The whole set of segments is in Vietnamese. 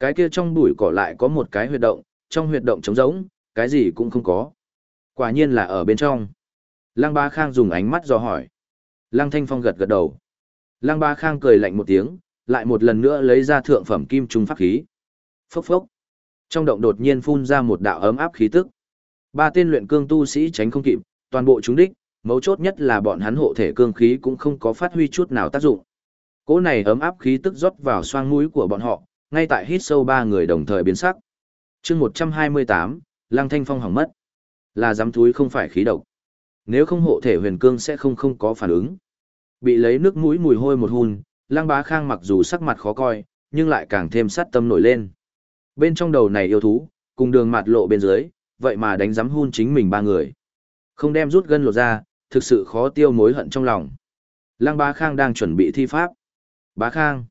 Cái kia trong bụi cỏ lại có một cái huyệt động, trong huyệt động trống rỗng, cái gì cũng không có. Quả nhiên là ở bên trong. Lăng Ba Khang dùng ánh mắt dò hỏi. Lăng Thanh Phong gật gật đầu. Lăng Ba Khang cười lạnh một tiếng, lại một lần nữa lấy ra thượng phẩm kim trung pháp khí. Phốc phốc. Trong động đột nhiên phun ra một đạo ấm áp khí tức. Ba tên luyện cương tu sĩ tránh không kịp, toàn bộ chúng đích, mấu chốt nhất là bọn hắn hộ thể cương khí cũng không có phát huy chút nào tác dụng. Cỗ này ấm áp khí tức rót vào xoang mũi của bọn họ, ngay tại hít sâu ba người đồng thời biến sắc. chương 128, Lăng Thanh Phong hỏng mất. Là giám thúi không phải khí độc. Nếu không hộ thể huyền cương sẽ không không có phản ứng. Bị lấy nước mũi mùi hôi một hun, Lăng Bá Khang mặc dù sắc mặt khó coi, nhưng lại càng thêm sát tâm nổi lên. Bên trong đầu này yêu thú, cùng đường mặt lộ bên dưới, vậy mà đánh giám hun chính mình ba người. Không đem rút gân lộ ra, thực sự khó tiêu mối hận trong lòng. Lăng Bá Khang đang chuẩn bị thi pháp. Bá Khang.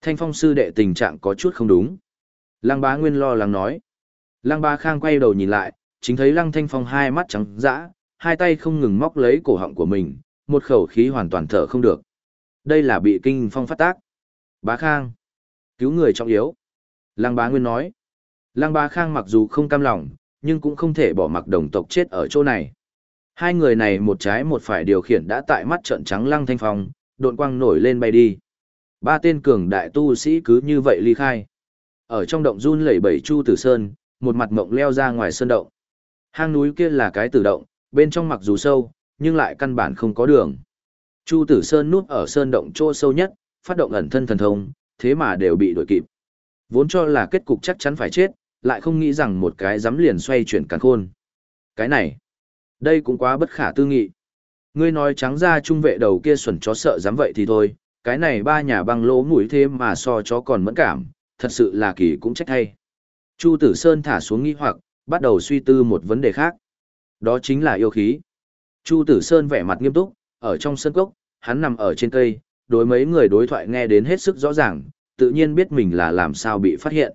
Thanh phong sư đệ tình trạng có chút không đúng. Lăng Bá Nguyên lo lắng nói. Lăng Bá Khang quay đầu nhìn lại, chính thấy Lăng Thanh Phong hai mắt trắng dã, hai tay không ngừng móc lấy cổ họng của mình, một khẩu khí hoàn toàn thở không được. Đây là bị kinh phong phát tác. Bá Khang. Cứu người trọng yếu. Lăng Bá Nguyên nói. Lăng Bá Khang mặc dù không cam lòng, nhưng cũng không thể bỏ mặc đồng tộc chết ở chỗ này. Hai người này một trái một phải điều khiển đã tại mắt trận trắng Lăng Thanh Phong, độn quang nổi lên bay đi. Ba tên cường đại tu sĩ cứ như vậy ly khai. Ở trong động run lẩy bẩy Chu Tử Sơn, một mặt mộng leo ra ngoài sơn động. Hang núi kia là cái tử động, bên trong mặc dù sâu, nhưng lại căn bản không có đường. Chu Tử Sơn núp ở sơn động chỗ sâu nhất, phát động ẩn thân thần thông, thế mà đều bị đuổi kịp. Vốn cho là kết cục chắc chắn phải chết, lại không nghĩ rằng một cái dám liền xoay chuyển càn khôn. Cái này, đây cũng quá bất khả tư nghị. Ngươi nói trắng ra trung vệ đầu kia xuẩn chó sợ dám vậy thì thôi, cái này ba nhà băng lỗ mũi thế mà so chó còn mẫn cảm, thật sự là kỳ cũng trách hay. Chu Tử Sơn thả xuống nghi hoặc, bắt đầu suy tư một vấn đề khác. Đó chính là yêu khí. Chu Tử Sơn vẻ mặt nghiêm túc, ở trong sân cốc, hắn nằm ở trên cây, đối mấy người đối thoại nghe đến hết sức rõ ràng, tự nhiên biết mình là làm sao bị phát hiện.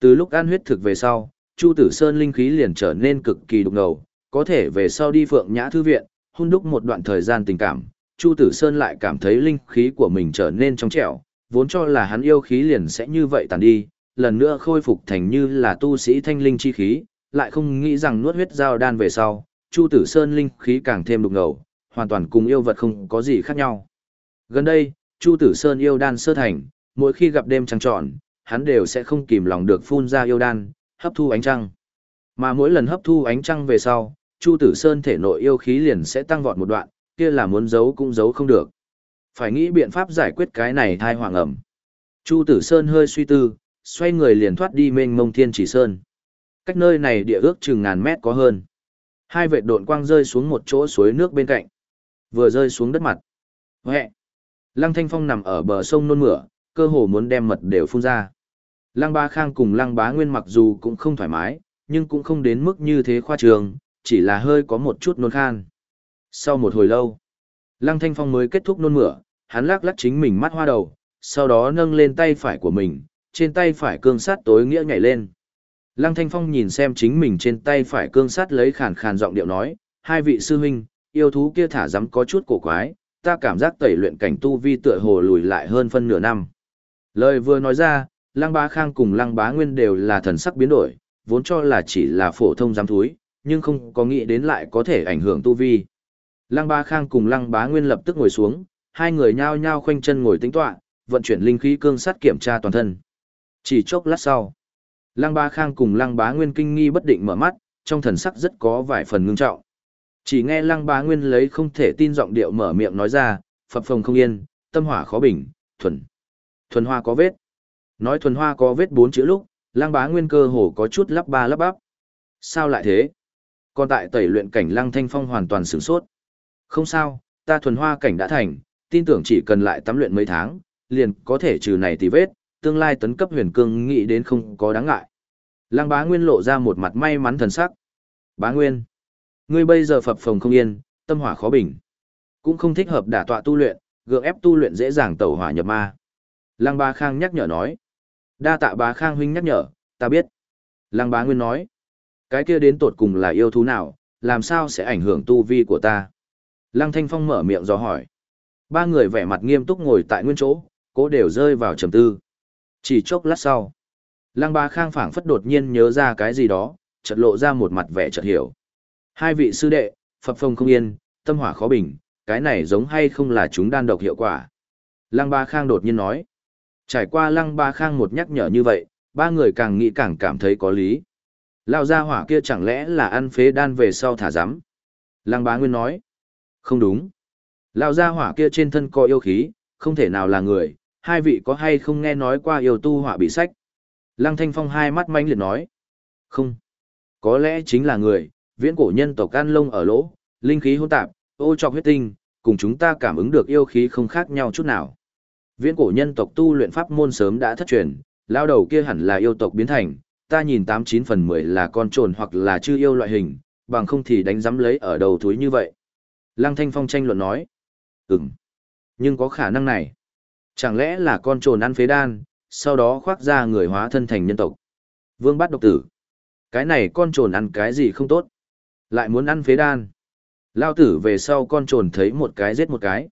Từ lúc ăn huyết thực về sau, Chu Tử Sơn linh khí liền trở nên cực kỳ đục ngầu, có thể về sau đi Phượng Nhã Thư Viện, hôn đúc một đoạn thời gian tình cảm, Chu Tử Sơn lại cảm thấy linh khí của mình trở nên trong trẻo, vốn cho là hắn yêu khí liền sẽ như vậy tàn đi, lần nữa khôi phục thành như là tu sĩ thanh linh chi khí, lại không nghĩ rằng nuốt huyết giao đan về sau, Chu Tử Sơn linh khí càng thêm đục ngầu, hoàn toàn cùng yêu vật không có gì khác nhau. Gần đây, Chu Tử Sơn yêu đan sơ thành, mỗi khi gặp đêm trăng tròn, hắn đều sẽ không kìm lòng được phun ra yêu đan, hấp thu ánh trăng. Mà mỗi lần hấp thu ánh trăng về sau, Chu Tử Sơn thể nội yêu khí liền sẽ tăng vọt một đoạn, kia là muốn giấu cũng giấu không được. Phải nghĩ biện pháp giải quyết cái này thai hoàng ẩm. Chu Tử Sơn hơi suy tư, xoay người liền thoát đi mênh mông thiên chỉ sơn. Cách nơi này địa ước chừng ngàn mét có hơn. Hai vệt độn quang rơi xuống một chỗ suối nước bên cạnh. Vừa rơi xuống đất mặt. Huệ! Lăng Thanh Phong nằm ở bờ sông nôn mửa, cơ hồ muốn đem mật đều phun ra. Lăng Bá Khang cùng Lăng Bá Nguyên mặc dù cũng không thoải mái, nhưng cũng không đến mức như thế khoa trường, chỉ là hơi có một chút nôn khan. Sau một hồi lâu, Lăng Thanh Phong mới kết thúc nôn mửa, hắn lắc lắc chính mình mắt hoa đầu, sau đó nâng lên tay phải của mình, trên tay phải cương sát tối nghĩa nhảy lên. Lăng Thanh Phong nhìn xem chính mình trên tay phải cương sát lấy khàn khàn giọng điệu nói, hai vị sư huynh, yêu thú kia thả rắm có chút cổ quái, ta cảm giác tẩy luyện cảnh tu vi tựa hồ lùi lại hơn phân nửa năm. Lời vừa nói ra, Lăng Bá Khang cùng Lăng Bá Nguyên đều là thần sắc biến đổi, vốn cho là chỉ là phổ thông giám thúi, nhưng không có nghĩ đến lại có thể ảnh hưởng tu vi. Lăng Ba Khang cùng Lăng Bá Nguyên lập tức ngồi xuống, hai người nhao nhao khoanh chân ngồi tĩnh tọa, vận chuyển linh khí cương sắt kiểm tra toàn thân. Chỉ chốc lát sau, Lăng Ba Khang cùng Lăng Bá Nguyên kinh nghi bất định mở mắt, trong thần sắc rất có vài phần ngưng trọng. Chỉ nghe Lăng Bá Nguyên lấy không thể tin giọng điệu mở miệng nói ra, phập phồng không yên, tâm hỏa khó bình, thuần. Thuần hoa có vết. Nói thuần hoa có vết bốn chữ lúc, Lăng Bá Nguyên cơ hồ có chút lắp ba lắp bắp. Sao lại thế? Còn tại tẩy luyện cảnh Lăng Thanh Phong hoàn toàn sửng sốt. Không sao, ta thuần hoa cảnh đã thành, tin tưởng chỉ cần lại tắm luyện mấy tháng, liền có thể trừ này tì vết, tương lai tấn cấp huyền cương nghĩ đến không có đáng ngại. Lăng bá nguyên lộ ra một mặt may mắn thần sắc. Bá nguyên, ngươi bây giờ phập phồng không yên, tâm hỏa khó bình. Cũng không thích hợp đả tọa tu luyện, gượng ép tu luyện dễ dàng tẩu hỏa nhập ma. Lăng bá khang nhắc nhở nói. Đa tạ bá khang huynh nhắc nhở, ta biết. Lăng bá nguyên nói. Cái kia đến tột cùng là yêu thú nào, làm sao sẽ ảnh hưởng tu vi của ta? Lăng Thanh Phong mở miệng dò hỏi. Ba người vẻ mặt nghiêm túc ngồi tại nguyên chỗ, cố đều rơi vào trầm tư. Chỉ chốc lát sau, Lăng Ba Khang phảng phất đột nhiên nhớ ra cái gì đó, chợt lộ ra một mặt vẻ chợt hiểu. Hai vị sư đệ, phập Phong không yên, tâm hỏa khó bình, cái này giống hay không là chúng đan độc hiệu quả. Lăng Ba Khang đột nhiên nói. Trải qua Lăng Ba Khang một nhắc nhở như vậy, ba người càng nghĩ càng cảm thấy có lý. Lao ra hỏa kia chẳng lẽ là ăn phế đan về sau thả rắm Lăng Bá Nguyên nói. Không đúng. Lao ra hỏa kia trên thân có yêu khí, không thể nào là người, hai vị có hay không nghe nói qua yêu tu hỏa bị sách. Lăng Thanh Phong hai mắt manh liệt nói. Không. Có lẽ chính là người, viễn cổ nhân tộc can lông ở lỗ, linh khí hỗn tạp, ô trọc huyết tinh, cùng chúng ta cảm ứng được yêu khí không khác nhau chút nào. Viễn cổ nhân tộc tu luyện pháp môn sớm đã thất truyền, lao đầu kia hẳn là yêu tộc biến thành, ta nhìn tám chín phần mười là con trồn hoặc là chư yêu loại hình, bằng không thì đánh giám lấy ở đầu túi như vậy. Lăng Thanh Phong tranh luận nói. Ừm. Nhưng có khả năng này. Chẳng lẽ là con trồn ăn phế đan, sau đó khoác ra người hóa thân thành nhân tộc. Vương bắt độc tử. Cái này con trồn ăn cái gì không tốt. Lại muốn ăn phế đan. Lao tử về sau con trồn thấy một cái giết một cái.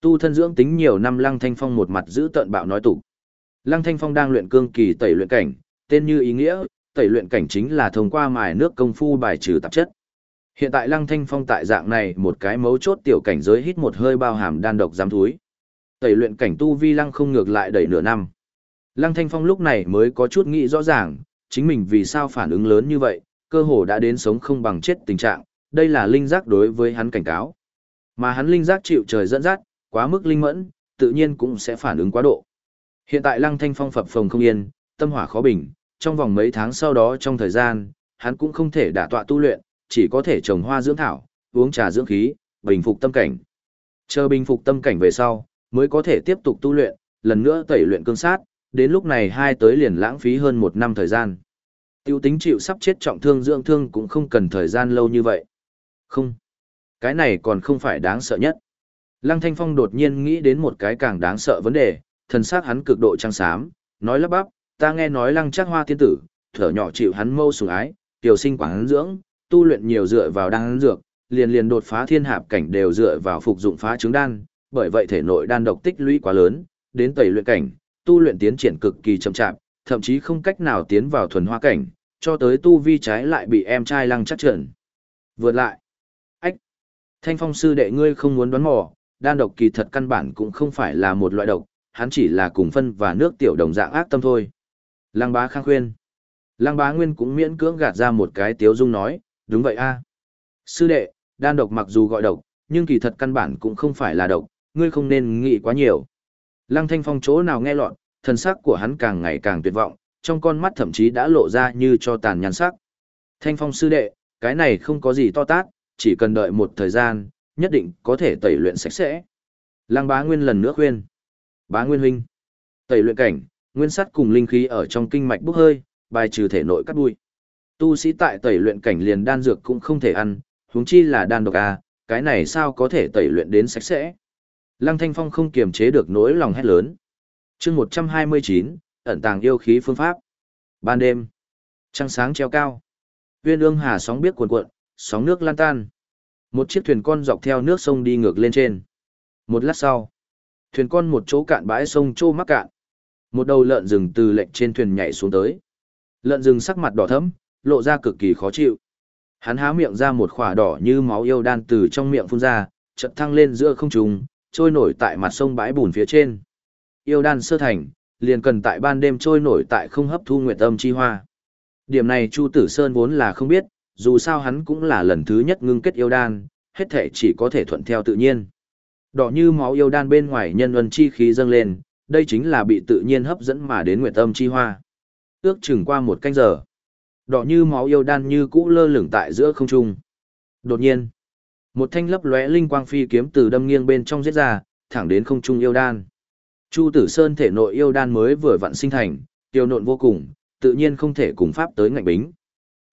Tu thân dưỡng tính nhiều năm Lăng Thanh Phong một mặt giữ tận bạo nói tục. Lăng Thanh Phong đang luyện cương kỳ tẩy luyện cảnh, tên như ý nghĩa, tẩy luyện cảnh chính là thông qua mài nước công phu bài trừ tạp chất. Hiện tại Lăng Thanh Phong tại dạng này một cái mấu chốt tiểu cảnh giới hít một hơi bao hàm đan độc giám thúi. Tẩy luyện cảnh tu vi Lăng không ngược lại đẩy nửa năm. Lăng Thanh Phong lúc này mới có chút nghĩ rõ ràng, chính mình vì sao phản ứng lớn như vậy, cơ hồ đã đến sống không bằng chết tình trạng, đây là linh giác đối với hắn cảnh cáo. Mà hắn linh giác chịu trời dẫn dắt, quá mức linh mẫn, tự nhiên cũng sẽ phản ứng quá độ. Hiện tại Lăng Thanh Phong phập phồng không yên, tâm hỏa khó bình, trong vòng mấy tháng sau đó trong thời gian, hắn cũng không thể đả tọa tu luyện, chỉ có thể trồng hoa dưỡng thảo, uống trà dưỡng khí, bình phục tâm cảnh. Chờ bình phục tâm cảnh về sau, mới có thể tiếp tục tu luyện, lần nữa tẩy luyện cương sát, đến lúc này hai tới liền lãng phí hơn một năm thời gian. Tiêu tính chịu sắp chết trọng thương dưỡng thương cũng không cần thời gian lâu như vậy. Không. Cái này còn không phải đáng sợ nhất. Lăng Thanh Phong đột nhiên nghĩ đến một cái càng đáng sợ vấn đề, thần sắc hắn cực độ trăng xám, nói lắp bắp, ta nghe nói Lăng Trác Hoa tiên tử, thở nhỏ chịu hắn mâu sủng ái, tiểu sinh quảng dưỡng, tu luyện nhiều dựa vào đan dược, liền liền đột phá thiên hạp cảnh đều dựa vào phục dụng phá trứng đan, bởi vậy thể nội đan độc tích lũy quá lớn, đến tẩy luyện cảnh, tu luyện tiến triển cực kỳ chậm chạp, thậm chí không cách nào tiến vào thuần hoa cảnh, cho tới tu vi trái lại bị em trai lăng chắc trận. Vượt lại. Ách. Thanh phong sư đệ ngươi không muốn đoán mò, đan độc kỳ thật căn bản cũng không phải là một loại độc, hắn chỉ là cùng phân và nước tiểu đồng dạng ác tâm thôi. Lăng bá khang khuyên. Lăng bá nguyên cũng miễn cưỡng gạt ra một cái tiếu dung nói, đúng vậy a Sư đệ, đan độc mặc dù gọi độc, nhưng kỳ thật căn bản cũng không phải là độc, ngươi không nên nghĩ quá nhiều. Lăng thanh phong chỗ nào nghe lọt, thần sắc của hắn càng ngày càng tuyệt vọng, trong con mắt thậm chí đã lộ ra như cho tàn nhàn sắc. Thanh phong sư đệ, cái này không có gì to tát, chỉ cần đợi một thời gian, nhất định có thể tẩy luyện sạch sẽ. Lăng bá nguyên lần nữa khuyên. Bá nguyên huynh. Tẩy luyện cảnh, nguyên sắt cùng linh khí ở trong kinh mạch bốc hơi, bài trừ thể nội cắt bụi Tu sĩ tại tẩy luyện cảnh liền đan dược cũng không thể ăn, huống chi là đan độc a, cái này sao có thể tẩy luyện đến sạch sẽ. Lăng Thanh Phong không kiềm chế được nỗi lòng hét lớn. Chương 129, ẩn tàng yêu khí phương pháp. Ban đêm, trăng sáng treo cao. Uyên ương hà sóng biết cuồn cuộn, sóng nước lan tan. Một chiếc thuyền con dọc theo nước sông đi ngược lên trên. Một lát sau, thuyền con một chỗ cạn bãi sông trô mắc cạn. Một đầu lợn rừng từ lệnh trên thuyền nhảy xuống tới. Lợn rừng sắc mặt đỏ thẫm, lộ ra cực kỳ khó chịu. Hắn há miệng ra một khỏa đỏ như máu yêu đan từ trong miệng phun ra, chợt thăng lên giữa không trung, trôi nổi tại mặt sông bãi bùn phía trên. Yêu đan sơ thành, liền cần tại ban đêm trôi nổi tại không hấp thu nguyệt âm chi hoa. Điểm này Chu Tử Sơn vốn là không biết, dù sao hắn cũng là lần thứ nhất ngưng kết yêu đan, hết thể chỉ có thể thuận theo tự nhiên. Đỏ như máu yêu đan bên ngoài nhân luân chi khí dâng lên, đây chính là bị tự nhiên hấp dẫn mà đến nguyệt âm chi hoa. Ước chừng qua một canh giờ. Đỏ như máu yêu đan như cũ lơ lửng tại giữa không trung. Đột nhiên, một thanh lấp lóe linh quang phi kiếm từ đâm nghiêng bên trong giết ra, thẳng đến không trung yêu đan. Chu Tử Sơn thể nội yêu đan mới vừa vặn sinh thành, tiêu nộn vô cùng, tự nhiên không thể cùng pháp tới ngạnh bính.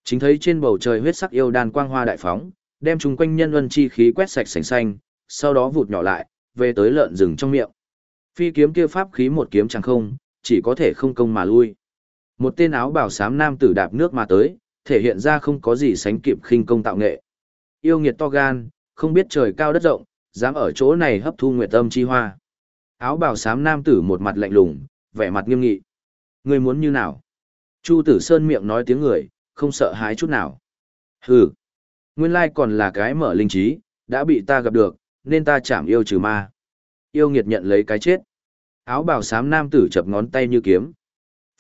Chính thấy trên bầu trời huyết sắc yêu đan quang hoa đại phóng, đem chúng quanh nhân luân chi khí quét sạch sành xanh, sau đó vụt nhỏ lại, về tới lợn rừng trong miệng. Phi kiếm kia pháp khí một kiếm chẳng không, chỉ có thể không công mà lui. Một tên áo bảo sám nam tử đạp nước mà tới, thể hiện ra không có gì sánh kịp khinh công tạo nghệ. Yêu nghiệt to gan, không biết trời cao đất rộng, dám ở chỗ này hấp thu nguyệt tâm chi hoa. Áo bảo sám nam tử một mặt lạnh lùng, vẻ mặt nghiêm nghị. Ngươi muốn như nào? Chu Tử Sơn miệng nói tiếng người, không sợ hãi chút nào. Hừ, nguyên lai còn là cái mở linh trí, đã bị ta gặp được, nên ta chạm yêu trừ ma. Yêu nghiệt nhận lấy cái chết. Áo bào xám nam tử chập ngón tay như kiếm.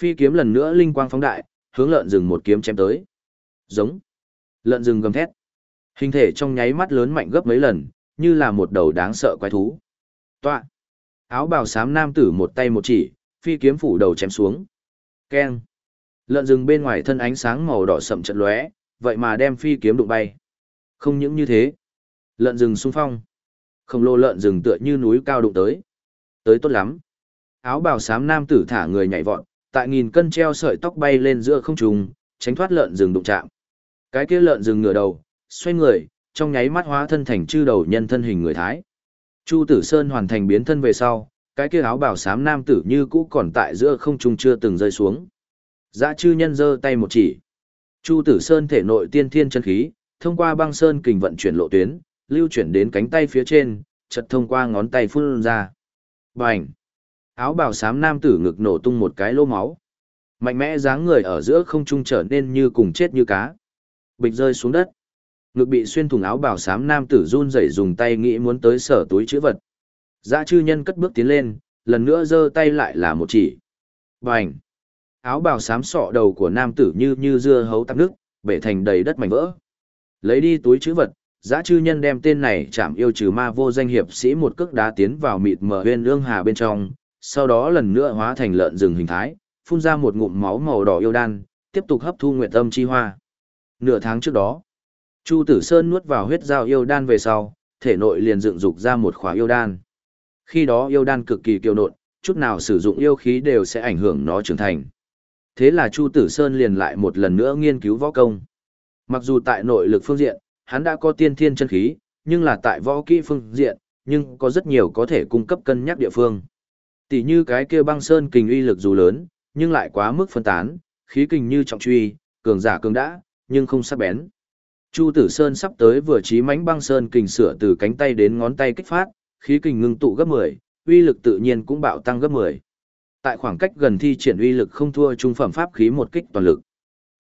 Phi kiếm lần nữa linh quang phóng đại, hướng lợn rừng một kiếm chém tới. Giống. Lợn rừng gầm thét. Hình thể trong nháy mắt lớn mạnh gấp mấy lần, như là một đầu đáng sợ quái thú. toạ Áo bào xám nam tử một tay một chỉ, phi kiếm phủ đầu chém xuống. Keng. Lợn rừng bên ngoài thân ánh sáng màu đỏ sậm trận lóe, vậy mà đem phi kiếm đụng bay. Không những như thế. Lợn rừng sung phong. Khổng lồ lợn rừng tựa như núi cao đụng tới. Tới tốt lắm. Áo bào xám nam tử thả người nhảy vọt, tại nghìn cân treo sợi tóc bay lên giữa không trung, tránh thoát lợn rừng đụng chạm. Cái kia lợn rừng ngửa đầu, xoay người, trong nháy mắt hóa thân thành chư đầu nhân thân hình người Thái. Chu Tử Sơn hoàn thành biến thân về sau, cái kia áo bảo xám nam tử như cũ còn tại giữa không trung chưa từng rơi xuống. Dã chư nhân giơ tay một chỉ. Chu Tử Sơn thể nội tiên thiên chân khí, thông qua băng sơn kình vận chuyển lộ tuyến, lưu chuyển đến cánh tay phía trên, chợt thông qua ngón tay phun ra. Bành! Áo bào xám nam tử ngực nổ tung một cái lô máu. Mạnh mẽ dáng người ở giữa không trung trở nên như cùng chết như cá. Bịch rơi xuống đất. Ngực bị xuyên thủng áo bào xám nam tử run rẩy dùng tay nghĩ muốn tới sở túi chữ vật. Dã chư nhân cất bước tiến lên, lần nữa giơ tay lại là một chỉ. Bành! Áo bào xám sọ đầu của nam tử như như dưa hấu tắc nước, bể thành đầy đất mảnh vỡ. Lấy đi túi chữ vật, Giá chư nhân đem tên này chạm yêu trừ ma vô danh hiệp sĩ một cước đá tiến vào mịt mờ huyên ương hà bên trong, sau đó lần nữa hóa thành lợn rừng hình thái, phun ra một ngụm máu màu đỏ yêu đan, tiếp tục hấp thu nguyện tâm chi hoa. Nửa tháng trước đó, Chu Tử Sơn nuốt vào huyết giao yêu đan về sau, thể nội liền dựng dục ra một khóa yêu đan. Khi đó yêu đan cực kỳ kiêu nộn, chút nào sử dụng yêu khí đều sẽ ảnh hưởng nó trưởng thành. Thế là Chu Tử Sơn liền lại một lần nữa nghiên cứu võ công. Mặc dù tại nội lực phương diện, hắn đã có tiên thiên chân khí, nhưng là tại võ kỹ phương diện, nhưng có rất nhiều có thể cung cấp cân nhắc địa phương. Tỷ như cái kia băng sơn kình uy lực dù lớn, nhưng lại quá mức phân tán, khí kình như trọng truy, cường giả cường đã, nhưng không sắc bén. Chu Tử Sơn sắp tới vừa chí mãnh băng sơn kình sửa từ cánh tay đến ngón tay kích phát, khí kình ngưng tụ gấp 10, uy lực tự nhiên cũng bạo tăng gấp 10. Tại khoảng cách gần thi triển uy lực không thua trung phẩm pháp khí một kích toàn lực.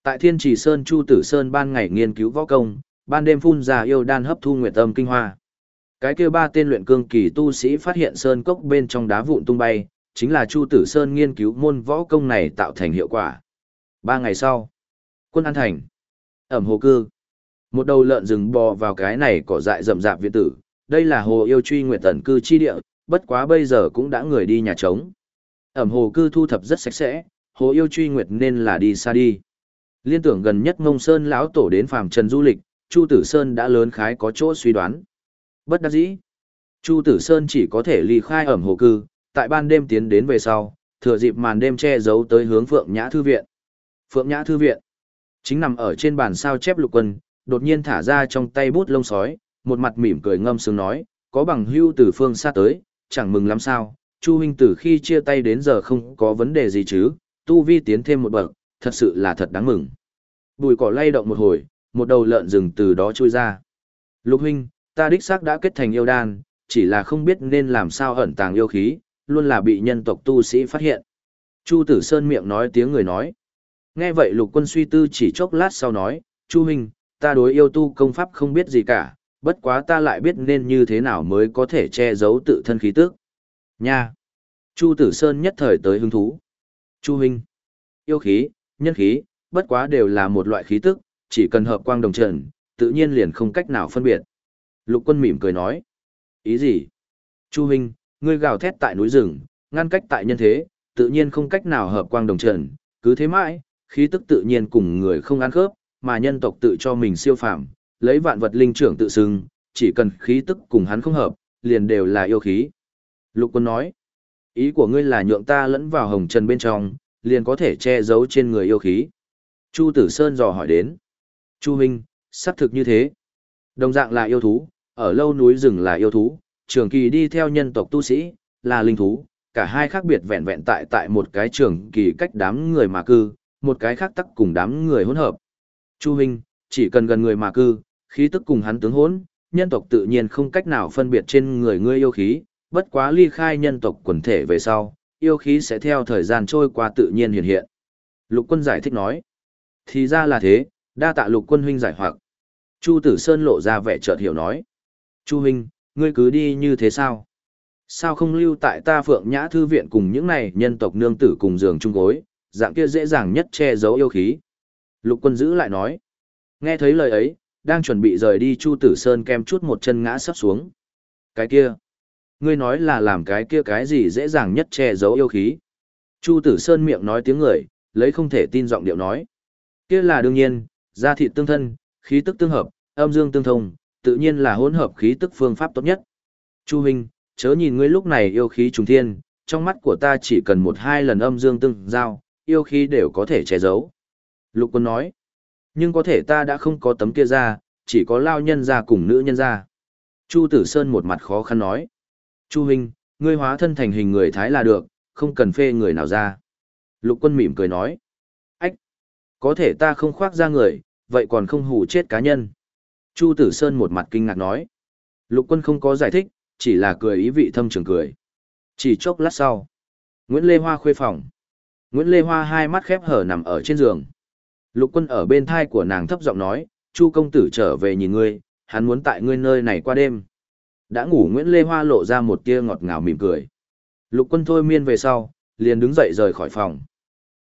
Tại Thiên Trì Sơn Chu Tử Sơn ban ngày nghiên cứu võ công, ban đêm phun ra yêu đan hấp thu nguyệt âm kinh hoa. Cái kia ba tên luyện cương kỳ tu sĩ phát hiện sơn cốc bên trong đá vụn tung bay, chính là Chu Tử Sơn nghiên cứu môn võ công này tạo thành hiệu quả. Ba ngày sau, quân an thành, ẩm hồ cư, một đầu lợn rừng bò vào cái này cỏ dại rậm rạp viện tử, đây là hồ yêu truy nguyệt tần cư chi địa, bất quá bây giờ cũng đã người đi nhà trống. Ẩm hồ cư thu thập rất sạch sẽ, hồ yêu truy nguyệt nên là đi xa đi. Liên tưởng gần nhất ngông sơn lão tổ đến phàm trần du lịch, Chu Tử Sơn đã lớn khái có chỗ suy đoán. Bất đắc dĩ, Chu Tử Sơn chỉ có thể ly khai ẩm hồ cư, tại ban đêm tiến đến về sau, thừa dịp màn đêm che giấu tới hướng Phượng Nhã Thư Viện. Phượng Nhã Thư Viện, chính nằm ở trên bàn sao chép lục quân, đột nhiên thả ra trong tay bút lông sói, một mặt mỉm cười ngâm sướng nói, có bằng hưu từ phương xa tới, chẳng mừng lắm sao, Chu huynh từ khi chia tay đến giờ không có vấn đề gì chứ, tu vi tiến thêm một bậc, thật sự là thật đáng mừng. Bùi cỏ lay động một hồi, một đầu lợn rừng từ đó trôi ra. Lục huynh, ta đích xác đã kết thành yêu đan, chỉ là không biết nên làm sao ẩn tàng yêu khí, luôn là bị nhân tộc tu sĩ phát hiện. Chu Tử Sơn miệng nói tiếng người nói. Nghe vậy lục quân suy tư chỉ chốc lát sau nói, Chu Minh, ta đối yêu tu công pháp không biết gì cả, bất quá ta lại biết nên như thế nào mới có thể che giấu tự thân khí tức. Nha! Chu Tử Sơn nhất thời tới hứng thú. Chu Minh! yêu khí, nhân khí, bất quá đều là một loại khí tức, chỉ cần hợp quang đồng trần, tự nhiên liền không cách nào phân biệt. Lục quân mỉm cười nói. Ý gì? Chu Hinh, ngươi gào thét tại núi rừng, ngăn cách tại nhân thế, tự nhiên không cách nào hợp quang đồng trần, cứ thế mãi, khí tức tự nhiên cùng người không ăn khớp, mà nhân tộc tự cho mình siêu phàm, lấy vạn vật linh trưởng tự xưng, chỉ cần khí tức cùng hắn không hợp, liền đều là yêu khí. Lục quân nói, ý của ngươi là nhượng ta lẫn vào hồng trần bên trong, liền có thể che giấu trên người yêu khí. Chu Tử Sơn dò hỏi đến. Chu Minh, xác thực như thế. Đồng dạng là yêu thú, ở lâu núi rừng là yêu thú, trường kỳ đi theo nhân tộc tu sĩ, là linh thú, cả hai khác biệt vẹn vẹn tại tại một cái trường kỳ cách đám người mà cư, một cái khác tắc cùng đám người hỗn hợp. Chu Hinh chỉ cần gần người mà cư, khí tức cùng hắn tướng hỗn, nhân tộc tự nhiên không cách nào phân biệt trên người ngươi yêu khí, bất quá ly khai nhân tộc quần thể về sau, yêu khí sẽ theo thời gian trôi qua tự nhiên hiện hiện. Lục quân giải thích nói. Thì ra là thế, đa tạ lục quân huynh giải hoặc. Chu Tử Sơn lộ ra vẻ chợt hiểu nói. Chu Minh, ngươi cứ đi như thế sao? Sao không lưu tại ta phượng nhã thư viện cùng những này nhân tộc nương tử cùng giường chung gối, dạng kia dễ dàng nhất che giấu yêu khí. Lục quân giữ lại nói. Nghe thấy lời ấy, đang chuẩn bị rời đi Chu Tử Sơn kem chút một chân ngã sắp xuống. Cái kia. Ngươi nói là làm cái kia cái gì dễ dàng nhất che giấu yêu khí. Chu Tử Sơn miệng nói tiếng người, lấy không thể tin giọng điệu nói. Kia là đương nhiên, da thịt tương thân, khí tức tương hợp, âm dương tương thông, tự nhiên là hỗn hợp khí tức phương pháp tốt nhất. Chu huynh, chớ nhìn ngươi lúc này yêu khí trùng thiên, trong mắt của ta chỉ cần một hai lần âm dương tương giao, yêu khí đều có thể che giấu. Lục quân nói, nhưng có thể ta đã không có tấm kia ra, chỉ có lao nhân ra cùng nữ nhân ra. Chu Tử Sơn một mặt khó khăn nói, Chu huynh, ngươi hóa thân thành hình người Thái là được, không cần phê người nào ra. Lục quân mỉm cười nói, ách, có thể ta không khoác ra người, vậy còn không hù chết cá nhân. Chu Tử Sơn một mặt kinh ngạc nói, lục quân không có giải thích, chỉ là cười ý vị thâm trường cười. Chỉ chốc lát sau, Nguyễn Lê Hoa khuê phòng. Nguyễn Lê Hoa hai mắt khép hở nằm ở trên giường. Lục quân ở bên thai của nàng thấp giọng nói, Chu công tử trở về nhìn ngươi, hắn muốn tại ngươi nơi này qua đêm. Đã ngủ Nguyễn Lê Hoa lộ ra một tia ngọt ngào mỉm cười. Lục quân thôi miên về sau, liền đứng dậy rời khỏi phòng.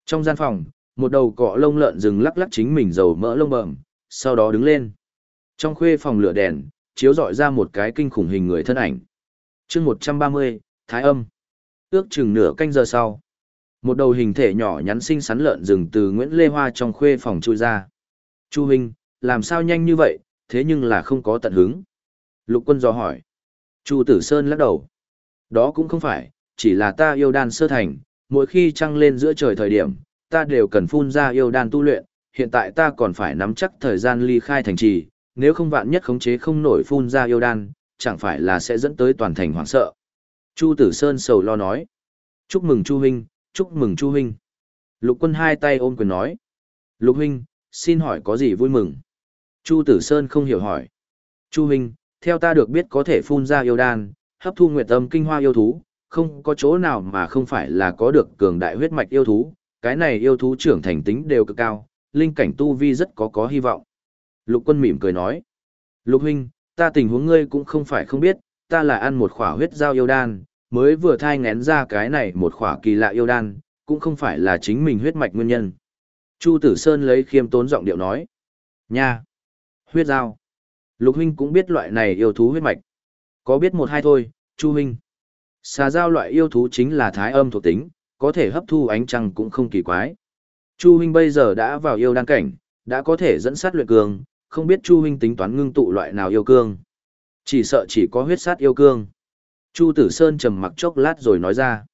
Trong gian phòng, một đầu cọ lông lợn rừng lắc lắc chính mình dầu mỡ lông bẩm, sau đó đứng lên. Trong khuê phòng lửa đèn, chiếu dọi ra một cái kinh khủng hình người thân ảnh. chương 130, Thái âm. Ước chừng nửa canh giờ sau. Một đầu hình thể nhỏ nhắn xinh xắn lợn rừng từ Nguyễn Lê Hoa trong khuê phòng chui ra. Chu Hinh làm sao nhanh như vậy, thế nhưng là không có tận hứng. Lục quân dò hỏi. Chu Tử Sơn lắc đầu. Đó cũng không phải, chỉ là ta yêu đan sơ thành, mỗi khi trăng lên giữa trời thời điểm, ta đều cần phun ra yêu đan tu luyện, hiện tại ta còn phải nắm chắc thời gian ly khai thành trì, nếu không vạn nhất khống chế không nổi phun ra yêu đan, chẳng phải là sẽ dẫn tới toàn thành hoảng sợ. Chu Tử Sơn sầu lo nói. Chúc mừng Chu Huynh, chúc mừng Chu Huynh. Lục quân hai tay ôm quyền nói. Lục Huynh, xin hỏi có gì vui mừng? Chu Tử Sơn không hiểu hỏi. Chu Huynh, theo ta được biết có thể phun ra yêu đan, hấp thu nguyệt âm kinh hoa yêu thú, không có chỗ nào mà không phải là có được cường đại huyết mạch yêu thú, cái này yêu thú trưởng thành tính đều cực cao, linh cảnh tu vi rất có có hy vọng. Lục quân mỉm cười nói. Lục huynh, ta tình huống ngươi cũng không phải không biết, ta là ăn một khỏa huyết giao yêu đan, mới vừa thai ngén ra cái này một khỏa kỳ lạ yêu đan, cũng không phải là chính mình huyết mạch nguyên nhân. Chu Tử Sơn lấy khiêm tốn giọng điệu nói. Nha! Huyết giao! Lục huynh cũng biết loại này yêu thú huyết mạch. Có biết một hai thôi, Chu huynh. Xà giao loại yêu thú chính là thái âm thuộc tính, có thể hấp thu ánh trăng cũng không kỳ quái. Chu huynh bây giờ đã vào yêu đan cảnh, đã có thể dẫn sát luyện cường, không biết Chu huynh tính toán ngưng tụ loại nào yêu cương. Chỉ sợ chỉ có huyết sát yêu cương. Chu Tử Sơn trầm mặc chốc lát rồi nói ra.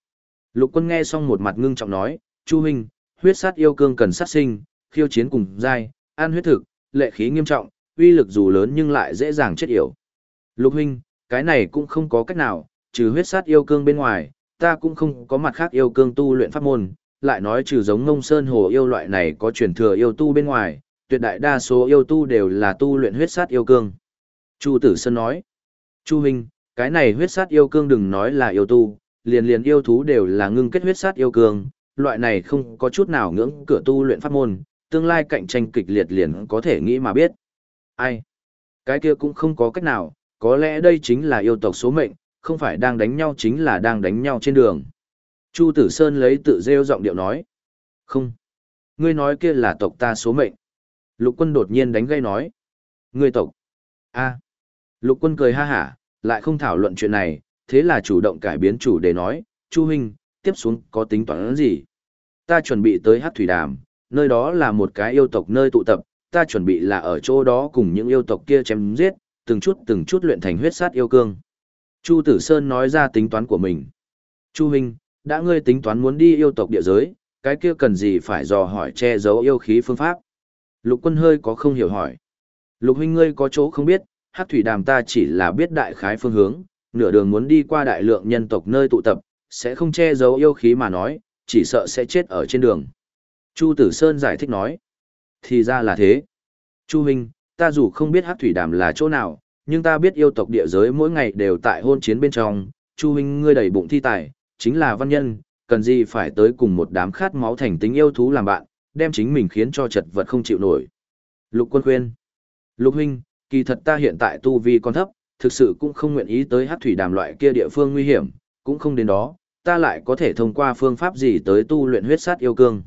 Lục quân nghe xong một mặt ngưng trọng nói, Chu huynh, huyết sát yêu cương cần sát sinh, khiêu chiến cùng giai, an huyết thực, lệ khí nghiêm trọng, uy lực dù lớn nhưng lại dễ dàng chết yểu. Lục huynh, cái này cũng không có cách nào, trừ huyết sát yêu cương bên ngoài, ta cũng không có mặt khác yêu cương tu luyện pháp môn, lại nói trừ giống ngông sơn hồ yêu loại này có truyền thừa yêu tu bên ngoài, tuyệt đại đa số yêu tu đều là tu luyện huyết sát yêu cương. Chu Tử Sơn nói, Chu Huynh, cái này huyết sát yêu cương đừng nói là yêu tu, liền liền yêu thú đều là ngưng kết huyết sát yêu cương, loại này không có chút nào ngưỡng cửa tu luyện pháp môn, tương lai cạnh tranh kịch liệt liền có thể nghĩ mà biết. Ai? Cái kia cũng không có cách nào, có lẽ đây chính là yêu tộc số mệnh, không phải đang đánh nhau chính là đang đánh nhau trên đường. Chu Tử Sơn lấy tự rêu giọng điệu nói. Không. Ngươi nói kia là tộc ta số mệnh. Lục quân đột nhiên đánh gây nói. Ngươi tộc. a Lục quân cười ha hả, lại không thảo luận chuyện này, thế là chủ động cải biến chủ đề nói. Chu Huynh, tiếp xuống có tính toán gì? Ta chuẩn bị tới hát thủy đàm, nơi đó là một cái yêu tộc nơi tụ tập, ta chuẩn bị là ở chỗ đó cùng những yêu tộc kia chém giết, từng chút từng chút luyện thành huyết sát yêu cương. Chu Tử Sơn nói ra tính toán của mình. Chu Huynh, đã ngươi tính toán muốn đi yêu tộc địa giới, cái kia cần gì phải dò hỏi che giấu yêu khí phương pháp. Lục quân hơi có không hiểu hỏi. Lục huynh ngươi có chỗ không biết, hát thủy đàm ta chỉ là biết đại khái phương hướng, nửa đường muốn đi qua đại lượng nhân tộc nơi tụ tập, sẽ không che giấu yêu khí mà nói, chỉ sợ sẽ chết ở trên đường. Chu Tử Sơn giải thích nói. Thì ra là thế. Chu huynh, ta dù không biết hát thủy đàm là chỗ nào, nhưng ta biết yêu tộc địa giới mỗi ngày đều tại hôn chiến bên trong, Chu huynh ngươi đầy bụng thi tài, chính là văn nhân, cần gì phải tới cùng một đám khát máu thành tính yêu thú làm bạn, đem chính mình khiến cho chật vật không chịu nổi. Lục quân khuyên. Lục huynh, kỳ thật ta hiện tại tu vi còn thấp, thực sự cũng không nguyện ý tới hát thủy đàm loại kia địa phương nguy hiểm, cũng không đến đó, ta lại có thể thông qua phương pháp gì tới tu luyện huyết sát yêu cương.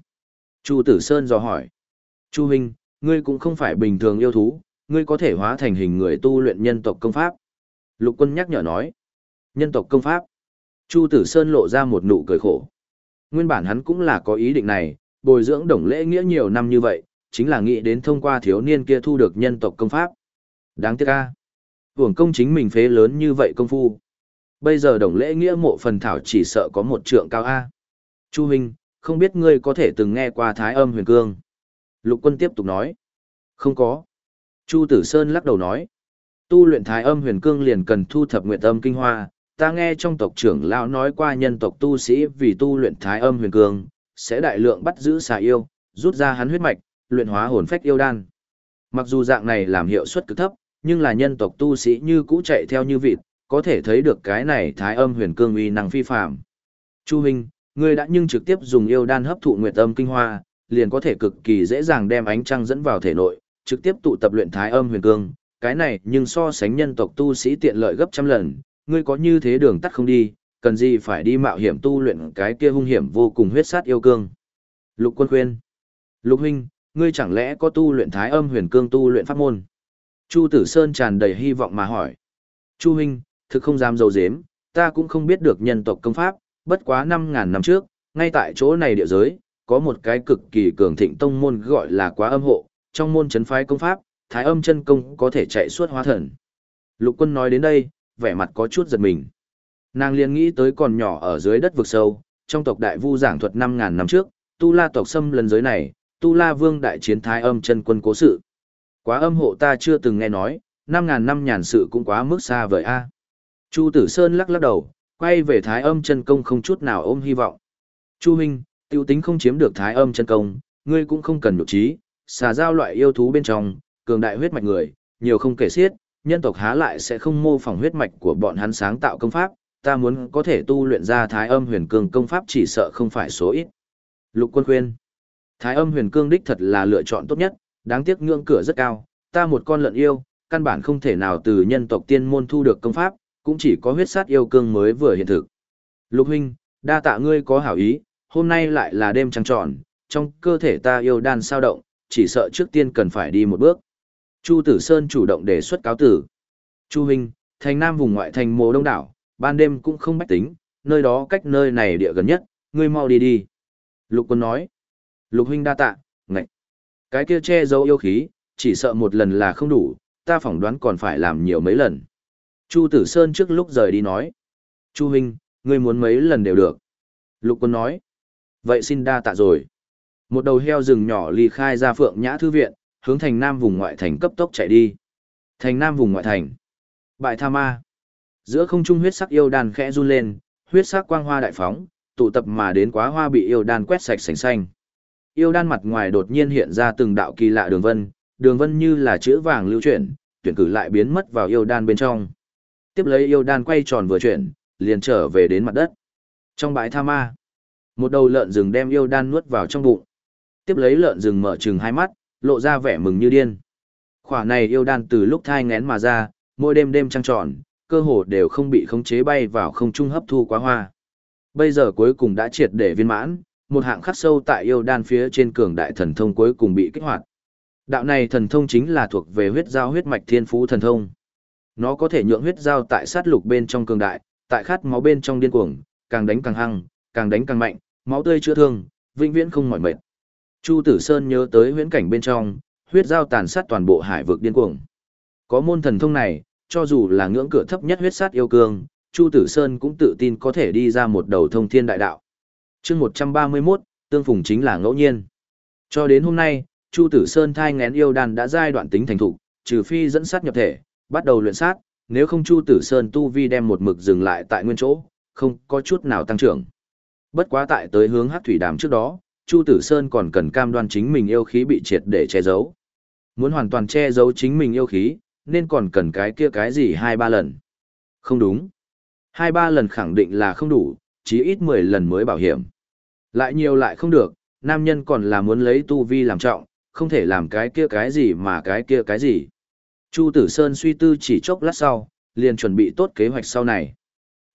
Chu Tử Sơn dò hỏi. Chu huynh, ngươi cũng không phải bình thường yêu thú, ngươi có thể hóa thành hình người tu luyện nhân tộc công pháp. Lục quân nhắc nhở nói. Nhân tộc công pháp. Chu Tử Sơn lộ ra một nụ cười khổ. Nguyên bản hắn cũng là có ý định này, bồi dưỡng đồng lễ nghĩa nhiều năm như vậy, chính là nghĩ đến thông qua thiếu niên kia thu được nhân tộc công pháp. Đáng tiếc ca. Hưởng công chính mình phế lớn như vậy công phu. Bây giờ đồng lễ nghĩa mộ phần thảo chỉ sợ có một trượng cao A. Chu minh không biết ngươi có thể từng nghe qua thái âm huyền cương. Lục quân tiếp tục nói. Không có. Chu Tử Sơn lắc đầu nói. Tu luyện thái âm huyền cương liền cần thu thập nguyện âm kinh hoa. Ta nghe trong tộc trưởng lão nói qua nhân tộc tu sĩ vì tu luyện thái âm huyền cương, sẽ đại lượng bắt giữ xà yêu, rút ra hắn huyết mạch, luyện hóa hồn phách yêu đan. Mặc dù dạng này làm hiệu suất cực thấp, nhưng là nhân tộc tu sĩ như cũ chạy theo như vịt, có thể thấy được cái này thái âm huyền cương uy năng phi phàm. Chu Minh, ngươi đã nhưng trực tiếp dùng yêu đan hấp thụ nguyệt âm kinh hoa, liền có thể cực kỳ dễ dàng đem ánh trăng dẫn vào thể nội, trực tiếp tụ tập luyện thái âm huyền cương, cái này nhưng so sánh nhân tộc tu sĩ tiện lợi gấp trăm lần, ngươi có như thế đường tắt không đi, cần gì phải đi mạo hiểm tu luyện cái kia hung hiểm vô cùng huyết sát yêu cương. Lục quân khuyên. Lục huynh, ngươi chẳng lẽ có tu luyện thái âm huyền cương tu luyện pháp môn? Chu Tử Sơn tràn đầy hy vọng mà hỏi. Chu huynh, thực không dám dầu dếm, ta cũng không biết được nhân tộc công pháp, bất quá 5.000 năm trước, ngay tại chỗ này địa giới, có một cái cực kỳ cường thịnh tông môn gọi là quá âm hộ, trong môn chấn phái công pháp, thái âm chân công có thể chạy suốt hóa thần. Lục quân nói đến đây, vẻ mặt có chút giật mình. Nàng liền nghĩ tới còn nhỏ ở dưới đất vực sâu, trong tộc đại vu giảng thuật 5.000 năm trước, tu la tộc xâm lần giới này, tu la vương đại chiến thái âm chân quân cố sự. Quá âm hộ ta chưa từng nghe nói, 5.000 năm nhàn sự cũng quá mức xa vời a. Chu Tử Sơn lắc lắc đầu, quay về thái âm chân công không chút nào ôm hy vọng. Chu Minh, tiêu tính không chiếm được thái âm chân công, ngươi cũng không cần nhục trí, xà giao loại yêu thú bên trong, cường đại huyết mạch người, nhiều không kể xiết, nhân tộc há lại sẽ không mô phỏng huyết mạch của bọn hắn sáng tạo công pháp, ta muốn có thể tu luyện ra thái âm huyền cương công pháp chỉ sợ không phải số ít. Lục quân khuyên, thái âm huyền cương đích thật là lựa chọn tốt nhất, đáng tiếc ngưỡng cửa rất cao, ta một con lợn yêu, căn bản không thể nào từ nhân tộc tiên môn thu được công pháp, cũng chỉ có huyết sát yêu cương mới vừa hiện thực. Lục huynh, đa tạ ngươi có hảo ý, hôm nay lại là đêm trăng tròn, trong cơ thể ta yêu đan sao động, chỉ sợ trước tiên cần phải đi một bước. Chu Tử Sơn chủ động đề xuất cáo tử. Chu huynh, thành nam vùng ngoại thành mồ đông đảo, ban đêm cũng không bách tính, nơi đó cách nơi này địa gần nhất, ngươi mau đi đi. Lục quân nói. Lục huynh đa tạ, ngạch. Cái kia che giấu yêu khí, chỉ sợ một lần là không đủ, ta phỏng đoán còn phải làm nhiều mấy lần. Chu Tử Sơn trước lúc rời đi nói. Chu huynh, ngươi muốn mấy lần đều được. Lục quân nói. Vậy xin đa tạ rồi. Một đầu heo rừng nhỏ ly khai ra phượng nhã thư viện, hướng thành nam vùng ngoại thành cấp tốc chạy đi. Thành nam vùng ngoại thành. Bại Tha Ma. Giữa không trung huyết sắc yêu đan khẽ run lên, huyết sắc quang hoa đại phóng, tụ tập mà đến quá hoa bị yêu đan quét sạch sành xanh. Yêu đan mặt ngoài đột nhiên hiện ra từng đạo kỳ lạ đường vân, đường vân như là chữ vàng lưu chuyển, tuyển cử lại biến mất vào yêu đan bên trong. Tiếp lấy yêu đan quay tròn vừa chuyển, liền trở về đến mặt đất. Trong bãi tha ma, một đầu lợn rừng đem yêu đan nuốt vào trong bụng. Tiếp lấy lợn rừng mở trừng hai mắt, lộ ra vẻ mừng như điên. Khỏa này yêu đan từ lúc thai ngén mà ra, mỗi đêm đêm trăng tròn, cơ hồ đều không bị khống chế bay vào không trung hấp thu quá hoa. Bây giờ cuối cùng đã triệt để viên mãn, một hạng khắc sâu tại yêu đan phía trên cường đại thần thông cuối cùng bị kích hoạt. Đạo này thần thông chính là thuộc về huyết giao huyết mạch thiên phú thần thông. Nó có thể nhượng huyết giao tại sát lục bên trong cường đại, tại khát máu bên trong điên cuồng, càng đánh càng hăng, càng đánh càng mạnh, máu tươi chữa thương, vĩnh viễn không mỏi mệt. Chu Tử Sơn nhớ tới huyễn cảnh bên trong, huyết giao tàn sát toàn bộ hải vực điên cuồng. Có môn thần thông này, cho dù là ngưỡng cửa thấp nhất huyết sát yêu cương, Chu Tử Sơn cũng tự tin có thể đi ra một đầu thông thiên đại đạo. chương 131, tương phùng chính là ngẫu nhiên. Cho đến hôm nay, Chu Tử Sơn thai ngén yêu đàn đã giai đoạn tính thành thục, trừ phi dẫn sát nhập thể, bắt đầu luyện sát, nếu không Chu Tử Sơn tu vi đem một mực dừng lại tại nguyên chỗ, không có chút nào tăng trưởng. Bất quá tại tới hướng Hắc thủy đàm trước đó, Chu Tử Sơn còn cần cam đoan chính mình yêu khí bị triệt để che giấu. Muốn hoàn toàn che giấu chính mình yêu khí, nên còn cần cái kia cái gì hai ba lần. Không đúng. Hai ba lần khẳng định là không đủ, chí ít 10 lần mới bảo hiểm. Lại nhiều lại không được, Nam nhân còn là muốn lấy tu vi làm trọng, không thể làm cái kia cái gì mà cái kia cái gì. Chu Tử Sơn suy tư chỉ chốc lát sau, liền chuẩn bị tốt kế hoạch sau này.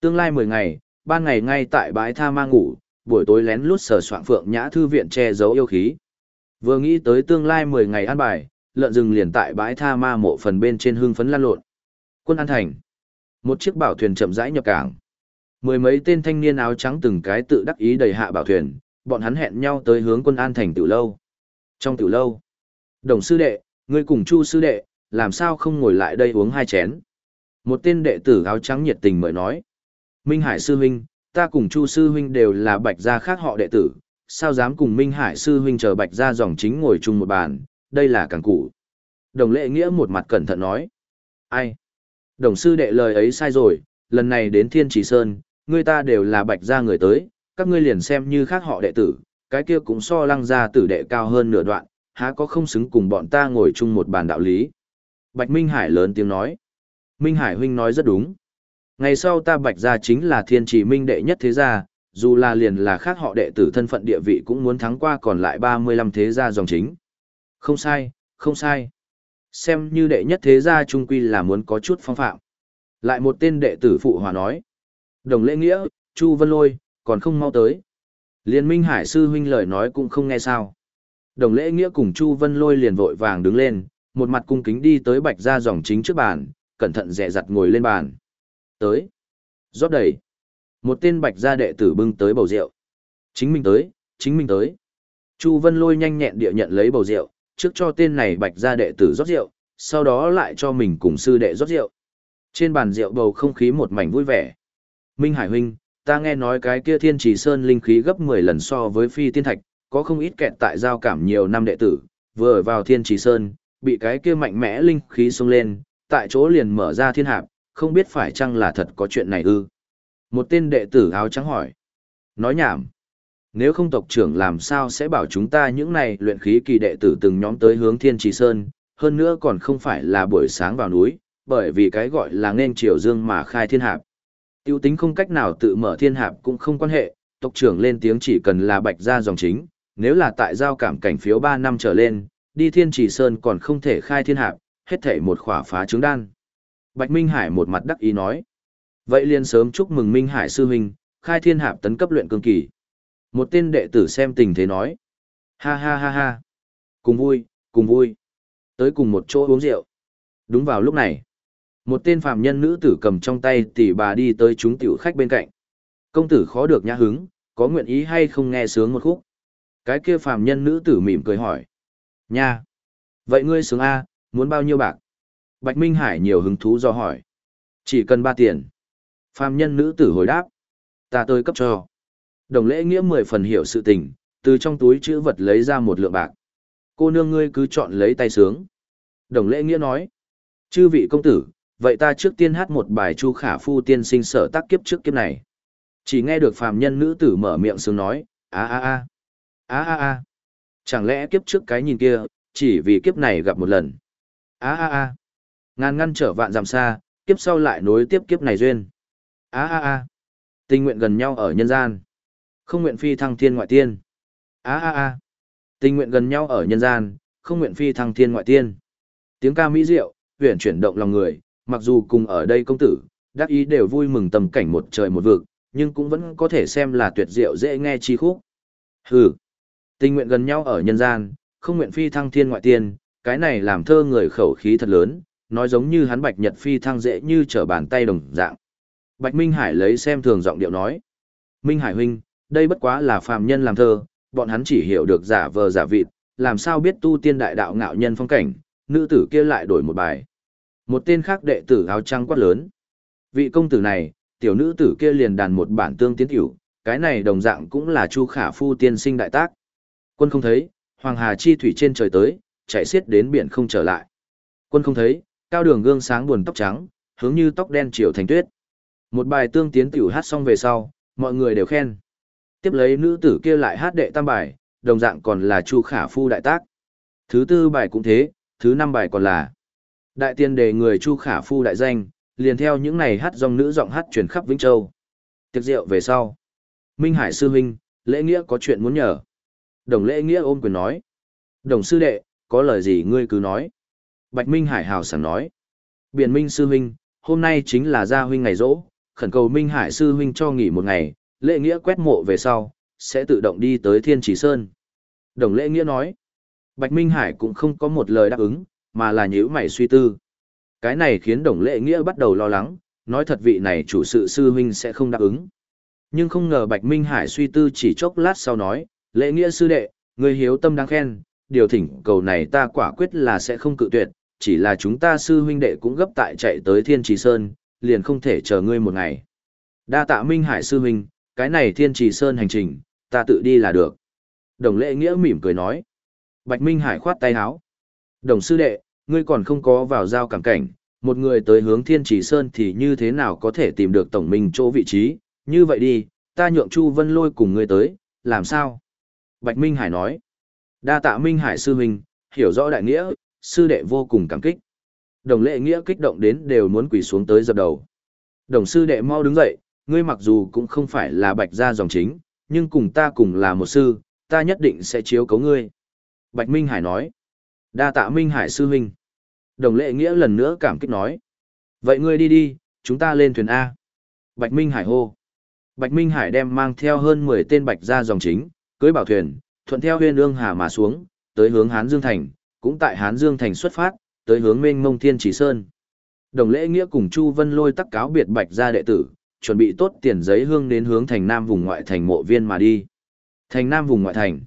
Tương lai 10 ngày, ban ngày ngay tại bãi tha ma ngủ, buổi tối lén lút sờ soạn phượng nhã thư viện che giấu yêu khí. Vừa nghĩ tới tương lai 10 ngày an bài, lợn rừng liền tại bãi tha ma mộ phần bên trên hương phấn lan lộn. Quân An Thành. Một chiếc bảo thuyền chậm rãi nhập cảng. Mười mấy tên thanh niên áo trắng từng cái tự đắc ý đầy hạ bảo thuyền, bọn hắn hẹn nhau tới hướng Quân An Thành tiểu lâu. Trong tiểu lâu, Đồng sư đệ, ngươi cùng Chu sư đệ, làm sao không ngồi lại đây uống hai chén? Một tên đệ tử áo trắng nhiệt tình mời nói. Minh Hải sư huynh, ta cùng Chu sư huynh đều là bạch gia khác họ đệ tử, sao dám cùng Minh Hải sư huynh chờ bạch gia dòng chính ngồi chung một bàn, đây là càng cụ. Đồng lệ nghĩa một mặt cẩn thận nói. Ai? Đồng sư đệ lời ấy sai rồi, lần này đến Thiên Trì Sơn, người ta đều là bạch gia người tới, các ngươi liền xem như khác họ đệ tử, cái kia cũng so lăng gia tử đệ cao hơn nửa đoạn, há có không xứng cùng bọn ta ngồi chung một bàn đạo lý. Bạch Minh Hải lớn tiếng nói. Minh Hải huynh nói rất đúng. Ngày sau ta bạch gia chính là thiên trì minh đệ nhất thế gia, dù là liền là khác họ đệ tử thân phận địa vị cũng muốn thắng qua còn lại 35 thế gia dòng chính. Không sai, không sai. Xem như đệ nhất thế gia trung quy là muốn có chút phong phạm. Lại một tên đệ tử phụ hòa nói. Đồng lễ nghĩa, Chu Vân Lôi, còn không mau tới. Liên minh hải sư huynh lời nói cũng không nghe sao. Đồng lễ nghĩa cùng Chu Vân Lôi liền vội vàng đứng lên, một mặt cung kính đi tới bạch gia dòng chính trước bàn, cẩn thận dè dặt ngồi lên bàn. Tới. rót đầy. Một tên bạch gia đệ tử bưng tới bầu rượu. Chính mình tới, chính mình tới. Chu Vân Lôi nhanh nhẹn địa nhận lấy bầu rượu, trước cho tên này bạch ra đệ tử rót rượu, sau đó lại cho mình cùng sư đệ rót rượu. Trên bàn rượu bầu không khí một mảnh vui vẻ. Minh Hải huynh, ta nghe nói cái kia Thiên Trì Sơn linh khí gấp 10 lần so với Phi Tiên Thạch, có không ít kẹt tại giao cảm nhiều năm đệ tử, vừa ở vào Thiên Trì Sơn, bị cái kia mạnh mẽ linh khí xông lên, tại chỗ liền mở ra thiên hạp, không biết phải chăng là thật có chuyện này ư. Một tên đệ tử áo trắng hỏi. Nói nhảm. Nếu không tộc trưởng làm sao sẽ bảo chúng ta những này luyện khí kỳ đệ tử từng nhóm tới hướng Thiên Trì Sơn, hơn nữa còn không phải là buổi sáng vào núi, bởi vì cái gọi là nên triều dương mà khai thiên hạp. Tiêu tính không cách nào tự mở thiên hạp cũng không quan hệ, tộc trưởng lên tiếng chỉ cần là bạch gia dòng chính, nếu là tại giao cảm cảnh phiếu 3 năm trở lên, đi thiên trì sơn còn không thể khai thiên hạp, hết thể một khỏa phá trứng đan. Bạch Minh Hải một mặt đắc ý nói. Vậy liền sớm chúc mừng Minh Hải sư huynh, khai thiên hạp tấn cấp luyện cương kỳ. Một tên đệ tử xem tình thế nói. Ha ha ha ha. Cùng vui, cùng vui. Tới cùng một chỗ uống rượu. Đúng vào lúc này. Một tên phạm nhân nữ tử cầm trong tay tỷ bà đi tới chúng tiểu khách bên cạnh. Công tử khó được nhã hứng, có nguyện ý hay không nghe sướng một khúc. Cái kia phàm nhân nữ tử mỉm cười hỏi. Nha! Vậy ngươi sướng A, muốn bao nhiêu bạc? Bạch Minh Hải nhiều hứng thú do hỏi. Chỉ cần ba tiền. Phàm nhân nữ tử hồi đáp. Ta tới cấp cho. Đồng lễ nghĩa mười phần hiểu sự tình, từ trong túi chữ vật lấy ra một lượng bạc. Cô nương ngươi cứ chọn lấy tay sướng. Đồng lễ nghĩa nói. Chư vị công tử, vậy ta trước tiên hát một bài chu khả phu tiên sinh sở tác kiếp trước kiếp này. Chỉ nghe được phàm nhân nữ tử mở miệng sướng nói, a a a a a a chẳng lẽ kiếp trước cái nhìn kia chỉ vì kiếp này gặp một lần a a a ngàn ngăn trở vạn dặm xa kiếp sau lại nối tiếp kiếp này duyên a a a tình nguyện gần nhau ở nhân gian không nguyện phi thăng thiên ngoại tiên. A a a. Tình nguyện gần nhau ở nhân gian không nguyện phi thăng thiên ngoại tiên. Tiếng ca mỹ diệu huyện chuyển động lòng người mặc dù cùng ở đây công tử đắc ý đều vui mừng tầm cảnh một trời một vực nhưng cũng vẫn có thể xem là tuyệt diệu dễ nghe chi khúc. Hừ. Tình nguyện gần nhau ở nhân gian, không nguyện phi thăng thiên ngoại tiên, cái này làm thơ người khẩu khí thật lớn, nói giống như hắn Bạch Nhật phi thăng dễ như trở bàn tay đồng dạng. Bạch Minh Hải lấy xem thường giọng điệu nói. Minh Hải huynh, đây bất quá là phàm nhân làm thơ, bọn hắn chỉ hiểu được giả vờ giả vịt, làm sao biết tu tiên đại đạo ngạo nhân phong cảnh, nữ tử kia lại đổi một bài. Một tên khác đệ tử áo trắng quát lớn. Vị công tử này, tiểu nữ tử kia liền đàn một bản tương tiến tiểu, cái này đồng dạng cũng là chu khả phu tiên sinh đại tác. Quân không thấy, Hoàng Hà chi thủy trên trời tới, chạy xiết đến biển không trở lại. Quân không thấy, cao đường gương sáng buồn tóc trắng, hướng như tóc đen chiều thành tuyết. Một bài tương tiến tiểu hát xong về sau, mọi người đều khen. Tiếp lấy nữ tử kia lại hát đệ tam bài, đồng dạng còn là Chu Khả Phu đại tác. Thứ tư bài cũng thế, thứ năm bài còn là Đại tiên đề người Chu Khả Phu đại danh, liền theo những này hát dòng nữ giọng hát truyền khắp Vĩnh Châu. Tiệc rượu về sau. Minh Hải sư huynh, lễ nghĩa có chuyện muốn nhờ. Đồng lễ nghĩa ôm quyền nói. Đồng sư đệ, có lời gì ngươi cứ nói. Bạch Minh Hải hào sảng nói. Biển Minh sư huynh, hôm nay chính là gia huynh ngày rỗ, khẩn cầu Minh Hải sư huynh cho nghỉ một ngày, lễ nghĩa quét mộ về sau, sẽ tự động đi tới Thiên Chỉ Sơn. Đồng lễ nghĩa nói. Bạch Minh Hải cũng không có một lời đáp ứng, mà là nhíu mày suy tư. Cái này khiến đồng lễ nghĩa bắt đầu lo lắng, nói thật vị này chủ sự sư huynh sẽ không đáp ứng. Nhưng không ngờ Bạch Minh Hải suy tư chỉ chốc lát sau nói, lễ nghĩa sư đệ, người hiếu tâm đáng khen, điều thỉnh cầu này ta quả quyết là sẽ không cự tuyệt, chỉ là chúng ta sư huynh đệ cũng gấp tại chạy tới Thiên Trì Sơn, liền không thể chờ ngươi một ngày. Đa tạ Minh Hải sư huynh, cái này Thiên Trì Sơn hành trình, ta tự đi là được. Đồng lễ nghĩa mỉm cười nói. Bạch Minh Hải khoát tay háo Đồng sư đệ, ngươi còn không có vào giao cảm cảnh, một người tới hướng Thiên Trì Sơn thì như thế nào có thể tìm được tổng minh chỗ vị trí, như vậy đi, ta nhượng Chu Vân Lôi cùng ngươi tới, làm sao? Bạch Minh Hải nói. Đa tạ Minh Hải sư huynh, hiểu rõ đại nghĩa, sư đệ vô cùng cảm kích. Đồng lệ nghĩa kích động đến đều muốn quỳ xuống tới dập đầu. Đồng sư đệ mau đứng dậy, ngươi mặc dù cũng không phải là bạch gia dòng chính, nhưng cùng ta cùng là một sư, ta nhất định sẽ chiếu cấu ngươi. Bạch Minh Hải nói. Đa tạ Minh Hải sư huynh. Đồng lệ nghĩa lần nữa cảm kích nói. Vậy ngươi đi đi, chúng ta lên thuyền A. Bạch Minh Hải hô. Bạch Minh Hải đem mang theo hơn 10 tên bạch gia dòng chính, cưới bảo thuyền, thuận theo huyên ương hà mà xuống, tới hướng Hán Dương Thành, cũng tại Hán Dương Thành xuất phát, tới hướng mênh mông thiên chỉ sơn. Đồng lễ nghĩa cùng Chu Vân lôi tắc cáo biệt bạch gia đệ tử, chuẩn bị tốt tiền giấy hương đến hướng thành nam vùng ngoại thành mộ viên mà đi. Thành nam vùng ngoại thành.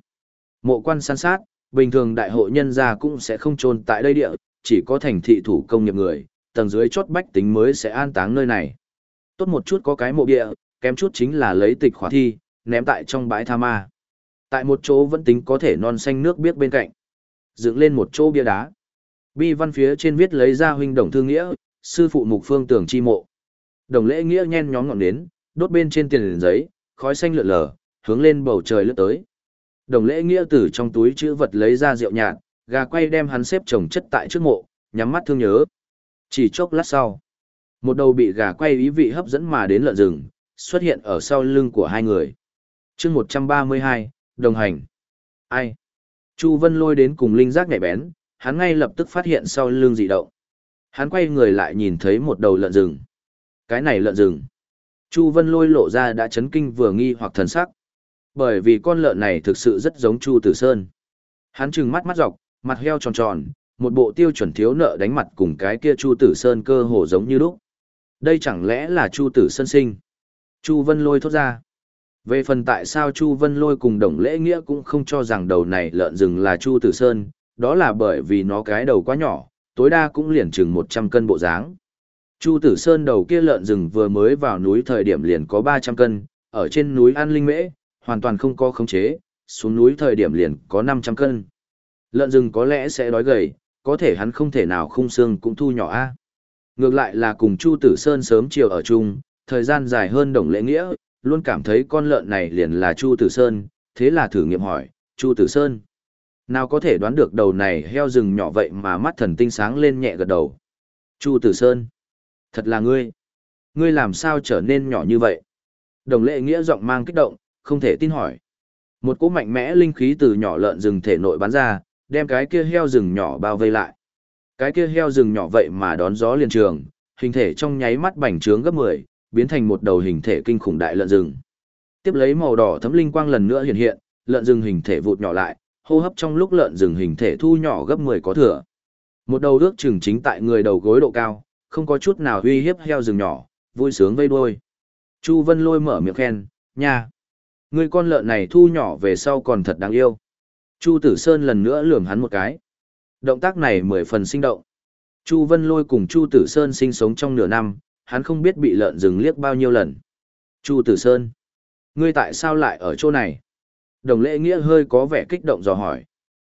Mộ quan san sát, bình thường đại hội nhân gia cũng sẽ không chôn tại đây địa, chỉ có thành thị thủ công nghiệp người, tầng dưới chốt bách tính mới sẽ an táng nơi này. Tốt một chút có cái mộ địa, kém chút chính là lấy tịch khỏa thi, ném tại trong bãi tha ma. Tại một chỗ vẫn tính có thể non xanh nước biếc bên cạnh. Dựng lên một chỗ bia đá. Bi văn phía trên viết lấy ra huynh đồng thương nghĩa, sư phụ mục phương tưởng chi mộ. Đồng lễ nghĩa nhen nhóm ngọn nến, đốt bên trên tiền giấy, khói xanh lượn lờ, hướng lên bầu trời lướt tới. Đồng lễ nghĩa từ trong túi chữ vật lấy ra rượu nhạt, gà quay đem hắn xếp chồng chất tại trước mộ, nhắm mắt thương nhớ. Chỉ chốc lát sau, một đầu bị gà quay ý vị hấp dẫn mà đến lợn rừng, xuất hiện ở sau lưng của hai người. chương 132, đồng hành. Ai? Chu Vân lôi đến cùng linh giác nhạy bén, hắn ngay lập tức phát hiện sau lưng dị động. Hắn quay người lại nhìn thấy một đầu lợn rừng. Cái này lợn rừng. Chu Vân lôi lộ ra đã chấn kinh vừa nghi hoặc thần sắc. Bởi vì con lợn này thực sự rất giống Chu Tử Sơn. Hắn trừng mắt mắt dọc, mặt heo tròn tròn, một bộ tiêu chuẩn thiếu nợ đánh mặt cùng cái kia Chu Tử Sơn cơ hồ giống như lúc. Đây chẳng lẽ là Chu Tử Sơn sinh? Chu Vân lôi thốt ra. Về phần tại sao Chu Vân Lôi cùng Đồng Lễ Nghĩa cũng không cho rằng đầu này lợn rừng là Chu Tử Sơn, đó là bởi vì nó cái đầu quá nhỏ, tối đa cũng liền chừng 100 cân bộ dáng. Chu Tử Sơn đầu kia lợn rừng vừa mới vào núi thời điểm liền có 300 cân, ở trên núi An Linh Mễ, hoàn toàn không có khống chế, xuống núi thời điểm liền có 500 cân. Lợn rừng có lẽ sẽ đói gầy, có thể hắn không thể nào khung xương cũng thu nhỏ a. Ngược lại là cùng Chu Tử Sơn sớm chiều ở chung, thời gian dài hơn Đồng Lễ Nghĩa, luôn cảm thấy con lợn này liền là Chu Tử Sơn, thế là thử nghiệm hỏi, Chu Tử Sơn. Nào có thể đoán được đầu này heo rừng nhỏ vậy mà mắt thần tinh sáng lên nhẹ gật đầu. Chu Tử Sơn. Thật là ngươi. Ngươi làm sao trở nên nhỏ như vậy? Đồng lệ nghĩa giọng mang kích động, không thể tin hỏi. Một cỗ mạnh mẽ linh khí từ nhỏ lợn rừng thể nội bắn ra, đem cái kia heo rừng nhỏ bao vây lại. Cái kia heo rừng nhỏ vậy mà đón gió liền trường, hình thể trong nháy mắt bành trướng gấp 10, biến thành một đầu hình thể kinh khủng đại lợn rừng. Tiếp lấy màu đỏ thấm linh quang lần nữa hiện hiện, lợn rừng hình thể vụt nhỏ lại, hô hấp trong lúc lợn rừng hình thể thu nhỏ gấp 10 có thừa. Một đầu ước chừng chính tại người đầu gối độ cao, không có chút nào uy hiếp heo rừng nhỏ, vui sướng vây đuôi. Chu Vân Lôi mở miệng khen, nha, người con lợn này thu nhỏ về sau còn thật đáng yêu. Chu Tử Sơn lần nữa lườm hắn một cái. Động tác này mười phần sinh động. Chu Vân Lôi cùng Chu Tử Sơn sinh sống trong nửa năm, hắn không biết bị lợn rừng liếc bao nhiêu lần. Chu Tử Sơn, ngươi tại sao lại ở chỗ này? Đồng lễ nghĩa hơi có vẻ kích động dò hỏi.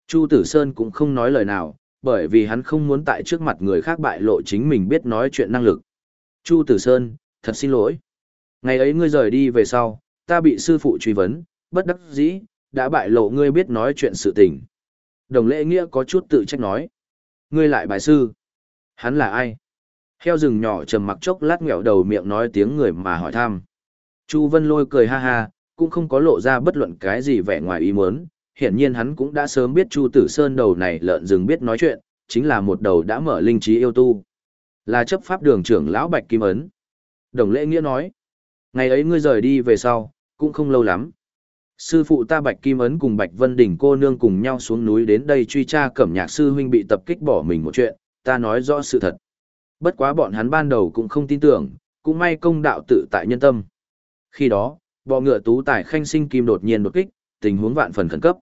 Chu Tử Sơn cũng không nói lời nào, bởi vì hắn không muốn tại trước mặt người khác bại lộ chính mình biết nói chuyện năng lực. Chu Tử Sơn, thật xin lỗi. Ngày ấy ngươi rời đi về sau, ta bị sư phụ truy vấn, bất đắc dĩ, đã bại lộ ngươi biết nói chuyện sự tình. Đồng lễ nghĩa có chút tự trách nói. Ngươi lại bài sư. Hắn là ai? Heo rừng nhỏ trầm mặc chốc lát nghẹo đầu miệng nói tiếng người mà hỏi thăm. Chu Vân Lôi cười ha ha, cũng không có lộ ra bất luận cái gì vẻ ngoài ý muốn, hiển nhiên hắn cũng đã sớm biết Chu Tử Sơn đầu này lợn rừng biết nói chuyện, chính là một đầu đã mở linh trí yêu tu. Là chấp pháp đường trưởng lão Bạch Kim Ấn. Đồng lễ nghĩa nói, ngày ấy ngươi rời đi về sau, cũng không lâu lắm. Sư phụ ta Bạch Kim Ấn cùng Bạch Vân Đỉnh cô nương cùng nhau xuống núi đến đây truy tra cẩm nhạc sư huynh bị tập kích bỏ mình một chuyện, ta nói rõ sự thật. Bất quá bọn hắn ban đầu cũng không tin tưởng, cũng may công đạo tự tại nhân tâm. Khi đó, bọ ngựa tú tài khanh sinh kim đột nhiên đột kích, tình huống vạn phần khẩn cấp.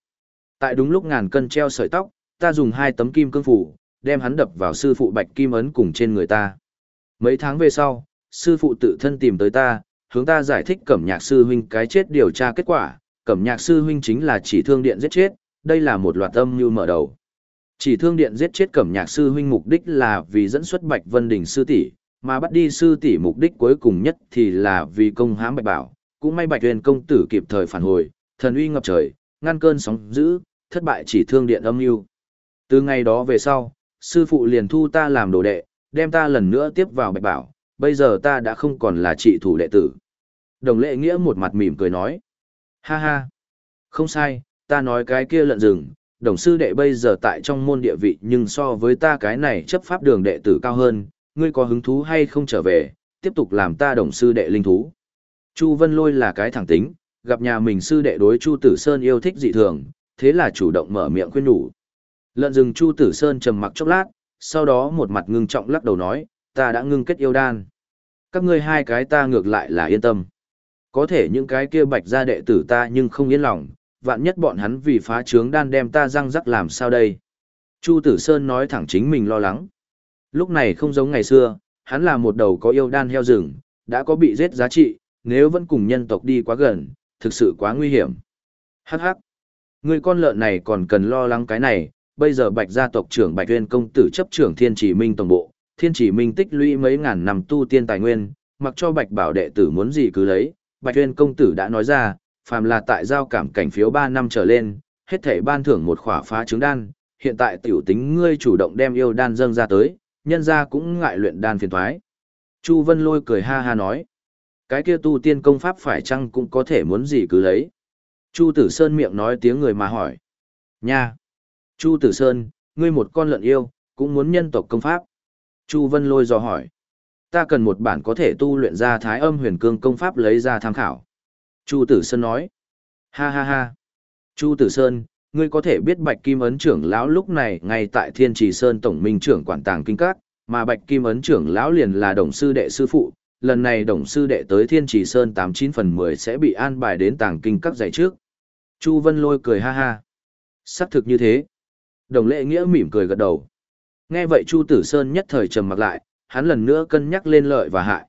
Tại đúng lúc ngàn cân treo sợi tóc, ta dùng hai tấm kim cương phủ, đem hắn đập vào sư phụ Bạch Kim Ấn cùng trên người ta. Mấy tháng về sau, sư phụ tự thân tìm tới ta, hướng ta giải thích cẩm nhạc sư huynh cái chết điều tra kết quả, cẩm nhạc sư huynh chính là chỉ thương điện giết chết, đây là một loạt âm như mở đầu. Chỉ thương điện giết chết cẩm nhạc sư huynh mục đích là vì dẫn xuất Bạch Vân Đình sư tỷ, mà bắt đi sư tỷ mục đích cuối cùng nhất thì là vì công hãm Bạch Bảo, cũng may Bạch Huyền công tử kịp thời phản hồi, thần uy ngập trời, ngăn cơn sóng dữ, thất bại chỉ thương điện âm mưu. Từ ngày đó về sau, sư phụ liền thu ta làm đồ đệ, đem ta lần nữa tiếp vào Bạch Bảo, bây giờ ta đã không còn là trị thủ đệ tử. Đồng lệ nghĩa một mặt mỉm cười nói. Ha ha. Không sai, ta nói cái kia lợn rừng, đồng sư đệ bây giờ tại trong môn địa vị nhưng so với ta cái này chấp pháp đường đệ tử cao hơn, ngươi có hứng thú hay không trở về, tiếp tục làm ta đồng sư đệ linh thú. Chu Vân Lôi là cái thẳng tính, gặp nhà mình sư đệ đối Chu Tử Sơn yêu thích dị thường, thế là chủ động mở miệng khuyên nhủ. Lợn rừng Chu Tử Sơn trầm mặc chốc lát, sau đó một mặt ngưng trọng lắc đầu nói, ta đã ngưng kết yêu đan. Các ngươi hai cái ta ngược lại là yên tâm. Có thể những cái kia bạch gia đệ tử ta nhưng không yên lòng, vạn nhất bọn hắn vì phá trướng đan đem ta răng rắc làm sao đây. Chu Tử Sơn nói thẳng chính mình lo lắng. Lúc này không giống ngày xưa, hắn là một đầu có yêu đan heo rừng, đã có bị giết giá trị, nếu vẫn cùng nhân tộc đi quá gần, thực sự quá nguy hiểm. Hắc hắc. Người con lợn này còn cần lo lắng cái này, bây giờ bạch gia tộc trưởng bạch uyên công tử chấp trưởng thiên chỉ minh tổng bộ, thiên chỉ minh tích lũy mấy ngàn năm tu tiên tài nguyên, mặc cho bạch bảo đệ tử muốn gì cứ lấy, bạch uyên công tử đã nói ra, phàm là tại giao cảm cảnh phiếu 3 năm trở lên, hết thảy ban thưởng một khỏa phá trứng đan, hiện tại tiểu tính ngươi chủ động đem yêu đan dâng ra tới, nhân ra cũng ngại luyện đan phiền thoái. Chu Vân Lôi cười ha ha nói, cái kia tu tiên công pháp phải chăng cũng có thể muốn gì cứ lấy. Chu Tử Sơn miệng nói tiếng người mà hỏi. Nha! Chu Tử Sơn, ngươi một con lợn yêu, cũng muốn nhân tộc công pháp. Chu Vân Lôi dò hỏi. Ta cần một bản có thể tu luyện ra thái âm huyền cương công pháp lấy ra tham khảo. Chu Tử Sơn nói. Ha ha ha. Chu Tử Sơn, ngươi có thể biết Bạch Kim Ấn trưởng lão lúc này ngay tại Thiên Trì Sơn Tổng Minh trưởng quản tàng kinh các, mà Bạch Kim Ấn trưởng lão liền là đồng sư đệ sư phụ. Lần này đồng sư đệ tới Thiên Trì Sơn tám chín phần mười sẽ bị an bài đến tàng kinh các dạy trước. Chu Vân Lôi cười ha ha. Xác thực như thế. Đồng lệ nghĩa mỉm cười gật đầu. Nghe vậy Chu Tử Sơn nhất thời trầm mặt lại, hắn lần nữa cân nhắc lên lợi và hại.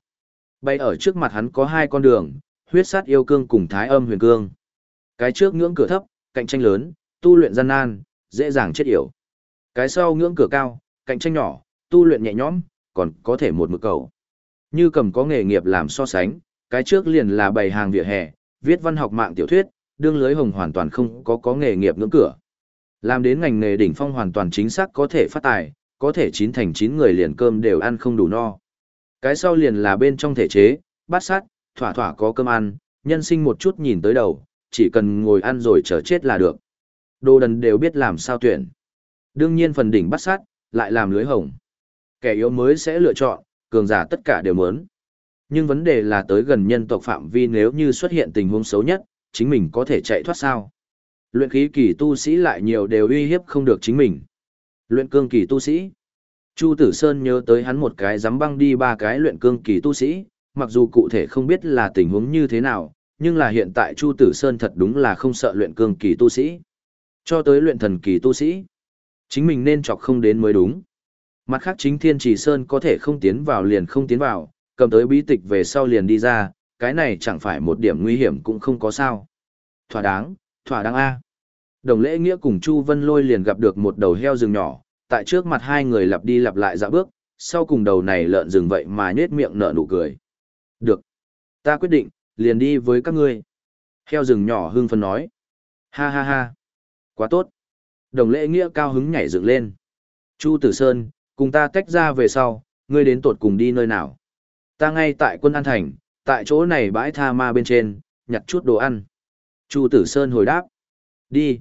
Bay ở trước mặt hắn có hai con đường, huyết sát yêu cương cùng thái âm huyền cương. Cái trước ngưỡng cửa thấp, cạnh tranh lớn, tu luyện gian nan, dễ dàng chết yểu. Cái sau ngưỡng cửa cao, cạnh tranh nhỏ, tu luyện nhẹ nhõm, còn có thể một mực cầu. Như cầm có nghề nghiệp làm so sánh, cái trước liền là bày hàng vỉa hè, viết văn học mạng tiểu thuyết, đương lưới hồng hoàn toàn không có có nghề nghiệp ngưỡng cửa. Làm đến ngành nghề đỉnh phong hoàn toàn chính xác có thể phát tài, có thể chín thành chín người liền cơm đều ăn không đủ no. Cái sau liền là bên trong thể chế, bát sát, thỏa thỏa có cơm ăn, nhân sinh một chút nhìn tới đầu, chỉ cần ngồi ăn rồi chờ chết là được. Đồ đần đều biết làm sao tuyển. Đương nhiên phần đỉnh bắt sát, lại làm lưới hồng. Kẻ yếu mới sẽ lựa chọn, cường giả tất cả đều muốn. Nhưng vấn đề là tới gần nhân tộc phạm vi nếu như xuất hiện tình huống xấu nhất, chính mình có thể chạy thoát sao. Luyện khí kỳ tu sĩ lại nhiều đều uy hiếp không được chính mình. Luyện cương kỳ tu sĩ. Chu Tử Sơn nhớ tới hắn một cái dám băng đi ba cái luyện cương kỳ tu sĩ, mặc dù cụ thể không biết là tình huống như thế nào, nhưng là hiện tại Chu Tử Sơn thật đúng là không sợ luyện cương kỳ tu sĩ. Cho tới luyện thần kỳ tu sĩ, chính mình nên chọc không đến mới đúng. Mặt khác chính Thiên Trì Sơn có thể không tiến vào liền không tiến vào, cầm tới bí tịch về sau liền đi ra, cái này chẳng phải một điểm nguy hiểm cũng không có sao. Thỏa đáng, thỏa đáng A. Đồng lễ nghĩa cùng Chu Vân Lôi liền gặp được một đầu heo rừng nhỏ, tại trước mặt hai người lặp đi lặp lại dạ bước, sau cùng đầu này lợn rừng vậy mà nhết miệng nở nụ cười. Được. Ta quyết định, liền đi với các ngươi. Heo rừng nhỏ hưng phấn nói. Ha ha ha. Quá tốt. Đồng lễ nghĩa cao hứng nhảy dựng lên. Chu Tử Sơn, cùng ta tách ra về sau, ngươi đến tột cùng đi nơi nào. Ta ngay tại quân An Thành, tại chỗ này bãi tha ma bên trên, nhặt chút đồ ăn. Chu Tử Sơn hồi đáp. Đi.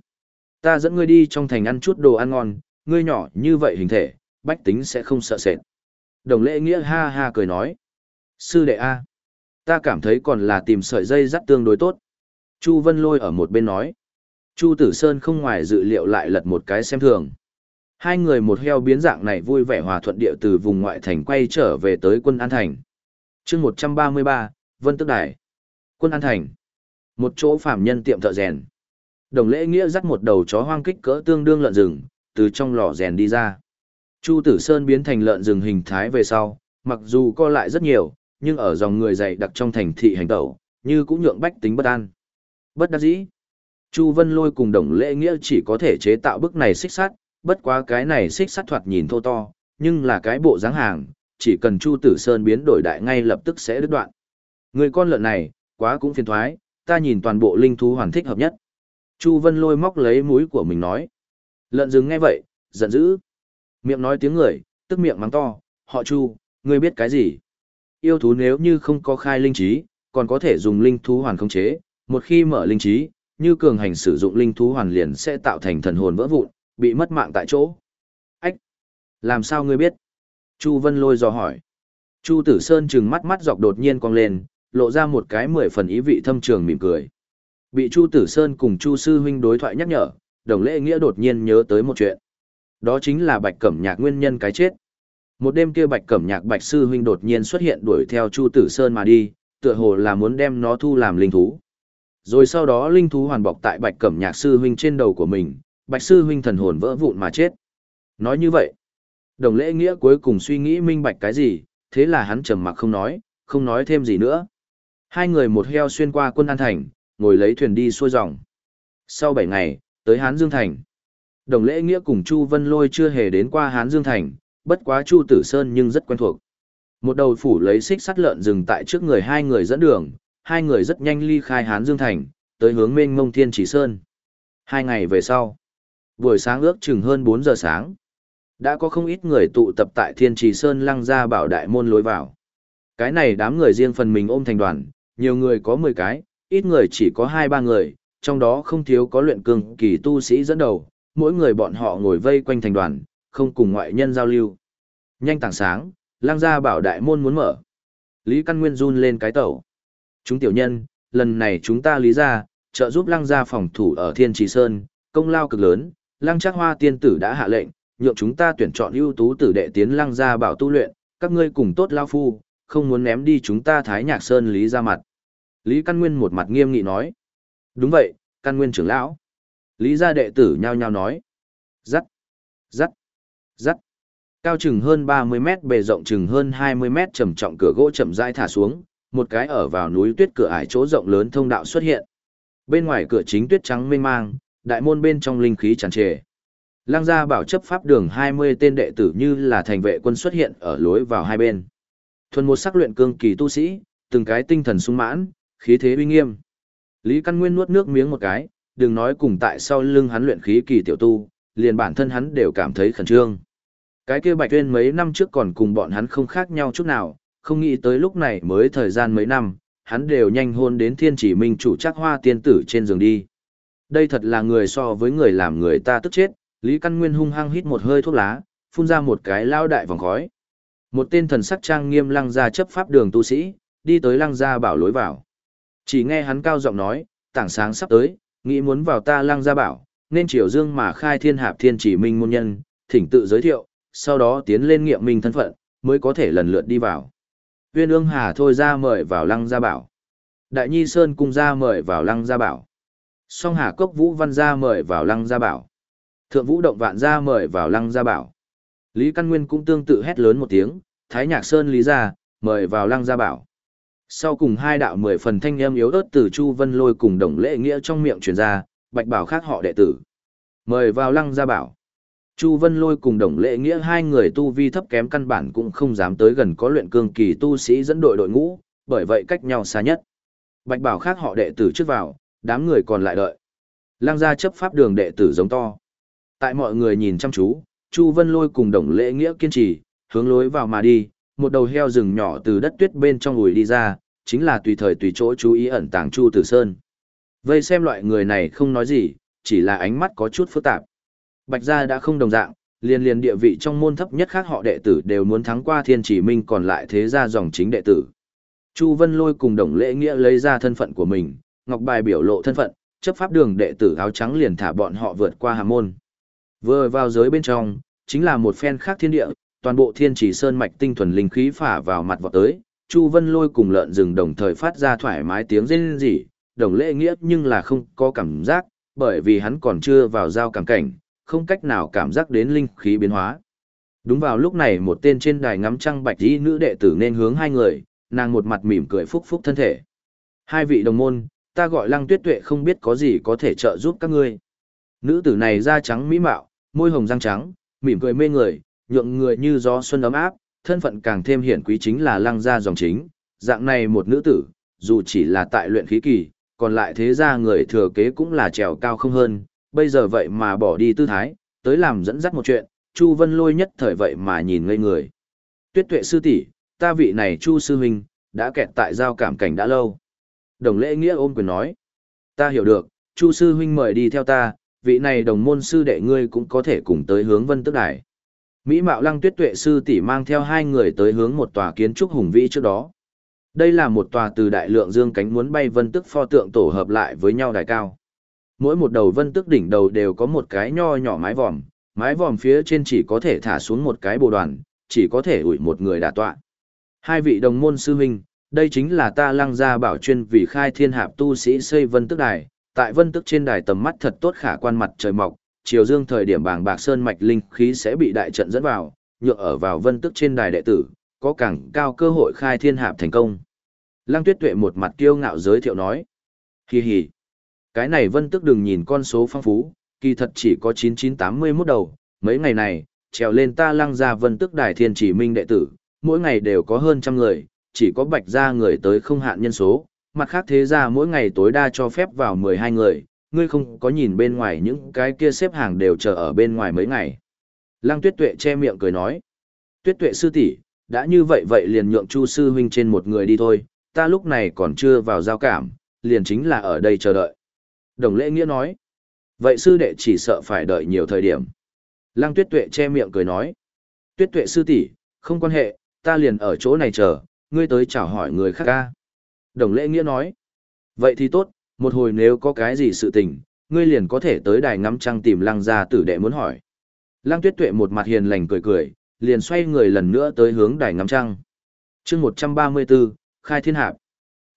Ta dẫn ngươi đi trong thành ăn chút đồ ăn ngon, ngươi nhỏ như vậy hình thể, bách tính sẽ không sợ sệt. Đồng lễ nghĩa ha ha cười nói. Sư đệ A. Ta cảm thấy còn là tìm sợi dây dắt tương đối tốt. Chu Vân Lôi ở một bên nói. Chu Tử Sơn không ngoài dự liệu lại lật một cái xem thường. Hai người một heo biến dạng này vui vẻ hòa thuận địa từ vùng ngoại thành quay trở về tới quân An Thành. chương 133, Vân Tức Đài. Quân An Thành. Một chỗ phạm nhân tiệm thợ rèn. Đồng lễ nghĩa dắt một đầu chó hoang kích cỡ tương đương lợn rừng, từ trong lò rèn đi ra. Chu Tử Sơn biến thành lợn rừng hình thái về sau, mặc dù co lại rất nhiều, nhưng ở dòng người dày đặc trong thành thị hành tẩu, như cũng nhượng bách tính bất an. Bất đắc dĩ. Chu Vân Lôi cùng Đồng Lễ Nghĩa chỉ có thể chế tạo bức này xích sát bất quá cái này xích sắt thoạt nhìn thô to, nhưng là cái bộ dáng hàng, chỉ cần Chu Tử Sơn biến đổi đại ngay lập tức sẽ đứt đoạn. Người con lợn này, quá cũng phiền thoái, ta nhìn toàn bộ linh thú hoàn thích hợp nhất. Chu Vân Lôi móc lấy mũi của mình nói. Lợn rừng nghe vậy, giận dữ. Miệng nói tiếng người, tức miệng mắng to, họ Chu, ngươi biết cái gì? Yêu thú nếu như không có khai linh trí, còn có thể dùng linh thú hoàn khống chế, một khi mở linh trí, như cường hành sử dụng linh thú hoàn liền sẽ tạo thành thần hồn vỡ vụn, bị mất mạng tại chỗ. Ách! Làm sao ngươi biết? Chu Vân Lôi dò hỏi. Chu Tử Sơn trừng mắt mắt dọc đột nhiên cong lên, lộ ra một cái mười phần ý vị thâm trường mỉm cười. Bị Chu Tử Sơn cùng Chu Sư Huynh đối thoại nhắc nhở, đồng lễ nghĩa đột nhiên nhớ tới một chuyện. Đó chính là Bạch Cẩm Nhạc nguyên nhân cái chết. Một đêm kia Bạch Cẩm Nhạc Bạch Sư Huynh đột nhiên xuất hiện đuổi theo Chu Tử Sơn mà đi, tựa hồ là muốn đem nó thu làm linh thú. Rồi sau đó linh thú hoàn bọc tại Bạch Cẩm Nhạc Sư Huynh trên đầu của mình, Bạch Sư Huynh thần hồn vỡ vụn mà chết. Nói như vậy, đồng lễ nghĩa cuối cùng suy nghĩ minh bạch cái gì, thế là hắn trầm mặc không nói, không nói thêm gì nữa. Hai người một heo xuyên qua quân an thành, ngồi lấy thuyền đi xuôi dòng. Sau bảy ngày, tới Hán Dương Thành. Đồng lễ nghĩa cùng Chu Vân Lôi chưa hề đến qua Hán Dương Thành, bất quá Chu Tử Sơn nhưng rất quen thuộc. Một đầu phủ lấy xích sắt lợn dừng tại trước người hai người dẫn đường, hai người rất nhanh ly khai Hán Dương Thành, tới hướng mênh mông Thiên Chỉ Sơn. Hai ngày về sau, buổi sáng ước chừng hơn 4 giờ sáng, đã có không ít người tụ tập tại Thiên Trì Sơn lăng ra bảo đại môn lối vào. Cái này đám người riêng phần mình ôm thành đoàn, nhiều người có 10 cái, ít người chỉ có 2-3 người, trong đó không thiếu có luyện cường kỳ tu sĩ dẫn đầu, mỗi người bọn họ ngồi vây quanh thành đoàn, không cùng ngoại nhân giao lưu. Nhanh tảng sáng, lang gia bảo đại môn muốn mở. Lý Căn Nguyên run lên cái tẩu. Chúng tiểu nhân, lần này chúng ta lý ra, trợ giúp lăng gia phòng thủ ở Thiên Trì Sơn, công lao cực lớn, lăng Trác hoa tiên tử đã hạ lệnh, nhượng chúng ta tuyển chọn ưu tú tử đệ tiến lăng gia bảo tu luyện, các ngươi cùng tốt lao phu, không muốn ném đi chúng ta thái nhạc sơn lý ra mặt. Lý Căn Nguyên một mặt nghiêm nghị nói. Đúng vậy, Căn Nguyên trưởng lão. Lý gia đệ tử nhao nhao nói. Dắt, dắt, dắt. Cao chừng hơn 30 mét bề rộng chừng hơn 20 mét trầm trọng cửa gỗ chậm rãi thả xuống, một cái ở vào núi tuyết cửa ải chỗ rộng lớn thông đạo xuất hiện. Bên ngoài cửa chính tuyết trắng mênh mang, đại môn bên trong linh khí tràn trề. Lăng gia bảo chấp pháp đường 20 tên đệ tử như là thành vệ quân xuất hiện ở lối vào hai bên. Thuần một sắc luyện cương kỳ tu sĩ, từng cái tinh thần sung mãn, khí thế uy nghiêm. Lý Căn Nguyên nuốt nước miếng một cái, đừng nói cùng tại sau lưng hắn luyện khí kỳ tiểu tu, liền bản thân hắn đều cảm thấy khẩn trương. Cái kia Bạch Tuyên mấy năm trước còn cùng bọn hắn không khác nhau chút nào, không nghĩ tới lúc này mới thời gian mấy năm, hắn đều nhanh hôn đến thiên chỉ minh chủ chắc hoa tiên tử trên giường đi. Đây thật là người so với người làm người ta tức chết, Lý Căn Nguyên hung hăng hít một hơi thuốc lá, phun ra một cái lao đại vòng khói. Một tên thần sắc trang nghiêm lăng gia chấp pháp đường tu sĩ, đi tới lăng gia bảo lối vào. Chỉ nghe hắn cao giọng nói, tảng sáng sắp tới, nghĩ muốn vào ta lăng gia bảo, nên triều dương mà khai thiên hạp thiên chỉ minh môn nhân, thỉnh tự giới thiệu, sau đó tiến lên nghiệm minh thân phận, mới có thể lần lượt đi vào. Viên ương hà thôi ra mời vào lăng gia bảo. Đại nhi sơn cung ra mời vào lăng gia bảo. Song hà cốc vũ văn gia mời vào lăng gia bảo. Thượng vũ động vạn gia mời vào lăng gia bảo. Lý Căn Nguyên cũng tương tự hét lớn một tiếng, Thái Nhạc Sơn Lý gia mời vào lăng gia bảo. Sau cùng hai đạo mười phần thanh âm yếu ớt từ Chu Vân Lôi cùng Đồng Lễ Nghĩa trong miệng truyền ra, bạch bảo khác họ đệ tử. Mời vào lăng gia bảo. Chu Vân Lôi cùng Đồng Lễ Nghĩa hai người tu vi thấp kém căn bản cũng không dám tới gần có luyện cương kỳ tu sĩ dẫn đội đội ngũ, bởi vậy cách nhau xa nhất. Bạch bảo khác họ đệ tử trước vào, đám người còn lại đợi. Lăng gia chấp pháp đường đệ tử giống to. Tại mọi người nhìn chăm chú, Chu Vân Lôi cùng Đồng Lễ Nghĩa kiên trì, hướng lối vào mà đi, một đầu heo rừng nhỏ từ đất tuyết bên trong ủi đi ra, chính là tùy thời tùy chỗ chú ý ẩn tàng Chu Tử Sơn. Vây xem loại người này không nói gì, chỉ là ánh mắt có chút phức tạp. Bạch gia đã không đồng dạng, liên liên địa vị trong môn thấp nhất khác họ đệ tử đều muốn thắng qua thiên chỉ minh còn lại thế gia dòng chính đệ tử. Chu Vân Lôi cùng đồng lễ nghĩa lấy ra thân phận của mình, ngọc bài biểu lộ thân phận, chấp pháp đường đệ tử áo trắng liền thả bọn họ vượt qua hà môn. Vừa vào giới bên trong, chính là một phen khác thiên địa, toàn bộ thiên chỉ sơn mạch tinh thuần linh khí phả vào mặt vọt tới, Chu Vân Lôi cùng lợn rừng đồng thời phát ra thoải mái tiếng rên rỉ, đồng lễ nghĩa nhưng là không có cảm giác, bởi vì hắn còn chưa vào giao cảm cảnh, không cách nào cảm giác đến linh khí biến hóa. Đúng vào lúc này một tên trên đài ngắm trăng bạch y nữ đệ tử nên hướng hai người, nàng một mặt mỉm cười phúc phúc thân thể. Hai vị đồng môn, ta gọi lăng tuyết tuệ không biết có gì có thể trợ giúp các ngươi. Nữ tử này da trắng mỹ mạo, môi hồng răng trắng, mỉm cười mê người, nhượng người như gió xuân ấm áp, thân phận càng thêm hiển quý chính là lăng gia dòng chính. Dạng này một nữ tử, dù chỉ là tại luyện khí kỳ, còn lại thế gia người thừa kế cũng là trèo cao không hơn, bây giờ vậy mà bỏ đi tư thái, tới làm dẫn dắt một chuyện, Chu Vân Lôi nhất thời vậy mà nhìn ngây người. Tuyết tuệ sư tỷ, ta vị này Chu sư huynh, đã kẹt tại giao cảm cảnh đã lâu. Đồng lễ nghĩa ôm quyền nói. Ta hiểu được, Chu sư huynh mời đi theo ta, vị này đồng môn sư đệ ngươi cũng có thể cùng tới hướng vân tức đài. Mỹ Mạo Lăng Tuyết Tuệ sư tỷ mang theo hai người tới hướng một tòa kiến trúc hùng vĩ trước đó. Đây là một tòa từ đại lượng dương cánh muốn bay vân tức pho tượng tổ hợp lại với nhau đài cao. Mỗi một đầu vân tức đỉnh đầu đều có một cái nho nhỏ mái vòm, mái vòm phía trên chỉ có thể thả xuống một cái bồ đoàn, chỉ có thể ủi một người đả tọa. Hai vị đồng môn sư huynh, đây chính là ta lăng gia bảo chuyên vì khai thiên hạp tu sĩ xây vân tức đài, tại vân tức trên đài tầm mắt thật tốt khả quan mặt trời mọc, chiều dương thời điểm bàng bạc sơn mạch linh khí sẽ bị đại trận dẫn vào, nhượng ở vào vân tức trên đài đệ tử, có càng cao cơ hội khai thiên hạp thành công. Lăng tuyết tuệ một mặt kiêu ngạo giới thiệu nói. Hi hi. Cái này vân tức đừng nhìn con số phong phú, kỳ thật chỉ có 9981 đầu, mấy ngày này, trèo lên ta lăng ra vân tức đài thiên chỉ minh đệ tử, mỗi ngày đều có hơn trăm người, chỉ có bạch ra người tới không hạn nhân số, mặt khác thế ra mỗi ngày tối đa cho phép vào 12 người, ngươi không có nhìn bên ngoài những cái kia xếp hàng đều chờ ở bên ngoài mấy ngày. Lăng tuyết tuệ che miệng cười nói, tuyết tuệ sư tỷ đã như vậy vậy liền nhượng chu sư huynh trên một người đi thôi, ta lúc này còn chưa vào giao cảm, liền chính là ở đây chờ đợi. Đồng lễ nghĩa nói, vậy sư đệ chỉ sợ phải đợi nhiều thời điểm. Lăng tuyết tuệ che miệng cười nói, tuyết tuệ sư tỷ không quan hệ, ta liền ở chỗ này chờ, ngươi tới chào hỏi người khác ca. Đồng lễ nghĩa nói, vậy thì tốt, một hồi nếu có cái gì sự tình, ngươi liền có thể tới đài ngắm trăng tìm lăng gia tử đệ muốn hỏi. Lăng tuyết tuệ một mặt hiền lành cười cười, liền xoay người lần nữa tới hướng đài ngắm trăng. chương 134, Khai Thiên Hạp.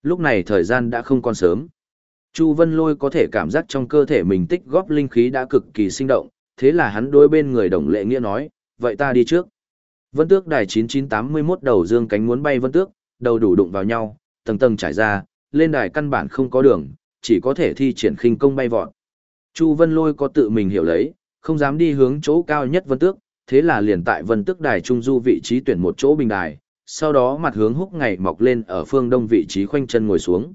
Lúc này thời gian đã không còn sớm. Chu Vân Lôi có thể cảm giác trong cơ thể mình tích góp linh khí đã cực kỳ sinh động, thế là hắn đối bên người đồng lệ nghĩa nói, vậy ta đi trước. Vân tước đài 9981 đầu dương cánh muốn bay vân tước, đầu đủ đụng vào nhau, tầng tầng trải ra, lên đài căn bản không có đường, chỉ có thể thi triển khinh công bay vọt. Chu Vân Lôi có tự mình hiểu lấy, không dám đi hướng chỗ cao nhất vân tước, thế là liền tại vân tước đài trung du vị trí tuyển một chỗ bình đài, sau đó mặt hướng húc ngày mọc lên ở phương đông vị trí khoanh chân ngồi xuống.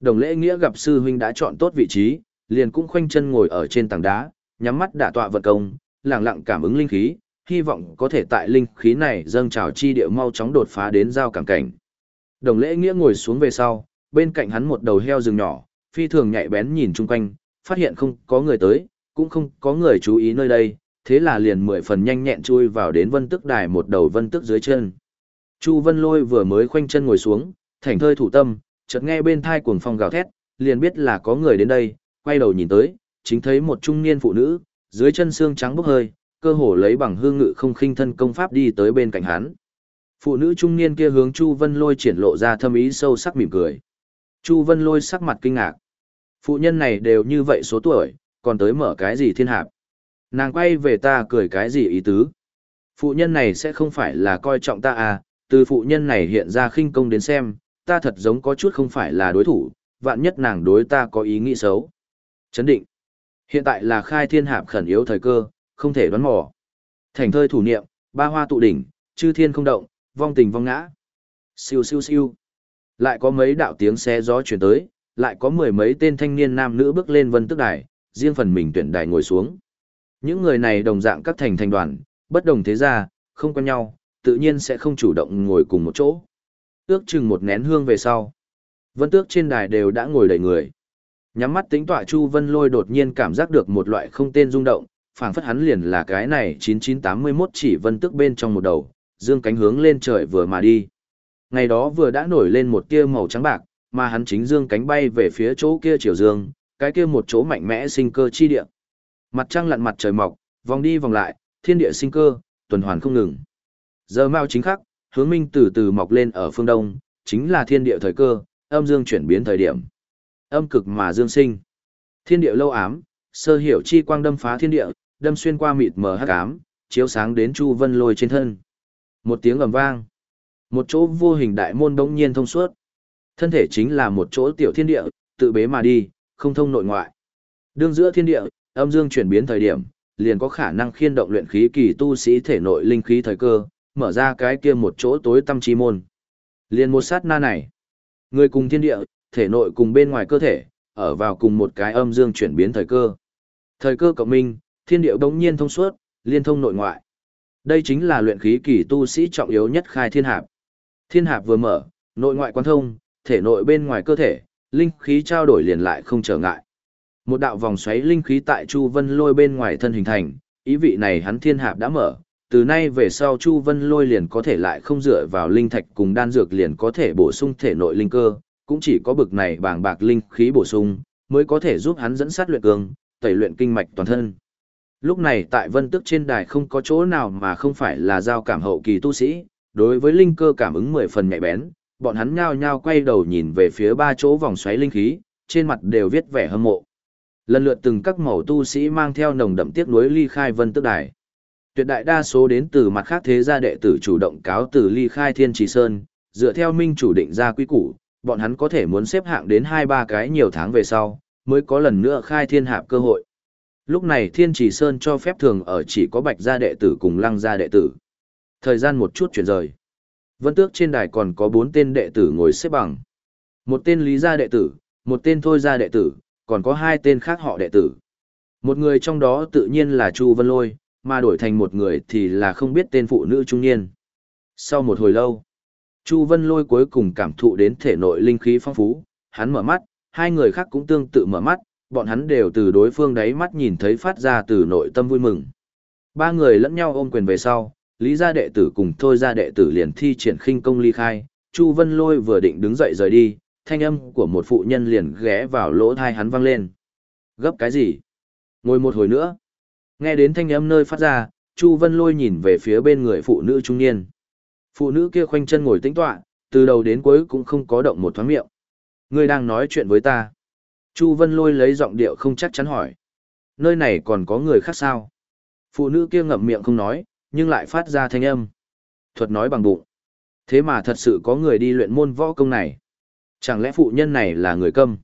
Đồng lễ nghĩa gặp sư huynh đã chọn tốt vị trí, liền cũng khoanh chân ngồi ở trên tảng đá, nhắm mắt đả tọa vận công, lặng lặng cảm ứng linh khí, hy vọng có thể tại linh khí này dâng trào chi địa mau chóng đột phá đến giao cảm cảnh. Đồng lễ nghĩa ngồi xuống về sau, bên cạnh hắn một đầu heo rừng nhỏ, phi thường nhạy bén nhìn chung quanh, phát hiện không có người tới, cũng không có người chú ý nơi đây, thế là liền mười phần nhanh nhẹn chui vào đến vân tức đài một đầu vân tức dưới chân. Chu Vân Lôi vừa mới khoanh chân ngồi xuống, thảnh thơi thủ tâm, chợt nghe bên thai cuồng phong gào thét, liền biết là có người đến đây, quay đầu nhìn tới, chính thấy một trung niên phụ nữ, dưới chân xương trắng bốc hơi, cơ hồ lấy bằng hương ngự không khinh thân công pháp đi tới bên cạnh hắn. Phụ nữ trung niên kia hướng Chu Vân Lôi triển lộ ra thâm ý sâu sắc mỉm cười. Chu Vân Lôi sắc mặt kinh ngạc. Phụ nhân này đều như vậy số tuổi, còn tới mở cái gì thiên hạp. Nàng quay về ta cười cái gì ý tứ. Phụ nhân này sẽ không phải là coi trọng ta à, từ phụ nhân này hiện ra khinh công đến xem, ta thật giống có chút không phải là đối thủ, vạn nhất nàng đối ta có ý nghĩ xấu. Chấn định. Hiện tại là khai thiên hạp khẩn yếu thời cơ, không thể đoán mò. Thành thơi thủ niệm, ba hoa tụ đỉnh, chư thiên không động, vong tình vong ngã. Siêu siêu siêu. Lại có mấy đạo tiếng xe gió chuyển tới, lại có mười mấy tên thanh niên nam nữ bước lên vân tức đài, riêng phần mình tuyển đài ngồi xuống. Những người này đồng dạng các thành thành đoàn, bất đồng thế gia, không quen nhau, tự nhiên sẽ không chủ động ngồi cùng một chỗ. Ước chừng một nén hương về sau. Vân tước trên đài đều đã ngồi đầy người. Nhắm mắt tính tọa Chu Vân Lôi đột nhiên cảm giác được một loại không tên rung động, phảng phất hắn liền là cái này 9981 chỉ vân tức bên trong một đầu, dương cánh hướng lên trời vừa mà đi. Ngày đó vừa đã nổi lên một tia màu trắng bạc, mà hắn chính dương cánh bay về phía chỗ kia chiều dương, cái kia một chỗ mạnh mẽ sinh cơ chi địa. Mặt trăng lặn mặt trời mọc, vòng đi vòng lại, thiên địa sinh cơ, tuần hoàn không ngừng. Giờ mao chính khắc, hướng minh từ từ mọc lên ở phương đông, chính là thiên địa thời cơ, âm dương chuyển biến thời điểm. Âm cực mà dương sinh. Thiên địa lâu ám, sơ hiểu chi quang đâm phá thiên địa, đâm xuyên qua mịt mờ hắc ám, chiếu sáng đến Chu Vân Lôi trên thân. Một tiếng ầm vang, một chỗ vô hình đại môn bỗng nhiên thông suốt. Thân thể chính là một chỗ tiểu thiên địa, tự bế mà đi, không thông nội ngoại. Đương giữa thiên địa, âm dương chuyển biến thời điểm, liền có khả năng khiên động luyện khí kỳ tu sĩ thể nội linh khí thời cơ, mở ra cái kia một chỗ tối tâm chi môn. Liền một sát na này, người cùng thiên địa, thể nội cùng bên ngoài cơ thể, ở vào cùng một cái âm dương chuyển biến thời cơ. Thời cơ cộng minh, thiên địa đống nhiên thông suốt, liên thông nội ngoại. Đây chính là luyện khí kỳ tu sĩ trọng yếu nhất khai thiên hạp. Thiên hạp vừa mở, nội ngoại quan thông, thể nội bên ngoài cơ thể, linh khí trao đổi liền lại không trở ngại. Một đạo vòng xoáy linh khí tại Chu Vân Lôi bên ngoài thân hình thành, ý vị này hắn thiên hạp đã mở, từ nay về sau Chu Vân Lôi liền có thể lại không dựa vào linh thạch cùng đan dược liền có thể bổ sung thể nội linh cơ, cũng chỉ có bực này bàng bạc linh khí bổ sung, mới có thể giúp hắn dẫn sát luyện cường, tẩy luyện kinh mạch toàn thân. Lúc này tại vân tức trên đài không có chỗ nào mà không phải là giao cảm hậu kỳ tu sĩ, đối với linh cơ cảm ứng mười phần nhạy bén, bọn hắn nhao nhao quay đầu nhìn về phía ba chỗ vòng xoáy linh khí, trên mặt đều viết vẻ hâm mộ. Lần lượt từng các mẩu tu sĩ mang theo nồng đậm tiếc nuối ly khai vân tức đài. Tuyệt đại đa số đến từ mặt khác thế gia đệ tử chủ động cáo từ ly khai thiên trì sơn, dựa theo minh chủ định ra quy củ, bọn hắn có thể muốn xếp hạng đến hai ba cái nhiều tháng về sau, mới có lần nữa khai thiên hạp cơ hội. Lúc này Thiên Trì Sơn cho phép thường ở chỉ có bạch gia đệ tử cùng lăng gia đệ tử. Thời gian một chút chuyển rời. Vân tước trên đài còn có bốn tên đệ tử ngồi xếp bằng. Một tên lý gia đệ tử, một tên thôi gia đệ tử, còn có hai tên khác họ đệ tử. Một người trong đó tự nhiên là Chu Vân Lôi, mà đổi thành một người thì là không biết tên phụ nữ trung niên. Sau một hồi lâu, Chu Vân Lôi cuối cùng cảm thụ đến thể nội linh khí phong phú, hắn mở mắt, hai người khác cũng tương tự mở mắt, bọn hắn đều từ đối phương đáy mắt nhìn thấy phát ra từ nội tâm vui mừng. Ba người lẫn nhau ôm quyền về sau, Lý gia đệ tử cùng Thôi gia đệ tử liền thi triển khinh công ly khai, Chu Vân Lôi vừa định đứng dậy rời đi, thanh âm của một phụ nhân liền ghé vào lỗ tai hắn vang lên. Gấp cái gì? Ngồi một hồi nữa. Nghe đến thanh âm nơi phát ra, Chu Vân Lôi nhìn về phía bên người phụ nữ trung niên. Phụ nữ kia khoanh chân ngồi tĩnh tọa, từ đầu đến cuối cũng không có động một thoáng miệng. Ngươi đang nói chuyện với ta. Chu Vân Lôi lấy giọng điệu không chắc chắn hỏi. Nơi này còn có người khác sao? Phụ nữ kia ngậm miệng không nói, nhưng lại phát ra thanh âm. Thuật nói bằng bụng. Thế mà thật sự có người đi luyện môn võ công này. Chẳng lẽ phụ nhân này là người câm?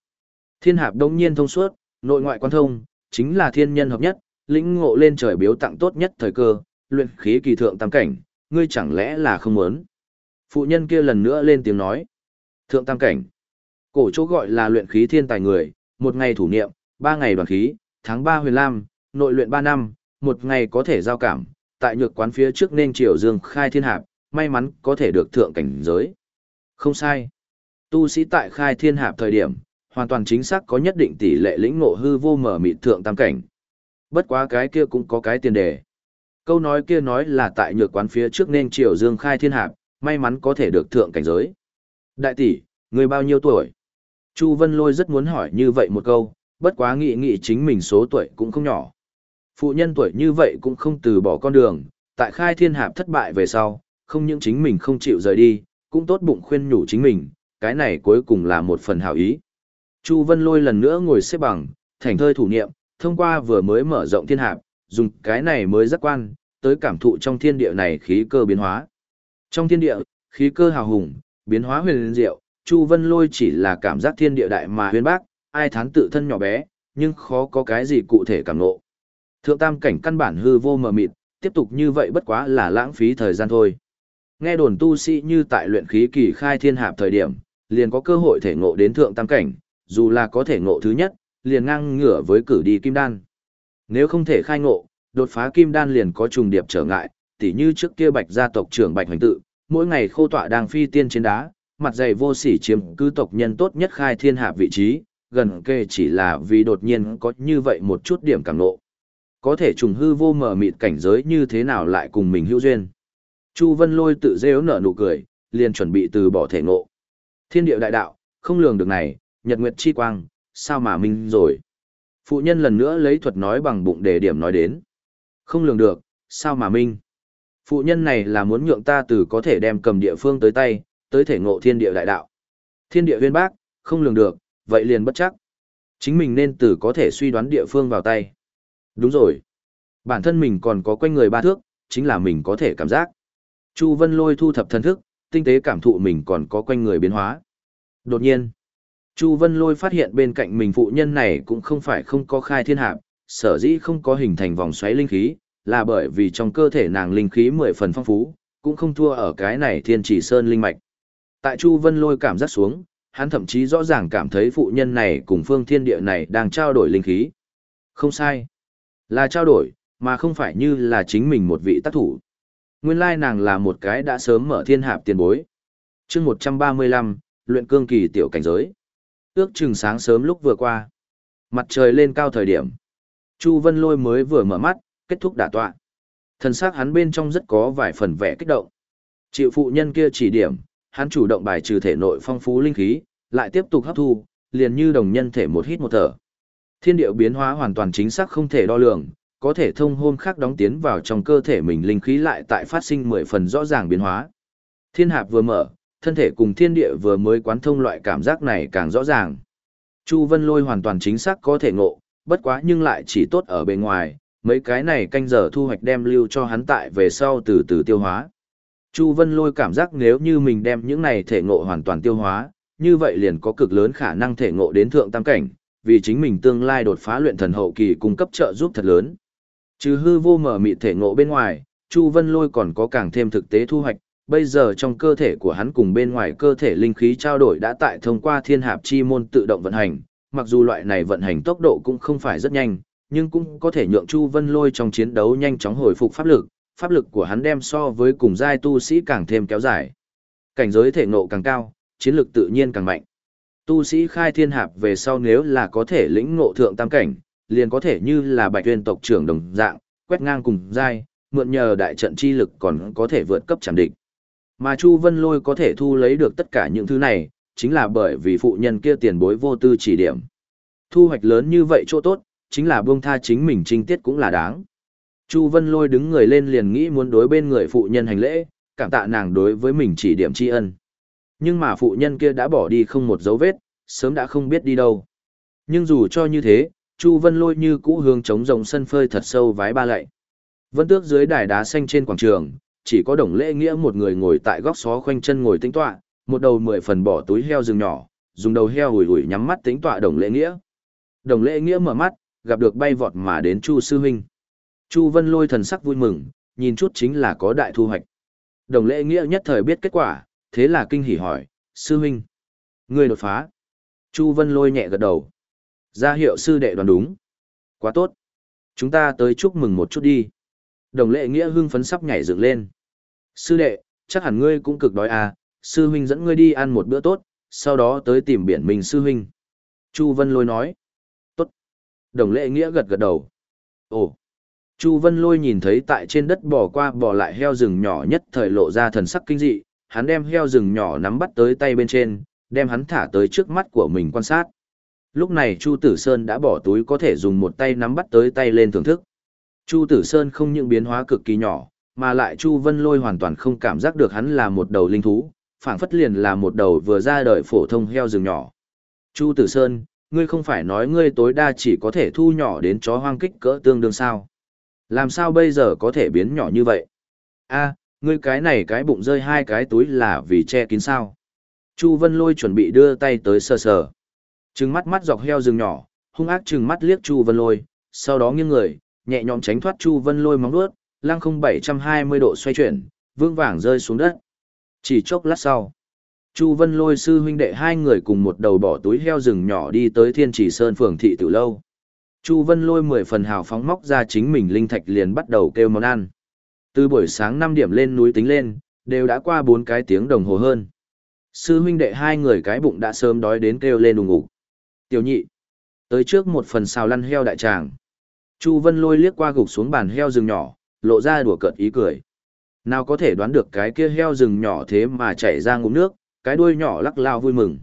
Thiên hạp đông nhiên thông suốt, nội ngoại quan thông, chính là thiên nhân hợp nhất, lĩnh ngộ lên trời biếu tặng tốt nhất thời cơ, luyện khí kỳ thượng tam cảnh, ngươi chẳng lẽ là không muốn? Phụ nhân kia lần nữa lên tiếng nói. Thượng tam cảnh. Cổ chỗ gọi là luyện khí thiên tài người, một ngày thủ niệm, ba ngày đoàn khí, tháng ba huyền lam, nội luyện ba năm, một ngày có thể giao cảm, tại nhược quán phía trước nên triều dương khai thiên hạp, may mắn có thể được thượng cảnh giới. Không sai. Tu sĩ tại khai thiên hạp thời điểm, hoàn toàn chính xác có nhất định tỷ lệ lĩnh ngộ hư vô mở mịt thượng tam cảnh. Bất quá cái kia cũng có cái tiền đề. Câu nói kia nói là tại nhược quán phía trước nên triều dương khai thiên hạp, may mắn có thể được thượng cảnh giới. Đại tỷ, người bao nhiêu tuổi? Chu Vân Lôi rất muốn hỏi như vậy một câu, bất quá nghĩ nghĩ chính mình số tuổi cũng không nhỏ. Phụ nhân tuổi như vậy cũng không từ bỏ con đường, tại khai thiên hạp thất bại về sau, không những chính mình không chịu rời đi, cũng tốt bụng khuyên nhủ chính mình, cái này cuối cùng là một phần hảo ý. Chu Vân Lôi lần nữa ngồi xếp bằng, thành thơi thủ niệm, thông qua vừa mới mở rộng thiên hạp, dùng cái này mới giác quan, tới cảm thụ trong thiên địa này khí cơ biến hóa. Trong thiên địa, khí cơ hào hùng, biến hóa huyền diệu, Chu Vân Lôi chỉ là cảm giác thiên địa đại mà Huyên bác, ai thán tự thân nhỏ bé, nhưng khó có cái gì cụ thể cảm ngộ. Thượng tam cảnh căn bản hư vô mờ mịt, tiếp tục như vậy bất quá là lãng phí thời gian thôi. Nghe đồn tu sĩ như tại luyện khí kỳ khai thiên hạp thời điểm, liền có cơ hội thể ngộ đến thượng tam cảnh, dù là có thể ngộ thứ nhất, liền ngang ngửa với cử đi kim đan. Nếu không thể khai ngộ, đột phá kim đan liền có trùng điệp trở ngại, tỉ như trước kia bạch gia tộc trưởng bạch hoành tự, mỗi ngày khô tọa đang phi tiên trên đá, mặt dày vô sỉ chiếm cứ tộc nhân tốt nhất khai thiên hạ vị trí, gần kề chỉ là vì đột nhiên có như vậy một chút điểm cảm nộ. Có thể trùng hư vô mở mịt cảnh giới như thế nào lại cùng mình hữu duyên. Chu Vân Lôi tự rêu nở nụ cười, liền chuẩn bị từ bỏ thể ngộ. Thiên địa đại đạo, không lường được này, nhật nguyệt chi quang, sao mà minh rồi. Phụ nhân lần nữa lấy thuật nói bằng bụng để điểm nói đến. Không lường được, sao mà minh. Phụ nhân này là muốn nhượng ta từ có thể đem cầm địa phương tới tay, tới thể ngộ thiên địa đại đạo. Thiên địa huyên bác, không lường được, vậy liền bất chắc. Chính mình nên từ có thể suy đoán địa phương vào tay. Đúng rồi. Bản thân mình còn có quanh người ba thước, chính là mình có thể cảm giác. Chu Vân Lôi thu thập thân thức, tinh tế cảm thụ mình còn có quanh người biến hóa. Đột nhiên, Chu Vân Lôi phát hiện bên cạnh mình phụ nhân này cũng không phải không có khai thiên hạp, sở dĩ không có hình thành vòng xoáy linh khí, là bởi vì trong cơ thể nàng linh khí mười phần phong phú, cũng không thua ở cái này thiên chỉ sơn linh mạch. Tại Chu Vân Lôi cảm giác xuống, hắn thậm chí rõ ràng cảm thấy phụ nhân này cùng phương thiên địa này đang trao đổi linh khí. Không sai. Là trao đổi, mà không phải như là chính mình một vị tác thủ. Nguyên lai nàng là một cái đã sớm mở thiên hạp tiền bối. chương 135, luyện cương kỳ tiểu cảnh giới. Ước chừng sáng sớm lúc vừa qua. Mặt trời lên cao thời điểm. Chu Vân Lôi mới vừa mở mắt, kết thúc đả tọa. Thần sắc hắn bên trong rất có vài phần vẻ kích động. Chịu phụ nhân kia chỉ điểm, hắn chủ động bài trừ thể nội phong phú linh khí, lại tiếp tục hấp thu, liền như đồng nhân thể một hít một thở. Thiên điệu biến hóa hoàn toàn chính xác không thể đo lường, có thể thông hôm khác đóng tiến vào trong cơ thể mình linh khí lại tại phát sinh mười phần rõ ràng biến hóa. Thiên hạp vừa mở, thân thể cùng thiên địa vừa mới quán thông loại cảm giác này càng rõ ràng. Chu Vân Lôi hoàn toàn chính xác có thể ngộ, bất quá nhưng lại chỉ tốt ở bề ngoài, mấy cái này canh giờ thu hoạch đem lưu cho hắn tại về sau từ từ tiêu hóa. Chu Vân Lôi cảm giác nếu như mình đem những này thể ngộ hoàn toàn tiêu hóa, như vậy liền có cực lớn khả năng thể ngộ đến thượng tam cảnh, vì chính mình tương lai đột phá luyện thần hậu kỳ cung cấp trợ giúp thật lớn. Trừ hư vô mở mịt thể ngộ bên ngoài, Chu Vân Lôi còn có càng thêm thực tế thu hoạch, bây giờ trong cơ thể của hắn cùng bên ngoài cơ thể linh khí trao đổi đã tại thông qua thiên hạp chi môn tự động vận hành, mặc dù loại này vận hành tốc độ cũng không phải rất nhanh, nhưng cũng có thể nhượng Chu Vân Lôi trong chiến đấu nhanh chóng hồi phục pháp lực, pháp lực của hắn đem so với cùng giai tu sĩ càng thêm kéo dài. Cảnh giới thể ngộ càng cao, chiến lực tự nhiên càng mạnh. Tu sĩ khai thiên hạp về sau nếu là có thể lĩnh ngộ thượng tam cảnh, liền có thể như là bạch tuyên tộc trưởng đồng dạng, quét ngang cùng giai, mượn nhờ đại trận chi lực còn có thể vượt cấp chẳng địch. Mà Chu Vân Lôi có thể thu lấy được tất cả những thứ này, chính là bởi vì phụ nhân kia tiền bối vô tư chỉ điểm. Thu hoạch lớn như vậy chỗ tốt, chính là buông tha chính mình trinh tiết cũng là đáng. Chu Vân Lôi đứng người lên liền nghĩ muốn đối bên người phụ nhân hành lễ, cảm tạ nàng đối với mình chỉ điểm tri ân. Nhưng mà phụ nhân kia đã bỏ đi không một dấu vết, sớm đã không biết đi đâu. Nhưng dù cho như thế, Chu Vân Lôi như cũ hướng chống rồng sân phơi thật sâu vái ba lạy. Vân tước dưới đài đá xanh trên quảng trường, chỉ có đồng lễ nghĩa một người ngồi tại góc xó khoanh chân ngồi tĩnh tọa, một đầu mười phần bỏ túi heo rừng nhỏ, dùng đầu heo hủi hủi nhắm mắt tĩnh tọa đồng lễ nghĩa. Đồng lễ nghĩa mở mắt, gặp được bay vọt mà đến Chu sư huynh. Chu Vân Lôi thần sắc vui mừng, nhìn chút chính là có đại thu hoạch. Đồng lễ nghĩa nhất thời biết kết quả, thế là kinh hỉ hỏi, sư huynh, ngươi đột phá. Chu Vân Lôi nhẹ gật đầu. Ra hiệu sư đệ đoán đúng. Quá tốt. Chúng ta tới chúc mừng một chút đi. Đồng lệ nghĩa hưng phấn sắp nhảy dựng lên. Sư đệ, chắc hẳn ngươi cũng cực đói à, sư huynh dẫn ngươi đi ăn một bữa tốt, sau đó tới tìm biển mình sư huynh. Chu Vân Lôi nói. Tốt. Đồng lệ nghĩa gật gật đầu. Ồ. Chu Vân Lôi nhìn thấy tại trên đất bò qua bò lại heo rừng nhỏ nhất thời lộ ra thần sắc kinh dị, hắn đem heo rừng nhỏ nắm bắt tới tay bên trên, đem hắn thả tới trước mắt của mình quan sát. Lúc này Chu Tử Sơn đã bỏ túi có thể dùng một tay nắm bắt tới tay lên thưởng thức. Chu Tử Sơn không những biến hóa cực kỳ nhỏ, mà lại Chu Vân Lôi hoàn toàn không cảm giác được hắn là một đầu linh thú, phảng phất liền là một đầu vừa ra đời phổ thông heo rừng nhỏ. Chu Tử Sơn, ngươi không phải nói ngươi tối đa chỉ có thể thu nhỏ đến chó hoang kích cỡ tương đương sao? Làm sao bây giờ có thể biến nhỏ như vậy? A, ngươi cái này cái bụng rơi hai cái túi là vì che kín sao? Chu Vân Lôi chuẩn bị đưa tay tới sờ sờ. Trừng mắt mắt dọc heo rừng nhỏ, hung ác trừng mắt liếc Chu Vân Lôi, sau đó nghiêng người, nhẹ nhõm tránh thoát Chu Vân Lôi móng vuốt, lăng không 720 độ xoay chuyển, vương vàng rơi xuống đất. Chỉ chốc lát sau, Chu Vân Lôi sư huynh đệ hai người cùng một đầu bỏ túi heo rừng nhỏ đi tới Thiên Chỉ Sơn phường thị tử lâu. Chu Vân Lôi mười phần hào phóng móc ra chính mình linh thạch liền bắt đầu kêu món ăn. Từ buổi sáng 5 điểm lên núi tính lên, đều đã qua 4 cái tiếng đồng hồ hơn. Sư huynh đệ hai người cái bụng đã sớm đói đến kêu lên đùng ngủ. Tiểu nhị. Tới trước một phần xào lăn heo đại tràng. Chu Vân lôi liếc qua gục xuống bàn heo rừng nhỏ, lộ ra đùa cợt ý cười. Nào có thể đoán được cái kia heo rừng nhỏ thế mà chảy ra ngụm nước, cái đuôi nhỏ lắc lao vui mừng.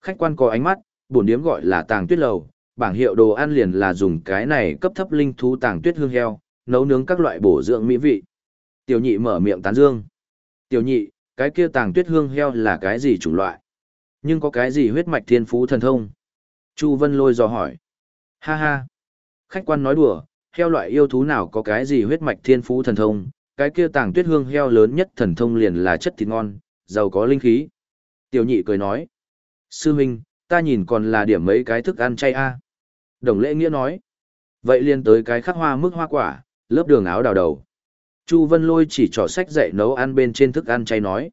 Khách quan có ánh mắt, bổn điếm gọi là tàng tuyết lầu, bảng hiệu đồ ăn liền là dùng cái này cấp thấp linh thú tàng tuyết hương heo, nấu nướng các loại bổ dưỡng mỹ vị. Tiểu nhị mở miệng tán dương. Tiểu nhị, cái kia tàng tuyết hương heo là cái gì chủng loại? Nhưng có cái gì huyết mạch thiên phú thần thông? Chu Vân lôi dò hỏi. Ha ha. Khách quan nói đùa, heo loại yêu thú nào có cái gì huyết mạch thiên phú thần thông, cái kia tàng tuyết hương heo lớn nhất thần thông liền là chất thịt ngon, giàu có linh khí. Tiểu nhị cười nói. Sư Minh, ta nhìn còn là điểm mấy cái thức ăn chay a. Đồng lễ nghĩa nói. Vậy liền tới cái khắc hoa mức hoa quả, lớp đường áo đào đầu. Chu Vân Lôi chỉ trỏ sách dạy nấu ăn bên trên thức ăn chay nói.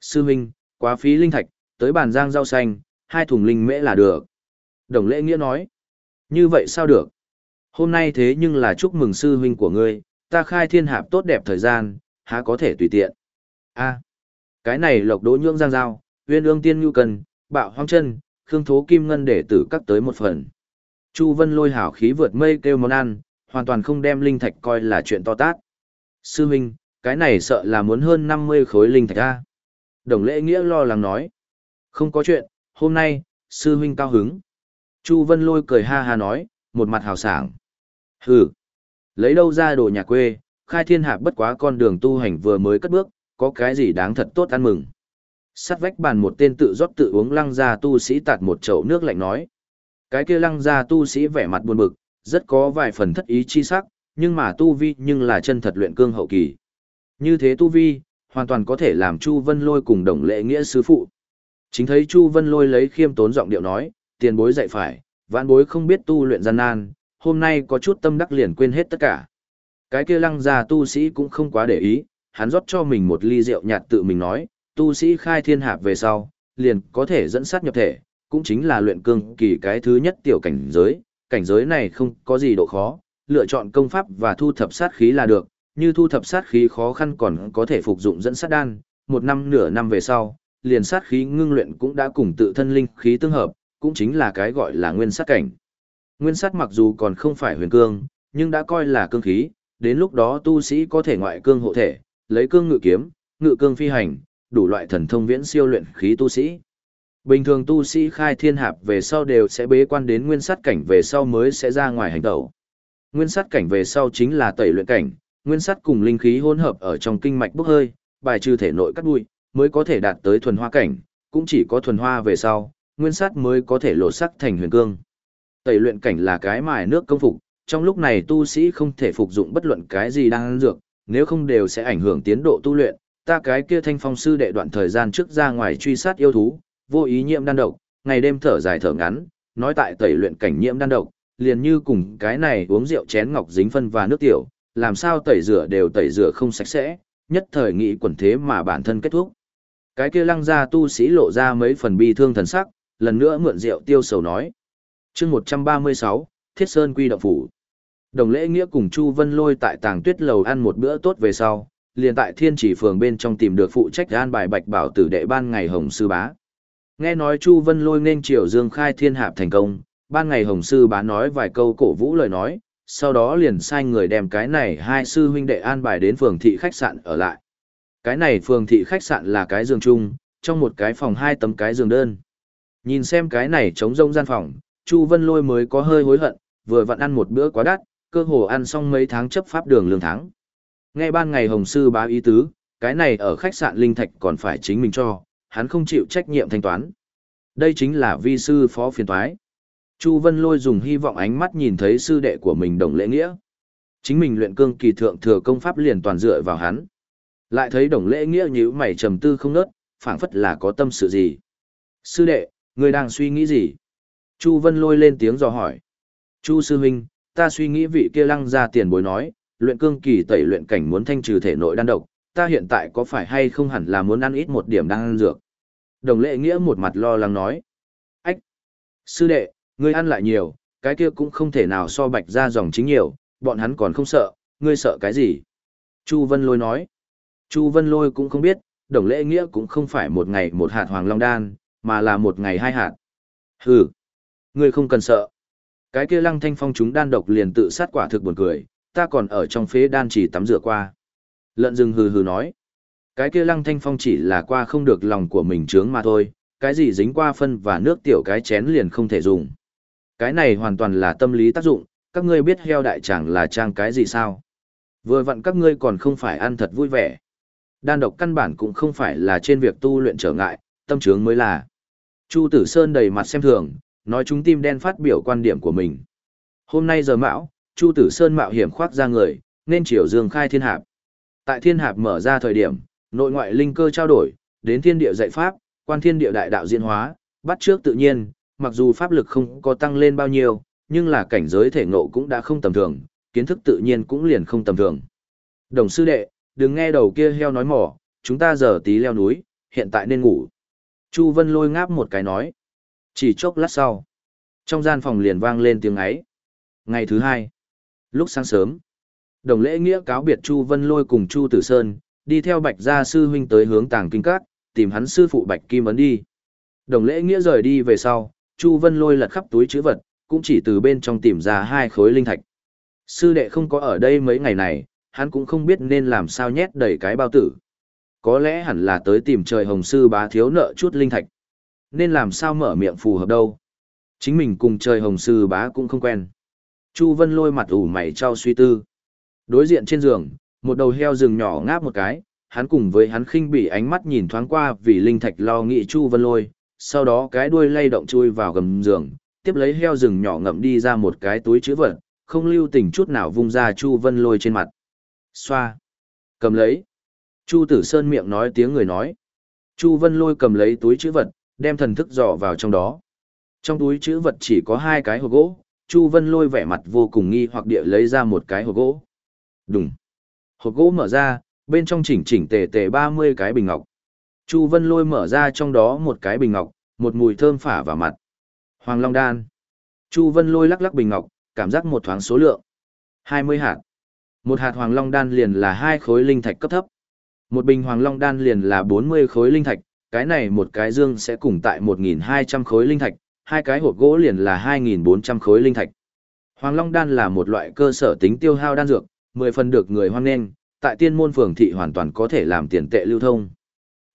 Sư Minh, quá phí linh thạch, tới bàn giang rau xanh, hai thùng linh mễ là được. Đồng lễ nghĩa nói. Như vậy sao được? Hôm nay thế nhưng là chúc mừng sư huynh của ngươi, ta khai thiên hạp tốt đẹp thời gian, há có thể tùy tiện. a cái này lộc đỗ nhưỡng giang giao, uyên ương tiên nhu cần, bạo hoang chân, khương thố kim ngân để tử cắt tới một phần. Chu Vân lôi hảo khí vượt mây kêu món ăn, hoàn toàn không đem linh thạch coi là chuyện to tát. Sư huynh, cái này sợ là muốn hơn 50 khối linh thạch a. Đồng lễ nghĩa lo lắng nói. Không có chuyện, hôm nay, sư huynh cao hứng. Chu Vân lôi cười ha ha nói, một mặt hào sảng. Hừ, lấy đâu ra đồ nhà quê, khai thiên hạp bất quá con đường tu hành vừa mới cất bước, có cái gì đáng thật tốt ăn mừng. Sắt vách bàn một tên tự rót tự uống lăng ra tu sĩ tạt một chậu nước lạnh nói. Cái kia lăng ra tu sĩ vẻ mặt buồn bực, rất có vài phần thất ý chi sắc, nhưng mà tu vi nhưng là chân thật luyện cương hậu kỳ. Như thế tu vi, hoàn toàn có thể làm Chu Vân Lôi cùng đồng lệ nghĩa sư phụ. Chính thấy Chu Vân Lôi lấy khiêm tốn giọng điệu nói, tiền bối dạy phải, vãn bối không biết tu luyện gian nan, hôm nay có chút tâm đắc liền quên hết tất cả. Cái kia lăng già tu sĩ cũng không quá để ý, hắn rót cho mình một ly rượu nhạt tự mình nói, tu sĩ khai thiên hạp về sau, liền có thể dẫn sát nhập thể, cũng chính là luyện cương kỳ cái thứ nhất tiểu cảnh giới, cảnh giới này không có gì độ khó, lựa chọn công pháp và thu thập sát khí là được, như thu thập sát khí khó khăn còn có thể phục dụng dẫn sát đan, một năm nửa năm về sau, liền sát khí ngưng luyện cũng đã cùng tự thân linh khí tương hợp, cũng chính là cái gọi là nguyên sát cảnh. Nguyên sát mặc dù còn không phải huyền cương, nhưng đã coi là cương khí, đến lúc đó tu sĩ có thể ngoại cương hộ thể, lấy cương ngự kiếm, ngự cương phi hành, đủ loại thần thông viễn siêu luyện khí tu sĩ. Bình thường tu sĩ khai thiên hạp về sau đều sẽ bế quan đến nguyên sát cảnh về sau mới sẽ ra ngoài hành tẩu. Nguyên sát cảnh về sau chính là tẩy luyện cảnh, nguyên sát cùng linh khí hỗn hợp ở trong kinh mạch bốc hơi, bài trừ thể nội cắt bụi, mới có thể đạt tới thuần hoa cảnh, cũng chỉ có thuần hoa về sau, nguyên sát mới có thể lột sắc thành huyền cương. Tẩy luyện cảnh là cái mài nước công phục, trong lúc này tu sĩ không thể phục dụng bất luận cái gì đang dược, nếu không đều sẽ ảnh hưởng tiến độ tu luyện. Ta cái kia thanh phong sư đệ đoạn thời gian trước ra ngoài truy sát yêu thú, vô ý nhiễm đan độc, ngày đêm thở dài thở ngắn, nói tại tẩy luyện cảnh nhiễm đan độc, liền như cùng cái này uống rượu chén ngọc dính phân và nước tiểu, làm sao tẩy rửa đều tẩy rửa không sạch sẽ, nhất thời nghĩ quần thế mà bản thân kết thúc. Cái kia lăng ra tu sĩ lộ ra mấy phần bi thương thần sắc, lần nữa mượn rượu tiêu sầu nói. chương 136, Thiết Sơn Quy Động Phủ. Đồng lễ nghĩa cùng Chu Vân Lôi tại tàng tuyết lầu ăn một bữa tốt về sau, liền tại thiên chỉ phường bên trong tìm được phụ trách an bài bạch bảo tử đệ ban ngày hồng sư bá. Nghe nói Chu Vân Lôi nên triều dương khai thiên hạp thành công, ban ngày hồng sư bá nói vài câu cổ vũ lời nói, sau đó liền sai người đem cái này hai sư huynh đệ an bài đến phường thị khách sạn ở lại. Cái này phường thị khách sạn là cái giường chung, trong một cái phòng hai tấm cái giường đơn. Nhìn xem cái này trống rông gian phòng, Chu Vân Lôi mới có hơi hối hận, vừa vặn ăn một bữa quá đắt, cơ hồ ăn xong mấy tháng chấp pháp đường lương tháng. Nghe ban ngày Hồng Sư bá ý tứ, cái này ở khách sạn Linh Thạch còn phải chính mình cho, hắn không chịu trách nhiệm thanh toán. Đây chính là vi sư phó phiền toái. Chu Vân Lôi dùng hy vọng ánh mắt nhìn thấy sư đệ của mình đồng lễ nghĩa. Chính mình luyện cương kỳ thượng thừa công pháp liền toàn dựa vào hắn. Lại thấy đồng lễ nghĩa nhíu mày trầm tư không nớt, phảng phất là có tâm sự gì. Sư đệ, người đang suy nghĩ gì? Chu Vân Lôi lên tiếng dò hỏi. Chu Sư Huynh, ta suy nghĩ vị kia lăng ra tiền bối nói, luyện cương kỳ tẩy luyện cảnh muốn thanh trừ thể nội đan độc, ta hiện tại có phải hay không hẳn là muốn ăn ít một điểm đang ăn dược. Đồng lệ nghĩa một mặt lo lắng nói. Ách! Sư đệ, ngươi ăn lại nhiều, cái kia cũng không thể nào so bạch ra dòng chính nhiều, bọn hắn còn không sợ, ngươi sợ cái gì? Chu Vân Lôi nói. Chu Vân Lôi cũng không biết, đồng lễ nghĩa cũng không phải một ngày một hạt hoàng long đan, mà là một ngày hai hạt. Hừ! Ngươi không cần sợ. Cái kia lăng thanh phong chúng đan độc liền tự sát quả thực buồn cười, ta còn ở trong phế đan chỉ tắm rửa qua. Lợn rừng hừ hừ nói. Cái kia lăng thanh phong chỉ là qua không được lòng của mình trướng mà thôi, cái gì dính qua phân và nước tiểu cái chén liền không thể dùng. Cái này hoàn toàn là tâm lý tác dụng, các ngươi biết heo đại tràng là trang cái gì sao? Vừa vặn các ngươi còn không phải ăn thật vui vẻ. Đan độc căn bản cũng không phải là trên việc tu luyện trở ngại, tâm trướng mới là. Chu Tử Sơn đầy mặt xem thường, nói chúng tim đen phát biểu quan điểm của mình. Hôm nay giờ mạo, Chu Tử Sơn mạo hiểm khoác ra người, nên chiều dương khai thiên hạp. Tại thiên hạp mở ra thời điểm, nội ngoại linh cơ trao đổi, đến thiên địa dạy pháp, quan thiên địa đại đạo diễn hóa, bắt trước tự nhiên, mặc dù pháp lực không có tăng lên bao nhiêu, nhưng là cảnh giới thể ngộ cũng đã không tầm thường, kiến thức tự nhiên cũng liền không tầm thường. Đồng sư đệ, đừng nghe đầu kia heo nói mỏ, chúng ta giờ tí leo núi, hiện tại nên ngủ. Chu Vân lôi ngáp một cái nói. Chỉ chốc lát sau, trong gian phòng liền vang lên tiếng ấy. Ngày thứ hai, lúc sáng sớm, đồng lễ nghĩa cáo biệt Chu Vân lôi cùng Chu Tử Sơn, đi theo Bạch Gia sư huynh tới hướng tàng kinh các, tìm hắn sư phụ Bạch Kim ấn đi. Đồng lễ nghĩa rời đi về sau, Chu Vân lôi lật khắp túi chữ vật, cũng chỉ từ bên trong tìm ra hai khối linh thạch. Sư đệ không có ở đây mấy ngày này, hắn cũng không biết nên làm sao nhét đầy cái bao tử. Có lẽ hẳn là tới tìm trời hồng sư bá thiếu nợ chút linh thạch. Nên làm sao mở miệng phù hợp đâu. Chính mình cùng trời hồng sư bá cũng không quen. Chu Vân lôi mặt ủ mày trao suy tư. Đối diện trên giường, một đầu heo rừng nhỏ ngáp một cái, hắn cùng với hắn khinh bị ánh mắt nhìn thoáng qua vì linh thạch lo nghị Chu Vân lôi, sau đó cái đuôi lay động chui vào gầm giường, tiếp lấy heo rừng nhỏ ngậm đi ra một cái túi chữ vật, không lưu tình chút nào vung ra Chu Vân lôi trên mặt. Xoa. Cầm lấy. Chu Tử Sơn miệng nói tiếng người nói. Chu Vân lôi cầm lấy túi chữ vật, đem thần thức dò vào trong đó. Trong túi chữ vật chỉ có hai cái hộp gỗ, Chu Vân lôi vẻ mặt vô cùng nghi hoặc địa lấy ra một cái hộp gỗ. Đùng. Hộp gỗ mở ra, bên trong chỉnh chỉnh tề tề 30 cái bình ngọc. Chu Vân lôi mở ra trong đó một cái bình ngọc, một mùi thơm phả vào mặt. Hoàng Long Đan. Chu Vân lôi lắc lắc bình ngọc, cảm giác một thoáng số lượng. 20 hạt. Một hạt Hoàng Long Đan liền là hai khối linh thạch cấp thấp. Một bình Hoàng Long Đan liền là 40 khối linh thạch, cái này một cái dương sẽ cùng tại 1.200 khối linh thạch, hai cái hộp gỗ liền là 2.400 khối linh thạch. Hoàng Long Đan là một loại cơ sở tính tiêu hao đan dược, 10 phần được người hoan nghênh, tại tiên môn phường thị hoàn toàn có thể làm tiền tệ lưu thông.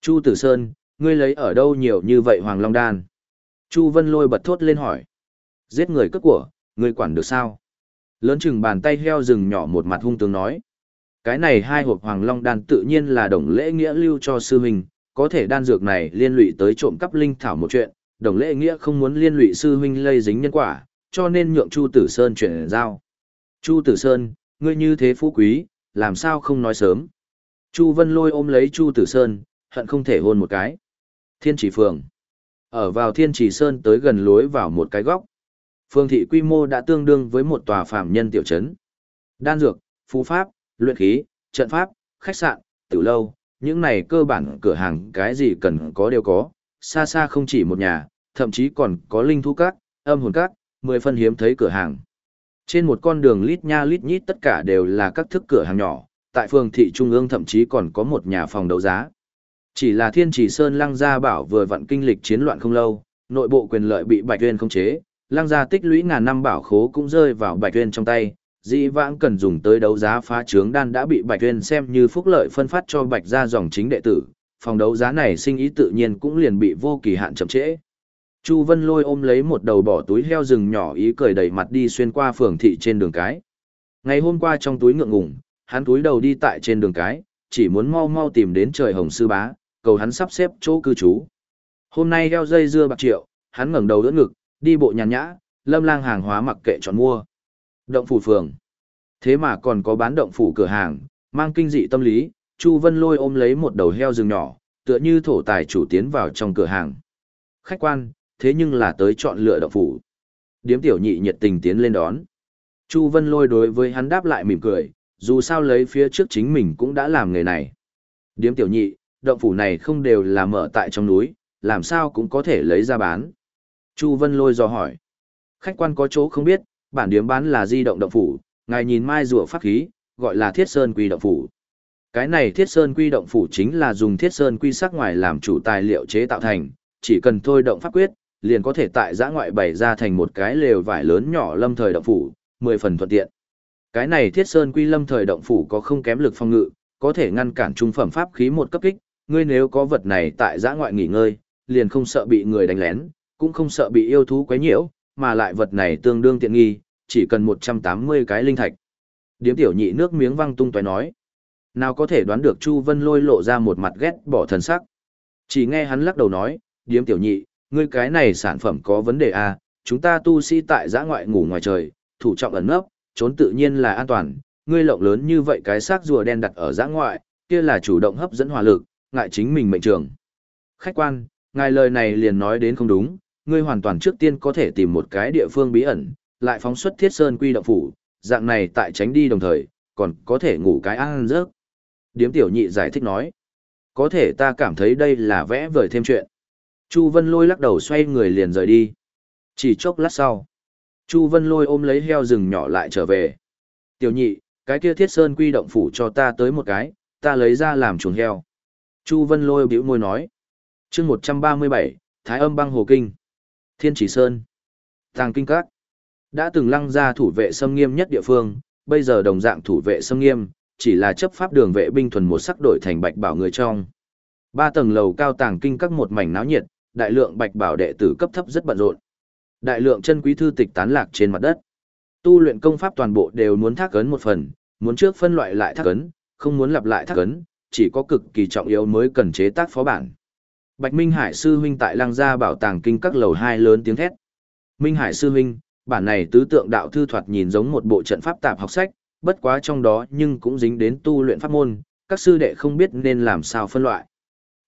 Chu Tử Sơn, ngươi lấy ở đâu nhiều như vậy Hoàng Long Đan? Chu Vân Lôi bật thốt lên hỏi. Giết người cướp của, ngươi quản được sao? Lớn chừng bàn tay heo rừng nhỏ một mặt hung tướng nói. Cái này hai hộp Hoàng Long Đan tự nhiên là đồng lễ nghĩa lưu cho sư huynh, có thể đan dược này liên lụy tới trộm cắp linh thảo một chuyện, đồng lễ nghĩa không muốn liên lụy sư huynh lây dính nhân quả, cho nên nhượng Chu Tử Sơn chuyển giao. Chu Tử Sơn, ngươi như thế phú quý, làm sao không nói sớm. Chu Vân Lôi ôm lấy Chu Tử Sơn, hận không thể hôn một cái. Thiên Chỉ Phường. Ở vào Thiên Chỉ Sơn tới gần lối vào một cái góc. Phương thị quy mô đã tương đương với một tòa phạm nhân tiểu trấn. Đan dược, phú pháp, luyện khí, trận pháp, khách sạn, tử lâu, những này cơ bản cửa hàng cái gì cần có đều có, xa xa không chỉ một nhà, thậm chí còn có linh thú các, âm hồn các, mười phân hiếm thấy cửa hàng. Trên một con đường lít nha lít nhít tất cả đều là các thức cửa hàng nhỏ, tại phường thị trung ương thậm chí còn có một nhà phòng đấu giá. Chỉ là Thiên Chỉ Sơn Lăng Gia Bảo vừa vận kinh lịch chiến loạn không lâu, nội bộ quyền lợi bị Bạch Uyên khống chế, Lăng Gia tích lũy ngàn năm bảo khố cũng rơi vào Bạch Uyên trong tay, dĩ vãng cần dùng tới đấu giá phá trướng đan đã bị Bạch Uyên xem như phúc lợi phân phát cho Bạch gia dòng chính đệ tử, phòng đấu giá này sinh ý tự nhiên cũng liền bị vô kỳ hạn chậm trễ. Chu Vân Lôi ôm lấy một đầu bỏ túi heo rừng nhỏ ý cười đầy mặt đi xuyên qua phường thị trên đường cái. Ngày hôm qua trong túi ngượng ngùng, hắn túi đầu đi tại trên đường cái, chỉ muốn mau mau tìm đến trời hồng sư bá, cầu hắn sắp xếp chỗ cư trú. Hôm nay heo dây dưa bạc triệu, hắn ngẩng đầu đỡ ngực, đi bộ nhàn nhã, lâm lang hàng hóa mặc kệ chọn mua. Động phủ phường. Thế mà còn có bán động phủ cửa hàng, mang kinh dị tâm lý, Chu Vân Lôi ôm lấy một đầu heo rừng nhỏ, tựa như thổ tài chủ tiến vào trong cửa hàng. Khách quan, thế nhưng là tới chọn lựa động phủ. Điếm tiểu nhị nhiệt tình tiến lên đón. Chu Vân Lôi đối với hắn đáp lại mỉm cười, dù sao lấy phía trước chính mình cũng đã làm nghề này. Điếm tiểu nhị, động phủ này không đều là mở tại trong núi, làm sao cũng có thể lấy ra bán. Chu Vân Lôi dò hỏi. Khách quan có chỗ không biết, bản điếm bán là di động động phủ, ngài nhìn mai rùa pháp khí, gọi là thiết sơn quy động phủ. Cái này thiết sơn quy động phủ chính là dùng thiết sơn quy sắc ngoài làm chủ tài liệu chế tạo thành, chỉ cần thôi động pháp quyết, liền có thể tại giã ngoại bày ra thành một cái lều vải lớn nhỏ lâm thời động phủ, mười phần thuận tiện. Cái này thiết sơn quy lâm thời động phủ có không kém lực phong ngự, có thể ngăn cản trung phẩm pháp khí một cấp kích, ngươi nếu có vật này tại giã ngoại nghỉ ngơi, liền không sợ bị người đánh lén, cũng không sợ bị yêu thú quấy nhiễu, mà lại vật này tương đương tiện nghi, chỉ cần 180 cái linh thạch. Điếm tiểu nhị nước miếng văng tung tóe nói. Nào có thể đoán được Chu Vân lôi lộ ra một mặt ghét bỏ thần sắc. Chỉ nghe hắn lắc đầu nói, điếm tiểu nhị, ngươi cái này sản phẩm có vấn đề à, chúng ta tu sĩ tại giã ngoại ngủ ngoài trời, thủ trọng ẩn nấp, trốn tự nhiên là an toàn, ngươi lộng lớn như vậy cái xác rùa đen đặt ở giã ngoại, kia là chủ động hấp dẫn hỏa lực, ngại chính mình mệnh trường. Khách quan, ngài lời này liền nói đến không đúng, ngươi hoàn toàn trước tiên có thể tìm một cái địa phương bí ẩn, lại phóng xuất thiết sơn quy động phủ, dạng này tại tránh đi đồng thời, còn có thể ngủ cái ăn giấc. Điếm tiểu nhị giải thích nói, có thể ta cảm thấy đây là vẽ vời thêm chuyện. Chu Vân Lôi lắc đầu xoay người liền rời đi. Chỉ chốc lát sau, Chu Vân Lôi ôm lấy heo rừng nhỏ lại trở về. Tiểu nhị, cái kia thiết sơn quy động phủ cho ta tới một cái, ta lấy ra làm chuồng heo. Chu Vân Lôi bĩu môi nói. chương 137, Thái âm băng hồ kinh. Thiên chỉ sơn. Tàng kinh các. Đã từng lăng ra thủ vệ xâm nghiêm nhất địa phương, bây giờ đồng dạng thủ vệ xâm nghiêm, chỉ là chấp pháp đường vệ binh thuần một sắc đổi thành bạch bảo người trong. Ba tầng lầu cao tàng kinh các một mảnh náo nhiệt, đại lượng bạch bảo đệ tử cấp thấp rất bận rộn. Đại lượng chân quý thư tịch tán lạc trên mặt đất. Tu luyện công pháp toàn bộ đều muốn thác ấn một phần, muốn trước phân loại lại thác ấn, không muốn lặp lại thác ấn, chỉ có cực kỳ trọng yếu mới cần chế tác phó bản. Bạch Minh Hải sư huynh tại Lăng Gia bảo tàng kinh các lầu hai lớn tiếng thét. Minh Hải sư huynh, bản này tứ tượng đạo thư thoạt nhìn giống một bộ trận pháp tạp học sách, bất quá trong đó nhưng cũng dính đến tu luyện pháp môn, các sư đệ không biết nên làm sao phân loại.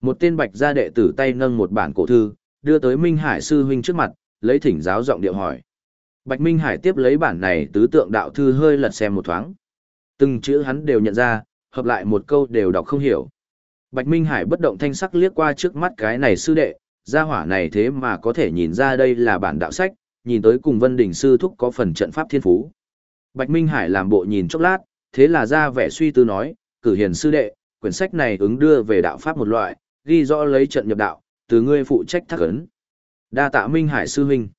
Một tên bạch gia đệ tử tay nâng một bản cổ thư, đưa tới Minh Hải sư huynh trước mặt, lấy thỉnh giáo giọng điệu hỏi. Bạch Minh Hải tiếp lấy bản này tứ tượng đạo thư hơi lật xem một thoáng. Từng chữ hắn đều nhận ra, hợp lại một câu đều đọc không hiểu. Bạch Minh Hải bất động thanh sắc liếc qua trước mắt cái này sư đệ, gia hỏa này thế mà có thể nhìn ra đây là bản đạo sách, nhìn tới cùng Vân Đình sư thúc có phần trận pháp thiên phú. Bạch Minh Hải làm bộ nhìn chốc lát, thế là ra vẻ suy tư nói, cử hiền sư đệ, quyển sách này ứng đưa về đạo pháp một loại, ghi rõ lấy trận nhập đạo, từ ngươi phụ trách thắc ấn. Đa tạ Minh Hải sư huynh.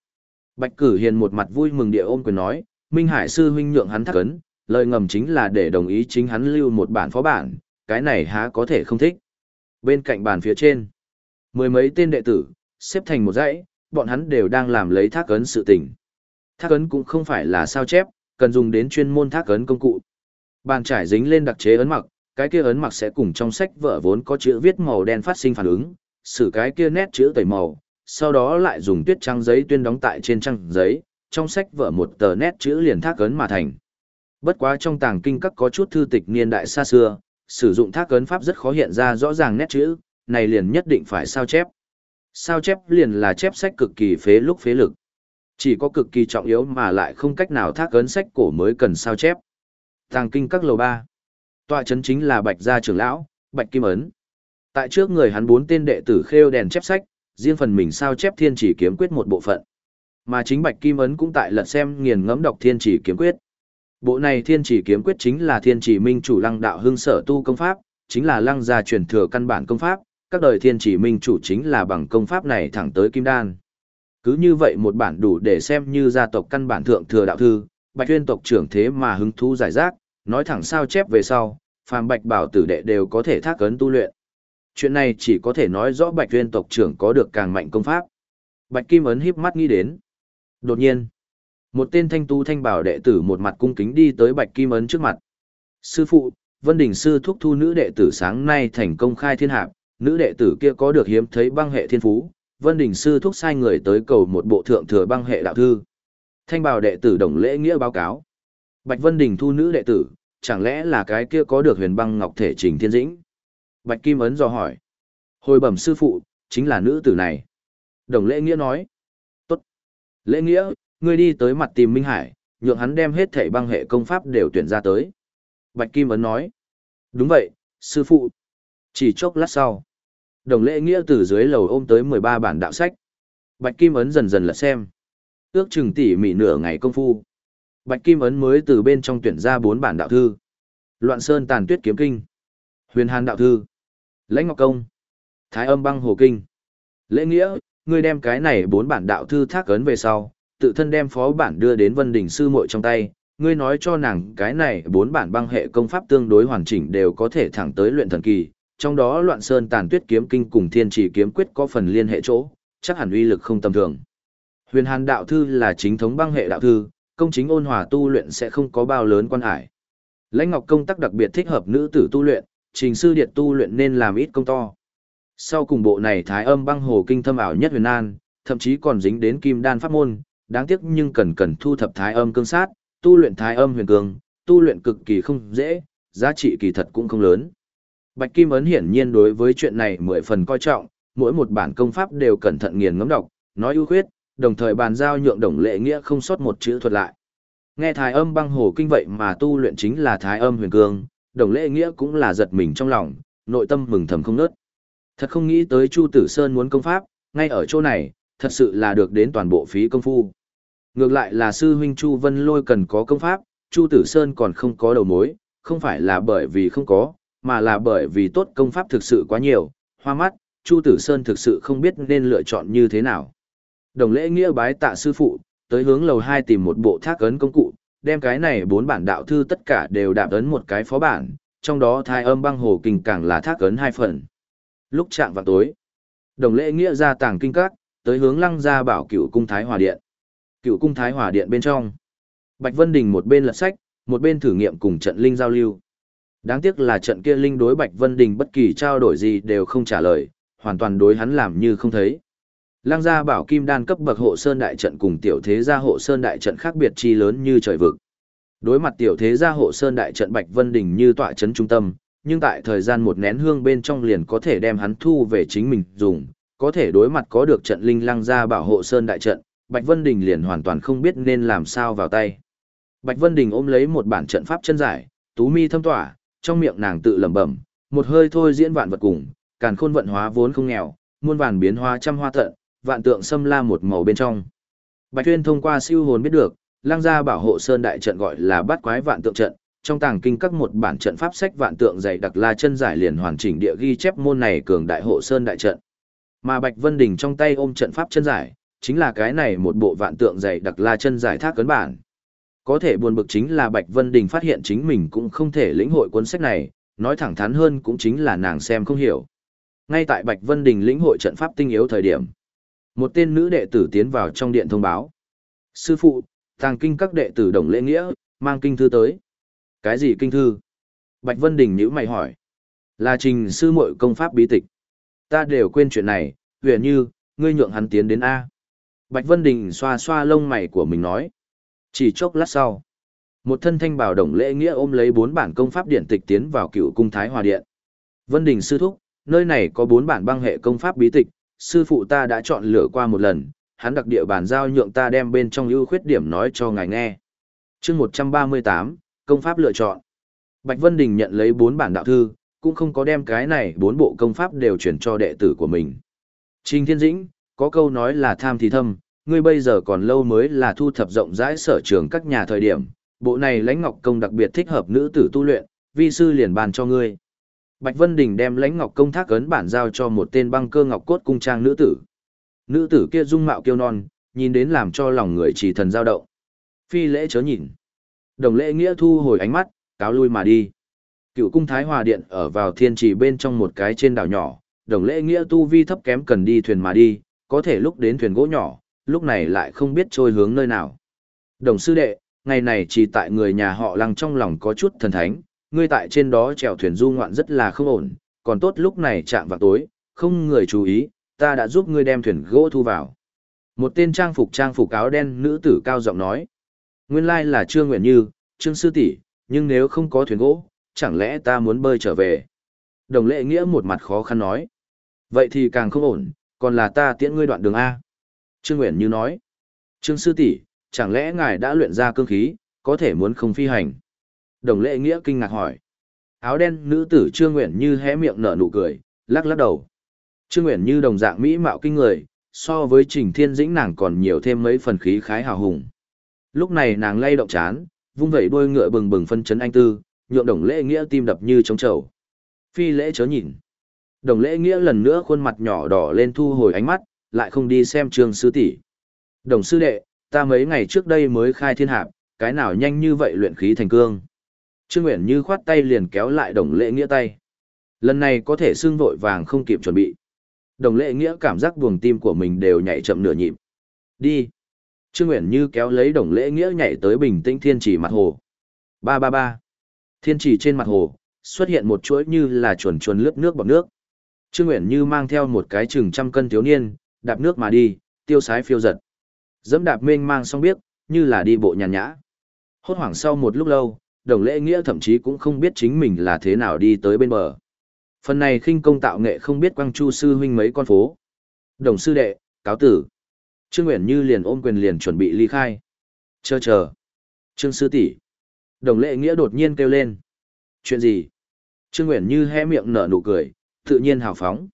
Bạch Cử Hiền một mặt vui mừng địa ôm quyền nói, Minh Hải sư huynh nhượng hắn thắc ấn, lời ngầm chính là để đồng ý chính hắn lưu một bản phó bản, cái này há có thể không thích. Bên cạnh bàn phía trên, mười mấy tên đệ tử, xếp thành một dãy, bọn hắn đều đang làm lấy thác ấn sự tình. Thác ấn cũng không phải là sao chép, cần dùng đến chuyên môn thác ấn công cụ. Bàn trải dính lên đặc chế ấn mặc, cái kia ấn mặc sẽ cùng trong sách vở vốn có chữ viết màu đen phát sinh phản ứng, xử cái kia nét chữ tẩy màu, sau đó lại dùng tuyết trắng giấy tuyên đóng tại trên trang giấy, trong sách vở một tờ nét chữ liền thác ấn mà thành. Bất quá trong tàng kinh các có chút thư tịch niên đại xa xưa, sử dụng thác ấn pháp rất khó hiện ra rõ ràng nét chữ, này liền nhất định phải sao chép. Sao chép liền là chép sách cực kỳ phế lúc phế lực. Chỉ có cực kỳ trọng yếu mà lại không cách nào thác ấn sách cổ mới cần sao chép. Tàng kinh các lầu ba Tọa chấn chính là Bạch gia trưởng lão, Bạch Kim Ấn. Tại trước người hắn bốn tên đệ tử khêu đèn chép sách, riêng phần mình sao chép thiên chỉ kiếm quyết một bộ phận. Mà chính Bạch Kim Ấn cũng tại lật xem nghiền ngẫm đọc thiên chỉ kiếm quyết. Bộ này thiên chỉ kiếm quyết chính là thiên chỉ minh chủ lăng đạo hưng sở tu công pháp, chính là lăng gia truyền thừa căn bản công pháp, các đời thiên chỉ minh chủ chính là bằng công pháp này thẳng tới kim đan. Cứ như vậy một bản đủ để xem như gia tộc căn bản thượng thừa đạo thư, bạch tuyên tộc trưởng thế mà hứng thú giải rác, nói thẳng sao chép về sau, phàm bạch bảo tử đệ đều có thể thác ấn tu luyện. Chuyện này chỉ có thể nói rõ bạch tuyên tộc trưởng có được càng mạnh công pháp. Bạch Kim ấn híp mắt nghĩ đến. Đột nhiên, một tên thanh tu thanh bảo đệ tử một mặt cung kính đi tới Bạch Kim ấn trước mặt. Sư phụ, Vân Đình sư thúc thu nữ đệ tử sáng nay thành công khai thiên hạp, nữ đệ tử kia có được hiếm thấy băng hệ thiên phú, Vân Đình sư thúc sai người tới cầu một bộ thượng thừa băng hệ đạo thư. Thanh bảo đệ tử đồng lễ nghĩa báo cáo. Bạch Vân Đình thu nữ đệ tử, chẳng lẽ là cái kia có được huyền băng ngọc thể trình thiên dĩnh? Bạch Kim Ấn dò hỏi. Hồi bẩm sư phụ, chính là nữ tử này. Đồng lễ nghĩa nói. Tốt. Lễ nghĩa, ngươi đi tới mặt tìm Minh Hải, nhượng hắn đem hết thảy băng hệ công pháp đều tuyển ra tới. Bạch Kim Ấn nói. Đúng vậy, sư phụ. Chỉ chốc lát sau. Đồng lễ nghĩa từ dưới lầu ôm tới 13 bản đạo sách. Bạch Kim Ấn dần dần lật xem. Ước chừng tỉ mỉ nửa ngày công phu. Bạch Kim Ấn mới từ bên trong tuyển ra bốn bản đạo thư. Loạn Sơn Tàn Tuyết Kiếm Kinh. Huyền Hàn Đạo Thư. Lãnh Ngọc Công. Thái Âm Băng Hồ Kinh. Lễ Nghĩa, ngươi đem cái này bốn bản đạo thư thác ấn về sau, tự thân đem phó bản đưa đến Vân Đình sư muội trong tay, ngươi nói cho nàng cái này bốn bản băng hệ công pháp tương đối hoàn chỉnh đều có thể thẳng tới luyện thần kỳ, trong đó Loạn Sơn Tàn Tuyết kiếm kinh cùng Thiên Chỉ kiếm quyết có phần liên hệ chỗ, chắc hẳn uy lực không tầm thường. Huyền Hàn đạo thư là chính thống băng hệ đạo thư, công chính ôn hòa tu luyện sẽ không có bao lớn quan hải. Lãnh Ngọc công tác đặc biệt thích hợp nữ tử tu luyện, Trình sư điệt tu luyện nên làm ít công to. Sau cùng bộ này Thái Âm băng hồ kinh thâm ảo nhất huyền an, thậm chí còn dính đến kim đan pháp môn, đáng tiếc nhưng cần cần thu thập Thái Âm cương sát, tu luyện Thái Âm huyền cương, tu luyện cực kỳ không dễ, giá trị kỳ thật cũng không lớn. Bạch Kim ấn hiển nhiên đối với chuyện này mười phần coi trọng, mỗi một bản công pháp đều cẩn thận nghiền ngẫm đọc, nói ưu khuyết, đồng thời bàn giao nhượng đồng lệ nghĩa không sót một chữ thuật lại. Nghe thái âm băng hồ kinh vậy mà tu luyện chính là thái âm huyền cương, đồng lệ nghĩa cũng là giật mình trong lòng, nội tâm mừng thầm không nớt. Thật không nghĩ tới Chu Tử Sơn muốn công pháp, ngay ở chỗ này, thật sự là được đến toàn bộ phí công phu. Ngược lại là sư huynh Chu Vân Lôi cần có công pháp, Chu Tử Sơn còn không có đầu mối, không phải là bởi vì không có, mà là bởi vì tốt công pháp thực sự quá nhiều, hoa mắt, Chu Tử Sơn thực sự không biết nên lựa chọn như thế nào. Đồng lễ nghĩa bái tạ sư phụ, tới hướng lầu 2 tìm một bộ thác ấn công cụ, đem cái này bốn bản đạo thư tất cả đều đạp ấn một cái phó bản, trong đó thai âm băng hồ kinh càng là thác ấn hai phần. Lúc chạm vào tối, đồng lễ nghĩa ra tàng kinh các, tới hướng lăng ra bảo cựu cung thái hòa điện. Cựu cung thái hòa điện bên trong. Bạch Vân Đình một bên lật sách, một bên thử nghiệm cùng trận linh giao lưu. Đáng tiếc là trận kia linh đối Bạch Vân Đình bất kỳ trao đổi gì đều không trả lời, hoàn toàn đối hắn làm như không thấy. Lăng gia bảo kim đan cấp bậc hộ sơn đại trận cùng tiểu thế gia hộ sơn đại trận khác biệt chi lớn như trời vực. Đối mặt tiểu thế gia hộ sơn đại trận Bạch Vân Đình như tọa trấn trung tâm, nhưng tại thời gian một nén hương bên trong liền có thể đem hắn thu về chính mình dùng, có thể đối mặt có được trận linh lăng gia bảo hộ sơn đại trận, Bạch Vân Đình liền hoàn toàn không biết nên làm sao vào tay. Bạch Vân Đình ôm lấy một bản trận pháp chân giải, tú mi thâm tỏa, trong miệng nàng tự lẩm bẩm, một hơi thôi diễn vạn vật cùng, càn khôn vận hóa vốn không nghèo, muôn vàn biến hóa trăm hoa tận, vạn tượng xâm la một màu bên trong. Bạch Tuyên thông qua siêu hồn biết được, lang gia bảo hộ sơn đại trận gọi là bát quái vạn tượng trận, trong tàng kinh các một bản trận pháp sách vạn tượng dày đặc la chân giải liền hoàn chỉnh địa ghi chép môn này cường đại hộ sơn đại trận. Mà Bạch Vân Đình trong tay ôm trận pháp chân giải, chính là cái này một bộ vạn tượng dày đặc la chân giải thác cấn bản. Có thể buồn bực chính là Bạch Vân Đình phát hiện chính mình cũng không thể lĩnh hội cuốn sách này, nói thẳng thắn hơn cũng chính là nàng xem không hiểu. Ngay tại Bạch Vân Đình lĩnh hội trận pháp tinh yếu thời điểm, một tên nữ đệ tử tiến vào trong điện thông báo. Sư phụ, tàng kinh các đệ tử đồng lễ nghĩa, mang kinh thư tới. Cái gì kinh thư? Bạch Vân Đình nhữ mày hỏi. Là trình sư muội công pháp bí tịch. Ta đều quên chuyện này, huyền như, ngươi nhượng hắn tiến đến A. Bạch Vân Đình xoa xoa lông mày của mình nói. Chỉ chốc lát sau, một thân thanh bảo đồng lễ nghĩa ôm lấy bốn bản công pháp điện tịch tiến vào cựu cung Thái Hòa Điện. Vân Đình sư thúc, nơi này có bốn bản băng hệ công pháp bí tịch, sư phụ ta đã chọn lựa qua một lần, hắn đặc địa bàn giao nhượng ta đem bên trong ưu khuyết điểm nói cho ngài nghe. chương 138, công pháp lựa chọn. Bạch Vân Đình nhận lấy bốn bản đạo thư, cũng không có đem cái này bốn bộ công pháp đều chuyển cho đệ tử của mình. Trình Thiên Dĩnh, có câu nói là tham thì thâm, ngươi bây giờ còn lâu mới là thu thập rộng rãi sở trường các nhà thời điểm, bộ này lãnh ngọc công đặc biệt thích hợp nữ tử tu luyện, vi sư liền bàn cho ngươi. Bạch Vân Đình đem lãnh ngọc công thác ấn bản giao cho một tên băng cơ ngọc cốt cung trang nữ tử. Nữ tử kia dung mạo kiêu non, nhìn đến làm cho lòng người chỉ thần giao động. Phi lễ chớ nhìn. Đồng lễ nghĩa thu hồi ánh mắt, cáo lui mà đi. Cựu cung Thái Hòa Điện ở vào thiên trì bên trong một cái trên đảo nhỏ, đồng lễ nghĩa tu vi thấp kém cần đi thuyền mà đi, có thể lúc đến thuyền gỗ nhỏ, lúc này lại không biết trôi hướng nơi nào. Đồng sư đệ, ngày này chỉ tại người nhà họ lăng trong lòng có chút thần thánh, ngươi tại trên đó chèo thuyền du ngoạn rất là không ổn, còn tốt lúc này chạm vào tối, không người chú ý, ta đã giúp ngươi đem thuyền gỗ thu vào. Một tên trang phục trang phục áo đen nữ tử cao giọng nói. Nguyên lai là Trương Nguyện Như, Trương Sư tỷ nhưng nếu không có thuyền gỗ, chẳng lẽ ta muốn bơi trở về? Đồng lệ nghĩa một mặt khó khăn nói. Vậy thì càng không ổn, còn là ta tiễn ngươi đoạn đường A. Trương Nguyện Như nói. Trương Sư tỷ chẳng lẽ ngài đã luyện ra cương khí, có thể muốn không phi hành? Đồng lệ nghĩa kinh ngạc hỏi. Áo đen nữ tử Trương Nguyện Như hé miệng nở nụ cười, lắc lắc đầu. Trương Nguyện Như đồng dạng mỹ mạo kinh người, so với Trình Thiên Dĩnh nàng còn nhiều thêm mấy phần khí khái hào hùng. Lúc này nàng lay động chán, vung vẩy đuôi ngựa bừng bừng phân chấn anh tư, nhượng đồng lễ nghĩa tim đập như trống trầu. Phi lễ chớ nhìn. Đồng lễ nghĩa lần nữa khuôn mặt nhỏ đỏ lên thu hồi ánh mắt, lại không đi xem trương sư tỷ. Đồng sư đệ, ta mấy ngày trước đây mới khai thiên hạp, cái nào nhanh như vậy luyện khí thành cương. Trương Nguyện Như khoát tay liền kéo lại đồng lệ nghĩa tay. Lần này có thể xương vội vàng không kịp chuẩn bị. Đồng lệ nghĩa cảm giác buồng tim của mình đều nhảy chậm nửa nhịp. Đi. Trương Nguyện Như kéo lấy đồng lệ nghĩa nhảy tới bình tĩnh thiên chỉ mặt hồ. Ba ba ba. Thiên chỉ trên mặt hồ, xuất hiện một chuỗi như là chuồn chuồn lướt nước bọt nước. Trương Nguyện Như mang theo một cái chừng trăm cân thiếu niên, đạp nước mà đi, tiêu sái phiêu giật. Dẫm đạp mênh mang xong biết, như là đi bộ nhàn nhã. Hốt hoảng sau một lúc lâu, đồng lễ nghĩa thậm chí cũng không biết chính mình là thế nào đi tới bên bờ. Phần này khinh công tạo nghệ không biết quang chu sư huynh mấy con phố. Đồng sư đệ, cáo tử. Trương Nguyễn Như liền ôm quyền liền chuẩn bị ly khai. Chờ chờ. Trương sư tỷ. Đồng lễ nghĩa đột nhiên kêu lên. Chuyện gì? Trương Nguyễn Như hé miệng nở nụ cười, tự nhiên hào phóng.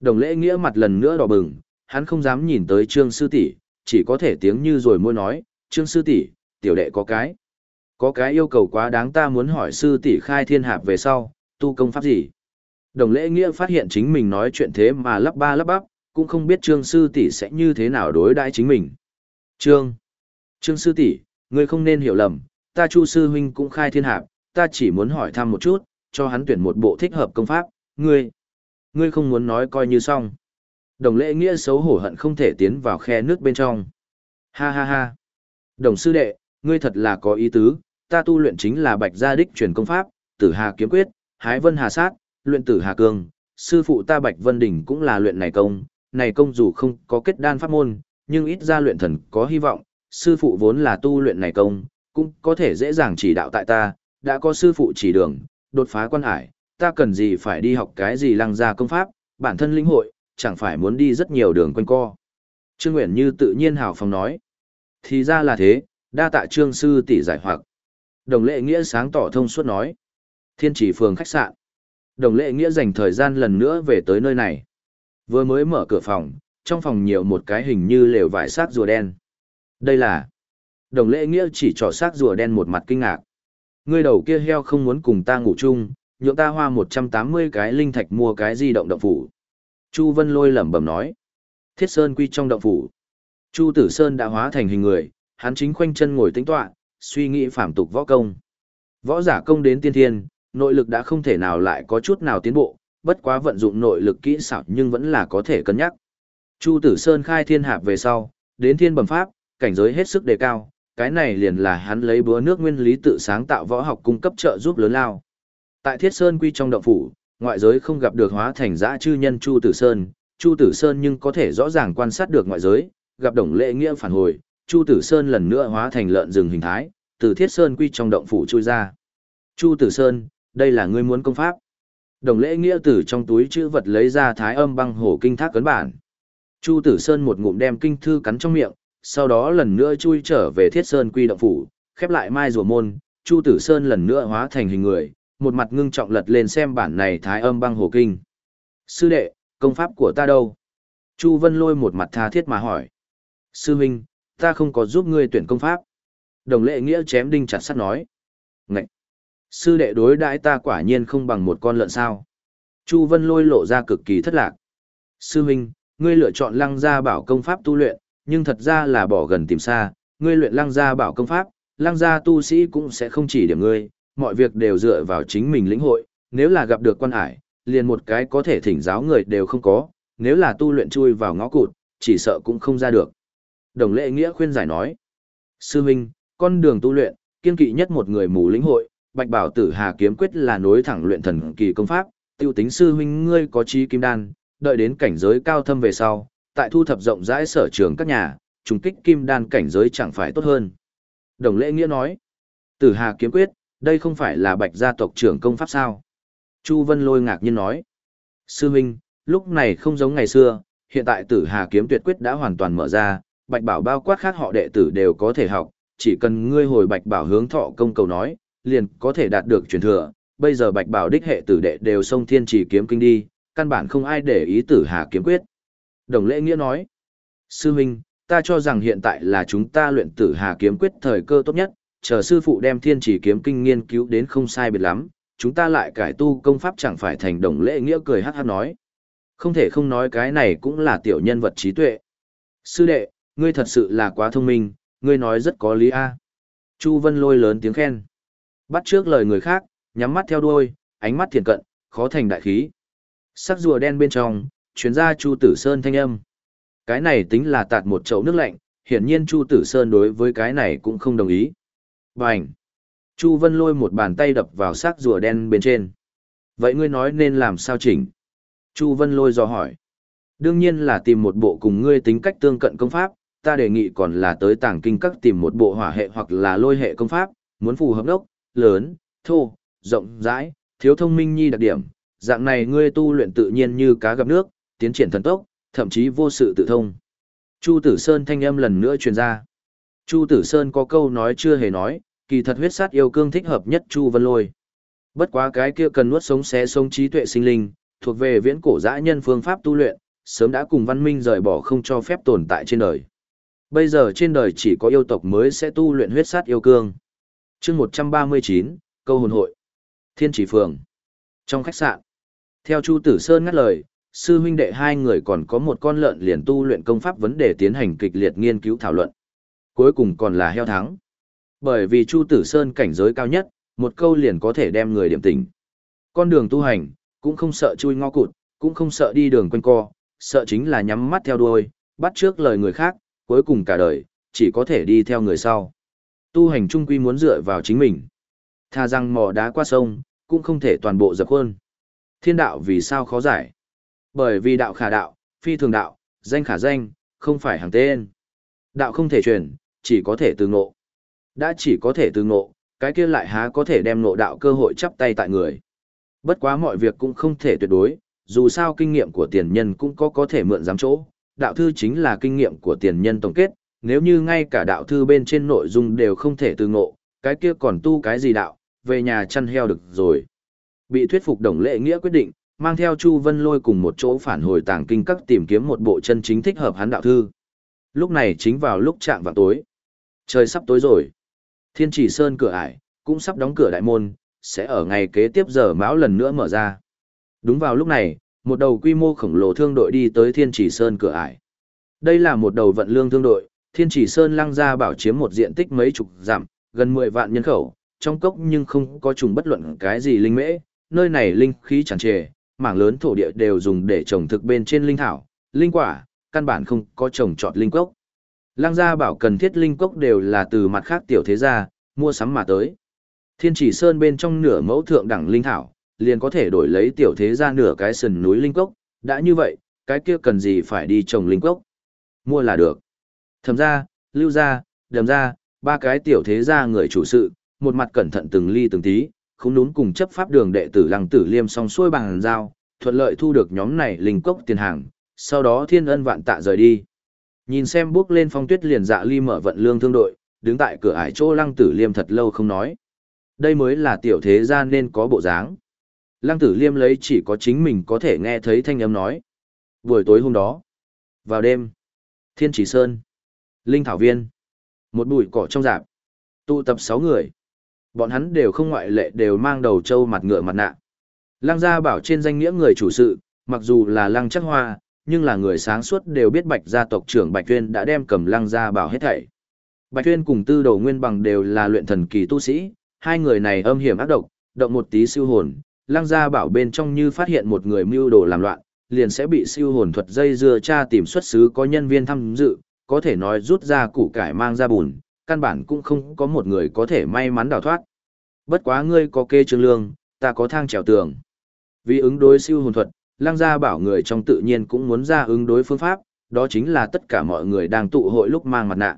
Đồng lễ nghĩa mặt lần nữa đỏ bừng, hắn không dám nhìn tới Trương sư tỷ, chỉ có thể tiếng như rồi môi nói, Trương sư tỷ, tiểu đệ có cái. Có cái yêu cầu quá đáng ta muốn hỏi sư tỷ khai thiên hạp về sau, tu công pháp gì? Đồng lễ nghĩa phát hiện chính mình nói chuyện thế mà lắp ba lắp bắp, cũng không biết trương sư tỷ sẽ như thế nào đối đãi chính mình. Trương! Trương sư tỷ, ngươi không nên hiểu lầm, ta chu sư huynh cũng khai thiên hạp, ta chỉ muốn hỏi thăm một chút, cho hắn tuyển một bộ thích hợp công pháp, ngươi. Ngươi không muốn nói coi như xong. Đồng lễ nghĩa xấu hổ hận không thể tiến vào khe nước bên trong. Ha ha ha. Đồng sư đệ, ngươi thật là có ý tứ, ta tu luyện chính là bạch gia đích truyền công pháp, tử hà kiếm quyết, hái vân hà sát, luyện tử hà cương, sư phụ ta bạch vân đỉnh cũng là luyện này công, này công dù không có kết đan pháp môn, nhưng ít ra luyện thần có hy vọng, sư phụ vốn là tu luyện này công, cũng có thể dễ dàng chỉ đạo tại ta, đã có sư phụ chỉ đường, đột phá quan hải, ta cần gì phải đi học cái gì lăng gia công pháp, bản thân linh hội, chẳng phải muốn đi rất nhiều đường quanh co. Trương Nguyễn Như tự nhiên hào phóng nói. Thì ra là thế, đa tạ trương sư tỷ giải hoặc. Đồng lệ nghĩa sáng tỏ thông suốt nói. Thiên chỉ phường khách sạn. Đồng lệ nghĩa dành thời gian lần nữa về tới nơi này. Vừa mới mở cửa phòng, trong phòng nhiều một cái hình như lều vải xác rùa đen. Đây là... Đồng lệ nghĩa chỉ trỏ xác rùa đen một mặt kinh ngạc. Ngươi đầu kia heo không muốn cùng ta ngủ chung, nhượng ta hoa 180 cái linh thạch mua cái di động động phủ. Chu Vân Lôi lẩm bẩm nói. Thiết Sơn quy trong động phủ. Chu Tử Sơn đã hóa thành hình người, hắn chính khoanh chân ngồi tĩnh tọa, suy nghĩ phạm tục võ công. Võ giả công đến tiên thiên, nội lực đã không thể nào lại có chút nào tiến bộ, bất quá vận dụng nội lực kỹ xảo nhưng vẫn là có thể cân nhắc. Chu Tử Sơn khai thiên hạp về sau, đến thiên bẩm pháp, cảnh giới hết sức đề cao, cái này liền là hắn lấy búa nước nguyên lý tự sáng tạo võ học cung cấp trợ giúp lớn lao. Tại Thiết Sơn quy trong động phủ, ngoại giới không gặp được hóa thành dã chư nhân Chu Tử Sơn, Chu Tử Sơn nhưng có thể rõ ràng quan sát được ngoại giới, gặp đồng lệ nghĩa phản hồi, Chu Tử Sơn lần nữa hóa thành lợn rừng hình thái, từ Thiết Sơn quy trong động phủ chui ra. Chu Tử Sơn, đây là ngươi muốn công pháp. Đồng lễ nghĩa tử trong túi chữ vật lấy ra thái âm băng hổ kinh thác cấn bản. Chu Tử Sơn một ngụm đem kinh thư cắn trong miệng, sau đó lần nữa chui trở về Thiết Sơn quy động phủ, khép lại mai rùa môn, Chu Tử Sơn lần nữa hóa thành hình người, một mặt ngưng trọng lật lên xem bản này thái âm băng hổ kinh. Sư đệ, công pháp của ta đâu? Chu Vân lôi một mặt tha thiết mà hỏi. Sư huynh, ta không có giúp ngươi tuyển công pháp. Đồng lệ nghĩa chém đinh chặt sắt nói. Ngậy! Sư đệ đối đãi ta quả nhiên không bằng một con lợn sao. Chu Vân lôi lộ ra cực kỳ thất lạc. Sư huynh, ngươi lựa chọn lăng gia bảo công pháp tu luyện, nhưng thật ra là bỏ gần tìm xa, ngươi luyện lăng gia bảo công pháp, lăng gia tu sĩ cũng sẽ không chỉ điểm ngươi, mọi việc đều dựa vào chính mình lĩnh hội, nếu là gặp được quan hải, liền một cái có thể thỉnh giáo người đều không có, nếu là tu luyện chui vào ngõ cụt, chỉ sợ cũng không ra được. Đồng lệ nghĩa khuyên giải nói. Sư huynh, con đường tu luyện, kiên kỵ nhất một người mù lĩnh hội, bạch bảo tử hà kiếm quyết là nối thẳng luyện thần kỳ công pháp, tiêu tính sư huynh ngươi có trí kim đan, đợi đến cảnh giới cao thâm về sau, tại thu thập rộng rãi sở trường các nhà, trùng kích kim đan cảnh giới chẳng phải tốt hơn. Đồng lễ nghĩa nói, tử hà kiếm quyết, đây không phải là bạch gia tộc trưởng công pháp sao? Chu Vân Lôi ngạc nhiên nói, sư huynh, lúc này không giống ngày xưa, hiện tại tử hà kiếm tuyệt quyết đã hoàn toàn mở ra, bạch bảo bao quát khác họ đệ tử đều có thể học, chỉ cần ngươi hồi bạch bảo hướng thọ công cầu nói, liền có thể đạt được truyền thừa. Bây giờ bạch bảo đích hệ tử đệ đều xông thiên chỉ kiếm kinh đi, căn bản không ai để ý tử hà kiếm quyết. Đồng lễ nghĩa nói, sư huynh, ta cho rằng hiện tại là chúng ta luyện tử hà kiếm quyết thời cơ tốt nhất, chờ sư phụ đem thiên chỉ kiếm kinh nghiên cứu đến không sai biệt lắm, chúng ta lại cải tu công pháp chẳng phải thành đồng lễ nghĩa cười hát hát nói. Không thể không nói cái này cũng là tiểu nhân vật trí tuệ. Sư đệ, ngươi thật sự là quá thông minh, ngươi nói rất có lý a. Chu Vân lôi lớn tiếng khen. Bắt trước lời người khác, nhắm mắt theo đuôi, ánh mắt thiền cận, khó thành đại khí. Sắc rùa đen bên trong, chuyến ra Chu Tử Sơn thanh âm. Cái này tính là tạt một chậu nước lạnh, hiển nhiên Chu Tử Sơn đối với cái này cũng không đồng ý. Bành! Chu Vân lôi một bàn tay đập vào sắc rùa đen bên trên. Vậy ngươi nói nên làm sao chỉnh? Chu Vân lôi dò hỏi. Đương nhiên là tìm một bộ cùng ngươi tính cách tương cận công pháp, ta đề nghị còn là tới tàng kinh các tìm một bộ hỏa hệ hoặc là lôi hệ công pháp, muốn phù hợp đốc, lớn, thô, rộng, rãi, thiếu thông minh nhi đặc điểm, dạng này ngươi tu luyện tự nhiên như cá gặp nước, tiến triển thần tốc, thậm chí vô sự tự thông. Chu Tử Sơn thanh âm lần nữa truyền ra. Chu Tử Sơn có câu nói chưa hề nói, kỳ thật huyết sát yêu cương thích hợp nhất Chu Vân Lôi. Bất quá cái kia cần nuốt sống xé sống trí tuệ sinh linh, thuộc về viễn cổ dã nhân phương pháp tu luyện, sớm đã cùng văn minh rời bỏ không cho phép tồn tại trên đời. Bây giờ trên đời chỉ có yêu tộc mới sẽ tu luyện huyết sát yêu cương. chương 139, câu hồn hội. Thiên chỉ phường. Trong khách sạn, theo Chu Tử Sơn ngắt lời, sư huynh đệ hai người còn có một con lợn liền tu luyện công pháp vấn đề tiến hành kịch liệt nghiên cứu thảo luận. Cuối cùng còn là heo thắng. Bởi vì Chu Tử Sơn cảnh giới cao nhất, một câu liền có thể đem người điểm tỉnh. Con đường tu hành, cũng không sợ chui ngõ cụt, cũng không sợ đi đường quanh co, sợ chính là nhắm mắt theo đuôi, bắt trước lời người khác, cuối cùng cả đời, chỉ có thể đi theo người sau. Tu hành trung quy muốn dựa vào chính mình. Tha rằng mò đá qua sông, cũng không thể toàn bộ dập khuôn. Thiên đạo vì sao khó giải? Bởi vì đạo khả đạo, phi thường đạo, danh khả danh, không phải hàng tên. Đạo không thể truyền, chỉ có thể từ ngộ. Đã chỉ có thể từ ngộ, cái kia lại há có thể đem ngộ đạo cơ hội chắp tay tại người. Bất quá mọi việc cũng không thể tuyệt đối, dù sao kinh nghiệm của tiền nhân cũng có có thể mượn giám chỗ. Đạo thư chính là kinh nghiệm của tiền nhân tổng kết, nếu như ngay cả đạo thư bên trên nội dung đều không thể từ ngộ, cái kia còn tu cái gì đạo, về nhà chăn heo được rồi. Bị thuyết phục đồng lệ nghĩa quyết định, mang theo Chu Vân Lôi cùng một chỗ phản hồi tàng kinh các tìm kiếm một bộ chân chính thích hợp hắn đạo thư. Lúc này chính vào lúc chạm vào tối. Trời sắp tối rồi. Thiên chỉ sơn cửa ải, cũng sắp đóng cửa đại môn, sẽ ở ngày kế tiếp giờ mão lần nữa mở ra. Đúng vào lúc này, một đầu quy mô khổng lồ thương đội đi tới Thiên Chỉ Sơn cửa ải. Đây là một đầu vận lương thương đội, Thiên Chỉ Sơn lăng ra bảo chiếm một diện tích mấy chục dặm, gần 10 vạn nhân khẩu, trong cốc nhưng không có trùng bất luận cái gì linh mễ, nơi này linh khí tràn trề, mảng lớn thổ địa đều dùng để trồng thực bên trên linh thảo, linh quả, căn bản không có trồng trọt linh cốc. Lăng gia bảo cần thiết linh cốc đều là từ mặt khác tiểu thế gia, mua sắm mà tới. Thiên chỉ sơn bên trong nửa mẫu thượng đẳng linh thảo, liền có thể đổi lấy tiểu thế gia nửa cái sườn núi linh cốc, đã như vậy, cái kia cần gì phải đi trồng linh cốc. Mua là được. Thẩm ra, lưu ra, đầm ra, ba cái tiểu thế gia người chủ sự, một mặt cẩn thận từng ly từng tí, không đúng cùng chấp pháp đường đệ tử lăng tử liêm song xuôi bằng giao, thuận lợi thu được nhóm này linh cốc tiền hàng, sau đó thiên ân vạn tạ rời đi. Nhìn xem bước lên phong tuyết liền dạ ly mở vận lương thương đội, đứng tại cửa ải chỗ lăng tử liêm thật lâu không nói. Đây mới là tiểu thế gia nên có bộ dáng. Lăng tử liêm lấy chỉ có chính mình có thể nghe thấy thanh âm nói. Buổi tối hôm đó, vào đêm, thiên chỉ sơn, linh thảo viên, một bụi cỏ trong rạp, tụ tập sáu người. Bọn hắn đều không ngoại lệ đều mang đầu trâu mặt ngựa mặt nạ. Lăng gia bảo trên danh nghĩa người chủ sự, mặc dù là lăng chắc hoa, nhưng là người sáng suốt đều biết bạch gia tộc trưởng Bạch Tuyên đã đem cầm lăng gia bảo hết thảy. Bạch Tuyên cùng tư đầu nguyên bằng đều là luyện thần kỳ tu sĩ, hai người này âm hiểm ác độc, động một tí siêu hồn, lăng gia bảo bên trong như phát hiện một người mưu đồ làm loạn, liền sẽ bị siêu hồn thuật dây dưa tra tìm xuất xứ có nhân viên tham dự, có thể nói rút ra củ cải mang ra bùn, căn bản cũng không có một người có thể may mắn đào thoát. Bất quá ngươi có kê trương lương, ta có thang trèo tường. Vì ứng đối siêu hồn thuật, lăng gia bảo người trong tự nhiên cũng muốn ra ứng đối phương pháp, đó chính là tất cả mọi người đang tụ hội lúc mang mặt nạ.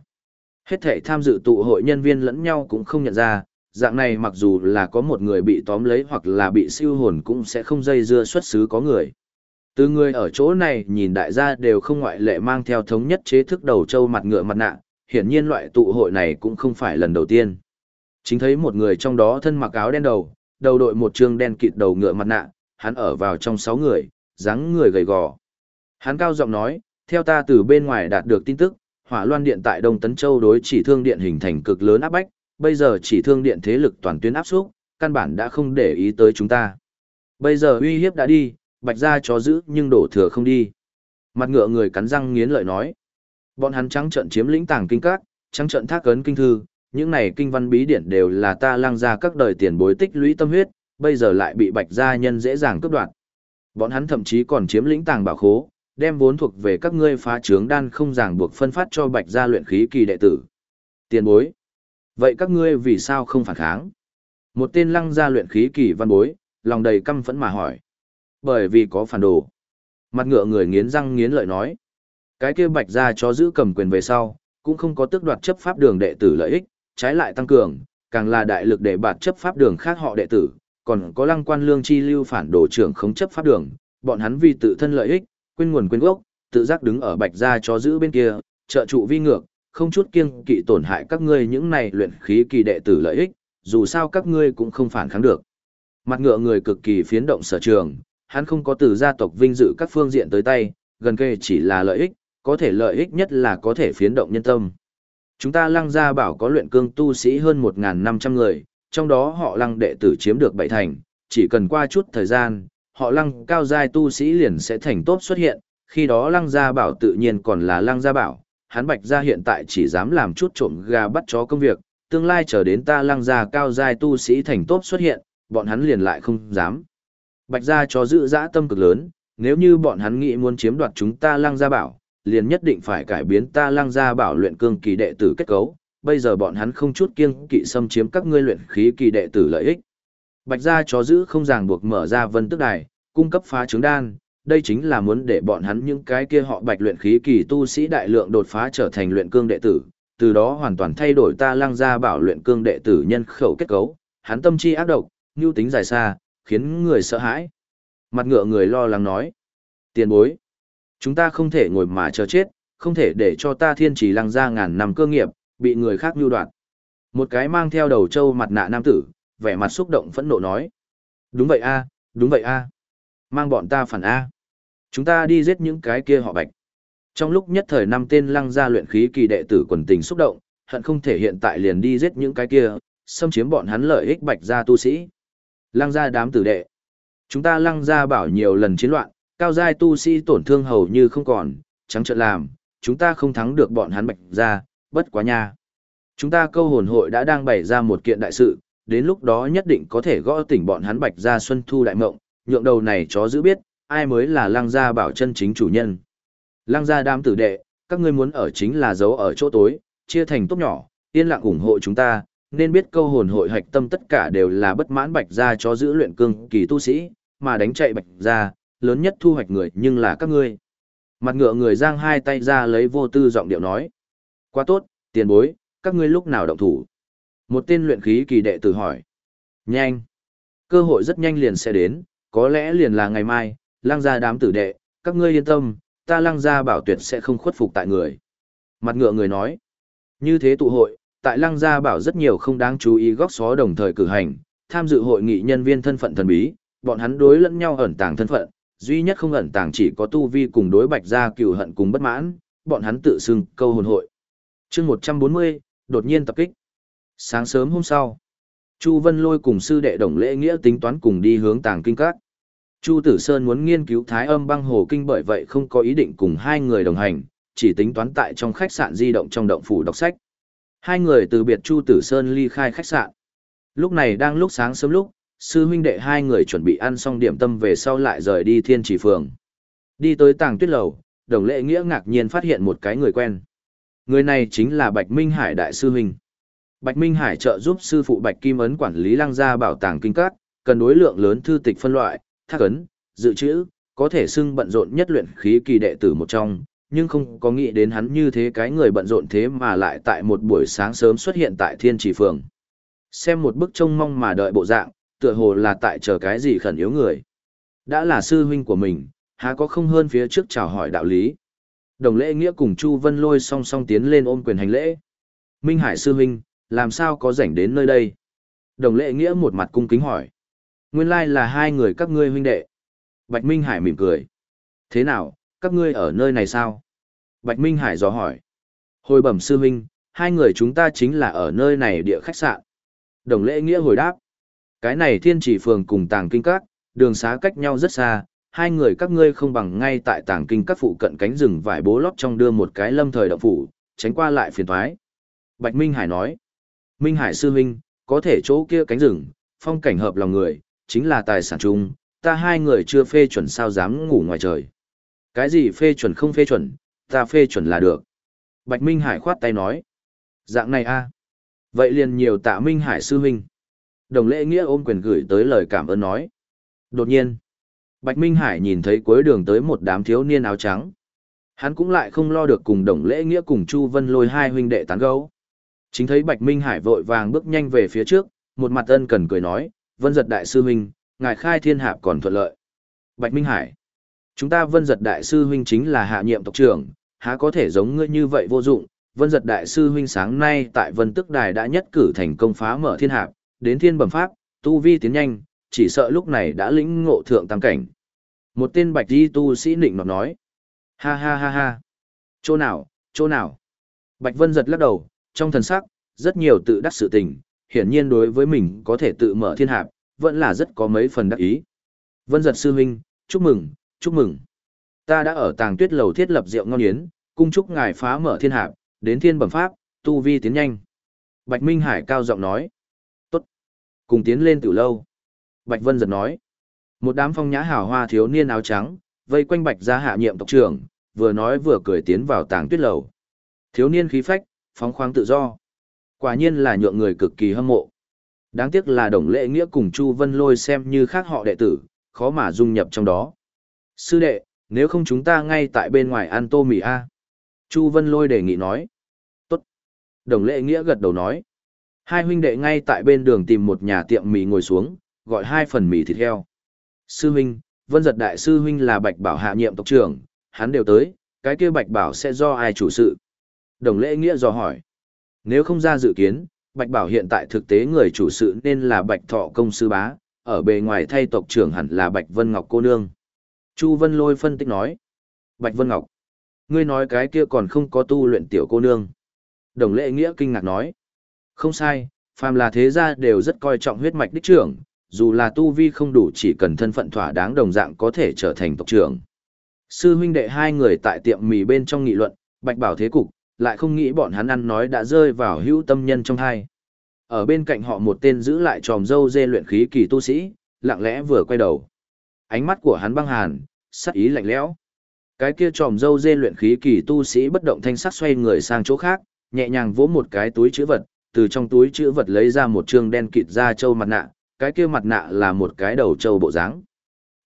Hết thể tham dự tụ hội nhân viên lẫn nhau cũng không nhận ra, dạng này mặc dù là có một người bị tóm lấy hoặc là bị siêu hồn cũng sẽ không dây dưa xuất xứ có người. Từ người ở chỗ này nhìn đại gia đều không ngoại lệ mang theo thống nhất chế thức đầu trâu mặt ngựa mặt nạ, hiển nhiên loại tụ hội này cũng không phải lần đầu tiên. Chính thấy một người trong đó thân mặc áo đen đầu, đầu đội một trương đen kịt đầu ngựa mặt nạ, hắn ở vào trong sáu người, dáng người gầy gò. Hắn cao giọng nói, theo ta từ bên ngoài đạt được tin tức, hỏa loan điện tại Đông Tấn Châu đối chỉ thương điện hình thành cực lớn áp bách, bây giờ chỉ thương điện thế lực toàn tuyến áp xúc, căn bản đã không để ý tới chúng ta. Bây giờ uy hiếp đã đi, bạch gia chó giữ nhưng đổ thừa không đi. Mặt ngựa người cắn răng nghiến lợi nói. Bọn hắn trắng trận chiếm lĩnh tàng kinh các, trắng trận thác ấn kinh thư, những này kinh văn bí điển đều là ta lăng ra các đời tiền bối tích lũy tâm huyết, bây giờ lại bị bạch gia nhân dễ dàng cướp đoạt. Bọn hắn thậm chí còn chiếm lĩnh tàng bảo khố, đem vốn thuộc về các ngươi phá trướng đan không ràng buộc phân phát cho bạch gia luyện khí kỳ đệ tử. Tiền bối. Vậy các ngươi vì sao không phản kháng? Một tên lăng gia luyện khí kỳ văn bối, lòng đầy căm phẫn mà hỏi. Bởi vì có phản đồ. Mặt ngựa người nghiến răng nghiến lợi nói. Cái kia bạch gia cho giữ cầm quyền về sau, cũng không có tước đoạt chấp pháp đường đệ tử lợi ích, trái lại tăng cường, càng là đại lực để bạt chấp pháp đường khác họ đệ tử, còn có lăng quan lương chi lưu phản đồ trưởng khống chấp pháp đường, bọn hắn vì tự thân lợi ích, quên nguồn quên gốc, tự giác đứng ở bạch gia cho giữ bên kia, trợ trụ vi ngược, không chút kiêng kỵ tổn hại các ngươi những này luyện khí kỳ đệ tử lợi ích, dù sao các ngươi cũng không phản kháng được. Mặt ngựa người cực kỳ phiến động sở trường, hắn không có từ gia tộc vinh dự các phương diện tới tay, gần kề chỉ là lợi ích, có thể lợi ích nhất là có thể phiến động nhân tâm. Chúng ta lăng gia bảo có luyện cương tu sĩ hơn 1.500 người, trong đó họ lăng đệ tử chiếm được bảy thành, chỉ cần qua chút thời gian, họ lăng cao giai tu sĩ liền sẽ thành tốt xuất hiện, khi đó lăng gia bảo tự nhiên còn là lăng gia bảo, hắn bạch gia hiện tại chỉ dám làm chút trộm gà bắt chó công việc, tương lai chờ đến ta lăng gia cao giai tu sĩ thành tốt xuất hiện, bọn hắn liền lại không dám. Bạch gia cho giữ dã tâm cực lớn, nếu như bọn hắn nghĩ muốn chiếm đoạt chúng ta lăng gia bảo, liền nhất định phải cải biến ta lăng gia bảo luyện cương kỳ đệ tử kết cấu, bây giờ bọn hắn không chút kiêng kỵ xâm chiếm các ngươi luyện khí kỳ đệ tử lợi ích. Bạch gia chó giữ không ràng buộc mở ra vân tức đài, cung cấp phá trứng đan, đây chính là muốn để bọn hắn những cái kia họ bạch luyện khí kỳ tu sĩ đại lượng đột phá trở thành luyện cương đệ tử, từ đó hoàn toàn thay đổi ta lăng gia bảo luyện cương đệ tử nhân khẩu kết cấu, hắn tâm chi ác độc, nhu tính dài xa, khiến người sợ hãi. Mặt ngựa người lo lắng nói, tiền bối, chúng ta không thể ngồi mà chờ chết, không thể để cho ta thiên trì lăng gia ngàn năm cơ nghiệp, bị người khác nhu đoạt. Một cái mang theo đầu trâu mặt nạ nam tử, vẻ mặt xúc động phẫn nộ nói. Đúng vậy a, đúng vậy a. Mang bọn ta phản a. Chúng ta đi giết những cái kia họ bạch. Trong lúc nhất thời năm tên lăng gia luyện khí kỳ đệ tử quần tình xúc động, hận không thể hiện tại liền đi giết những cái kia, xâm chiếm bọn hắn lợi ích bạch gia tu sĩ. Lăng gia đám tử đệ. Chúng ta lăng gia bảo nhiều lần chiến loạn, cao giai tu sĩ tổn thương hầu như không còn, trắng trợn làm, chúng ta không thắng được bọn hắn bạch gia, bất quá nha. Chúng ta câu hồn hội đã đang bày ra một kiện đại sự, đến lúc đó nhất định có thể gõ tỉnh bọn hắn bạch gia xuân thu đại mộng, nhượng đầu này chó giữ biết, ai mới là lăng gia bảo chân chính chủ nhân. Lăng gia đám tử đệ, các ngươi muốn ở chính là giấu ở chỗ tối, chia thành tốt nhỏ, yên lặng ủng hộ chúng ta, nên biết câu hồn hội hạch tâm tất cả đều là bất mãn bạch gia cho giữ luyện cương kỳ tu sĩ, mà đánh chạy bạch gia, lớn nhất thu hoạch người nhưng là các ngươi. Mặt ngựa người giang hai tay ra lấy vô tư giọng điệu nói. Quá tốt, tiền bối, các ngươi lúc nào động thủ? Một tên luyện khí kỳ đệ tử hỏi. Nhanh. Cơ hội rất nhanh liền sẽ đến, có lẽ liền là ngày mai, lang gia đám tử đệ, các ngươi yên tâm, ta lang gia bảo tuyệt sẽ không khuất phục tại người. Mặt ngựa người nói. Như thế tụ hội, tại lang gia bảo rất nhiều không đáng chú ý góc xó đồng thời cử hành, tham dự hội nghị nhân viên thân phận thần bí, bọn hắn đối lẫn nhau ẩn tàng thân phận, duy nhất không ẩn tàng chỉ có tu vi cùng đối bạch gia cừu hận cùng bất mãn, bọn hắn tự xưng câu hồn hội chương một trăm bốn mươi đột nhiên tập kích sáng sớm hôm sau chu vân lôi cùng sư đệ đồng lễ nghĩa tính toán cùng đi hướng tàng kinh các. Chu tử sơn muốn nghiên cứu thái âm băng hồ kinh bởi vậy không có ý định cùng hai người đồng hành, chỉ tính toán tại trong khách sạn di động trong động phủ đọc sách. Hai người từ biệt chu tử sơn ly khai khách sạn. Lúc này đang lúc sáng sớm lúc, sư huynh đệ hai người chuẩn bị ăn xong điểm tâm về sau lại rời đi thiên chỉ phường. Đi tới tàng tuyết lầu, đồng lễ nghĩa ngạc nhiên phát hiện một cái người quen. Người này chính là Bạch Minh Hải Đại sư huynh. Bạch Minh Hải trợ giúp sư phụ Bạch Kim Ấn quản lý lăng gia bảo tàng kinh các, cần đối lượng lớn thư tịch phân loại, thác ấn, dự trữ, có thể xưng bận rộn nhất luyện khí kỳ đệ tử một trong, nhưng không có nghĩ đến hắn như thế cái người bận rộn thế mà lại tại một buổi sáng sớm xuất hiện tại Thiên Trì Phường. Xem một bức trông mong mà đợi bộ dạng, tựa hồ là tại chờ cái gì khẩn yếu người. Đã là sư huynh của mình, há có không hơn phía trước chào hỏi đạo lý. Đồng lễ nghĩa cùng Chu Vân Lôi song song tiến lên ôm quyền hành lễ. Minh Hải sư huynh, làm sao có rảnh đến nơi đây? Đồng Lệ nghĩa một mặt cung kính hỏi. Nguyên lai là hai người các ngươi huynh đệ. Bạch Minh Hải mỉm cười. Thế nào, các ngươi ở nơi này sao? Bạch Minh Hải dò hỏi. Hồi bẩm sư huynh, hai người chúng ta chính là ở nơi này địa khách sạn. Đồng lễ nghĩa hồi đáp. Cái này thiên chỉ phường cùng tàng kinh các, đường xá cách nhau rất xa, hai người các ngươi không bằng ngay tại tàng kinh các phụ cận cánh rừng vải bố lót trong đưa một cái lâm thời động phủ, tránh qua lại phiền thoái. Bạch Minh Hải nói, Minh Hải sư huynh, có thể chỗ kia cánh rừng, phong cảnh hợp lòng người, chính là tài sản chung, ta hai người chưa phê chuẩn sao dám ngủ ngoài trời. Cái gì phê chuẩn không phê chuẩn, ta phê chuẩn là được. Bạch Minh Hải khoát tay nói, dạng này a Vậy liền nhiều tạ Minh Hải sư huynh. Đồng lễ nghĩa ôm quyền gửi tới lời cảm ơn nói. Đột nhiên, Bạch Minh Hải nhìn thấy cuối đường tới một đám thiếu niên áo trắng. Hắn cũng lại không lo được cùng đồng lễ nghĩa cùng Chu Vân lôi hai huynh đệ tán gấu. Chính thấy Bạch Minh Hải vội vàng bước nhanh về phía trước, một mặt ân cần cười nói, vân giật đại sư huynh, ngài khai thiên hạp còn thuận lợi. Bạch Minh Hải, chúng ta vân giật đại sư huynh chính là hạ nhiệm tộc trưởng, há có thể giống ngươi như vậy vô dụng, vân giật đại sư huynh sáng nay tại vân tức đài đã nhất cử thành công phá mở thiên hạp, đến thiên bẩm pháp, tu vi tiến nhanh, chỉ sợ lúc này đã lĩnh ngộ thượng tam cảnh. Một tên bạch di tu sĩ nịnh nọt nói. Ha ha ha ha. Chỗ nào, chỗ nào. Bạch Vân giật lắc đầu, trong thần sắc, rất nhiều tự đắc sự tình, hiển nhiên đối với mình có thể tự mở thiên hạp, vẫn là rất có mấy phần đắc ý. Vân giật sư huynh, chúc mừng, chúc mừng. Ta đã ở tàng tuyết lầu thiết lập rượu ngon yến, cung chúc ngài phá mở thiên hạp, đến thiên bẩm pháp, tu vi tiến nhanh. Bạch Minh Hải cao giọng nói. Tốt. Cùng tiến lên từ lâu. Bạch Vân giật nói. Một đám phong nhã hào hoa thiếu niên áo trắng, vây quanh Bạch gia hạ nhiệm tộc trưởng, vừa nói vừa cười tiến vào tàng tuyết lầu. Thiếu niên khí phách, phóng khoáng tự do. Quả nhiên là nhượng người cực kỳ hâm mộ. Đáng tiếc là đồng lệ nghĩa cùng Chu Vân Lôi xem như khác họ đệ tử, khó mà dung nhập trong đó. Sư đệ, nếu không chúng ta ngay tại bên ngoài ăn tô mì A. Chu Vân Lôi đề nghị nói. Tốt. Đồng lệ nghĩa gật đầu nói. Hai huynh đệ ngay tại bên đường tìm một nhà tiệm mì ngồi xuống, gọi hai phần mì thịt heo. Sư huynh, vân giật đại sư huynh là bạch bảo hạ nhiệm tộc trưởng, hắn đều tới, cái kia bạch bảo sẽ do ai chủ sự? Đồng lễ nghĩa dò hỏi. Nếu không ra dự kiến, bạch bảo hiện tại thực tế người chủ sự nên là bạch thọ công sư bá, ở bề ngoài thay tộc trưởng hẳn là bạch vân ngọc cô nương. Chu Vân Lôi phân tích nói. Bạch Vân Ngọc. Ngươi nói cái kia còn không có tu luyện tiểu cô nương. Đồng lễ nghĩa kinh ngạc nói. Không sai, phàm là thế gia đều rất coi trọng huyết mạch đích trưởng, dù là tu vi không đủ chỉ cần thân phận thỏa đáng đồng dạng có thể trở thành tộc trưởng. Sư huynh đệ hai người tại tiệm mì bên trong nghị luận, bạch bảo thế cục, lại không nghĩ bọn hắn ăn nói đã rơi vào hữu tâm nhân trong hai. Ở bên cạnh họ một tên giữ lại tròm dâu dê luyện khí kỳ tu sĩ, lặng lẽ vừa quay đầu. Ánh mắt của hắn băng hàn, sắc ý lạnh lẽo. Cái kia tròm dâu dê luyện khí kỳ tu sĩ bất động thanh sắc xoay người sang chỗ khác, nhẹ nhàng vỗ một cái túi chữ vật, từ trong túi chữ vật lấy ra một trương đen kịt da trâu mặt nạ, cái kia mặt nạ là một cái đầu trâu bộ dáng.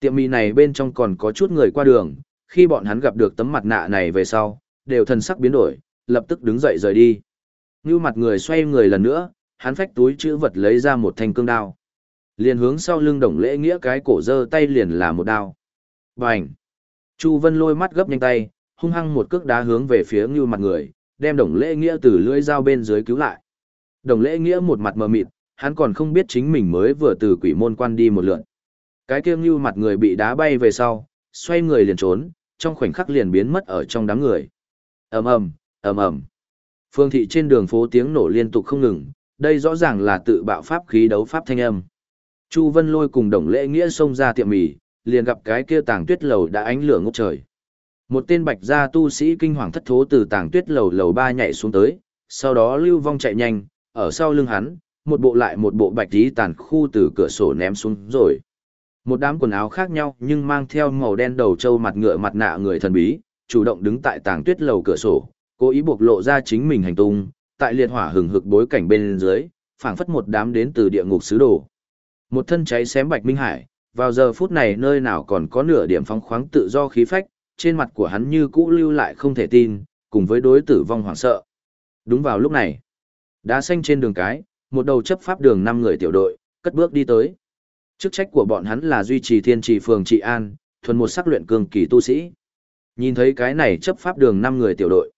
Tiệm mì này bên trong còn có chút người qua đường, khi bọn hắn gặp được tấm mặt nạ này về sau, đều thần sắc biến đổi, lập tức đứng dậy rời đi. Ngưu mặt người xoay người lần nữa, hắn phách túi chữ vật lấy ra một thanh cương đao. Liền hướng sau lưng đồng lễ nghĩa cái cổ dơ tay liền là một đao. Bành! Chu Vân lôi mắt gấp nhanh tay, hung hăng một cước đá hướng về phía ngưu mặt người, đem đồng lễ nghĩa từ lưỡi dao bên dưới cứu lại. Đồng lễ nghĩa một mặt mờ mịt, hắn còn không biết chính mình mới vừa từ quỷ môn quan đi một lượn. Cái kia ngưu mặt người bị đá bay về sau, xoay người liền trốn, trong khoảnh khắc liền biến mất ở trong đám người. ầm ầm, ầm ầm. Phương thị trên đường phố tiếng nổ liên tục không ngừng, đây rõ ràng là tự bạo pháp khí đấu pháp thanh âm. Chu Vân Lôi cùng Đồng Lễ Nghĩa xông ra tiệm mì, liền gặp cái kia tàng tuyết lầu đã ánh lửa ngốc trời. Một tên bạch gia tu sĩ kinh hoàng thất thố từ tàng tuyết lầu lầu ba nhảy xuống tới, sau đó lưu vong chạy nhanh, ở sau lưng hắn, một bộ lại một bộ bạch tí tàn khu từ cửa sổ ném xuống rồi. Một đám quần áo khác nhau nhưng mang theo màu đen đầu trâu mặt ngựa mặt nạ người thần bí, chủ động đứng tại tàng tuyết lầu cửa sổ, cố ý buộc lộ ra chính mình hành tung, tại liệt hỏa hừng hực bối cảnh bên dưới, phảng phất một đám đến từ địa ngục sứ đồ. Một thân cháy xém bạch minh hải, vào giờ phút này nơi nào còn có nửa điểm phóng khoáng tự do khí phách, trên mặt của hắn như cũ lưu lại không thể tin, cùng với đối tử vong hoảng sợ. Đúng vào lúc này, đá xanh trên đường cái, một đầu chấp pháp đường năm người tiểu đội, cất bước đi tới. Chức trách của bọn hắn là duy trì thiên trì phường trị an, thuần một sắc luyện cường kỳ tu sĩ. Nhìn thấy cái này chấp pháp đường năm người tiểu đội.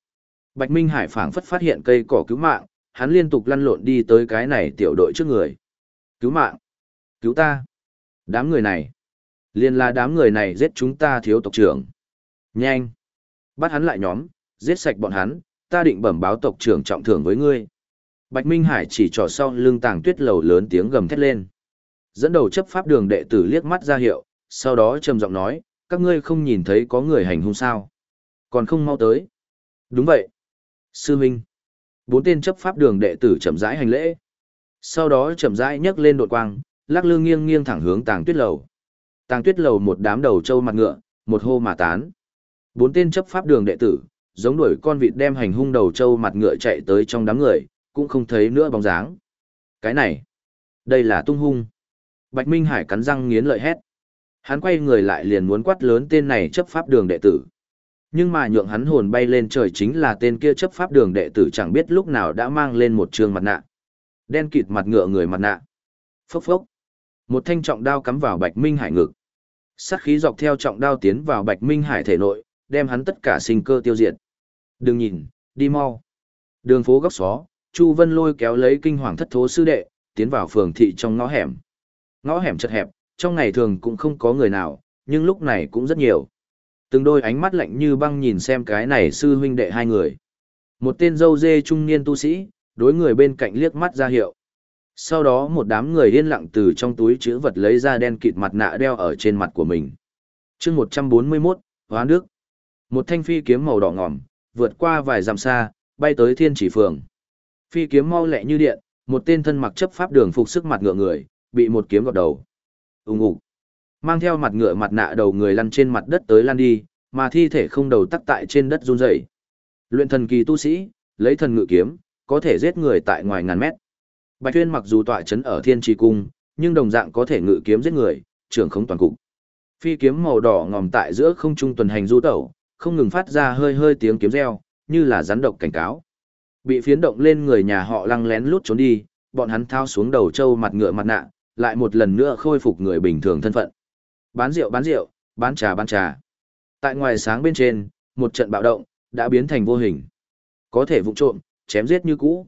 Bạch Minh Hải phảng phất phát hiện cây cỏ cứu mạng, hắn liên tục lăn lộn đi tới cái này tiểu đội trước người. Cứu mạng! Cứu ta! Đám người này! Liên là đám người này giết chúng ta thiếu tộc trưởng. Nhanh! Bắt hắn lại nhóm, giết sạch bọn hắn, ta định bẩm báo tộc trưởng trọng thưởng với ngươi. Bạch Minh Hải chỉ trỏ sau lưng tàng tuyết lầu lớn tiếng gầm thét lên. Dẫn đầu chấp pháp đường đệ tử liếc mắt ra hiệu, sau đó trầm giọng nói, các ngươi không nhìn thấy có người hành hung sao. Còn không mau tới. Đúng vậy. Sư Minh. Bốn tên chấp pháp đường đệ tử chậm rãi hành lễ. Sau đó chậm rãi nhấc lên đội quang, lắc lư nghiêng nghiêng thẳng hướng tàng tuyết lầu. Tàng tuyết lầu một đám đầu trâu mặt ngựa, một hô mà tán. Bốn tên chấp pháp đường đệ tử, giống đuổi con vịt đem hành hung đầu trâu mặt ngựa chạy tới trong đám người, cũng không thấy nữa bóng dáng. Cái này, đây là tung hung. Bạch Minh Hải cắn răng nghiến lợi hét. Hắn quay người lại liền muốn quát lớn tên này chấp pháp đường đệ tử. Nhưng mà nhượng hắn hồn bay lên trời chính là tên kia chấp pháp đường đệ tử chẳng biết lúc nào đã mang lên một trường mặt nạ. Đen kịt mặt ngựa người mặt nạ. Phốc phốc. Một thanh trọng đao cắm vào Bạch Minh Hải ngực. Sát khí dọc theo trọng đao tiến vào Bạch Minh Hải thể nội, đem hắn tất cả sinh cơ tiêu diệt. Đừng nhìn, đi mau. Đường phố góc xó, Chu Vân lôi kéo lấy kinh hoàng thất thố sư đệ, tiến vào phường thị trong ngõ hẻm. Ngõ hẻm chật hẹp, trong ngày thường cũng không có người nào, nhưng lúc này cũng rất nhiều. Từng đôi ánh mắt lạnh như băng nhìn xem cái này sư huynh đệ hai người. Một tên dâu dê trung niên tu sĩ, đối người bên cạnh liếc mắt ra hiệu. Sau đó một đám người yên lặng từ trong túi chữ vật lấy ra đen kịt mặt nạ đeo ở trên mặt của mình. chương 141, Hóa Đức. Một thanh phi kiếm màu đỏ ngòm, vượt qua vài dặm xa, bay tới thiên chỉ phường. Phi kiếm mau lẹ như điện, một tên thân mặc chấp pháp đường phục sức mặt ngựa người, bị một kiếm gọt đầu. Úng ục. Mang theo mặt ngựa mặt nạ đầu người lăn trên mặt đất tới lăn đi, mà thi thể không đầu tắc tại trên đất run rẩy. Luyện thần kỳ tu sĩ, lấy thần ngự kiếm, có thể giết người tại ngoài ngàn mét. Bạch Tuyên mặc dù tọa chấn ở Thiên Trì cung, nhưng đồng dạng có thể ngự kiếm giết người, trưởng không toàn cục. Phi kiếm màu đỏ ngòm tại giữa không trung tuần hành du tẩu, không ngừng phát ra hơi hơi tiếng kiếm reo, như là rắn độc cảnh cáo. Bị phiến động lên người nhà họ lăng lén lút trốn đi, bọn hắn thao xuống đầu trâu mặt ngựa mặt nạ, lại một lần nữa khôi phục người bình thường thân phận. Bán rượu bán rượu, bán trà bán trà. Tại ngoài sáng bên trên, một trận bạo động, đã biến thành vô hình. Có thể vụ trộm, chém giết như cũ.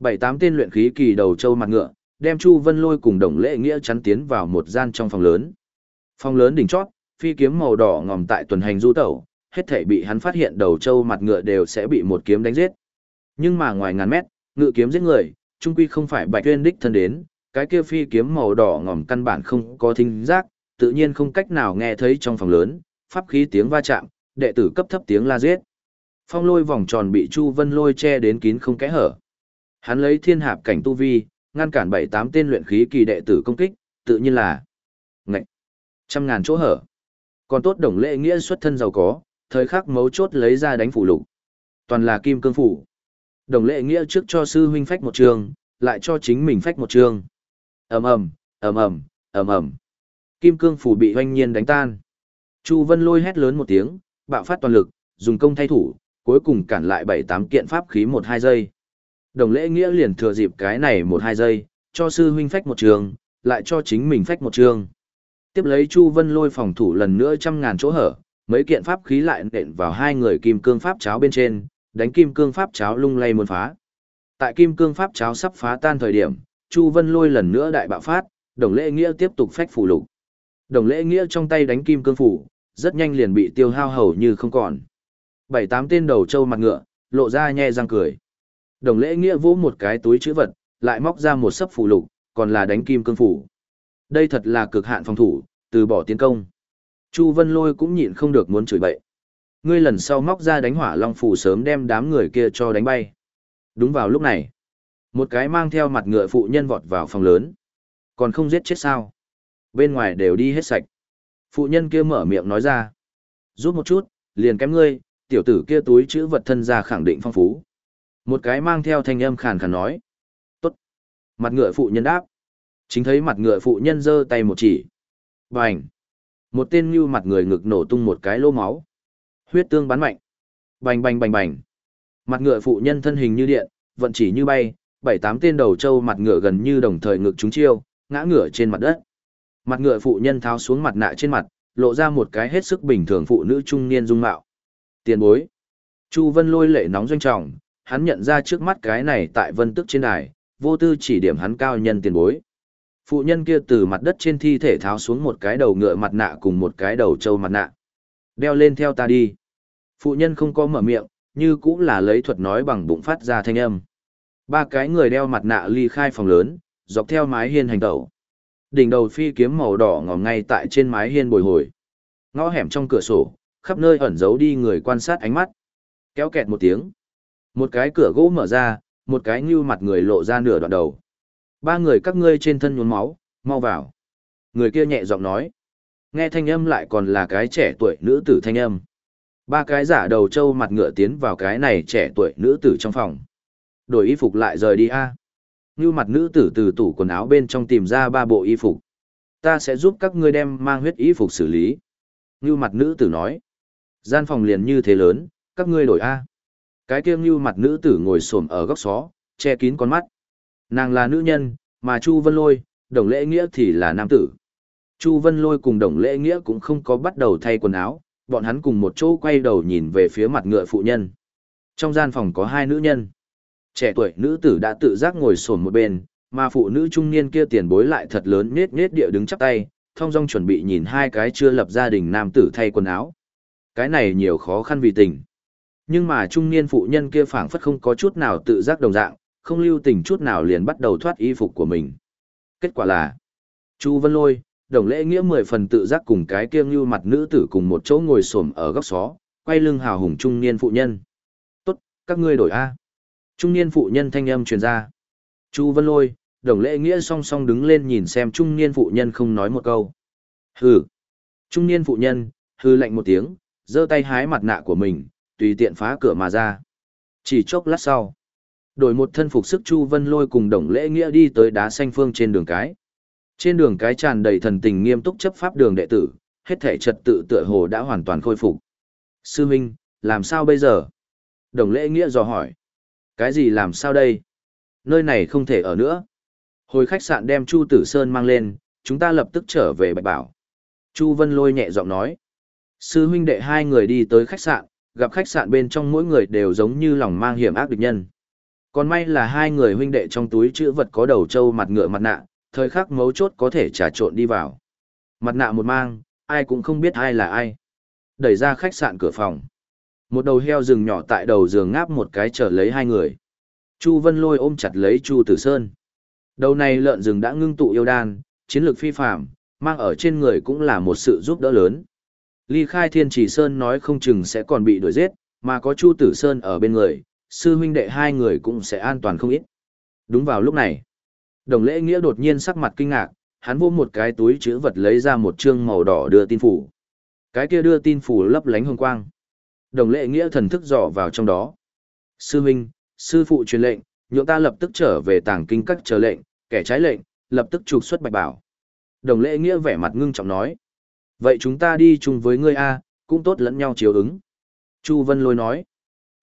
Bảy tám tên luyện khí kỳ đầu trâu mặt ngựa, đem Chu Vân Lôi cùng Đồng Lễ Nghĩa chắn tiến vào một gian trong phòng lớn. Phòng lớn đỉnh chót, phi kiếm màu đỏ ngòm tại tuần hành du tẩu, hết thảy bị hắn phát hiện đầu trâu mặt ngựa đều sẽ bị một kiếm đánh giết. Nhưng mà ngoài ngàn mét, ngựa kiếm giết người, trung quy không phải Bạch Tuyên đích thân đến, cái kia phi kiếm màu đỏ ngòm căn bản không có thính giác, tự nhiên không cách nào nghe thấy trong phòng lớn, pháp khí tiếng va chạm, đệ tử cấp thấp tiếng la giết. Phong lôi vòng tròn bị Chu Vân lôi che đến kín không kẽ hở. Hắn lấy thiên hạp cảnh tu vi, ngăn cản bảy tám tên luyện khí kỳ đệ tử công kích, tự nhiên là ngạnh trăm ngàn chỗ hở. Còn tốt đồng lệ nghĩa xuất thân giàu có, thời khắc mấu chốt lấy ra đánh phủ lục. Toàn là kim cương phủ. Đồng lệ nghĩa trước cho sư huynh phách một trường, lại cho chính mình phách một trường. ầm ầm, ầm ầm, ầm ầm. Kim cương phủ bị hoanh nhiên đánh tan. Chu Vân lôi hét lớn một tiếng, bạo phát toàn lực, dùng công thay thủ, cuối cùng cản lại bảy tám kiện pháp khí một hai giây. Đồng lễ nghĩa liền thừa dịp cái này một hai giây, cho sư huynh phách một trường, lại cho chính mình phách một trường. Tiếp lấy Chu Vân lôi phòng thủ lần nữa trăm ngàn chỗ hở, mấy kiện pháp khí lại nện vào hai người kim cương pháp cháo bên trên, đánh kim cương pháp cháo lung lay muốn phá. Tại kim cương pháp cháo sắp phá tan thời điểm, Chu Vân lôi lần nữa đại bạo phát, đồng lễ nghĩa tiếp tục phách phủ lục. Đồng lễ nghĩa trong tay đánh kim cương phủ, rất nhanh liền bị tiêu hao hầu như không còn. Bảy tám tên đầu trâu mặt ngựa, lộ ra nhe răng cười. Đồng lễ nghĩa vỗ một cái túi chữ vật, lại móc ra một sấp phủ lục, còn là đánh kim cương phủ. Đây thật là cực hạn phòng thủ, từ bỏ tiến công. Chu Vân Lôi cũng nhịn không được muốn chửi bậy. Ngươi lần sau móc ra đánh hỏa long phủ sớm đem đám người kia cho đánh bay. Đúng vào lúc này, một cái mang theo mặt ngựa phụ nhân vọt vào phòng lớn. Còn không giết chết sao? Bên ngoài đều đi hết sạch. Phụ nhân kia mở miệng nói ra. Giúp một chút, liền kém ngươi, tiểu tử kia túi chữ vật thân ra khẳng định phong phú. Một cái mang theo thanh âm khàn khàn nói. Tốt. Mặt ngựa phụ nhân đáp. Chính thấy mặt ngựa phụ nhân giơ tay một chỉ. Bành. Một tên như mặt người ngực nổ tung một cái lô máu. Huyết tương bắn mạnh. Bành bành bành bành. Mặt ngựa phụ nhân thân hình như điện, vận chỉ như bay, bảy tám tên đầu trâu mặt ngựa gần như đồng thời ngực chúng chiêu, ngã ngựa trên mặt đất. Mặt ngựa phụ nhân tháo xuống mặt nạ trên mặt, lộ ra một cái hết sức bình thường phụ nữ trung niên dung mạo. Tiền bối. Chu Vân lôi lệ nóng doanh trọng, hắn nhận ra trước mắt cái này tại vân tức trên đài, vô tư chỉ điểm hắn cao nhân tiền bối. Phụ nhân kia từ mặt đất trên thi thể tháo xuống một cái đầu ngựa mặt nạ cùng một cái đầu trâu mặt nạ. Đeo lên theo ta đi. Phụ nhân không có mở miệng, như cũng là lấy thuật nói bằng bụng phát ra thanh âm. Ba cái người đeo mặt nạ ly khai phòng lớn, dọc theo mái hiên hành tẩu. Đỉnh đầu phi kiếm màu đỏ ngòm ngay tại trên mái hiên bồi hồi. Ngõ hẻm trong cửa sổ, khắp nơi ẩn giấu đi người quan sát ánh mắt. Kéo kẹt một tiếng. Một cái cửa gỗ mở ra, một cái như mặt người lộ ra nửa đoạn đầu. Ba người các ngươi trên thân nhuốm máu, mau vào. Người kia nhẹ giọng nói. Nghe thanh âm lại còn là cái trẻ tuổi nữ tử thanh âm. Ba cái giả đầu trâu mặt ngựa tiến vào cái này trẻ tuổi nữ tử trong phòng. Đổi y phục lại rời đi a. Như mặt nữ tử từ tủ quần áo bên trong tìm ra ba bộ y phục. Ta sẽ giúp các ngươi đem mang huyết y phục xử lý. Như mặt nữ tử nói. Gian phòng liền như thế lớn, các ngươi đổi a. Cái kia như mặt nữ tử ngồi xổm ở góc xó, che kín con mắt. Nàng là nữ nhân, mà Chu Vân Lôi, đồng lễ nghĩa thì là nam tử. Chu Vân Lôi cùng đồng lễ nghĩa cũng không có bắt đầu thay quần áo, bọn hắn cùng một chỗ quay đầu nhìn về phía mặt ngựa phụ nhân. Trong gian phòng có hai nữ nhân. Trẻ tuổi nữ tử đã tự giác ngồi sồn một bên, mà phụ nữ trung niên kia tiền bối lại thật lớn nết nết địa đứng chắp tay, thông dong chuẩn bị nhìn hai cái chưa lập gia đình nam tử thay quần áo. Cái này nhiều khó khăn vì tình. Nhưng mà trung niên phụ nhân kia phảng phất không có chút nào tự giác đồng dạng, không lưu tình chút nào liền bắt đầu thoát y phục của mình. Kết quả là, Chu Vân Lôi, đồng lễ nghĩa mười phần tự giác cùng cái kia như mặt nữ tử cùng một chỗ ngồi xổm ở góc xó, quay lưng hào hùng trung niên phụ nhân. Tốt, các ngươi đổi A. Trung niên phụ nhân thanh âm truyền ra. Chu Vân Lôi, đồng lễ nghĩa song song đứng lên nhìn xem trung niên phụ nhân không nói một câu. Hừ. Trung niên phụ nhân, hừ lạnh một tiếng, giơ tay hái mặt nạ của mình, tùy tiện phá cửa mà ra. Chỉ chốc lát sau, đổi một thân phục sức Chu Vân Lôi cùng đồng lễ nghĩa đi tới đá xanh phương trên đường cái. Trên đường cái tràn đầy thần tình nghiêm túc chấp pháp đường đệ tử, hết thể trật tự tựa hồ đã hoàn toàn khôi phục. Sư Minh, làm sao bây giờ? Đồng lễ nghĩa dò hỏi. Cái gì làm sao đây? Nơi này không thể ở nữa. Hồi khách sạn đem Chu Tử Sơn mang lên, chúng ta lập tức trở về Bạch Bảo. Chu Vân Lôi nhẹ giọng nói. Sư huynh đệ hai người đi tới khách sạn, gặp khách sạn bên trong mỗi người đều giống như lòng mang hiểm ác địch nhân. Còn may là hai người huynh đệ trong túi chữ vật có đầu trâu mặt ngựa mặt nạ, thời khắc mấu chốt có thể trà trộn đi vào. Mặt nạ một mang, ai cũng không biết ai là ai. Đẩy ra khách sạn cửa phòng. Một đầu heo rừng nhỏ tại đầu giường ngáp một cái trở lấy hai người. Chu Vân Lôi ôm chặt lấy Chu Tử Sơn. Đầu này lợn rừng đã ngưng tụ yêu đan, chiến lược phi phạm, mang ở trên người cũng là một sự giúp đỡ lớn. Ly khai thiên chỉ sơn nói không chừng sẽ còn bị đuổi giết, mà có Chu Tử Sơn ở bên người, sư huynh đệ hai người cũng sẽ an toàn không ít. Đúng vào lúc này, đồng lễ nghĩa đột nhiên sắc mặt kinh ngạc, hắn vô một cái túi chữ vật lấy ra một chương màu đỏ đưa tin phủ. Cái kia đưa tin phủ lấp lánh hương quang. Đồng lệ nghĩa thần thức dò vào trong đó. Sư huynh, sư phụ truyền lệnh, nhượng ta lập tức trở về tàng kinh các chờ lệnh, kẻ trái lệnh, lập tức trục xuất bạch bảo. Đồng lệ nghĩa vẻ mặt ngưng trọng nói. Vậy chúng ta đi chung với ngươi A, cũng tốt lẫn nhau chiếu ứng. Chu Vân Lôi nói.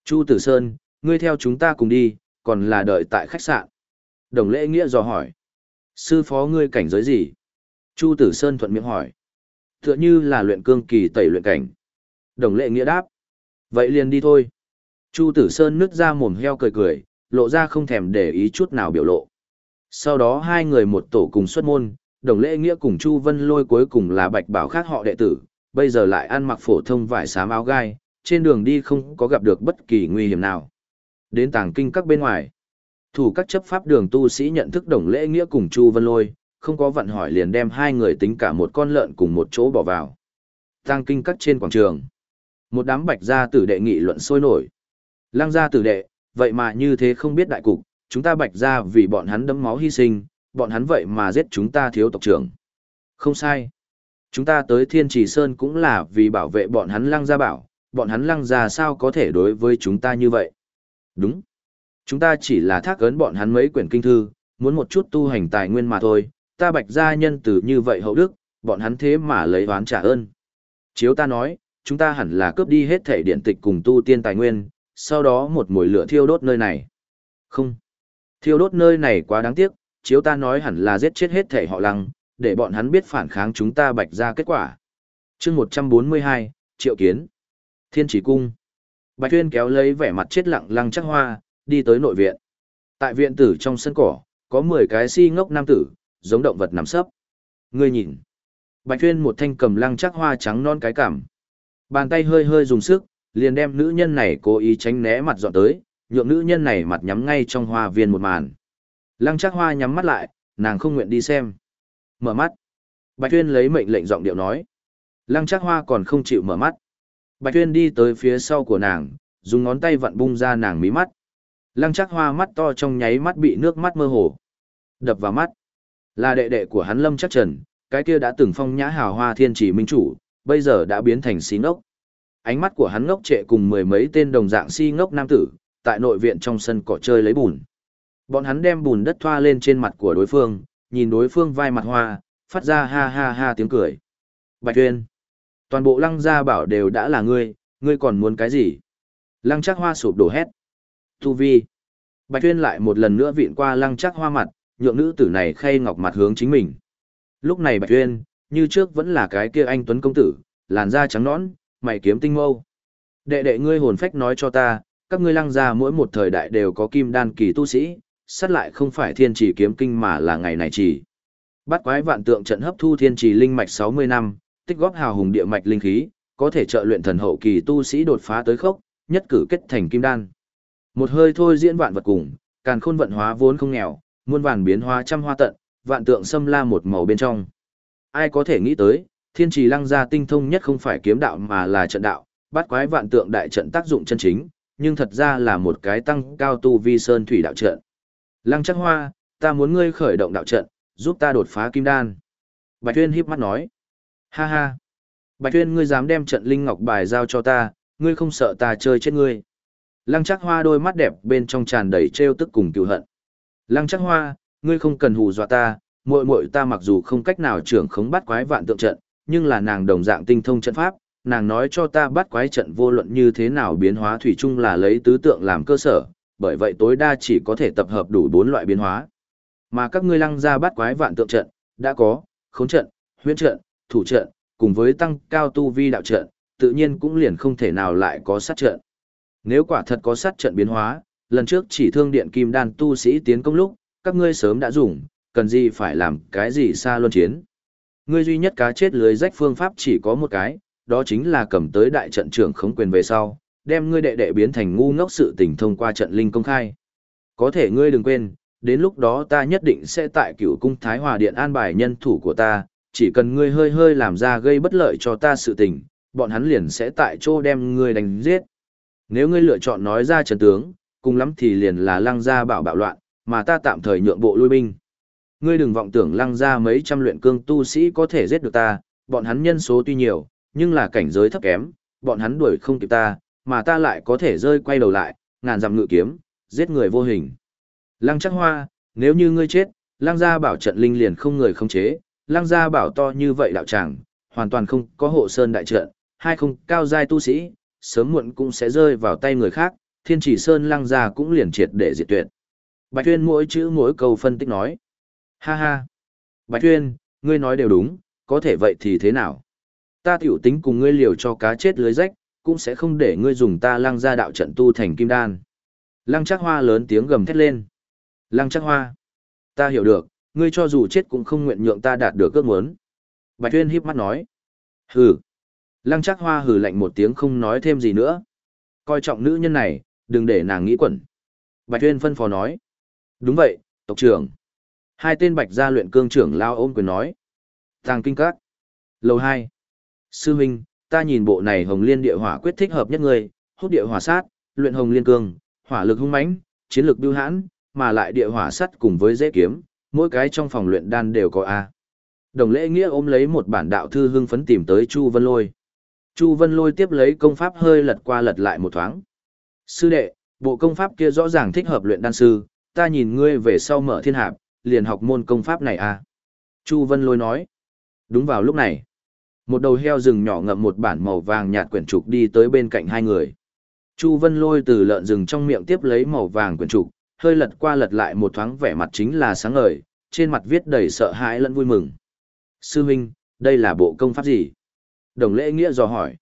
Chu Tử Sơn, ngươi theo chúng ta cùng đi, còn là đợi tại khách sạn. Đồng lễ nghĩa dò hỏi. Sư phó ngươi cảnh giới gì? Chu Tử Sơn thuận miệng hỏi. Tựa như là luyện cương kỳ tẩy luyện cảnh. Đồng lệ nghĩa đáp. Vậy liền đi thôi. Chu Tử Sơn nứt ra mồm heo cười cười, lộ ra không thèm để ý chút nào biểu lộ. Sau đó hai người một tổ cùng xuất môn, đồng lễ nghĩa cùng Chu Vân Lôi cuối cùng là bạch bảo khác họ đệ tử, bây giờ lại ăn mặc phổ thông vải xám áo gai, trên đường đi không có gặp được bất kỳ nguy hiểm nào. Đến tàng kinh các bên ngoài, thủ các chấp pháp đường tu sĩ nhận thức đồng lễ nghĩa cùng Chu Vân Lôi, không có vận hỏi liền đem hai người tính cả một con lợn cùng một chỗ bỏ vào. Tàng kinh các trên quảng trường, một đám bạch gia tử đệ nghị luận sôi nổi. Lăng gia tử đệ, vậy mà như thế không biết đại cục, chúng ta bạch gia vì bọn hắn đấm máu hy sinh, bọn hắn vậy mà giết chúng ta thiếu tộc trưởng. Không sai. Chúng ta tới Thiên Trì Sơn cũng là vì bảo vệ bọn hắn lăng gia bảo, bọn hắn lăng gia sao có thể đối với chúng ta như vậy. Đúng. Chúng ta chỉ là thác ấn bọn hắn mấy quyển kinh thư, muốn một chút tu hành tài nguyên mà thôi, ta bạch gia nhân từ như vậy hậu đức, bọn hắn thế mà lấy oán trả ơn. Chiếu ta nói, chúng ta hẳn là cướp đi hết thể điện tịch cùng tu tiên tài nguyên, sau đó một mùi lửa thiêu đốt nơi này. Không. Thiêu đốt nơi này quá đáng tiếc, chiếu ta nói hẳn là giết chết hết thể họ lăng, để bọn hắn biết phản kháng chúng ta bạch ra kết quả. chương 142, Triệu Kiến. Thiên Chỉ Cung. Bạch Tuyên kéo lấy vẻ mặt chết lặng lăng chắc hoa, đi tới nội viện. Tại viện tử trong sân cỏ, có 10 cái si ngốc nam tử, giống động vật nằm sấp. Ngươi nhìn. Bạch Tuyên một thanh cầm lăng chắc hoa trắng non cái cảm. Bàn tay hơi hơi dùng sức, liền đem nữ nhân này cố ý tránh né mặt dọn tới, nhượng nữ nhân này mặt nhắm ngay trong hoa viên một màn. Lăng chắc hoa nhắm mắt lại, nàng không nguyện đi xem. Mở mắt. Bạch Tuyên lấy mệnh lệnh giọng điệu nói. Lăng chắc hoa còn không chịu mở mắt. Bạch Tuyên đi tới phía sau của nàng, dùng ngón tay vặn bung ra nàng mí mắt. Lăng chắc hoa mắt to trong nháy mắt bị nước mắt mơ hồ. Đập vào mắt. Là đệ đệ của hắn Lâm chắc trần, cái kia đã từng phong nhã hào hoa thiên chỉ minh chủ, bây giờ đã biến thành xí ngốc. Ánh mắt của hắn ngốc trệ cùng mười mấy tên đồng dạng si ngốc nam tử, tại nội viện trong sân cỏ chơi lấy bùn. Bọn hắn đem bùn đất thoa lên trên mặt của đối phương, nhìn đối phương vai mặt hoa, phát ra ha ha ha tiếng cười. Bạch Tuyên. Toàn bộ lăng gia bảo đều đã là ngươi, ngươi còn muốn cái gì? Lăng chắc hoa sụp đổ hét. Tu vi. Bạch Tuyên lại một lần nữa vịn qua lăng chắc hoa mặt, nhượng nữ tử này khay ngọc mặt hướng chính mình. Lúc này Bạch Tuyên, như trước vẫn là cái kia anh Tuấn Công Tử, làn da trắng nõn, mày kiếm tinh mâu. Đệ đệ ngươi hồn phách nói cho ta, các ngươi lăng gia mỗi một thời đại đều có kim đan kỳ tu sĩ, sát lại không phải thiên chỉ kiếm kinh mà là ngày này chỉ. Bắt quái vạn tượng trận hấp thu thiên trì linh mạch 60 năm, tích góp hào hùng địa mạch linh khí, có thể trợ luyện thần hậu kỳ tu sĩ đột phá tới khốc, nhất cử kết thành kim đan. Một hơi thôi diễn vạn vật cùng, càn khôn vận hóa vốn không nghèo, muôn vàn biến hóa trăm hoa tận, vạn tượng xâm la một màu bên trong. Ai có thể nghĩ tới, thiên trì lăng gia tinh thông nhất không phải kiếm đạo mà là trận đạo, bắt quái vạn tượng đại trận tác dụng chân chính, nhưng thật ra là một cái tăng cao tu vi sơn thủy đạo trận. Lăng chắc hoa, ta muốn ngươi khởi động đạo trận, giúp ta đột phá kim đan. Bạch Tuyên híp mắt nói. Ha ha. Bạch Tuyên ngươi dám đem trận linh ngọc bài giao cho ta, ngươi không sợ ta chơi chết ngươi. Lăng chắc hoa đôi mắt đẹp bên trong tràn đầy trêu tức cùng cựu hận. Lăng chắc hoa, ngươi không cần hù dọa ta, muội muội ta mặc dù không cách nào trưởng khống bắt quái vạn tượng trận, nhưng là nàng đồng dạng tinh thông trận pháp, nàng nói cho ta bắt quái trận vô luận như thế nào biến hóa thủy chung là lấy tứ tượng làm cơ sở, bởi vậy tối đa chỉ có thể tập hợp đủ bốn loại biến hóa. Mà các ngươi lăng ra bắt quái vạn tượng trận, đã có, khống trận, huyễn trận, thủ trận, cùng với tăng cao tu vi đạo trận, tự nhiên cũng liền không thể nào lại có sát trận. Nếu quả thật có sát trận biến hóa, lần trước chỉ thương điện kim đan tu sĩ tiến công lúc, các ngươi sớm đã dùng, cần gì phải làm cái gì xa luân chiến. Ngươi duy nhất cá chết lưới rách phương pháp chỉ có một cái, đó chính là cầm tới đại trận trưởng khống quyền về sau, đem ngươi đệ đệ biến thành ngu ngốc sự tình thông qua trận linh công khai. Có thể ngươi đừng quên, đến lúc đó ta nhất định sẽ tại cựu cung Thái Hòa Điện an bài nhân thủ của ta, chỉ cần ngươi hơi hơi làm ra gây bất lợi cho ta sự tình, bọn hắn liền sẽ tại chỗ đem ngươi đánh giết. Nếu ngươi lựa chọn nói ra trần tướng, cùng lắm thì liền là lăng ra bảo bạo loạn, mà ta tạm thời nhượng bộ lui binh. Ngươi đừng vọng tưởng lăng gia mấy trăm luyện cương tu sĩ có thể giết được ta, bọn hắn nhân số tuy nhiều, nhưng là cảnh giới thấp kém, bọn hắn đuổi không kịp ta, mà ta lại có thể rơi quay đầu lại, ngàn dặm ngự kiếm, giết người vô hình. Lăng chắc hoa, nếu như ngươi chết, lăng gia bảo trận linh liền không người không chế, lăng gia bảo to như vậy đạo tràng, hoàn toàn không có hộ sơn đại trận, hai không cao giai tu sĩ, sớm muộn cũng sẽ rơi vào tay người khác, thiên chỉ sơn lăng gia cũng liền triệt để diệt tuyệt. Bạch Tuyên mỗi chữ mỗi câu phân tích nói. Ha ha. Bạch Tuyên, ngươi nói đều đúng, có thể vậy thì thế nào? Ta tiểu tính cùng ngươi liều cho cá chết lưới rách, cũng sẽ không để ngươi dùng ta lăng ra đạo trận tu thành kim đan. Lăng chắc hoa lớn tiếng gầm thét lên. Lăng chắc hoa. Ta hiểu được, ngươi cho dù chết cũng không nguyện nhượng ta đạt được ước muốn. Bạch Tuyên híp mắt nói. Hừ. Lăng chắc hoa hừ lạnh một tiếng không nói thêm gì nữa. Coi trọng nữ nhân này, đừng để nàng nghĩ quẩn. Bạch Tuyên phân phó nói. Đúng vậy, tộc trưởng. Hai tên bạch gia luyện cương trưởng lao ôm quyền nói. Tàng kinh các. Lầu hai. Sư Minh, ta nhìn bộ này hồng liên địa hỏa quyết thích hợp nhất người hút địa hỏa sát, luyện hồng liên cương, hỏa lực hung mãnh, chiến lược biêu hãn, mà lại địa hỏa sắt cùng với dễ kiếm, mỗi cái trong phòng luyện đan đều có A. Đồng lễ nghĩa ôm lấy một bản đạo thư hưng phấn tìm tới Chu Vân Lôi. Chu Vân Lôi tiếp lấy công pháp hơi lật qua lật lại một thoáng. Sư đệ, bộ công pháp kia rõ ràng thích hợp luyện đan sư, ta nhìn ngươi về sau mở thiên hạp, liền học môn công pháp này à? Chu Vân Lôi nói. Đúng vào lúc này, một đầu heo rừng nhỏ ngậm một bản màu vàng nhạt quyển trục đi tới bên cạnh hai người. Chu Vân Lôi từ lợn rừng trong miệng tiếp lấy màu vàng quyển trục, hơi lật qua lật lại một thoáng vẻ mặt chính là sáng ngời, trên mặt viết đầy sợ hãi lẫn vui mừng. Sư huynh, đây là bộ công pháp gì? Đồng lễ nghĩa dò hỏi.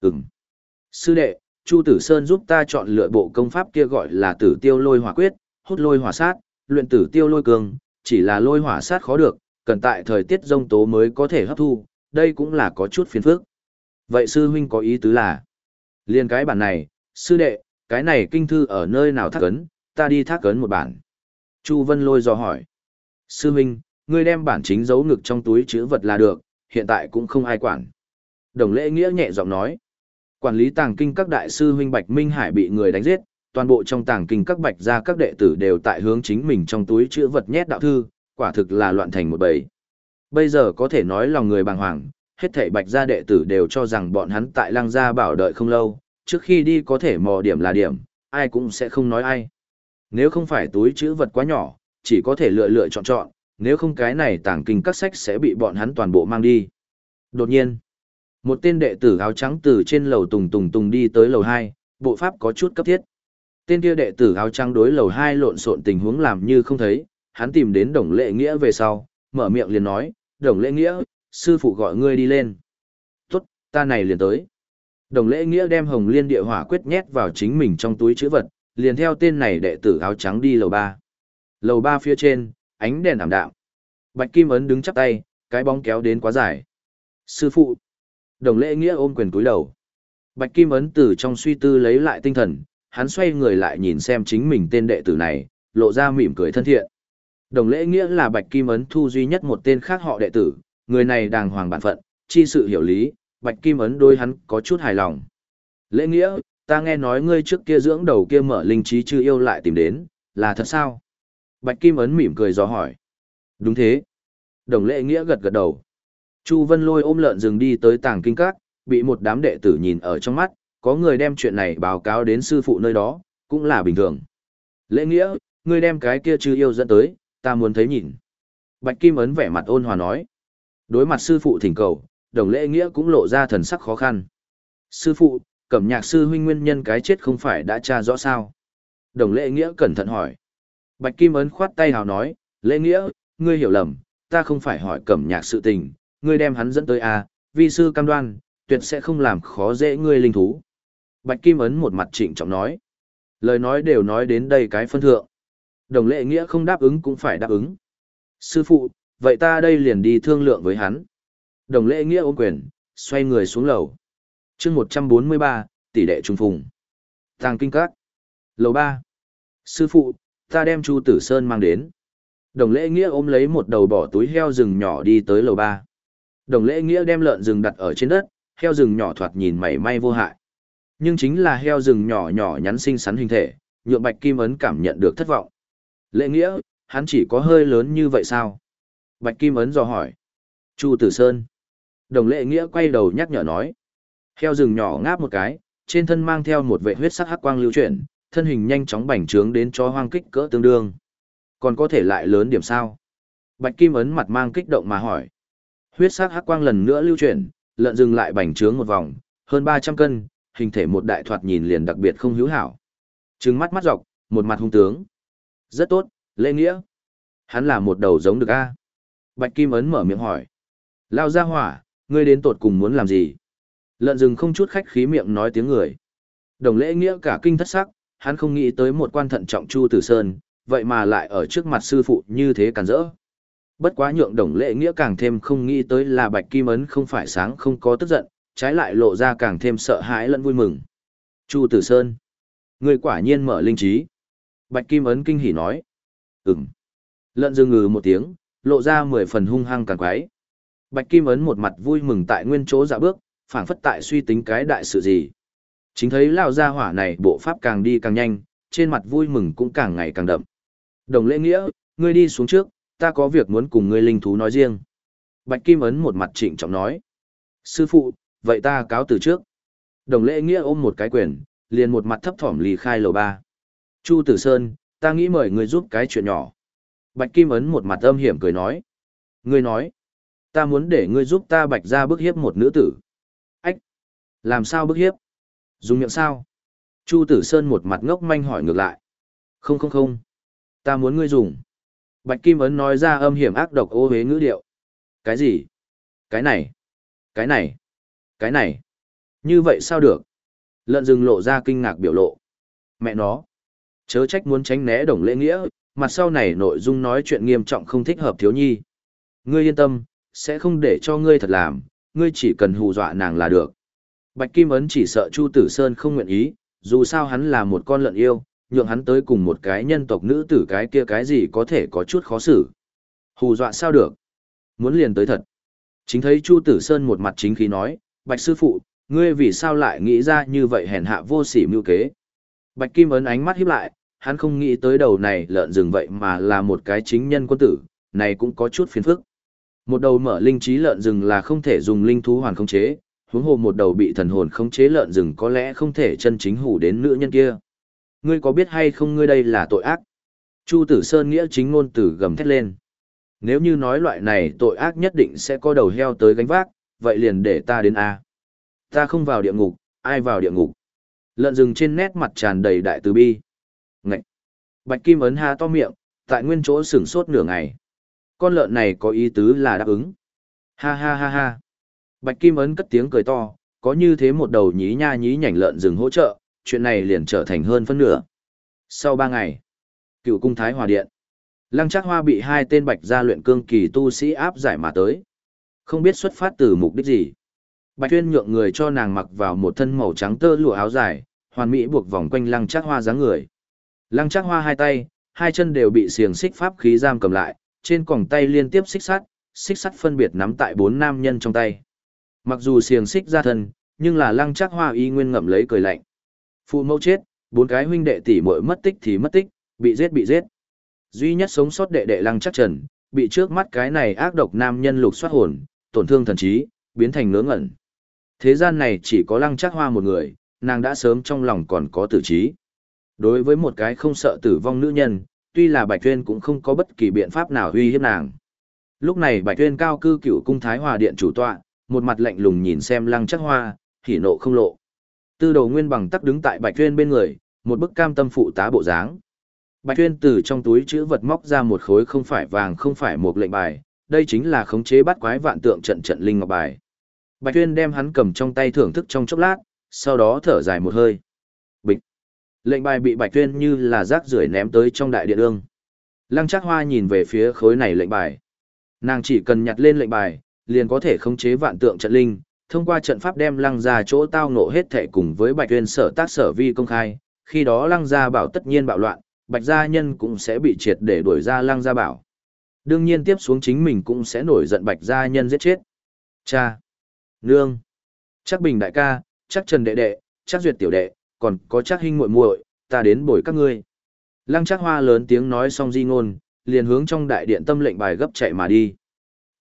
Ừm. Sư đệ, Chu Tử Sơn giúp ta chọn lựa bộ công pháp kia gọi là tử tiêu lôi hỏa quyết, hút lôi hỏa sát, luyện tử tiêu lôi cường, chỉ là lôi hỏa sát khó được, cần tại thời tiết rông tố mới có thể hấp thu, đây cũng là có chút phiền phức. Vậy sư huynh có ý tứ là, liên cái bản này, sư đệ, cái này kinh thư ở nơi nào thác ấn, ta đi thác ấn một bản. Chu Vân Lôi dò hỏi. Sư huynh, ngươi đem bản chính giấu ngực trong túi chữ vật là được, hiện tại cũng không ai quản. Đồng lễ nghĩa nhẹ giọng nói. Quản lý tàng kinh các đại sư huynh Bạch Minh Hải bị người đánh giết, toàn bộ trong tàng kinh các bạch gia các đệ tử đều tại hướng chính mình trong túi chữ vật nhét đạo thư, quả thực là loạn thành một bầy. Bây giờ có thể nói lòng người bàng hoàng, hết thảy bạch gia đệ tử đều cho rằng bọn hắn tại lăng gia bảo đợi không lâu, trước khi đi có thể mò điểm là điểm, ai cũng sẽ không nói ai. Nếu không phải túi chữ vật quá nhỏ, chỉ có thể lựa lựa chọn chọn, nếu không cái này tàng kinh các sách sẽ bị bọn hắn toàn bộ mang đi. Đột nhiên, một tên đệ tử áo trắng từ trên lầu tùng tùng tùng đi tới lầu 2, bộ pháp có chút cấp thiết. Tên kia đệ tử áo trắng đối lầu hai lộn xộn tình huống làm như không thấy, hắn tìm đến đồng lệ nghĩa về sau, mở miệng liền nói, đồng lệ nghĩa, sư phụ gọi ngươi đi lên. Tốt, ta này liền tới. Đồng lễ nghĩa đem hồng liên địa hỏa quyết nhét vào chính mình trong túi chữ vật, liền theo tên này đệ tử áo trắng đi lầu ba. Lầu ba phía trên, ánh đèn ảm đạm. Bạch Kim Ấn đứng chắp tay, cái bóng kéo đến quá dài. Sư phụ. Đồng lễ nghĩa ôm quyền túi đầu. Bạch Kim Ấn từ trong suy tư lấy lại tinh thần, hắn xoay người lại nhìn xem chính mình tên đệ tử này, lộ ra mỉm cười thân thiện. Đồng lễ nghĩa là Bạch Kim Ấn thu duy nhất một tên khác họ đệ tử, người này đàng hoàng bản phận, chi sự hiểu lý, Bạch Kim Ấn đôi hắn có chút hài lòng. Lễ nghĩa, ta nghe nói ngươi trước kia dưỡng đầu kia mở linh trí chưa yêu lại tìm đến, là thật sao? Bạch Kim Ấn mỉm cười do hỏi. Đúng thế. Đồng lễ nghĩa gật gật đầu. Chu Vân Lôi ôm lợn rừng đi tới tàng kinh các, bị một đám đệ tử nhìn ở trong mắt, có người đem chuyện này báo cáo đến sư phụ nơi đó, cũng là bình thường. Lễ nghĩa, ngươi đem cái kia chư yêu dẫn tới, ta muốn thấy nhìn. Bạch Kim Ấn vẻ mặt ôn hòa nói. Đối mặt sư phụ thỉnh cầu, đồng lễ nghĩa cũng lộ ra thần sắc khó khăn. Sư phụ, cẩm nhạc sư huynh nguyên nhân cái chết không phải đã tra rõ sao? Đồng lễ nghĩa cẩn thận hỏi. Bạch Kim Ấn khoát tay hào nói, lễ nghĩa, ngươi hiểu lầm, ta không phải hỏi cẩm nhạc sự tình, ngươi đem hắn dẫn tới a, à, vi sư cam đoan, tuyệt sẽ không làm khó dễ ngươi linh thú. Bạch Kim Ấn một mặt trịnh trọng nói. Lời nói đều nói đến đây cái phân thượng. Đồng lệ nghĩa không đáp ứng cũng phải đáp ứng. Sư phụ, vậy ta đây liền đi thương lượng với hắn. Đồng lệ nghĩa ôm quyền, xoay người xuống lầu. chương 143, tỷ đệ trung phùng. Tàng kinh các. Lầu 3. Sư phụ, ta đem Chu Tử Sơn mang đến. Đồng lễ nghĩa ôm lấy một đầu bỏ túi heo rừng nhỏ đi tới lầu 3. Đồng lễ nghĩa đem lợn rừng đặt ở trên đất, heo rừng nhỏ thoạt nhìn mảy may vô hại. Nhưng chính là heo rừng nhỏ nhỏ nhắn xinh xắn hình thể, nhượng Bạch Kim Ấn cảm nhận được thất vọng. Lễ nghĩa, hắn chỉ có hơi lớn như vậy sao? Bạch Kim Ấn dò hỏi. Chu Tử Sơn. Đồng lệ nghĩa quay đầu nhắc nhở nói. Heo rừng nhỏ ngáp một cái, trên thân mang theo một vệ huyết sắc hắc quang lưu chuyển, thân hình nhanh chóng bành trướng đến cho hoang kích cỡ tương đương. Còn có thể lại lớn điểm sao? Bạch Kim Ấn mặt mang kích động mà hỏi. Huyết sắc hắc quang lần nữa lưu chuyển, lợn rừng lại bành trướng một vòng, hơn 300 cân, hình thể một đại thoạt nhìn liền đặc biệt không hữu hảo. Trừng mắt mắt dọc, một mặt hung tướng. Rất tốt, lễ nghĩa. Hắn là một đầu giống được a. Bạch Kim Ấn mở miệng hỏi. Lao ra hỏa, ngươi đến tột cùng muốn làm gì? Lợn rừng không chút khách khí miệng nói tiếng người. Đồng lễ nghĩa cả kinh thất sắc, hắn không nghĩ tới một quan thận trọng Chu Tử Sơn, vậy mà lại ở trước mặt sư phụ như thế càn rỡ. Bất quá nhượng đồng lễ nghĩa càng thêm không nghĩ tới là Bạch Kim Ấn không phải sáng không có tức giận, trái lại lộ ra càng thêm sợ hãi lẫn vui mừng. Chu Tử Sơn, người quả nhiên mở linh trí. Bạch Kim Ấn kinh hỉ nói. Ừm. Lợn dừng ngừ một tiếng, lộ ra mười phần hung hăng càng quái. Bạch Kim Ấn một mặt vui mừng tại nguyên chỗ dạ bước, phảng phất tại suy tính cái đại sự gì. Chính thấy lão gia hỏa này bộ pháp càng đi càng nhanh, trên mặt vui mừng cũng càng ngày càng đậm. Đồng lễ nghĩa, ngươi đi xuống trước, ta có việc muốn cùng ngươi linh thú nói riêng. Bạch Kim Ấn một mặt trịnh trọng nói. Sư phụ, vậy ta cáo từ trước. Đồng lễ nghĩa ôm một cái quyền, liền một mặt thấp thỏm lì khai lầu ba. Chu Tử Sơn, ta nghĩ mời ngươi giúp cái chuyện nhỏ. Bạch Kim Ấn một mặt âm hiểm cười nói. Ngươi nói, ta muốn để ngươi giúp ta bạch ra bức hiếp một nữ tử. Ách, làm sao bức hiếp? Dùng miệng sao? Chu Tử Sơn một mặt ngốc manh hỏi ngược lại. Không không không, ta muốn ngươi dùng. Bạch Kim Ấn nói ra âm hiểm ác độc ô hế ngữ điệu. Cái gì? Cái này? Cái này? Cái này? Như vậy sao được? Lợn rừng lộ ra kinh ngạc biểu lộ. Mẹ nó. Chớ trách muốn tránh né đồng lễ nghĩa, mặt sau này nội dung nói chuyện nghiêm trọng không thích hợp thiếu nhi. Ngươi yên tâm, sẽ không để cho ngươi thật làm, ngươi chỉ cần hù dọa nàng là được. Bạch Kim Ấn chỉ sợ Chu Tử Sơn không nguyện ý, dù sao hắn là một con lợn yêu, nhượng hắn tới cùng một cái nhân tộc nữ tử cái kia cái gì có thể có chút khó xử. Hù dọa sao được? Muốn liền tới thật. Chính thấy Chu Tử Sơn một mặt chính khí nói, Bạch sư phụ, ngươi vì sao lại nghĩ ra như vậy hèn hạ vô sỉ mưu kế? Bạch Kim ấn ánh mắt híp lại, hắn không nghĩ tới đầu này lợn rừng vậy mà là một cái chính nhân quân tử, này cũng có chút phiền phức. Một đầu mở linh trí lợn rừng là không thể dùng linh thú hoàn khống chế, huống hồ một đầu bị thần hồn khống chế lợn rừng có lẽ không thể chân chính hủ đến nữ nhân kia. Ngươi có biết hay không ngươi đây là tội ác? Chu Tử Sơn nghĩa chính ngôn tử gầm thét lên. Nếu như nói loại này tội ác nhất định sẽ có đầu heo tới gánh vác, vậy liền để ta đến A. Ta không vào địa ngục, ai vào địa ngục? Lợn rừng trên nét mặt tràn đầy đại từ bi. Ngậy! Bạch Kim ấn ha to miệng, tại nguyên chỗ sửng sốt nửa ngày. Con lợn này có ý tứ là đáp ứng. Ha ha ha ha! Bạch Kim ấn cất tiếng cười to, có như thế một đầu nhí nha nhí nhảnh lợn rừng hỗ trợ, chuyện này liền trở thành hơn phân nửa. Sau ba ngày, cựu cung Thái Hòa Điện, Lăng Trác Hoa bị hai tên bạch gia luyện cương kỳ tu sĩ áp giải mà tới. Không biết xuất phát từ mục đích gì. Bạch Tuyên nhượng người cho nàng mặc vào một thân màu trắng tơ lụa áo dài, hoàn mỹ buộc vòng quanh Lăng Trác Hoa dáng người. Lăng Trác Hoa hai tay, hai chân đều bị xiềng xích pháp khí giam cầm lại, trên còng tay liên tiếp xích sắt, xích sắt phân biệt nắm tại bốn nam nhân trong tay. Mặc dù xiềng xích ra thân, nhưng là Lăng Trác Hoa y nguyên ngậm lấy cười lạnh. Phụ mẫu chết, bốn cái huynh đệ tỷ muội mất tích thì mất tích, bị giết bị giết. Duy nhất sống sót đệ đệ Lăng Trác Trần, bị trước mắt cái này ác độc nam nhân lục soát hồn, tổn thương thần trí, biến thành ngớ ngẩn. Thế gian này chỉ có Lăng Trác Hoa một người, nàng đã sớm trong lòng còn có tử trí. Đối với một cái không sợ tử vong nữ nhân, tuy là Bạch Tuyên cũng không có bất kỳ biện pháp nào uy hiếp nàng. Lúc này Bạch Tuyên cao cư cựu cung Thái Hòa Điện chủ tọa, một mặt lạnh lùng nhìn xem Lăng Trác Hoa, hỉ nộ không lộ. Tư đầu nguyên bằng tắc đứng tại Bạch Tuyên bên người, một bức cam tâm phụ tá bộ dáng. Bạch Tuyên từ trong túi chữ vật móc ra một khối không phải vàng không phải một lệnh bài, đây chính là khống chế bắt quái vạn tượng trận trận linh ngọc bài. Bạch Tuyên đem hắn cầm trong tay thưởng thức trong chốc lát, sau đó thở dài một hơi. Bịch. Lệnh bài bị Bạch Tuyên như là rác rưởi ném tới trong đại điện ương. Lăng Trác Hoa nhìn về phía khối này lệnh bài. Nàng chỉ cần nhặt lên lệnh bài, liền có thể khống chế vạn tượng trận linh, thông qua trận pháp đem lăng gia chỗ tao ngộ hết thảy cùng với bạch tuyên sở tác sở vi công khai, khi đó lăng gia bảo tất nhiên bạo loạn, bạch gia nhân cũng sẽ bị triệt để đuổi ra lăng gia bảo. Đương nhiên tiếp xuống chính mình cũng sẽ nổi giận bạch gia nhân giết chết. Cha! Nương! Chắc bình đại ca, chắc trần đệ đệ, chắc duyệt tiểu đệ, còn có chắc hinh muội muội, ta đến bồi các ngươi. Lăng chắc hoa lớn tiếng nói xong di ngôn, liền hướng trong đại điện tâm lệnh bài gấp chạy mà đi.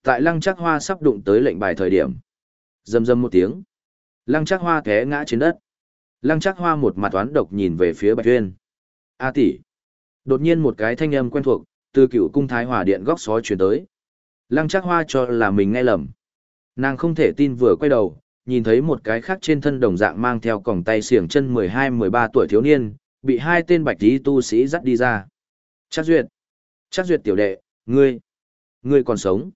Tại lăng chắc hoa sắp đụng tới lệnh bài thời điểm. Rầm rầm một tiếng. Lăng chắc hoa té ngã trên đất. Lăng chắc hoa một mặt toán độc nhìn về phía Bạch Tuyên. A tỷ. Đột nhiên một cái thanh âm quen thuộc, từ cựu cung thái hòa điện góc xó chuyển tới. Lăng chắc hoa cho là mình nghe lầm. Nàng không thể tin vừa quay đầu, nhìn thấy một cái khác trên thân đồng dạng mang theo còng tay xiềng chân 12-13 tuổi thiếu niên, bị hai tên bạch tí tu sĩ dắt đi ra. Chắc duyệt. Chắc duyệt tiểu đệ, ngươi. Ngươi còn sống.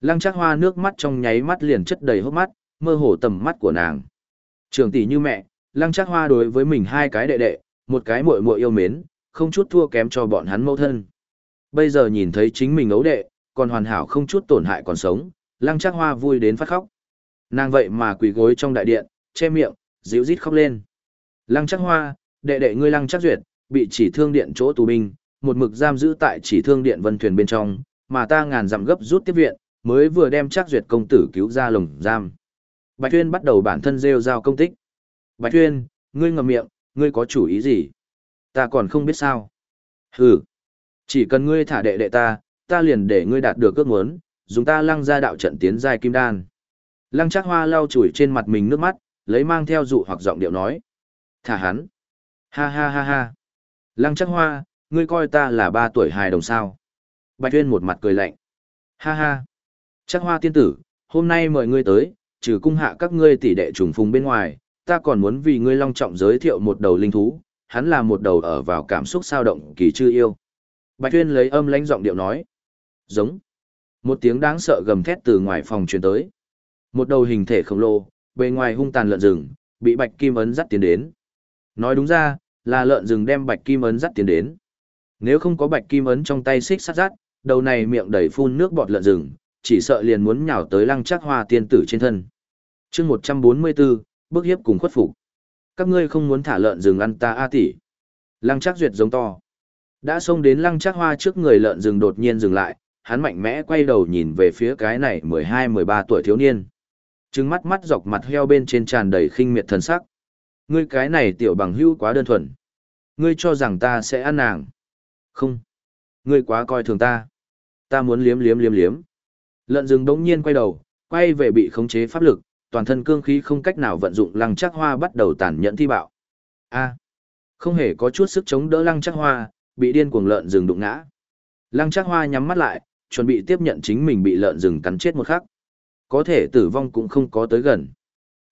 Lăng chắc hoa nước mắt trong nháy mắt liền chất đầy hốc mắt, mơ hồ tầm mắt của nàng. Trường tỷ như mẹ, lăng chắc hoa đối với mình hai cái đệ đệ, một cái muội muội yêu mến, không chút thua kém cho bọn hắn mẫu thân. Bây giờ nhìn thấy chính mình ấu đệ, còn hoàn hảo không chút tổn hại còn sống, lăng chắc hoa vui đến phát khóc. Nàng vậy mà quỳ gối trong đại điện, che miệng, dịu rít khóc lên. Lăng chắc hoa, đệ đệ ngươi lăng chắc duyệt, bị chỉ thương điện chỗ tù binh, một mực giam giữ tại chỉ thương điện vân thuyền bên trong, mà ta ngàn dặm gấp rút tiếp viện, mới vừa đem chắc duyệt công tử cứu ra lồng giam. Bạch Tuyên bắt đầu bản thân rêu rao công tích. Bạch Tuyên, ngươi ngậm miệng, ngươi có chủ ý gì? Ta còn không biết sao. Hừ, chỉ cần ngươi thả đệ đệ ta, ta liền để ngươi đạt được ước muốn, dùng ta lăng ra đạo trận tiến giai kim đan. Lăng trác hoa lau chùi trên mặt mình nước mắt, lấy mang theo dụ hoặc giọng điệu nói. Thả hắn. Ha ha ha ha. Lăng trác hoa, ngươi coi ta là ba tuổi hài đồng sao. Bạch Tuyên một mặt cười lạnh. Ha ha. trác hoa tiên tử, hôm nay mời ngươi tới, trừ cung hạ các ngươi tỷ đệ trùng phùng bên ngoài, ta còn muốn vì ngươi long trọng giới thiệu một đầu linh thú, hắn là một đầu ở vào cảm xúc sao động kỳ chư yêu. Bạch Tuyên lấy âm lãnh giọng điệu nói. Giống. Một tiếng đáng sợ gầm thét từ ngoài phòng truyền tới. Một đầu hình thể khổng lồ, bề ngoài hung tàn lợn rừng, bị Bạch Kim ấn dắt tiến đến. Nói đúng ra, là lợn rừng đem Bạch Kim ấn dắt tiến đến. Nếu không có Bạch Kim ấn trong tay xích sắt dắt, đầu này miệng đầy phun nước bọt lợn rừng, chỉ sợ liền muốn nhào tới lăng chắc hoa tiên tử trên thân. chương 144, bức hiếp cùng khuất phục Các ngươi không muốn thả lợn rừng ăn ta a tỷ. Lăng chắc duyệt giống to. Đã xông đến lăng chắc hoa trước người lợn rừng đột nhiên dừng lại, hắn mạnh mẽ quay đầu nhìn về phía cái này 12-13 tuổi thiếu niên. Trừng mắt mắt dọc mặt heo bên trên tràn đầy khinh miệt thần sắc. Ngươi cái này tiểu bằng hữu quá đơn thuần. Ngươi cho rằng ta sẽ ăn nàng. Không. Ngươi quá coi thường ta. Ta muốn liếm liếm liếm liếm. Lợn rừng đống nhiên quay đầu, quay về bị khống chế pháp lực, toàn thân cương khí không cách nào vận dụng lăng chắc hoa bắt đầu tàn nhẫn thi bạo. A. Không hề có chút sức chống đỡ lăng chắc hoa, bị điên cuồng lợn rừng đụng ngã. Lăng Trác hoa nhắm mắt lại, chuẩn bị tiếp nhận chính mình bị lợn rừng cắn chết một khắc. Có thể tử vong cũng không có tới gần.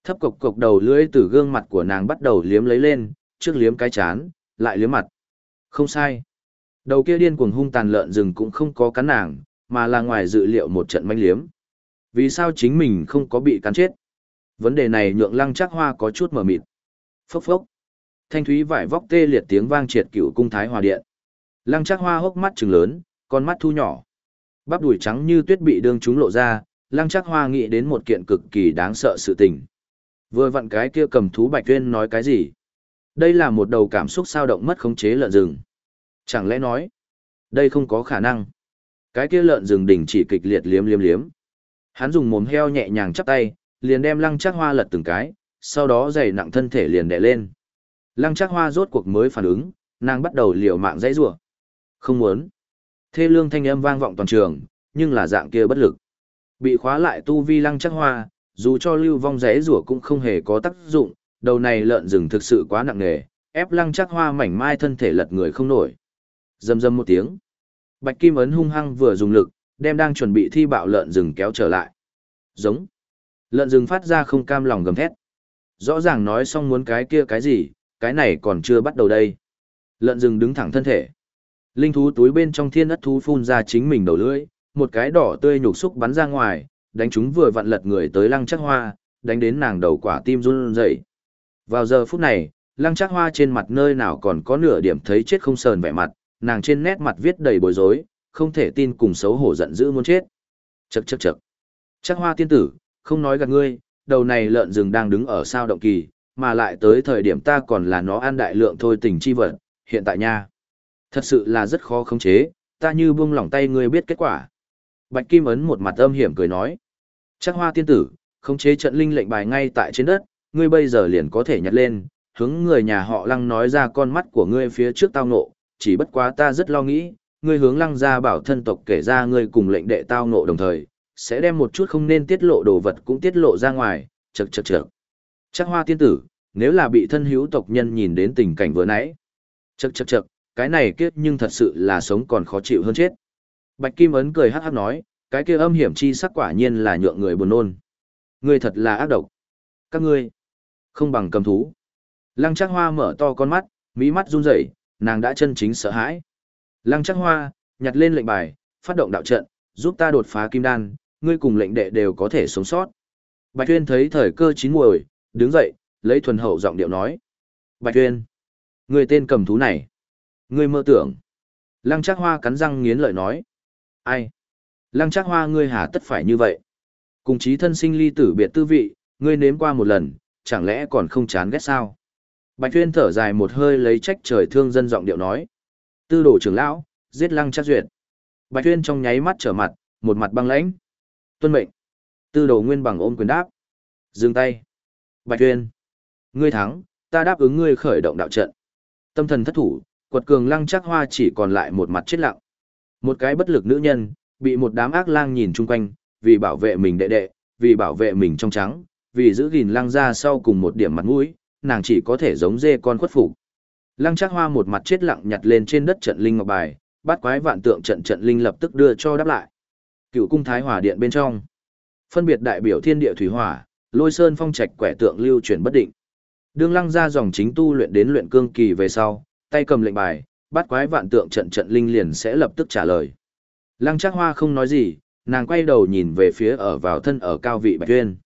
Thấp cộc cộc đầu lưỡi từ gương mặt của nàng bắt đầu liếm lấy lên, trước liếm cái chán, lại liếm mặt. Không sai. Đầu kia điên cuồng hung tàn lợn rừng cũng không có cắn nàng, mà là ngoài dự liệu một trận manh liếm. Vì sao chính mình không có bị cắn chết? Vấn đề này nhượng lăng chắc hoa có chút mở mịt. Phốc phốc. Thanh thúy vải vóc tê liệt tiếng vang triệt cửu cung thái hòa điện. Lăng chắc hoa hốc mắt trừng lớn, con mắt thu nhỏ. Bắp đùi trắng như tuyết bị đương chúng lộ ra, lăng chắc hoa nghĩ đến một kiện cực kỳ đáng sợ sự tình. Vừa vặn cái kia cầm thú bạch tuyên nói cái gì? Đây là một đầu cảm xúc sao động mất khống chế lợn rừng. Chẳng lẽ nói, đây không có khả năng. Cái kia lợn rừng đỉnh chỉ kịch liệt liếm liếm liếm. Hắn dùng mồm heo nhẹ nhàng chắp tay, liền đem lăng chắc hoa lật từng cái, sau đó dày nặng thân thể liền đè lên. Lăng chắc hoa rốt cuộc mới phản ứng, nàng bắt đầu liều mạng dãy rủa. Không muốn. Thê lương thanh âm vang vọng toàn trường, nhưng là dạng kia bất lực. Bị khóa lại tu vi lăng chắc hoa, dù cho lưu vong rẽ rủa cũng không hề có tác dụng, đầu này lợn rừng thực sự quá nặng nề, ép lăng chắc hoa mảnh mai thân thể lật người không nổi. Dầm dầm một tiếng. Bạch Kim ấn hung hăng vừa dùng lực, đem đang chuẩn bị thi bạo lợn rừng kéo trở lại. Giống. Lợn rừng phát ra không cam lòng gầm thét. Rõ ràng nói xong muốn cái kia cái gì, cái này còn chưa bắt đầu đây. Lợn rừng đứng thẳng thân thể. Linh thú túi bên trong thiên ất thú phun ra chính mình đầu lưỡi, một cái đỏ tươi nhục xúc bắn ra ngoài, đánh chúng vừa vặn lật người tới lăng chắc hoa, đánh đến nàng đầu quả tim run rẩy. Vào giờ phút này, lăng chắc hoa trên mặt nơi nào còn có nửa điểm thấy chết không sờn vẻ mặt, nàng trên nét mặt viết đầy bối rối, không thể tin cùng xấu hổ giận dữ muốn chết. Chậc chậc chậc. Chắc hoa tiên tử, không nói gạt ngươi, đầu này lợn rừng đang đứng ở sao động kỳ, mà lại tới thời điểm ta còn là nó ăn đại lượng thôi tình chi vật, hiện tại nha. Thật sự là rất khó khống chế, ta như buông lỏng tay ngươi biết kết quả. Bạch Kim ấn một mặt âm hiểm cười nói. Chắc hoa tiên tử, khống chế trận linh lệnh bài ngay tại trên đất, ngươi bây giờ liền có thể nhặt lên, hướng người nhà họ lăng nói ra con mắt của ngươi phía trước tao ngộ, chỉ bất quá ta rất lo nghĩ, ngươi hướng lăng ra bảo thân tộc kể ra ngươi cùng lệnh đệ tao ngộ đồng thời, sẽ đem một chút không nên tiết lộ đồ vật cũng tiết lộ ra ngoài, chật chật chật. Chắc hoa tiên tử, nếu là bị thân hữu tộc nhân nhìn đến tình cảnh vừa nãy. Chật chật chật, cái này kiếp nhưng thật sự là sống còn khó chịu hơn chết. Bạch Kim Ấn cười hát hát nói, cái kia âm hiểm chi sắc quả nhiên là nhượng người buồn nôn. Ngươi thật là ác độc. Các ngươi, không bằng cầm thú. Lăng Trác Hoa mở to con mắt, mí mắt run rẩy, nàng đã chân chính sợ hãi. Lăng Trác Hoa, nhặt lên lệnh bài, phát động đạo trận, giúp ta đột phá kim đan, ngươi cùng lệnh đệ đều có thể sống sót. Bạch Tuyên thấy thời cơ chín muồi, đứng dậy, lấy thuần hậu giọng điệu nói. Bạch Tuyên, người tên cầm thú này, ngươi mơ tưởng. Lăng Trác Hoa cắn răng nghiến lợi nói. Ai? Lăng Trác Hoa ngươi hà tất phải như vậy? Cùng chí thân sinh ly tử biệt tư vị, ngươi nếm qua một lần, chẳng lẽ còn không chán ghét sao? Bạch Tuyên thở dài một hơi lấy trách trời thương dân giọng điệu nói. Tư đồ trưởng lão, giết Lăng Trác Duyệt. Bạch Tuyên trong nháy mắt trở mặt, một mặt băng lãnh. Tuân mệnh. Tư đồ nguyên bằng ôm quyền đáp. Dừng tay. Bạch Tuyên. Ngươi thắng, ta đáp ứng ngươi khởi động đạo trận. Tâm thần thất thủ, quật cường lăng chắc hoa chỉ còn lại một mặt chết lặng. Một cái bất lực nữ nhân, bị một đám ác lang nhìn chung quanh, vì bảo vệ mình đệ đệ, vì bảo vệ mình trong trắng, vì giữ gìn lăng ra sau cùng một điểm mặt mũi, nàng chỉ có thể giống dê con khuất phục. Lăng chắc hoa một mặt chết lặng nhặt lên trên đất trận linh ngọc bài, bắt quái vạn tượng trận trận linh lập tức đưa cho đáp lại. Cựu cung thái hỏa điện bên trong, phân biệt đại biểu thiên địa thủy hỏa, lôi sơn phong trạch quẻ tượng lưu chuyển bất định. Đương lăng ra dòng chính tu luyện đến luyện cương kỳ về sau, tay cầm lệnh bài, bắt quái vạn tượng trận trận linh liền sẽ lập tức trả lời. Lăng Trác Hoa không nói gì, nàng quay đầu nhìn về phía ở vào thân ở cao vị Bạch Tuyên.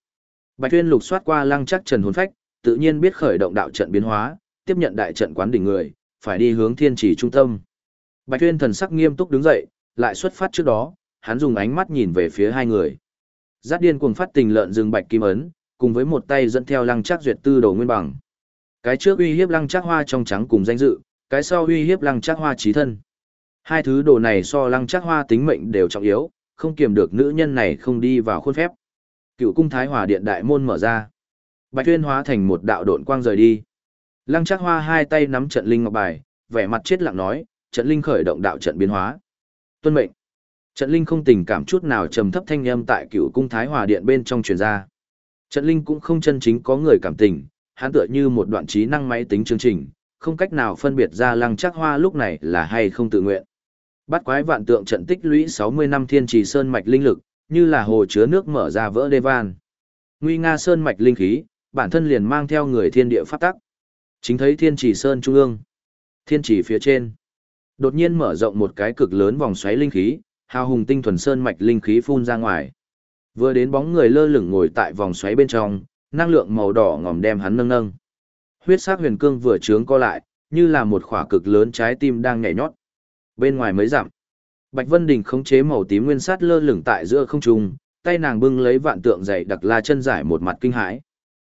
Bạch Tuyên lục soát qua Lăng Trác Trần hồn phách, tự nhiên biết khởi động đạo trận biến hóa, tiếp nhận đại trận quán đỉnh người, phải đi hướng thiên chỉ trung tâm. Bạch Tuyên thần sắc nghiêm túc đứng dậy, lại xuất phát trước đó, hắn dùng ánh mắt nhìn về phía hai người. Giác điên cuồng phát tình lợn rừng bạch kim ấn, cùng với một tay dẫn theo Lăng Trác duyệt tư đồ nguyên bằng. Cái trước uy hiếp Lăng Trác Hoa trong trắng cùng danh dự, cái sau uy hiếp Lăng Trác Hoa trí thân. Hai thứ đồ này so Lăng Trác Hoa tính mệnh đều trọng yếu, không kiềm được nữ nhân này không đi vào khuôn phép. Cựu cung thái hòa điện đại môn mở ra. Bạch Tuyên hóa thành một đạo độn quang rời đi. Lăng Trác Hoa hai tay nắm trận linh ngọc bài, vẻ mặt chết lặng nói, trận linh khởi động đạo trận biến hóa. Tuân mệnh. Trận linh không tình cảm chút nào trầm thấp thanh âm tại Cựu cung thái hòa điện bên trong truyền ra. Trận linh cũng không chân chính có người cảm tình, hắn tựa như một đoạn trí năng máy tính chương trình, không cách nào phân biệt ra Lăng Trác Hoa lúc này là hay không tự nguyện. Bắt quái vạn tượng trận tích lũy 60 năm thiên trì sơn mạch linh lực, như là hồ chứa nước mở ra vỡ đê van. Nguy nga sơn mạch linh khí, bản thân liền mang theo người thiên địa pháp tắc. Chính thấy thiên trì sơn trung ương, thiên trì phía trên. Đột nhiên mở rộng một cái cực lớn vòng xoáy linh khí, hào hùng tinh thuần sơn mạch linh khí phun ra ngoài. Vừa đến bóng người lơ lửng ngồi tại vòng xoáy bên trong, năng lượng màu đỏ ngòm đem hắn nâng nâng. Huyết sắc huyền cương vừa trướng co lại, như là một khỏa cực lớn trái tim đang nhảy nhót. Bên ngoài mới giảm Bạch Vân Đình khống chế màu tím nguyên sát lơ lửng tại giữa không trung, tay nàng bưng lấy vạn tượng dày đặc la chân giải một mặt kinh hãi.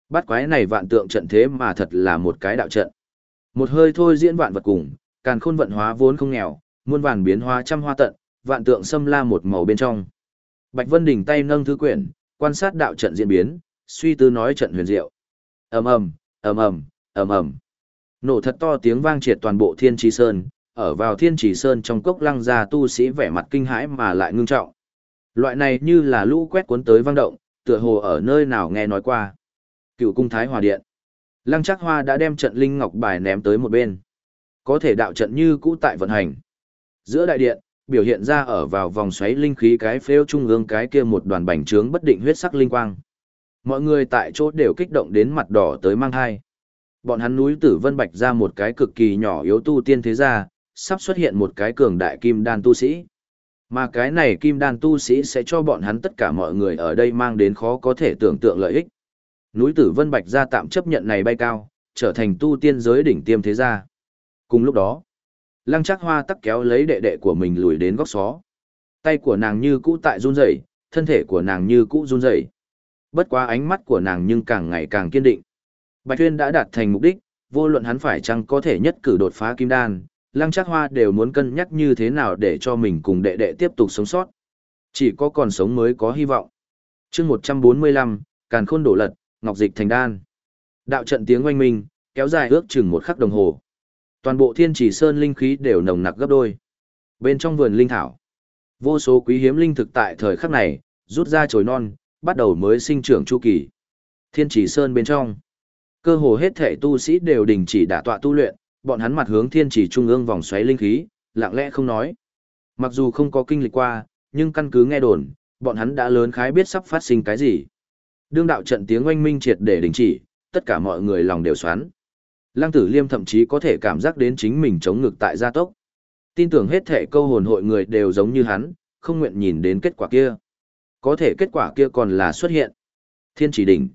Bắt quái này vạn tượng trận thế mà thật là một cái đạo trận. Một hơi thôi diễn vạn vật cùng, càn khôn vận hóa vốn không nghèo, muôn vàn biến hóa trăm hoa tận, vạn tượng xâm la một màu bên trong. Bạch Vân Đình tay nâng thư quyển, quan sát đạo trận diễn biến, suy tư nói trận huyền diệu. Ầm ầm, ầm ầm, ầm ầm. Nổ thật to tiếng vang triệt toàn bộ Thiên Trì Sơn, ở vào Thiên Trì Sơn trong cốc lăng ra tu sĩ vẻ mặt kinh hãi mà lại ngưng trọng. Loại này như là lũ quét cuốn tới vang động, tựa hồ ở nơi nào nghe nói qua. Cựu cung Thái Hòa Điện. Lăng Trác Hoa đã đem trận linh ngọc bài ném tới một bên. Có thể đạo trận như cũ tại vận hành. Giữa đại điện, biểu hiện ra ở vào vòng xoáy linh khí cái phêu trung ương cái kia một đoàn bành trướng bất định huyết sắc linh quang. Mọi người tại chỗ đều kích động đến mặt đỏ tới mang hai. Bọn hắn núi Tử Vân Bạch ra một cái cực kỳ nhỏ yếu tu tiên thế gia, sắp xuất hiện một cái cường đại kim đan tu sĩ. Mà cái này kim đan tu sĩ sẽ cho bọn hắn tất cả mọi người ở đây mang đến khó có thể tưởng tượng lợi ích. Núi Tử Vân Bạch ra tạm chấp nhận này bay cao, trở thành tu tiên giới đỉnh tiêm thế gia. Cùng lúc đó, Lăng Trác Hoa tắc kéo lấy đệ đệ của mình lùi đến góc xó. Tay của nàng như cũ tại run rẩy, thân thể của nàng như cũ run rẩy. Bất quá ánh mắt của nàng nhưng càng ngày càng kiên định. Bạch Tuyên đã đạt thành mục đích, vô luận hắn phải chăng có thể nhất cử đột phá kim đan, Lăng Trác Hoa đều muốn cân nhắc như thế nào để cho mình cùng đệ đệ tiếp tục sống sót. Chỉ có còn sống mới có hy vọng. Chương 145, Càn Khôn đổ lật, Ngọc Dịch thành đan. Đạo trận tiếng oanh minh, kéo dài ước chừng một khắc đồng hồ. Toàn bộ Thiên Chỉ Sơn linh khí đều nồng nặc gấp đôi. Bên trong vườn linh thảo, vô số quý hiếm linh thực tại thời khắc này, rút ra chồi non, bắt đầu mới sinh trưởng chu kỳ. Thiên Chỉ Sơn bên trong, cơ hồ hết thể tu sĩ đều đình chỉ đả tọa tu luyện, bọn hắn mặt hướng thiên chỉ trung ương vòng xoáy linh khí, lặng lẽ không nói. Mặc dù không có kinh lịch qua, nhưng căn cứ nghe đồn, bọn hắn đã lớn khái biết sắp phát sinh cái gì. Đương đạo trận tiếng oanh minh triệt để đình chỉ, tất cả mọi người lòng đều xoắn. Lăng tử liêm thậm chí có thể cảm giác đến chính mình chống ngực tại gia tốc. Tin tưởng hết thể câu hồn hội người đều giống như hắn, không nguyện nhìn đến kết quả kia. Có thể kết quả kia còn là xuất hiện. Thiên chỉ đỉnh.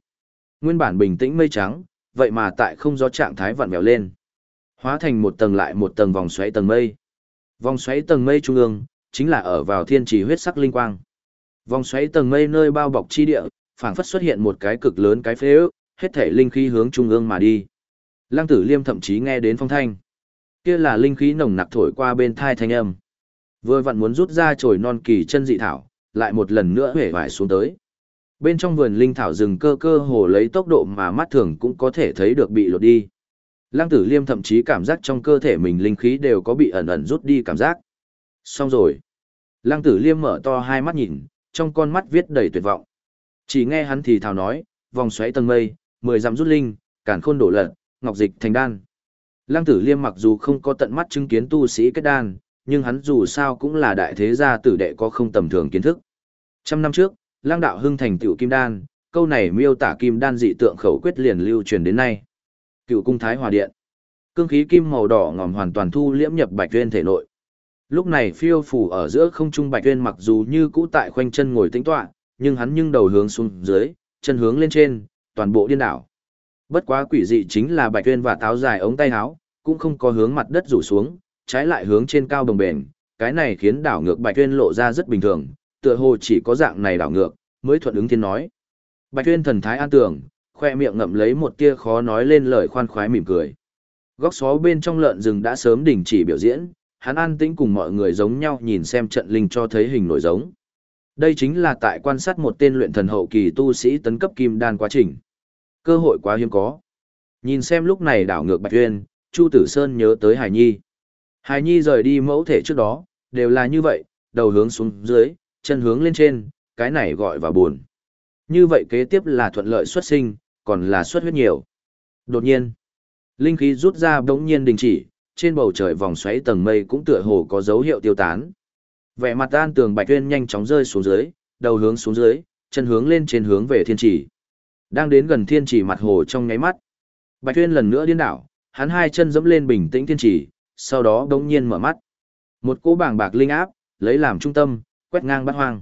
Nguyên bản bình tĩnh mây trắng, vậy mà tại không gió trạng thái vặn vẹo lên. Hóa thành một tầng lại một tầng vòng xoáy tầng mây. Vòng xoáy tầng mây trung ương, chính là ở vào thiên trì huyết sắc linh quang. Vòng xoáy tầng mây nơi bao bọc chi địa, phảng phất xuất hiện một cái cực lớn cái phế ước, hết thể linh khí hướng trung ương mà đi. Lăng Tử Liêm thậm chí nghe đến phong thanh. Kia là linh khí nồng nặc thổi qua bên thai thanh âm. Vừa vặn muốn rút ra chồi non kỳ chân dị thảo, lại một lần nữa hể vải xuống tới. Bên trong vườn linh thảo rừng cơ cơ hồ lấy tốc độ mà mắt thường cũng có thể thấy được bị lột đi. Lăng tử liêm thậm chí cảm giác trong cơ thể mình linh khí đều có bị ẩn ẩn rút đi cảm giác. Xong rồi. Lăng tử liêm mở to hai mắt nhìn, trong con mắt viết đầy tuyệt vọng. Chỉ nghe hắn thì thào nói, vòng xoáy tầng mây, mười dặm rút linh, cản khôn đổ lật, ngọc dịch thành đan. Lăng tử liêm mặc dù không có tận mắt chứng kiến tu sĩ kết đan, nhưng hắn dù sao cũng là đại thế gia tử đệ có không tầm thường kiến thức. Trăm năm trước, Lang đạo hưng thành tiểu kim đan, câu này miêu tả kim đan dị tượng khẩu quyết liền lưu truyền đến nay. Cựu cung thái hòa điện. Cương khí kim màu đỏ ngòm hoàn toàn thu liễm nhập Bạch Tuyên thể nội. Lúc này phiêu phủ ở giữa không trung Bạch Tuyên mặc dù như cũ tại khoanh chân ngồi tĩnh tọa, nhưng hắn nhưng đầu hướng xuống dưới, chân hướng lên trên, toàn bộ điên đảo. Bất quá quỷ dị chính là Bạch Tuyên và táo dài ống tay áo, cũng không có hướng mặt đất rủ xuống, trái lại hướng trên cao đồng bền, cái này khiến đảo ngược Bạch Tuyên lộ ra rất bình thường, tựa hồ chỉ có dạng này đảo ngược, mới thuận ứng thiên nói. Bạch Tuyên thần thái an tưởng, khoe miệng ngậm lấy một tia khó nói lên lời khoan khoái mỉm cười. Góc xó bên trong lợn rừng đã sớm đình chỉ biểu diễn, hắn an tĩnh cùng mọi người giống nhau nhìn xem trận linh cho thấy hình nổi giống. Đây chính là tại quan sát một tên luyện thần hậu kỳ tu sĩ tấn cấp kim đan quá trình. Cơ hội quá hiếm có. Nhìn xem lúc này đảo ngược Bạch Uyên, Chu Tử Sơn nhớ tới Hải Nhi. Hải Nhi rời đi mẫu thể trước đó, đều là như vậy, đầu hướng xuống dưới, chân hướng lên trên, cái này gọi vào buồn. Như vậy kế tiếp là thuận lợi xuất sinh, còn là xuất huyết nhiều. Đột nhiên, linh khí rút ra bỗng nhiên đình chỉ, trên bầu trời vòng xoáy tầng mây cũng tựa hồ có dấu hiệu tiêu tán. Vẻ mặt an tường Bạch Tuyên nhanh chóng rơi xuống dưới, đầu hướng xuống dưới, chân hướng lên trên hướng về thiên chỉ. Đang đến gần thiên chỉ mặt hồ trong nháy mắt. Bạch Tuyên lần nữa điên đảo, hắn hai chân dẫm lên bình tĩnh thiên chỉ, sau đó đống nhiên mở mắt. Một cỗ bảng bạc linh áp, lấy làm trung tâm, quét ngang bát hoang.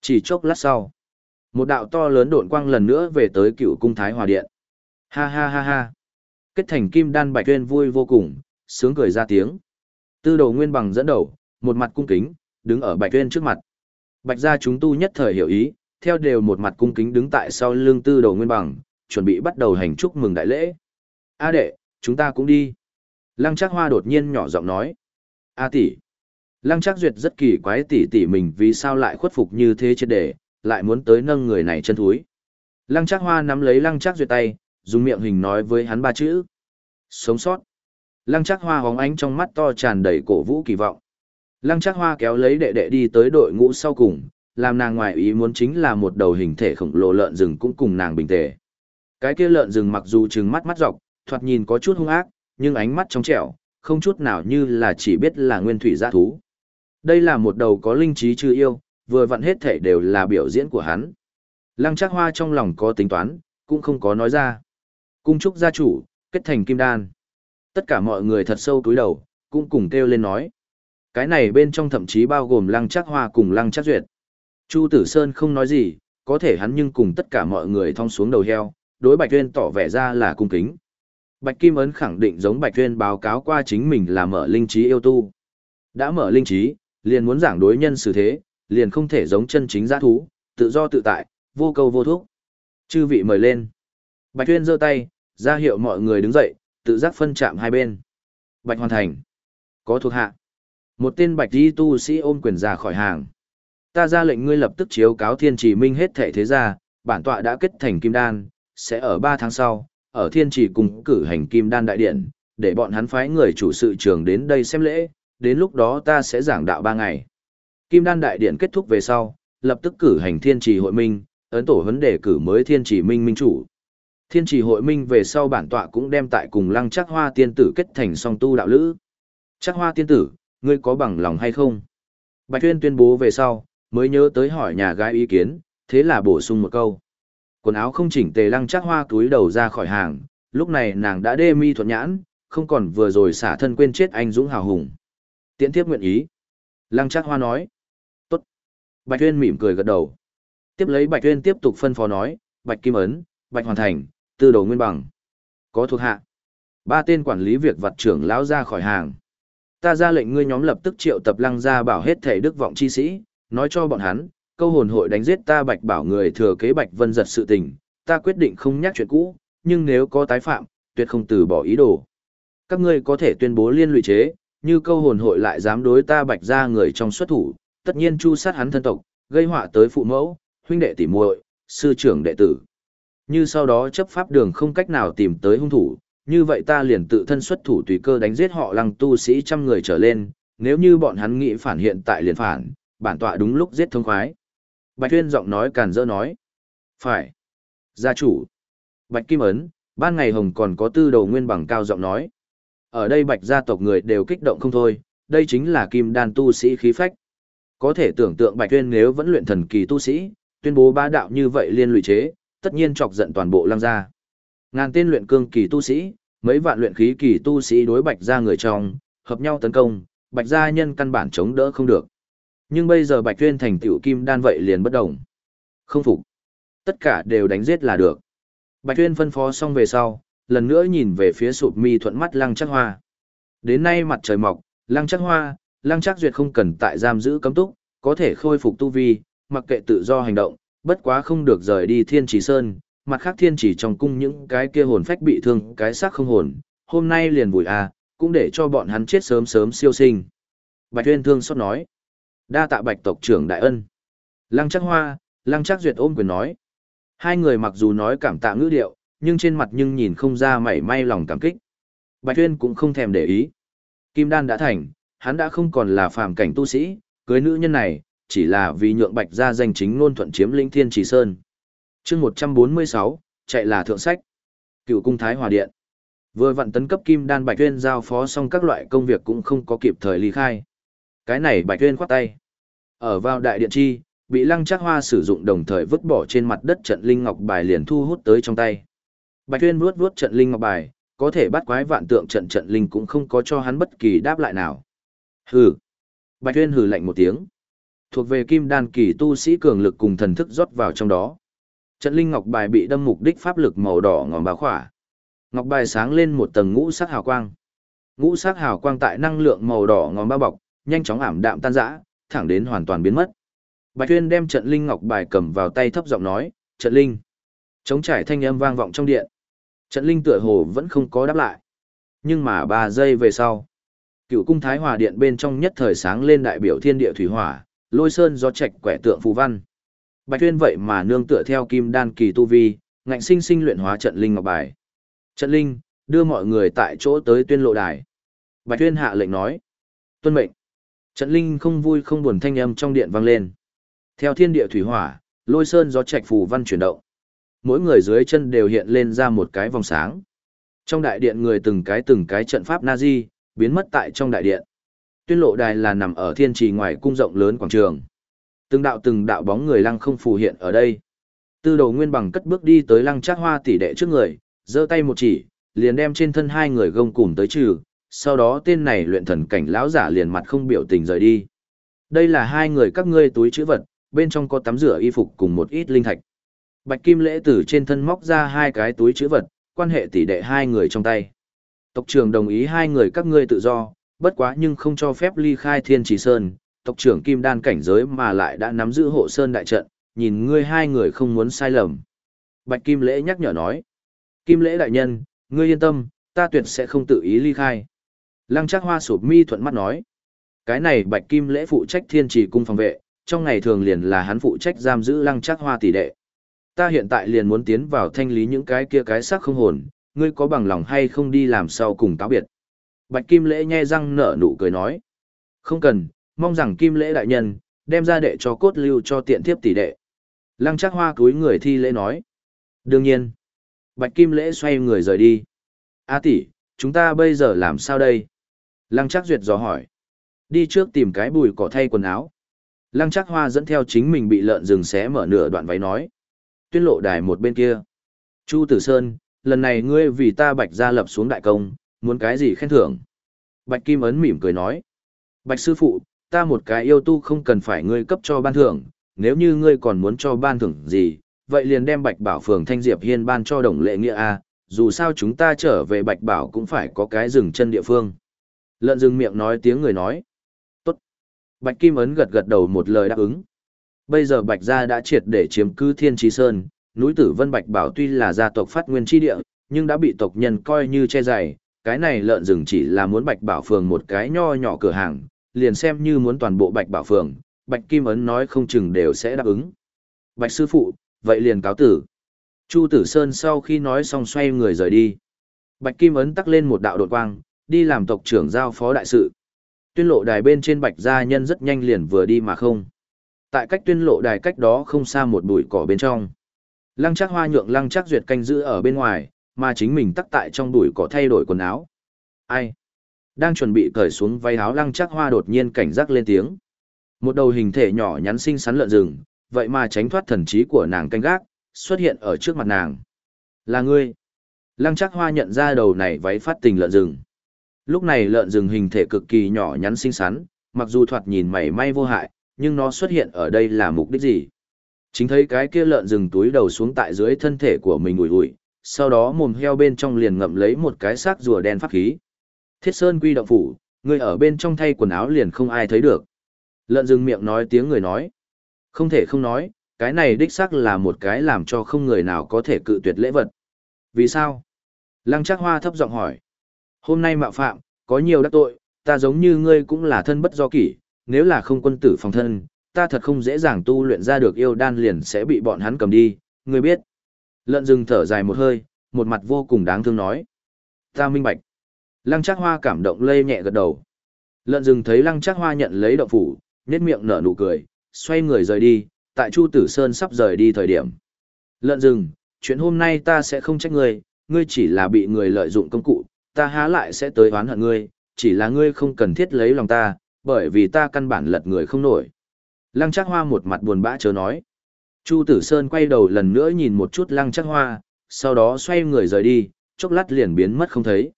Chỉ chốc lát sau, một đạo to lớn độn quang lần nữa về tới cựu cung thái hòa điện. Ha ha ha ha. Kết thành kim đan Bạch Tuyên vui vô cùng, sướng cười ra tiếng. Tư đồ nguyên bằng dẫn đầu, một mặt cung kính, đứng ở Bạch Tuyên trước mặt. Bạch gia chúng tu nhất thời hiểu ý, theo đều một mặt cung kính đứng tại sau lưng tư đồ nguyên bằng, chuẩn bị bắt đầu hành chúc mừng đại lễ. A đệ, chúng ta cũng đi. Lăng Trác Hoa đột nhiên nhỏ giọng nói. A tỷ. Lăng Trác Duyệt rất kỳ quái tỷ tỷ mình vì sao lại khuất phục như thế chứ để, lại muốn tới nâng người này chân thúi. Lăng Trác Hoa nắm lấy Lăng Trác Duyệt tay, dùng miệng hình nói với hắn ba chữ. Sống sót. Lăng Trác Hoa hóng ánh trong mắt to tràn đầy cổ vũ kỳ vọng. Lăng Trác Hoa kéo lấy đệ đệ đi tới đội ngũ sau cùng, làm nàng ngoài ý muốn chính là một đầu hình thể khổng lồ lợn rừng cũng cùng nàng bình tề. Cái kia lợn rừng mặc dù trừng mắt mắt dọc, thoạt nhìn có chút hung ác, nhưng ánh mắt trong trẻo, không chút nào như là chỉ biết là nguyên thủy giã thú. Đây là một đầu có linh trí chưa yêu, vừa vặn hết thể đều là biểu diễn của hắn. Lăng Trác Hoa trong lòng có tính toán, cũng không có nói ra. Cung trúc gia chủ, kết thành kim đan. Tất cả mọi người thật sâu túi đầu, cũng cùng kêu lên nói. Cái này bên trong thậm chí bao gồm lăng trác hoa cùng lăng trác duyệt. Chu Tử Sơn không nói gì, có thể hắn nhưng cùng tất cả mọi người thong xuống đầu heo, đối Bạch Tuyên tỏ vẻ ra là cung kính. Bạch Kim Ấn khẳng định giống Bạch Tuyên báo cáo qua chính mình là mở linh trí yêu tu. Đã mở linh trí, liền muốn giảng đối nhân xử thế, liền không thể giống chân chính giã thú, tự do tự tại, vô câu vô thuốc. Chư vị mời lên. Bạch Tuyên giơ tay, ra hiệu mọi người đứng dậy, tự giác phân chạm hai bên. Bạch hoàn thành. Có thuộc hạ. Một tên bạch di tu sĩ ôm quyền ra khỏi hàng. Ta ra lệnh ngươi lập tức chiếu cáo thiên trì minh hết thể thế gia, bản tọa đã kết thành kim đan, sẽ ở ba tháng sau, ở thiên trì cùng cử hành kim đan đại điện, để bọn hắn phái người chủ sự trường đến đây xem lễ, đến lúc đó ta sẽ giảng đạo ba ngày. Kim đan đại điện kết thúc về sau, lập tức cử hành thiên trì hội minh, ấn tổ vấn đề cử mới thiên trì minh minh chủ. Thiên trì hội minh về sau bản tọa cũng đem tại cùng lăng chắc hoa tiên tử kết thành song tu đạo lữ. Chắc hoa tiên tử, ngươi có bằng lòng hay không? Bạch Tuyên tuyên bố về sau, mới nhớ tới hỏi nhà gái ý kiến, thế là bổ sung một câu. Quần áo không chỉnh tề lăng chắc hoa túi đầu ra khỏi hàng, lúc này nàng đã đê mi thuận nhãn, không còn vừa rồi xả thân quên chết anh Dũng hào hùng. Tiễn tiếp nguyện ý. Lăng trác hoa nói. Tốt. Bạch Tuyên mỉm cười gật đầu. Tiếp lấy Bạch Tuyên tiếp tục phân phó nói, Bạch Kim Ấn, Bạch Hoàn Thành, tư đồ nguyên bằng. Có thuộc hạ. Ba tên quản lý việc vật trưởng lão ra khỏi hàng. Ta ra lệnh ngươi nhóm lập tức triệu tập lăng gia bảo hết thể đức vọng chi sĩ, nói cho bọn hắn, câu hồn hội đánh giết ta bạch bảo người thừa kế bạch vân giật sự tình, ta quyết định không nhắc chuyện cũ, nhưng nếu có tái phạm, tuyệt không từ bỏ ý đồ. Các ngươi có thể tuyên bố liên lụy chế, như câu hồn hội lại dám đối ta bạch ra người trong xuất thủ, tất nhiên chu sát hắn thân tộc, gây họa tới phụ mẫu, huynh đệ tỉ muội, sư trưởng đệ tử. Như sau đó chấp pháp đường không cách nào tìm tới hung thủ, như vậy ta liền tự thân xuất thủ tùy cơ đánh giết họ lăng tu sĩ trăm người trở lên, nếu như bọn hắn nghĩ phản hiện tại liền phản, bản tọa đúng lúc giết thông khoái. Bạch Tuyên giọng nói càn dỡ nói. Phải. Gia chủ. Bạch Kim Ấn, ban ngày hồng còn có tư đầu nguyên bằng cao giọng nói. Ở đây bạch gia tộc người đều kích động không thôi, đây chính là kim đan tu sĩ khí phách. Có thể tưởng tượng Bạch Tuyên nếu vẫn luyện thần kỳ tu sĩ, tuyên bố ba đạo như vậy liên lụy chế, tất nhiên chọc giận toàn bộ lăng gia. Ngàn tên luyện cương kỳ tu sĩ, mấy vạn luyện khí kỳ tu sĩ đối bạch gia người trong, hợp nhau tấn công, bạch gia nhân căn bản chống đỡ không được. Nhưng bây giờ bạch tuyên thành tiểu kim đan vậy liền bất động. Không phục. Tất cả đều đánh giết là được. Bạch tuyên phân phó xong về sau, lần nữa nhìn về phía sụp mi thuận mắt lăng chắc hoa. Đến nay mặt trời mọc, lăng chắc hoa, lăng chắc duyệt không cần tại giam giữ cấm túc, có thể khôi phục tu vi, mặc kệ tự do hành động, bất quá không được rời đi thiên trì sơn, mặt khác thiên chỉ trong cung những cái kia hồn phách bị thương cái xác không hồn, hôm nay liền vùi à, cũng để cho bọn hắn chết sớm sớm siêu sinh. Bạch Tuyên thương xót nói, đa tạ bạch tộc trưởng đại ân. Lăng chắc hoa, lăng chắc duyệt ôm quyền nói. Hai người mặc dù nói cảm tạ ngữ điệu, nhưng trên mặt nhưng nhìn không ra mảy may lòng cảm kích. Bạch Tuyên cũng không thèm để ý. Kim đan đã thành, hắn đã không còn là phàm cảnh tu sĩ, cưới nữ nhân này, chỉ là vì nhượng bạch gia danh chính ngôn thuận chiếm lĩnh thiên trì sơn. chương 146, chạy là thượng sách. Cựu cung thái hòa điện. Vừa vận tấn cấp kim đan bạch tuyên giao phó xong các loại công việc cũng không có kịp thời ly khai. Cái này bạch tuyên khoát tay. Ở vào đại điện chi, bị lăng chắc hoa sử dụng đồng thời vứt bỏ trên mặt đất trận linh ngọc bài liền thu hút tới trong tay. Bạch tuyên vuốt vuốt trận linh ngọc bài, có thể bắt quái vạn tượng trận trận linh cũng không có cho hắn bất kỳ đáp lại nào. Hừ. Bạch tuyên hừ lạnh một tiếng. Thuộc về kim đan kỳ tu sĩ cường lực cùng thần thức rót vào trong đó. Trận linh ngọc bài bị đâm mục đích pháp lực màu đỏ ngòm bá khỏa. Ngọc bài sáng lên một tầng ngũ sắc hào quang. Ngũ sắc hào quang tại năng lượng màu đỏ ngòm bao bọc, nhanh chóng ảm đạm tan rã, thẳng đến hoàn toàn biến mất. Bạch Tuyên đem trận linh ngọc bài cầm vào tay thấp giọng nói, "Trận linh." Trống trải thanh âm vang vọng trong điện. Trận linh tựa hồ vẫn không có đáp lại. Nhưng mà ba giây về sau, Cựu cung Thái Hòa điện bên trong nhất thời sáng lên đại biểu thiên địa thủy hỏa, lôi sơn do trạch quẻ tượng phù văn. Bạch Tuyên vậy mà nương tựa theo kim đan kỳ tu vi, ngạnh sinh sinh luyện hóa trận linh ngọc bài. Trận linh, đưa mọi người tại chỗ tới tuyên lộ đài. Bạch Tuyên hạ lệnh nói. Tuân mệnh. Trận linh không vui không buồn thanh âm trong điện vang lên. Theo thiên địa thủy hỏa, lôi sơn gió trạch phù văn chuyển động. Mỗi người dưới chân đều hiện lên ra một cái vòng sáng. Trong đại điện người từng cái từng cái trận pháp Nazi, biến mất tại trong đại điện. Tuyên lộ đài là nằm ở thiên trì ngoài cung rộng lớn quảng trường. Từng đạo từng đạo bóng người lăng không phù hiện ở đây. Tư đầu nguyên bằng cất bước đi tới lăng trác hoa tỷ đệ trước người, giơ tay một chỉ, liền đem trên thân hai người gông cùng tới trừ, sau đó tên này luyện thần cảnh lão giả liền mặt không biểu tình rời đi. Đây là hai người các ngươi túi chữ vật, bên trong có tắm rửa y phục cùng một ít linh thạch. Bạch Kim Lễ từ trên thân móc ra hai cái túi chữ vật, quan hệ tỷ đệ hai người trong tay. Tộc trưởng đồng ý hai người các ngươi tự do, bất quá nhưng không cho phép ly khai Thiên Trì Sơn, tộc trưởng Kim Đan cảnh giới mà lại đã nắm giữ hộ sơn đại trận, nhìn ngươi hai người không muốn sai lầm. Bạch Kim Lễ nhắc nhở nói. Kim Lễ đại nhân, ngươi yên tâm, ta tuyệt sẽ không tự ý ly khai. Lăng Trác Hoa sụp mi thuận mắt nói. Cái này Bạch Kim Lễ phụ trách Thiên Trì cung phòng vệ, trong ngày thường liền là hắn phụ trách giam giữ Lăng Trác Hoa tỷ đệ. Ta hiện tại liền muốn tiến vào thanh lý những cái kia cái xác không hồn, ngươi có bằng lòng hay không đi làm sau cùng cáo biệt. Bạch Kim Lễ nhe răng nở nụ cười nói. Không cần, mong rằng Kim Lễ đại nhân, đem ra đệ cho cốt lưu cho tiện thiếp tỷ đệ. Lăng chắc hoa cúi người thi lễ nói. Đương nhiên. Bạch Kim Lễ xoay người rời đi. A tỷ, chúng ta bây giờ làm sao đây? Lăng chắc duyệt dò hỏi. Đi trước tìm cái bùi cỏ thay quần áo. Lăng chắc hoa dẫn theo chính mình bị lợn rừng xé mở nửa đoạn váy nói. Tuyên lộ đài một bên kia. Chu Tử Sơn, lần này ngươi vì ta bạch gia lập xuống đại công, muốn cái gì khen thưởng? Bạch Kim Ấn mỉm cười nói. Bạch sư phụ, ta một cái yêu tu không cần phải ngươi cấp cho ban thưởng, nếu như ngươi còn muốn cho ban thưởng gì, vậy liền đem Bạch Bảo Phường Thanh Diệp Hiên ban cho đồng lệ nghĩa A, dù sao chúng ta trở về Bạch Bảo cũng phải có cái rừng chân địa phương. Lợn rừng miệng nói tiếng người nói. Tốt. Bạch Kim Ấn gật gật đầu một lời đáp ứng. Bây giờ Bạch Gia đã triệt để chiếm cứ Thiên Trí Sơn, núi Tử Vân Bạch Bảo tuy là gia tộc phát nguyên tri địa, nhưng đã bị tộc nhân coi như che dày, cái này lợn rừng chỉ là muốn Bạch Bảo Phường một cái nho nhỏ cửa hàng, liền xem như muốn toàn bộ Bạch Bảo Phường, Bạch Kim Ấn nói không chừng đều sẽ đáp ứng. Bạch sư phụ, vậy liền cáo tử. Chu Tử Sơn sau khi nói xong xoay người rời đi. Bạch Kim Ấn tắc lên một đạo đột quang, đi làm tộc trưởng giao phó đại sự. Tuyên lộ đài bên trên Bạch gia nhân rất nhanh liền vừa đi mà không. Tại cách tuyên lộ đài cách đó không xa một bụi cỏ bên trong. Lăng chắc hoa nhượng lăng chắc duyệt canh giữ ở bên ngoài, mà chính mình tắc tại trong bụi cỏ thay đổi quần áo. Ai? Đang chuẩn bị cởi xuống váy áo lăng chắc hoa đột nhiên cảnh giác lên tiếng. Một đầu hình thể nhỏ nhắn xinh xắn lợn rừng, vậy mà tránh thoát thần trí của nàng canh gác, xuất hiện ở trước mặt nàng. Là ngươi. Lăng chắc hoa nhận ra đầu này váy phát tình lợn rừng. Lúc này lợn rừng hình thể cực kỳ nhỏ nhắn xinh xắn, mặc dù thoạt nhìn mảy may vô hại, nhưng nó xuất hiện ở đây là mục đích gì? Chính thấy cái kia lợn rừng túi đầu xuống tại dưới thân thể của mình ủi ủi, sau đó mồm heo bên trong liền ngậm lấy một cái xác rùa đen pháp khí. Thiết Sơn quy động phủ, người ở bên trong thay quần áo liền không ai thấy được. Lợn rừng miệng nói tiếng người nói. Không thể không nói, cái này đích xác là một cái làm cho không người nào có thể cự tuyệt lễ vật. Vì sao? Lăng Trác Hoa thấp giọng hỏi. Hôm nay mạo phạm, có nhiều đắc tội, ta giống như ngươi cũng là thân bất do kỷ, nếu là không quân tử phòng thân, ta thật không dễ dàng tu luyện ra được yêu đan liền sẽ bị bọn hắn cầm đi, ngươi biết. Lợn rừng thở dài một hơi, một mặt vô cùng đáng thương nói. Ta minh bạch. Lăng Trác Hoa cảm động lây nhẹ gật đầu. Lợn rừng thấy Lăng Trác Hoa nhận lấy đậu phủ, nhét miệng nở nụ cười, xoay người rời đi, tại Chu Tử Sơn sắp rời đi thời điểm. Lợn rừng, chuyện hôm nay ta sẽ không trách ngươi, ngươi chỉ là bị người lợi dụng công cụ, ta há lại sẽ tới oán hận ngươi, chỉ là ngươi không cần thiết lấy lòng ta, bởi vì ta căn bản lật người không nổi. Lăng Trác Hoa một mặt buồn bã chớ nói. Chu Tử Sơn quay đầu lần nữa nhìn một chút Lăng Trác Hoa, sau đó xoay người rời đi, chốc lát liền biến mất không thấy.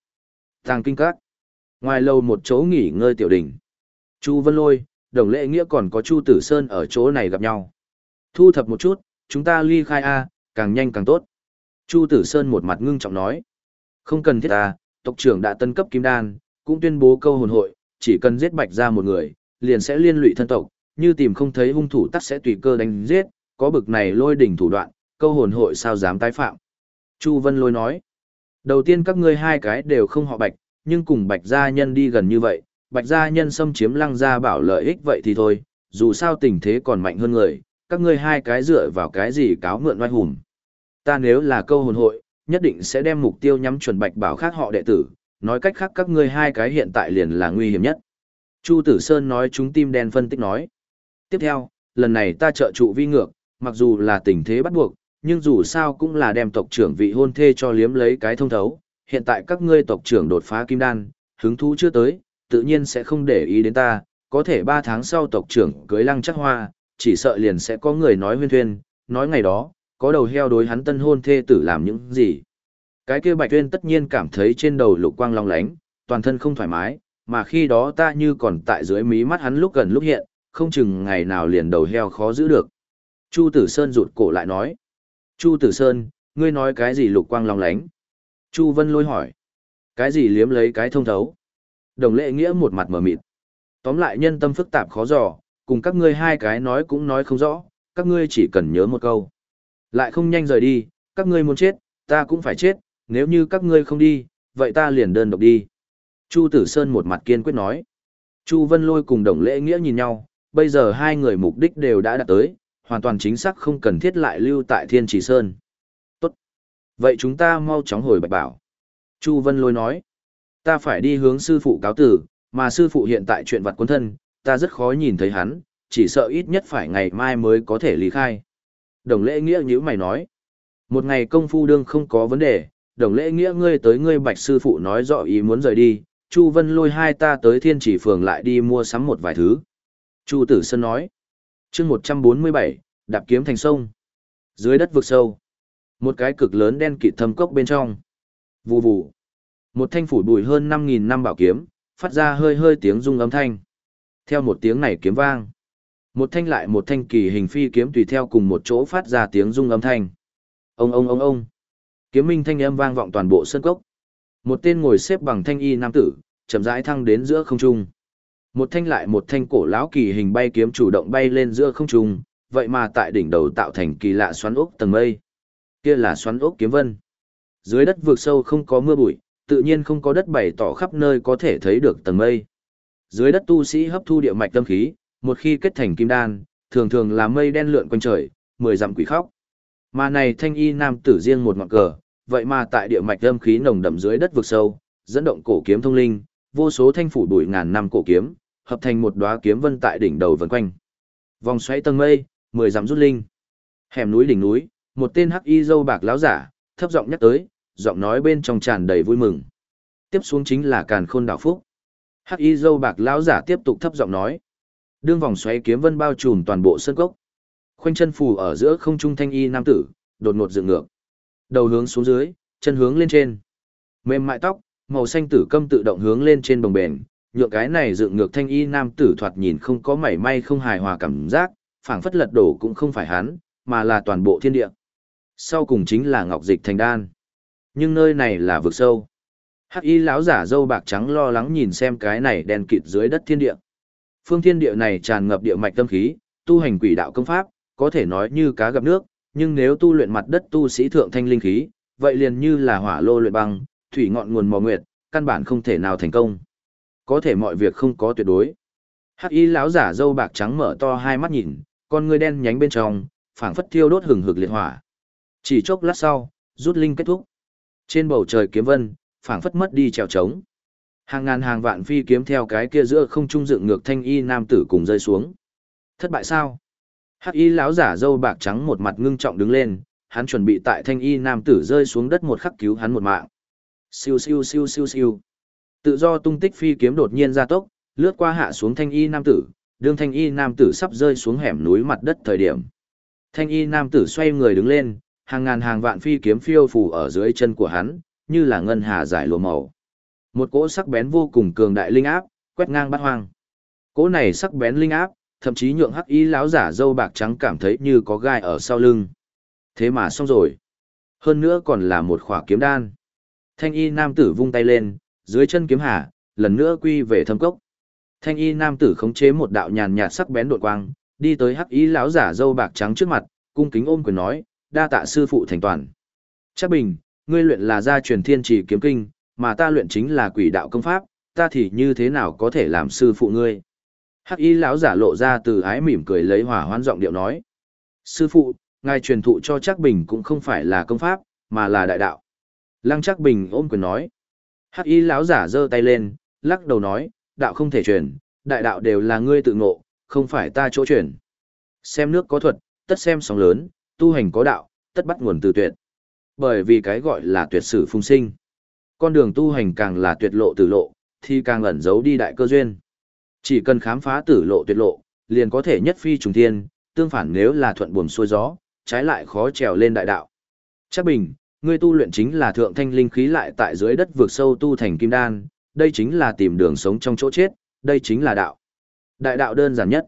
Tàng kinh các. Ngoài lâu một chỗ nghỉ ngơi tiểu đỉnh. Chu Vân Lôi, Đồng Lệ Nghĩa còn có Chu Tử Sơn ở chỗ này gặp nhau. Thu thập một chút, chúng ta ly khai A, càng nhanh càng tốt. Chu Tử Sơn một mặt ngưng trọng nói. Không cần thiết ta, tộc trưởng đã tân cấp kim đan, cũng tuyên bố câu hồn hội, chỉ cần giết bạch ra một người, liền sẽ liên lụy thân tộc, như tìm không thấy hung thủ tắc sẽ tùy cơ đánh giết, có bực này lôi đỉnh thủ đoạn, câu hồn hội sao dám tái phạm. Chu Vân Lôi nói, đầu tiên các ngươi hai cái đều không họ bạch, nhưng cùng bạch gia nhân đi gần như vậy, bạch gia nhân xâm chiếm lăng gia bảo lợi ích vậy thì thôi, dù sao tình thế còn mạnh hơn người, các ngươi hai cái dựa vào cái gì cáo mượn oai hùng. Ta nếu là câu hồn hội, nhất định sẽ đem mục tiêu nhắm chuẩn bạch bảo khác họ đệ tử, nói cách khác các ngươi hai cái hiện tại liền là nguy hiểm nhất. Chu Tử Sơn nói chúng tim đen phân tích nói. Tiếp theo, lần này ta trợ trụ vi ngược, mặc dù là tình thế bắt buộc, nhưng dù sao cũng là đem tộc trưởng vị hôn thê cho liếm lấy cái thông thấu. Hiện tại các ngươi tộc trưởng đột phá kim đan, hứng thú chưa tới, tự nhiên sẽ không để ý đến ta, có thể 3 tháng sau tộc trưởng cưới lăng chắc hoa, chỉ sợ liền sẽ có người nói huyên thuyên, nói ngày đó, có đầu heo đối hắn tân hôn thê tử làm những gì. Cái kia bạch tuyên tất nhiên cảm thấy trên đầu lục quang long lánh, toàn thân không thoải mái, mà khi đó ta như còn tại dưới mí mắt hắn lúc gần lúc hiện, không chừng ngày nào liền đầu heo khó giữ được. Chu Tử Sơn rụt cổ lại nói. Chu Tử Sơn, ngươi nói cái gì lục quang long lánh? Chu Vân lôi hỏi. Cái gì liếm lấy cái thông thấu? Đồng lệ nghĩa một mặt mở mịt. Tóm lại nhân tâm phức tạp khó dò, cùng các ngươi hai cái nói cũng nói không rõ, các ngươi chỉ cần nhớ một câu. Lại không nhanh rời đi, các ngươi muốn chết, ta cũng phải chết, nếu như các ngươi không đi, vậy ta liền đơn độc đi. Chu Tử Sơn một mặt kiên quyết nói. Chu Vân Lôi cùng Đồng Lễ Nghĩa nhìn nhau, bây giờ hai người mục đích đều đã đạt tới, hoàn toàn chính xác không cần thiết lại lưu tại Thiên Trì Sơn. Tốt. Vậy chúng ta mau chóng hồi bạch bảo. Chu Vân Lôi nói. Ta phải đi hướng sư phụ cáo tử, mà sư phụ hiện tại chuyện vặt quân thân, ta rất khó nhìn thấy hắn, chỉ sợ ít nhất phải ngày mai mới có thể lý khai. Đồng lễ nghĩa như mày nói. Một ngày công phu đương không có vấn đề, đồng lễ nghĩa ngươi tới ngươi bạch sư phụ nói rõ ý muốn rời đi, Chu Vân lôi hai ta tới thiên chỉ phường lại đi mua sắm một vài thứ. Chu Tử Sơn nói. chương 147, đạp kiếm thành sông. Dưới đất vực sâu. Một cái cực lớn đen kịt thâm cốc bên trong. Vù vù. Một thanh phủ bùi hơn 5.000 năm bảo kiếm, phát ra hơi hơi tiếng rung âm thanh. Theo một tiếng này kiếm vang. Một thanh lại một thanh kỳ hình phi kiếm tùy theo cùng một chỗ phát ra tiếng rung âm thanh. Ông ông ông ông. Kiếm minh thanh âm vang vọng toàn bộ sân cốc. Một tên ngồi xếp bằng thanh y nam tử, chậm rãi thăng đến giữa không trung. Một thanh lại một thanh cổ lão kỳ hình bay kiếm chủ động bay lên giữa không trung, vậy mà tại đỉnh đầu tạo thành kỳ lạ xoắn ốc tầng mây. Kia là xoắn ốc kiếm vân. Dưới đất vượt sâu không có mưa bụi, tự nhiên không có đất bày tỏ khắp nơi có thể thấy được tầng mây. Dưới đất tu sĩ hấp thu địa mạch tâm khí, một khi kết thành kim đan, thường thường là mây đen lượn quanh trời, mười dặm quỷ khóc. Mà này thanh y nam tử riêng một ngọn cờ, vậy mà tại địa mạch âm khí nồng đậm dưới đất vực sâu, dẫn động cổ kiếm thông linh, vô số thanh phủ đuổi ngàn năm cổ kiếm, hợp thành một đóa kiếm vân tại đỉnh đầu vần quanh. Vòng xoáy tầng mây, mười dặm rút linh. Hẻm núi đỉnh núi, một tên hắc y dâu bạc láo giả, thấp giọng nhắc tới, giọng nói bên trong tràn đầy vui mừng. Tiếp xuống chính là Càn Khôn Đạo Phúc. Hắc y dâu bạc láo giả tiếp tục thấp giọng nói. Đương vòng xoáy kiếm vân bao trùm toàn bộ sân cốc. Khoanh chân phù ở giữa không trung thanh y nam tử, đột ngột dựng ngược. Đầu hướng xuống dưới, chân hướng lên trên. Mềm mại tóc, màu xanh tử câm tự động hướng lên trên bồng bền, nhượng cái này dựng ngược thanh y nam tử thoạt nhìn không có mảy may không hài hòa cảm giác, phảng phất lật đổ cũng không phải hắn, mà là toàn bộ thiên địa. Sau cùng chính là ngọc dịch thành đan. Nhưng nơi này là vực sâu. Hắc y lão giả dâu bạc trắng lo lắng nhìn xem cái này đen kịt dưới đất thiên địa. Phương thiên địa này tràn ngập địa mạch tâm khí, tu hành quỷ đạo công pháp, có thể nói như cá gặp nước, nhưng nếu tu luyện mặt đất tu sĩ thượng thanh linh khí, vậy liền như là hỏa lô luyện băng, thủy ngọn nguồn mò nguyệt, căn bản không thể nào thành công. Có thể mọi việc không có tuyệt đối. Hắc y lão giả dâu bạc trắng mở to hai mắt nhìn, con ngươi đen nhánh bên trong, phảng phất thiêu đốt hừng hực liệt hỏa. Chỉ chốc lát sau, rút linh kết thúc. Trên bầu trời kiếm vân, phảng phất mất đi trèo trống. Hàng ngàn hàng vạn phi kiếm theo cái kia giữa không trung dựng ngược thanh y nam tử cùng rơi xuống. Thất bại sao? Hắc y lão giả dâu bạc trắng một mặt ngưng trọng đứng lên, hắn chuẩn bị tại thanh y nam tử rơi xuống đất một khắc cứu hắn một mạng. Siêu siêu siêu siêu siêu. Tự do tung tích phi kiếm đột nhiên ra tốc, lướt qua hạ xuống thanh y nam tử, đương thanh y nam tử sắp rơi xuống hẻm núi mặt đất thời điểm. Thanh y nam tử xoay người đứng lên, hàng ngàn hàng vạn phi kiếm phiêu phù ở dưới chân của hắn, như là ngân hà giải lụa màu. Một cỗ sắc bén vô cùng cường đại linh áp, quét ngang bát hoang. Cỗ này sắc bén linh áp, thậm chí nhượng hắc y lão giả dâu bạc trắng cảm thấy như có gai ở sau lưng. Thế mà xong rồi. Hơn nữa còn là một khỏa kiếm đan. Thanh y nam tử vung tay lên, dưới chân kiếm hà, lần nữa quy về thâm cốc. Thanh y nam tử khống chế một đạo nhàn nhạt sắc bén đột quang, đi tới hắc y lão giả dâu bạc trắng trước mặt, cung kính ôm quyền nói, đa tạ sư phụ thành toàn. Chắc bình, ngươi luyện là gia truyền thiên trì kiếm kinh, mà ta luyện chính là quỷ đạo công pháp, ta thì như thế nào có thể làm sư phụ ngươi? Hắc y lão giả lộ ra từ ái mỉm cười lấy hỏa hoan giọng điệu nói. Sư phụ, ngài truyền thụ cho Trác bình cũng không phải là công pháp, mà là đại đạo. Lăng Trác bình ôm quyền nói. Hắc y lão giả giơ tay lên, lắc đầu nói, đạo không thể truyền, đại đạo đều là ngươi tự ngộ, không phải ta chỗ truyền. Xem nước có thuật, tất xem sóng lớn, tu hành có đạo, tất bắt nguồn từ tuyệt. Bởi vì cái gọi là tuyệt sử phung sinh. Con đường tu hành càng là tuyệt lộ từ lộ, thì càng ẩn giấu đi đại cơ duyên. Chỉ cần khám phá tử lộ tuyệt lộ, liền có thể nhất phi trùng thiên, tương phản nếu là thuận buồm xuôi gió, trái lại khó trèo lên đại đạo. Chắc bình, ngươi tu luyện chính là thượng thanh linh khí lại tại dưới đất vượt sâu tu thành kim đan, đây chính là tìm đường sống trong chỗ chết, đây chính là đạo. Đại đạo đơn giản nhất.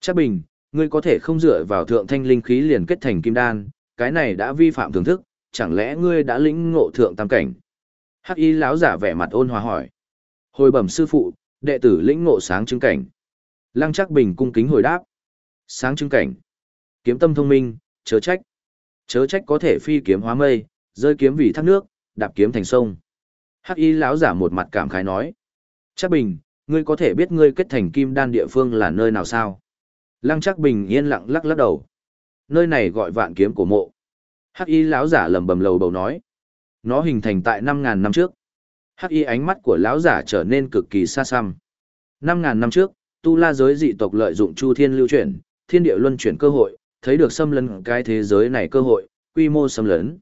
Chắc bình, ngươi có thể không dựa vào thượng thanh linh khí liền kết thành kim đan, cái này đã vi phạm thưởng thức, chẳng lẽ ngươi đã lĩnh ngộ thượng tam cảnh? Hắc y lão giả vẻ mặt ôn hòa hỏi. Hồi bẩm sư phụ, đệ tử lĩnh ngộ sáng chứng cảnh. Lăng chắc bình cung kính hồi đáp. Sáng chứng cảnh. Kiếm tâm thông minh, chớ trách. Chớ trách có thể phi kiếm hóa mây, rơi kiếm vì thác nước, đạp kiếm thành sông. Hắc y lão giả một mặt cảm khái nói. Chắc bình, ngươi có thể biết ngươi kết thành kim đan địa phương là nơi nào sao? Lăng chắc bình yên lặng lắc lắc đầu. Nơi này gọi vạn kiếm của mộ. Hắc y lão giả lầm bầm lầu bầu nói. Nó hình thành tại 5.000 năm trước. Hắc y ánh mắt của lão giả trở nên cực kỳ xa xăm. Năm ngàn năm trước, tu la giới dị tộc lợi dụng chu thiên lưu chuyển, thiên địa luân chuyển cơ hội, thấy được xâm lấn cái thế giới này cơ hội, quy mô xâm lấn.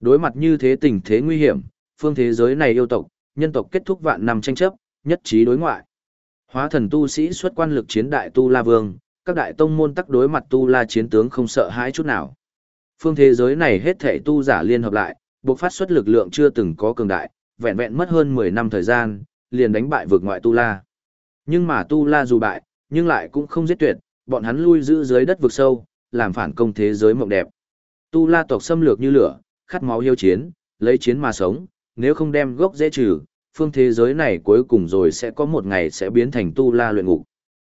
Đối mặt như thế tình thế nguy hiểm, phương thế giới này yêu tộc, nhân tộc kết thúc vạn năm tranh chấp, nhất trí đối ngoại. Hóa thần tu sĩ xuất quan lực chiến đại tu la vương, các đại tông môn tắc đối mặt tu la chiến tướng không sợ hãi chút nào. Phương thế giới này hết thể tu giả liên hợp lại, buộc phát xuất lực lượng chưa từng có cường đại, vẹn vẹn mất hơn 10 năm thời gian, liền đánh bại vượt ngoại tu la. Nhưng mà tu la dù bại, nhưng lại cũng không giết tuyệt, bọn hắn lui giữ dưới đất vực sâu, làm phản công thế giới mộng đẹp. Tu la tộc xâm lược như lửa, khát máu hiêu chiến, lấy chiến mà sống, nếu không đem gốc dễ trừ, phương thế giới này cuối cùng rồi sẽ có một ngày sẽ biến thành tu la luyện ngục.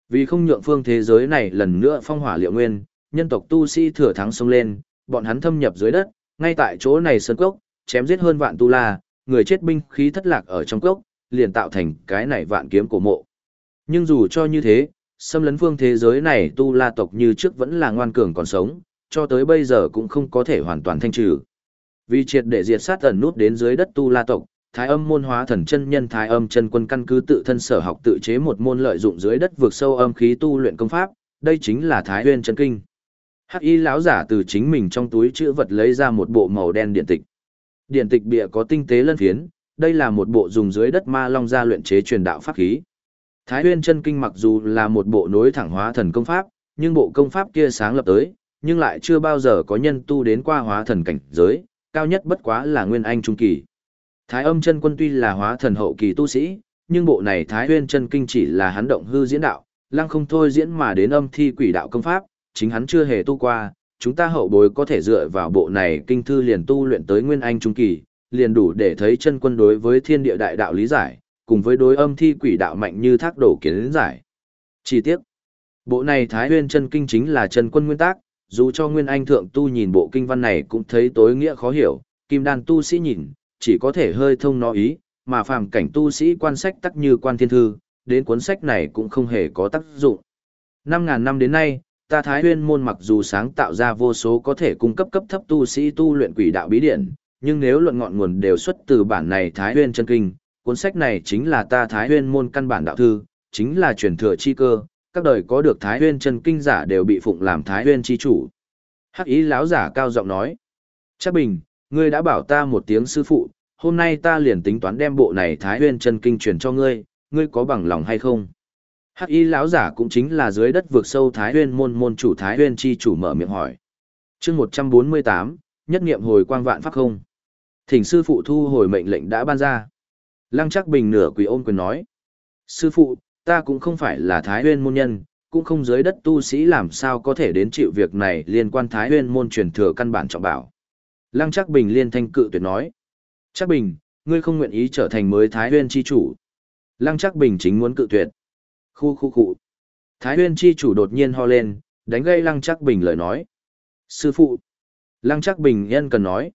Vì không nhượng phương thế giới này lần nữa phong hỏa liệu nguyên, nhân tộc tu sĩ thừa thắng xông lên, bọn hắn thâm nhập dưới đất, ngay tại chỗ này sơn cốc, chém giết hơn vạn tu la, người chết binh khí thất lạc ở trong cốc, liền tạo thành cái này vạn kiếm cổ mộ. Nhưng dù cho như thế, xâm lấn phương thế giới này tu la tộc như trước vẫn là ngoan cường còn sống, cho tới bây giờ cũng không có thể hoàn toàn thanh trừ. Vì triệt để diệt sát ẩn nút đến dưới đất tu la tộc, Thái âm môn hóa thần chân nhân Thái âm chân quân căn cứ tự thân sở học tự chế một môn lợi dụng dưới đất vượt sâu âm khí tu luyện công pháp, đây chính là Thái Nguyên chân kinh. Hắc y lão giả từ chính mình trong túi chữ vật lấy ra một bộ màu đen điện tịch. Điển tịch bìa có tinh tế lân phiến, đây là một bộ dùng dưới đất ma long gia luyện chế truyền đạo pháp khí. Thái Huyên chân kinh mặc dù là một bộ nối thẳng hóa thần công pháp, nhưng bộ công pháp kia sáng lập tới, nhưng lại chưa bao giờ có nhân tu đến qua hóa thần cảnh giới, cao nhất bất quá là nguyên anh trung kỳ. Thái âm chân quân tuy là hóa thần hậu kỳ tu sĩ, nhưng bộ này Thái Huyên chân kinh chỉ là hắn động hư diễn đạo, lăng không thôi diễn mà đến âm thi quỷ đạo công pháp, chính hắn chưa hề tu qua, chúng ta hậu bối có thể dựa vào bộ này kinh thư liền tu luyện tới nguyên anh trung kỳ, liền đủ để thấy chân quân đối với thiên địa đại đạo lý giải, cùng với đối âm thi quỷ đạo mạnh như thác đổ kiến giải. Chi tiết Bộ này Thái nguyên chân kinh chính là chân quân nguyên tác, dù cho nguyên anh thượng tu nhìn bộ kinh văn này cũng thấy tối nghĩa khó hiểu, kim đan tu sĩ nhìn, chỉ có thể hơi thông nó ý, mà phàm cảnh tu sĩ quan sách tắc như quan thiên thư, đến cuốn sách này cũng không hề có tác dụng. 5.000 năm đến nay, ta Thái Huyên môn mặc dù sáng tạo ra vô số có thể cung cấp cấp thấp tu sĩ tu luyện quỷ đạo bí điển, nhưng nếu luận ngọn nguồn đều xuất từ bản này Thái Huyên chân kinh, cuốn sách này chính là ta Thái Huyên môn căn bản đạo thư, chính là truyền thừa chi cơ, các đời có được Thái Huyên chân kinh giả đều bị phụng làm Thái Huyên chi chủ. Hắc ý lão giả cao giọng nói: "Chắc Bình, ngươi đã bảo ta một tiếng sư phụ, hôm nay ta liền tính toán đem bộ này Thái Huyên chân kinh truyền cho ngươi, ngươi có bằng lòng hay không?" Hắc y lão giả cũng chính là dưới đất vượt sâu Thái Huyên môn môn chủ Thái Huyên chi chủ mở miệng hỏi. Chương 148, nhất niệm hồi quang vạn pháp không. Thỉnh sư phụ thu hồi mệnh lệnh đã ban ra. Lăng Chắc Bình nửa quỳ ôm quyền nói: "Sư phụ, ta cũng không phải là Thái Huyên môn nhân, cũng không dưới đất tu sĩ làm sao có thể đến chịu việc này liên quan Thái Huyên môn truyền thừa căn bản trọng bảo." Lăng Chắc Bình liên thanh cự tuyệt nói: "Chắc Bình, ngươi không nguyện ý trở thành mới Thái Huyên chi chủ." Lăng Chắc Bình chính muốn cự tuyệt. Khu khu khu. Thái huyên chi chủ đột nhiên ho lên, đánh gây lăng chắc bình lời nói. Sư phụ. Lăng chắc bình nhân cần nói.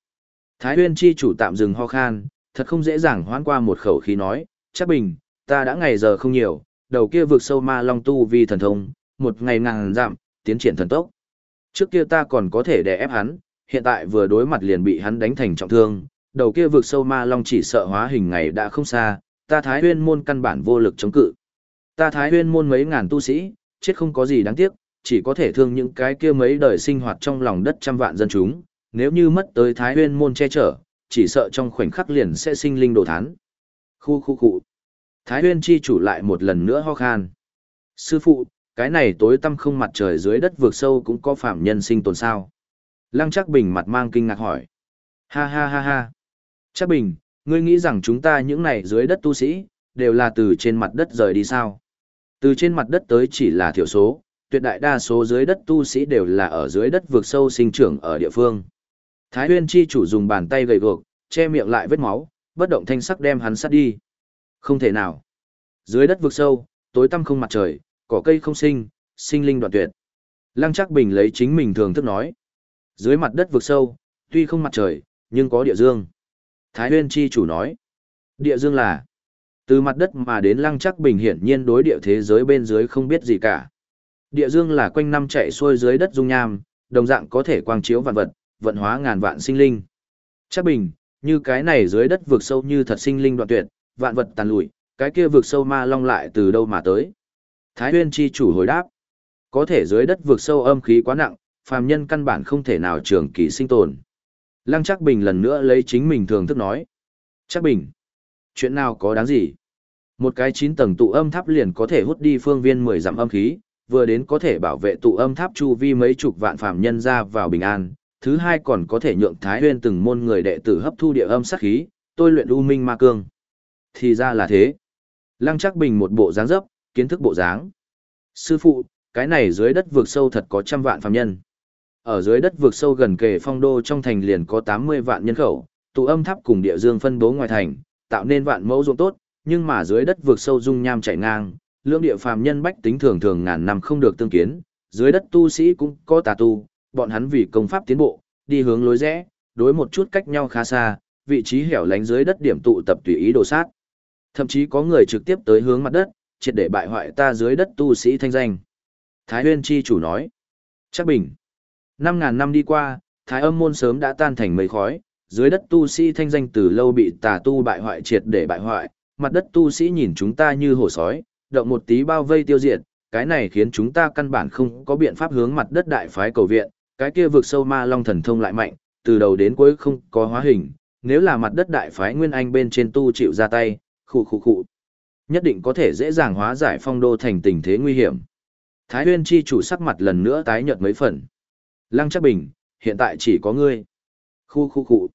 Thái huyên chi chủ tạm dừng ho khan, thật không dễ dàng hoán qua một khẩu khí nói. Chắc bình, ta đã ngày giờ không nhiều, đầu kia vượt sâu ma long tu vì thần thông, một ngày ngàn giảm, tiến triển thần tốc. Trước kia ta còn có thể đè ép hắn, hiện tại vừa đối mặt liền bị hắn đánh thành trọng thương, đầu kia vượt sâu ma long chỉ sợ hóa hình ngày đã không xa, ta thái huyên môn căn bản vô lực chống cự. Ta thái huyên môn mấy ngàn tu sĩ, chết không có gì đáng tiếc, chỉ có thể thương những cái kia mấy đời sinh hoạt trong lòng đất trăm vạn dân chúng, nếu như mất tới thái huyên môn che chở, chỉ sợ trong khoảnh khắc liền sẽ sinh linh đồ thán. Khu khu khu. Thái huyên chi chủ lại một lần nữa ho khan. Sư phụ, cái này tối tăm không mặt trời dưới đất vượt sâu cũng có phạm nhân sinh tồn sao. Lăng chắc bình mặt mang kinh ngạc hỏi. Ha ha ha ha. Chắc bình, ngươi nghĩ rằng chúng ta những này dưới đất tu sĩ, đều là từ trên mặt đất rời đi sao? Từ trên mặt đất tới chỉ là thiểu số, tuyệt đại đa số dưới đất tu sĩ đều là ở dưới đất vượt sâu sinh trưởng ở địa phương. Thái Huyên chi chủ dùng bàn tay gầy gộc, che miệng lại vết máu, bất động thanh sắc đem hắn sát đi. Không thể nào. Dưới đất vực sâu, tối tăm không mặt trời, cỏ cây không sinh, sinh linh đoạn tuyệt. Lăng Trác Bình lấy chính mình thường thức nói. Dưới mặt đất vực sâu, tuy không mặt trời, nhưng có địa dương. Thái Huyên chi chủ nói. Địa dương là từ mặt đất mà đến lăng chắc bình hiển nhiên đối địa thế giới bên dưới không biết gì cả. Địa dương là quanh năm chạy xuôi dưới đất dung nham, đồng dạng có thể quang chiếu vạn vật, vận hóa ngàn vạn sinh linh. Chắc bình, như cái này dưới đất vượt sâu như thật sinh linh đoạn tuyệt, vạn vật tàn lụi, cái kia vượt sâu ma long lại từ đâu mà tới. Thái huyên chi chủ hồi đáp, có thể dưới đất vượt sâu âm khí quá nặng, phàm nhân căn bản không thể nào trường kỳ sinh tồn. Lăng chắc bình lần nữa lấy chính mình thường thức nói. Chắc bình, Chuyện nào có đáng gì? Một cái chín tầng tụ âm tháp liền có thể hút đi phương viên 10 dặm âm khí, vừa đến có thể bảo vệ tụ âm tháp chu vi mấy chục vạn phàm nhân ra vào bình an, thứ hai còn có thể nhượng Thái Huyên từng môn người đệ tử hấp thu địa âm sát khí, tôi luyện u minh ma cương. Thì ra là thế. Lăng Chắc Bình một bộ dáng dấp, kiến thức bộ dáng. Sư phụ, cái này dưới đất vượt sâu thật có trăm vạn phàm nhân. Ở dưới đất vượt sâu gần kề phong đô trong thành liền có 80 vạn nhân khẩu, tụ âm tháp cùng địa dương phân bố ngoài thành, tạo nên vạn mẫu ruộng tốt, nhưng mà dưới đất vượt sâu dung nham chảy ngang, lưỡng địa phàm nhân bách tính thường thường ngàn năm không được tương kiến, dưới đất tu sĩ cũng có tà tu, bọn hắn vì công pháp tiến bộ, đi hướng lối rẽ, đối một chút cách nhau khá xa, vị trí hẻo lánh dưới đất điểm tụ tập tùy ý đồ sát. Thậm chí có người trực tiếp tới hướng mặt đất, triệt để bại hoại ta dưới đất tu sĩ thanh danh. Thái Huyên chi chủ nói, chắc bình. Năm ngàn năm đi qua, Thái âm môn sớm đã tan thành mây khói, dưới đất tu sĩ thanh danh từ lâu bị tà tu bại hoại triệt để bại hoại, mặt đất tu sĩ nhìn chúng ta như hổ sói, động một tí bao vây tiêu diệt, cái này khiến chúng ta căn bản không có biện pháp hướng mặt đất đại phái cầu viện, cái kia vực sâu ma long thần thông lại mạnh, từ đầu đến cuối không có hóa hình, nếu là mặt đất đại phái nguyên anh bên trên tu chịu ra tay, khụ khụ khụ, nhất định có thể dễ dàng hóa giải phong đô thành tình thế nguy hiểm. Thái Huyên chi chủ sắc mặt lần nữa tái nhợt mấy phần. Lăng trác Bình, hiện tại chỉ có ngươi. Khu khu khu.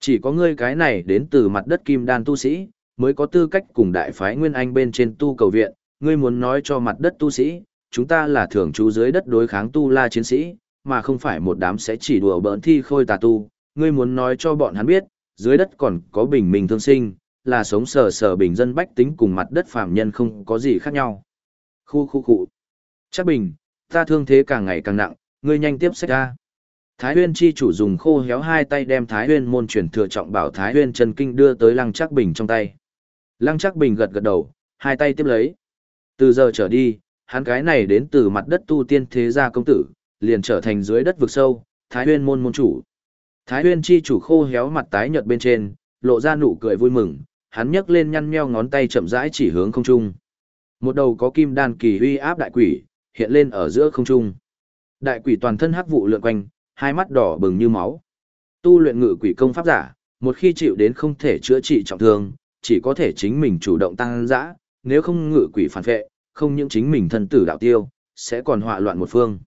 Chỉ có ngươi cái này đến từ mặt đất kim đan tu sĩ, mới có tư cách cùng đại phái Nguyên Anh bên trên tu cầu viện, ngươi muốn nói cho mặt đất tu sĩ, chúng ta là thường trú dưới đất đối kháng tu la chiến sĩ, mà không phải một đám sẽ chỉ đùa bỡn thi khôi tà tu, ngươi muốn nói cho bọn hắn biết, dưới đất còn có bình minh thương sinh, là sống sờ sờ bình dân bách tính cùng mặt đất phàm nhân không có gì khác nhau. Khu khu khu. Chắc bình, ta thương thế càng ngày càng nặng, ngươi nhanh tiếp sách ra. Thái Huyên chi chủ dùng khô héo hai tay đem Thái Huyên môn truyền thừa trọng bảo Thái Huyên chân kinh đưa tới Lăng Trác Bình trong tay. Lăng Trác Bình gật gật đầu, hai tay tiếp lấy. Từ giờ trở đi, hắn cái này đến từ mặt đất tu tiên thế gia công tử, liền trở thành dưới đất vực sâu, Thái Huyên môn môn chủ. Thái Huyên chi chủ khô héo mặt tái nhợt bên trên, lộ ra nụ cười vui mừng, hắn nhấc lên nhăn meo ngón tay chậm rãi chỉ hướng không trung. Một đầu có kim đan kỳ uy áp đại quỷ, hiện lên ở giữa không trung. Đại quỷ toàn thân hắc vụ lượn quanh, hai mắt đỏ bừng như máu. Tu luyện ngự quỷ công pháp giả, một khi chịu đến không thể chữa trị trọng thương, chỉ có thể chính mình chủ động tăng dã, nếu không ngự quỷ phản vệ, không những chính mình thân tử đạo tiêu, sẽ còn họa loạn một phương.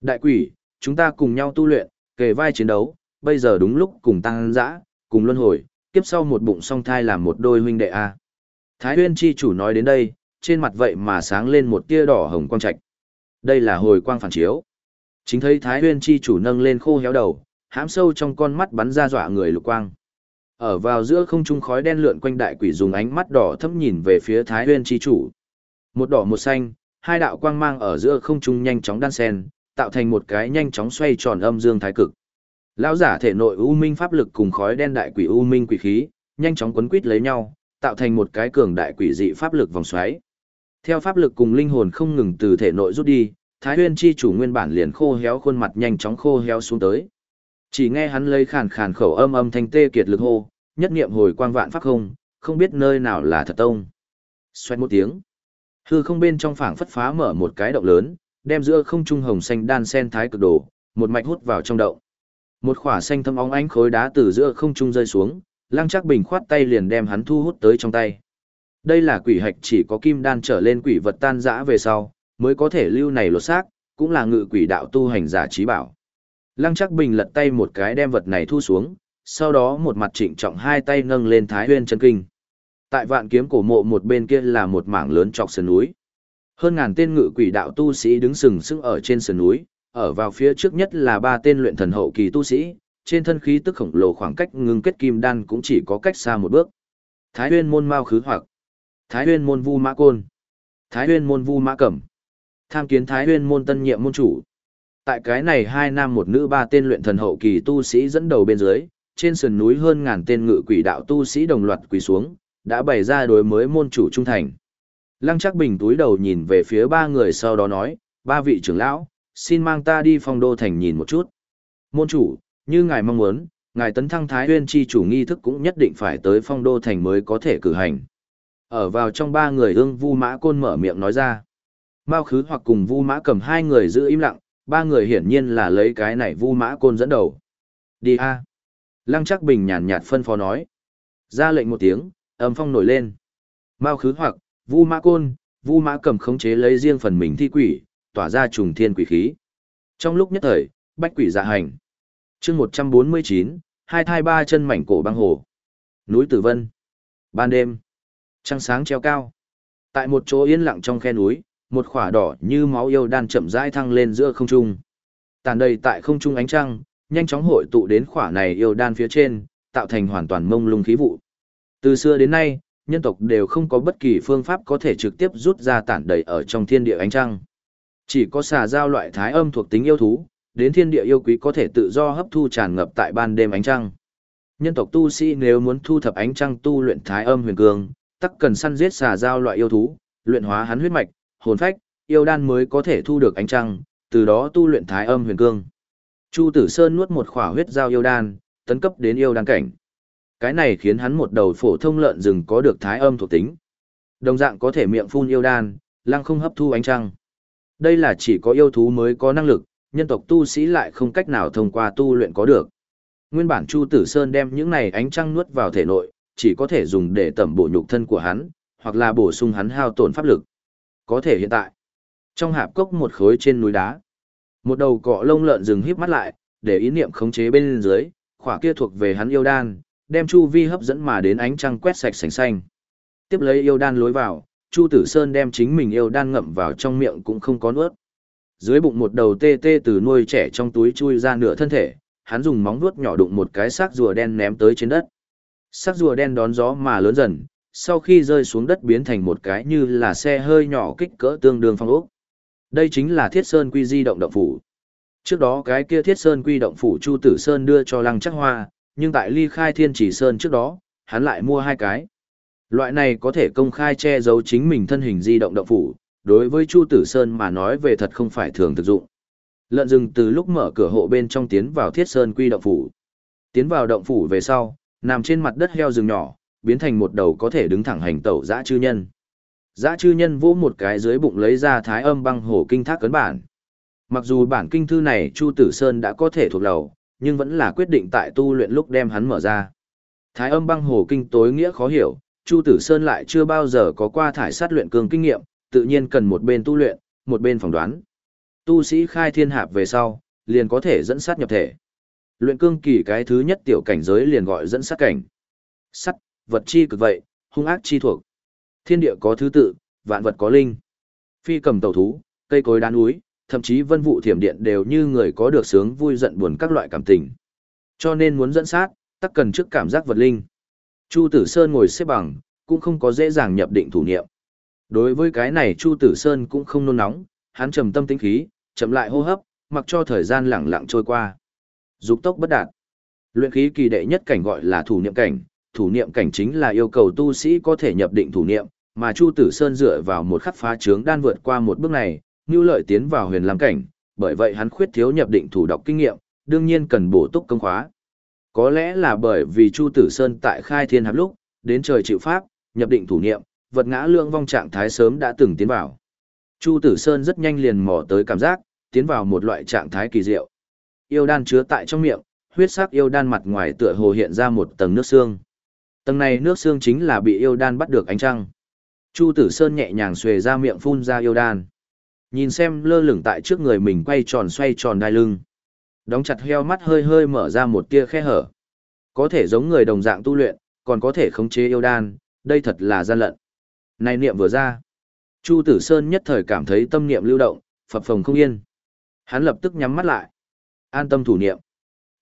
Đại quỷ, chúng ta cùng nhau tu luyện, kề vai chiến đấu, bây giờ đúng lúc cùng tăng dã, cùng luân hồi, kiếp sau một bụng song thai làm một đôi huynh đệ a. Thái Huyên chi chủ nói đến đây, trên mặt vậy mà sáng lên một tia đỏ hồng quang trạch. Đây là hồi quang phản chiếu. Chính thấy Thái Huyên chi chủ nâng lên khô héo đầu, hãm sâu trong con mắt bắn ra dọa người lục quang. Ở vào giữa không trung khói đen lượn quanh đại quỷ dùng ánh mắt đỏ thâm nhìn về phía Thái Huyên chi chủ. Một đỏ một xanh, hai đạo quang mang ở giữa không trung nhanh chóng đan sen, tạo thành một cái nhanh chóng xoay tròn âm dương thái cực. Lão giả thể nội u minh pháp lực cùng khói đen đại quỷ u minh quỷ khí, nhanh chóng quấn quít lấy nhau, tạo thành một cái cường đại quỷ dị pháp lực vòng xoáy. Theo pháp lực cùng linh hồn không ngừng từ thể nội rút đi, Thái Huyên chi chủ nguyên bản liền khô héo khuôn mặt nhanh chóng khô héo xuống tới. Chỉ nghe hắn lấy khàn khàn khẩu âm âm thanh tê kiệt lực hô, nhất niệm hồi quang vạn pháp không, không biết nơi nào là thật tông. Xoẹt một tiếng. Hư không bên trong phảng phất phá mở một cái động lớn, đem giữa không trung hồng xanh đan sen thái cực đồ, một mạch hút vào trong động. Một khỏa xanh thâm óng ánh khối đá từ giữa không trung rơi xuống, Lăng Trác Bình khoát tay liền đem hắn thu hút tới trong tay. Đây là quỷ hạch chỉ có kim đan trở lên quỷ vật tan rã về sau, mới có thể lưu này lột xác, cũng là ngự quỷ đạo tu hành giả trí bảo. Lăng chắc Bình lật tay một cái đem vật này thu xuống, sau đó một mặt trịnh trọng hai tay nâng lên Thái Huyên chân kinh. Tại vạn kiếm cổ mộ một bên kia là một mảng lớn trọc sườn núi. Hơn ngàn tên ngự quỷ đạo tu sĩ đứng sừng sững ở trên sườn núi, ở vào phía trước nhất là ba tên luyện thần hậu kỳ tu sĩ, trên thân khí tức khổng lồ khoảng cách ngưng kết kim đan cũng chỉ có cách xa một bước. Thái Huyên môn mao khứ hoặc, Thái Huyên môn vu mã côn, Thái Huyên môn vu mã cẩm, tham kiến Thái Huyên môn tân nhiệm môn chủ. Tại cái này hai nam một nữ ba tên luyện thần hậu kỳ tu sĩ dẫn đầu bên dưới, trên sườn núi hơn ngàn tên ngự quỷ đạo tu sĩ đồng loạt quỳ xuống, đã bày ra đối mới môn chủ trung thành. Lăng Trác bình túi đầu nhìn về phía ba người sau đó nói, ba vị trưởng lão, xin mang ta đi phong đô thành nhìn một chút. Môn chủ, như ngài mong muốn, ngài tấn thăng Thái Huyên chi chủ nghi thức cũng nhất định phải tới phong đô thành mới có thể cử hành. Ở vào trong ba người ương vu mã côn mở miệng nói ra. Mao khứ hoặc cùng vu mã cầm hai người giữ im lặng, ba người hiển nhiên là lấy cái này vu mã côn dẫn đầu. Đi a Lăng Trác bình nhàn nhạt phân phó nói. Ra lệnh một tiếng, âm phong nổi lên. Mao khứ hoặc, vu mã côn, vu mã cầm khống chế lấy riêng phần mình thi quỷ, tỏa ra trùng thiên quỷ khí. Trong lúc nhất thời, bách quỷ dạ hành. chương 149, hai thai ba chân mảnh cổ băng hồ. Núi Tử Vân. Ban đêm. Trăng sáng treo cao. Tại một chỗ yên lặng trong khe núi, một khỏa đỏ như máu yêu đan chậm rãi thăng lên giữa không trung. Tàn đầy tại không trung ánh trăng, nhanh chóng hội tụ đến khỏa này yêu đan phía trên, tạo thành hoàn toàn mông lung khí vụ. Từ xưa đến nay, nhân tộc đều không có bất kỳ phương pháp có thể trực tiếp rút ra tản đầy ở trong thiên địa ánh trăng. Chỉ có xà giao loại thái âm thuộc tính yêu thú, đến thiên địa yêu quý có thể tự do hấp thu tràn ngập tại ban đêm ánh trăng. Nhân tộc tu sĩ nếu muốn thu thập ánh trăng tu luyện thái âm huyền cương, tắc cần săn giết xà giao loại yêu thú, luyện hóa hắn huyết mạch, hồn phách, yêu đan mới có thể thu được ánh trăng, từ đó tu luyện thái âm huyền cương. Chu Tử Sơn nuốt một khỏa huyết giao yêu đan, tấn cấp đến yêu đan cảnh. Cái này khiến hắn một đầu phổ thông lợn rừng có được thái âm thuộc tính. Đồng dạng có thể miệng phun yêu đan, lăng không hấp thu ánh trăng. Đây là chỉ có yêu thú mới có năng lực, nhân tộc tu sĩ lại không cách nào thông qua tu luyện có được. Nguyên bản Chu Tử Sơn đem những này ánh trăng nuốt vào thể nội, chỉ có thể dùng để tẩm bổ nhục thân của hắn, hoặc là bổ sung hắn hao tổn pháp lực. Có thể hiện tại, trong hạp cốc một khối trên núi đá, một đầu cọ lông lợn rừng híp mắt lại, để ý niệm khống chế bên dưới, khỏa kia thuộc về hắn yêu đan, đem chu vi hấp dẫn mà đến ánh trăng quét sạch sành xanh. Tiếp lấy yêu đan lối vào, Chu Tử Sơn đem chính mình yêu đan ngậm vào trong miệng cũng không có nuốt. Dưới bụng một đầu tê tê từ nuôi trẻ trong túi chui ra nửa thân thể, hắn dùng móng vuốt nhỏ đụng một cái xác rùa đen ném tới trên đất. Xác rùa đen đón gió mà lớn dần, sau khi rơi xuống đất biến thành một cái như là xe hơi nhỏ kích cỡ tương đương phong ốc. Đây chính là Thiết Sơn Quy Di động động phủ. Trước đó cái kia Thiết Sơn Quy động phủ Chu Tử Sơn đưa cho Lăng Chắc Hoa, nhưng tại ly khai Thiên Chỉ Sơn trước đó, hắn lại mua hai cái. Loại này có thể công khai che giấu chính mình thân hình di động động phủ, đối với Chu Tử Sơn mà nói về thật không phải thường thực dụng. Lợn rừng từ lúc mở cửa hộ bên trong tiến vào Thiết Sơn Quy động phủ. Tiến vào động phủ về sau, nằm trên mặt đất heo rừng nhỏ, biến thành một đầu có thể đứng thẳng hành tẩu dã chư nhân. Dã chư nhân vỗ một cái dưới bụng lấy ra thái âm băng hổ kinh thác cấn bản. Mặc dù bản kinh thư này Chu Tử Sơn đã có thể thuộc đầu, nhưng vẫn là quyết định tại tu luyện lúc đem hắn mở ra. Thái âm băng hồ kinh tối nghĩa khó hiểu, Chu Tử Sơn lại chưa bao giờ có qua thải sát luyện cường kinh nghiệm, tự nhiên cần một bên tu luyện, một bên phỏng đoán. Tu sĩ khai thiên hạp về sau, liền có thể dẫn sát nhập thể. Luyện cương kỳ cái thứ nhất tiểu cảnh giới liền gọi dẫn sát cảnh. Sắt, vật chi cực vậy, hung ác chi thuộc. Thiên địa có thứ tự, vạn vật có linh. Phi cầm tàu thú, cây cối đá núi, thậm chí vân vụ thiểm điện đều như người có được sướng vui giận buồn các loại cảm tình. Cho nên muốn dẫn sát, tắc cần trước cảm giác vật linh. Chu Tử Sơn ngồi xếp bằng, cũng không có dễ dàng nhập định thủ niệm. Đối với cái này Chu Tử Sơn cũng không nôn nóng, hắn trầm tâm tĩnh khí, chậm lại hô hấp, mặc cho thời gian lặng lặng trôi qua. Dục tốc bất đạt. Luyện khí kỳ đệ nhất cảnh gọi là thủ niệm cảnh, thủ niệm cảnh chính là yêu cầu tu sĩ có thể nhập định thủ niệm, mà Chu Tử Sơn dựa vào một khắc phá trướng đan vượt qua một bước này, như lợi tiến vào huyền lam cảnh, bởi vậy hắn khuyết thiếu nhập định thủ đọc kinh nghiệm, đương nhiên cần bổ túc công khóa. Có lẽ là bởi vì Chu Tử Sơn tại khai thiên hạp lúc, đến trời chịu pháp, nhập định thủ niệm, vật ngã lượng vong trạng thái sớm đã từng tiến vào. Chu Tử Sơn rất nhanh liền mò tới cảm giác, tiến vào một loại trạng thái kỳ diệu. Yêu đan chứa tại trong miệng, huyết sắc yêu đan mặt ngoài tựa hồ hiện ra một tầng nước xương. Tầng này nước xương chính là bị yêu đan bắt được ánh trăng. Chu Tử Sơn nhẹ nhàng xuề ra miệng phun ra yêu đan. Nhìn xem lơ lửng tại trước người mình quay tròn xoay tròn đai lưng. Đóng chặt heo mắt hơi hơi mở ra một tia khe hở. Có thể giống người đồng dạng tu luyện, còn có thể khống chế yêu đan, đây thật là gian lận. Này niệm vừa ra. Chu Tử Sơn nhất thời cảm thấy tâm niệm lưu động, phập phồng không yên. Hắn lập tức nhắm mắt lại. An tâm thủ niệm.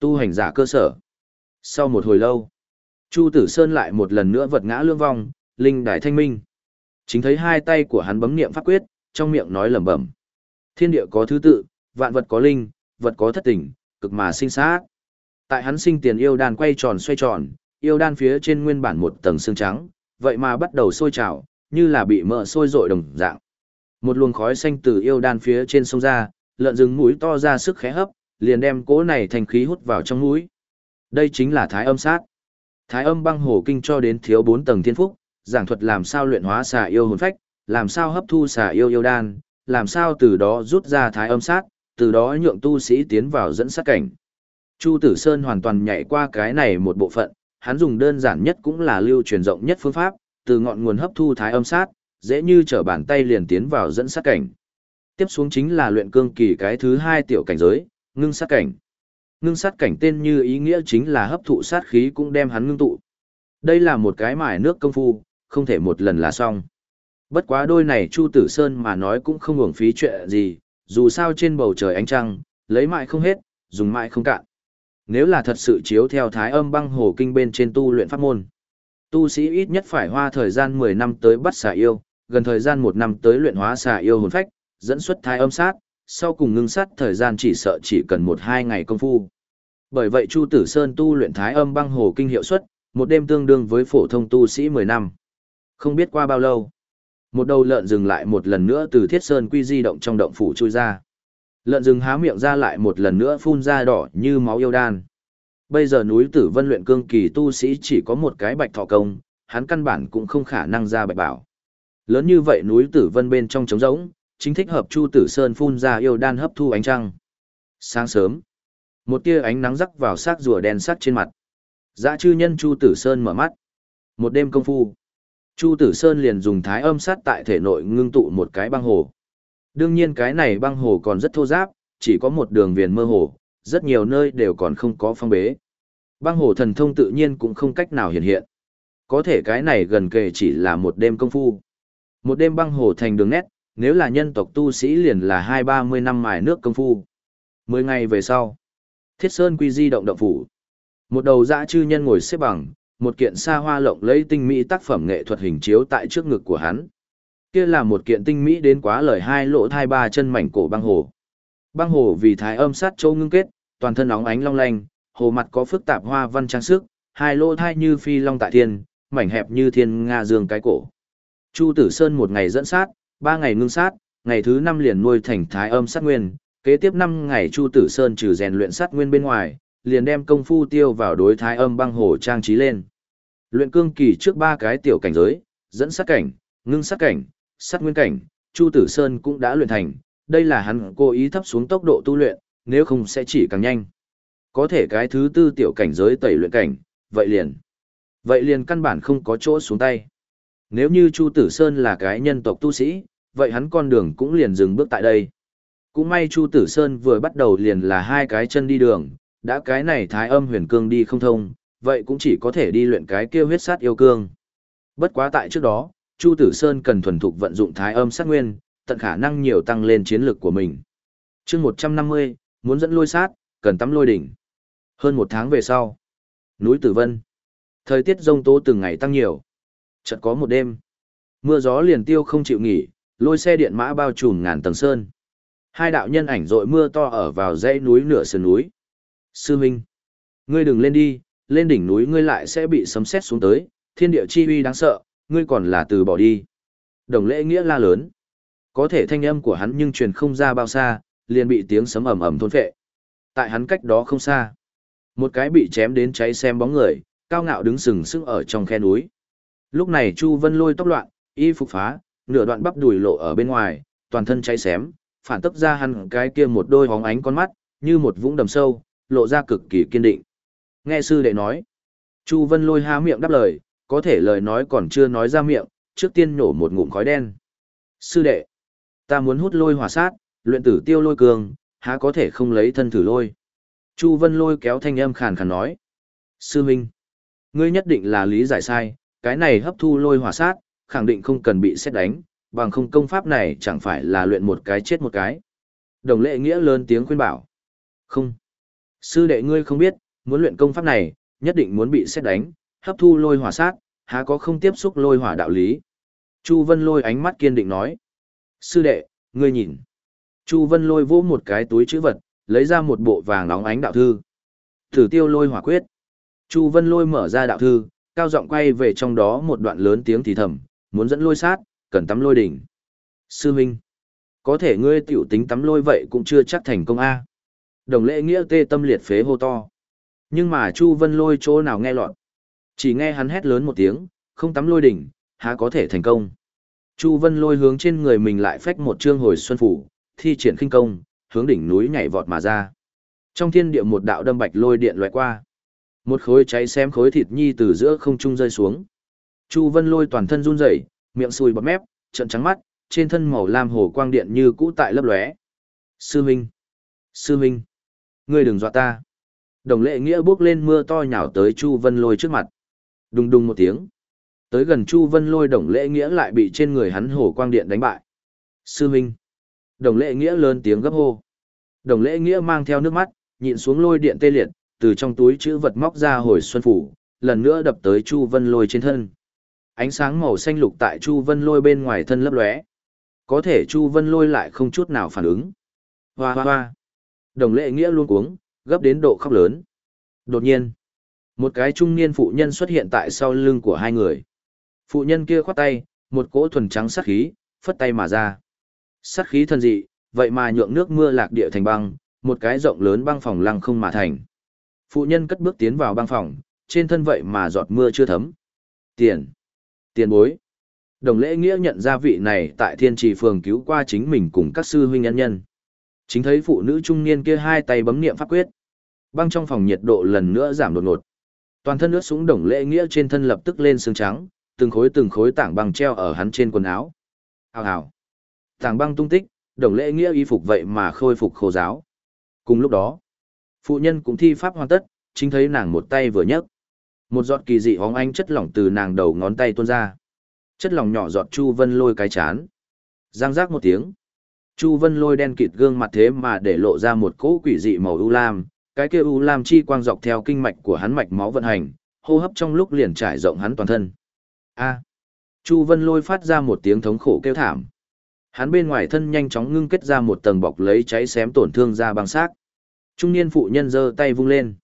Tu hành giả cơ sở. Sau một hồi lâu, Chu Tử Sơn lại một lần nữa vật ngã lương vong, linh đài thanh minh. Chính thấy hai tay của hắn bấm niệm pháp quyết, trong miệng nói lẩm bẩm. Thiên địa có thứ tự, vạn vật có linh, vật có thất tình, cực mà sinh sát. Tại hắn sinh tiền yêu đan quay tròn xoay tròn, yêu đan phía trên nguyên bản một tầng xương trắng, vậy mà bắt đầu sôi trào, như là bị mỡ sôi rội đồng dạng. Một luồng khói xanh từ yêu đan phía trên sông ra, lợn rừng mũi to ra sức khẽ hấp, liền đem cỗ này thành khí hút vào trong mũi. Đây chính là thái âm sát. Thái âm băng hồ kinh cho đến thiếu bốn tầng thiên phúc, giảng thuật làm sao luyện hóa xà yêu hồn phách, làm sao hấp thu xà yêu yêu đan, làm sao từ đó rút ra thái âm sát, từ đó nhượng tu sĩ tiến vào dẫn sát cảnh. Chu Tử Sơn hoàn toàn nhảy qua cái này một bộ phận, hắn dùng đơn giản nhất cũng là lưu truyền rộng nhất phương pháp, từ ngọn nguồn hấp thu thái âm sát, dễ như trở bàn tay liền tiến vào dẫn sát cảnh. Tiếp xuống chính là luyện cương kỳ cái thứ hai tiểu cảnh giới, ngưng sát cảnh. Ngưng sát cảnh tên như ý nghĩa chính là hấp thụ sát khí cũng đem hắn ngưng tụ. Đây là một cái mài nước công phu, không thể một lần là xong. Bất quá đôi này Chu Tử Sơn mà nói cũng không uổng phí chuyện gì, dù sao trên bầu trời ánh trăng, lấy mãi không hết, dùng mãi không cạn. Nếu là thật sự chiếu theo thái âm băng hồ kinh bên trên tu luyện pháp môn, tu sĩ ít nhất phải hoa thời gian 10 năm tới bắt xà yêu, gần thời gian 1 năm tới luyện hóa xà yêu hồn phách, dẫn xuất thái âm sát, sau cùng ngưng sát thời gian chỉ sợ chỉ cần 1-2 ngày công phu. Bởi vậy Chu Tử Sơn tu luyện thái âm băng hồ kinh hiệu suất, một đêm tương đương với phổ thông tu sĩ 10 năm. Không biết qua bao lâu, một đầu lợn dừng lại một lần nữa từ thiết sơn quy di động trong động phủ chui ra. Lợn rừng há miệng ra lại một lần nữa phun ra đỏ như máu yêu đan. Bây giờ núi tử vân luyện cương kỳ tu sĩ chỉ có một cái bạch thọ công, hắn căn bản cũng không khả năng ra bạch bảo. Lớn như vậy núi tử vân bên trong trống rỗng, chính thích hợp chu tử sơn phun ra yêu đan hấp thu ánh trăng. Sáng sớm, một tia ánh nắng rắc vào xác rùa đen sắt trên mặt. Dã chư nhân chu tử sơn mở mắt. Một đêm công phu, chu tử sơn liền dùng thái âm sát tại thể nội ngưng tụ một cái băng hồ. Đương nhiên cái này băng hồ còn rất thô giáp, chỉ có một đường viền mơ hồ, rất nhiều nơi đều còn không có phong bế. Băng hồ thần thông tự nhiên cũng không cách nào hiện hiện. Có thể cái này gần kề chỉ là một đêm công phu. Một đêm băng hồ thành đường nét, nếu là nhân tộc tu sĩ liền là hai ba mươi năm mài nước công phu. Mười ngày về sau, Thiết Sơn quy di động động phủ. Một đầu dã chư nhân ngồi xếp bằng, một kiện xa hoa lộng lấy tinh mỹ tác phẩm nghệ thuật hình chiếu tại trước ngực của hắn kia là một kiện tinh mỹ đến quá lời hai lỗ thai ba chân mảnh cổ băng hồ. Băng hồ vì thái âm sát châu ngưng kết, toàn thân óng ánh long lanh, hồ mặt có phức tạp hoa văn trang sức, hai lỗ thai như phi long tại thiên, mảnh hẹp như thiên nga dương cái cổ. Chu Tử Sơn một ngày dẫn sát, Ba ngày ngưng sát, ngày thứ năm liền nuôi thành thái âm sát nguyên, kế tiếp năm ngày Chu Tử Sơn trừ rèn luyện sát nguyên bên ngoài, liền đem công phu tiêu vào đối thái âm băng hồ trang trí lên. Luyện cương kỳ trước ba cái tiểu cảnh giới, dẫn sát cảnh, ngưng sát cảnh, sát nguyên cảnh, Chu Tử Sơn cũng đã luyện thành, đây là hắn cố ý thấp xuống tốc độ tu luyện, nếu không sẽ chỉ càng nhanh. Có thể cái thứ tư tiểu cảnh giới tẩy luyện cảnh, vậy liền. Vậy liền căn bản không có chỗ xuống tay. Nếu như Chu Tử Sơn là cái nhân tộc tu sĩ, vậy hắn con đường cũng liền dừng bước tại đây. Cũng may Chu Tử Sơn vừa bắt đầu liền là hai cái chân đi đường, đã cái này thái âm huyền cương đi không thông, vậy cũng chỉ có thể đi luyện cái kia huyết sát yêu cương. Bất quá tại trước đó, Chu Tử Sơn cần thuần thục vận dụng thái âm sát nguyên, tận khả năng nhiều tăng lên chiến lực của mình. chương 150, muốn dẫn lôi sát, cần tắm lôi đỉnh. Hơn một tháng về sau, núi Tử Vân. Thời tiết rông tố từng ngày tăng nhiều. Chợt có một đêm, mưa gió liền tiêu không chịu nghỉ, lôi xe điện mã bao trùm ngàn tầng sơn. Hai đạo nhân ảnh rội mưa to ở vào dãy núi nửa sườn núi. Sư Minh, ngươi đừng lên đi, lên đỉnh núi ngươi lại sẽ bị sấm sét xuống tới, thiên địa chi uy đáng sợ, ngươi còn là từ bỏ đi. Đồng lễ nghĩa la lớn. Có thể thanh âm của hắn nhưng truyền không ra bao xa, liền bị tiếng sấm ầm ầm thôn phệ. Tại hắn cách đó không xa, một cái bị chém đến cháy xem bóng người, cao ngạo đứng sừng sững ở trong khe núi. Lúc này Chu Vân lôi tóc loạn, y phục phá, nửa đoạn bắp đùi lộ ở bên ngoài, toàn thân cháy xém, phản tức ra hắn cái kia một đôi hóng ánh con mắt, như một vũng đầm sâu, lộ ra cực kỳ kiên định. Nghe sư đệ nói, Chu Vân lôi há miệng đáp lời, có thể lời nói còn chưa nói ra miệng, trước tiên nổ một ngụm khói đen. Sư đệ, ta muốn hút lôi hỏa sát, luyện tử tiêu lôi cường, há có thể không lấy thân thử lôi. Chu Vân lôi kéo thanh âm khàn khàn nói. Sư Minh, ngươi nhất định là lý giải sai, cái này hấp thu lôi hỏa sát, khẳng định không cần bị xét đánh, bằng không công pháp này chẳng phải là luyện một cái chết một cái. Đồng lệ nghĩa lớn tiếng khuyên bảo. Không. Sư đệ ngươi không biết, muốn luyện công pháp này, nhất định muốn bị xét đánh, hấp thu lôi hỏa sát, há có không tiếp xúc lôi hỏa đạo lý. Chu Vân lôi ánh mắt kiên định nói. Sư đệ, ngươi nhìn. Chu Vân lôi vỗ một cái túi chữ vật, lấy ra một bộ vàng nóng ánh đạo thư. Thử tiêu lôi hỏa quyết. Chu Vân lôi mở ra đạo thư, cao giọng quay về trong đó một đoạn lớn tiếng thì thầm, muốn dẫn lôi sát, cần tắm lôi đỉnh. Sư Minh, có thể ngươi tiểu tính tắm lôi vậy cũng chưa chắc thành công A. Đồng lễ nghĩa tê tâm liệt phế hô to. Nhưng mà Chu Vân lôi chỗ nào nghe lọt. Chỉ nghe hắn hét lớn một tiếng, không tắm lôi đỉnh, há có thể thành công. Chu Vân lôi hướng trên người mình lại phách một trương hồi xuân phủ, thi triển khinh công, hướng đỉnh núi nhảy vọt mà ra. Trong thiên địa một đạo đâm bạch lôi điện loại qua. Một khối cháy xém khối thịt nhi từ giữa không trung rơi xuống. Chu Vân lôi toàn thân run rẩy, miệng sùi bọt mép, trợn trắng mắt, trên thân màu lam hồ quang điện như cũ tại lấp lóe. Sư Minh! Sư Minh! Ngươi đừng dọa ta! Đồng lệ nghĩa bước lên mưa to nhào tới Chu Vân lôi trước mặt. Đùng đùng một tiếng. Tới gần Chu Vân lôi đồng lệ nghĩa lại bị trên người hắn hồ quang điện đánh bại. Sư Minh! Đồng lệ nghĩa lớn tiếng gấp hô. Đồng lệ nghĩa mang theo nước mắt, nhịn xuống lôi điện tê liệt, từ trong túi chữ vật móc ra hồi xuân phủ, lần nữa đập tới Chu Vân lôi trên thân. Ánh sáng màu xanh lục tại Chu Vân Lôi bên ngoài thân lấp lóe. Có thể Chu Vân Lôi lại không chút nào phản ứng. Hoa hoa hoa. Đồng lệ nghĩa luôn cuống, gấp đến độ khóc lớn. Đột nhiên, một cái trung niên phụ nhân xuất hiện tại sau lưng của hai người. Phụ nhân kia khoát tay, một cỗ thuần trắng sát khí, phất tay mà ra. Sát khí thần dị, vậy mà nhượng nước mưa lạc địa thành băng, một cái rộng lớn băng phòng lăng không mà thành. Phụ nhân cất bước tiến vào băng phòng, trên thân vậy mà giọt mưa chưa thấm. Tiền. Tiền bối. Đồng lễ nghĩa nhận ra vị này tại thiên trì phường cứu qua chính mình cùng các sư huynh nhân nhân. Chính thấy phụ nữ trung niên kia hai tay bấm niệm pháp quyết. Băng trong phòng nhiệt độ lần nữa giảm đột ngột. Toàn thân ướt sũng đồng lễ nghĩa trên thân lập tức lên sương trắng, từng khối từng khối tảng băng treo ở hắn trên quần áo. Hào hào. Tảng băng tung tích, đồng lễ nghĩa y phục vậy mà khôi phục khô giáo. Cùng lúc đó, phụ nhân cũng thi pháp hoàn tất, chính thấy nàng một tay vừa nhấc một giọt kỳ dị hóng ánh chất lỏng từ nàng đầu ngón tay tuôn ra. Chất lỏng nhỏ giọt Chu Vân lôi cái chán. Giang giác một tiếng. Chu Vân lôi đen kịt gương mặt thế mà để lộ ra một cỗ quỷ dị màu u lam, cái kia u lam chi quang dọc theo kinh mạch của hắn mạch máu vận hành, hô hấp trong lúc liền trải rộng hắn toàn thân. A. Chu Vân lôi phát ra một tiếng thống khổ kêu thảm. Hắn bên ngoài thân nhanh chóng ngưng kết ra một tầng bọc lấy cháy xém tổn thương ra bằng xác. Trung niên phụ nhân giơ tay vung lên.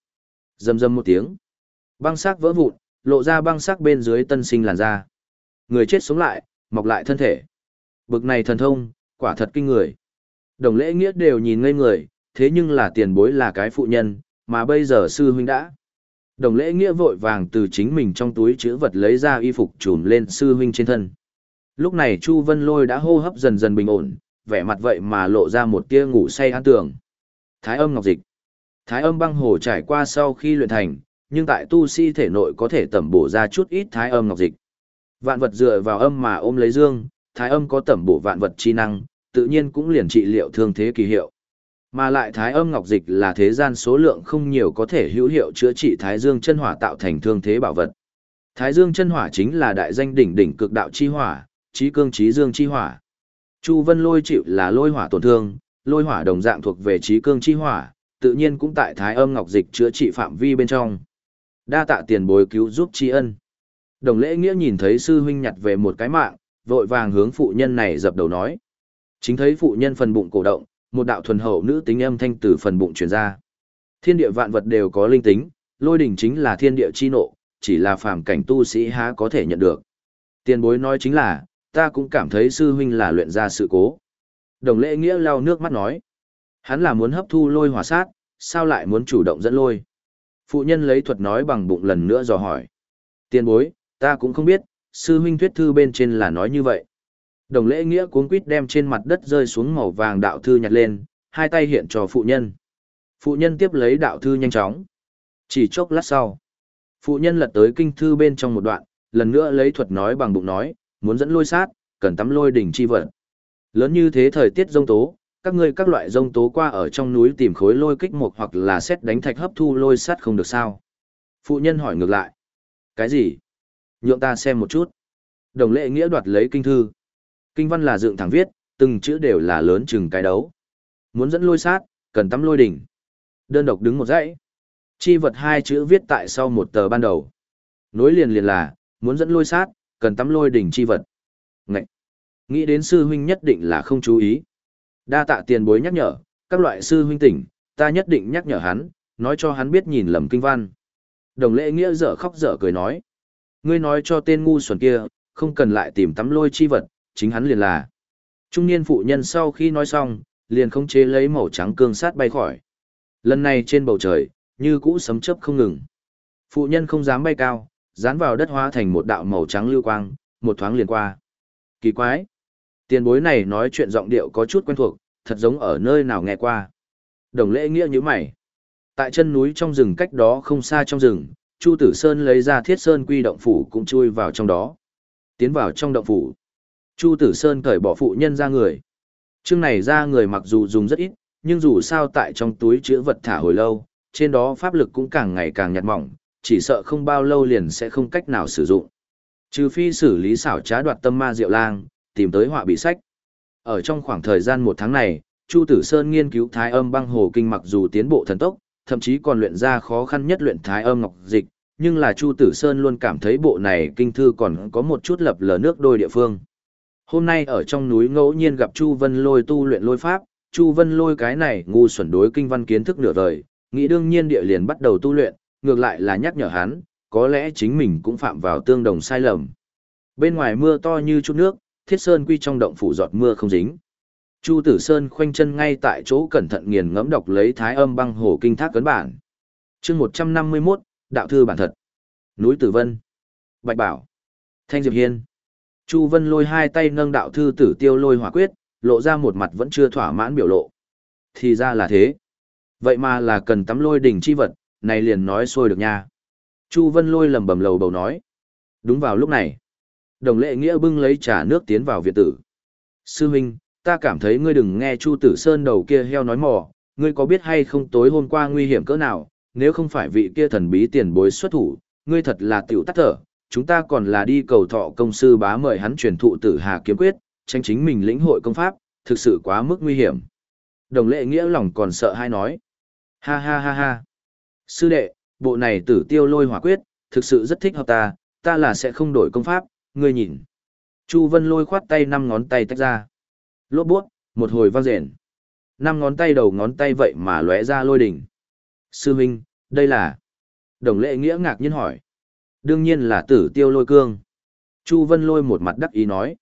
Rầm rầm một tiếng. Băng xác vỡ vụn, lộ ra băng xác bên dưới tân sinh làn da. Người chết sống lại, mọc lại thân thể. Bực này thần thông, quả thật kinh người. Đồng lễ nghĩa đều nhìn ngây người, thế nhưng là tiền bối là cái phụ nhân, mà bây giờ sư huynh đã. Đồng lễ nghĩa vội vàng từ chính mình trong túi chữ vật lấy ra y phục trùm lên sư huynh trên thân. Lúc này Chu Vân Lôi đã hô hấp dần dần bình ổn, vẻ mặt vậy mà lộ ra một tia ngủ say an tường. Thái âm ngọc dịch. Thái âm băng hồ trải qua sau khi luyện thành, nhưng tại tu sĩ thể nội có thể tẩm bổ ra chút ít thái âm ngọc dịch. Vạn vật dựa vào âm mà ôm lấy dương, thái âm có tẩm bổ vạn vật chi năng, tự nhiên cũng liền trị liệu thương thế kỳ hiệu. Mà lại thái âm ngọc dịch là thế gian số lượng không nhiều có thể hữu hiệu chữa trị thái dương chân hỏa tạo thành thương thế bảo vật. Thái dương chân hỏa chính là đại danh đỉnh đỉnh cực đạo chi hỏa, trí cương trí dương chi hỏa. Chu Vân Lôi chịu là lôi hỏa tổn thương, lôi hỏa đồng dạng thuộc về trí cương chi hỏa, tự nhiên cũng tại thái âm ngọc dịch chữa trị phạm vi bên trong. Đa tạ tiền bối cứu giúp tri ân. Đồng lễ nghĩa nhìn thấy sư huynh nhặt về một cái mạng, vội vàng hướng phụ nhân này dập đầu nói. Chính thấy phụ nhân phần bụng cổ động, một đạo thuần hậu nữ tính âm thanh từ phần bụng truyền ra. Thiên địa vạn vật đều có linh tính, lôi đỉnh chính là thiên địa chi nộ, chỉ là phàm cảnh tu sĩ há có thể nhận được. Tiền bối nói chính là, ta cũng cảm thấy sư huynh là luyện ra sự cố. Đồng lễ nghĩa lau nước mắt nói. Hắn là muốn hấp thu lôi hỏa sát, sao lại muốn chủ động dẫn lôi? Phụ nhân lấy thuật nói bằng bụng lần nữa dò hỏi. Tiền bối, ta cũng không biết, sư huynh thuyết thư bên trên là nói như vậy. Đồng lễ nghĩa cuốn quýt đem trên mặt đất rơi xuống màu vàng đạo thư nhặt lên, hai tay hiện cho phụ nhân. Phụ nhân tiếp lấy đạo thư nhanh chóng. Chỉ chốc lát sau, phụ nhân lật tới kinh thư bên trong một đoạn, lần nữa lấy thuật nói bằng bụng nói, muốn dẫn lôi sát, cần tắm lôi đỉnh chi vật. Lớn như thế thời tiết rông tố, các ngươi các loại rông tố qua ở trong núi tìm khối lôi kích một hoặc là xét đánh thạch hấp thu lôi sắt không được sao. Phụ nhân hỏi ngược lại. Cái gì? Nhượng ta xem một chút. Đồng lệ nghĩa đoạt lấy kinh thư. Kinh văn là dựng thẳng viết, từng chữ đều là lớn chừng cái đấu. Muốn dẫn lôi sát, cần tắm lôi đỉnh. Đơn độc đứng một dãy. Chi vật hai chữ viết tại sau một tờ ban đầu. Nối liền liền là, muốn dẫn lôi sát, cần tắm lôi đỉnh chi vật. Ngậy! Nghĩ đến sư huynh nhất định là không chú ý. Đa tạ tiền bối nhắc nhở, các loại sư huynh tỉnh, ta nhất định nhắc nhở hắn, nói cho hắn biết nhìn lầm kinh văn. Đồng lễ nghĩa dở khóc dở cười nói. Ngươi nói cho tên ngu xuẩn kia, không cần lại tìm tắm lôi chi vật, chính hắn liền là. Trung niên phụ nhân sau khi nói xong, liền không chế lấy màu trắng cương sát bay khỏi. Lần này trên bầu trời, như cũ sấm chớp không ngừng. Phụ nhân không dám bay cao, dán vào đất hóa thành một đạo màu trắng lưu quang, một thoáng liền qua. Kỳ quái! Tiền bối này nói chuyện giọng điệu có chút quen thuộc, thật giống ở nơi nào nghe qua. Đồng lễ nghĩa như mày. Tại chân núi trong rừng cách đó không xa trong rừng, Chu Tử Sơn lấy ra thiết sơn quy động phủ cũng chui vào trong đó. Tiến vào trong động phủ. Chu Tử Sơn cởi bỏ phụ nhân ra người. Chương này ra người mặc dù dùng rất ít, nhưng dù sao tại trong túi chứa vật thả hồi lâu, trên đó pháp lực cũng càng ngày càng nhạt mỏng, chỉ sợ không bao lâu liền sẽ không cách nào sử dụng. Trừ phi xử lý xảo trá đoạt tâm ma diệu lang, tìm tới họa bị sách. Ở trong khoảng thời gian một tháng này, Chu Tử Sơn nghiên cứu thái âm băng hồ kinh mặc dù tiến bộ thần tốc, thậm chí còn luyện ra khó khăn nhất luyện thái âm ngọc dịch, nhưng là Chu Tử Sơn luôn cảm thấy bộ này kinh thư còn có một chút lập lờ nước đôi địa phương. Hôm nay ở trong núi ngẫu nhiên gặp Chu Vân Lôi tu luyện lôi pháp, Chu Vân Lôi cái này ngu xuẩn đối kinh văn kiến thức nửa đời, nghĩ đương nhiên địa liền bắt đầu tu luyện, ngược lại là nhắc nhở hắn, có lẽ chính mình cũng phạm vào tương đồng sai lầm. Bên ngoài mưa to như chút nước, thiết sơn quy trong động phủ giọt mưa không dính. Chu Tử Sơn khoanh chân ngay tại chỗ cẩn thận nghiền ngẫm đọc lấy thái âm băng hồ kinh thác cấn bản. chương 151, đạo thư bản thật. Núi Tử Vân. Bạch Bảo. Thanh Diệp Hiên. Chu Vân lôi hai tay nâng đạo thư tử tiêu lôi hỏa quyết, lộ ra một mặt vẫn chưa thỏa mãn biểu lộ. Thì ra là thế. Vậy mà là cần tắm lôi đỉnh chi vật, này liền nói xôi được nha. Chu Vân lôi lầm bầm lầu bầu nói. Đúng vào lúc này. Đồng lệ nghĩa bưng lấy trà nước tiến vào viện tử. Sư huynh, ta cảm thấy ngươi đừng nghe Chu Tử Sơn đầu kia heo nói mò, ngươi có biết hay không tối hôm qua nguy hiểm cỡ nào, nếu không phải vị kia thần bí tiền bối xuất thủ, ngươi thật là tiểu tắt thở, chúng ta còn là đi cầu thọ công sư bá mời hắn truyền thụ tử hà kiếm quyết, tranh chính mình lĩnh hội công pháp, thực sự quá mức nguy hiểm. Đồng lệ nghĩa lòng còn sợ hay nói. Ha ha ha ha. Sư đệ, bộ này tử tiêu lôi hỏa quyết, thực sự rất thích hợp ta, ta là sẽ không đổi công pháp, ngươi nhìn. Chu Vân lôi khoát tay năm ngón tay tách ra. Lốt buốt, một hồi vang rền. Năm ngón tay đầu ngón tay vậy mà lóe ra lôi đỉnh. Sư Minh, đây là... Đồng lệ nghĩa ngạc nhiên hỏi. Đương nhiên là tử tiêu lôi cương. Chu Vân lôi một mặt đắc ý nói.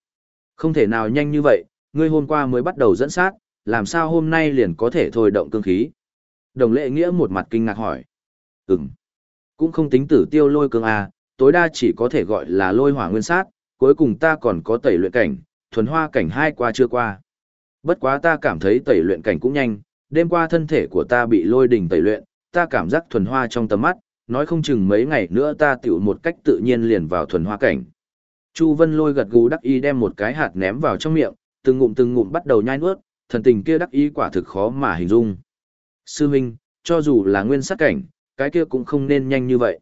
Không thể nào nhanh như vậy, ngươi hôm qua mới bắt đầu dẫn sát, làm sao hôm nay liền có thể thôi động cương khí? Đồng lệ nghĩa một mặt kinh ngạc hỏi. Ừm, cũng không tính tử tiêu lôi cương à, tối đa chỉ có thể gọi là lôi hỏa nguyên sát, cuối cùng ta còn có tẩy luyện cảnh, thuần hoa cảnh hai qua chưa qua. Bất quá ta cảm thấy tẩy luyện cảnh cũng nhanh, đêm qua thân thể của ta bị lôi đỉnh tẩy luyện, ta cảm giác thuần hoa trong tầm mắt, nói không chừng mấy ngày nữa ta tiểu một cách tự nhiên liền vào thuần hoa cảnh. Chu Vân Lôi gật gù đắc ý đem một cái hạt ném vào trong miệng, từng ngụm từng ngụm bắt đầu nhai nuốt, thần tình kia đắc ý quả thực khó mà hình dung. Sư Minh, cho dù là nguyên sát cảnh, cái kia cũng không nên nhanh như vậy.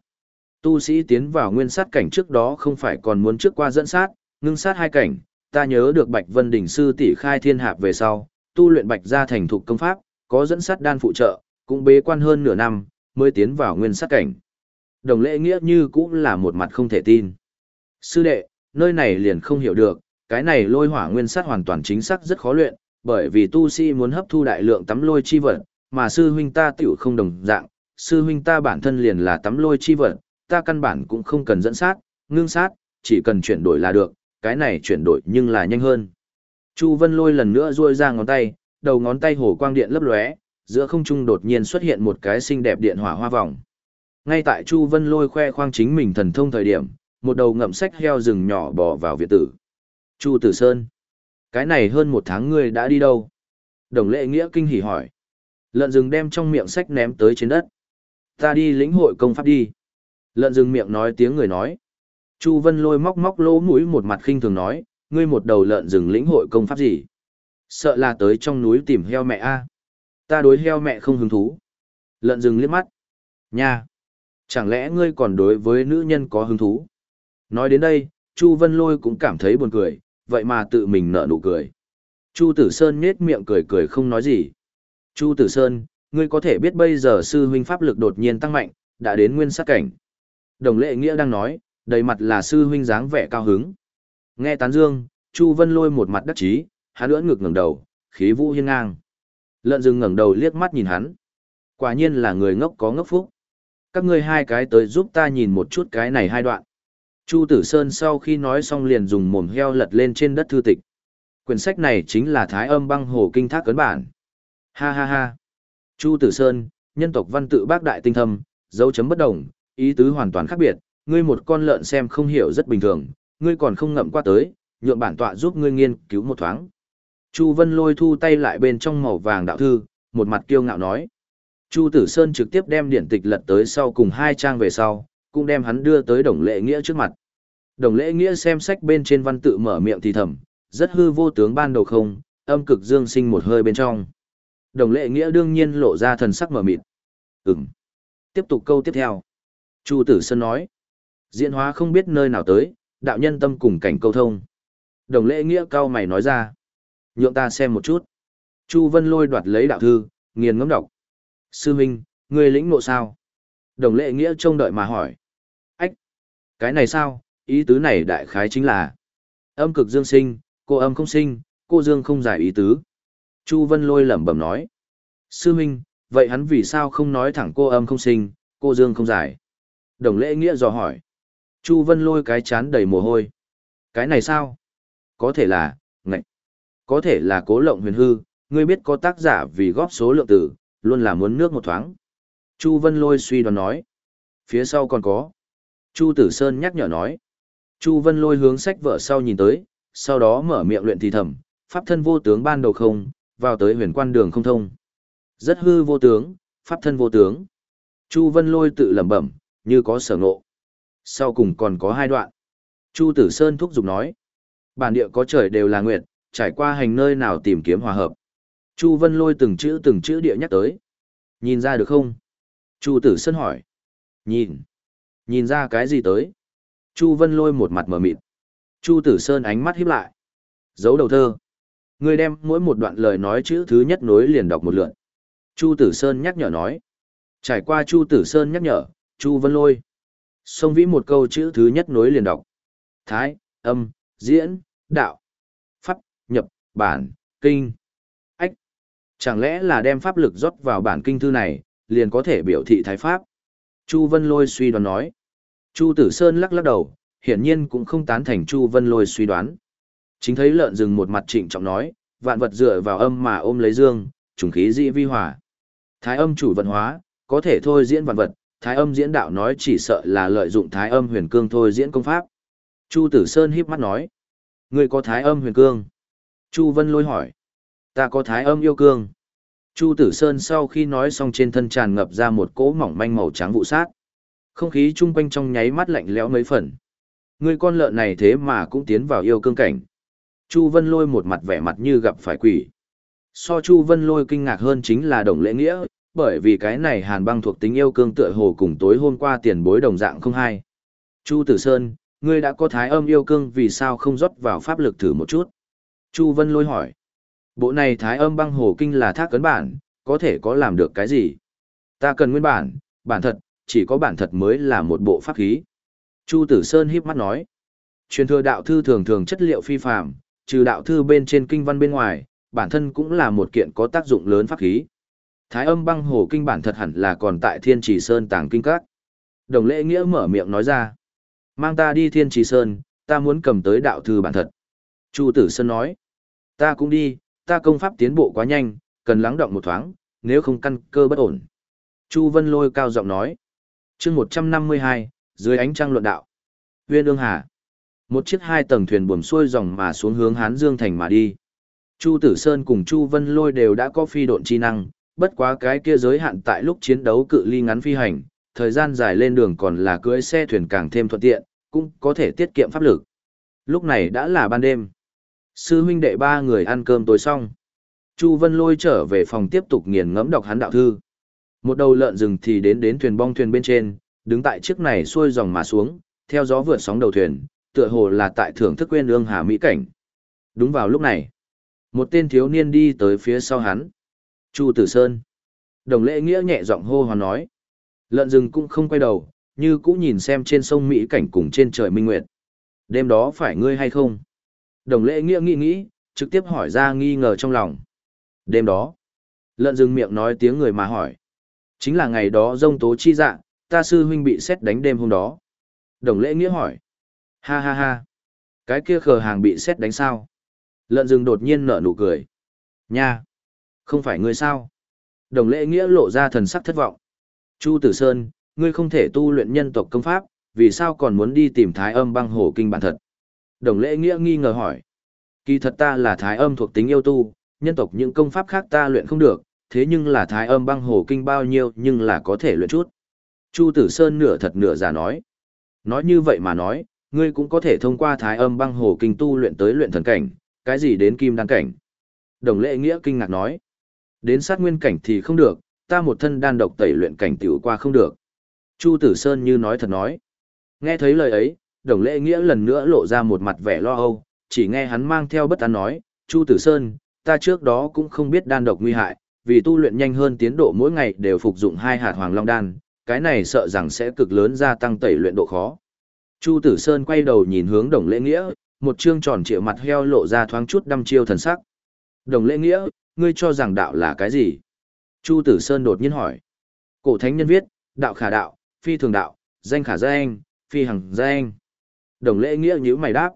Tu sĩ tiến vào nguyên sát cảnh trước đó không phải còn muốn trước qua dẫn sát, ngưng sát hai cảnh, ta nhớ được Bạch Vân Đình sư tỷ khai thiên hạp về sau, tu luyện Bạch gia thành thục công pháp, có dẫn sát đan phụ trợ, cũng bế quan hơn nửa năm, mới tiến vào nguyên sát cảnh. Đồng lễ nghĩa như cũng là một mặt không thể tin. Sư đệ, nơi này liền không hiểu được, cái này lôi hỏa nguyên sát hoàn toàn chính xác rất khó luyện, bởi vì tu sĩ muốn hấp thu đại lượng tắm lôi chi vật, mà sư huynh ta tiểu không đồng dạng, sư huynh ta bản thân liền là tắm lôi chi vật, ta căn bản cũng không cần dẫn sát, ngưng sát, chỉ cần chuyển đổi là được, cái này chuyển đổi nhưng là nhanh hơn. Chu Vân Lôi lần nữa duỗi ra ngón tay, đầu ngón tay hồ quang điện lấp lóe, giữa không trung đột nhiên xuất hiện một cái xinh đẹp điện hỏa hoa vòng. Ngay tại Chu Vân Lôi khoe khoang chính mình thần thông thời điểm, một đầu ngậm sách heo rừng nhỏ bò vào viện tử. Chu Tử Sơn, cái này hơn một tháng ngươi đã đi đâu? Đồng lệ nghĩa kinh hỉ hỏi. Lợn rừng đem trong miệng sách ném tới trên đất. Ta đi lĩnh hội công pháp đi. Lợn rừng miệng nói tiếng người nói. Chu Vân lôi móc móc lỗ mũi một mặt khinh thường nói, ngươi một đầu lợn rừng lĩnh hội công pháp gì? Sợ là tới trong núi tìm heo mẹ a. Ta đối heo mẹ không hứng thú. Lợn rừng liếc mắt. Nha. Chẳng lẽ ngươi còn đối với nữ nhân có hứng thú? Nói đến đây, Chu Vân Lôi cũng cảm thấy buồn cười, vậy mà tự mình nở nụ cười. Chu Tử Sơn nhếch miệng cười cười không nói gì. Chu Tử Sơn, ngươi có thể biết bây giờ sư huynh pháp lực đột nhiên tăng mạnh, đã đến nguyên sát cảnh. Đồng lệ nghĩa đang nói, đầy mặt là sư huynh dáng vẻ cao hứng. Nghe tán dương, Chu Vân lôi một mặt đắc chí, hắn ưỡn ngực ngẩng đầu, khí vũ hiên ngang. Lợn rừng ngẩng đầu liếc mắt nhìn hắn. Quả nhiên là người ngốc có ngốc phúc. Các ngươi hai cái tới giúp ta nhìn một chút cái này hai đoạn. Chu Tử Sơn sau khi nói xong liền dùng mồm heo lật lên trên đất thư tịch. Quyển sách này chính là Thái âm băng hồ kinh thác cấn bản. Ha ha ha. Chu Tử Sơn, nhân tộc văn tự bác đại tinh thâm, dấu chấm bất đồng, ý tứ hoàn toàn khác biệt, ngươi một con lợn xem không hiểu rất bình thường, ngươi còn không ngậm qua tới, nhượng bản tọa giúp ngươi nghiên cứu một thoáng. Chu Vân lôi thu tay lại bên trong màu vàng đạo thư, một mặt kiêu ngạo nói. Chu Tử Sơn trực tiếp đem điển tịch lật tới sau cùng hai trang về sau, cũng đem hắn đưa tới Đồng Lệ Nghĩa trước mặt. Đồng Lệ Nghĩa xem sách bên trên văn tự mở miệng thì thầm, rất hư vô tướng ban đầu không, âm cực dương sinh một hơi bên trong. Đồng Lệ Nghĩa đương nhiên lộ ra thần sắc mở mịt. Ừm. Tiếp tục câu tiếp theo. Chu Tử Sơn nói. Diễn hóa không biết nơi nào tới, đạo nhân tâm cùng cảnh câu thông. Đồng Lệ Nghĩa cao mày nói ra. Nhượng ta xem một chút. Chu Vân lôi đoạt lấy đạo thư, nghiền ngẫm đọc. Sư Minh, người lĩnh ngộ sao? Đồng Lệ Nghĩa trông đợi mà hỏi. Ách, Cái này sao, ý tứ này đại khái chính là âm cực dương sinh, cô âm không sinh, cô dương không giải ý tứ. Chu Vân lôi lẩm bẩm nói. Sư Minh, vậy hắn vì sao không nói thẳng cô âm không sinh, cô dương không giải? Đồng lễ nghĩa dò hỏi. Chu Vân lôi cái chán đầy mồ hôi. Cái này sao? Có thể là, ngạch. Có thể là cố lộng huyền hư, ngươi biết có tác giả vì góp số lượng tử, luôn là muốn nước một thoáng. Chu Vân lôi suy đoán nói. Phía sau còn có. Chu Tử Sơn nhắc nhở nói. Chu Vân lôi hướng sách vợ sau nhìn tới, sau đó mở miệng luyện thì thầm, pháp thân vô tướng ban đầu không, vào tới huyền quan đường không thông. Rất hư vô tướng, pháp thân vô tướng. Chu Vân lôi tự lẩm bẩm, như có sở ngộ. Sau cùng còn có hai đoạn. Chu Tử Sơn thúc giục nói. Bản địa có trời đều là nguyệt, trải qua hành nơi nào tìm kiếm hòa hợp. Chu Vân lôi từng chữ từng chữ địa nhắc tới. Nhìn ra được không? Chu Tử Sơn hỏi. Nhìn. Nhìn ra cái gì tới? Chu Vân lôi một mặt mở mịt. Chu Tử Sơn ánh mắt híp lại. Giấu đầu thơ. Người đem mỗi một đoạn lời nói chữ thứ nhất nối liền đọc một lượt. Chu Tử Sơn nhắc nhở nói. Trải qua Chu Tử Sơn nhắc nhở, Chu Vân lôi. Xông vĩ một câu chữ thứ nhất nối liền đọc. Thái, âm, diễn, đạo, pháp, nhập, bản, kinh, ách. Chẳng lẽ là đem pháp lực rót vào bản kinh thư này, liền có thể biểu thị thái pháp? Chu Vân Lôi suy đoán nói. Chu Tử Sơn lắc lắc đầu, hiển nhiên cũng không tán thành Chu Vân Lôi suy đoán. Chính thấy lợn rừng một mặt trịnh trọng nói, vạn vật dựa vào âm mà ôm lấy dương, trùng khí dị vi hòa. Thái âm chủ vận hóa, có thể thôi diễn vạn vật, thái âm diễn đạo nói chỉ sợ là lợi dụng thái âm huyền cương thôi diễn công pháp. Chu Tử Sơn híp mắt nói, Ngươi có thái âm huyền cương. Chu Vân lôi hỏi, ta có thái âm yêu cương. Chu Tử Sơn sau khi nói xong trên thân tràn ngập ra một cỗ mỏng manh màu trắng vụ sát. Không khí chung quanh trong nháy mắt lạnh lẽo mấy phần. Người con lợn này thế mà cũng tiến vào yêu cương cảnh. Chu Vân lôi một mặt vẻ mặt như gặp phải quỷ. So Chu Vân lôi kinh ngạc hơn chính là đồng lễ nghĩa, bởi vì cái này hàn băng thuộc tính yêu cương tựa hồ cùng tối hôm qua tiền bối đồng dạng không hay. Chu Tử Sơn, ngươi đã có thái âm yêu cương vì sao không rót vào pháp lực thử một chút? Chu Vân lôi hỏi. Bộ này thái âm băng hồ kinh là thác cấn bản, có thể có làm được cái gì? Ta cần nguyên bản, bản thật, chỉ có bản thật mới là một bộ pháp khí. Chu Tử Sơn híp mắt nói. Truyền thừa đạo thư thường thường chất liệu phi phàm, trừ đạo thư bên trên kinh văn bên ngoài, bản thân cũng là một kiện có tác dụng lớn pháp khí. Thái âm băng hồ kinh bản thật hẳn là còn tại Thiên Trì Sơn tàng kinh các. Đồng lễ nghĩa mở miệng nói ra. Mang ta đi Thiên Trì Sơn, ta muốn cầm tới đạo thư bản thật. Chu Tử Sơn nói. Ta cũng đi, ta công pháp tiến bộ quá nhanh, cần lắng động một thoáng, nếu không căn cơ bất ổn. Chu Vân lôi cao giọng nói. chương 152, dưới ánh trăng luận đạo. Huyên ương hà. Một chiếc hai tầng thuyền buồm xuôi dòng mà xuống hướng Hán Dương Thành mà đi. Chu Tử Sơn cùng Chu Vân lôi đều đã có phi độn chi năng, bất quá cái kia giới hạn tại lúc chiến đấu cự ly ngắn phi hành, thời gian dài lên đường còn là cưỡi xe thuyền càng thêm thuận tiện, cũng có thể tiết kiệm pháp lực. Lúc này đã là ban đêm. Sư huynh đệ ba người ăn cơm tối xong. Chu Vân lôi trở về phòng tiếp tục nghiền ngẫm đọc hắn đạo thư. Một đầu lợn rừng thì đến đến thuyền bong thuyền bên trên, đứng tại chiếc này xuôi dòng mà xuống, theo gió vượt sóng đầu thuyền, tựa hồ là tại thưởng thức quên ương hà mỹ cảnh. Đúng vào lúc này, một tên thiếu niên đi tới phía sau hắn. Chu Tử Sơn. Đồng lễ nghĩa nhẹ giọng hô hoán nói. Lợn rừng cũng không quay đầu, như cũ nhìn xem trên sông Mỹ cảnh cùng trên trời minh nguyệt. Đêm đó phải ngươi hay không? Đồng lễ nghĩa nghĩ nghĩ, trực tiếp hỏi ra nghi ngờ trong lòng. Đêm đó, lợn rừng miệng nói tiếng người mà hỏi. Chính là ngày đó rông tố chi dạ, ta sư huynh bị xét đánh đêm hôm đó. Đồng lễ nghĩa hỏi. Ha ha ha. Cái kia khờ hàng bị xét đánh sao? Lợn rừng đột nhiên nở nụ cười. Nha. Không phải ngươi sao? Đồng lễ nghĩa lộ ra thần sắc thất vọng. Chu Tử Sơn, ngươi không thể tu luyện nhân tộc công pháp, vì sao còn muốn đi tìm thái âm băng hồ kinh bản thật? Đồng lễ nghĩa nghi ngờ hỏi. Kỳ thật ta là thái âm thuộc tính yêu tu, nhân tộc những công pháp khác ta luyện không được, thế nhưng là thái âm băng hồ kinh bao nhiêu nhưng là có thể luyện chút. Chu Tử Sơn nửa thật nửa giả nói. Nói như vậy mà nói, ngươi cũng có thể thông qua thái âm băng hồ kinh tu luyện tới luyện thần cảnh, cái gì đến kim đăng cảnh. Đồng lễ nghĩa kinh ngạc nói. Đến sát nguyên cảnh thì không được, ta một thân đan độc tẩy luyện cảnh tiểu qua không được. Chu Tử Sơn như nói thật nói. Nghe thấy lời ấy, đồng lễ nghĩa lần nữa lộ ra một mặt vẻ lo âu, chỉ nghe hắn mang theo bất an nói, Chu Tử Sơn, ta trước đó cũng không biết đan độc nguy hại, vì tu luyện nhanh hơn tiến độ mỗi ngày đều phục dụng hai hạt hoàng long đan, cái này sợ rằng sẽ cực lớn gia tăng tẩy luyện độ khó. Chu Tử Sơn quay đầu nhìn hướng đồng lễ nghĩa, một trương tròn trịa mặt heo lộ ra thoáng chút đăm chiêu thần sắc. Đồng lễ nghĩa, ngươi cho rằng đạo là cái gì? Chu Tử Sơn đột nhiên hỏi. Cổ thánh nhân viết, đạo khả đạo, phi thường đạo, danh khả danh, phi hằng danh. Đồng lễ nghĩa như mày đáp.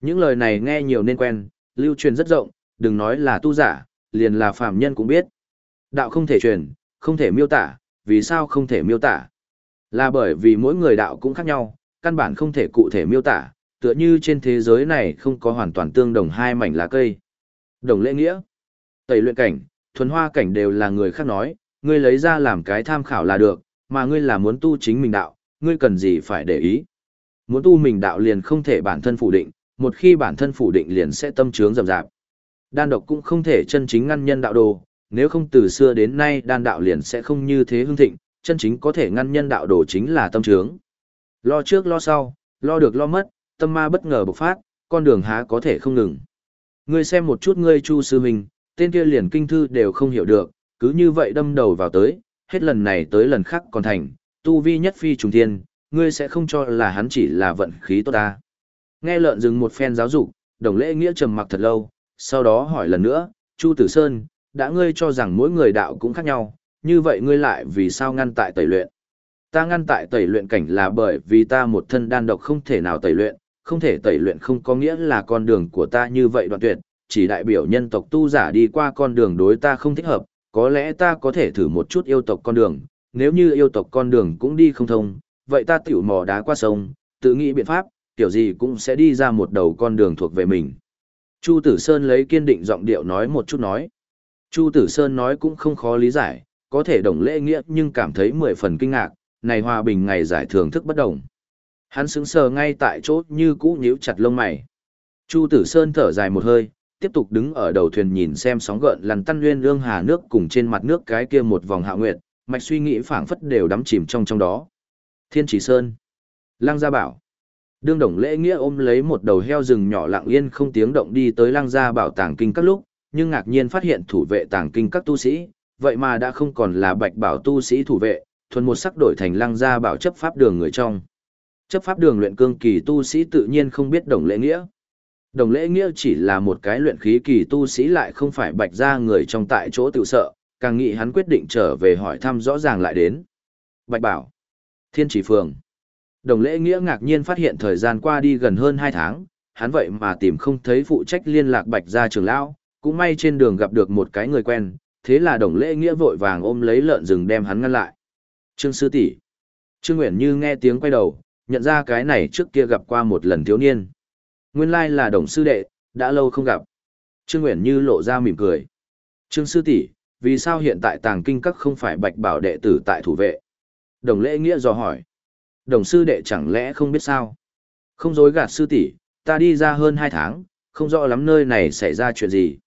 Những lời này nghe nhiều nên quen, lưu truyền rất rộng, đừng nói là tu giả, liền là phàm nhân cũng biết. Đạo không thể truyền, không thể miêu tả, vì sao không thể miêu tả? Là bởi vì mỗi người đạo cũng khác nhau, căn bản không thể cụ thể miêu tả, tựa như trên thế giới này không có hoàn toàn tương đồng hai mảnh lá cây. Đồng lễ nghĩa, tẩy luyện cảnh, thuần hoa cảnh đều là người khác nói, ngươi lấy ra làm cái tham khảo là được, mà ngươi là muốn tu chính mình đạo, ngươi cần gì phải để ý. Muốn tu mình đạo liền không thể bản thân phủ định, một khi bản thân phủ định liền sẽ tâm trướng rầm rạp. Đan độc cũng không thể chân chính ngăn nhân đạo đồ, nếu không từ xưa đến nay đan đạo liền sẽ không như thế hương thịnh, chân chính có thể ngăn nhân đạo đồ chính là tâm trướng. Lo trước lo sau, lo được lo mất, tâm ma bất ngờ bộc phát, con đường há có thể không ngừng. Ngươi xem một chút ngươi Chu sư mình, tên kia liền kinh thư đều không hiểu được, cứ như vậy đâm đầu vào tới, hết lần này tới lần khác còn thành, tu vi nhất phi trùng thiên, ngươi sẽ không cho là hắn chỉ là vận khí tốt ta. Nghe lợn dừng một phen giáo dục, đồng lễ nghĩa trầm mặc thật lâu, sau đó hỏi lần nữa, Chu Tử Sơn, đã ngươi cho rằng mỗi người đạo cũng khác nhau, như vậy ngươi lại vì sao ngăn tại tẩy luyện? Ta ngăn tại tẩy luyện cảnh là bởi vì ta một thân đan độc không thể nào tẩy luyện, không thể tẩy luyện không có nghĩa là con đường của ta như vậy đoạn tuyệt, chỉ đại biểu nhân tộc tu giả đi qua con đường đối ta không thích hợp, có lẽ ta có thể thử một chút yêu tộc con đường, nếu như yêu tộc con đường cũng đi không thông, vậy ta tiểu mò đá qua sông, tự nghĩ biện pháp, kiểu gì cũng sẽ đi ra một đầu con đường thuộc về mình. Chu Tử Sơn lấy kiên định giọng điệu nói một chút nói. Chu Tử Sơn nói cũng không khó lý giải, có thể đồng lễ nghĩa nhưng cảm thấy mười phần kinh ngạc, này hòa bình ngày giải thưởng thức bất đồng. Hắn sững sờ ngay tại chỗ như cũ nhíu chặt lông mày. Chu Tử Sơn thở dài một hơi, tiếp tục đứng ở đầu thuyền nhìn xem sóng gợn lằn tăn nguyên lương hà nước cùng trên mặt nước cái kia một vòng hạ nguyệt, mạch suy nghĩ phảng phất đều đắm chìm trong trong đó. Thiên Chỉ Sơn, Lăng Gia Bảo. Đương đồng lễ nghĩa ôm lấy một đầu heo rừng nhỏ lặng yên không tiếng động đi tới Lăng Gia Bảo tàng kinh các lúc, nhưng ngạc nhiên phát hiện thủ vệ tàng kinh các tu sĩ, vậy mà đã không còn là bạch bảo tu sĩ thủ vệ, thuần một sắc đổi thành Lăng Gia Bảo chấp pháp đường người trong. Chấp pháp đường luyện cương kỳ tu sĩ tự nhiên không biết đồng lễ nghĩa. Đồng lễ nghĩa chỉ là một cái luyện khí kỳ tu sĩ lại không phải bạch ra người trong tại chỗ tự sợ, càng nghĩ hắn quyết định trở về hỏi thăm rõ ràng lại đến. Bạch bảo. Thiên chỉ phường. Đồng lễ nghĩa ngạc nhiên phát hiện thời gian qua đi gần hơn 2 tháng, hắn vậy mà tìm không thấy phụ trách liên lạc bạch ra trường lão, cũng may trên đường gặp được một cái người quen, thế là đồng lễ nghĩa vội vàng ôm lấy lợn rừng đem hắn ngăn lại. Trương sư tỷ Trương Nguyễn Như nghe tiếng quay đầu, nhận ra cái này trước kia gặp qua một lần thiếu niên. Nguyên lai là đồng sư đệ, đã lâu không gặp. Trương Nguyễn Như lộ ra mỉm cười. Trương sư tỷ, vì sao hiện tại tàng kinh các không phải bạch bảo đệ tử tại thủ vệ? Đồng lễ nghĩa dò hỏi. Đồng sư đệ chẳng lẽ không biết sao? Không dối gạt sư tỷ, ta đi ra hơn hai tháng, không rõ lắm nơi này xảy ra chuyện gì.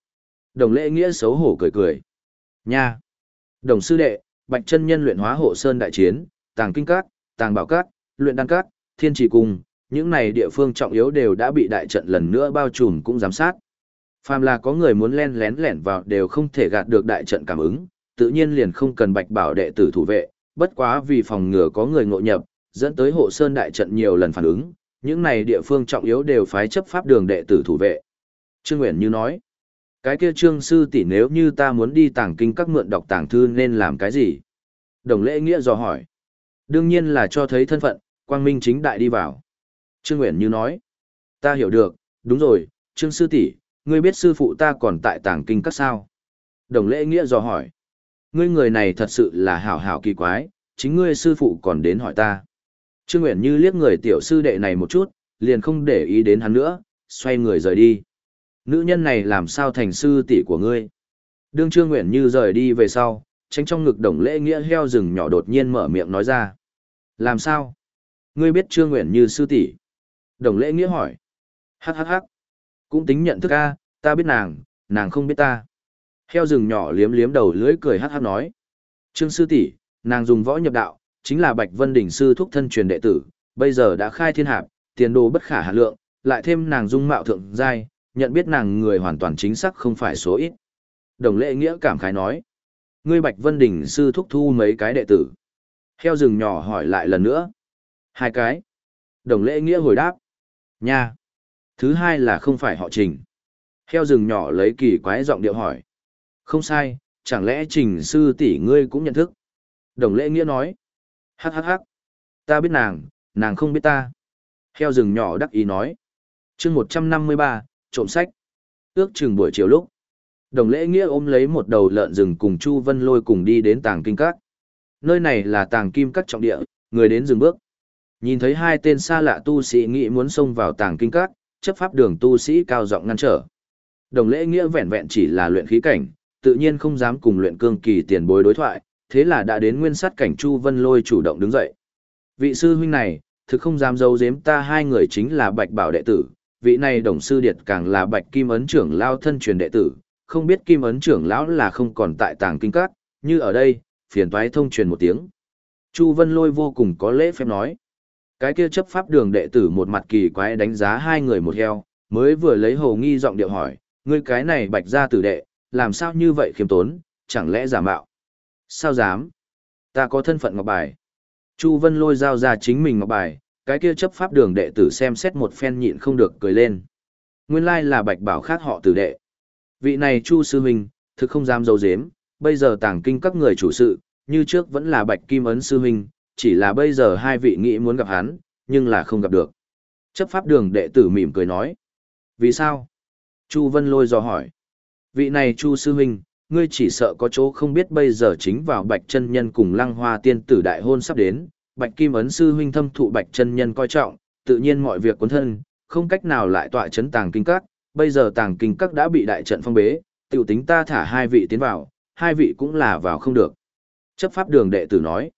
Đồng lễ nghĩa xấu hổ cười cười. Nha! Đồng sư đệ, bạch chân nhân luyện hóa hộ sơn đại chiến, tàng kinh các, tàng bảo các, luyện đan các, thiên trì cung, những này địa phương trọng yếu đều đã bị đại trận lần nữa bao trùm cũng giám sát. Phàm là có người muốn len lén lẻn vào đều không thể gạt được đại trận cảm ứng, tự nhiên liền không cần bạch bảo đệ tử thủ vệ, bất quá vì phòng ngừa có người ngộ nhập, dẫn tới hộ sơn đại trận nhiều lần phản ứng, những này địa phương trọng yếu đều phái chấp pháp đường đệ tử thủ vệ. Trương Nguyễn Như nói, cái kia trương sư tỷ nếu như ta muốn đi tàng kinh các mượn đọc tàng thư nên làm cái gì? Đồng lễ nghĩa dò hỏi. Đương nhiên là cho thấy thân phận, quang minh chính đại đi vào. Trương Nguyễn Như nói, ta hiểu được, đúng rồi, Trương Sư tỷ, ngươi biết sư phụ ta còn tại tàng kinh các sao? Đồng lễ nghĩa dò hỏi, ngươi người này thật sự là hảo hảo kỳ quái, chính ngươi sư phụ còn đến hỏi ta. Trương Nguyễn Như liếc người tiểu sư đệ này một chút, liền không để ý đến hắn nữa, xoay người rời đi. Nữ nhân này làm sao thành sư tỷ của ngươi? Đương Trương Nguyễn Như rời đi về sau, tránh trong ngực đồng lễ nghĩa heo rừng nhỏ đột nhiên mở miệng nói ra. Làm sao? Ngươi biết Trương Nguyễn Như sư tỷ? Đồng lễ nghĩa hỏi. Hắc hắc hắc. Cũng tính nhận thức a, ta biết nàng, nàng không biết ta. Heo rừng nhỏ liếm liếm đầu lưỡi cười hắc hắc nói. Trương sư tỷ, nàng dùng võ nhập đạo, chính là Bạch Vân Đỉnh sư thúc thân truyền đệ tử, bây giờ đã khai thiên hạp, tiền đồ bất khả hạ lượng, lại thêm nàng dung mạo thượng giai, nhận biết nàng người hoàn toàn chính xác không phải số ít. Đồng lễ nghĩa cảm khái nói. Ngươi Bạch Vân Đỉnh sư thúc thu mấy cái đệ tử. Heo rừng nhỏ hỏi lại lần nữa. Hai cái. Đồng lễ nghĩa hồi đáp. Nha. Thứ hai là không phải họ trình. Heo rừng nhỏ lấy kỳ quái giọng điệu hỏi. Không sai, chẳng lẽ trình sư tỷ ngươi cũng nhận thức? Đồng lễ nghĩa nói. Hắc hắc hắc. Ta biết nàng, nàng không biết ta. Heo rừng nhỏ đắc ý nói. chương một trăm năm mươi ba, trộm sách. Ước chừng buổi chiều lúc. Đồng lễ nghĩa ôm lấy một đầu lợn rừng cùng Chu Vân Lôi cùng đi đến tàng kinh các. Nơi này là tàng kim các trọng địa, người đến dừng bước. Nhìn thấy hai tên xa lạ tu sĩ nghĩ muốn xông vào tàng kinh các, chấp pháp đường tu sĩ cao giọng ngăn trở. Đồng lễ nghĩa vẹn vẹn chỉ là luyện khí cảnh, tự nhiên không dám cùng luyện cương kỳ tiền bối đối thoại, thế là đã đến nguyên sát cảnh Chu Vân Lôi chủ động đứng dậy. Vị sư huynh này, thực không dám giấu giếm ta hai người chính là Bạch Bảo đệ tử, vị này đồng sư điệt càng là Bạch Kim ấn trưởng lao thân truyền đệ tử, không biết Kim ấn trưởng lão là không còn tại tàng kinh các, như ở đây, phiền toái thông truyền một tiếng. Chu Vân Lôi vô cùng có lễ phép nói. Cái kia chấp pháp đường đệ tử một mặt kỳ quái đánh giá hai người một heo, mới vừa lấy hồ nghi giọng điệu hỏi, ngươi cái này bạch ra tử đệ, làm sao như vậy khiêm tốn, chẳng lẽ giả mạo? Sao dám? Ta có thân phận ngọc bài. Chu Vân lôi dao ra chính mình ngọc bài, cái kia chấp pháp đường đệ tử xem xét một phen nhịn không được cười lên. Nguyên lai là bạch bảo khác họ tử đệ. Vị này Chu Sư Minh, thực không dám dấu dếm, bây giờ tàng kinh các người chủ sự, như trước vẫn là bạch kim ấn Sư Minh, chỉ là bây giờ hai vị nghĩ muốn gặp hắn, nhưng là không gặp được. Chấp pháp đường đệ tử mỉm cười nói. Vì sao? Chu Vân Lôi dò hỏi. Vị này Chu Sư Huynh, ngươi chỉ sợ có chỗ không biết bây giờ chính vào Bạch chân Nhân cùng Lăng Hoa Tiên Tử Đại Hôn sắp đến, Bạch Kim Ấn Sư Huynh thâm thụ Bạch chân Nhân coi trọng, tự nhiên mọi việc cuốn thân, không cách nào lại tọa chấn tàng kinh các, bây giờ tàng kinh các đã bị đại trận phong bế, tiểu tính ta thả hai vị tiến vào, hai vị cũng là vào không được. Chấp pháp đường đệ tử nói.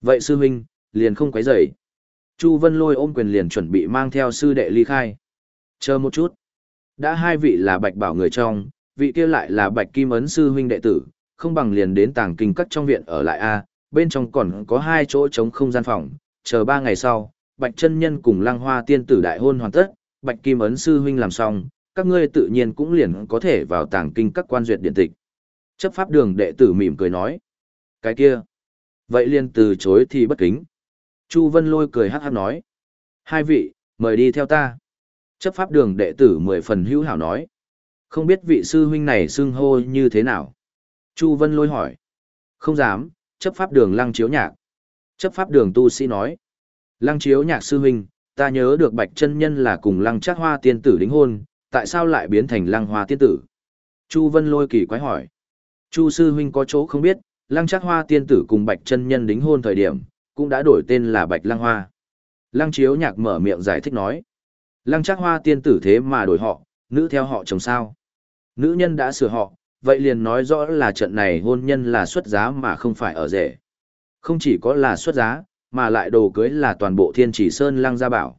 Vậy sư huynh, liền không quấy rầy. Chu Vân Lôi ôm quyền liền chuẩn bị mang theo sư đệ ly khai. Chờ một chút. Đã hai vị là bạch bảo người trong, vị kia lại là bạch kim ấn sư huynh đệ tử, không bằng liền đến tàng kinh các trong viện ở lại A, bên trong còn có hai chỗ trống không gian phòng, chờ ba ngày sau, bạch chân nhân cùng lăng hoa tiên tử đại hôn hoàn tất, bạch kim ấn sư huynh làm xong, các ngươi tự nhiên cũng liền có thể vào tàng kinh các quan duyệt điện tịch. Chấp pháp đường đệ tử mỉm cười nói. Cái kia. Vậy liền từ chối thì bất kính. Chu Vân Lôi cười hát hát nói. Hai vị, mời đi theo ta. Chấp pháp đường đệ tử mười phần hữu hảo nói. Không biết vị sư huynh này xưng hô như thế nào? Chu Vân Lôi hỏi. Không dám, chấp pháp đường lăng chiếu nhạc. Chấp pháp đường tu sĩ nói. Lăng chiếu nhạc sư huynh, ta nhớ được bạch chân nhân là cùng lăng trác hoa tiên tử đính hôn, tại sao lại biến thành lăng hoa tiên tử? Chu Vân Lôi kỳ quái hỏi. Chu sư huynh có chỗ không biết, lăng Trác hoa tiên tử cùng bạch chân nhân đính hôn thời điểm, cũng đã đổi tên là bạch lăng hoa. Lăng chiếu nhạc mở miệng giải thích nói. Lăng Trác hoa tiên tử thế mà đổi họ, nữ theo họ chồng sao. Nữ nhân đã sửa họ, vậy liền nói rõ là trận này hôn nhân là xuất giá mà không phải ở rể. Không chỉ có là xuất giá, mà lại đồ cưới là toàn bộ thiên chỉ sơn lăng gia bảo.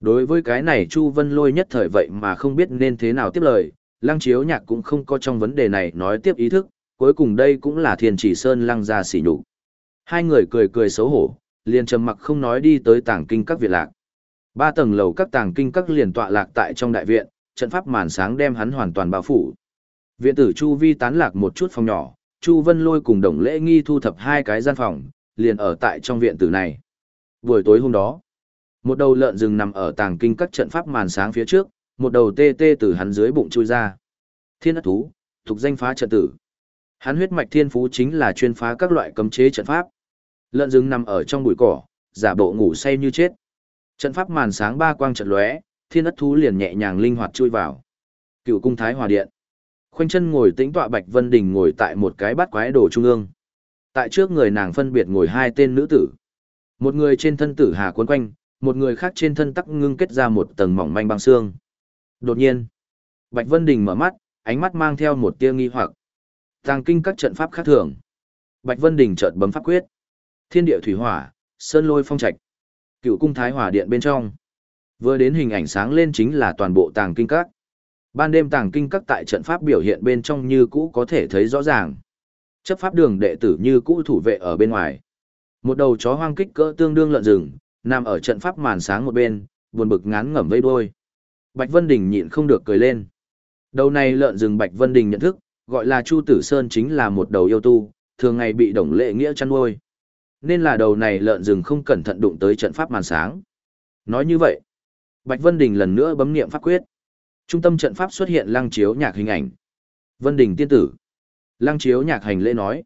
Đối với cái này Chu Vân lôi nhất thời vậy mà không biết nên thế nào tiếp lời, lăng chiếu nhạc cũng không có trong vấn đề này nói tiếp ý thức, cuối cùng đây cũng là thiên chỉ sơn lăng ra xỉ nhục. Hai người cười cười xấu hổ, liền trầm mặc không nói đi tới tàng kinh các viện lạc. Ba tầng lầu các tàng kinh các liền tọa lạc tại trong đại viện, trận pháp màn sáng đem hắn hoàn toàn bao phủ. Viện tử Chu Vi tán lạc một chút phòng nhỏ, Chu Vân Lôi cùng Đồng Lễ Nghi thu thập hai cái gian phòng, liền ở tại trong viện tử này. Buổi tối hôm đó, một đầu lợn rừng nằm ở tàng kinh các trận pháp màn sáng phía trước, một đầu tê tê từ hắn dưới bụng chui ra. Thiên ất thú, thuộc danh phá trận tử. Hắn huyết mạch thiên phú chính là chuyên phá các loại cấm chế trận pháp. Lợn rừng nằm ở trong bụi cỏ, giả bộ ngủ say như chết. Trận pháp màn sáng ba quang trận lóe, thiên ất thú liền nhẹ nhàng linh hoạt chui vào. Cựu cung thái hòa điện. Khoanh chân ngồi tĩnh tọa Bạch Vân Đình ngồi tại một cái bát quái đồ trung ương. Tại trước người nàng phân biệt ngồi hai tên nữ tử. Một người trên thân tử hà cuốn quanh, một người khác trên thân tắc ngưng kết ra một tầng mỏng manh băng xương. Đột nhiên, Bạch Vân Đình mở mắt, ánh mắt mang theo một tia nghi hoặc. Tàng kinh các trận pháp khác thường. Bạch Vân Đình chợt bấm pháp quyết. Thiên địa thủy hỏa, sơn lôi phong trạch. Cựu cung thái hỏa điện bên trong. Vừa đến hình ảnh sáng lên chính là toàn bộ tàng kinh các. Ban đêm tàng kinh các tại trận pháp biểu hiện bên trong như cũ có thể thấy rõ ràng. Chấp pháp đường đệ tử như cũ thủ vệ ở bên ngoài. Một đầu chó hoang kích cỡ tương đương lợn rừng, nằm ở trận pháp màn sáng một bên, buồn bực ngán ngẩm vây đuôi. Bạch Vân Đình nhịn không được cười lên. Đầu này lợn rừng Bạch Vân Đình nhận thức, gọi là Chu Tử Sơn chính là một đầu yêu tu, thường ngày bị đồng lệ nghĩa chăn nuôi. Nên là đầu này lợn rừng không cẩn thận đụng tới trận pháp màn sáng. Nói như vậy, Bạch Vân Đình lần nữa bấm niệm pháp quyết. Trung tâm trận pháp xuất hiện lăng chiếu nhạc hình ảnh. Vân Đình tiên tử. Lăng chiếu nhạc hành lễ nói.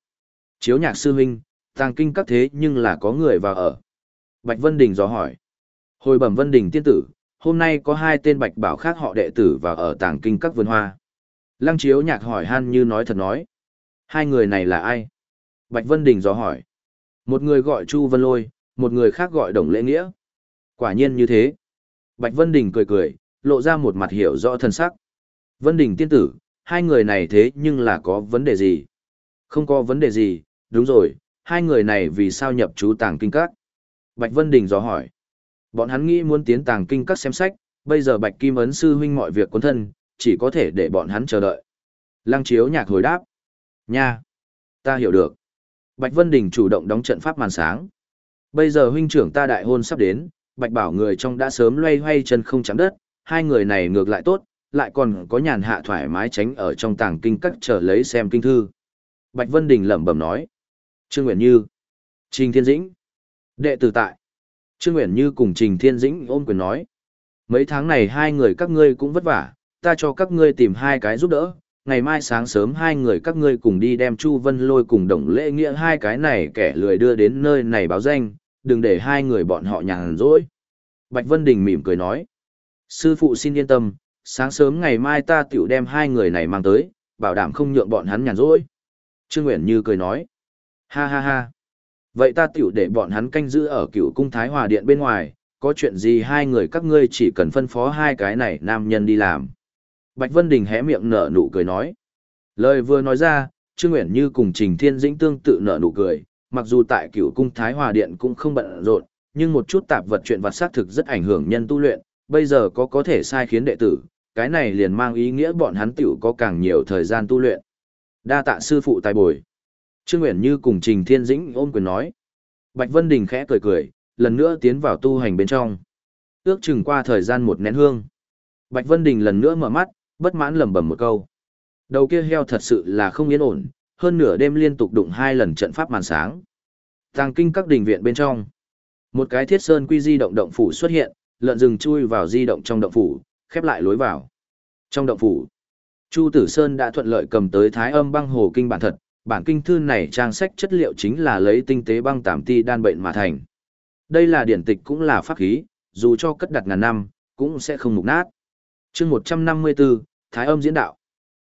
Chiếu nhạc sư huynh, tàng kinh các thế nhưng là có người vào ở. Bạch Vân Đình dò hỏi. Hồi bẩm Vân Đình tiên tử, hôm nay có hai tên bạch bảo khác họ đệ tử vào ở tàng kinh các vườn hoa. Lăng chiếu nhạc hỏi han như nói thật nói. Hai người này là ai? Bạch Vân Đình dò hỏi. Một người gọi Chu Vân Lôi, một người khác gọi Đồng Lễ Nghĩa. Quả nhiên như thế. Bạch Vân Đình cười cười, lộ ra một mặt hiểu rõ thân sắc. Vân Đình tiên tử, hai người này thế nhưng là có vấn đề gì? Không có vấn đề gì, đúng rồi, hai người này vì sao nhập chú tàng kinh các? Bạch Vân Đình dò hỏi. Bọn hắn nghĩ muốn tiến tàng kinh các xem sách, bây giờ Bạch Kim Ấn sư huynh mọi việc quân thân, chỉ có thể để bọn hắn chờ đợi. Lăng chiếu nhạc hồi đáp. Nha! Ta hiểu được. Bạch Vân Đình chủ động đóng trận pháp màn sáng. Bây giờ huynh trưởng ta đại hôn sắp đến, Bạch Bảo người trong đã sớm loay hoay chân không chạm đất, hai người này ngược lại tốt, lại còn có nhàn hạ thoải mái tránh ở trong tàng kinh các trở lấy xem kinh thư. Bạch Vân Đình lẩm bẩm nói. Trương Nguyễn Như. Trình Thiên Dĩnh. Đệ tử tại. Trương Nguyễn Như cùng Trình Thiên Dĩnh ôm quyền nói. Mấy tháng này hai người các ngươi cũng vất vả, ta cho các ngươi tìm hai cái giúp đỡ. Ngày mai sáng sớm hai người các ngươi cùng đi đem Chu Vân Lôi cùng Đồng Lễ Nghĩa hai cái này kẻ lười đưa đến nơi này báo danh, đừng để hai người bọn họ nhàn rỗi. Bạch Vân Đình mỉm cười nói. Sư phụ xin yên tâm, sáng sớm ngày mai ta tiểu đem hai người này mang tới, bảo đảm không nhượng bọn hắn nhàn rỗi. Trương Nguyễn Như cười nói. Ha ha ha. Vậy ta tiểu để bọn hắn canh giữ ở cựu cung Thái Hòa Điện bên ngoài, có chuyện gì hai người các ngươi chỉ cần phân phó hai cái này nam nhân đi làm. Bạch Vân Đình hé miệng nở nụ cười nói. Lời vừa nói ra, Trương Nguyễn Như cùng Trình Thiên Dĩnh tương tự nở nụ cười, mặc dù tại cựu cung Thái Hòa Điện cũng không bận rộn, nhưng một chút tạp vật chuyện vật xác thực rất ảnh hưởng nhân tu luyện, bây giờ có có thể sai khiến đệ tử, cái này liền mang ý nghĩa bọn hắn tiểu có càng nhiều thời gian tu luyện. Đa tạ sư phụ tài bồi. Trương Nguyễn Như cùng Trình Thiên Dĩnh ôm quyền nói. Bạch Vân Đình khẽ cười cười, lần nữa tiến vào tu hành bên trong. Ước chừng qua thời gian một nén hương. Bạch Vân Đình lần nữa mở mắt, bất mãn lẩm bẩm một câu. Đầu kia heo thật sự là không yên ổn, hơn nửa đêm liên tục đụng hai lần trận pháp màn sáng. Tàng kinh các đình viện bên trong. Một cái thiết sơn quy di động động phủ xuất hiện, lợn rừng chui vào di động trong động phủ, khép lại lối vào. Trong động phủ, Chu Tử Sơn đã thuận lợi cầm tới Thái Âm Băng Hồ Kinh bản thật, bản kinh thư này trang sách chất liệu chính là lấy tinh tế băng tạm ti đan bệnh mà thành. Đây là điển tịch cũng là pháp khí, dù cho cất đặt ngàn năm, cũng sẽ không mục nát. chương 154, Thái Âm diễn đạo.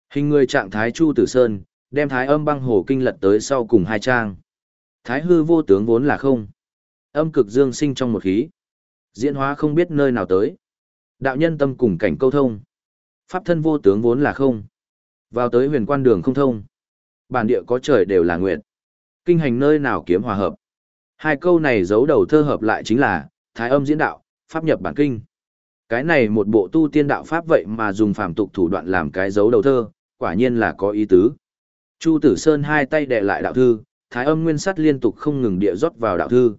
Hình người trạng Thái Chu Tử Sơn, đem Thái Âm Băng Hồ Kinh lật tới sau cùng hai trang. Thái hư vô tướng vốn là không. Âm cực dương sinh trong một khí. Diễn hóa không biết nơi nào tới. Đạo nhân tâm cùng cảnh câu thông. Pháp thân vô tướng vốn là không. Vào tới huyền quan đường không thông. Bản địa có trời đều là nguyện. Kinh hành nơi nào kiếm hòa hợp. Hai câu này giấu đầu thơ hợp lại chính là, thái âm diễn đạo, pháp nhập bản kinh. Cái này một bộ tu tiên đạo pháp vậy mà dùng phàm tục thủ đoạn làm cái dấu đầu thơ, quả nhiên là có ý tứ. Chu Tử Sơn hai tay đè lại đạo thư, thái âm nguyên sắt liên tục không ngừng địa rót vào đạo thư.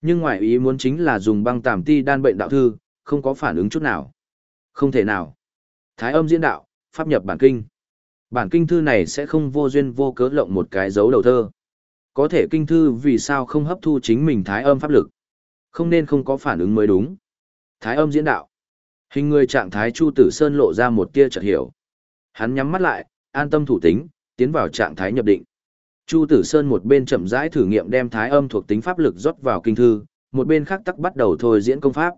Nhưng ngoại ý muốn chính là dùng băng tàm ti đan bệnh đạo thư, không có phản ứng chút nào. Không thể nào. Thái âm diễn đạo, pháp nhập bản kinh. Bản kinh thư này sẽ không vô duyên vô cớ lộng một cái dấu đầu thơ. Có thể kinh thư vì sao không hấp thu chính mình thái âm pháp lực. Không nên không có phản ứng mới đúng. Thái âm diễn đạo. Hình người trạng thái Chu Tử Sơn lộ ra một tia chợt hiểu. Hắn nhắm mắt lại, an tâm thủ tính, tiến vào trạng thái nhập định. Chu Tử Sơn một bên chậm rãi thử nghiệm đem thái âm thuộc tính pháp lực rót vào kinh thư, một bên khác tắc bắt đầu thôi diễn công pháp.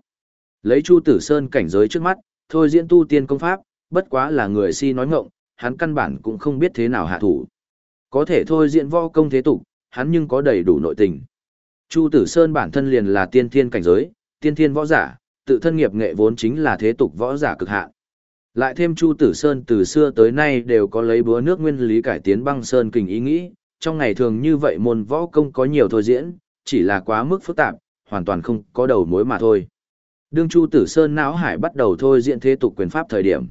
Lấy Chu Tử Sơn cảnh giới trước mắt, thôi diễn tu tiên công pháp, bất quá là người si nói ngọng, hắn căn bản cũng không biết thế nào hạ thủ. Có thể thôi diễn võ công thế tục, hắn nhưng có đầy đủ nội tình. Chu Tử Sơn bản thân liền là tiên thiên cảnh giới, tiên thiên võ giả, tự thân nghiệp nghệ vốn chính là thế tục võ giả cực hạn. Lại thêm Chu Tử Sơn từ xưa tới nay đều có lấy búa nước nguyên lý cải tiến băng sơn kình ý nghĩ, trong ngày thường như vậy môn võ công có nhiều thôi diễn, chỉ là quá mức phức tạp, hoàn toàn không có đầu mối mà thôi. Đương Chu Tử Sơn não hải bắt đầu thôi diễn thế tục quyền pháp thời điểm.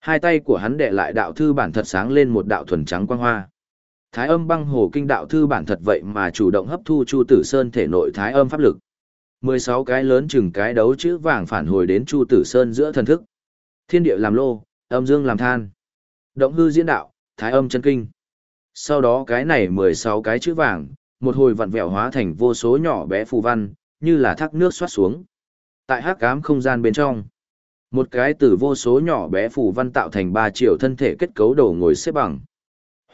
Hai tay của hắn đệ lại đạo thư bản thật sáng lên một đạo thuần trắng quang hoa. Thái âm băng hồ kinh đạo thư bản thật vậy mà chủ động hấp thu Chu Tử Sơn thể nội thái âm pháp lực. 16 cái lớn chừng cái đấu chữ vàng phản hồi đến Chu Tử Sơn giữa thần thức. Thiên địa làm lô, âm dương làm than. Động hư diễn đạo, thái âm chân kinh. Sau đó cái này 16 cái chữ vàng, một hồi vặn vẹo hóa thành vô số nhỏ bé phù văn, như là thác nước xoát xuống. Tại hắc ám không gian bên trong, một cái từ vô số nhỏ bé phù văn tạo thành ba triệu thân thể kết cấu đầu ngồi xếp bằng.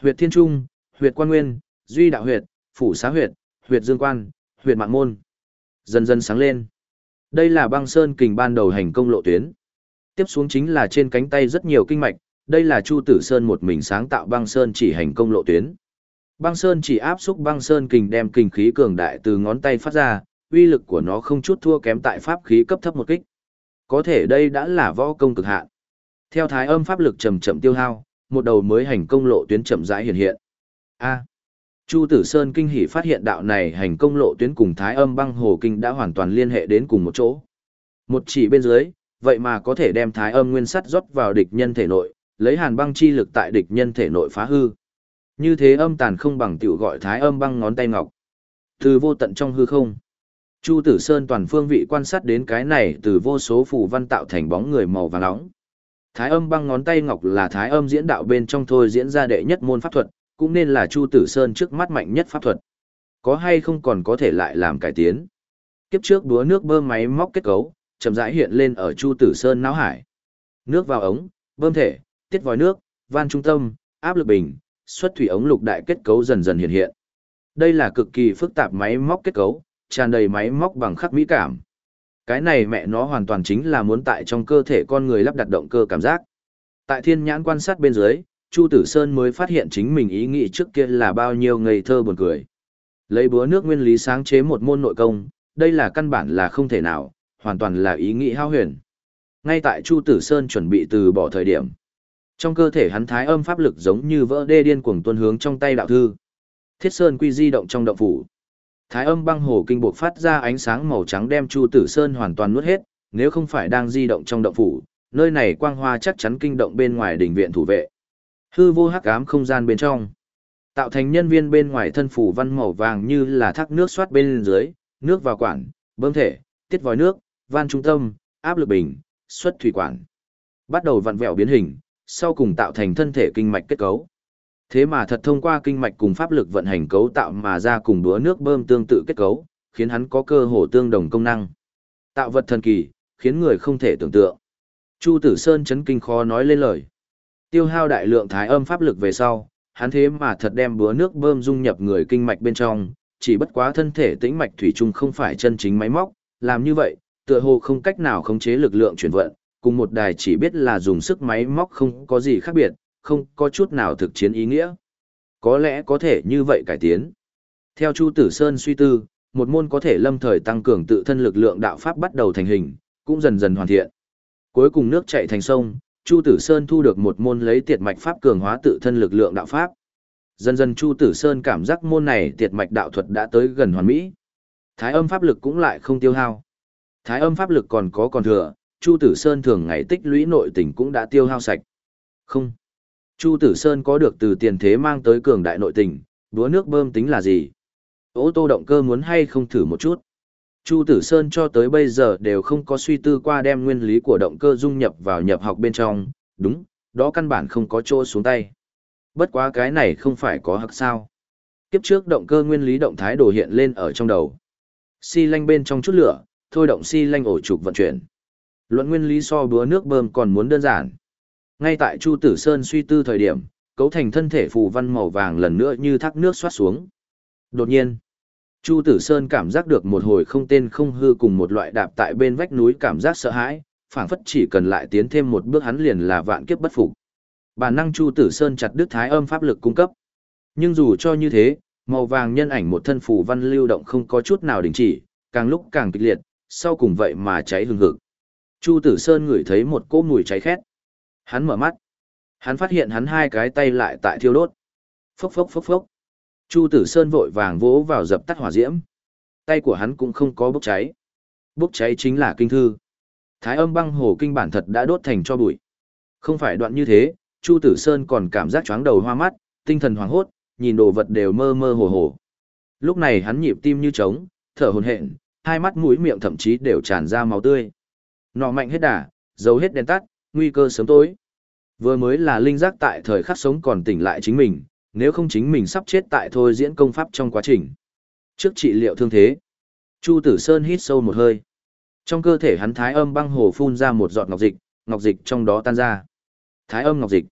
Huyệt Thiên Trung, Huyệt Quan Nguyên, Duy Đạo Huyệt, Phủ Xá Huyệt, Huyệt Dương Quan, Huyệt Mạng Môn. Dần dần sáng lên. Đây là băng sơn kình ban đầu hành công lộ tuyến. Tiếp xuống chính là trên cánh tay rất nhiều kinh mạch, đây là Chu Tử Sơn một mình sáng tạo băng sơn chỉ hành công lộ tuyến. Băng sơn chỉ áp xúc băng sơn kình đem kình khí cường đại từ ngón tay phát ra, uy lực của nó không chút thua kém tại pháp khí cấp thấp một kích. Có thể đây đã là võ công cực hạn. Theo thái âm pháp lực chậm chậm tiêu hao, một đầu mới hành công lộ tuyến chậm rãi hiện hiện. A. Chu Tử Sơn kinh hỉ phát hiện đạo này hành công lộ tuyến cùng thái âm băng hồ kinh đã hoàn toàn liên hệ đến cùng một chỗ. Một chỉ bên dưới, vậy mà có thể đem thái âm nguyên sắt rót vào địch nhân thể nội, lấy hàn băng chi lực tại địch nhân thể nội phá hư. Như thế âm tàn không bằng tiểu gọi thái âm băng ngón tay ngọc. Từ vô tận trong hư không. Chu Tử Sơn toàn phương vị quan sát đến cái này từ vô số phù văn tạo thành bóng người màu vàng nóng. Thái âm băng ngón tay ngọc là thái âm diễn đạo bên trong thôi diễn ra đệ nhất môn pháp thuật, cũng nên là Chu Tử Sơn trước mắt mạnh nhất pháp thuật. Có hay không còn có thể lại làm cải tiến. Kiếp trước đúa nước bơm máy móc kết cấu, chậm rãi hiện lên ở Chu Tử Sơn não hải. Nước vào ống, bơm thể, tiết vòi nước, van trung tâm, áp lực bình, xuất thủy ống lục đại kết cấu dần dần hiện hiện. Đây là cực kỳ phức tạp máy móc kết cấu, tràn đầy máy móc bằng khắc mỹ cảm. Cái này mẹ nó hoàn toàn chính là muốn tại trong cơ thể con người lắp đặt động cơ cảm giác. Tại thiên nhãn quan sát bên dưới, Chu Tử Sơn mới phát hiện chính mình ý nghĩ trước kia là bao nhiêu ngây thơ buồn cười. Lấy búa nước nguyên lý sáng chế một môn nội công, đây là căn bản là không thể nào, hoàn toàn là ý nghĩ hao huyền. Ngay tại Chu Tử Sơn chuẩn bị từ bỏ thời điểm. Trong cơ thể hắn thái âm pháp lực giống như vỡ đê điên cuồng tuôn hướng trong tay đạo thư. Thiết Sơn quy di động trong động phủ. Thái âm băng hồ kinh buộc phát ra ánh sáng màu trắng đem Chu Tử Sơn hoàn toàn nuốt hết, nếu không phải đang di động trong động phủ, nơi này quang hoa chắc chắn kinh động bên ngoài đỉnh viện thủ vệ. Hư vô hắc ám không gian bên trong, tạo thành nhân viên bên ngoài thân phủ văn màu vàng như là thác nước xoát bên dưới, nước vào quản, bơm thể, tiết vòi nước, van trung tâm, áp lực bình, xuất thủy quản. Bắt đầu vặn vẹo biến hình, sau cùng tạo thành thân thể kinh mạch kết cấu. Thế mà thật thông qua kinh mạch cùng pháp lực vận hành cấu tạo mà ra cùng đũa nước bơm tương tự kết cấu, khiến hắn có cơ hồ tương đồng công năng. Tạo vật thần kỳ, khiến người không thể tưởng tượng. Chu Tử Sơn chấn kinh khó nói lên lời. Tiêu hao đại lượng thái âm pháp lực về sau, hắn thế mà thật đem búa nước bơm dung nhập người kinh mạch bên trong, chỉ bất quá thân thể tĩnh mạch thủy chung không phải chân chính máy móc, làm như vậy, tựa hồ không cách nào khống chế lực lượng chuyển vận, cùng một đài chỉ biết là dùng sức máy móc không có gì khác biệt, không có chút nào thực chiến ý nghĩa. Có lẽ có thể như vậy cải tiến. Theo Chu Tử Sơn suy tư, một môn có thể lâm thời tăng cường tự thân lực lượng đạo pháp bắt đầu thành hình, cũng dần dần hoàn thiện. Cuối cùng nước chảy thành sông, Chu Tử Sơn thu được một môn lấy tiệt mạch pháp cường hóa tự thân lực lượng đạo pháp. Dần dần Chu Tử Sơn cảm giác môn này tiệt mạch đạo thuật đã tới gần hoàn mỹ. Thái âm pháp lực cũng lại không tiêu hao. Thái âm pháp lực còn có còn thừa, Chu Tử Sơn thường ngày tích lũy nội tình cũng đã tiêu hao sạch. Không. Chu Tử Sơn có được từ tiền thế mang tới cường đại nội tình, đúa nước bơm tính là gì? Ô tô động cơ muốn hay không thử một chút? Chu Tử Sơn cho tới bây giờ đều không có suy tư qua đem nguyên lý của động cơ dung nhập vào nhập học bên trong, đúng, đó căn bản không có chỗ xuống tay. Bất quá cái này không phải có hắc sao. Kiếp trước động cơ nguyên lý động thái đồ hiện lên ở trong đầu. Xi lanh bên trong chút lửa, thôi động xi lanh ổ trục vận chuyển. Luận nguyên lý so búa nước bơm còn muốn đơn giản. Ngay tại Chu Tử Sơn suy tư thời điểm, cấu thành thân thể phù văn màu vàng lần nữa như thác nước xoát xuống. Đột nhiên, Chu Tử Sơn cảm giác được một hồi không tên không hư cùng một loại đạp tại bên vách núi cảm giác sợ hãi, phảng phất chỉ cần lại tiến thêm một bước hắn liền là vạn kiếp bất phục. Bản năng Chu Tử Sơn chặt đứt thái âm pháp lực cung cấp. Nhưng dù cho như thế, màu vàng nhân ảnh một thân phù văn lưu động không có chút nào đình chỉ, càng lúc càng kịch liệt, sau cùng vậy mà cháy hừng hực. Chu Tử Sơn ngửi thấy một cỗ mùi cháy khét. Hắn mở mắt. Hắn phát hiện hắn hai cái tay lại tại thiêu đốt. Phốc phốc phốc phốc. Chu Tử Sơn vội vàng vỗ vào dập tắt hỏa diễm. Tay của hắn cũng không có bốc cháy. Bốc cháy chính là kinh thư. Thái âm băng hồ kinh bản thật đã đốt thành cho bụi. Không phải đoạn như thế, Chu Tử Sơn còn cảm giác chóng đầu hoa mắt, tinh thần hoảng hốt, nhìn đồ vật đều mơ mơ hồ hồ. Lúc này hắn nhịp tim như trống, thở hổn hển, hai mắt mũi miệng thậm chí đều tràn ra máu tươi. Nọ mạnh hết đà, dấu hết đèn tắt, nguy cơ sớm tối. Vừa mới là linh giác tại thời khắc sống còn tỉnh lại chính mình, nếu không chính mình sắp chết tại thôi diễn công pháp trong quá trình. Trước trị liệu thương thế, Chu Tử Sơn hít sâu một hơi. Trong cơ thể hắn thái âm băng hồ phun ra một giọt ngọc dịch, ngọc dịch trong đó tan ra. Thái âm ngọc dịch.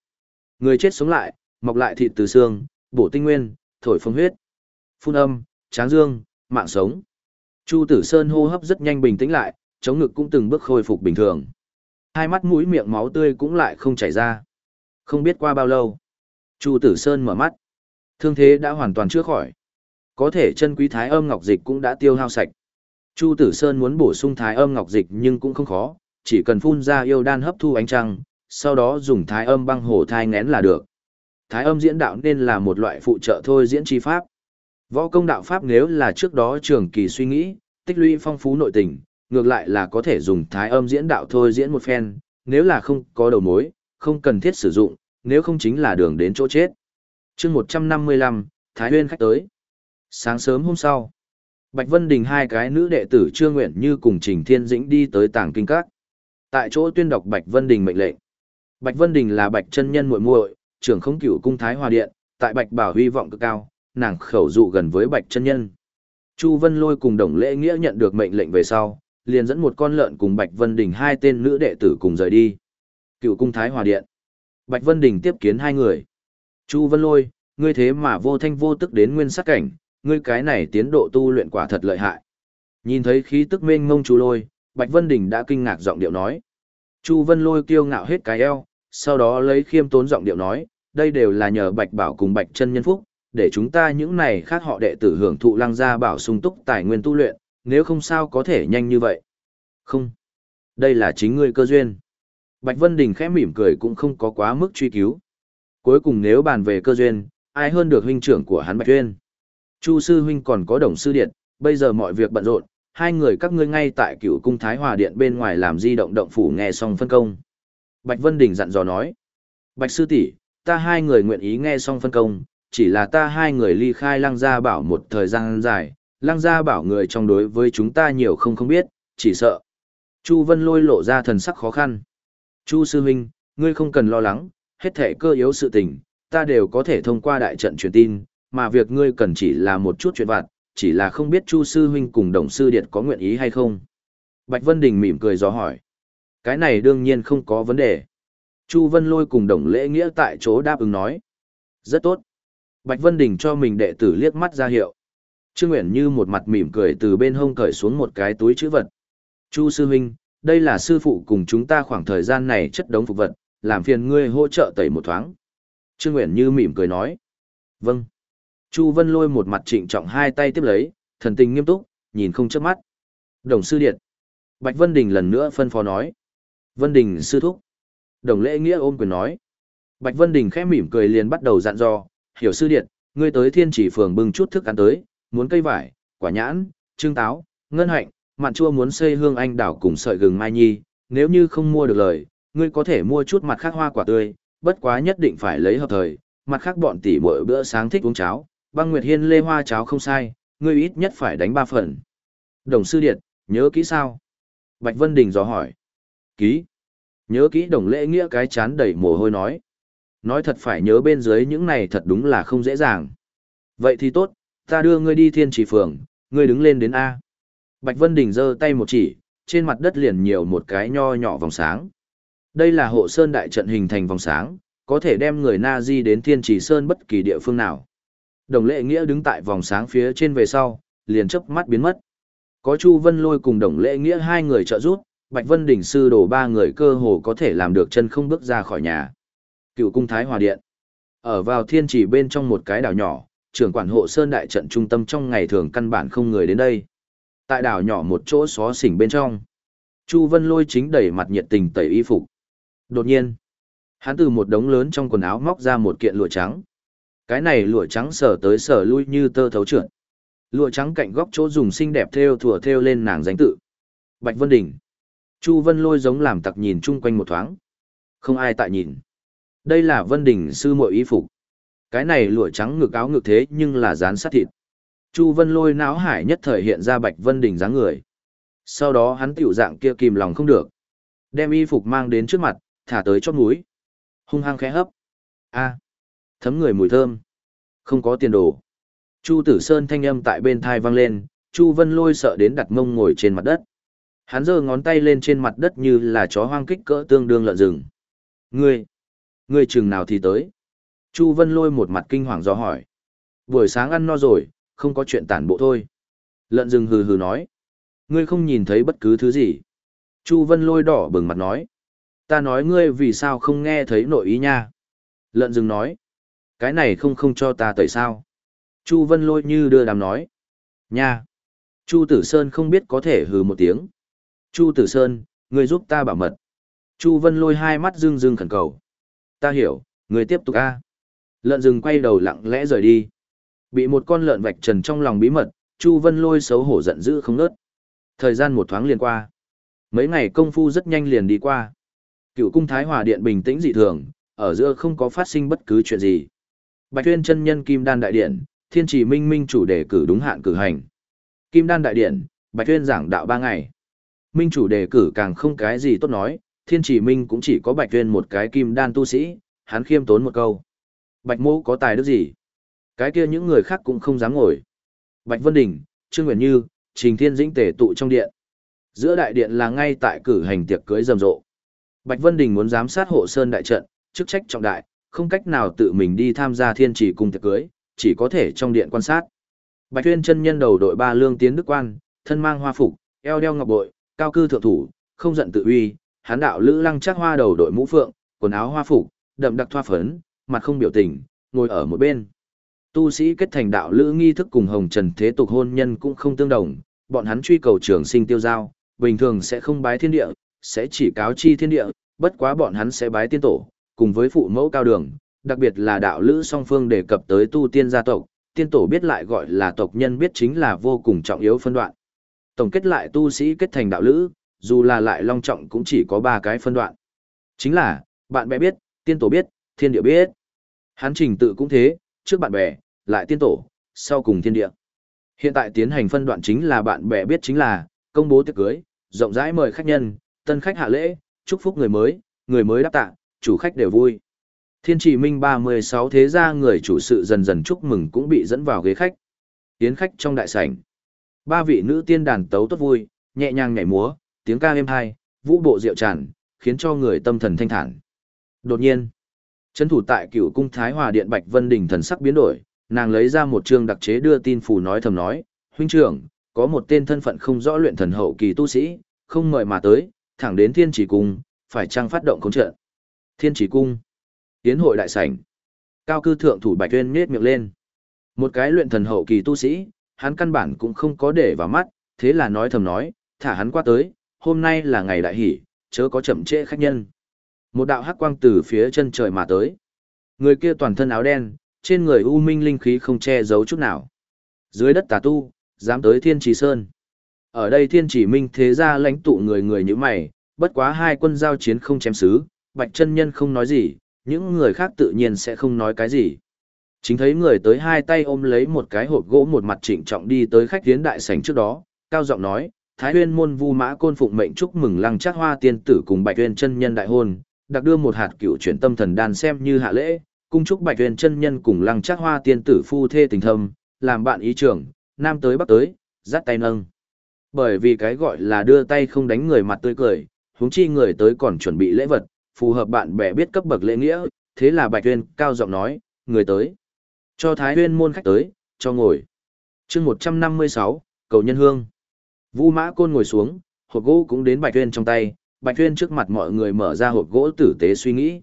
Người chết sống lại, mọc lại thịt từ xương, bổ tinh nguyên, thổi phong huyết. Phun âm, tráng dương, mạng sống. Chu Tử Sơn hô hấp rất nhanh bình tĩnh lại, chống ngực cũng từng bước khôi phục bình thường. Hai mắt mũi miệng máu tươi cũng lại không chảy ra. Không biết qua bao lâu, Chu Tử Sơn mở mắt. Thương thế đã hoàn toàn chữa khỏi. Có thể chân quý thái âm ngọc dịch cũng đã tiêu hao sạch. Chu Tử Sơn muốn bổ sung thái âm ngọc dịch nhưng cũng không khó, chỉ cần phun ra yêu đan hấp thu ánh trăng, sau đó dùng thái âm băng hổ thai ngén là được. Thái âm diễn đạo nên là một loại phụ trợ thôi diễn chi pháp. Võ công đạo pháp nếu là trước đó trường kỳ suy nghĩ, tích lũy phong phú nội tình, ngược lại là có thể dùng thái âm diễn đạo thôi diễn một phen, nếu là không có đầu mối, không cần thiết sử dụng, nếu không chính là đường đến chỗ chết. chương 155, Thái Huyên khách tới. Sáng sớm hôm sau, Bạch Vân Đình hai cái nữ đệ tử Trương Nguyện Như cùng Trình Thiên Dĩnh đi tới tàng kinh các. Tại chỗ tuyên đọc Bạch Vân Đình mệnh lệnh. Bạch Vân Đình là Bạch chân nhân muội muội, trưởng không cửu cung Thái Hòa Điện, tại Bạch Bảo hy vọng cực cao, nàng khẩu dụ gần với Bạch chân nhân. Chu Vân Lôi cùng Đồng Lễ Nghĩa nhận được mệnh lệnh về sau, liền dẫn một con lợn cùng Bạch Vân Đình hai tên nữ đệ tử cùng rời đi. Cựu cung Thái Hòa Điện. Bạch Vân Đình tiếp kiến hai người. Chu Vân Lôi, ngươi thế mà vô thanh vô tức đến nguyên sắc cảnh, ngươi cái này tiến độ tu luyện quả thật lợi hại. Nhìn thấy khí tức mênh mông Chu Lôi, Bạch Vân Đình đã kinh ngạc giọng điệu nói. Chu Vân lôi kiêu ngạo hết cái eo, sau đó lấy khiêm tốn giọng điệu nói, đây đều là nhờ Bạch Bảo cùng Bạch chân nhân phúc, để chúng ta những này khác họ đệ tử hưởng thụ lăng gia bảo sung túc tài nguyên tu luyện, nếu không sao có thể nhanh như vậy. Không. Đây là chính ngươi cơ duyên. Bạch Vân Đình khẽ mỉm cười cũng không có quá mức truy cứu. Cuối cùng nếu bàn về cơ duyên, ai hơn được huynh trưởng của hắn Bạch Tuyên. Chu sư huynh còn có đồng sư điện, bây giờ mọi việc bận rộn, hai người các ngươi ngay tại cựu cung Thái Hòa Điện bên ngoài làm di động động phủ nghe xong phân công. Bạch Vân Đình dặn dò nói. Bạch sư tỷ, ta hai người nguyện ý nghe xong phân công, chỉ là ta hai người ly khai lăng gia bảo một thời gian dài, lăng gia bảo người trong đối với chúng ta nhiều không không biết, chỉ sợ. Chu Vân lôi lộ ra thần sắc khó khăn. Chu sư huynh, ngươi không cần lo lắng, hết thể cơ yếu sự tình, ta đều có thể thông qua đại trận truyền tin, mà việc ngươi cần chỉ là một chút chuyện vặt, chỉ là không biết Chu sư huynh cùng đồng sư điện có nguyện ý hay không. Bạch Vân Đình mỉm cười do hỏi. Cái này đương nhiên không có vấn đề. Chu Vân Lôi cùng đồng lễ nghĩa tại chỗ đáp ứng nói. Rất tốt. Bạch Vân Đình cho mình đệ tử liếc mắt ra hiệu. Trương Nguyễn như một mặt mỉm cười từ bên hông cởi xuống một cái túi chữ vật. Chu sư huynh, đây là sư phụ cùng chúng ta khoảng thời gian này chất đống phục vật, làm phiền ngươi hỗ trợ tẩy một thoáng. Trương Nguyện như mỉm cười nói. Vâng. Chu Vân lôi một mặt trịnh trọng hai tay tiếp lấy, thần tình nghiêm túc, nhìn không chớp mắt. Đồng sư điện. Bạch Vân Đình lần nữa phân phó nói. Vân Đình sư thúc. Đồng lễ nghĩa ôm quyền nói. Bạch Vân Đình khẽ mỉm cười liền bắt đầu dặn dò, hiểu sư điện, ngươi tới thiên chỉ phường bưng chút thức ăn tới, muốn cây vải, quả nhãn, trương táo, ngân hạnh, mặn chua muốn xây hương anh đảo cùng sợi gừng mai nhi, nếu như không mua được lời, ngươi có thể mua chút mặt khác hoa quả tươi, bất quá nhất định phải lấy hợp thời, mặt khác bọn tỷ mỗi bữa sáng thích uống cháo, băng nguyệt hiên lê hoa cháo không sai, ngươi ít nhất phải đánh ba phần. Đồng sư điện, nhớ kỹ sao? Bạch Vân Đình dò hỏi. Ký. Nhớ kỹ đồng lễ nghĩa cái chán đầy mồ hôi nói. Nói thật phải nhớ bên dưới những này thật đúng là không dễ dàng. Vậy thì tốt, ta đưa ngươi đi thiên trì phường, ngươi đứng lên đến A. Bạch Vân Đình giơ tay một chỉ, trên mặt đất liền nhiều một cái nho nhỏ vòng sáng. Đây là hộ sơn đại trận hình thành vòng sáng, có thể đem người na di đến thiên trì sơn bất kỳ địa phương nào. Đồng lệ nghĩa đứng tại vòng sáng phía trên về sau, liền chớp mắt biến mất. Có Chu Vân Lôi cùng đồng lệ nghĩa hai người trợ giúp, Bạch Vân Đình sư đổ ba người cơ hồ có thể làm được chân không bước ra khỏi nhà. Cựu cung Thái Hòa Điện. Ở vào thiên chỉ bên trong một cái đảo nhỏ, trưởng quản hộ sơn đại trận trung tâm trong ngày thường căn bản không người đến đây. Tại đảo nhỏ một chỗ xó xỉnh bên trong. Chu Vân Lôi chính đẩy mặt nhiệt tình tẩy y phục. Đột nhiên, hắn từ một đống lớn trong quần áo móc ra một kiện lụa trắng. Cái này lụa trắng sở tới sở lui như tơ thấu trượt. Lụa trắng cạnh góc chỗ dùng xinh đẹp thêu thủa thêu lên nàng danh tự. Bạch Vân Đình. Chu Vân Lôi giống làm tặc nhìn chung quanh một thoáng. Không ai tại nhìn. Đây là Vân Đình sư muội y phục. Cái này lụa trắng ngực áo ngực thế nhưng là dán sát thịt. Chu Vân Lôi não hải nhất thời hiện ra Bạch Vân Đình dáng người. Sau đó hắn tiểu dạng kia kìm lòng không được. Đem y phục mang đến trước mặt, thả tới chót núi. Hung hăng khẽ hấp. A. Thấm người mùi thơm. Không có tiền đồ. Chu Tử Sơn thanh âm tại bên thai vang lên, Chu Vân Lôi sợ đến đặt mông ngồi trên mặt đất. Hắn giơ ngón tay lên trên mặt đất như là chó hoang kích cỡ tương đương lợn rừng. Ngươi, ngươi chừng nào thì tới? Chu Vân Lôi một mặt kinh hoàng do hỏi. Buổi sáng ăn no rồi, không có chuyện tản bộ thôi. Lợn rừng hừ hừ nói. Ngươi không nhìn thấy bất cứ thứ gì. Chu Vân Lôi đỏ bừng mặt nói. Ta nói ngươi vì sao không nghe thấy nội ý nha. Lợn rừng nói. Cái này không không cho ta tẩy sao. Chu Vân Lôi như đưa đàm nói. Nha. Chu Tử Sơn không biết có thể hừ một tiếng. Chu Tử Sơn, ngươi giúp ta bảo mật. Chu Vân Lôi hai mắt rưng rưng khẩn cầu. Ta hiểu, ngươi tiếp tục a. Lợn rừng quay đầu lặng lẽ rời đi. Bị một con lợn vạch trần trong lòng bí mật, Chu Vân Lôi xấu hổ giận dữ không nớt. Thời gian một thoáng liền qua. Mấy ngày công phu rất nhanh liền đi qua. Cựu cung Thái Hòa Điện bình tĩnh dị thường, ở giữa không có phát sinh bất cứ chuyện gì. Bạch Tuyên chân nhân Kim Đan Đại Điện, Thiên Chỉ Minh Minh chủ đề cử đúng hạn cử hành. Kim Đan Đại Điện, Bạch Tuyên giảng đạo ba ngày. Minh chủ đề cử càng không cái gì tốt nói, Thiên Chỉ Minh cũng chỉ có Bạch Tuyên một cái Kim Đan tu sĩ, hắn khiêm tốn một câu. Bạch Mộ có tài đức gì? Cái kia những người khác cũng không dám ngồi. Bạch Vân Đình, Trương Nguyễn Như, Trình Thiên Dĩnh tề tụ trong điện. Giữa đại điện là ngay tại cử hành tiệc cưới rầm rộ. Bạch Vân Đình muốn giám sát hộ sơn đại trận, chức trách trọng đại, không cách nào tự mình đi tham gia thiên chỉ cung tiệc cưới, chỉ có thể trong điện quan sát. Bạch Tuyên chân nhân đầu đội ba lương tiến đức quan, thân mang hoa phục, eo đeo ngọc bội, cao cư thượng thủ, không giận tự uy, hán đạo lữ lăng chắc hoa đầu đội mũ phượng, quần áo hoa phục, đậm đặc thoa phấn, mặt không biểu tình, ngồi ở một bên. Tu sĩ kết thành đạo lữ nghi thức cùng hồng trần thế tục hôn nhân cũng không tương đồng, bọn hắn truy cầu trường sinh tiêu giao, bình thường sẽ không bái thiên địa, sẽ chỉ cáo chi thiên địa, bất quá bọn hắn sẽ bái tiên tổ, cùng với phụ mẫu cao đường, đặc biệt là đạo lữ song phương đề cập tới tu tiên gia tộc, tiên tổ biết lại gọi là tộc nhân biết chính là vô cùng trọng yếu phân đoạn. Tổng kết lại tu sĩ kết thành đạo lữ, dù là lại long trọng cũng chỉ có ba cái phân đoạn. Chính là, bạn bè biết, tiên tổ biết, thiên địa biết. Hắn trình tự cũng thế, trước bạn bè, lại tiên tổ, sau cùng thiên địa. Hiện tại tiến hành phân đoạn chính là bạn bè biết chính là, công bố tiệc cưới, rộng rãi mời khách nhân, tân khách hạ lễ, chúc phúc người mới, người mới đáp tạ, chủ khách đều vui. Thiên chỉ minh 36 thế gia người chủ sự dần dần chúc mừng cũng bị dẫn vào ghế khách. Tiến khách trong đại sảnh. Ba vị nữ tiên đàn tấu tốt vui, nhẹ nhàng nhảy múa, tiếng ca êm hai, vũ bộ rượu tràn, khiến cho người tâm thần thanh thản. Đột nhiên, chân thủ tại cựu cung Thái Hòa Điện Bạch Vân Đình thần sắc biến đổi, nàng lấy ra một chương đặc chế đưa tin phù nói thầm nói, huynh trưởng, có một tên thân phận không rõ luyện thần hậu kỳ tu sĩ, không mời mà tới, thẳng đến thiên chỉ cung, phải trang phát động công trận. Thiên chỉ cung, tiến hội đại sảnh, cao cư thượng thủ Bạch Tuyên nhếch miệng lên. Một cái luyện thần hậu kỳ tu sĩ, hắn căn bản cũng không có để vào mắt, thế là nói thầm nói, thả hắn qua tới, hôm nay là ngày đại hỷ, chớ có chậm trễ khách nhân. Một đạo hắc quang từ phía chân trời mà tới. Người kia toàn thân áo đen, trên người u minh linh khí không che giấu chút nào. Dưới đất tà tu, dám tới thiên trì sơn. Ở đây thiên chỉ minh thế gia lãnh tụ người người như mày, bất quá hai quân giao chiến không chém xứ, bạch chân nhân không nói gì, những người khác tự nhiên sẽ không nói cái gì. Chính thấy người tới hai tay ôm lấy một cái hộp gỗ một mặt trịnh trọng đi tới khách tiến đại sảnh trước đó, cao giọng nói, Thái Huyên môn vu mã côn phụng mệnh chúc mừng lăng chắc hoa tiên tử cùng Bạch Huyên chân nhân đại hôn, đặc đưa một hạt cựu chuyển tâm thần đan xem như hạ lễ, cung chúc Bạch huyền chân nhân cùng lăng chắc hoa tiên tử phu thê tình thâm, làm bạn ý trưởng, nam tới bắc tới, dắt tay nâng. Bởi vì cái gọi là đưa tay không đánh người mặt tươi cười, huống chi người tới còn chuẩn bị lễ vật, phù hợp bạn bè biết cấp bậc lễ nghĩa, thế là Bạch huyền cao giọng nói, người tới. Cho Thái huyền môn khách tới, cho ngồi. chương 156, cầu nhân hương. Vu Mã Côn ngồi xuống, hộp gỗ cũng đến Bạch huyền trong tay, Bạch huyền trước mặt mọi người mở ra hộp gỗ tử tế suy nghĩ.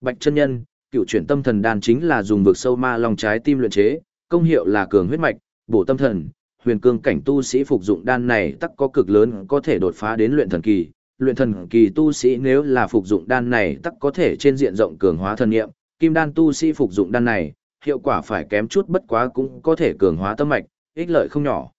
Bạch chân nhân, cựu chuyển tâm thần đan chính là dùng vực sâu ma long trái tim luyện chế, công hiệu là cường huyết mạch, bổ tâm thần, huyền cương cảnh tu sĩ phục dụng đan này tắc có cực lớn có thể đột phá đến luyện thần kỳ. Luyện thần kỳ tu sĩ nếu là phục dụng đan này tắc có thể trên diện rộng cường hóa thần niệm, kim đan tu sĩ phục dụng đan này, hiệu quả phải kém chút bất quá cũng có thể cường hóa tâm mạch, ích lợi không nhỏ.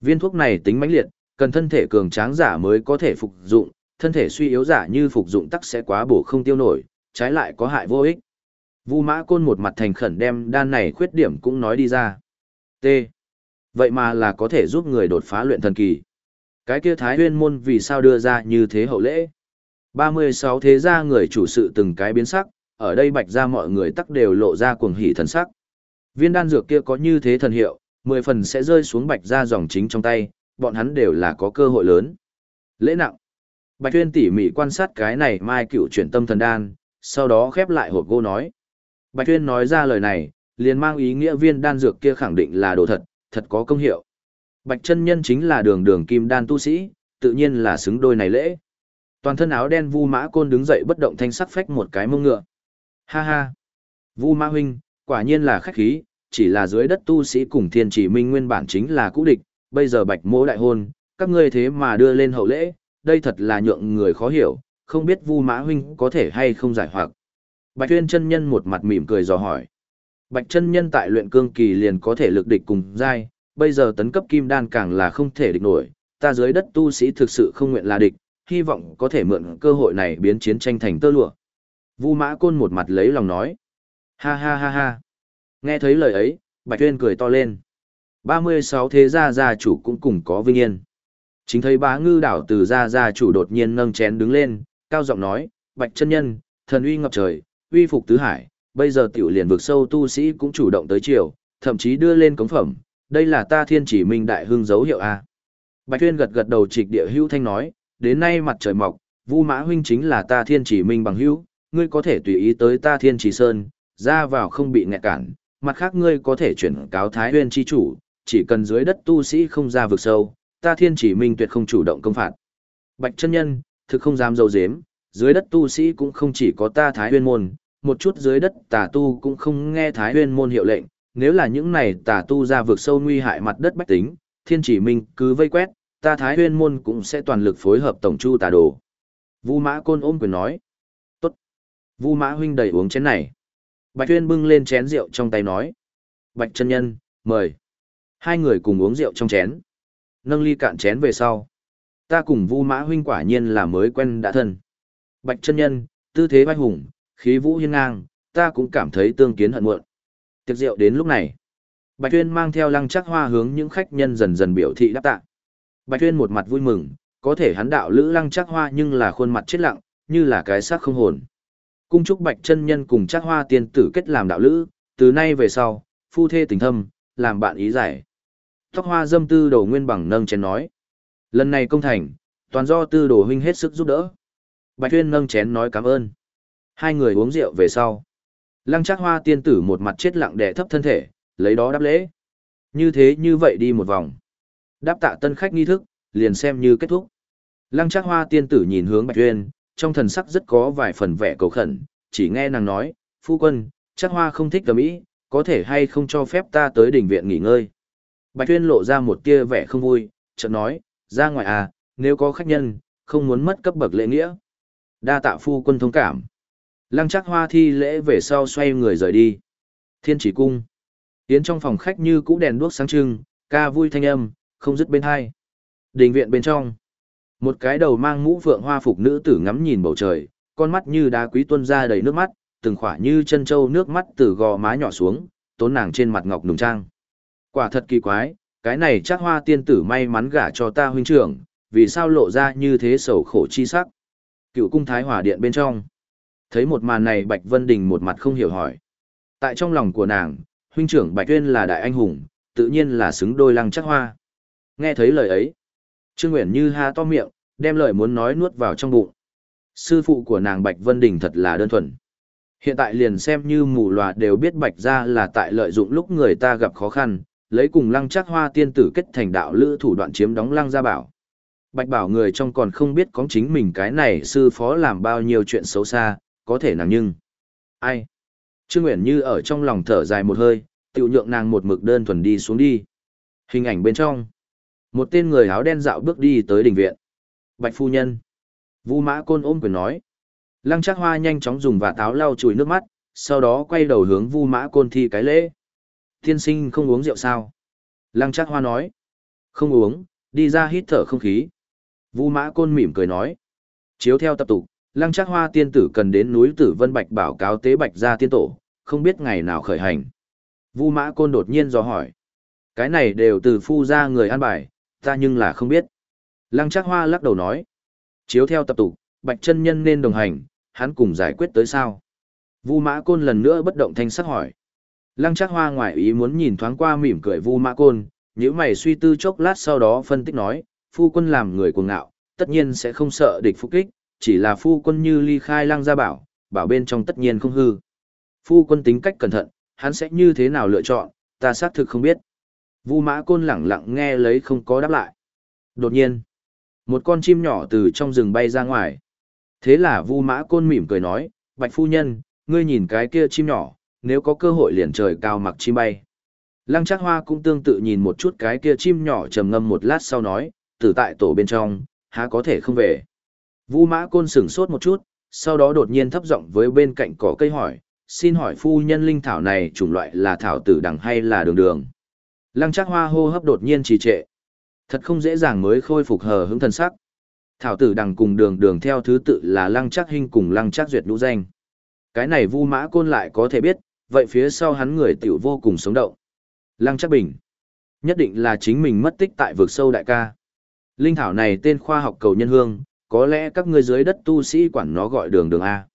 Viên thuốc này tính mãnh liệt, cần thân thể cường tráng giả mới có thể phục dụng, thân thể suy yếu giả như phục dụng tắc sẽ quá bổ không tiêu nổi, trái lại có hại vô ích. Vu Mã Côn một mặt thành khẩn đem đan này khuyết điểm cũng nói đi ra. T. Vậy mà là có thể giúp người đột phá luyện thần kỳ. Cái kia Thái Huyên môn vì sao đưa ra như thế hậu lễ? 36 thế gia người chủ sự từng cái biến sắc, ở đây bạch ra mọi người tắc đều lộ ra cuồng hỉ thần sắc. Viên đan dược kia có như thế thần hiệu, mười phần sẽ rơi xuống bạch ra dòng chính trong tay, bọn hắn đều là có cơ hội lớn. Lễ nặng. Bạch Huyên tỉ mỉ quan sát cái này mai cựu chuyển tâm thần đan, sau đó khép lại hộp gỗ nói. Bạch Tuyên nói ra lời này, liền mang ý nghĩa viên đan dược kia khẳng định là đồ thật, thật có công hiệu. Bạch chân nhân chính là đường đường kim đan tu sĩ, tự nhiên là xứng đôi này lễ. Toàn thân áo đen Vu Mã Côn đứng dậy bất động thanh sắc phách một cái mông ngựa. Ha ha. Vu Mã huynh, quả nhiên là khách khí, chỉ là dưới đất tu sĩ cùng thiên chỉ minh nguyên bản chính là cũ địch, bây giờ bạch mỗ đại hôn, các ngươi thế mà đưa lên hậu lễ, đây thật là nhượng người khó hiểu, không biết Vu Mã huynh có thể hay không giải hoặc. Bạch Tuyên chân nhân một mặt mỉm cười dò hỏi. Bạch chân nhân tại luyện cương kỳ liền có thể lực địch cùng giai, bây giờ tấn cấp kim đan càng là không thể địch nổi, ta dưới đất tu sĩ thực sự không nguyện là địch, hy vọng có thể mượn cơ hội này biến chiến tranh thành tơ lụa. Vu Mã Côn một mặt lấy lòng nói. Ha ha ha ha. Nghe thấy lời ấy, Bạch Tuyên cười to lên. 36 thế gia gia chủ cũng cùng có vinh yên. Chính thấy bá ngư đảo từ gia gia chủ đột nhiên nâng chén đứng lên, cao giọng nói, Bạch chân nhân, thần uy ngập trời, uy phục tứ hải, bây giờ tiểu liền vực sâu tu sĩ cũng chủ động tới chiều, thậm chí đưa lên cống phẩm, đây là ta thiên chỉ minh đại hương dấu hiệu A. Bạch Tuyên gật gật đầu trịch địa hữu thanh nói, đến nay mặt trời mọc, Vu Mã huynh chính là ta thiên chỉ minh bằng hữu, ngươi có thể tùy ý tới ta thiên chỉ sơn, ra vào không bị nghẹt cản, mặt khác ngươi có thể chuyển cáo Thái Huyên chi chủ, chỉ cần dưới đất tu sĩ không ra vực sâu, ta thiên chỉ minh tuyệt không chủ động công phạt. Bạch chân nhân, thực không dám dâu dếm, dưới đất tu sĩ cũng không chỉ có ta Thái Huyên môn, một chút dưới đất tà tu cũng không nghe Thái Huyên môn hiệu lệnh, nếu là những này tà tu ra vượt sâu nguy hại mặt đất bách tính, thiên chỉ minh cứ vây quét, ta Thái Huyên môn cũng sẽ toàn lực phối hợp tổng chu tà đồ. Vu Mã Côn ôm quyền nói. Tốt. Vu Mã huynh đầy uống chén này. Bạch Tuyên bưng lên chén rượu trong tay nói. Bạch chân nhân, mời. Hai người cùng uống rượu trong chén. Nâng ly cạn chén về sau. Ta cùng Vu Mã huynh quả nhiên là mới quen đã thân. Bạch chân nhân, tư thế vai hùng, khí vũ hiên ngang, ta cũng cảm thấy tương kiến hận muộn. Tiệc rượu đến lúc này. Bạch Tuyên mang theo lăng chắc hoa hướng những khách nhân dần dần biểu thị đáp tạ. Bạch Tuyên một mặt vui mừng, có thể hắn đạo lữ lăng chắc hoa nhưng là khuôn mặt chết lặng, như là cái xác không hồn. Cung chúc Bạch chân nhân cùng chắc hoa tiên tử kết làm đạo lữ, từ nay về sau, phu thê tình thâm, làm bạn ý giải. Tóc hoa dâm tư đầu nguyên bằng nâng chén nói. Lần này công thành, toàn do tư đồ huynh hết sức giúp đỡ. Bạch Huyên nâng chén nói cảm ơn. Hai người uống rượu về sau. Lăng chắc hoa tiên tử một mặt chết lặng đè thấp thân thể, lấy đó đáp lễ. Như thế như vậy đi một vòng. Đáp tạ tân khách nghi thức, liền xem như kết thúc. Lăng chắc hoa tiên tử nhìn hướng Bạch Huyên trong thần sắc rất có vài phần vẻ cầu khẩn, chỉ nghe nàng nói, phu quân, chắc hoa không thích cầm ý, có thể hay không cho phép ta tới đỉnh viện nghỉ ngơi. Bạch Huyên lộ ra một tia vẻ không vui, chợt nói, ra ngoài à, nếu có khách nhân, không muốn mất cấp bậc lễ nghĩa. Đa tạ phu quân thông cảm. Lăng chắc hoa thi lễ về sau xoay người rời đi. Thiên chỉ cung. Tiến trong phòng khách như cũ đèn đuốc sáng trưng, ca vui thanh âm, không dứt bên hai. Đình viện bên trong. Một cái đầu mang mũ phượng hoa phục nữ tử ngắm nhìn bầu trời, con mắt như đá quý tuôn ra đầy nước mắt, từng khỏa như chân trâu nước mắt từ gò má nhỏ xuống, tốn nàng trên mặt ngọc nùng trang. Quả thật kỳ quái, cái này chắc hoa tiên tử may mắn gả cho ta huynh trưởng, vì sao lộ ra như thế sầu khổ chi sắc. Cựu cung thái hòa điện bên trong. Thấy một màn này Bạch Vân Đình một mặt không hiểu hỏi. Tại trong lòng của nàng, huynh trưởng Bạch Tuyên là đại anh hùng, tự nhiên là xứng đôi lăng chắc hoa. Nghe thấy lời ấy, Trương nguyện như ha to miệng, đem lời muốn nói nuốt vào trong bụng. Sư phụ của nàng Bạch Vân Đình thật là đơn thuần. Hiện tại liền xem như mù loà đều biết Bạch ra là tại lợi dụng lúc người ta gặp khó khăn, lấy cùng lăng chắc hoa tiên tử kết thành đạo lữ thủ đoạn chiếm đóng lăng gia bảo. Bạch bảo người trong còn không biết có chính mình cái này sư phó làm bao nhiêu chuyện xấu xa, có thể nàng nhưng. Ai? Trương Nguyễn Như ở trong lòng thở dài một hơi, tự nhượng nàng một mực đơn thuần đi xuống đi. Hình ảnh bên trong. Một tên người áo đen dạo bước đi tới đình viện. Bạch phu nhân. Vu mã côn ôm quyền nói. Lăng Trác hoa nhanh chóng dùng và táo lau chùi nước mắt, sau đó quay đầu hướng vu mã côn thi cái lễ. Thiên sinh không uống rượu sao? Lăng Trác hoa nói. Không uống, đi ra hít thở không khí. Vu mã côn mỉm cười nói. Chiếu theo tập tục, lăng Trác hoa tiên tử cần đến núi tử vân bạch báo cáo tế bạch ra tiên tổ, không biết ngày nào khởi hành. Vu mã côn đột nhiên dò hỏi. Cái này đều từ phu gia người an bài, ta nhưng là không biết. Lăng Trác hoa lắc đầu nói. Chiếu theo tập tục, bạch chân nhân nên đồng hành, hắn cùng giải quyết tới sao. Vu mã côn lần nữa bất động thanh sắc hỏi. Lăng Trác hoa ngoài ý muốn nhìn thoáng qua mỉm cười Vu mã côn, nhíu mày suy tư chốc lát sau đó phân tích nói, phu quân làm người cuồng ngạo, tất nhiên sẽ không sợ địch phục kích, chỉ là phu quân như ly khai lăng gia bảo, bảo bên trong tất nhiên không hư. Phu quân tính cách cẩn thận, hắn sẽ như thế nào lựa chọn, ta xác thực không biết. Vu mã côn lẳng lặng nghe lấy không có đáp lại. Đột nhiên, một con chim nhỏ từ trong rừng bay ra ngoài. Thế là Vu mã côn mỉm cười nói, bạch phu nhân, ngươi nhìn cái kia chim nhỏ, nếu có cơ hội liền trời cao mặc chim bay. Lăng Trác Hoa cũng tương tự nhìn một chút cái kia chim nhỏ trầm ngâm một lát sau nói, tử tại tổ bên trong, há có thể không về. Vu Mã Côn sửng sốt một chút, sau đó đột nhiên thấp giọng với bên cạnh cỏ cây hỏi, xin hỏi phu nhân linh thảo này chủng loại là thảo tử đằng hay là đường đường. Lăng Trác Hoa hô hấp đột nhiên trì trệ. Thật không dễ dàng mới khôi phục hờ hững thần sắc. Thảo tử đằng cùng đường đường theo thứ tự là Lăng Trác hình cùng Lăng Trác Duyệt lũ danh. Cái này Vu Mã Côn lại có thể biết, vậy phía sau hắn người tiểu vô cùng sống động. Lăng Trác Bình. Nhất định là chính mình mất tích tại vực sâu đại ca. Linh thảo này tên khoa học cầu nhân hương, có lẽ các ngươi dưới đất tu sĩ quản nó gọi đường đường A.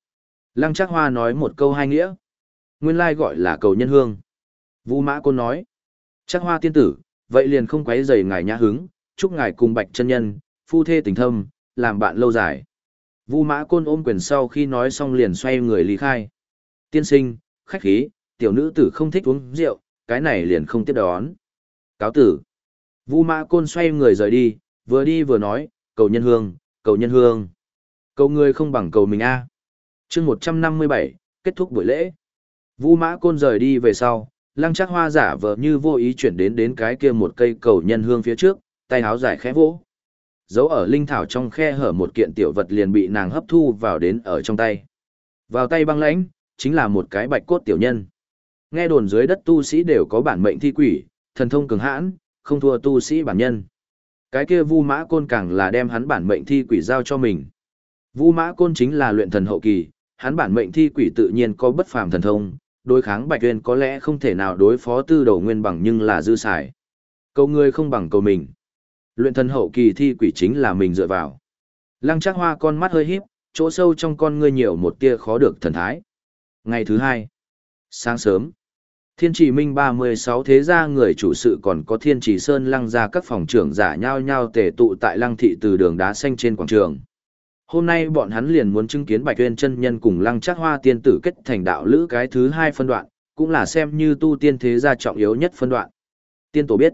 Lăng Trác Hoa nói một câu hai nghĩa. Nguyên lai gọi là cầu nhân hương. Vu Mã Côn nói. Trác Hoa tiên tử, vậy liền không quấy rầy ngài nhã hứng, chúc ngài cùng bạch chân nhân, phu thê tình thâm, làm bạn lâu dài. Vu Mã Côn ôm quyền sau khi nói xong liền xoay người lý khai. Tiên sinh, khách khí, tiểu nữ tử không thích uống rượu, cái này liền không tiếp đón. Cáo tử. Vu Mã Côn xoay người rời đi, vừa đi vừa nói, cầu nhân hương, cầu nhân hương. Cầu người không bằng cầu mình a. Chương 157, kết thúc buổi lễ. Vu Mã Côn rời đi về sau, Lăng Trác Hoa giả vờ như vô ý chuyển đến đến cái kia một cây cầu nhân hương phía trước, tay áo dài khẽ vỗ. Giấu ở linh thảo trong khe hở một kiện tiểu vật liền bị nàng hấp thu vào đến ở trong tay. Vào tay băng lãnh, chính là một cái bạch cốt tiểu nhân. Nghe đồn dưới đất tu sĩ đều có bản mệnh thi quỷ, thần thông cường hãn, không thua tu sĩ bản nhân. Cái kia Vu Mã Côn càng là đem hắn bản mệnh thi quỷ giao cho mình. Vu Mã Côn chính là luyện thần hậu kỳ, hắn bản mệnh thi quỷ tự nhiên có bất phàm thần thông, đối kháng Bạch tuyên có lẽ không thể nào đối phó tư đầu nguyên bằng nhưng là dư xài. Cầu người không bằng cầu mình. Luyện thần hậu kỳ thi quỷ chính là mình dựa vào. Lăng Trác Hoa con mắt hơi híp, chỗ sâu trong con ngươi nhiều một tia khó được thần thái. Ngày thứ hai, sáng sớm, Thiên Chỉ Minh 36 thế gia người chủ sự còn có Thiên Chỉ Sơn lăng ra các phòng trưởng giả nhau nhau tề tụ tại lăng thị từ đường đá xanh trên quảng trường. Hôm nay bọn hắn liền muốn chứng kiến Bạch Tuyên chân nhân cùng lăng chắc hoa tiên tử kết thành đạo lữ cái thứ hai phân đoạn, cũng là xem như tu tiên thế gia trọng yếu nhất phân đoạn. Tiên tổ biết,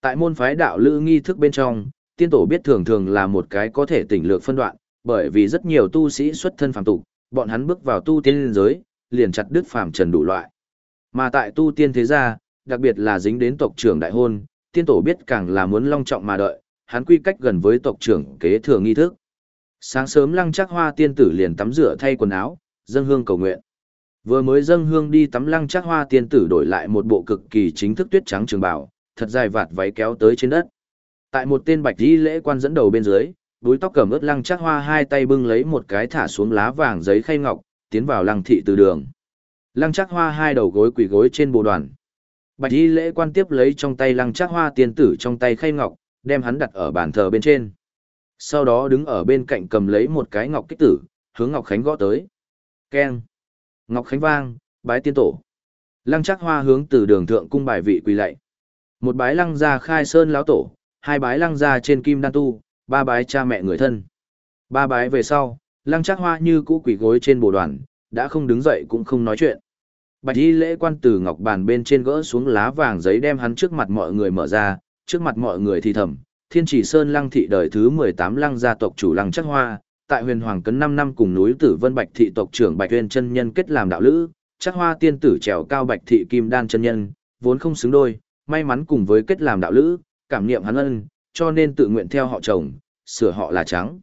tại môn phái đạo lữ nghi thức bên trong, tiên tổ biết thường thường là một cái có thể tỉnh lược phân đoạn, bởi vì rất nhiều tu sĩ xuất thân phàm tục, bọn hắn bước vào tu tiên giới, liền chặt đứt phàm trần đủ loại. Mà tại tu tiên thế gia, đặc biệt là dính đến tộc trưởng đại hôn, tiên tổ biết càng là muốn long trọng mà đợi, hắn quy cách gần với tộc trưởng kế thừa nghi thức. Sáng sớm lăng chắc hoa tiên tử liền tắm rửa thay quần áo, dâng hương cầu nguyện. Vừa mới dâng hương đi tắm lăng chắc hoa tiên tử đổi lại một bộ cực kỳ chính thức tuyết trắng trường bào, thật dài vạt váy kéo tới trên đất. Tại một tên bạch y lễ quan dẫn đầu bên dưới, đuôi tóc cầm ướt lăng chắc hoa hai tay bưng lấy một cái thả xuống lá vàng giấy khay ngọc, tiến vào lăng thị từ đường. Lăng Trác hoa hai đầu gối quỳ gối trên bồ đoàn. Bạch y lễ quan tiếp lấy trong tay lăng Trác hoa tiên tử trong tay khay ngọc, đem hắn đặt ở bàn thờ bên trên. Sau đó đứng ở bên cạnh cầm lấy một cái ngọc kích tử, hướng Ngọc Khánh gõ tới. Keng. Ngọc Khánh vang, bái tiên tổ. Lăng Trác hoa hướng từ đường thượng cung bài vị quỳ lạy. Một bái lăng ra khai sơn lão tổ, hai bái lăng ra trên kim đan tu, ba bái cha mẹ người thân. Ba bái về sau, lăng Trác hoa như cũ quỳ gối trên bồ đoàn, đã không đứng dậy cũng không nói chuyện. Bạch y lễ quan từ ngọc bàn bên trên gỡ xuống lá vàng giấy đem hắn trước mặt mọi người mở ra, trước mặt mọi người thì thầm, thiên chỉ sơn lăng thị đời thứ 18 lăng gia tộc chủ lăng chắc hoa, tại huyền hoàng cấn 5 năm cùng núi tử vân bạch thị tộc trưởng bạch uyên chân nhân kết làm đạo lữ, chắc hoa tiên tử trèo cao bạch thị kim đan chân nhân, vốn không xứng đôi, may mắn cùng với kết làm đạo lữ, cảm niệm hắn ân, cho nên tự nguyện theo họ chồng, sửa họ là trắng.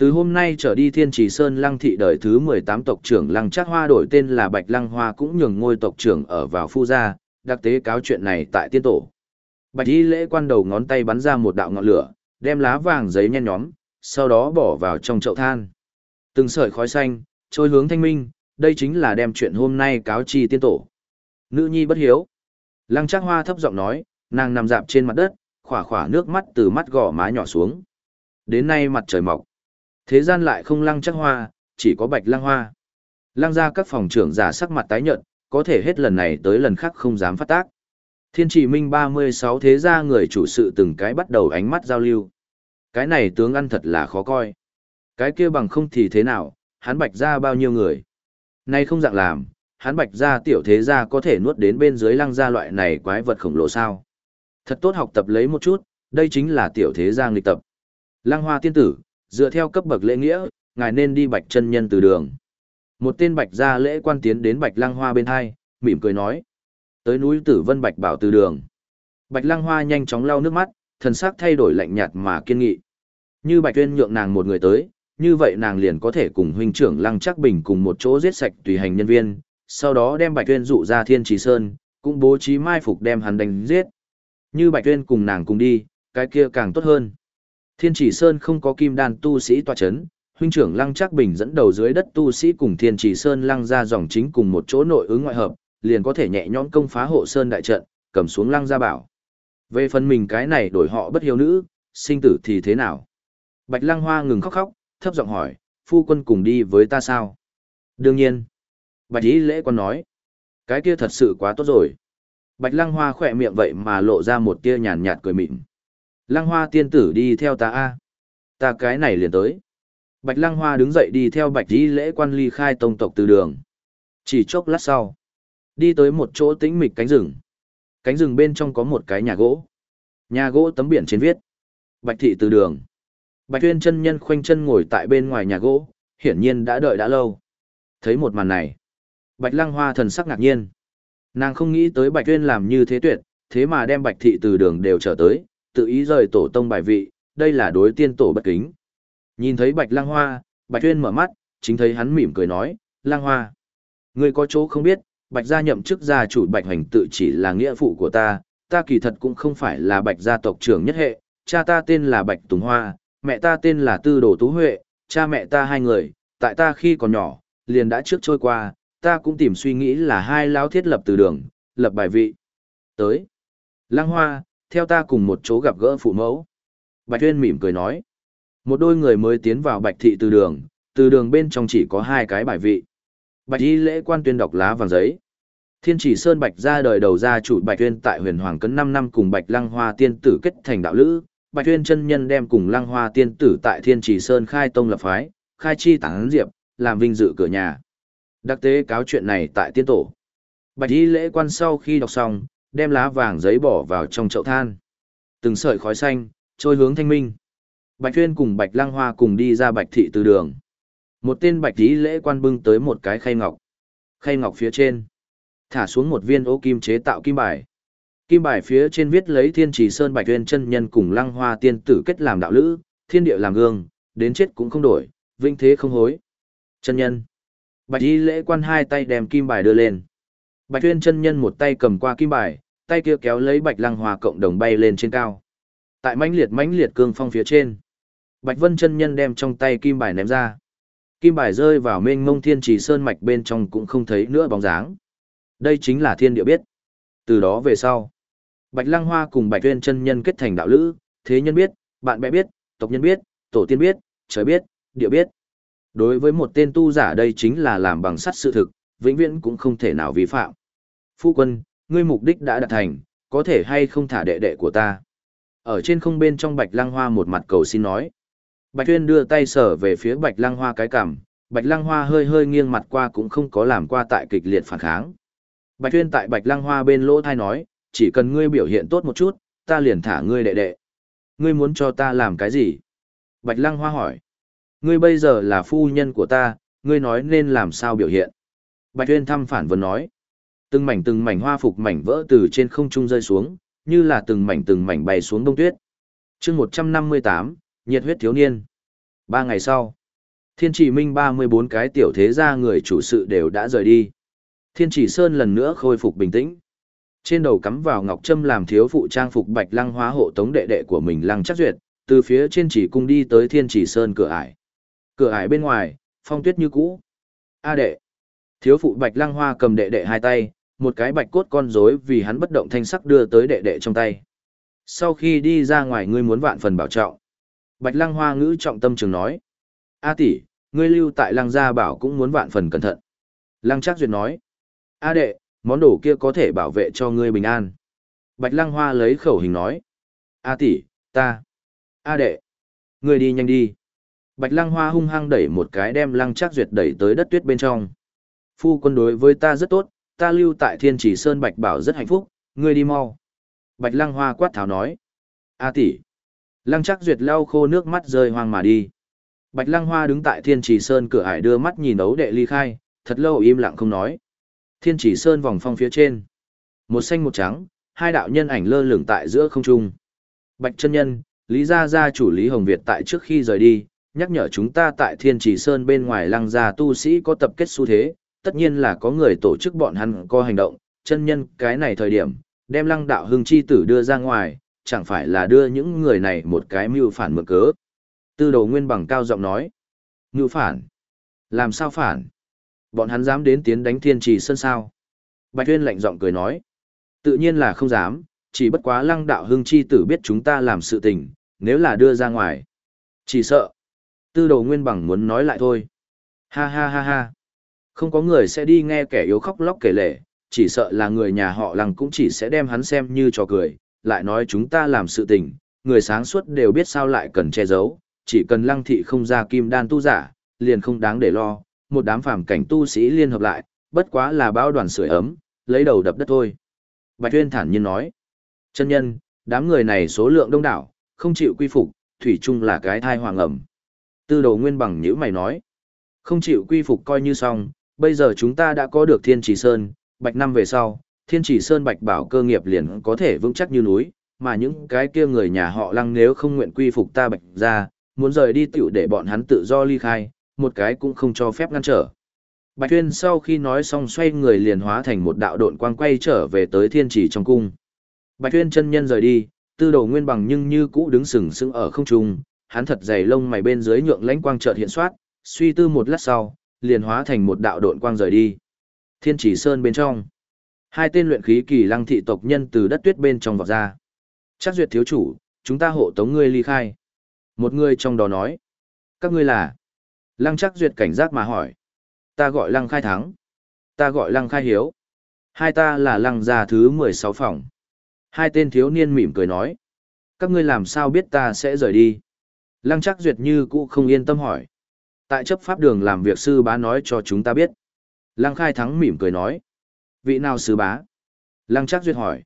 Từ hôm nay trở đi Thiên Trì Sơn Lăng thị đời thứ 18 tộc trưởng Lăng Trác Hoa đổi tên là Bạch Lăng Hoa cũng nhường ngôi tộc trưởng ở vào phu gia, đặc tế cáo chuyện này tại tiên tổ. Bạch y lễ quan đầu ngón tay bắn ra một đạo ngọn lửa, đem lá vàng giấy nhen nhóm, sau đó bỏ vào trong chậu than. Từng sợi khói xanh, trôi hướng thanh minh, đây chính là đem chuyện hôm nay cáo chi tiên tổ. Nữ nhi bất hiếu. Lăng Trác Hoa thấp giọng nói, nàng nằm dạp trên mặt đất, khỏa khỏa nước mắt từ mắt gò má nhỏ xuống. Đến nay mặt trời mọc. Thế gian lại không Lăng chắc Hoa, chỉ có Bạch Lăng Hoa. Lăng ra các phòng trưởng giả sắc mặt tái nhợt, có thể hết lần này tới lần khác không dám phát tác. Thiên chỉ minh 36 thế gia người chủ sự từng cái bắt đầu ánh mắt giao lưu. Cái này tướng ăn thật là khó coi. Cái kia bằng không thì thế nào, hắn bạch ra bao nhiêu người. Nay không dạng làm, hắn bạch ra tiểu thế gia có thể nuốt đến bên dưới lăng gia loại này quái vật khổng lồ sao. Thật tốt học tập lấy một chút, đây chính là tiểu thế gia nghịch tập. Lăng hoa tiên tử, dựa theo cấp bậc lễ nghĩa, ngài nên đi bạch chân nhân từ đường. Một tên bạch gia lễ quan tiến đến bạch lăng hoa bên hai, mỉm cười nói. Tới núi Tử Vân Bạch Bảo từ đường. Bạch Lăng Hoa nhanh chóng lau nước mắt, thần sắc thay đổi lạnh nhạt mà kiên nghị. Như Bạch Tuyên nhượng nàng một người tới, như vậy nàng liền có thể cùng huynh trưởng Lăng chắc Bình cùng một chỗ giết sạch tùy hành nhân viên, sau đó đem Bạch Tuyên dụ ra Thiên Trì Sơn, cũng bố trí mai phục đem hắn đánh giết. Như Bạch Tuyên cùng nàng cùng đi, cái kia càng tốt hơn. Thiên Chỉ Sơn không có kim đan tu sĩ tọa chấn, huynh trưởng Lăng Trác Bình dẫn đầu dưới đất tu sĩ cùng Thiên Chỉ Sơn Lăng ra dòng chính cùng một chỗ nội ứng ngoại hợp, liền có thể nhẹ nhõm công phá hộ sơn đại trận, cầm xuống lăng gia bảo. Về phần mình cái này đổi họ bất hiếu nữ, sinh tử thì thế nào? Bạch lăng hoa ngừng khóc khóc, thấp giọng hỏi, phu quân cùng đi với ta sao? Đương nhiên. Bạch ý lễ còn nói, cái kia thật sự quá tốt rồi. Bạch lăng hoa khỏe miệng vậy mà lộ ra một tia nhàn nhạt cười mịn. Lăng hoa tiên tử đi theo ta a Ta cái này liền tới. Bạch lăng hoa đứng dậy đi theo bạch đi lễ quan ly khai tông tộc từ đường. Chỉ chốc lát sau Đi tới một chỗ tĩnh mịch cánh rừng. Cánh rừng bên trong có một cái nhà gỗ. Nhà gỗ tấm biển trên viết. Bạch thị từ đường. Bạch Tuyên chân nhân khoanh chân ngồi tại bên ngoài nhà gỗ, hiển nhiên đã đợi đã lâu. Thấy một màn này, Bạch Lăng Hoa thần sắc ngạc nhiên. Nàng không nghĩ tới Bạch Tuyên làm như thế tuyệt, thế mà đem Bạch thị từ đường đều trở tới, tự ý rời tổ tông bài vị, đây là đối tiên tổ bất kính. Nhìn thấy Bạch Lăng Hoa, Bạch Tuyên mở mắt, chính thấy hắn mỉm cười nói, Lăng Hoa. Ngươi có chỗ không biết, Bạch gia nhậm chức gia chủ Bạch Hoành tự chỉ là nghĩa phụ của ta, ta kỳ thật cũng không phải là Bạch gia tộc trưởng nhất hệ, cha ta tên là Bạch Tùng Hoa, mẹ ta tên là Tư Đồ Tú Huệ, cha mẹ ta hai người, tại ta khi còn nhỏ, liền đã trước trôi qua, ta cũng tìm suy nghĩ là hai lão thiết lập từ đường, lập bài vị. Tới. Lăng Hoa, theo ta cùng một chỗ gặp gỡ phụ mẫu. Bạch Tuyên mỉm cười nói. Một đôi người mới tiến vào Bạch thị từ đường, từ đường bên trong chỉ có hai cái bài vị. Bạch y lễ quan tuyên đọc lá vàng giấy. Thiên chỉ Sơn Bạch ra đời đầu ra chủ Bạch Tuyên tại huyền hoàng cấn 5 năm cùng Bạch Lăng Hoa tiên tử kết thành đạo lữ. Bạch Tuyên chân nhân đem cùng Lăng Hoa tiên tử tại Thiên chỉ Sơn khai tông lập phái, khai chi tán diệp, làm vinh dự cửa nhà. Đặc tế cáo chuyện này tại tiên tổ. Bạch y lễ quan sau khi đọc xong, đem lá vàng giấy bỏ vào trong chậu than. Từng sợi khói xanh, trôi hướng thanh minh. Bạch Thuyên cùng Bạch Lăng Hoa cùng đi ra Bạch thị từ đường. Một tên Bạch Thí lễ quan bưng tới một cái khay ngọc. Khay ngọc phía trên, thả xuống một viên ô kim chế tạo kim bài. Kim bài phía trên viết lấy Thiên Trì Sơn Bạch Thuyên chân nhân cùng Lăng Hoa tiên tử kết làm đạo lữ, thiên địa làm gương, đến chết cũng không đổi, vinh thế không hối. Chân nhân. Bạch y lễ quan hai tay đem kim bài đưa lên. Bạch Tuyên chân nhân một tay cầm qua kim bài, tay kia kéo lấy Bạch Lăng Hoa cộng đồng bay lên trên cao. Tại mãnh liệt mãnh liệt cương phong phía trên, Bạch Vân chân nhân đem trong tay kim bài ném ra. Kim bài rơi vào mênh mông thiên trì sơn mạch bên trong cũng không thấy nữa bóng dáng. Đây chính là thiên địa biết. Từ đó về sau, Bạch Lăng Hoa cùng Bạch Tuyên chân nhân kết thành đạo lữ, thế nhân biết, bạn bè biết, tộc nhân biết, tổ tiên biết, trời biết, địa biết. Đối với một tên tu giả đây chính là làm bằng sắt sự thực, vĩnh viễn cũng không thể nào vi phạm. Phu quân, ngươi mục đích đã đạt thành, có thể hay không thả đệ đệ của ta. Ở trên không bên trong Bạch Lăng Hoa một mặt cầu xin nói. Bạch Tuyên đưa tay sở về phía Bạch Lăng Hoa cái cằm, Bạch Lăng Hoa hơi hơi nghiêng mặt qua cũng không có làm qua tại kịch liệt phản kháng. Bạch Tuyên tại Bạch Lăng Hoa bên lỗ thai nói, chỉ cần ngươi biểu hiện tốt một chút, ta liền thả ngươi đệ đệ. Ngươi muốn cho ta làm cái gì? Bạch Lăng Hoa hỏi. Ngươi bây giờ là phu nhân của ta, ngươi nói nên làm sao biểu hiện? Bạch Tuyên thăm phản vấn nói. Từng mảnh từng mảnh hoa phục mảnh vỡ từ trên không trung rơi xuống, như là từng mảnh từng mảnh bay xuống đông tuyết. chương 158, nhiệt huyết thiếu niên. Ba ngày sau, Thiên Chỉ Minh 34 cái tiểu thế gia người chủ sự đều đã rời đi. Thiên Chỉ Sơn lần nữa khôi phục bình tĩnh. Trên đầu cắm vào ngọc trâm làm thiếu phụ trang phục bạch lăng hóa hộ tống đệ đệ của mình lăng chắc duyệt, từ phía trên chỉ cung đi tới Thiên Chỉ Sơn cửa ải. Cửa ải bên ngoài, phong tuyết như cũ. A đệ. Thiếu phụ bạch lăng hoa cầm đệ đệ hai tay, một cái bạch cốt con rối vì hắn bất động thanh sắc đưa tới đệ đệ trong tay. Sau khi đi ra ngoài ngươi muốn vạn phần bảo trọng. Bạch lăng hoa ngữ trọng tâm trường nói. A tỷ, ngươi lưu tại lăng gia bảo cũng muốn vạn phần cẩn thận. Lăng chắc duyệt nói. A đệ, món đồ kia có thể bảo vệ cho ngươi bình an. Bạch lăng hoa lấy khẩu hình nói. A tỷ, ta. A đệ. Ngươi đi nhanh đi. Bạch lăng hoa hung hăng đẩy một cái đem lăng chắc duyệt đẩy tới đất tuyết bên trong. Phu quân đối với ta rất tốt, ta lưu tại thiên chỉ sơn bạch bảo rất hạnh phúc, ngươi đi mau. Bạch lăng hoa quát tháo nói. A tỷ. Lăng chắc duyệt lau khô nước mắt rơi hoang mà đi. Bạch lăng hoa đứng tại thiên chỉ sơn cửa ải đưa mắt nhìn ấu đệ ly khai, thật lâu im lặng không nói. Thiên chỉ sơn vòng phong phía trên. Một xanh một trắng, hai đạo nhân ảnh lơ lửng tại giữa không trung. Bạch chân nhân, Lý gia gia chủ Lý Hồng Việt tại trước khi rời đi, nhắc nhở chúng ta tại Thiên Chỉ Sơn bên ngoài lăng gia tu sĩ có tập kết xu thế, tất nhiên là có người tổ chức bọn hắn có hành động, chân nhân cái này thời điểm, đem lăng đạo hưng chi tử đưa ra ngoài, chẳng phải là đưa những người này một cái mưu phản mượn cớ. Tư đồ nguyên bằng cao giọng nói, mưu phản, làm sao phản, bọn hắn dám đến tiến đánh thiên trì sân sao. Bạch tuyên lạnh giọng cười nói, tự nhiên là không dám, chỉ bất quá lăng đạo hưng chi tử biết chúng ta làm sự tình, nếu là đưa ra ngoài. Chỉ sợ. Tư đồ nguyên bằng muốn nói lại thôi. Ha ha ha ha. Không có người sẽ đi nghe kẻ yếu khóc lóc kể lể, chỉ sợ là người nhà họ lăng cũng chỉ sẽ đem hắn xem như trò cười, lại nói chúng ta làm sự tình, người sáng suốt đều biết sao lại cần che giấu, chỉ cần lăng thị không ra kim đan tu giả, liền không đáng để lo, một đám phàm cảnh tu sĩ liên hợp lại, bất quá là bao đoàn sưởi ấm, lấy đầu đập đất thôi. Bạch Tuyên thản nhiên nói, chân nhân, đám người này số lượng đông đảo, không chịu quy phục, thủy chung là cái thai hoàng ẩm. Tư đồ nguyên bằng nhữ mày nói. Không chịu quy phục coi như xong, bây giờ chúng ta đã có được thiên trì sơn, bạch năm về sau, thiên trì sơn bạch bảo cơ nghiệp liền có thể vững chắc như núi, mà những cái kia người nhà họ lăng nếu không nguyện quy phục ta bạch ra, muốn rời đi tiểu để bọn hắn tự do ly khai, một cái cũng không cho phép ngăn trở. Bạch Tuyên sau khi nói xong xoay người liền hóa thành một đạo độn quang quay trở về tới thiên trì trong cung. Bạch Tuyên chân nhân rời đi, tư đồ nguyên bằng nhưng như cũ đứng sừng sững ở không trung, hắn thật dày lông mày bên dưới nhượng lãnh quang chợt hiện soát, suy tư một lát sau, liền hóa thành một đạo độn quang rời đi. Thiên chỉ sơn bên trong, hai tên luyện khí kỳ lăng thị tộc nhân từ đất tuyết bên trong vọt ra. Chắc duyệt thiếu chủ, chúng ta hộ tống ngươi ly khai. Một người trong đó nói, các ngươi là? Lăng chắc duyệt cảnh giác mà hỏi. Ta gọi lăng khai thắng. Ta gọi lăng khai hiếu. Hai ta là lăng gia thứ 16 phòng. Hai tên thiếu niên mỉm cười nói. Các ngươi làm sao biết ta sẽ rời đi? Lăng chắc duyệt như cũ không yên tâm hỏi. Tại chấp pháp đường làm việc sư bá nói cho chúng ta biết. Lăng khai thắng mỉm cười nói. Vị nào sư bá? Lăng chắc duyệt hỏi.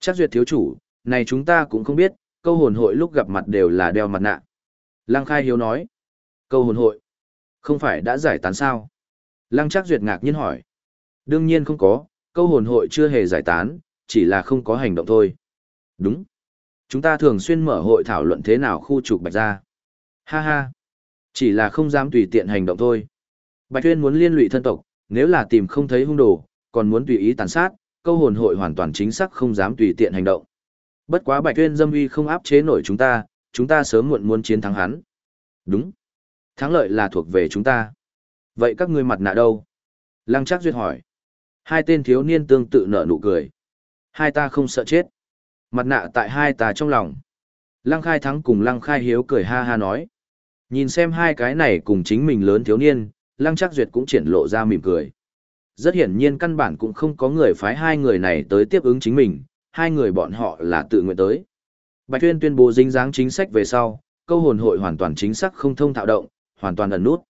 Chắc duyệt thiếu chủ, này chúng ta cũng không biết, câu hồn hội lúc gặp mặt đều là đeo mặt nạ. Lăng khai hiếu nói. Câu hồn hội? Không phải đã giải tán sao? Lăng chắc duyệt ngạc nhiên hỏi. Đương nhiên không có, câu hồn hội chưa hề giải tán, chỉ là không có hành động thôi. Đúng. Chúng ta thường xuyên mở hội thảo luận thế nào khu trục bạch ra. Ha ha. Chỉ là không dám tùy tiện hành động thôi. Bạch Tuyên muốn liên lụy thân tộc, nếu là tìm không thấy hung đồ, còn muốn tùy ý tàn sát, câu hồn hội hoàn toàn chính xác không dám tùy tiện hành động. Bất quá Bạch Tuyên dâm uy không áp chế nổi chúng ta, chúng ta sớm muộn muốn chiến thắng hắn. Đúng. Thắng lợi là thuộc về chúng ta. Vậy các ngươi mặt nạ đâu? Lăng Trác Duyệt hỏi. Hai tên thiếu niên tương tự nở nụ cười. Hai ta không sợ chết. Mặt nạ tại hai ta trong lòng. Lăng Khai Thắng cùng Lăng Khai Hiếu cười ha ha nói. Nhìn xem hai cái này cùng chính mình lớn thiếu niên, Lăng Trác Duyệt cũng triển lộ ra mỉm cười. Rất hiển nhiên căn bản cũng không có người phái hai người này tới tiếp ứng chính mình, hai người bọn họ là tự nguyện tới. Bạch Tuyên tuyên bố dính dáng chính sách về sau, câu hồn hội hoàn toàn chính xác không thông thạo động, hoàn toàn ẩn nút.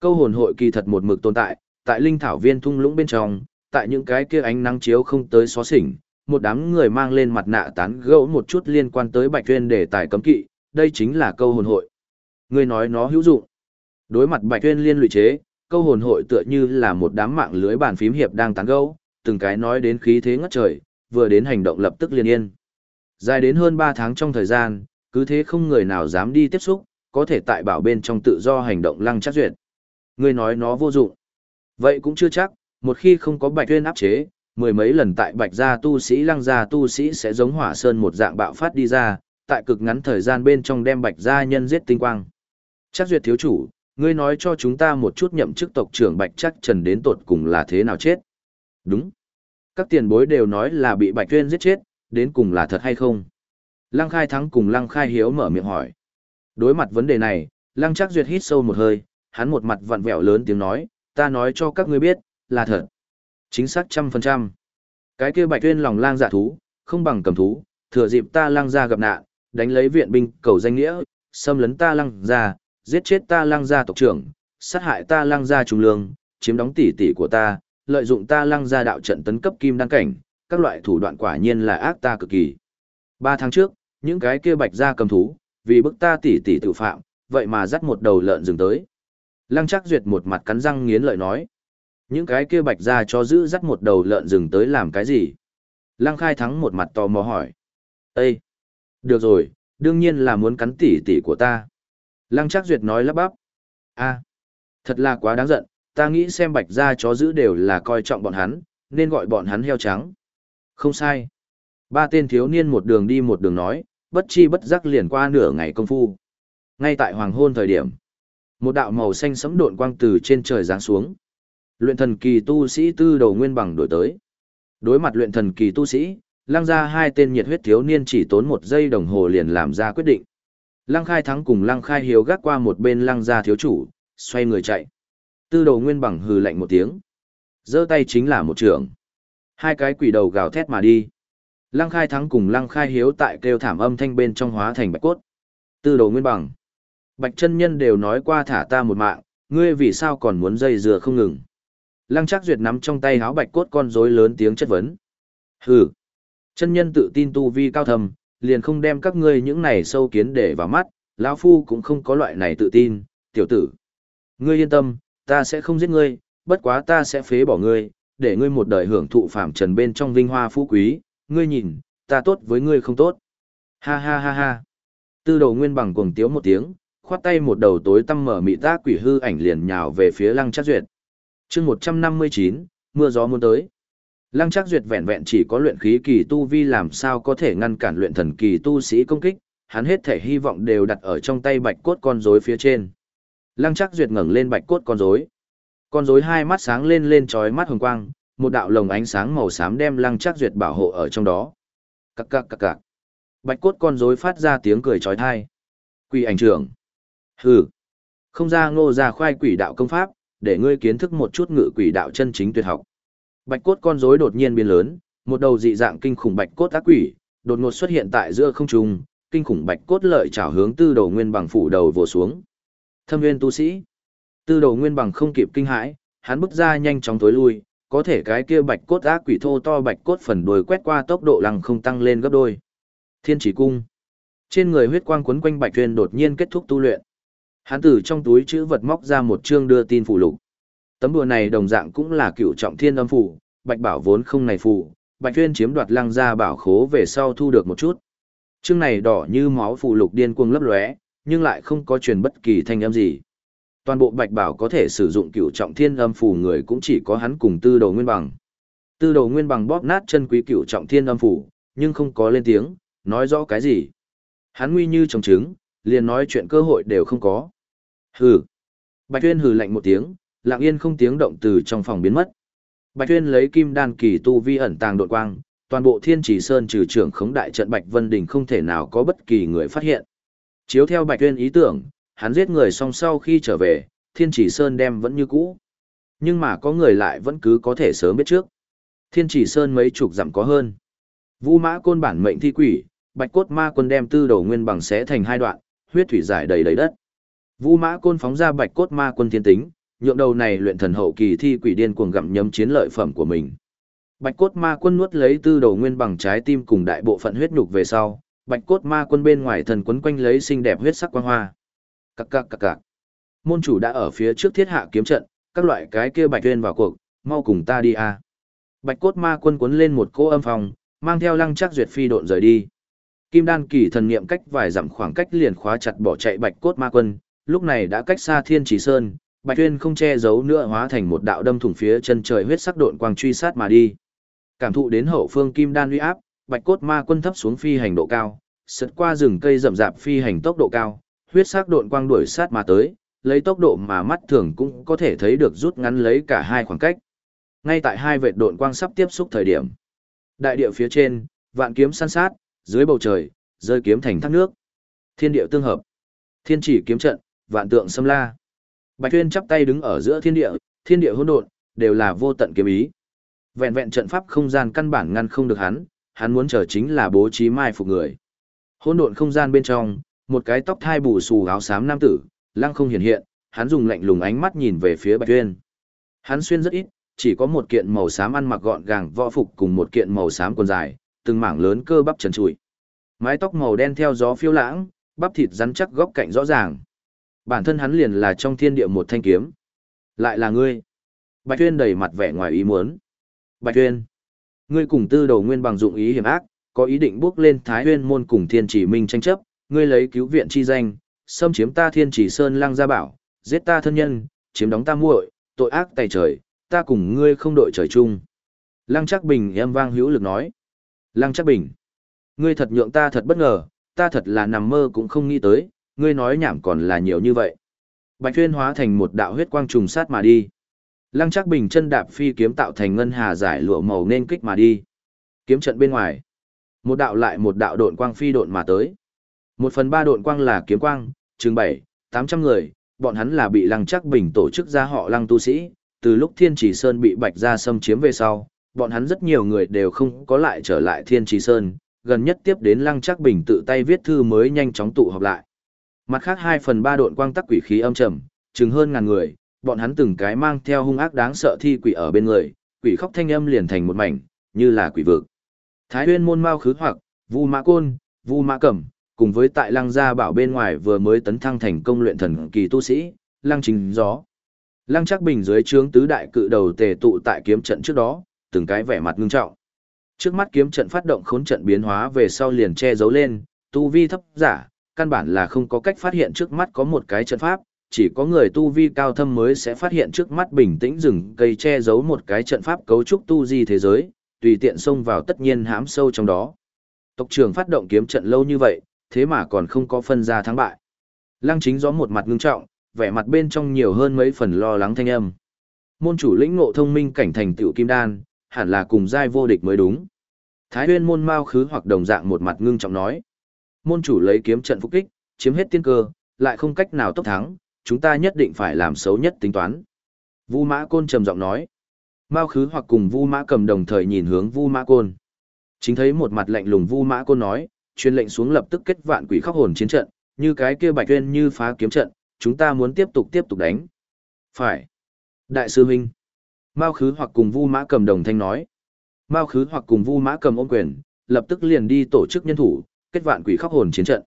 Câu hồn hội kỳ thật một mực tồn tại, tại linh thảo viên thung lũng bên trong, tại những cái kia ánh nắng chiếu không tới xóa xỉnh, một đám người mang lên mặt nạ tán gẫu một chút liên quan tới Bạch Tuyên để tài cấm kỵ, đây chính là câu hồn hội. Ngươi nói nó hữu dụng. Đối mặt Bạch Tuyên liên lụy chế, câu hồn hội tựa như là một đám mạng lưới bàn phím hiệp đang tán gẫu, từng cái nói đến khí thế ngất trời, vừa đến hành động lập tức liên yên. Dài đến hơn 3 tháng trong thời gian, cứ thế không người nào dám đi tiếp xúc, có thể tại bảo bên trong tự do hành động lăng chắc duyệt. Ngươi nói nó vô dụng. Vậy cũng chưa chắc, một khi không có bạch tuyên áp chế, mười mấy lần tại bạch gia tu sĩ lăng gia tu sĩ sẽ giống hỏa sơn một dạng bạo phát đi ra, tại cực ngắn thời gian bên trong đem bạch gia nhân giết tinh quang. Chắc duyệt thiếu chủ, ngươi nói cho chúng ta một chút nhậm chức tộc trưởng bạch chắc trần đến tột cùng là thế nào chết. Đúng. Các tiền bối đều nói là bị bạch tuyên giết chết, đến cùng là thật hay không? Lăng khai thắng cùng lăng khai hiếu mở miệng hỏi. Đối mặt vấn đề này, lăng chắc duyệt hít sâu một hơi, hắn một mặt vặn vẹo lớn tiếng nói, ta nói cho các ngươi biết, là thật. Chính xác trăm phần trăm. Cái kia bạch tuyên lòng lang dạ thú, không bằng cầm thú, thừa dịp ta lăng ra gặp nạn, đánh lấy viện binh cầu danh nghĩa, xâm lấn ta lăng ra, giết chết ta lăng gia tộc trưởng, sát hại ta lăng gia trung lương, chiếm đóng tỷ tỷ của ta, lợi dụng ta lăng gia đạo trận tấn cấp kim đăng cảnh, các loại thủ đoạn quả nhiên là ác ta cực kỳ. Ba tháng trước, những cái kia bạch gia cầm thú, vì bức ta tỷ tỷ tự phạm, vậy mà dắt một đầu lợn dừng tới. Lăng chắc duyệt một mặt cắn răng nghiến lợi nói. Những cái kia bạch gia cho giữ dắt một đầu lợn rừng tới làm cái gì? Lăng khai thắng một mặt tò mò hỏi. Ê! Được rồi, đương nhiên là muốn cắn tỷ tỷ của ta. Lăng Trác duyệt nói lắp bắp. a thật là quá đáng giận, ta nghĩ xem bạch gia chó giữ đều là coi trọng bọn hắn, nên gọi bọn hắn heo trắng. Không sai. Ba tên thiếu niên một đường đi một đường nói, bất chi bất giác liền qua nửa ngày công phu. Ngay tại hoàng hôn thời điểm, một đạo màu xanh sẫm độn quang từ trên trời giáng xuống. Luyện thần kỳ tu sĩ tư đầu nguyên bằng đổi tới. Đối mặt luyện thần kỳ tu sĩ, lăng ra hai tên nhiệt huyết thiếu niên chỉ tốn một giây đồng hồ liền làm ra quyết định. Lăng khai thắng cùng lăng khai hiếu gác qua một bên lăng gia thiếu chủ, xoay người chạy. Tư đồ nguyên bằng hừ lạnh một tiếng. giơ tay chính là một trường. Hai cái quỷ đầu gào thét mà đi. Lăng khai thắng cùng lăng khai hiếu tại kêu thảm âm thanh bên trong hóa thành bạch cốt. Tư đồ nguyên bằng. Bạch chân nhân đều nói qua thả ta một mạng, ngươi vì sao còn muốn dây dừa không ngừng. Lăng Trác duyệt nắm trong tay háo bạch cốt con rối lớn tiếng chất vấn. Hừ. Chân nhân tự tin tu vi cao thầm, liền không đem các ngươi những này sâu kiến để vào mắt, lão phu cũng không có loại này tự tin, tiểu tử. Ngươi yên tâm, ta sẽ không giết ngươi, bất quá ta sẽ phế bỏ ngươi, để ngươi một đời hưởng thụ phạm trần bên trong vinh hoa phú quý, ngươi nhìn, ta tốt với ngươi không tốt. Ha ha ha ha. Tư đầu nguyên bằng cuồng tiếu một tiếng, khoát tay một đầu tối tăm mở mị tác quỷ hư ảnh liền nhào về phía lăng chắc duyệt. chương 159, mưa gió muốn tới. Lăng chắc duyệt vẹn vẹn chỉ có luyện khí kỳ tu vi làm sao có thể ngăn cản luyện thần kỳ tu sĩ công kích, hắn hết thể hy vọng đều đặt ở trong tay bạch cốt con rối phía trên. Lăng chắc duyệt ngẩng lên bạch cốt con rối. Con rối hai mắt sáng lên lên trói mắt hồng quang, một đạo lồng ánh sáng màu xám đem lăng chắc duyệt bảo hộ ở trong đó. Cắc cắc cắc cắc. Bạch cốt con rối phát ra tiếng cười trói thai. Quỷ ảnh trưởng. Hừ. Không ra ngô ra khoai quỷ đạo công pháp, để ngươi kiến thức một chút ngự quỷ đạo chân chính tuyệt học. Bạch cốt con rối đột nhiên biến lớn, một đầu dị dạng kinh khủng bạch cốt ác quỷ, đột ngột xuất hiện tại giữa không trung, kinh khủng bạch cốt lợi chảo hướng tư đầu nguyên bằng phủ đầu vồ xuống. Thâm viên tu sĩ. Tư đầu nguyên bằng không kịp kinh hãi, hắn bước ra nhanh chóng tối lui, có thể cái kia bạch cốt ác quỷ thô to bạch cốt phần đuôi quét qua tốc độ lăng không tăng lên gấp đôi. Thiên chỉ cung. Trên người huyết quang quấn quanh bạch tuyên đột nhiên kết thúc tu luyện. Hắn từ trong túi chữ vật móc ra một chương đưa tin phụ lục. Tấm đùa này đồng dạng cũng là cựu trọng thiên âm phủ, bạch bảo vốn không này phủ, bạch tuyên chiếm đoạt lăng ra bảo khố về sau thu được một chút. Chương này đỏ như máu phụ lục điên cuồng lấp lóe, nhưng lại không có truyền bất kỳ thanh âm gì. Toàn bộ bạch bảo có thể sử dụng cựu trọng thiên âm phủ người cũng chỉ có hắn cùng tư đầu nguyên bằng. Tư đầu nguyên bằng bóp nát chân quý cựu trọng thiên âm phủ, nhưng không có lên tiếng, nói rõ cái gì. Hắn nguy như trồng trứng, liền nói chuyện cơ hội đều không có. Hừ. Bạch Tuyên hừ lạnh một tiếng, lặng yên không tiếng động từ trong phòng biến mất. Bạch Tuyên lấy kim đan kỳ tu vi ẩn tàng độn quang, toàn bộ Thiên Chỉ Sơn trừ trưởng khống đại trận Bạch Vân Đình không thể nào có bất kỳ người phát hiện. Chiếu theo Bạch Tuyên ý tưởng, hắn giết người xong sau khi trở về, Thiên Chỉ Sơn đem vẫn như cũ. Nhưng mà có người lại vẫn cứ có thể sớm biết trước. Thiên Chỉ Sơn mấy chục dặm có hơn. Vu Mã Côn bản mệnh thi quỷ, Bạch Cốt Ma Quân đem tư đầu nguyên bằng xé thành hai đoạn, huyết thủy giải đầy đầy đất. Vu Mã Côn phóng ra Bạch Cốt Ma Quân thiên tính, nhượng đầu này luyện thần hậu kỳ thi quỷ điên cuồng gặm nhấm chiến lợi phẩm của mình. Bạch Cốt Ma Quân nuốt lấy tư đầu nguyên bằng trái tim cùng đại bộ phận huyết nhục về sau, Bạch Cốt Ma Quân bên ngoài thần quấn quanh lấy xinh đẹp huyết sắc quang hoa. Cặc cặc cặc cặc. Môn chủ đã ở phía trước thiết hạ kiếm trận, các loại cái kia Bạch Tuyên vào cuộc, mau cùng ta đi a. Bạch Cốt Ma Quân cuốn lên một cỗ âm phòng, mang theo Lăng Trác Duyệt phi độn rời đi. Kim đan kỳ thần niệm cách vài dặm khoảng cách liền khóa chặt bỏ chạy Bạch Cốt Ma Quân, lúc này đã cách xa Thiên trì Sơn, Bạch Tuyên không che giấu nữa hóa thành một đạo đâm thủng phía chân trời huyết sắc độn quang truy sát mà đi. Cảm thụ đến hậu phương Kim đan uy áp, Bạch Cốt Ma Quân thấp xuống phi hành độ cao, sượt qua rừng cây rậm rạp phi hành tốc độ cao, huyết sắc độn quang đuổi sát mà tới, lấy tốc độ mà mắt thường cũng có thể thấy được rút ngắn lấy cả hai khoảng cách. Ngay tại hai vệt độn quang sắp tiếp xúc thời điểm, đại địa phía trên, vạn kiếm săn sát, dưới bầu trời, rơi kiếm thành thác nước. Thiên địa tương hợp, thiên chỉ kiếm trận, vạn tượng xâm la. Bạch Tuyên chắp tay đứng ở giữa thiên địa, thiên địa hỗn độn, đều là vô tận kiếm ý. Vẹn vẹn trận pháp không gian căn bản ngăn không được hắn, hắn muốn chờ chính là bố trí mai phục người. Hỗn độn không gian bên trong, một cái tóc thai bù xù áo xám nam tử, lăng không hiện hiện, hắn dùng lạnh lùng ánh mắt nhìn về phía Bạch Tuyên. Hắn xuyên rất ít, chỉ có một kiện màu xám ăn mặc gọn gàng võ phục cùng một kiện màu xám quần dài, từng mảng lớn cơ bắp trần trụi. Mái tóc màu đen theo gió phiêu lãng, bắp thịt rắn chắc góc cạnh rõ ràng. Bản thân hắn liền là trong thiên địa một thanh kiếm. Lại là ngươi. Bạch Tuyên đầy mặt vẻ ngoài ý muốn. Bạch Tuyên, ngươi cùng tư đầu nguyên bằng dụng ý hiểm ác, có ý định bước lên Thái Huyên môn cùng Thiên Chỉ Minh tranh chấp, ngươi lấy cứu viện chi danh, xâm chiếm ta Thiên Chỉ Sơn Lăng Gia Bảo, giết ta thân nhân, chiếm đóng ta muội, tội ác tày trời, ta cùng ngươi không đội trời chung. Lăng Trác Bình em vang hữu lực nói. Lăng Trác Bình, ngươi thật nhượng ta thật bất ngờ, ta thật là nằm mơ cũng không nghĩ tới, ngươi nói nhảm còn là nhiều như vậy. Bạch Tuyên hóa thành một đạo huyết quang trùng sát mà đi. Lăng Trác Bình chân đạp phi kiếm tạo thành ngân hà giải lụa màu nên kích mà đi. Kiếm trận bên ngoài, một đạo lại một đạo độn quang phi độn mà tới. Một phần ba độn quang là kiếm quang, chừng bảy, tám trăm người, bọn hắn là bị Lăng Trác Bình tổ chức ra họ Lăng tu sĩ, từ lúc Thiên Chỉ Sơn bị Bạch Gia xâm chiếm về sau, bọn hắn rất nhiều người đều không có lại trở lại Thiên Chỉ Sơn, gần nhất tiếp đến Lăng Trác Bình tự tay viết thư mới nhanh chóng tụ họp lại. Mặt khác hai phần ba độn quang tắc quỷ khí âm trầm, chừng hơn ngàn người, bọn hắn từng cái mang theo hung ác đáng sợ thi quỷ ở bên người, quỷ khóc thanh âm liền thành một mảnh, như là quỷ vực. Thái Huyên môn mao khứ hoặc, Vu Mã Côn, Vu Mã Cẩm, cùng với tại lăng gia bảo bên ngoài vừa mới tấn thăng thành công luyện thần kỳ tu sĩ, lăng chính gió. Lăng trác bình dưới trướng tứ đại cự đầu tề tụ tại kiếm trận trước đó, từng cái vẻ mặt ngưng trọng. Trước mắt kiếm trận phát động khốn trận biến hóa về sau liền che giấu lên, tu vi thấp giả, căn bản là không có cách phát hiện trước mắt có một cái trận pháp, chỉ có người tu vi cao thâm mới sẽ phát hiện trước mắt bình tĩnh rừng cây che giấu một cái trận pháp cấu trúc tu di thế giới, tùy tiện xông vào tất nhiên hãm sâu trong đó. Tộc trưởng phát động kiếm trận lâu như vậy, thế mà còn không có phân ra thắng bại. Lăng chính gió một mặt ngưng trọng, vẻ mặt bên trong nhiều hơn mấy phần lo lắng thanh âm. Môn chủ lĩnh ngộ thông minh cảnh thành tựu kim đan, hẳn là cùng giai vô địch mới đúng. Thái Huyên môn mao khứ hoặc đồng dạng một mặt ngưng trọng nói. Môn chủ lấy kiếm trận phục kích, chiếm hết tiên cơ, lại không cách nào tốc thắng, chúng ta nhất định phải làm xấu nhất tính toán. Vu Mã Côn trầm giọng nói. Mao khứ hoặc cùng Vu Mã cầm đồng thời nhìn hướng Vu Mã Côn. Chính thấy một mặt lạnh lùng Vu Mã Côn nói, truyền lệnh xuống lập tức kết vạn quỷ khóc hồn chiến trận, như cái kia Bạch Tuyên như phá kiếm trận, chúng ta muốn tiếp tục tiếp tục đánh. Phải. Đại sư huynh. Mao khứ hoặc cùng Vu Mã cầm đồng thanh nói. Mao khứ hoặc cùng Vu Mã cầm ôm quyền, lập tức liền đi tổ chức nhân thủ, kết vạn quỷ khóc hồn chiến trận.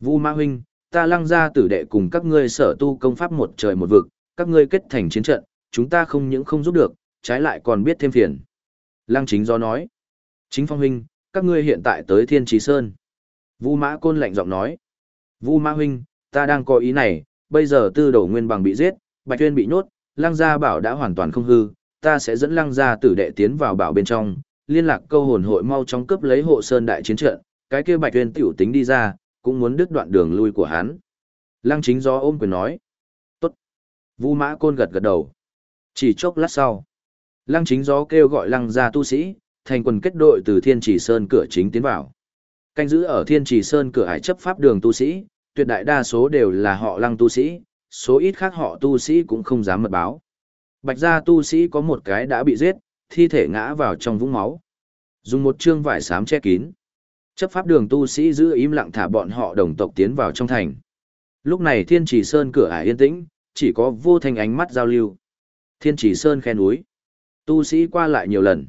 Vu Mã huynh, ta lăng ra tử đệ cùng các ngươi sở tu công pháp một trời một vực, các ngươi kết thành chiến trận, chúng ta không những không giúp được, trái lại còn biết thêm phiền. Lăng chính do nói. Chính phong huynh, các ngươi hiện tại tới Thiên Trí Sơn. Vu Mã Côn lạnh giọng nói. Vu Mã huynh, ta đang có ý này, bây giờ tư đổ nguyên bằng bị giết, Bạch Tuyên bị nhốt, Lăng Gia Bảo đã hoàn toàn không hư, ta sẽ dẫn Lăng Gia tử đệ tiến vào bảo bên trong, liên lạc câu hồn hội mau chóng cướp lấy hộ sơn đại chiến trận, cái kia Bạch Tuyên tiểu tính đi ra, cũng muốn đứt đoạn đường lui của hắn. Lăng chính gió ôm quyền nói. Tốt. Vu Mã Côn gật gật đầu. Chỉ chốc lát sau. Lăng chính gió kêu gọi lăng gia tu sĩ, thành quần kết đội từ Thiên Trì Sơn cửa chính tiến vào. Canh giữ ở Thiên Trì Sơn cửa hải chấp pháp đường tu sĩ, tuyệt đại đa số đều là họ lăng tu sĩ, số ít khác họ tu sĩ cũng không dám mật báo. Bạch gia tu sĩ có một cái đã bị giết, thi thể ngã vào trong vũng máu. Dùng một chương vải xám che kín. Chấp pháp đường tu sĩ giữ im lặng thả bọn họ đồng tộc tiến vào trong thành. Lúc này Thiên chỉ Sơn cửa ải yên tĩnh, chỉ có vô thanh ánh mắt giao lưu. Thiên chỉ Sơn khe núi. Tu sĩ qua lại nhiều lần.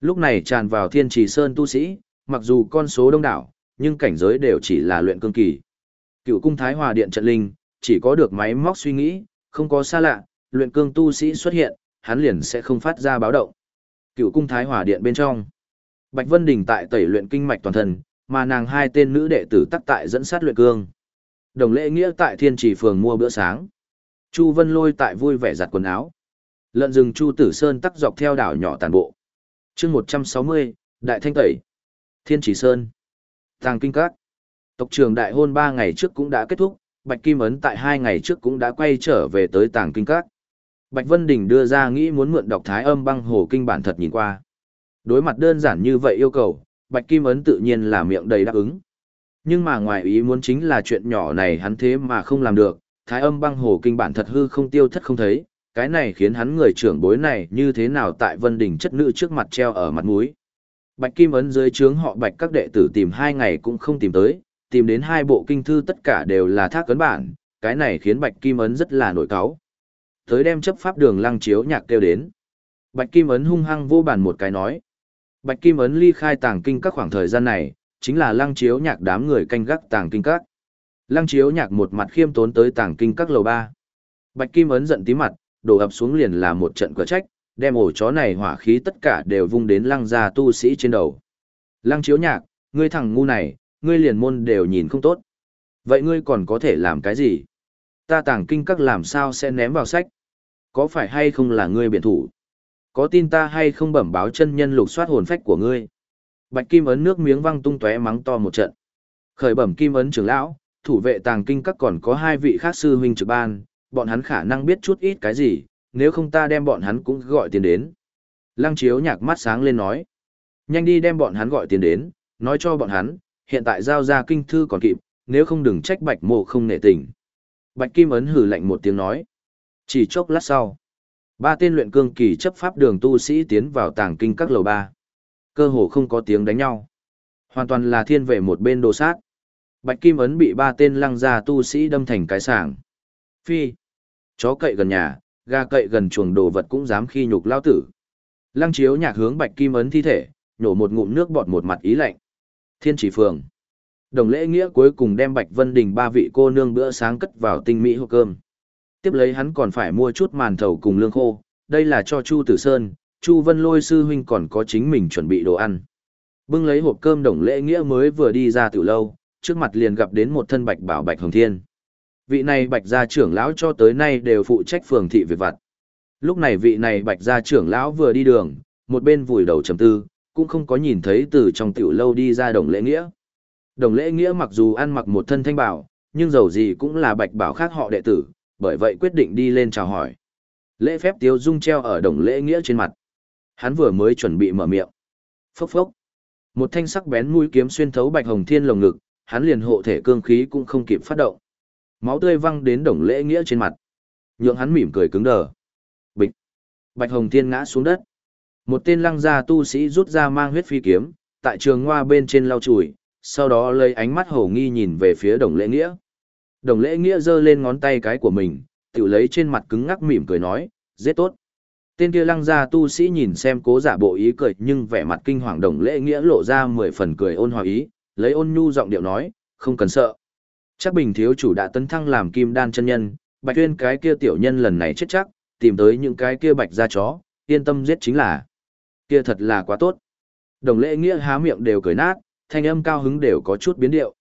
Lúc này tràn vào Thiên chỉ Sơn tu sĩ, mặc dù con số đông đảo, nhưng cảnh giới đều chỉ là luyện cương kỳ. Cựu cung Thái Hòa Điện trận linh, chỉ có được máy móc suy nghĩ, không có xa lạ, luyện cương tu sĩ xuất hiện, hắn liền sẽ không phát ra báo động. Cựu cung Thái Hòa Điện bên trong. Bạch Vân Đình tại tẩy luyện kinh mạch toàn thân, mà nàng hai tên nữ đệ tử tắc tại dẫn sát luyện cương. Đồng lễ nghĩa tại thiên trì phường mua bữa sáng. Chu Vân lôi tại vui vẻ giặt quần áo. Lợn rừng Chu Tử Sơn tắc dọc theo đảo nhỏ tàn bộ. chương 160, Đại Thanh Tẩy. Thiên Trì Sơn. Tàng Kinh Các. Tộc trưởng đại hôn 3 ngày trước cũng đã kết thúc, Bạch Kim Ấn tại 2 ngày trước cũng đã quay trở về tới Tàng Kinh Các. Bạch Vân Đình đưa ra nghĩ muốn mượn đọc thái âm băng hồ kinh bản thật nhìn qua. Đối mặt đơn giản như vậy yêu cầu, Bạch Kim Ấn tự nhiên là miệng đầy đáp ứng. Nhưng mà ngoài ý muốn chính là chuyện nhỏ này hắn thế mà không làm được, thái âm băng hồ kinh bản thật hư không tiêu thất không thấy, cái này khiến hắn người trưởng bối này như thế nào tại Vân Đình chất nữ trước mặt treo ở mặt mũi. Bạch Kim Ấn dưới trướng họ Bạch các đệ tử tìm hai ngày cũng không tìm tới, tìm đến hai bộ kinh thư tất cả đều là thác cấn bản, cái này khiến Bạch Kim Ấn rất là nổi cáu. Tới đem chấp pháp đường lăng chiếu nhạc kêu đến. Bạch Kim Ấn hung hăng vô bàn một cái nói. Bạch Kim Ấn ly khai tàng kinh các khoảng thời gian này, chính là lăng chiếu nhạc đám người canh gác tàng kinh các. Lăng chiếu nhạc một mặt khiêm tốn tới tàng kinh các lầu ba. Bạch Kim Ấn giận tí mặt, đổ ập xuống liền là một trận cửa trách, đem ổ chó này hỏa khí tất cả đều vung đến lăng gia tu sĩ trên đầu. Lăng chiếu nhạc, ngươi thằng ngu này, ngươi liền môn đều nhìn không tốt. Vậy ngươi còn có thể làm cái gì? Ta tàng kinh các làm sao sẽ ném vào sách? Có phải hay không là ngươi biện thủ? Có tin ta hay không bẩm báo chân nhân lục soát hồn phách của ngươi? Bạch Kim ấn nước miếng văng tung tóe mắng to một trận. Khởi bẩm Kim ấn trưởng lão, thủ vệ tàng kinh các còn có hai vị khác sư huynh trực ban, bọn hắn khả năng biết chút ít cái gì, nếu không ta đem bọn hắn cũng gọi tiền đến. Lăng chiếu nhạc mắt sáng lên nói. Nhanh đi đem bọn hắn gọi tiền đến, nói cho bọn hắn, hiện tại giao ra kinh thư còn kịp, nếu không đừng trách bạch mộ không nể tình. Bạch Kim ấn hử lạnh một tiếng nói. Chỉ chốc lát sau, ba tên luyện cương kỳ chấp pháp đường tu sĩ tiến vào tàng kinh các lầu ba. Cơ hồ không có tiếng đánh nhau. Hoàn toàn là thiên về một bên đồ sát. Bạch Kim ấn bị ba tên lăng gia tu sĩ đâm thành cái sảng. Phi. Chó cậy gần nhà, gà cậy gần chuồng đồ vật cũng dám khi nhục lao tử. Lăng chiếu nhạc hướng Bạch Kim ấn thi thể, nhổ một ngụm nước bọt một mặt ý lạnh. Thiên chỉ phường. Đồng lễ nghĩa cuối cùng đem Bạch Vân Đình ba vị cô nương bữa sáng cất vào tinh mỹ hộp cơm. Tiếp lấy hắn còn phải mua chút màn thầu cùng lương khô, đây là cho Chu Tử Sơn, Chu Vân Lôi sư huynh còn có chính mình chuẩn bị đồ ăn. Bưng lấy hộp cơm đồng lễ nghĩa mới vừa đi ra từ lâu, trước mặt liền gặp đến một thân bạch bảo bạch hồng thiên. Vị này bạch gia trưởng lão cho tới nay đều phụ trách phường thị việc vặt. Lúc này vị này bạch gia trưởng lão vừa đi đường, một bên vùi đầu trầm tư, cũng không có nhìn thấy từ trong tiểu lâu đi ra đồng lễ nghĩa. Đồng lễ nghĩa mặc dù ăn mặc một thân thanh bảo, nhưng dầu gì cũng là bạch bảo khác họ đệ tử, bởi vậy quyết định đi lên chào hỏi. Lễ phép tiêu dung treo ở đồng lễ nghĩa trên mặt. Hắn vừa mới chuẩn bị mở miệng. Phốc phốc. Một thanh sắc bén mũi kiếm xuyên thấu bạch hồng thiên lồng ngực, hắn liền hộ thể cương khí cũng không kịp phát động. Máu tươi văng đến đồng lễ nghĩa trên mặt. Nhượng hắn mỉm cười cứng đờ. Bịch. Bạch hồng thiên ngã xuống đất. Một tên lăng gia tu sĩ rút ra mang huyết phi kiếm, tại trường hoa bên trên lau chùi, sau đó lấy ánh mắt hổ nghi nhìn về phía đồng lễ nghĩa. Đồng lễ nghĩa giơ lên ngón tay cái của mình, tự lấy trên mặt cứng ngắc mỉm cười nói, giết tốt. Tên kia lăng gia tu sĩ nhìn xem cố giả bộ ý cười nhưng vẻ mặt kinh hoàng đồng lễ nghĩa lộ ra mười phần cười ôn hòa ý, lấy ôn nhu giọng điệu nói, không cần sợ. Chắc bình thiếu chủ đã tấn thăng làm kim đan chân nhân, bạch tuyên cái kia tiểu nhân lần này chết chắc, tìm tới những cái kia bạch gia chó, yên tâm giết chính là. Kia thật là quá tốt. Đồng lễ nghĩa há miệng đều cười nát, thanh âm cao hứng đều có chút biến điệu.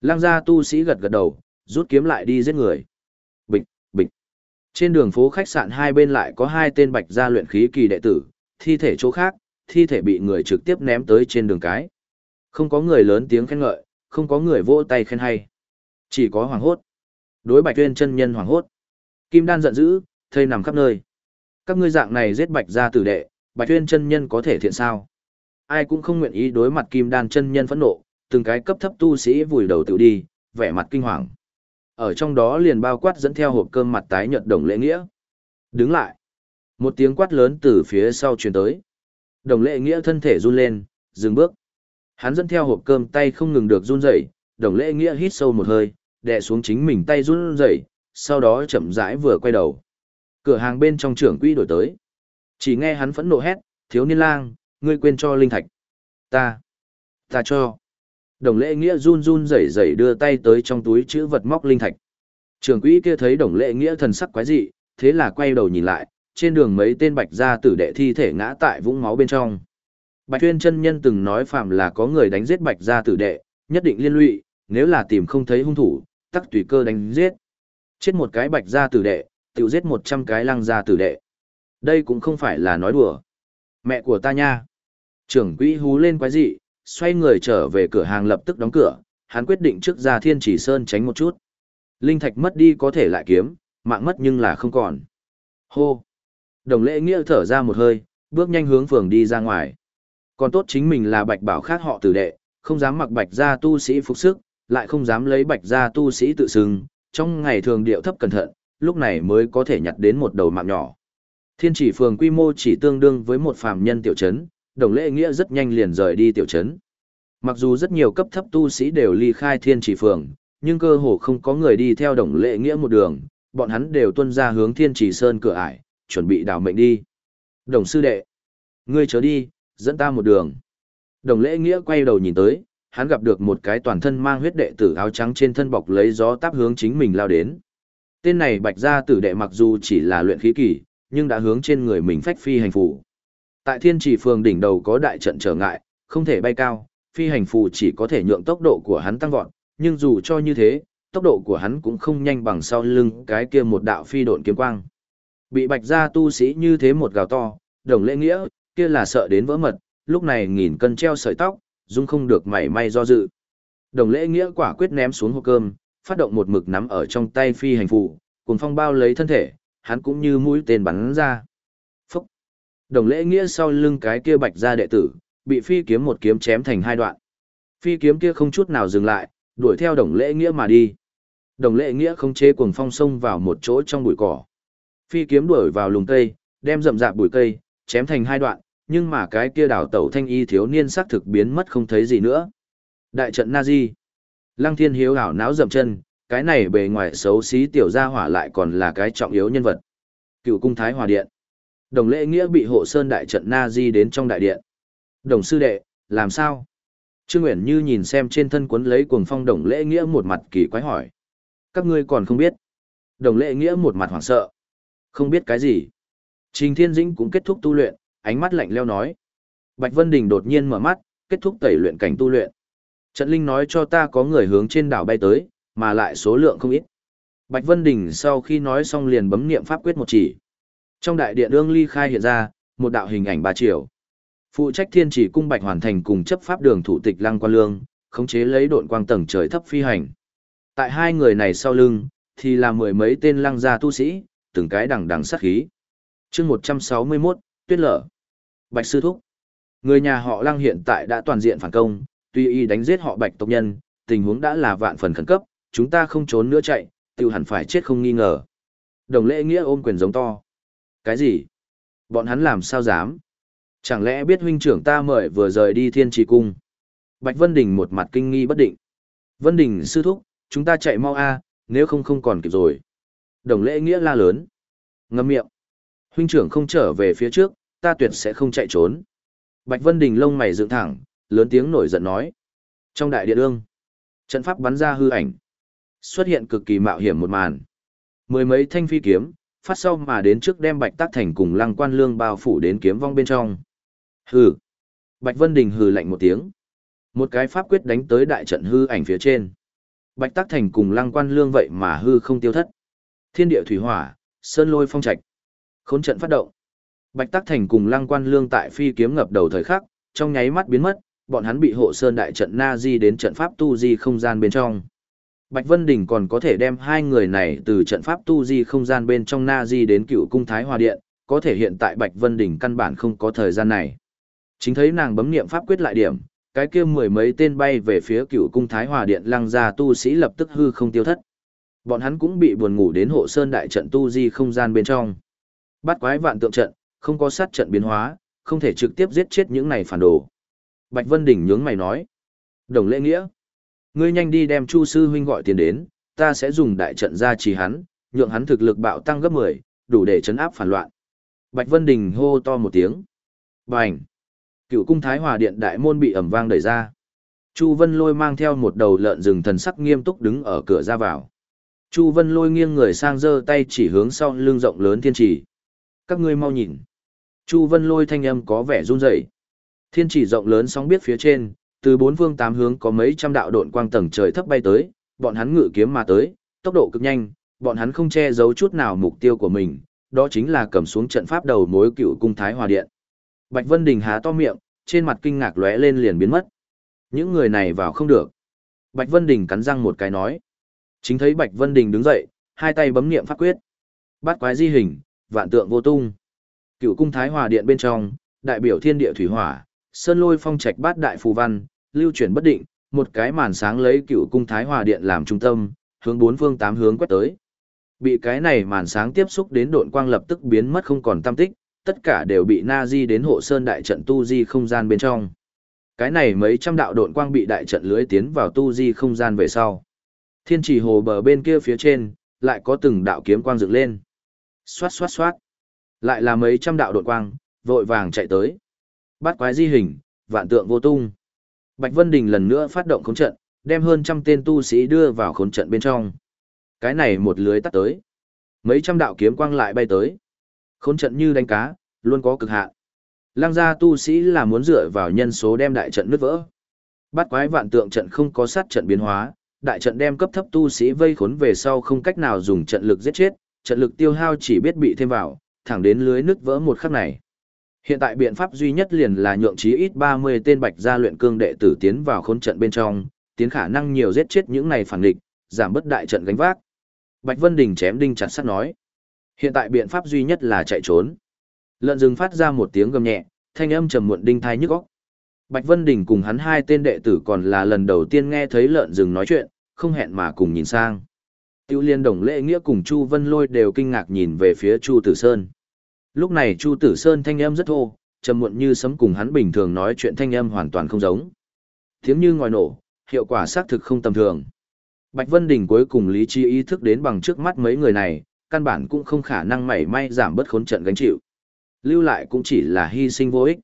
Lăng gia tu sĩ gật gật đầu, rút kiếm lại đi giết người. Bịch, bịch. Trên đường phố khách sạn hai bên lại có hai tên bạch gia luyện khí kỳ đệ tử, thi thể chỗ khác, thi thể bị người trực tiếp ném tới trên đường cái. Không có người lớn tiếng khen ngợi, không có người vỗ tay khen hay. Chỉ có hoàng hốt. Đối bạch tuyên chân nhân hoàng hốt. Kim đan giận dữ, thây nằm khắp nơi. Các ngươi dạng này giết bạch gia tử đệ, bạch tuyên chân nhân có thể thiện sao? Ai cũng không nguyện ý đối mặt kim đan chân nhân phẫn nộ, từng cái cấp thấp tu sĩ vùi đầu tự đi, vẻ mặt kinh hoàng. Ở trong đó liền bao quát dẫn theo hộp cơm mặt tái nhợt đồng lễ nghĩa. Đứng lại. Một tiếng quát lớn từ phía sau truyền tới. Đồng lễ nghĩa thân thể run lên, dừng bước. Hắn dẫn theo hộp cơm tay không ngừng được run rẩy, đồng lễ nghĩa hít sâu một hơi, đè xuống chính mình tay run rẩy, sau đó chậm rãi vừa quay đầu. Cửa hàng bên trong trưởng quỹ đổi tới. Chỉ nghe hắn phẫn nộ hét, thiếu niên lang, ngươi quên cho linh thạch. Ta, ta cho. Đồng lễ nghĩa run run rẩy rẩy đưa tay tới trong túi chữ vật móc linh thạch. trường quỹ kia thấy đồng lễ nghĩa thần sắc quái dị, thế là quay đầu nhìn lại, trên đường mấy tên bạch gia tử đệ thi thể ngã tại vũng máu bên trong. Bạch Tuyên chân nhân từng nói phạm là có người đánh giết Bạch gia tử đệ, nhất định liên lụy, nếu là tìm không thấy hung thủ, tắc tùy cơ đánh giết. Chết một cái Bạch gia tử đệ, tiểu giết một trăm cái lăng gia tử đệ. Đây cũng không phải là nói đùa. Mẹ của ta nha. Trưởng quỹ hú lên quái dị, xoay người trở về cửa hàng lập tức đóng cửa, hắn quyết định trước ra thiên chỉ sơn tránh một chút. Linh thạch mất đi có thể lại kiếm, mạng mất nhưng là không còn. Hô. Đồng lễ nghĩa thở ra một hơi, bước nhanh hướng phường đi ra ngoài. Còn tốt chính mình là bạch bảo khác họ tử đệ, không dám mặc bạch gia tu sĩ phục sức, lại không dám lấy bạch gia tu sĩ tự xưng, trong ngày thường điệu thấp cẩn thận, lúc này mới có thể nhặt đến một đầu mạng nhỏ. Thiên chỉ phường quy mô chỉ tương đương với một phàm nhân tiểu trấn, đồng lễ nghĩa rất nhanh liền rời đi tiểu trấn. Mặc dù rất nhiều cấp thấp tu sĩ đều ly khai thiên chỉ phường, nhưng cơ hồ không có người đi theo đồng lễ nghĩa một đường, bọn hắn đều tuân ra hướng thiên chỉ sơn cửa ải, chuẩn bị đào mệnh đi. Đồng sư đệ, ngươi chớ đi, dẫn ta một đường. Đồng lễ nghĩa quay đầu nhìn tới, hắn gặp được một cái toàn thân mang huyết đệ tử áo trắng trên thân bọc lấy gió táp hướng chính mình lao đến. Tên này bạch gia tử đệ mặc dù chỉ là luyện khí kỳ, nhưng đã hướng trên người mình phách phi hành phủ. Tại thiên trì phường đỉnh đầu có đại trận trở ngại, không thể bay cao, phi hành phù chỉ có thể nhượng tốc độ của hắn tăng vọt, nhưng dù cho như thế, tốc độ của hắn cũng không nhanh bằng sau lưng cái kia một đạo phi độn kiếm quang. Bị bạch gia tu sĩ như thế một gào to, đồng lễ nghĩa, kia là sợ đến vỡ mật, lúc này nghìn cân treo sợi tóc, dung không được mảy may do dự. Đồng lễ nghĩa quả quyết ném xuống hộp cơm, phát động một mực nắm ở trong tay phi hành phù, cùng phong bao lấy thân thể, hắn cũng như mũi tên bắn ra. Đồng lễ nghĩa sau lưng cái kia bạch ra đệ tử, bị phi kiếm một kiếm chém thành hai đoạn. Phi kiếm kia không chút nào dừng lại, đuổi theo đồng lễ nghĩa mà đi. Đồng lễ nghĩa không chế cuồng phong sông vào một chỗ trong bụi cỏ. Phi kiếm đuổi vào lùng cây, đem rậm rạp bụi cây, chém thành hai đoạn, nhưng mà cái kia đảo tẩu thanh y thiếu niên xác thực biến mất không thấy gì nữa. Đại trận Nazi. Lăng thiên hiếu hảo náo dậm chân, cái này bề ngoài xấu xí tiểu gia hỏa lại còn là cái trọng yếu nhân vật. Cựu cung thái hòa điện. Đồng lễ nghĩa bị hộ sơn đại trận Nazi đến trong đại điện. Đồng sư đệ, làm sao? Trương Uyển Như nhìn xem trên thân cuốn lấy cuồng phong đồng lễ nghĩa một mặt kỳ quái hỏi. Các ngươi còn không biết. Đồng lễ nghĩa một mặt hoảng sợ. Không biết cái gì. Trình Thiên Dĩnh cũng kết thúc tu luyện, ánh mắt lạnh leo nói. Bạch Vân Đình đột nhiên mở mắt, kết thúc tẩy luyện cảnh tu luyện. Trận Linh nói cho ta có người hướng trên đảo bay tới, mà lại số lượng không ít. Bạch Vân Đình sau khi nói xong liền bấm niệm pháp quyết một chỉ. Trong đại điện ương ly khai hiện ra, một đạo hình ảnh ba chiều. Phụ trách thiên chỉ cung Bạch hoàn thành cùng chấp pháp đường thủ tịch Lăng Quan Lương, khống chế lấy độn quang tầng trời thấp phi hành. Tại hai người này sau lưng, thì là mười mấy tên lăng gia tu sĩ, từng cái đằng đằng sát khí. chương 161, tuyết lở. Bạch Sư Thúc. Người nhà họ lăng hiện tại đã toàn diện phản công, tuy y đánh giết họ bạch tộc nhân, tình huống đã là vạn phần khẩn cấp, chúng ta không trốn nữa chạy, tiêu hẳn phải chết không nghi ngờ. Đồng lễ nghĩa ôm quyền giống to. Cái gì? Bọn hắn làm sao dám? Chẳng lẽ biết huynh trưởng ta mời vừa rời đi thiên trì cung? Bạch Vân Đình một mặt kinh nghi bất định. Vân Đình sư thúc, chúng ta chạy mau a, nếu không không còn kịp rồi. Đồng lễ nghĩa la lớn. Ngâm miệng. Huynh trưởng không trở về phía trước, ta tuyệt sẽ không chạy trốn. Bạch Vân Đình lông mày dựng thẳng, lớn tiếng nổi giận nói. Trong đại điện ương, trận pháp bắn ra hư ảnh. Xuất hiện cực kỳ mạo hiểm một màn. Mười mấy thanh phi kiếm, phát sau mà đến trước đem Bạch Tác Thành cùng Lăng Quan Lương bao phủ đến kiếm vong bên trong. Hừ. Bạch Vân Đình hừ lạnh một tiếng. Một cái pháp quyết đánh tới đại trận hư ảnh phía trên. Bạch Tác Thành cùng Lăng Quan Lương vậy mà hư không tiêu thất. Thiên địa thủy hỏa, sơn lôi phong trạch. Khốn trận phát động. Bạch Tác Thành cùng Lăng Quan Lương tại phi kiếm ngập đầu thời khắc, trong nháy mắt biến mất, bọn hắn bị hộ sơn đại trận na di đến trận pháp tu di không gian bên trong. Bạch Vân Đình còn có thể đem hai người này từ trận pháp tu di không gian bên trong na di đến cựu cung Thái Hòa Điện, có thể hiện tại Bạch Vân Đình căn bản không có thời gian này. Chính thấy nàng bấm niệm pháp quyết lại điểm, cái kia mười mấy tên bay về phía cựu cung Thái Hòa Điện lăng ra tu sĩ lập tức hư không tiêu thất. Bọn hắn cũng bị buồn ngủ đến hộ sơn đại trận tu di không gian bên trong. Bắt quái vạn tượng trận, không có sát trận biến hóa, không thể trực tiếp giết chết những này phản đồ. Bạch Vân Đình nhướng mày nói. Đồng lễ nghĩa. Ngươi nhanh đi đem Chu Sư Huynh gọi tiền đến, ta sẽ dùng đại trận ra trì hắn, nhượng hắn thực lực bạo tăng gấp 10, đủ để chấn áp phản loạn. Bạch Vân Đình hô to một tiếng. Bành. Cựu cung Thái Hòa Điện đại môn bị ẩm vang đẩy ra. Chu Vân Lôi mang theo một đầu lợn rừng thần sắc nghiêm túc đứng ở cửa ra vào. Chu Vân Lôi nghiêng người sang giơ tay chỉ hướng sau lưng rộng lớn thiên trì. Các ngươi mau nhìn. Chu Vân Lôi thanh âm có vẻ run rẩy. Thiên chỉ rộng lớn sóng biết phía trên, từ bốn phương tám hướng có mấy trăm đạo độn quang tầng trời thấp bay tới, bọn hắn ngự kiếm mà tới, tốc độ cực nhanh, bọn hắn không che giấu chút nào mục tiêu của mình, đó chính là cầm xuống trận pháp đầu mối cựu cung Thái Hòa Điện. Bạch Vân Đình há to miệng, trên mặt kinh ngạc lóe lên liền biến mất. Những người này vào không được. Bạch Vân Đình cắn răng một cái nói. Chính thấy Bạch Vân Đình đứng dậy, hai tay bấm niệm pháp quyết. Bát quái di hình, vạn tượng vô tung. Cựu cung Thái Hòa Điện bên trong, đại biểu thiên địa thủy hỏa, sơn lôi phong trạch bát đại phù văn, lưu chuyển bất định, một cái màn sáng lấy cựu cung Thái Hòa Điện làm trung tâm, hướng bốn phương tám hướng quét tới. Bị cái này màn sáng tiếp xúc đến độn quang lập tức biến mất không còn tâm tích, tất cả đều bị na di đến hộ sơn đại trận tu di không gian bên trong. Cái này mấy trăm đạo độn quang bị đại trận lưới tiến vào tu di không gian về sau. Thiên trì hồ bờ bên kia phía trên, lại có từng đạo kiếm quang dựng lên. Xoát xoát xoát. Lại là mấy trăm đạo độn quang, vội vàng chạy tới. bắt quái di hình, vạn tượng vô tung. Bạch Vân Đình lần nữa phát động khốn trận, đem hơn trăm tên tu sĩ đưa vào khốn trận bên trong. Cái này một lưới tắt tới. Mấy trăm đạo kiếm quang lại bay tới. Khốn trận như đánh cá, luôn có cực hạn. Lăng gia tu sĩ là muốn dựa vào nhân số đem đại trận nứt vỡ. bắt quái vạn tượng trận không có sát trận biến hóa, đại trận đem cấp thấp tu sĩ vây khốn về sau không cách nào dùng trận lực giết chết, trận lực tiêu hao chỉ biết bị thêm vào, thẳng đến lưới nứt vỡ một khắc này. Hiện tại biện pháp duy nhất liền là nhượng chí ít 30 tên bạch gia luyện cương đệ tử tiến vào khốn trận bên trong, tiến khả năng nhiều giết chết những này phản địch, giảm bất đại trận gánh vác. Bạch Vân Đình chém đinh chặt sắt nói. Hiện tại biện pháp duy nhất là chạy trốn. Lợn rừng phát ra một tiếng gầm nhẹ, thanh âm trầm muộn đinh thai nhức óc. Bạch Vân Đình cùng hắn hai tên đệ tử còn là lần đầu tiên nghe thấy lợn rừng nói chuyện, không hẹn mà cùng nhìn sang. Tiêu Liên Đồng Lễ Nghĩa cùng Chu Vân Lôi đều kinh ngạc nhìn về phía Chu Tử Sơn. Lúc này Chu Tử Sơn thanh âm rất thô, trầm muộn như sấm cùng hắn bình thường nói chuyện thanh âm hoàn toàn không giống. Tiếng như ngòi nổ, hiệu quả xác thực không tầm thường. Bạch Vân Đình cuối cùng lý trí ý thức đến bằng trước mắt mấy người này, căn bản cũng không khả năng mảy may giảm bớt khốn trận gánh chịu. Lưu lại cũng chỉ là hy sinh vô ích.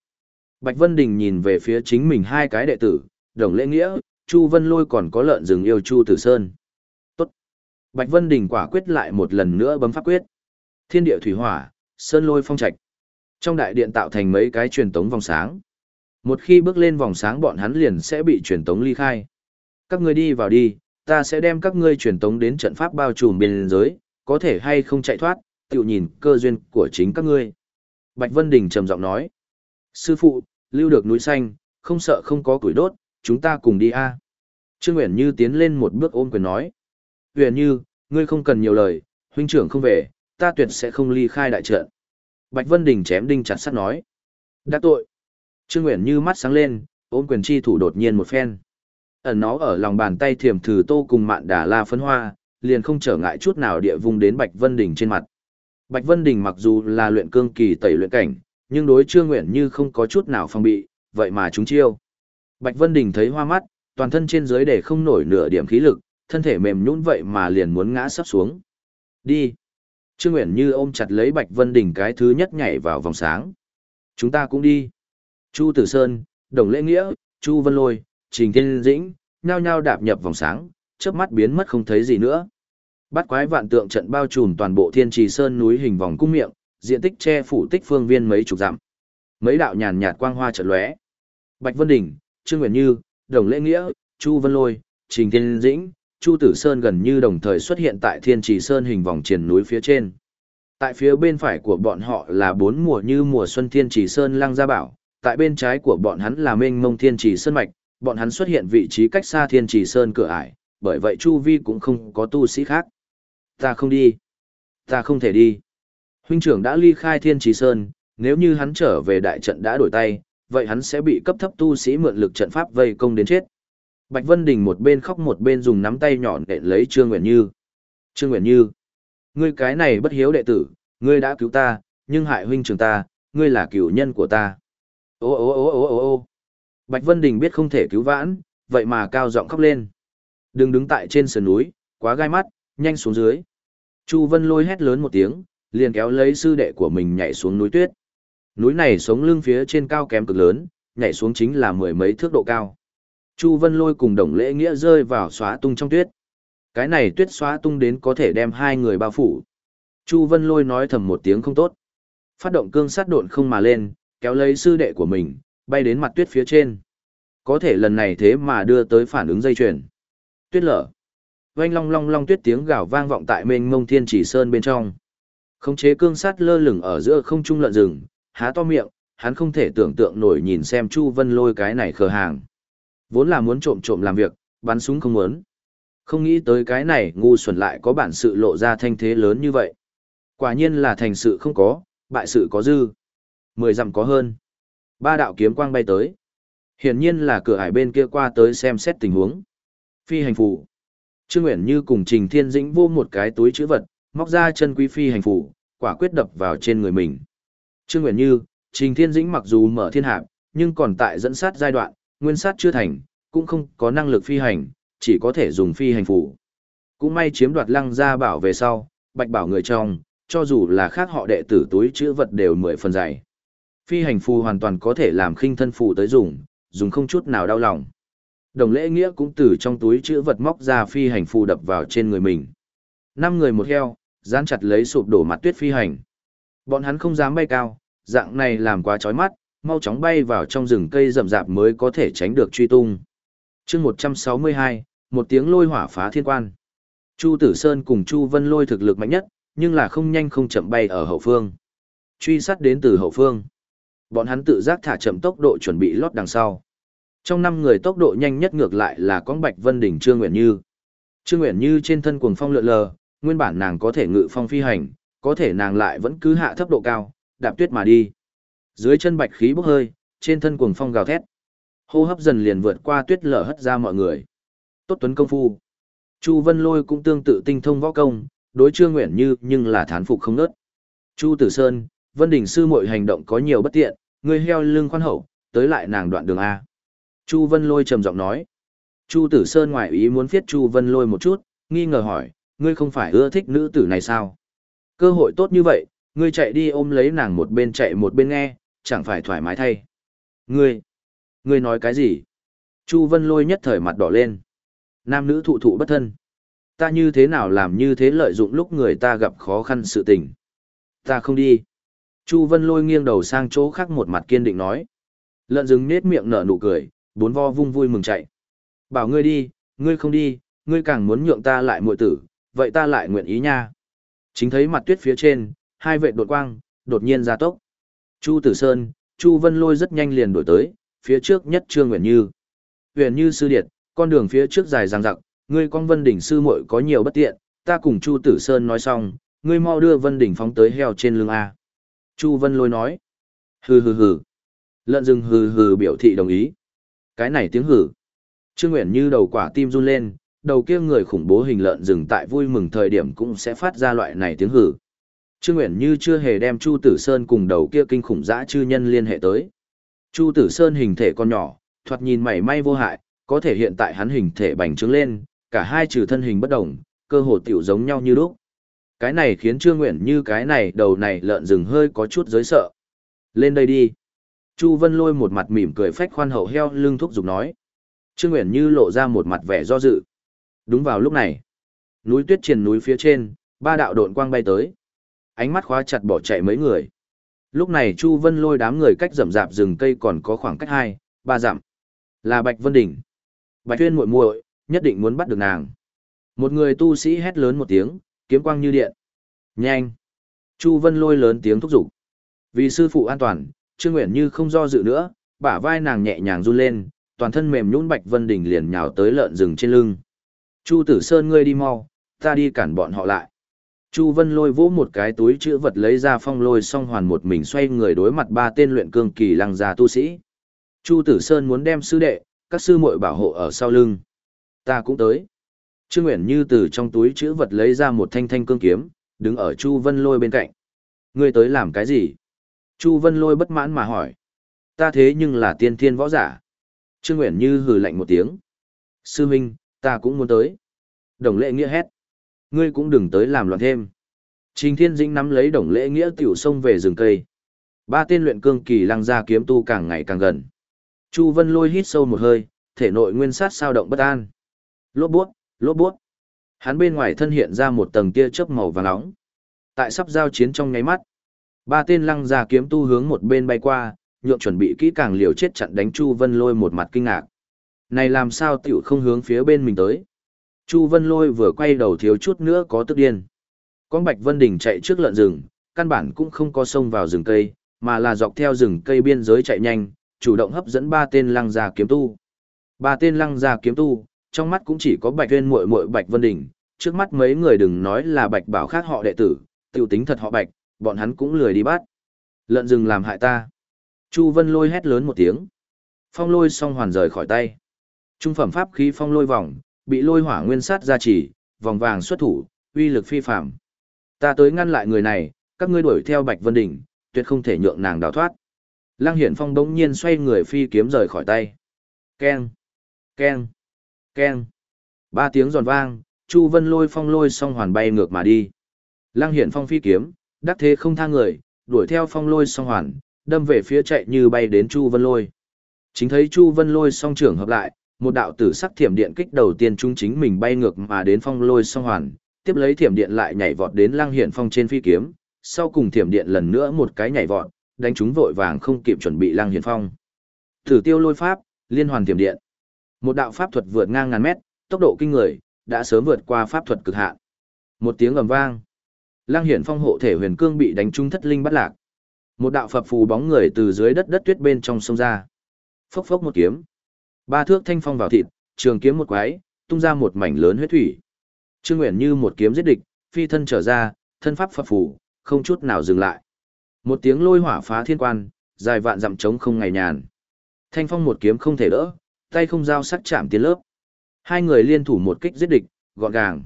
Bạch Vân Đình nhìn về phía chính mình hai cái đệ tử, đồng lễ nghĩa, Chu Vân Lôi còn có lợn rừng yêu Chu Tử Sơn. Tốt. Bạch Vân Đình quả quyết lại một lần nữa bấm pháp quyết. Thiên địa thủy hỏa, sơn lôi phong trạch. Trong đại điện tạo thành mấy cái truyền tống vòng sáng. Một khi bước lên vòng sáng bọn hắn liền sẽ bị truyền tống ly khai. Các ngươi đi vào đi, ta sẽ đem các ngươi truyền tống đến trận pháp bao trùm biên giới, có thể hay không chạy thoát, tự nhìn cơ duyên của chính các ngươi. Bạch Vân Đình trầm giọng nói. Sư phụ, lưu được núi xanh, không sợ không có củi đốt, chúng ta cùng đi a. Trương Uyển Như tiến lên một bước ôm quyền nói. Uyển Như, ngươi không cần nhiều lời, huynh trưởng không về, ta tuyệt sẽ không ly khai đại trận. Bạch Vân Đình chém đinh chặt sắt nói. Đã tội. Trương Nguyễn Như mắt sáng lên, ôm quyền chi thủ đột nhiên một phen. Ẩn nó ở lòng bàn tay thiềm thử tô cùng mạn đà la phấn hoa, liền không trở ngại chút nào địa vùng đến Bạch Vân Đình trên mặt. Bạch Vân Đình mặc dù là luyện cương kỳ tẩy luyện cảnh, nhưng đối Trương Nguyễn Như không có chút nào phòng bị, vậy mà chúng chiêu. Bạch Vân Đình thấy hoa mắt, toàn thân trên dưới để không nổi nửa điểm khí lực, thân thể mềm nhũn vậy mà liền muốn ngã sắp xuống. Đi. Trương Nguyện Như ôm chặt lấy Bạch Vân Đình cái thứ nhất nhảy vào vòng sáng. Chúng ta cũng đi. Chu Tử Sơn, Đồng Lễ Nghĩa, Chu Vân Lôi, Trình Thiên Dĩnh, nhao nhao đạp nhập vòng sáng, chớp mắt biến mất không thấy gì nữa. Bắt quái vạn tượng trận bao trùm toàn bộ Thiên Trì Sơn núi hình vòng cung miệng, diện tích che phủ tích phương viên mấy chục dặm. Mấy đạo nhàn nhạt quang hoa chợt lóe. Bạch Vân Đình, Trương Nguyễn Như, Đồng Lễ Nghĩa, Chu Vân Lôi, Trình Thiên Dĩnh, Chu Tử Sơn gần như đồng thời xuất hiện tại Thiên Trì Sơn hình vòng triền núi phía trên. Tại phía bên phải của bọn họ là bốn mùa như mùa xuân Thiên Trì Sơn Lăng Gia Bảo, tại bên trái của bọn hắn là Mênh Mông Thiên Trì Sơn Mạch, bọn hắn xuất hiện vị trí cách xa Thiên Trì Sơn cửa ải, bởi vậy Chu Vi cũng không có tu sĩ khác. Ta không đi. Ta không thể đi. Huynh trưởng đã ly khai Thiên Trì Sơn, nếu như hắn trở về đại trận đã đổi tay, vậy hắn sẽ bị cấp thấp tu sĩ mượn lực trận pháp vây công đến chết. Bạch Vân Đình một bên khóc một bên dùng nắm tay nhọn để lấy Trương Nguyễn Như. Trương Nguyễn Như, ngươi cái này bất hiếu đệ tử, ngươi đã cứu ta, nhưng hại huynh trưởng ta, ngươi là cửu nhân của ta. Ô ô ô ô ô ô Bạch Vân Đình biết không thể cứu vãn, vậy mà cao giọng khóc lên. Đừng đứng tại trên sườn núi, quá gai mắt, nhanh xuống dưới. Chu Vân lôi hét lớn một tiếng, liền kéo lấy sư đệ của mình nhảy xuống núi tuyết. Núi này sống lưng phía trên cao kém cực lớn, nhảy xuống chính là mười mấy thước độ cao. Chu Vân lôi cùng đồng lễ nghĩa rơi vào xóa tung trong tuyết. Cái này tuyết xóa tung đến có thể đem hai người bao phủ. Chu Vân lôi nói thầm một tiếng không tốt. Phát động cương sát độn không mà lên, kéo lấy sư đệ của mình, bay đến mặt tuyết phía trên. Có thể lần này thế mà đưa tới phản ứng dây chuyền. Tuyết lở. Vang long long long tuyết tiếng gào vang vọng tại mênh mông thiên chỉ sơn bên trong. Khống chế cương sát lơ lửng ở giữa không trung lợn rừng, há to miệng, hắn không thể tưởng tượng nổi nhìn xem Chu Vân lôi cái này khờ hàng. Vốn là muốn trộm trộm làm việc, bắn súng không muốn. Không nghĩ tới cái này ngu xuẩn lại có bản sự lộ ra thanh thế lớn như vậy. Quả nhiên là thành sự không có, bại sự có dư. Mười dặm có hơn. Ba đạo kiếm quang bay tới. Hiển nhiên là cửa hải bên kia qua tới xem xét tình huống. Phi hành phủ. Trương nguyễn Như cùng Trình Thiên Dĩnh vô một cái túi chữ vật, móc ra chân quý phi hành phủ, quả quyết đập vào trên người mình. Trương nguyễn Như, Trình Thiên Dĩnh mặc dù mở thiên hạp, nhưng còn tại dẫn sát giai đoạn, nguyên sát chưa thành, cũng không có năng lực phi hành, chỉ có thể dùng phi hành phủ. Cũng may chiếm đoạt lăng gia bảo về sau, bạch bảo người trong, cho dù là khác họ đệ tử túi chữ vật đều mười phần dày. Phi hành phù hoàn toàn có thể làm khinh thân phù tới dùng, dùng không chút nào đau lòng. Đồng lễ nghĩa cũng từ trong túi chữ vật móc ra phi hành phù đập vào trên người mình. Năm người một heo, dán chặt lấy sụp đổ mặt tuyết phi hành. Bọn hắn không dám bay cao, dạng này làm quá chói mắt, mau chóng bay vào trong rừng cây rậm rạp mới có thể tránh được truy tung. chương 162, một tiếng lôi hỏa phá thiên quan. Chu Tử Sơn cùng Chu Vân lôi thực lực mạnh nhất, nhưng là không nhanh không chậm bay ở hậu phương. Truy sát đến từ hậu phương. Bọn hắn tự giác thả chậm tốc độ chuẩn bị lót đằng sau. Trong năm người tốc độ nhanh nhất ngược lại là con Bạch Vân Đỉnh Trương Nguyễn Như. Trương Nguyễn Như trên thân cuồng phong lượn lờ, nguyên bản nàng có thể ngự phong phi hành, có thể nàng lại vẫn cứ hạ thấp độ cao, đạp tuyết mà đi. Dưới chân bạch khí bốc hơi, trên thân cuồng phong gào thét. Hô hấp dần liền vượt qua tuyết lở hất ra mọi người. Tốt tuấn công phu. Chu Vân Lôi cũng tương tự tinh thông võ công, đối Trương nguyện Như nhưng là thán phục không nớt. Chu Tử Sơn, Vân Đình sư muội hành động có nhiều bất tiện, người heo lưng khoan hậu, tới lại nàng đoạn đường A. Chu Vân Lôi trầm giọng nói. Chu Tử Sơn ngoại ý muốn viết Chu Vân Lôi một chút, nghi ngờ hỏi, ngươi không phải ưa thích nữ tử này sao? Cơ hội tốt như vậy, ngươi chạy đi ôm lấy nàng một bên chạy một bên nghe, chẳng phải thoải mái thay. Ngươi, ngươi nói cái gì? Chu Vân Lôi nhất thời mặt đỏ lên. Nam nữ thụ thụ bất thân. Ta như thế nào làm như thế lợi dụng lúc người ta gặp khó khăn sự tình. Ta không đi. Chu Vân Lôi nghiêng đầu sang chỗ khác một mặt kiên định nói. Lợn rừng nết miệng nở nụ cười, bốn vo vung vui mừng chạy. Bảo ngươi đi, ngươi không đi, ngươi càng muốn nhượng ta lại muội tử, vậy ta lại nguyện ý nha. Chính thấy mặt tuyết phía trên, hai vệ đột quang, đột nhiên ra tốc. Chu Tử Sơn, Chu Vân Lôi rất nhanh liền đổi tới, phía trước nhất Trương Nguyễn Như. Nguyễn Như sư điệt, con đường phía trước dài dằng dặc, ngươi con Vân Đỉnh sư muội có nhiều bất tiện, ta cùng Chu Tử Sơn nói xong, ngươi mau đưa Vân Đỉnh phóng tới heo trên lưng a. Chu Vân Lôi nói. Hừ hừ hừ. Lợn rừng hừ hừ biểu thị đồng ý. Cái này tiếng hừ. Trương Nguyễn Như đầu quả tim run lên, đầu kia người khủng bố hình lợn rừng tại vui mừng thời điểm cũng sẽ phát ra loại này tiếng hừ. Trương Nguyễn Như chưa hề đem Chu Tử Sơn cùng đầu kia kinh khủng dã chư nhân liên hệ tới. Chu Tử Sơn hình thể con nhỏ, thoạt nhìn mảy may vô hại, có thể hiện tại hắn hình thể bành trướng lên, cả hai trừ thân hình bất đồng, cơ hồ tiểu giống nhau như lúc. Cái này khiến Trương Nguyễn Như cái này đầu này lợn rừng hơi có chút giới sợ. Lên đây đi. Chu Vân lôi một mặt mỉm cười phách khoan hậu heo lưng thúc giục nói. Trương Nguyễn Như lộ ra một mặt vẻ do dự. Đúng vào lúc này, núi tuyết triền núi phía trên, ba đạo độn quang bay tới. Ánh mắt khóa chặt bỏ chạy mấy người. Lúc này Chu Vân lôi đám người cách rậm rạp rừng cây còn có khoảng cách hai, ba dặm. Là Bạch Vân Đỉnh. Bạch Tuyên muội muội, nhất định muốn bắt được nàng. Một người tu sĩ hét lớn một tiếng, kiếm quang như điện. Nhanh! Chu Vân lôi lớn tiếng thúc giục. Vì sư phụ an toàn, Trương Nguyện Như không do dự nữa, bả vai nàng nhẹ nhàng run lên, toàn thân mềm nhũn Bạch Vân Đình liền nhào tới lợn rừng trên lưng. Chu Tử Sơn ngươi đi mau, ta đi cản bọn họ lại. Chu Vân lôi vỗ một cái túi chữ vật lấy ra phong lôi song hoàn một mình xoay người đối mặt ba tên luyện cương kỳ lăng già tu sĩ. Chu Tử Sơn muốn đem sư đệ, các sư muội bảo hộ ở sau lưng. Ta cũng tới. Trương Nguyễn Như từ trong túi chữ vật lấy ra một thanh thanh cương kiếm, đứng ở Chu Vân lôi bên cạnh. Ngươi tới làm cái gì? Chu Vân lôi bất mãn mà hỏi. Ta thế nhưng là tiên thiên võ giả. Trương Nguyễn Như hừ lạnh một tiếng. Sư Minh, ta cũng muốn tới. Đồng lệ nghĩa hét. Ngươi cũng đừng tới làm loạn thêm. Trình Thiên Dĩnh nắm lấy đồng lễ nghĩa tiểu sông về rừng cây. Ba tên luyện cương kỳ lăng ra kiếm tu càng ngày càng gần. Chu Vân lôi hít sâu một hơi, thể nội nguyên sát sao động bất an. Lốp bút, lốp bút. Hắn bên ngoài thân hiện ra một tầng tia chớp màu vàng nóng. Tại sắp giao chiến trong nháy mắt, ba tên lăng ra kiếm tu hướng một bên bay qua, nhượng chuẩn bị kỹ càng liều chết chặn đánh Chu Vân lôi một mặt kinh ngạc. Này làm sao tiểu không hướng phía bên mình tới? Chu Vân Lôi vừa quay đầu thiếu chút nữa có tức điên. Con Bạch Vân Đình chạy trước lợn rừng, căn bản cũng không có xông vào rừng cây, mà là dọc theo rừng cây biên giới chạy nhanh, chủ động hấp dẫn ba tên lăng gia kiếm tu. Ba tên lăng gia kiếm tu, trong mắt cũng chỉ có Bạch Uyên muội muội Bạch Vân Đình, trước mắt mấy người đừng nói là Bạch Bảo khác họ đệ tử, tiểu tính thật họ Bạch, bọn hắn cũng lười đi bắt. Lợn rừng làm hại ta. Chu Vân Lôi hét lớn một tiếng. Phong lôi song hoàn rời khỏi tay. Trung phẩm pháp khí phong lôi vòng, bị lôi hỏa nguyên sát ra chỉ vòng vàng xuất thủ, uy lực phi phàm. Ta tới ngăn lại người này, các ngươi đuổi theo Bạch Vân Đỉnh, tuyệt không thể nhượng nàng đào thoát. Lăng Hiển Phong đống nhiên xoay người phi kiếm rời khỏi tay. Keng, keng, keng. Ba tiếng giòn vang, Chu Vân lôi phong lôi song hoàn bay ngược mà đi. Lăng Hiển Phong phi kiếm, đắc thế không tha người, đuổi theo phong lôi song hoàn, đâm về phía chạy như bay đến Chu Vân lôi. Chính thấy Chu Vân lôi song trưởng hợp lại, một đạo tử sắc thiểm điện kích đầu tiên trung chính mình bay ngược mà đến phong lôi song hoàn, tiếp lấy thiểm điện lại nhảy vọt đến lăng hiển phong trên phi kiếm, sau cùng thiểm điện lần nữa một cái nhảy vọt, đánh chúng vội vàng không kịp chuẩn bị lăng hiển phong. Thử tiêu lôi pháp, liên hoàn thiểm điện. Một đạo pháp thuật vượt ngang ngàn mét, tốc độ kinh người, đã sớm vượt qua pháp thuật cực hạn. Một tiếng ầm vang, lăng hiển phong hộ thể huyền cương bị đánh trúng thất linh bắt lạc. Một đạo phập phù bóng người từ dưới đất đất tuyết bên trong sông ra. Phốc phốc một kiếm, Ba thước thanh phong vào thịt, trường kiếm một quái, tung ra một mảnh lớn huyết thủy. Trương Nguyện như một kiếm giết địch, phi thân trở ra, thân pháp phập phù, không chút nào dừng lại. Một tiếng lôi hỏa phá thiên quan, dài vạn dặm trống không ngày nhàn. Thanh phong một kiếm không thể đỡ, tay không giao sắc chạm tiến lớp. Hai người liên thủ một kích giết địch, gọn gàng.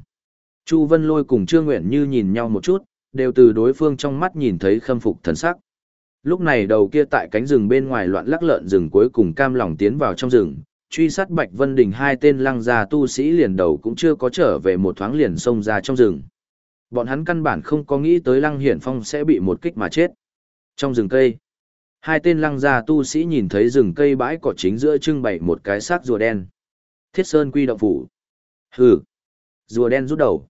Chu Vân Lôi cùng Trương Nguyện Như nhìn nhau một chút, đều từ đối phương trong mắt nhìn thấy khâm phục thần sắc. Lúc này đầu kia tại cánh rừng bên ngoài loạn lắc lợn rừng cuối cùng cam lòng tiến vào trong rừng, truy sát Bạch Vân Đình hai tên lăng gia tu sĩ liền đầu cũng chưa có trở về một thoáng liền xông ra trong rừng. Bọn hắn căn bản không có nghĩ tới lăng hiển phong sẽ bị một kích mà chết. Trong rừng cây, Hai tên lăng gia tu sĩ nhìn thấy rừng cây bãi cỏ chính giữa trưng bày một cái xác rùa đen. Thiết Sơn quy động phủ. Hừ. Rùa đen rút đầu.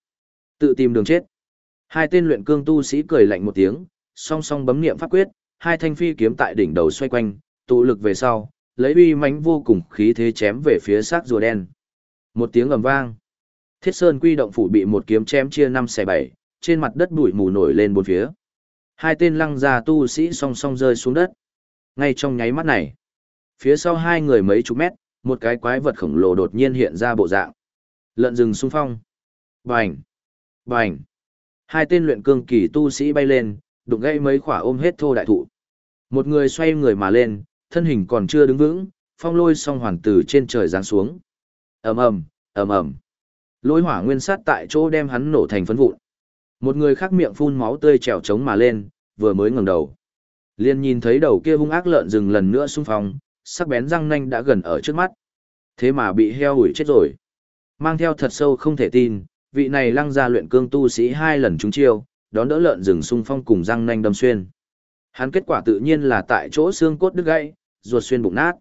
Tự tìm đường chết. Hai tên luyện cương tu sĩ cười lạnh một tiếng, song song bấm niệm pháp quyết, hai thanh phi kiếm tại đỉnh đầu xoay quanh, tụ lực về sau, lấy uy mãnh vô cùng khí thế chém về phía xác rùa đen. Một tiếng ầm vang. Thiết Sơn quy động phủ bị một kiếm chém chia năm xẻ bảy, trên mặt đất bụi mù nổi lên bốn phía. Hai tên lăng già tu sĩ song song rơi xuống đất. Ngay trong nháy mắt này, phía sau hai người mấy chục mét, một cái quái vật khổng lồ đột nhiên hiện ra bộ dạng. Lợn rừng xung phong. Bành! Bành! Hai tên luyện cương kỳ tu sĩ bay lên, đụng gãy mấy khỏa ôm hết thô đại thụ. Một người xoay người mà lên, thân hình còn chưa đứng vững, phong lôi song hoàn từ trên trời giáng xuống. ầm ầm, ầm ầm. Lôi hỏa nguyên sát tại chỗ đem hắn nổ thành phấn vụn. Một người khác miệng phun máu tươi trèo trống mà lên, vừa mới ngẩng đầu. liền nhìn thấy đầu kia hung ác lợn rừng lần nữa xung phong, sắc bén răng nanh đã gần ở trước mắt. Thế mà bị heo hủy chết rồi. Mang theo thật sâu không thể tin, vị này lăng ra luyện cương tu sĩ hai lần trúng chiêu, đón đỡ lợn rừng xung phong cùng răng nanh đâm xuyên. Hắn kết quả tự nhiên là tại chỗ xương cốt đứt gãy, ruột xuyên bụng nát.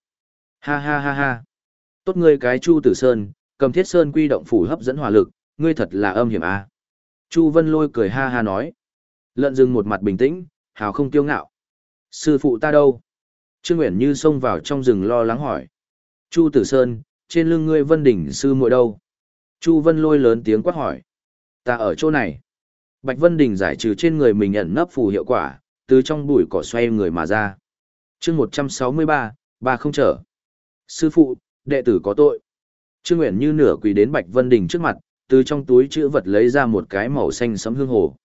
Ha ha ha ha. Tốt ngươi cái Chu Tử Sơn, cầm Thiết Sơn quy động phủ hấp dẫn hỏa lực, ngươi thật là âm hiểm a. Chu Vân Lôi cười ha ha nói. Lợn rừng một mặt bình tĩnh, hào không tiêu ngạo. Sư phụ ta đâu? Trương Uyển Như xông vào trong rừng lo lắng hỏi. Chu Tử Sơn, trên lưng ngươi Vân Đỉnh sư muội đâu? Chu Vân Lôi lớn tiếng quát hỏi. Ta ở chỗ này. Bạch Vân Đình giải trừ trên người mình ẩn nấp phù hiệu quả, từ trong bụi cỏ xoay người mà ra. chương 163, ba không trở. Sư phụ, đệ tử có tội. Trương Nguyện như nửa quỳ đến Bạch Vân Đình trước mặt, từ trong túi chữ vật lấy ra một cái màu xanh sẫm hương hồ.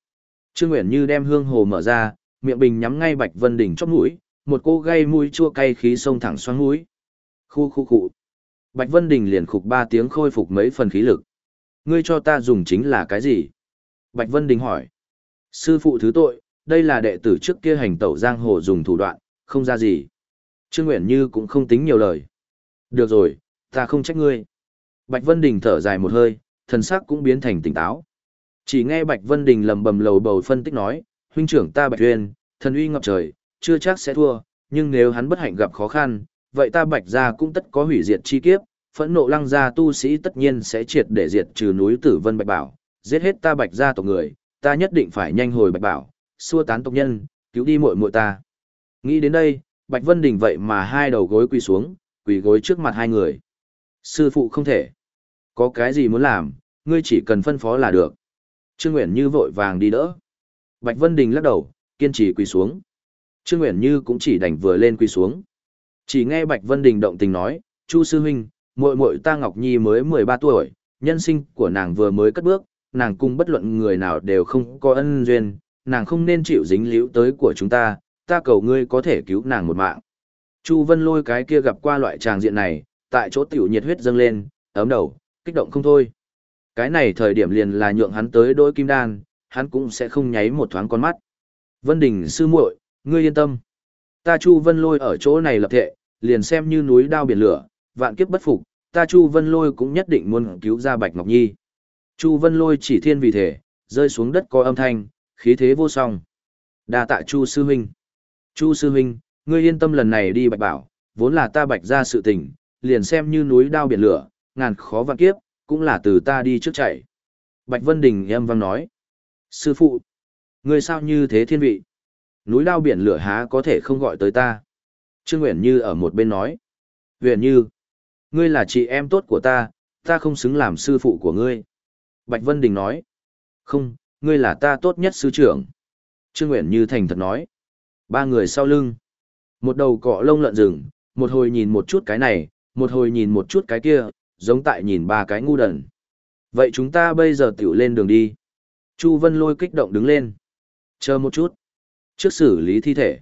Trương Nguyện như đem hương hồ mở ra, miệng bình nhắm ngay Bạch Vân Đình chóp mũi, một cô gây mũi chua cay khí sông thẳng xoắn mũi. Khu khu khu. Bạch Vân Đình liền khục ba tiếng khôi phục mấy phần khí lực. Ngươi cho ta dùng chính là cái gì? Bạch Vân Đình hỏi. Sư phụ thứ tội, đây là đệ tử trước kia hành tẩu giang hồ dùng thủ đoạn, không ra gì. Trương Nguyễn Như cũng không tính nhiều lời. Được rồi, ta không trách ngươi. Bạch Vân Đình thở dài một hơi, thần sắc cũng biến thành tỉnh táo. Chỉ nghe Bạch Vân Đình lầm bầm lầu bầu phân tích nói, huynh trưởng ta Bạch Uyên, thần uy ngập trời, chưa chắc sẽ thua, nhưng nếu hắn bất hạnh gặp khó khăn, vậy ta Bạch gia cũng tất có hủy diệt chi kiếp, phẫn nộ lăng gia tu sĩ tất nhiên sẽ triệt để diệt trừ núi Tử Vân Bạch Bảo, giết hết ta Bạch gia tộc người, ta nhất định phải nhanh hồi Bạch Bảo, xua tán tộc nhân, cứu đi muội muội ta. Nghĩ đến đây, Bạch Vân Đình vậy mà hai đầu gối quỳ xuống, quỳ gối trước mặt hai người. Sư phụ không thể. Có cái gì muốn làm, ngươi chỉ cần phân phó là được. Trương Nguyễn Như vội vàng đi đỡ. Bạch Vân Đình lắc đầu, kiên trì quỳ xuống. Trương Nguyễn Như cũng chỉ đành vừa lên quỳ xuống. Chỉ nghe Bạch Vân Đình động tình nói, Chu sư huynh, muội muội ta Ngọc Nhi mới 13 tuổi, nhân sinh của nàng vừa mới cất bước, nàng cùng bất luận người nào đều không có ân duyên, nàng không nên chịu dính liễu tới của chúng ta, ta cầu ngươi có thể cứu nàng một mạng. Chu Vân lôi cái kia gặp qua loại tràng diện này, tại chỗ tiểu nhiệt huyết dâng lên, ấm đầu, kích động không thôi. Cái này thời điểm liền là nhượng hắn tới đôi kim đan, hắn cũng sẽ không nháy một thoáng con mắt. Vân Đình sư muội, ngươi yên tâm. Ta Chu Vân lôi ở chỗ này lập thệ, liền xem như núi đao biển lửa, vạn kiếp bất phục, ta Chu Vân lôi cũng nhất định muốn cứu ra Bạch Ngọc Nhi. Chu Vân lôi chỉ thiên vì thể, rơi xuống đất có âm thanh, khí thế vô song. Đa tạ Chu sư huynh. Chu sư huynh, ngươi yên tâm lần này đi Bạch Bảo, vốn là ta Bạch ra sự tình, liền xem như núi đao biển lửa, ngàn khó vạn kiếp, cũng là từ ta đi trước chạy. Bạch Vân Đình em vang nói. Sư phụ, ngươi sao như thế thiên vị? Núi đao biển lửa há có thể không gọi tới ta? Trương Nguyễn Như ở một bên nói. Nguyễn Như, ngươi là chị em tốt của ta, ta không xứng làm sư phụ của ngươi. Bạch Vân Đình nói. Không, ngươi là ta tốt nhất sư trưởng. Trương Nguyễn Như thành thật nói. Ba người sau lưng. Một đầu cọ lông lợn rừng, một hồi nhìn một chút cái này, một hồi nhìn một chút cái kia, giống tại nhìn ba cái ngu đần. Vậy chúng ta bây giờ tiểu lên đường đi. Chu Vân lôi kích động đứng lên. Chờ một chút. Trước xử lý thi thể.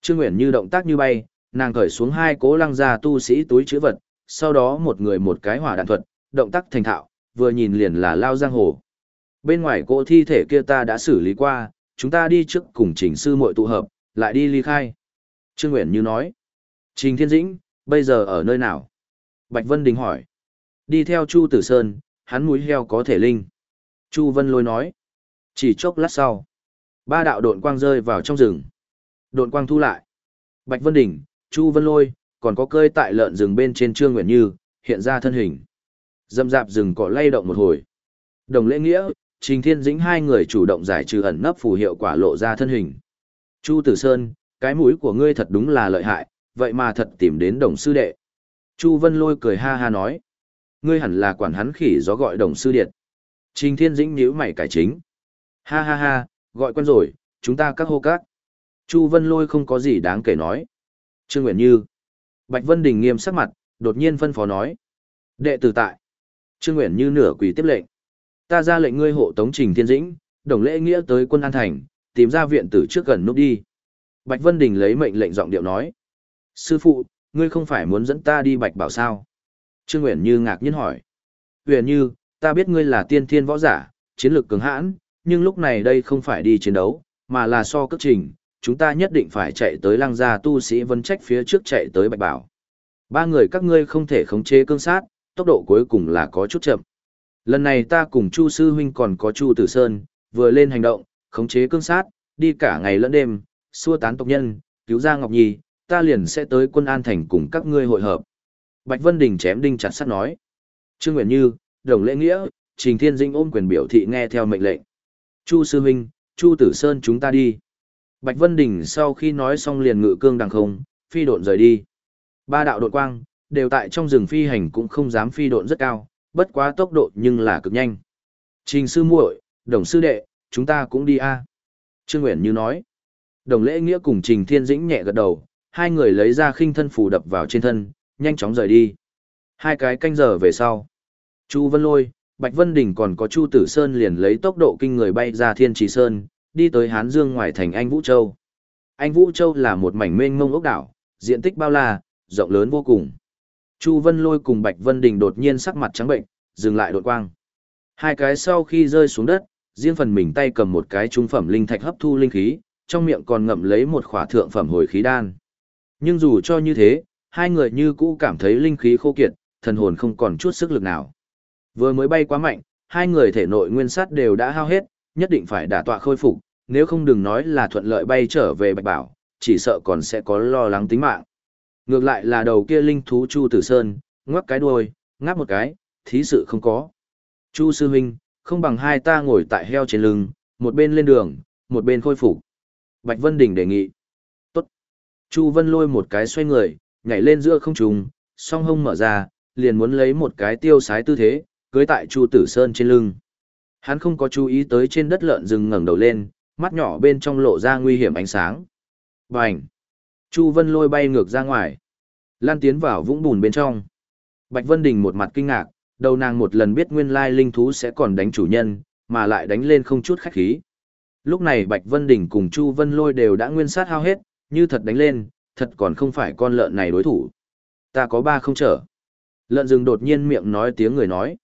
Trương Nguyễn Như động tác như bay, nàng cởi xuống hai cố lăng ra tu sĩ túi chữ vật, sau đó một người một cái hỏa đạn thuật, động tác thành thạo, vừa nhìn liền là lao giang hồ. Bên ngoài cỗ thi thể kia ta đã xử lý qua, chúng ta đi trước cùng trình sư muội tụ hợp, lại đi ly khai. Trương Nguyễn Như nói. Trình Thiên Dĩnh, bây giờ ở nơi nào? Bạch Vân Đình hỏi. Đi theo Chu Tử Sơn, hắn mũi heo có thể linh. Chu Vân Lôi nói. Chỉ chốc lát sau. Ba đạo độn quang rơi vào trong rừng. Độn quang thu lại. Bạch Vân Đình, Chu Vân Lôi, còn có cơi tại lợn rừng bên trên Trương nguyễn Như, hiện ra thân hình. Dâm dạp rừng cỏ lay động một hồi. Đồng lễ nghĩa, Trình Thiên Dĩnh hai người chủ động giải trừ ẩn nấp phù hiệu quả lộ ra thân hình. Chu Tử Sơn, cái mũi của ngươi thật đúng là lợi hại, vậy mà thật tìm đến đồng sư đệ. Chu Vân Lôi cười ha ha nói. Ngươi hẳn là quản hắn khỉ gió gọi đồng sư điện. Trình Thiên Dĩnh nhíu mày cải chính. Ha ha ha, gọi quen rồi, chúng ta các hô các. Chu Vân Lôi không có gì đáng kể nói. Trương Nguyễn Như. Bạch Vân Đình nghiêm sắc mặt, đột nhiên phân phó nói. Đệ tử tại. Trương Nguyện Như nửa quỳ tiếp lệnh. Ta ra lệnh ngươi hộ tống Trình Thiên Dĩnh, đồng lễ nghĩa tới quân An Thành, tìm ra viện tử trước gần núp đi. Bạch Vân Đình lấy mệnh lệnh giọng điệu nói. Sư phụ, ngươi không phải muốn dẫn ta đi Bạch Bảo sao? Trương Nguyện Như ngạc nhiên hỏi. Nguyễn Như, ta biết ngươi là tiên thiên võ giả, chiến lược cường hãn, nhưng lúc này đây không phải đi chiến đấu, mà là so cất trình, chúng ta nhất định phải chạy tới lăng gia tu sĩ vân trách phía trước chạy tới Bạch Bảo. Ba người các ngươi không thể khống chế cương sát, tốc độ cuối cùng là có chút chậm. Lần này ta cùng Chu Sư Huynh còn có Chu Tử Sơn, vừa lên hành động, khống chế cương sát, đi cả ngày lẫn đêm, xua tán tộc nhân, cứu ra Ngọc Nhi, ta liền sẽ tới quân an thành cùng các ngươi hội hợp. Bạch Vân Đình chém đinh chặt sắt nói. Trương Nguyễn Như, Đồng Lễ Nghĩa, Trình Thiên Dinh ôm quyền biểu thị nghe theo mệnh lệnh. Chu Sư Huynh, Chu Tử Sơn chúng ta đi. Bạch Vân Đình sau khi nói xong liền ngự cương đằng không, phi độn rời đi. Ba đạo đột quang, đều tại trong rừng phi hành cũng không dám phi độn rất cao, bất quá tốc độ nhưng là cực nhanh. Trình sư muội, đồng sư đệ, chúng ta cũng đi a. Trương Nguyễn Như nói. Đồng lễ nghĩa cùng Trình Thiên Dĩnh nhẹ gật đầu, hai người lấy ra khinh thân phù đập vào trên thân, nhanh chóng rời đi. Hai cái canh giờ về sau. Chu Vân Lôi, Bạch Vân Đình còn có Chu Tử Sơn liền lấy tốc độ kinh người bay ra Thiên Trì Sơn, đi tới Hán Dương ngoài thành Anh Vũ Châu. Anh Vũ Châu là một mảnh mênh mông ốc đảo, diện tích bao la, rộng lớn vô cùng. Chu Vân Lôi cùng Bạch Vân Đình đột nhiên sắc mặt trắng bệnh, dừng lại đột quang. Hai cái sau khi rơi xuống đất, riêng phần mình tay cầm một cái trung phẩm linh thạch hấp thu linh khí, trong miệng còn ngậm lấy một khỏa thượng phẩm hồi khí đan. Nhưng dù cho như thế, hai người như cũ cảm thấy linh khí khô kiệt, thần hồn không còn chút sức lực nào. Vừa mới bay quá mạnh, hai người thể nội nguyên sát đều đã hao hết, nhất định phải đả tọa khôi phục, nếu không đừng nói là thuận lợi bay trở về Bạch Bảo, chỉ sợ còn sẽ có lo lắng tính mạng. Ngược lại là đầu kia linh thú Chu Tử Sơn, ngoắc cái đuôi, ngáp một cái, thí sự không có. Chu Sư Minh, không bằng hai ta ngồi tại heo trên lưng, một bên lên đường, một bên khôi phục. Bạch Vân Đình đề nghị. Tốt. Chu Vân lôi một cái xoay người, nhảy lên giữa không trung, song hông mở ra, liền muốn lấy một cái tiêu sái tư thế, cưới tại Chu Tử Sơn trên lưng. Hắn không có chú ý tới trên đất lợn rừng ngẩng đầu lên, mắt nhỏ bên trong lộ ra nguy hiểm ánh sáng. Bành! Chu Vân lôi bay ngược ra ngoài. Lan tiến vào vũng bùn bên trong. Bạch Vân Đình một mặt kinh ngạc, đầu nàng một lần biết nguyên lai linh thú sẽ còn đánh chủ nhân, mà lại đánh lên không chút khách khí. Lúc này Bạch Vân Đình cùng Chu Vân lôi đều đã nguyên sát hao hết, như thật đánh lên, thật còn không phải con lợn này đối thủ. Ta có ba không trở. Lợn rừng đột nhiên miệng nói tiếng người nói.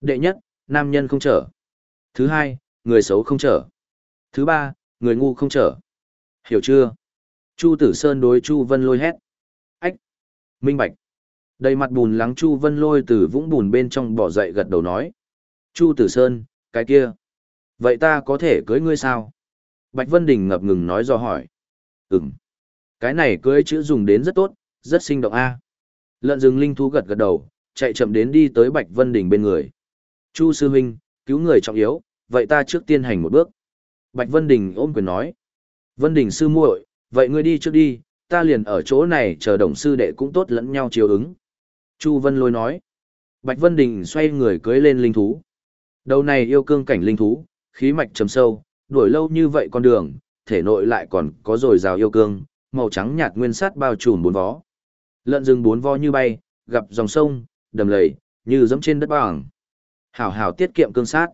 Đệ nhất, nam nhân không trở. Thứ hai, người xấu không trở. Thứ ba, người ngu không trở. Hiểu chưa? Chu Tử Sơn đối Chu Vân lôi hét. Ách! Minh Bạch! Đầy mặt bùn lắng Chu Vân lôi từ vũng bùn bên trong bỏ dậy gật đầu nói. Chu Tử Sơn, cái kia. Vậy ta có thể cưới ngươi sao? Bạch Vân Đình ngập ngừng nói do hỏi. Ừm. Cái này cưới chữ dùng đến rất tốt, rất sinh động a. Lợn rừng linh thú gật gật đầu, chạy chậm đến đi tới Bạch Vân Đình bên người. Chu sư Minh, cứu người trọng yếu, vậy ta trước tiên hành một bước. Bạch Vân Đình ôm quyền nói. Vân Đình sư muội, vậy ngươi đi trước đi, ta liền ở chỗ này chờ đồng sư đệ cũng tốt lẫn nhau chiều ứng. Chu Vân Lôi nói. Bạch Vân Đình xoay người cưới lên linh thú. Đầu này yêu cương cảnh linh thú, khí mạch trầm sâu, đuổi lâu như vậy con đường, thể nội lại còn có dồi rào yêu cương, màu trắng nhạt nguyên sát bao trùm bốn vó. Lợn rừng bốn vó như bay, gặp dòng sông, đầm lầy, như dẫm trên đất bằng. Hảo hảo tiết kiệm cương sát.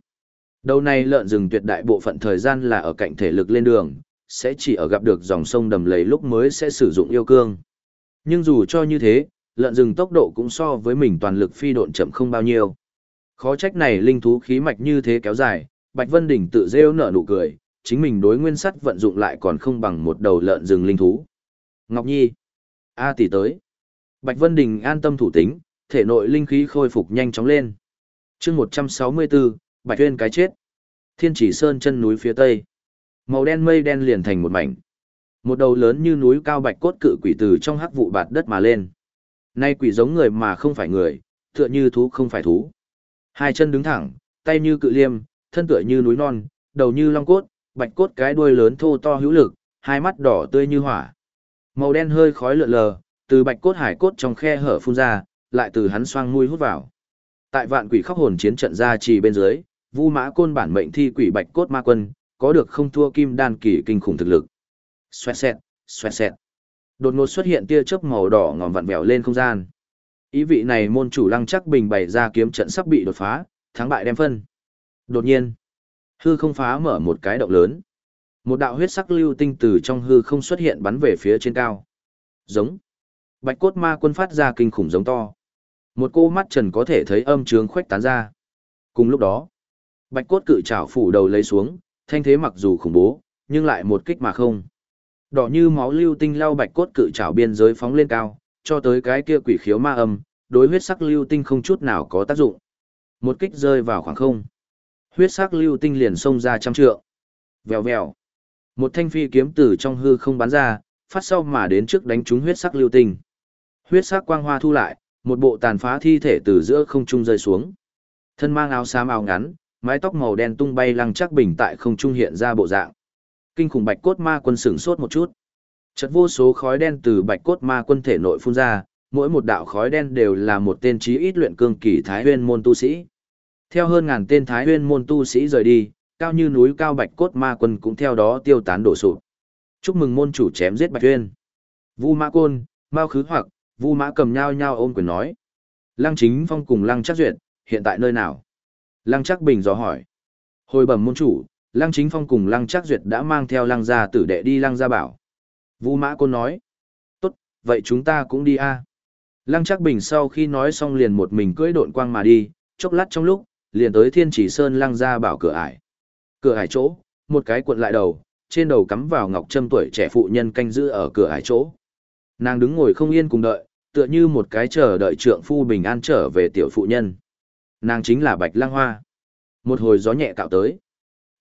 Đầu này lợn rừng tuyệt đại bộ phận thời gian là ở cạnh thể lực lên đường, sẽ chỉ ở gặp được dòng sông đầm lầy lúc mới sẽ sử dụng yêu cương. Nhưng dù cho như thế, lợn rừng tốc độ cũng so với mình toàn lực phi độn chậm không bao nhiêu. Khó trách này linh thú khí mạch như thế kéo dài, Bạch Vân Đỉnh tự rêu nở nụ cười, chính mình đối nguyên sắt vận dụng lại còn không bằng một đầu lợn rừng linh thú. Ngọc Nhi. A tỷ tới. Bạch Vân Đình an tâm thủ tính, thể nội linh khí khôi phục nhanh chóng lên. chương 164, Bạch uyên cái chết. Thiên chỉ sơn chân núi phía tây. Màu đen mây đen liền thành một mảnh. Một đầu lớn như núi cao bạch cốt cự quỷ từ trong hắc vụ bạt đất mà lên. Nay quỷ giống người mà không phải người, tựa như thú không phải thú. Hai chân đứng thẳng, tay như cự liêm, thân tựa như núi non, đầu như long cốt, bạch cốt cái đuôi lớn thô to hữu lực, hai mắt đỏ tươi như hỏa. Màu đen hơi khói lượn lờ, từ bạch cốt hải cốt trong khe hở phun ra, lại từ hắn xoang mũi hút vào. Tại vạn quỷ khóc hồn chiến trận ra trì bên dưới, Vu Mã Côn bản mệnh thi quỷ bạch cốt ma quân, có được không thua kim đan kỳ kinh khủng thực lực. Xoẹt xẹt, xoẹt xẹt. Đột ngột xuất hiện tia chớp màu đỏ ngòm vặn vẹo lên không gian. Ý vị này môn chủ Lăng Chắc Bình bày ra kiếm trận sắp bị đột phá, thắng bại đem phân. Đột nhiên, hư không phá mở một cái động lớn. Một đạo huyết sắc lưu tinh từ trong hư không xuất hiện bắn về phía trên cao. Giống. Bạch cốt ma quân phát ra kinh khủng giống to. Một cô mắt trần có thể thấy âm trướng khuếch tán ra. Cùng lúc đó, bạch cốt cự trảo phủ đầu lấy xuống, thanh thế mặc dù khủng bố, nhưng lại một kích mà không. Đỏ như máu lưu tinh lao bạch cốt cự trảo biên giới phóng lên cao, cho tới cái kia quỷ khiếu ma âm, đối huyết sắc lưu tinh không chút nào có tác dụng. Một kích rơi vào khoảng không. Huyết sắc lưu tinh liền xông ra trăm trượng. Vèo vèo. Một thanh phi kiếm từ trong hư không bắn ra, phát sau mà đến trước đánh trúng huyết sắc lưu tinh. Huyết sắc quang hoa thu lại, một bộ tàn phá thi thể từ giữa không trung rơi xuống. Thân mang áo xám áo ngắn, mái tóc màu đen tung bay lăng chắc bình tại không trung hiện ra bộ dạng. Kinh khủng bạch cốt ma quân sửng sốt một chút. Chất vô số khói đen từ bạch cốt ma quân thể nội phun ra, mỗi một đạo khói đen đều là một tên trí ít luyện cương kỳ thái huyên môn tu sĩ. Theo hơn ngàn tên thái huyên môn tu sĩ rời đi, cao như núi cao bạch cốt ma quân cũng theo đó tiêu tán đổ sụp. Chúc mừng môn chủ chém giết bạch huyên. Vu Mã Côn, Mao Khứ Hoặc, Vu Mã cầm nhau nhau ôm quyền nói. Lăng Chính Phong cùng Lăng Chắc Duyệt, hiện tại nơi nào? Lăng Trác Bình dò hỏi. Hồi bẩm môn chủ, Lăng Chính Phong cùng Lăng Trác Duyệt đã mang theo Lăng gia tử đệ đi Lăng gia bảo. Vu Mã Côn nói. Tốt, vậy chúng ta cũng đi a. Lăng Trác Bình sau khi nói xong liền một mình cưỡi độn quang mà đi, chốc lát trong lúc, liền tới Thiên Chỉ Sơn Lăng gia bảo cửa ải. Cửa ải chỗ, một cái cuộn lại đầu, trên đầu cắm vào ngọc trâm tuổi trẻ phụ nhân canh giữ ở cửa ải chỗ. Nàng đứng ngồi không yên cùng đợi, tựa như một cái chờ đợi trượng phu bình an trở về tiểu phụ nhân. Nàng chính là Bạch Lăng Hoa. Một hồi gió nhẹ cạo tới.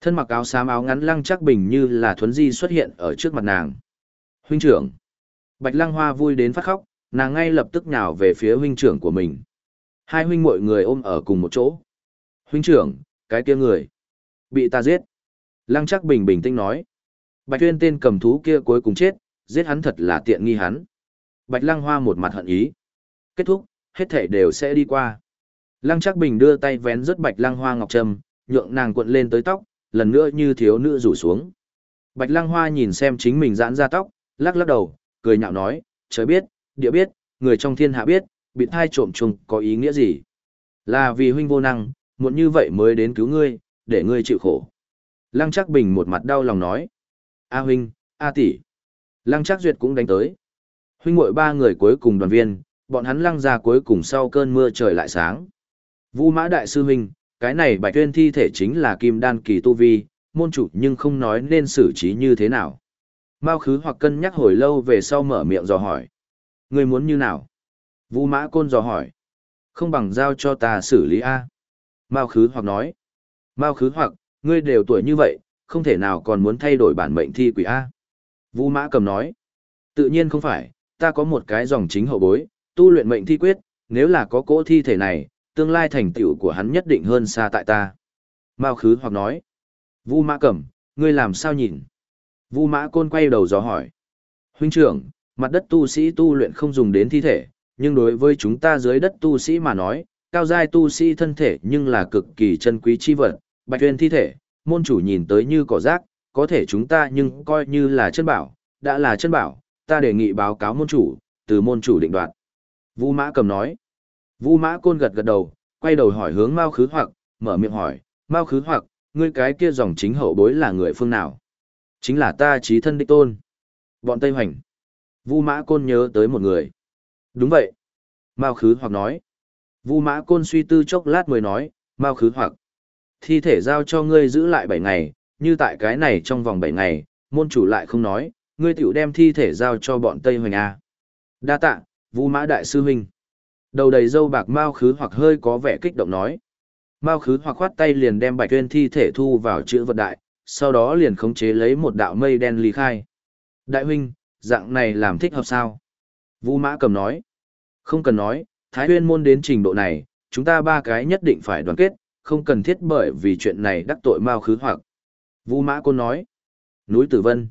Thân mặc áo xám áo ngắn lăng chắc bình như là thuấn di xuất hiện ở trước mặt nàng. Huynh trưởng. Bạch Lăng Hoa vui đến phát khóc, nàng ngay lập tức nhào về phía huynh trưởng của mình. Hai huynh muội người ôm ở cùng một chỗ. Huynh trưởng, cái kia người. Bị ta giết. Lăng chắc bình bình tĩnh nói. Bạch tuyên tên cầm thú kia cuối cùng chết, giết hắn thật là tiện nghi hắn. Bạch Lăng Hoa một mặt hận ý. Kết thúc, hết thể đều sẽ đi qua. Lăng Trác Bình đưa tay vén rất Bạch Lăng Hoa ngọc trâm, nhượng nàng cuộn lên tới tóc, lần nữa như thiếu nữ rủ xuống. Bạch Lăng Hoa nhìn xem chính mình giãn ra tóc, lắc lắc đầu, cười nhạo nói, trời biết, địa biết, người trong thiên hạ biết, bị thai trộm trùng có ý nghĩa gì. Là vì huynh vô năng, muộn như vậy mới đến cứu ngươi, để ngươi chịu khổ. Lăng Trác Bình một mặt đau lòng nói, A huynh, A tỷ. Lăng Trác Duyệt cũng đánh tới. Huynh muội ba người cuối cùng đoàn viên, bọn hắn lăng ra cuối cùng sau cơn mưa trời lại sáng. Vu Mã đại sư Minh, cái này Bạch Tuyên thi thể chính là kim đan kỳ tu vi, môn chủ nhưng không nói nên xử trí như thế nào. Mao khứ hoặc cân nhắc hồi lâu về sau mở miệng dò hỏi. Người muốn như nào? Vu Mã Côn dò hỏi. Không bằng giao cho ta xử lý A. Mao khứ hoặc nói. Mao khứ hoặc, ngươi đều tuổi như vậy, không thể nào còn muốn thay đổi bản mệnh thi quỷ A. Vu Mã cầm nói. Tự nhiên không phải, ta có một cái dòng chính hậu bối, tu luyện mệnh thi quyết, nếu là có cỗ thi thể này, tương lai thành tựu của hắn nhất định hơn xa tại ta. Mao khứ hoặc nói, Vu Mã Cẩm, ngươi làm sao nhìn? Vu Mã Côn quay đầu dò hỏi. Huynh trưởng, mặt đất tu sĩ tu luyện không dùng đến thi thể, nhưng đối với chúng ta dưới đất tu sĩ mà nói, cao giai tu sĩ thân thể nhưng là cực kỳ chân quý chi vật, bạch tuyên thi thể, môn chủ nhìn tới như cỏ rác, có thể chúng ta nhưng coi như là chân bảo, đã là chân bảo, ta đề nghị báo cáo môn chủ, từ môn chủ định đoạt. Vu Mã cầm nói. Vu Mã Côn gật gật đầu, quay đầu hỏi hướng Mao Khứ Hoặc, mở miệng hỏi, Mao Khứ Hoặc, ngươi cái kia dòng chính hậu bối là người phương nào? Chính là ta trí thân đích tôn. Bọn Tây Hoành. Vu Mã Côn nhớ tới một người. Đúng vậy. Mao Khứ Hoặc nói. Vu Mã Côn suy tư chốc lát mới nói, Mao Khứ Hoặc. Thi thể giao cho ngươi giữ lại 7 ngày, như tại cái này trong vòng 7 ngày, môn chủ lại không nói, ngươi tiểu đem thi thể giao cho bọn Tây Hoành A. Đa tạ, Vũ Mã Đại Sư Huynh. Đầu đầy dâu bạc Mao Khứ hoặc hơi có vẻ kích động nói. Mao Khứ hoặc khoát tay liền đem Bạch Tuyên thi thể thu vào chữ vật đại, sau đó liền khống chế lấy một đạo mây đen ly khai. Đại huynh, dạng này làm thích hợp sao? Vũ Mã cầm nói. Không cần nói, Thái Huyên môn đến trình độ này, chúng ta ba cái nhất định phải đoàn kết, không cần thiết bởi vì chuyện này đắc tội Mao Khứ hoặc. Vũ Mã Côn nói. Núi Tử Vân.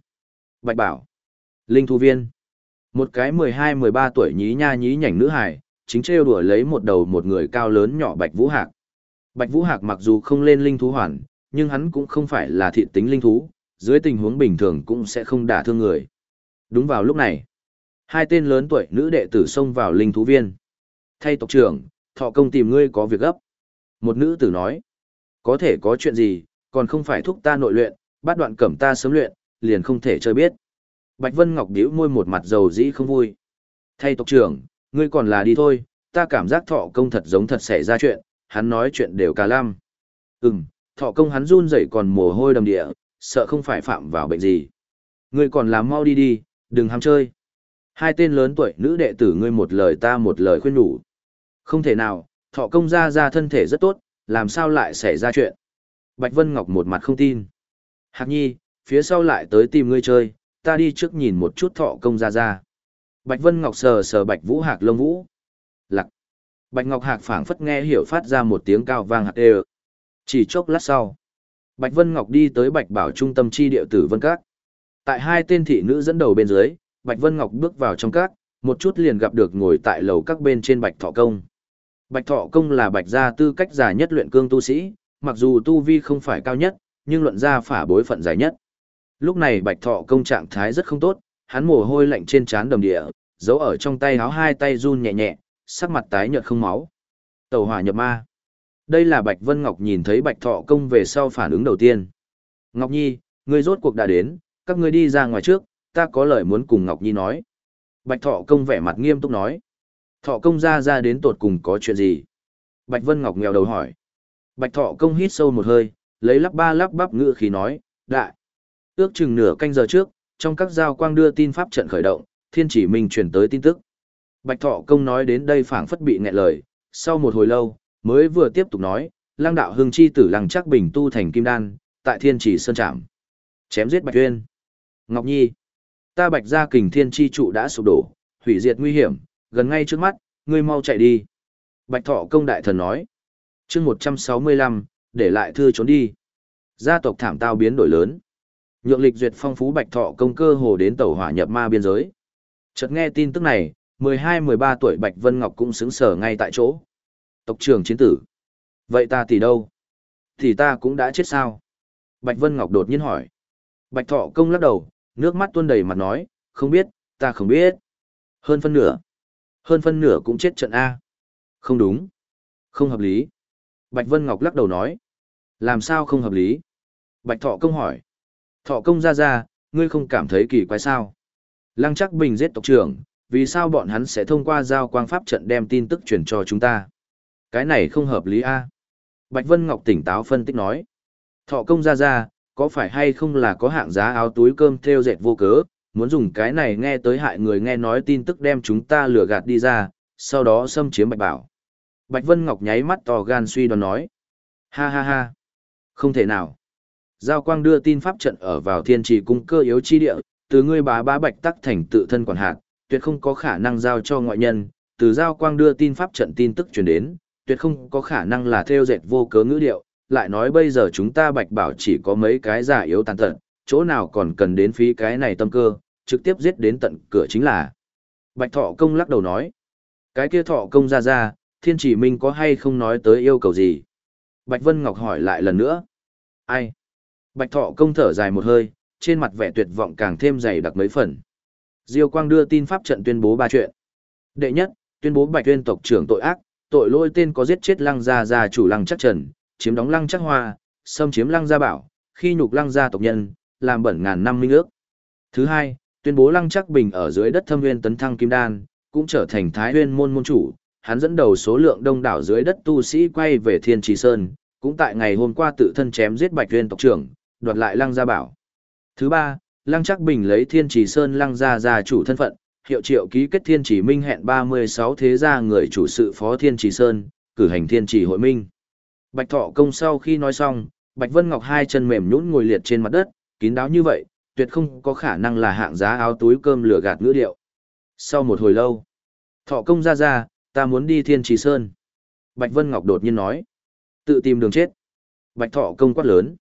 Bạch Bảo. Linh Thu Viên. Một cái 12-13 tuổi nhí nha nhí nhảnh nữ hải, chính trêu đùa lấy một đầu một người cao lớn nhỏ Bạch Vũ Hạc. Bạch Vũ Hạc mặc dù không lên linh thú hoàn, nhưng hắn cũng không phải là thị tính linh thú, dưới tình huống bình thường cũng sẽ không đả thương người. Đúng vào lúc này, hai tên lớn tuổi nữ đệ tử xông vào linh thú viên. Thay tộc trưởng, thọ công tìm ngươi có việc gấp. Một nữ tử nói, có thể có chuyện gì, còn không phải thúc ta nội luyện, bắt đoạn cẩm ta sớm luyện, liền không thể chơi biết. Bạch Vân Ngọc điếu môi một mặt dầu dĩ không vui. Thay tộc trưởng, ngươi còn là đi thôi, ta cảm giác thọ công thật giống thật xảy ra chuyện, hắn nói chuyện đều cả lam. Ừm, thọ công hắn run rẩy còn mồ hôi đầm địa, sợ không phải phạm vào bệnh gì. Ngươi còn làm mau đi đi, đừng ham chơi. Hai tên lớn tuổi nữ đệ tử ngươi một lời ta một lời khuyên nhủ. Không thể nào, thọ công ra ra thân thể rất tốt, làm sao lại xảy ra chuyện. Bạch Vân Ngọc một mặt không tin. Hạc nhi, phía sau lại tới tìm ngươi chơi, ta đi trước nhìn một chút thọ công ra ra. Bạch Vân Ngọc sờ sờ Bạch Vũ Hạc lông vũ. Lặc. Bạch Ngọc Hạc phảng phất nghe hiểu phát ra một tiếng cao vang hạt đều. Chỉ chốc lát sau, Bạch Vân Ngọc đi tới Bạch Bảo trung tâm chi địa tử Vân Các. Tại hai tên thị nữ dẫn đầu bên dưới, Bạch Vân Ngọc bước vào trong các, một chút liền gặp được ngồi tại lầu các bên trên Bạch Thọ Công. Bạch Thọ Công là Bạch gia tư cách giả nhất luyện cương tu sĩ, mặc dù tu vi không phải cao nhất, nhưng luận ra phả bối phận giải nhất. Lúc này Bạch Thọ Công trạng thái rất không tốt, hắn mồ hôi lạnh trên trán đầm địa, giấu ở trong tay háo hai tay run nhẹ nhẹ, sắc mặt tái nhợt không máu. Tẩu hỏa nhập ma. Đây là Bạch Vân Ngọc nhìn thấy Bạch Thọ Công về sau phản ứng đầu tiên. Ngọc Nhi, ngươi rốt cuộc đã đến, các ngươi đi ra ngoài trước, ta có lời muốn cùng Ngọc Nhi nói. Bạch Thọ Công vẻ mặt nghiêm túc nói. Thọ Công ra ra đến tột cùng có chuyện gì? Bạch Vân Ngọc nghèo đầu hỏi. Bạch Thọ Công hít sâu một hơi, lấy lắp ba lắp bắp ngựa khí nói, đại. Ước chừng nửa canh giờ trước, trong các giao quang đưa tin pháp trận khởi động, thiên chỉ minh truyền tới tin tức. Bạch Thọ Công nói đến đây phảng phất bị nghẹn lời, sau một hồi lâu, mới vừa tiếp tục nói, lang đạo hưng chi tử lăng chắc bình tu thành kim đan, tại thiên chỉ sơn trạm. Chém giết Bạch Uyên. Ngọc Nhi. Ta Bạch gia kình thiên chi trụ đã sụp đổ, hủy diệt nguy hiểm, gần ngay trước mắt, ngươi mau chạy đi. Bạch Thọ Công đại thần nói. chương 165, để lại thư trốn đi. Gia tộc thảm tao biến đổi lớn. Nhượng lịch duyệt phong phú Bạch Thọ Công cơ hồ đến tàu hỏa nhập ma biên giới. Chợt nghe tin tức này, 12-13 tuổi Bạch Vân Ngọc cũng xứng sở ngay tại chỗ. Tộc trưởng chiến tử. Vậy ta thì đâu? Thì ta cũng đã chết sao? Bạch Vân Ngọc đột nhiên hỏi. Bạch Thọ Công lắc đầu, nước mắt tuôn đầy mặt nói, không biết, ta không biết. Hơn phân nửa. Hơn phân nửa cũng chết trận A. Không đúng. Không hợp lý. Bạch Vân Ngọc lắc đầu nói. Làm sao không hợp lý? Bạch Thọ Công hỏi. Thọ Công ra ra, ngươi không cảm thấy kỳ quái sao? Lăng chắc bình giết tộc trưởng, vì sao bọn hắn sẽ thông qua giao quang pháp trận đem tin tức truyền cho chúng ta? Cái này không hợp lý a. Bạch Vân Ngọc tỉnh táo phân tích nói. Thọ công ra ra, có phải hay không là có hạng giá áo túi cơm theo dệt vô cớ, muốn dùng cái này nghe tới hại người nghe nói tin tức đem chúng ta lừa gạt đi ra, sau đó xâm chiếm Bạch Bảo. Bạch Vân Ngọc nháy mắt to gan suy đoán nói. Ha ha ha. Không thể nào. Giao Quang đưa tin pháp trận ở vào thiên trì cung cơ yếu chi địa, từ ngươi bá bá Bạch Tắc thành tự thân quản hạt, tuyệt không có khả năng giao cho ngoại nhân, từ Giao Quang đưa tin pháp trận tin tức truyền đến, tuyệt không có khả năng là theo dệt vô cớ ngữ điệu, lại nói bây giờ chúng ta bạch bảo chỉ có mấy cái giả yếu tàn tật, chỗ nào còn cần đến phí cái này tâm cơ, trực tiếp giết đến tận cửa chính là. Bạch thọ công lắc đầu nói, cái kia thọ công ra ra, thiên chỉ minh có hay không nói tới yêu cầu gì? Bạch Vân Ngọc hỏi lại lần nữa. Ai? Bạch thọ công thở dài một hơi, trên mặt vẻ tuyệt vọng càng thêm dày đặc mấy phần. Diêu Quang đưa tin pháp trận tuyên bố ba chuyện. Đệ nhất, tuyên bố Bạch Tuyên tộc trưởng tội ác, tội lỗi tên có giết chết lăng gia gia chủ lăng chắc trần, chiếm đóng lăng chắc hoa, xâm chiếm lăng gia bảo, khi nhục lăng gia tộc nhân, làm bẩn ngàn năm minh ước. Thứ hai, tuyên bố lăng chắc bình ở dưới đất thâm nguyên tấn thăng kim đan, cũng trở thành thái nguyên môn môn chủ, hắn dẫn đầu số lượng đông đảo dưới đất tu sĩ quay về thiên trì sơn, cũng tại ngày hôm qua tự thân chém giết bạch uyên tộc trưởng, đoạt lại lăng gia bảo. Thứ ba, lăng chắc bình lấy thiên trì sơn lăng gia gia chủ thân phận, hiệu triệu ký kết thiên chỉ minh hẹn 36 thế gia người chủ sự phó thiên chỉ sơn, cử hành thiên chỉ hội minh. Bạch thọ công sau khi nói xong, Bạch Vân Ngọc hai chân mềm nhũn ngồi liệt trên mặt đất, kín đáo như vậy, tuyệt không có khả năng là hạng giá áo túi cơm lửa gạt ngữ điệu. Sau một hồi lâu, thọ công ra ra, ta muốn đi thiên trì sơn. Bạch Vân Ngọc đột nhiên nói, tự tìm đường chết. Bạch thọ công quát lớn.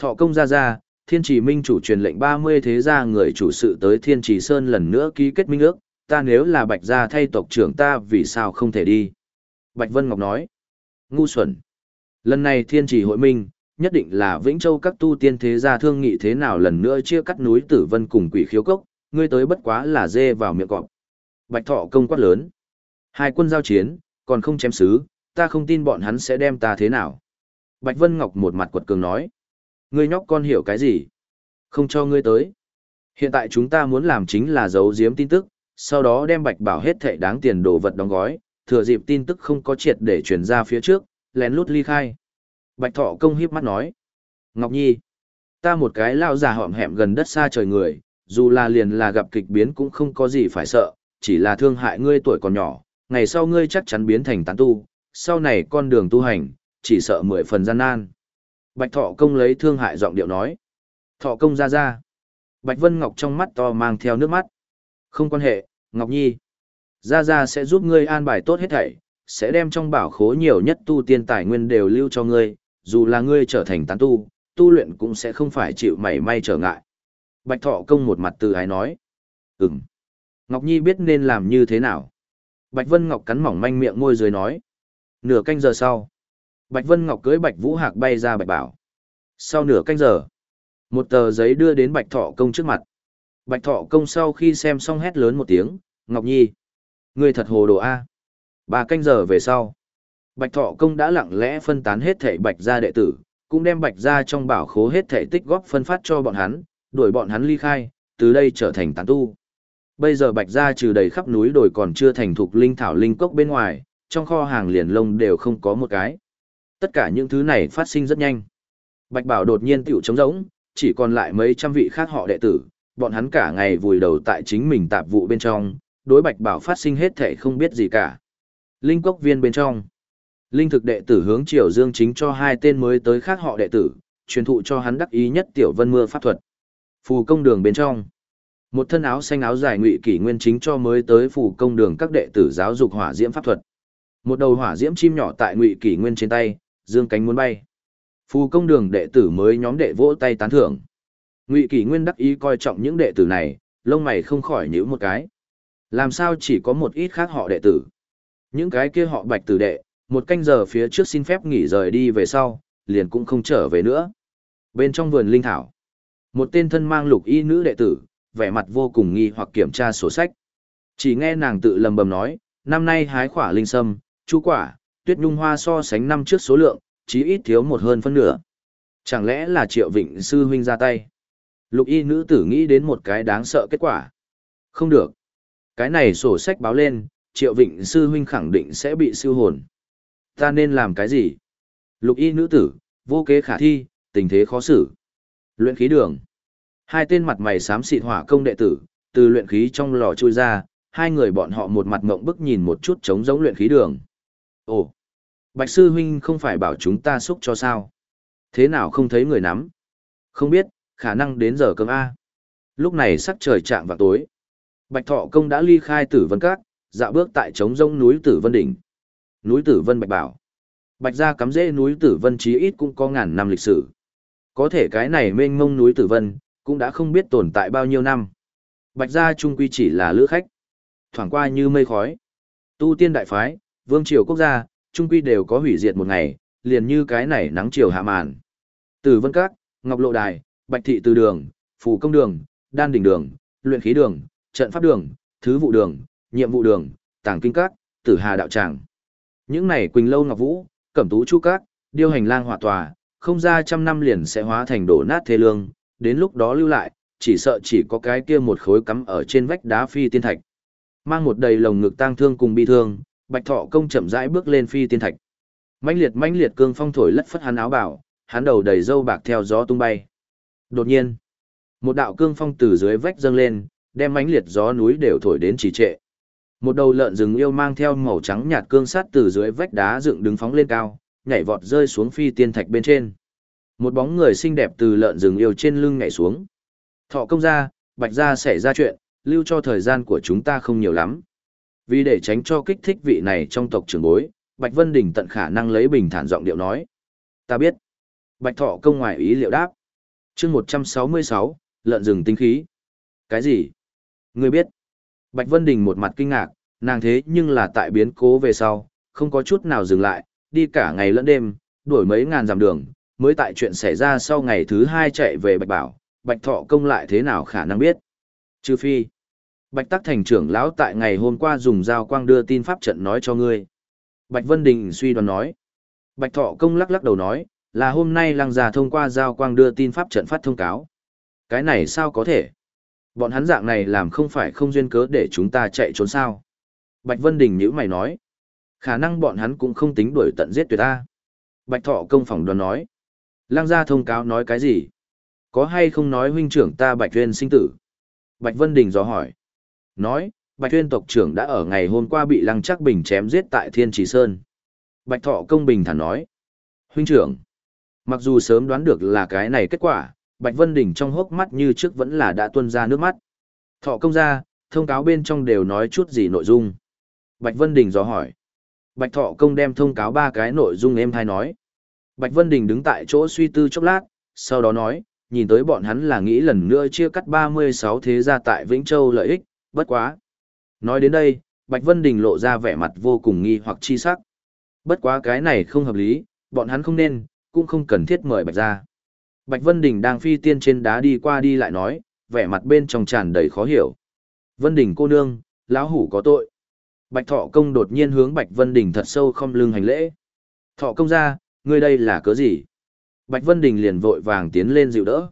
Thọ công ra ra, thiên trì minh chủ truyền lệnh 30 thế gia người chủ sự tới thiên trì sơn lần nữa ký kết minh ước, ta nếu là bạch gia thay tộc trưởng ta vì sao không thể đi. Bạch Vân Ngọc nói, ngu xuẩn. Lần này thiên trì hội minh, nhất định là Vĩnh Châu các tu tiên thế gia thương nghị thế nào lần nữa chia cắt núi Tử Vân cùng quỷ khiếu cốc, ngươi tới bất quá là dê vào miệng cọp. Bạch Thọ công quát lớn. Hai quân giao chiến, còn không chém xứ, ta không tin bọn hắn sẽ đem ta thế nào. Bạch Vân Ngọc một mặt quật cường nói. Ngươi nhóc con hiểu cái gì? Không cho ngươi tới. Hiện tại chúng ta muốn làm chính là giấu giếm tin tức, sau đó đem Bạch Bảo hết thệ đáng tiền đồ vật đóng gói, thừa dịp tin tức không có triệt để truyền ra phía trước, lén lút ly khai. Bạch Thọ công hiếp mắt nói. Ngọc Nhi, ta một cái lao già họm hẹm gần đất xa trời người, dù là liền là gặp kịch biến cũng không có gì phải sợ, chỉ là thương hại ngươi tuổi còn nhỏ, ngày sau ngươi chắc chắn biến thành tán tu, sau này con đường tu hành, chỉ sợ mười phần gian nan. Bạch Thọ công lấy thương hại giọng điệu nói. Thọ công ra ra. Bạch Vân Ngọc trong mắt to mang theo nước mắt. Không quan hệ, Ngọc Nhi. Ra ra sẽ giúp ngươi an bài tốt hết thảy, sẽ đem trong bảo khố nhiều nhất tu tiên tài nguyên đều lưu cho ngươi, dù là ngươi trở thành tán tu, tu luyện cũng sẽ không phải chịu mảy may trở ngại. Bạch Thọ công một mặt từ ái nói. Ừm. Ngọc Nhi biết nên làm như thế nào. Bạch Vân Ngọc cắn mỏng manh miệng môi dưới nói. Nửa canh giờ sau. Bạch Vân Ngọc cưới Bạch Vũ Hạc bay ra Bạch Bảo. Sau nửa canh giờ, một tờ giấy đưa đến Bạch Thọ Công trước mặt. Bạch Thọ Công sau khi xem xong hét lớn một tiếng, Ngọc Nhi. Ngươi thật hồ đồ A. Ba canh giờ về sau. Bạch Thọ Công đã lặng lẽ phân tán hết thảy Bạch gia đệ tử, cũng đem Bạch gia trong bảo khố hết thảy tích góp phân phát cho bọn hắn, đuổi bọn hắn ly khai, từ đây trở thành tán tu. Bây giờ Bạch gia trừ đầy khắp núi đồi còn chưa thành thục linh thảo linh cốc bên ngoài, trong kho hàng liền lông đều không có một cái. Tất cả những thứ này phát sinh rất nhanh. Bạch Bảo đột nhiên tiểu trống rỗng, chỉ còn lại mấy trăm vị khác họ đệ tử, bọn hắn cả ngày vùi đầu tại chính mình tạp vụ bên trong, đối Bạch Bảo phát sinh hết thể không biết gì cả. Linh cốc viên bên trong. Linh thực đệ tử hướng Triều Dương chính cho hai tên mới tới khác họ đệ tử, truyền thụ cho hắn đắc ý nhất tiểu vân mưa pháp thuật. Phù công đường bên trong. Một thân áo xanh áo dài ngụy kỷ nguyên chính cho mới tới phù công đường các đệ tử giáo dục hỏa diễm pháp thuật. Một đầu hỏa diễm chim nhỏ tại ngụy kỷ nguyên trên tay, dương cánh muốn bay. Phù công đường đệ tử mới nhóm đệ vỗ tay tán thưởng. Ngụy Kỷ Nguyên đắc ý coi trọng những đệ tử này, lông mày không khỏi nhíu một cái. Làm sao chỉ có một ít khác họ đệ tử? Những cái kia họ Bạch tử đệ, một canh giờ phía trước xin phép nghỉ rời đi về sau, liền cũng không trở về nữa. Bên trong vườn linh thảo, một tên thân mang lục y nữ đệ tử, vẻ mặt vô cùng nghi hoặc kiểm tra sổ sách. Chỉ nghe nàng tự lầm bầm nói, năm nay hái khỏa linh sâm, chú quả, tuyết nhung hoa so sánh năm trước số lượng, chí ít thiếu một hơn phân nửa. Chẳng lẽ là triệu vịnh sư huynh ra tay? Lục y nữ tử nghĩ đến một cái đáng sợ kết quả. Không được. Cái này sổ sách báo lên, triệu vịnh sư huynh khẳng định sẽ bị siêu hồn. Ta nên làm cái gì? Lục y nữ tử, vô kế khả thi, tình thế khó xử. Luyện khí đường. Hai tên mặt mày xám xịt hỏa công đệ tử, từ luyện khí trong lò trôi ra, hai người bọn họ một mặt ngộng bức nhìn một chút trống giống luyện khí đường. Ồ, Bạch sư huynh không phải bảo chúng ta xúc cho sao? Thế nào không thấy người nắm? Không biết, khả năng đến giờ cơm A. Lúc này sắc trời chạm vào tối. Bạch thọ công đã ly khai tử vân các, dạo bước tại trống rông núi tử vân đỉnh. Núi tử vân bạch bảo. Bạch gia cắm rễ núi tử vân chí ít cũng có ngàn năm lịch sử. Có thể cái này mênh mông núi tử vân, cũng đã không biết tồn tại bao nhiêu năm. Bạch gia trung quy chỉ là lữ khách. Thoảng qua như mây khói. Tu tiên đại phái, vương triều quốc gia, trung quy đều có hủy diệt một ngày, liền như cái này nắng chiều hạ màn. Tử Vân Các, Ngọc Lộ Đài, Bạch Thị Từ Đường, Phù Công Đường, Đan Đỉnh Đường, Luyện Khí Đường, Trận Pháp Đường, Thứ Vụ Đường, Nhiệm Vụ Đường, Tàng Kinh Các, Tử Hà Đạo Tràng. Những này Quỳnh Lâu Ngọc Vũ, Cẩm Tú Chu Các, Điêu Hành Lang Hỏa Tòa, không ra trăm năm liền sẽ hóa thành đổ nát thế lương, đến lúc đó lưu lại, chỉ sợ chỉ có cái kia một khối cắm ở trên vách đá phi tiên thạch. Mang một đầy lồng ngực tang thương cùng bi thương, Bạch Thọ công chậm rãi bước lên phi tiên thạch. Mãnh liệt mãnh liệt cương phong thổi lất phất hắn áo bảo, hắn đầu đầy râu bạc theo gió tung bay. Đột nhiên, một đạo cương phong từ dưới vách dâng lên, đem mãnh liệt gió núi đều thổi đến trì trệ. Một đầu lợn rừng yêu mang theo màu trắng nhạt cương sát từ dưới vách đá dựng đứng phóng lên cao, nhảy vọt rơi xuống phi tiên thạch bên trên. Một bóng người xinh đẹp từ lợn rừng yêu trên lưng nhảy xuống. Thọ công gia, bạch gia xảy ra chuyện, lưu cho thời gian của chúng ta không nhiều lắm. Vì để tránh cho kích thích vị này trong tộc trưởng bối, Bạch Vân Đình tận khả năng lấy bình thản giọng điệu nói. Ta biết. Bạch Thọ công ngoài ý liệu đáp. chương 166, lợn rừng tinh khí. Cái gì? Ngươi biết. Bạch Vân Đình một mặt kinh ngạc, nàng thế nhưng là tại biến cố về sau, không có chút nào dừng lại, đi cả ngày lẫn đêm, đuổi mấy ngàn dặm đường, mới tại chuyện xảy ra sau ngày thứ hai chạy về Bạch Bảo, Bạch Thọ công lại thế nào khả năng biết. Trừ phi, Bạch Tắc thành trưởng lão tại ngày hôm qua dùng dao quang đưa tin pháp trận nói cho ngươi. Bạch Vân Đình suy đoán nói. Bạch Thọ công lắc lắc đầu nói, là hôm nay lăng già thông qua giao quang đưa tin pháp trận phát thông cáo. Cái này sao có thể? Bọn hắn dạng này làm không phải không duyên cớ để chúng ta chạy trốn sao? Bạch Vân Đình nhữ mày nói. Khả năng bọn hắn cũng không tính đuổi tận giết tuyệt ta. Bạch Thọ công phòng đoán nói. Lăng gia thông cáo nói cái gì? Có hay không nói huynh trưởng ta Bạch Tuyên sinh tử? Bạch Vân Đình dò hỏi. Nói, Bạch Tuyên tộc trưởng đã ở ngày hôm qua bị Lăng Trác Bình chém giết tại Thiên Trì Sơn. Bạch Thọ công bình thản nói. Huynh trưởng. Mặc dù sớm đoán được là cái này kết quả, Bạch Vân Đình trong hốc mắt như trước vẫn là đã tuôn ra nước mắt. Thọ công ra, thông cáo bên trong đều nói chút gì nội dung. Bạch Vân Đình dò hỏi. Bạch Thọ công đem thông cáo ba cái nội dung em thay nói. Bạch Vân Đình đứng tại chỗ suy tư chốc lát, sau đó nói, nhìn tới bọn hắn là nghĩ lần nữa chia cắt 36 thế gia tại Vĩnh Châu lợi ích, bất quá. Nói đến đây, Bạch Vân Đình lộ ra vẻ mặt vô cùng nghi hoặc chi sắc. Bất quá cái này không hợp lý, bọn hắn không nên, cũng không cần thiết mời Bạch ra. Bạch Vân Đình đang phi tiên trên đá đi qua đi lại nói, vẻ mặt bên trong tràn đầy khó hiểu. Vân Đình cô nương, lão hủ có tội. Bạch Thọ Công đột nhiên hướng Bạch Vân Đình thật sâu không lưng hành lễ. Thọ Công ra, ngươi đây là cớ gì? Bạch Vân Đình liền vội vàng tiến lên dịu đỡ.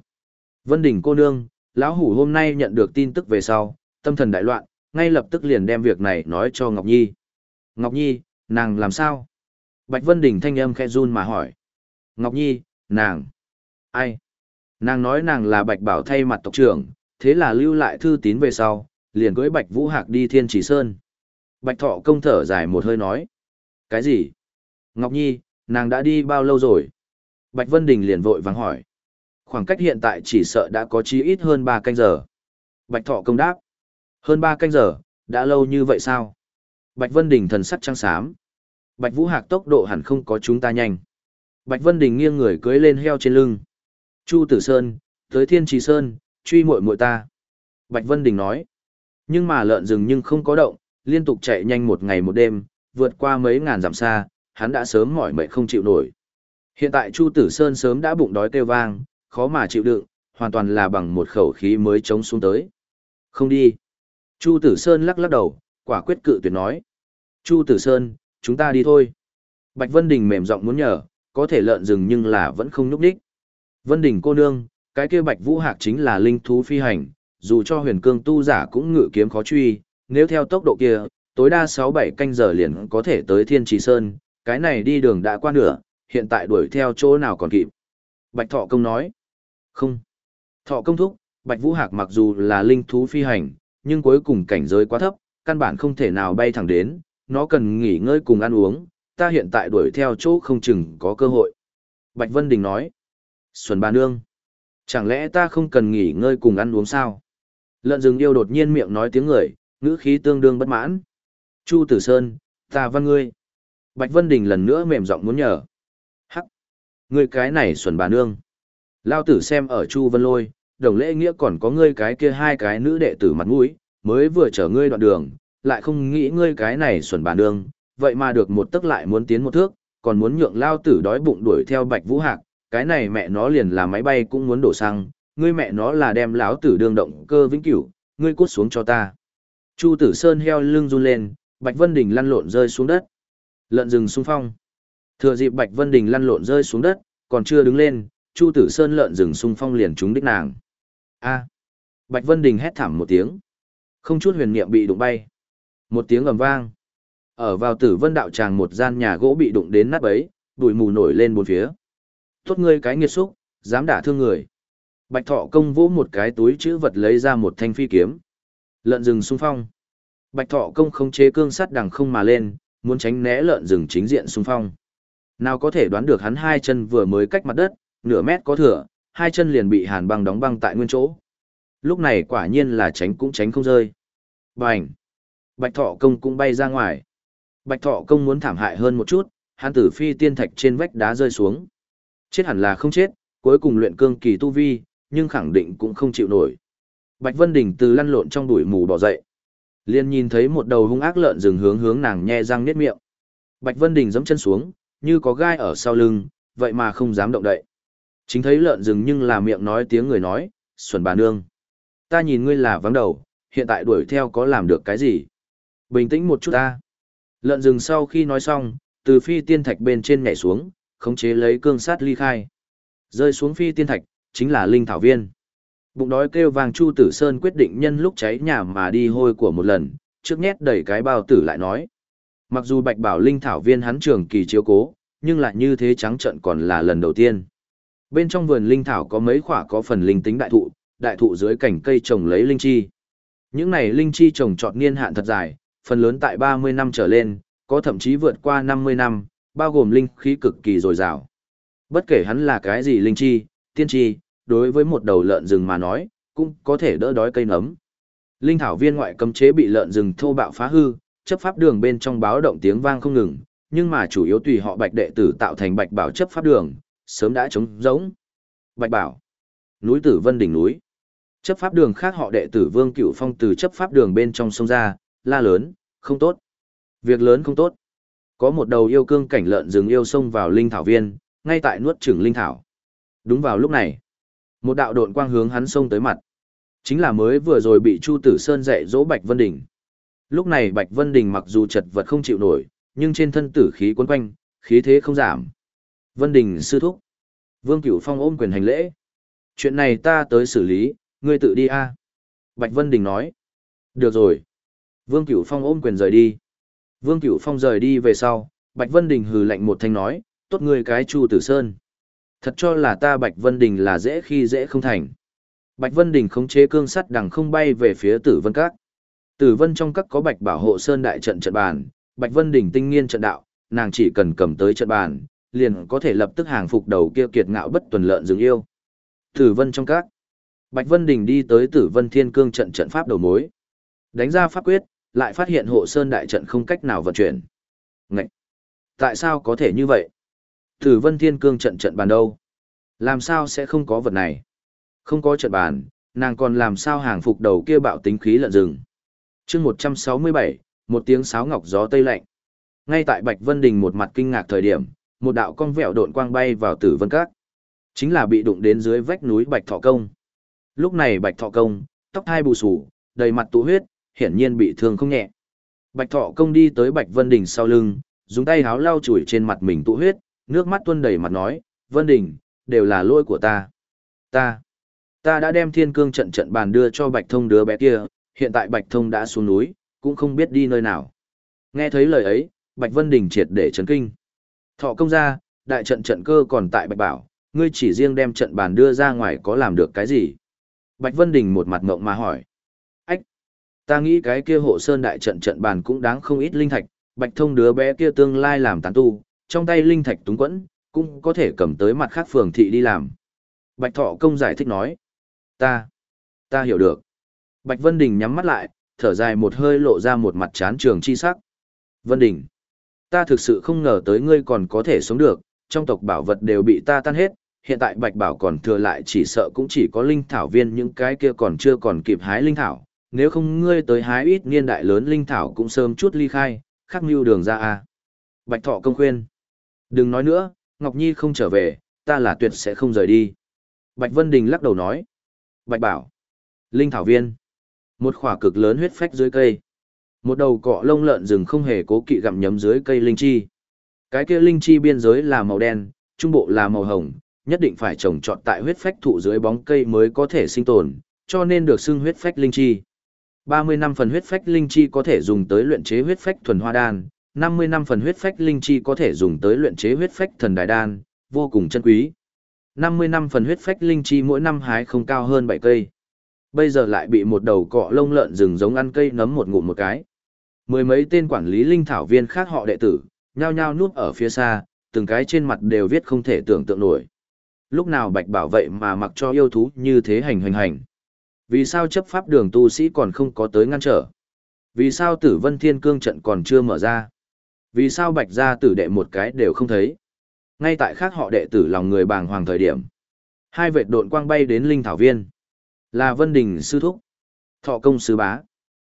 Vân Đình cô nương, lão hủ hôm nay nhận được tin tức về sau, tâm thần đại loạn, ngay lập tức liền đem việc này nói cho Ngọc Nhi. Ngọc Nhi, nàng làm sao? Bạch Vân Đình thanh âm khẽ run mà hỏi. Ngọc Nhi, nàng. Ai? Nàng nói nàng là Bạch Bảo thay mặt tộc trưởng, thế là lưu lại thư tín về sau, liền cưới Bạch Vũ Hạc đi Thiên Chỉ Sơn. Bạch Thọ công thở dài một hơi nói. Cái gì? Ngọc Nhi, nàng đã đi bao lâu rồi? Bạch Vân Đình liền vội vàng hỏi. Khoảng cách hiện tại chỉ sợ đã có chí ít hơn 3 canh giờ. Bạch Thọ công đáp. Hơn ba canh giờ, đã lâu như vậy sao? Bạch Vân Đình thần sắc trăng xám. Bạch Vũ Hạc tốc độ hẳn không có chúng ta nhanh. Bạch Vân Đình nghiêng người cưới lên heo trên lưng. Chu Tử Sơn, tới Thiên Trì Sơn, truy muội muội ta. Bạch Vân Đình nói. Nhưng mà lợn rừng nhưng không có động, liên tục chạy nhanh một ngày một đêm, vượt qua mấy ngàn dặm xa, hắn đã sớm mỏi mệt không chịu nổi. Hiện tại Chu Tử Sơn sớm đã bụng đói kêu vang, khó mà chịu đựng, hoàn toàn là bằng một khẩu khí mới chống xuống tới. Không đi. Chu Tử Sơn lắc lắc đầu, quả quyết cự tuyệt nói. Chu Tử Sơn, chúng ta đi thôi. Bạch Vân Đình mềm giọng muốn nhờ, có thể lợn rừng nhưng là vẫn không núp đích. Vân Đình cô nương, cái kia Bạch Vũ Hạc chính là linh thú phi hành, dù cho huyền cương tu giả cũng ngự kiếm khó truy, nếu theo tốc độ kia, tối đa 6-7 canh giờ liền có thể tới Thiên Trì Sơn, cái này đi đường đã qua nửa, hiện tại đuổi theo chỗ nào còn kịp. Bạch Thọ Công nói, không. Thọ Công thúc, Bạch Vũ Hạc mặc dù là linh thú phi hành, nhưng cuối cùng cảnh giới quá thấp, căn bản không thể nào bay thẳng đến, nó cần nghỉ ngơi cùng ăn uống, ta hiện tại đuổi theo chỗ không chừng có cơ hội. Bạch Vân Đình nói, Xuân Bà Nương, chẳng lẽ ta không cần nghỉ ngơi cùng ăn uống sao? Lợn rừng yêu đột nhiên miệng nói tiếng người, ngữ khí tương đương bất mãn. Chu Tử Sơn, ta văn ngươi. Bạch Vân Đình lần nữa mềm giọng muốn nhờ. Hắc, ngươi cái này Xuân Bà Nương. Lao tử xem ở Chu Vân Lôi, đồng lễ nghĩa còn có ngươi cái kia hai cái nữ đệ tử mặt mũi, mới vừa chở ngươi đoạn đường, lại không nghĩ ngươi cái này xuẩn bàn đường vậy mà được một tức lại muốn tiến một thước, còn muốn nhượng lao tử đói bụng đuổi theo bạch vũ hạc, cái này mẹ nó liền là máy bay cũng muốn đổ xăng, ngươi mẹ nó là đem lão tử đương động cơ vĩnh cửu, ngươi cút xuống cho ta. Chu tử sơn heo lưng run lên, bạch vân đình lăn lộn rơi xuống đất. Lợn rừng xung phong. Thừa dịp bạch vân đình lăn lộn rơi xuống đất, còn chưa đứng lên, chu tử sơn lợn rừng xung phong liền trúng đích nàng. A. Bạch vân đình hét thảm một tiếng. Không chút huyền niệm bị đụng bay. Một tiếng ầm vang. Ở vào tử vân đạo tràng một gian nhà gỗ bị đụng đến nát bấy, bụi mù nổi lên bốn phía. Tốt ngươi cái nghiệt xúc, dám đả thương người. Bạch thọ công vỗ một cái túi chữ vật lấy ra một thanh phi kiếm. Lợn rừng xung phong. Bạch thọ công không chế cương sắt đằng không mà lên, muốn tránh né lợn rừng chính diện xung phong. Nào có thể đoán được hắn hai chân vừa mới cách mặt đất, nửa mét có thừa, hai chân liền bị hàn băng đóng băng tại nguyên chỗ. Lúc này quả nhiên là tránh cũng tránh không rơi. Bành! Bạch thọ công cũng bay ra ngoài. Bạch thọ công muốn thảm hại hơn một chút, hắn tử phi tiên thạch trên vách đá rơi xuống. Chết hẳn là không chết, cuối cùng luyện cương kỳ tu vi, nhưng khẳng định cũng không chịu nổi. Bạch Vân Đình từ lăn lộn trong đuổi mù bỏ dậy. liền nhìn thấy một đầu hung ác lợn rừng hướng hướng nàng nhe răng niết miệng. Bạch Vân Đình giẫm chân xuống, như có gai ở sau lưng, vậy mà không dám động đậy. Chính thấy lợn rừng nhưng là miệng nói tiếng người nói, xuẩn bà nương. Ta nhìn ngươi là vắng đầu, hiện tại đuổi theo có làm được cái gì? Bình tĩnh một chút ta. Lợn rừng sau khi nói xong, từ phi tiên thạch bên trên nhảy xuống, khống chế lấy cương sát ly khai. Rơi xuống phi tiên thạch, chính là linh thảo viên. Bụng đói kêu vàng Chu Tử Sơn quyết định nhân lúc cháy nhà mà đi hôi của một lần, trước nhét đẩy cái bao tử lại nói. Mặc dù bạch bảo linh thảo viên hắn trường kỳ chiếu cố, nhưng lại như thế trắng trận còn là lần đầu tiên. Bên trong vườn linh thảo có mấy khỏa có phần linh tính đại thụ, đại thụ dưới cành cây trồng lấy linh chi. Những này linh chi trồng trọt niên hạn thật dài, phần lớn tại 30 năm trở lên, có thậm chí vượt qua 50 năm, bao gồm linh khí cực kỳ dồi dào. Bất kể hắn là cái gì linh chi, tiên chi, đối với một đầu lợn rừng mà nói, cũng có thể đỡ đói cây nấm. Linh thảo viên ngoại cấm chế bị lợn rừng thô bạo phá hư, chấp pháp đường bên trong báo động tiếng vang không ngừng, nhưng mà chủ yếu tùy họ bạch đệ tử tạo thành bạch bảo chấp pháp đường, sớm đã trống rỗng. Bạch bảo, núi tử vân đỉnh núi. Chấp pháp đường khác họ đệ tử Vương Cửu Phong từ chấp pháp đường bên trong sông ra, la lớn, không tốt. Việc lớn không tốt. Có một đầu yêu cương cảnh lợn rừng yêu xông vào linh thảo viên, ngay tại nuốt chửng linh thảo. Đúng vào lúc này, một đạo độn quang hướng hắn xông tới mặt. Chính là mới vừa rồi bị Chu Tử Sơn dạy dỗ Bạch Vân Đình. Lúc này Bạch Vân Đình mặc dù chật vật không chịu nổi, nhưng trên thân tử khí quấn quanh, khí thế không giảm. Vân Đình sư thúc. Vương Cửu Phong ôm quyền hành lễ. Chuyện này ta tới xử lý, ngươi tự đi a. Bạch Vân Đình nói. Được rồi. Vương Cửu Phong ôm quyền rời đi. Vương Cửu Phong rời đi về sau, Bạch Vân Đình hừ lạnh một thanh nói, tốt ngươi cái Chu Tử Sơn. Thật cho là ta Bạch Vân Đình là dễ khi dễ không thành. Bạch Vân Đình khống chế cương sắt đằng không bay về phía Tử Vân Các. Tử Vân trong các có Bạch Bảo Hộ Sơn đại trận trận bàn, Bạch Vân Đình tinh nghiên trận đạo, nàng chỉ cần cầm tới trận bàn, liền có thể lập tức hàng phục đầu kia kiệt ngạo bất tuần lợn dừng yêu. Tử Vân trong các. Bạch Vân Đình đi tới Tử Vân Thiên Cương trận trận pháp đầu mối. Đánh ra pháp quyết, lại phát hiện hộ sơn đại trận không cách nào vận chuyển. Ngậy! Tại sao có thể như vậy? Tử Vân Thiên Cương trận trận bàn đâu? Làm sao sẽ không có vật này? Không có trận bàn, nàng còn làm sao hàng phục đầu kia bạo tính khí lợn rừng. chương 167, một tiếng sáo ngọc gió tây lạnh. Ngay tại Bạch Vân Đình một mặt kinh ngạc thời điểm, một đạo cong vẹo độn quang bay vào Tử Vân Các. Chính là bị đụng đến dưới vách núi Bạch Thọ Công. Lúc này Bạch Thọ Công, tóc hai bù sù, đầy mặt tụ huyết, hiển nhiên bị thương không nhẹ. Bạch Thọ Công đi tới Bạch Vân Đình sau lưng, dùng tay háo lau chùi trên mặt mình tụ huyết, nước mắt tuôn đầy mặt nói, Vân Đình, đều là lỗi của ta. Ta, ta đã đem thiên cương trận trận bàn đưa cho Bạch Thông đứa bé kia, hiện tại Bạch Thông đã xuống núi, cũng không biết đi nơi nào. Nghe thấy lời ấy, Bạch Vân Đình triệt để chấn kinh. Thọ công ra, đại trận trận cơ còn tại Bạch Bảo, ngươi chỉ riêng đem trận bàn đưa ra ngoài có làm được cái gì? Bạch Vân Đình một mặt ngộng mà hỏi. Ách! Ta nghĩ cái kia hộ sơn đại trận trận bàn cũng đáng không ít linh thạch, Bạch Thông đứa bé kia tương lai làm tán tu, trong tay linh thạch túng quẫn, cũng có thể cầm tới mặt khác phường thị đi làm. Bạch Thọ Công giải thích nói. Ta, ta hiểu được. Bạch Vân Đình nhắm mắt lại, thở dài một hơi lộ ra một mặt chán trường chi sắc. Vân Đình, ta thực sự không ngờ tới ngươi còn có thể sống được, trong tộc bảo vật đều bị ta tan hết, hiện tại Bạch Bảo còn thừa lại chỉ sợ cũng chỉ có linh thảo viên những cái kia còn chưa còn kịp hái linh thảo, nếu không ngươi tới hái ít niên đại lớn linh thảo cũng sớm chút ly khai, khắc mưu đường ra a. Bạch Thọ công khuyên. Đừng nói nữa, Ngọc Nhi không trở về, ta là tuyệt sẽ không rời đi. Bạch Vân Đình lắc đầu nói. Bạch Bảo. Linh Thảo Viên. Một khỏa cực lớn huyết phách dưới cây. Một đầu cọ lông lợn rừng không hề cố kỵ gặm nhấm dưới cây linh chi. Cái kia linh chi biên giới là màu đen, trung bộ là màu hồng, nhất định phải trồng trọt tại huyết phách thụ dưới bóng cây mới có thể sinh tồn, cho nên được xưng huyết phách linh chi. 30 năm phần huyết phách linh chi có thể dùng tới luyện chế huyết phách thuần hoa đan, 50 năm phần huyết phách linh chi có thể dùng tới luyện chế huyết phách thần đại đan, vô cùng chân quý. 50 năm phần huyết phách linh chi mỗi năm hái không cao hơn 7 cây. Bây giờ lại bị một đầu cọ lông lợn rừng giống ăn cây nấm một ngụm một cái. Mười mấy tên quản lý linh thảo viên khác họ đệ tử, nhao nhao nuốt ở phía xa, từng cái trên mặt đều viết không thể tưởng tượng nổi. Lúc nào bạch bảo vệ mà mặc cho yêu thú như thế hành hành hành. Vì sao chấp pháp đường tu sĩ còn không có tới ngăn trở? Vì sao tử vân thiên cương trận còn chưa mở ra? Vì sao bạch gia tử đệ một cái đều không thấy? Ngay tại khác họ đệ tử lòng người bàng hoàng thời điểm. Hai vệt độn quang bay đến linh thảo viên. Là Vân Đình sư thúc. Thọ công sứ bá.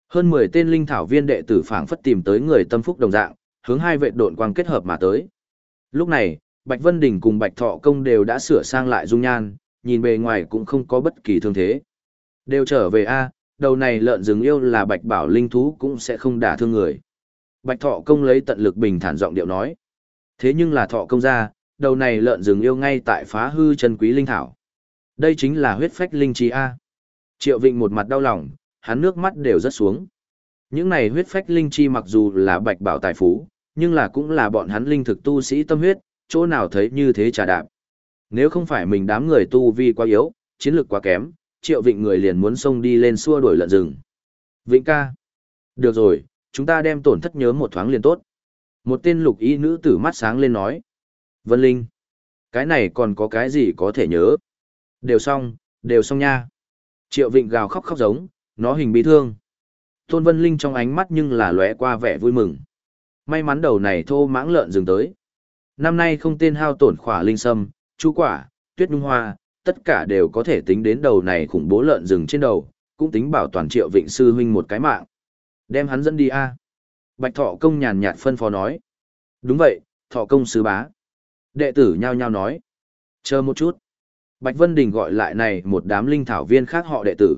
Hơn 10 tên linh thảo viên đệ tử phảng phất tìm tới người tâm phúc đồng dạng, hướng hai vệ độn quang kết hợp mà tới. Lúc này, Bạch Vân Đình cùng Bạch Thọ công đều đã sửa sang lại dung nhan, nhìn bề ngoài cũng không có bất kỳ thương thế. Đều trở về a, đầu này lợn rừng yêu là Bạch Bảo linh thú cũng sẽ không đả thương người. Bạch Thọ công lấy tận lực bình thản giọng điệu nói. Thế nhưng là Thọ công ra, đầu này lợn rừng yêu ngay tại phá hư chân quý linh thảo. Đây chính là huyết phách linh trí a. Triệu Vịnh một mặt đau lòng, hắn nước mắt đều rất xuống. Những này huyết phách linh chi mặc dù là bạch bảo tài phú, nhưng là cũng là bọn hắn linh thực tu sĩ tâm huyết, chỗ nào thấy như thế trà đạp. Nếu không phải mình đám người tu vi quá yếu, chiến lược quá kém, triệu vịnh người liền muốn xông đi lên xua đuổi lợn rừng. Vịnh ca. Được rồi, chúng ta đem tổn thất nhớ một thoáng liền tốt. Một tên lục y nữ tử mắt sáng lên nói. Vân Linh. Cái này còn có cái gì có thể nhớ? Đều xong, đều xong nha. Triệu Vịnh gào khóc khóc giống, nó hình bị thương. Tôn Vân Linh trong ánh mắt nhưng là lóe qua vẻ vui mừng. May mắn đầu này thô mãng lợn dừng tới. Năm nay không tên hao tổn khỏa linh sâm, chú quả, tuyết nhung hoa, tất cả đều có thể tính đến đầu này khủng bố lợn rừng trên đầu, cũng tính bảo toàn triệu vịnh sư huynh một cái mạng. Đem hắn dẫn đi a. Bạch thọ công nhàn nhạt phân phó nói. Đúng vậy, thọ công sứ bá. Đệ tử nhao nhao nói. Chờ một chút. Bạch Vân Đình gọi lại này một đám linh thảo viên khác họ đệ tử.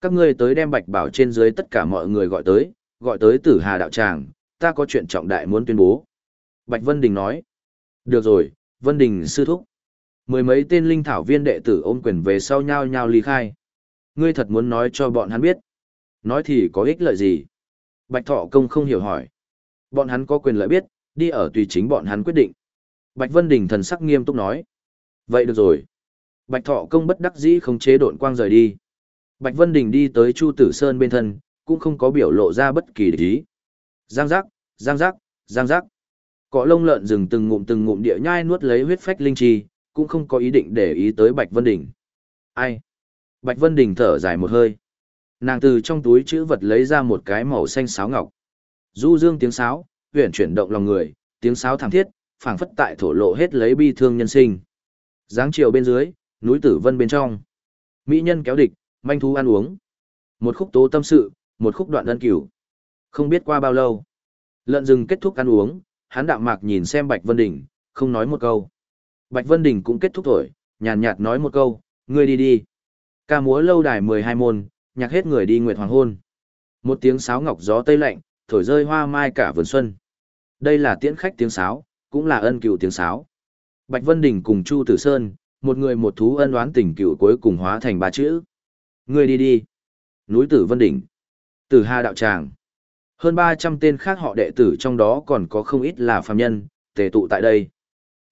Các ngươi tới đem Bạch Bảo trên dưới tất cả mọi người gọi tới, gọi tới tử hà đạo tràng, ta có chuyện trọng đại muốn tuyên bố. Bạch Vân Đình nói. Được rồi, Vân Đình sư thúc. Mười mấy tên linh thảo viên đệ tử ôm quyền về sau nhau nhau ly khai. Ngươi thật muốn nói cho bọn hắn biết. Nói thì có ích lợi gì? Bạch Thọ Công không hiểu hỏi. Bọn hắn có quyền lợi biết, đi ở tùy chính bọn hắn quyết định. Bạch Vân Đình thần sắc nghiêm túc nói. Vậy được rồi. Bạch Thọ Công bất đắc dĩ không chế độn quang rời đi. Bạch Vân Đình đi tới Chu Tử Sơn bên thân, cũng không có biểu lộ ra bất kỳ ý. Giang giác, giang giác, giang giác. Cọ lông lợn rừng từng ngụm từng ngụm địa nhai nuốt lấy huyết phách linh chi, cũng không có ý định để ý tới Bạch Vân Đình. Ai? Bạch Vân Đình thở dài một hơi. Nàng từ trong túi chữ vật lấy ra một cái màu xanh sáo ngọc. Du dương tiếng sáo, huyền chuyển động lòng người, tiếng sáo thảm thiết, phảng phất tại thổ lộ hết lấy bi thương nhân sinh. Giáng chiều bên dưới, núi tử vân bên trong. Mỹ nhân kéo địch, manh thú ăn uống. Một khúc tố tâm sự, một khúc đoạn ân cửu. Không biết qua bao lâu. Lợn rừng kết thúc ăn uống, hắn đạm mạc nhìn xem Bạch Vân Đình, không nói một câu. Bạch Vân Đình cũng kết thúc thổi, nhàn nhạt nói một câu, ngươi đi đi. Ca múa lâu đài mười hai môn, nhạc hết người đi nguyệt hoàng hôn. Một tiếng sáo ngọc gió tây lạnh, thổi rơi hoa mai cả vườn xuân. Đây là tiễn khách tiếng sáo, cũng là ân cựu tiếng sáo. Bạch Vân Đình cùng Chu Tử Sơn, một người một thú ân oán tình cựu cuối cùng hóa thành ba chữ. Ngươi đi đi. Núi Tử Vân Đỉnh. Tử Hà Đạo Tràng. Hơn 300 tên khác họ đệ tử trong đó còn có không ít là phàm nhân, tề tụ tại đây.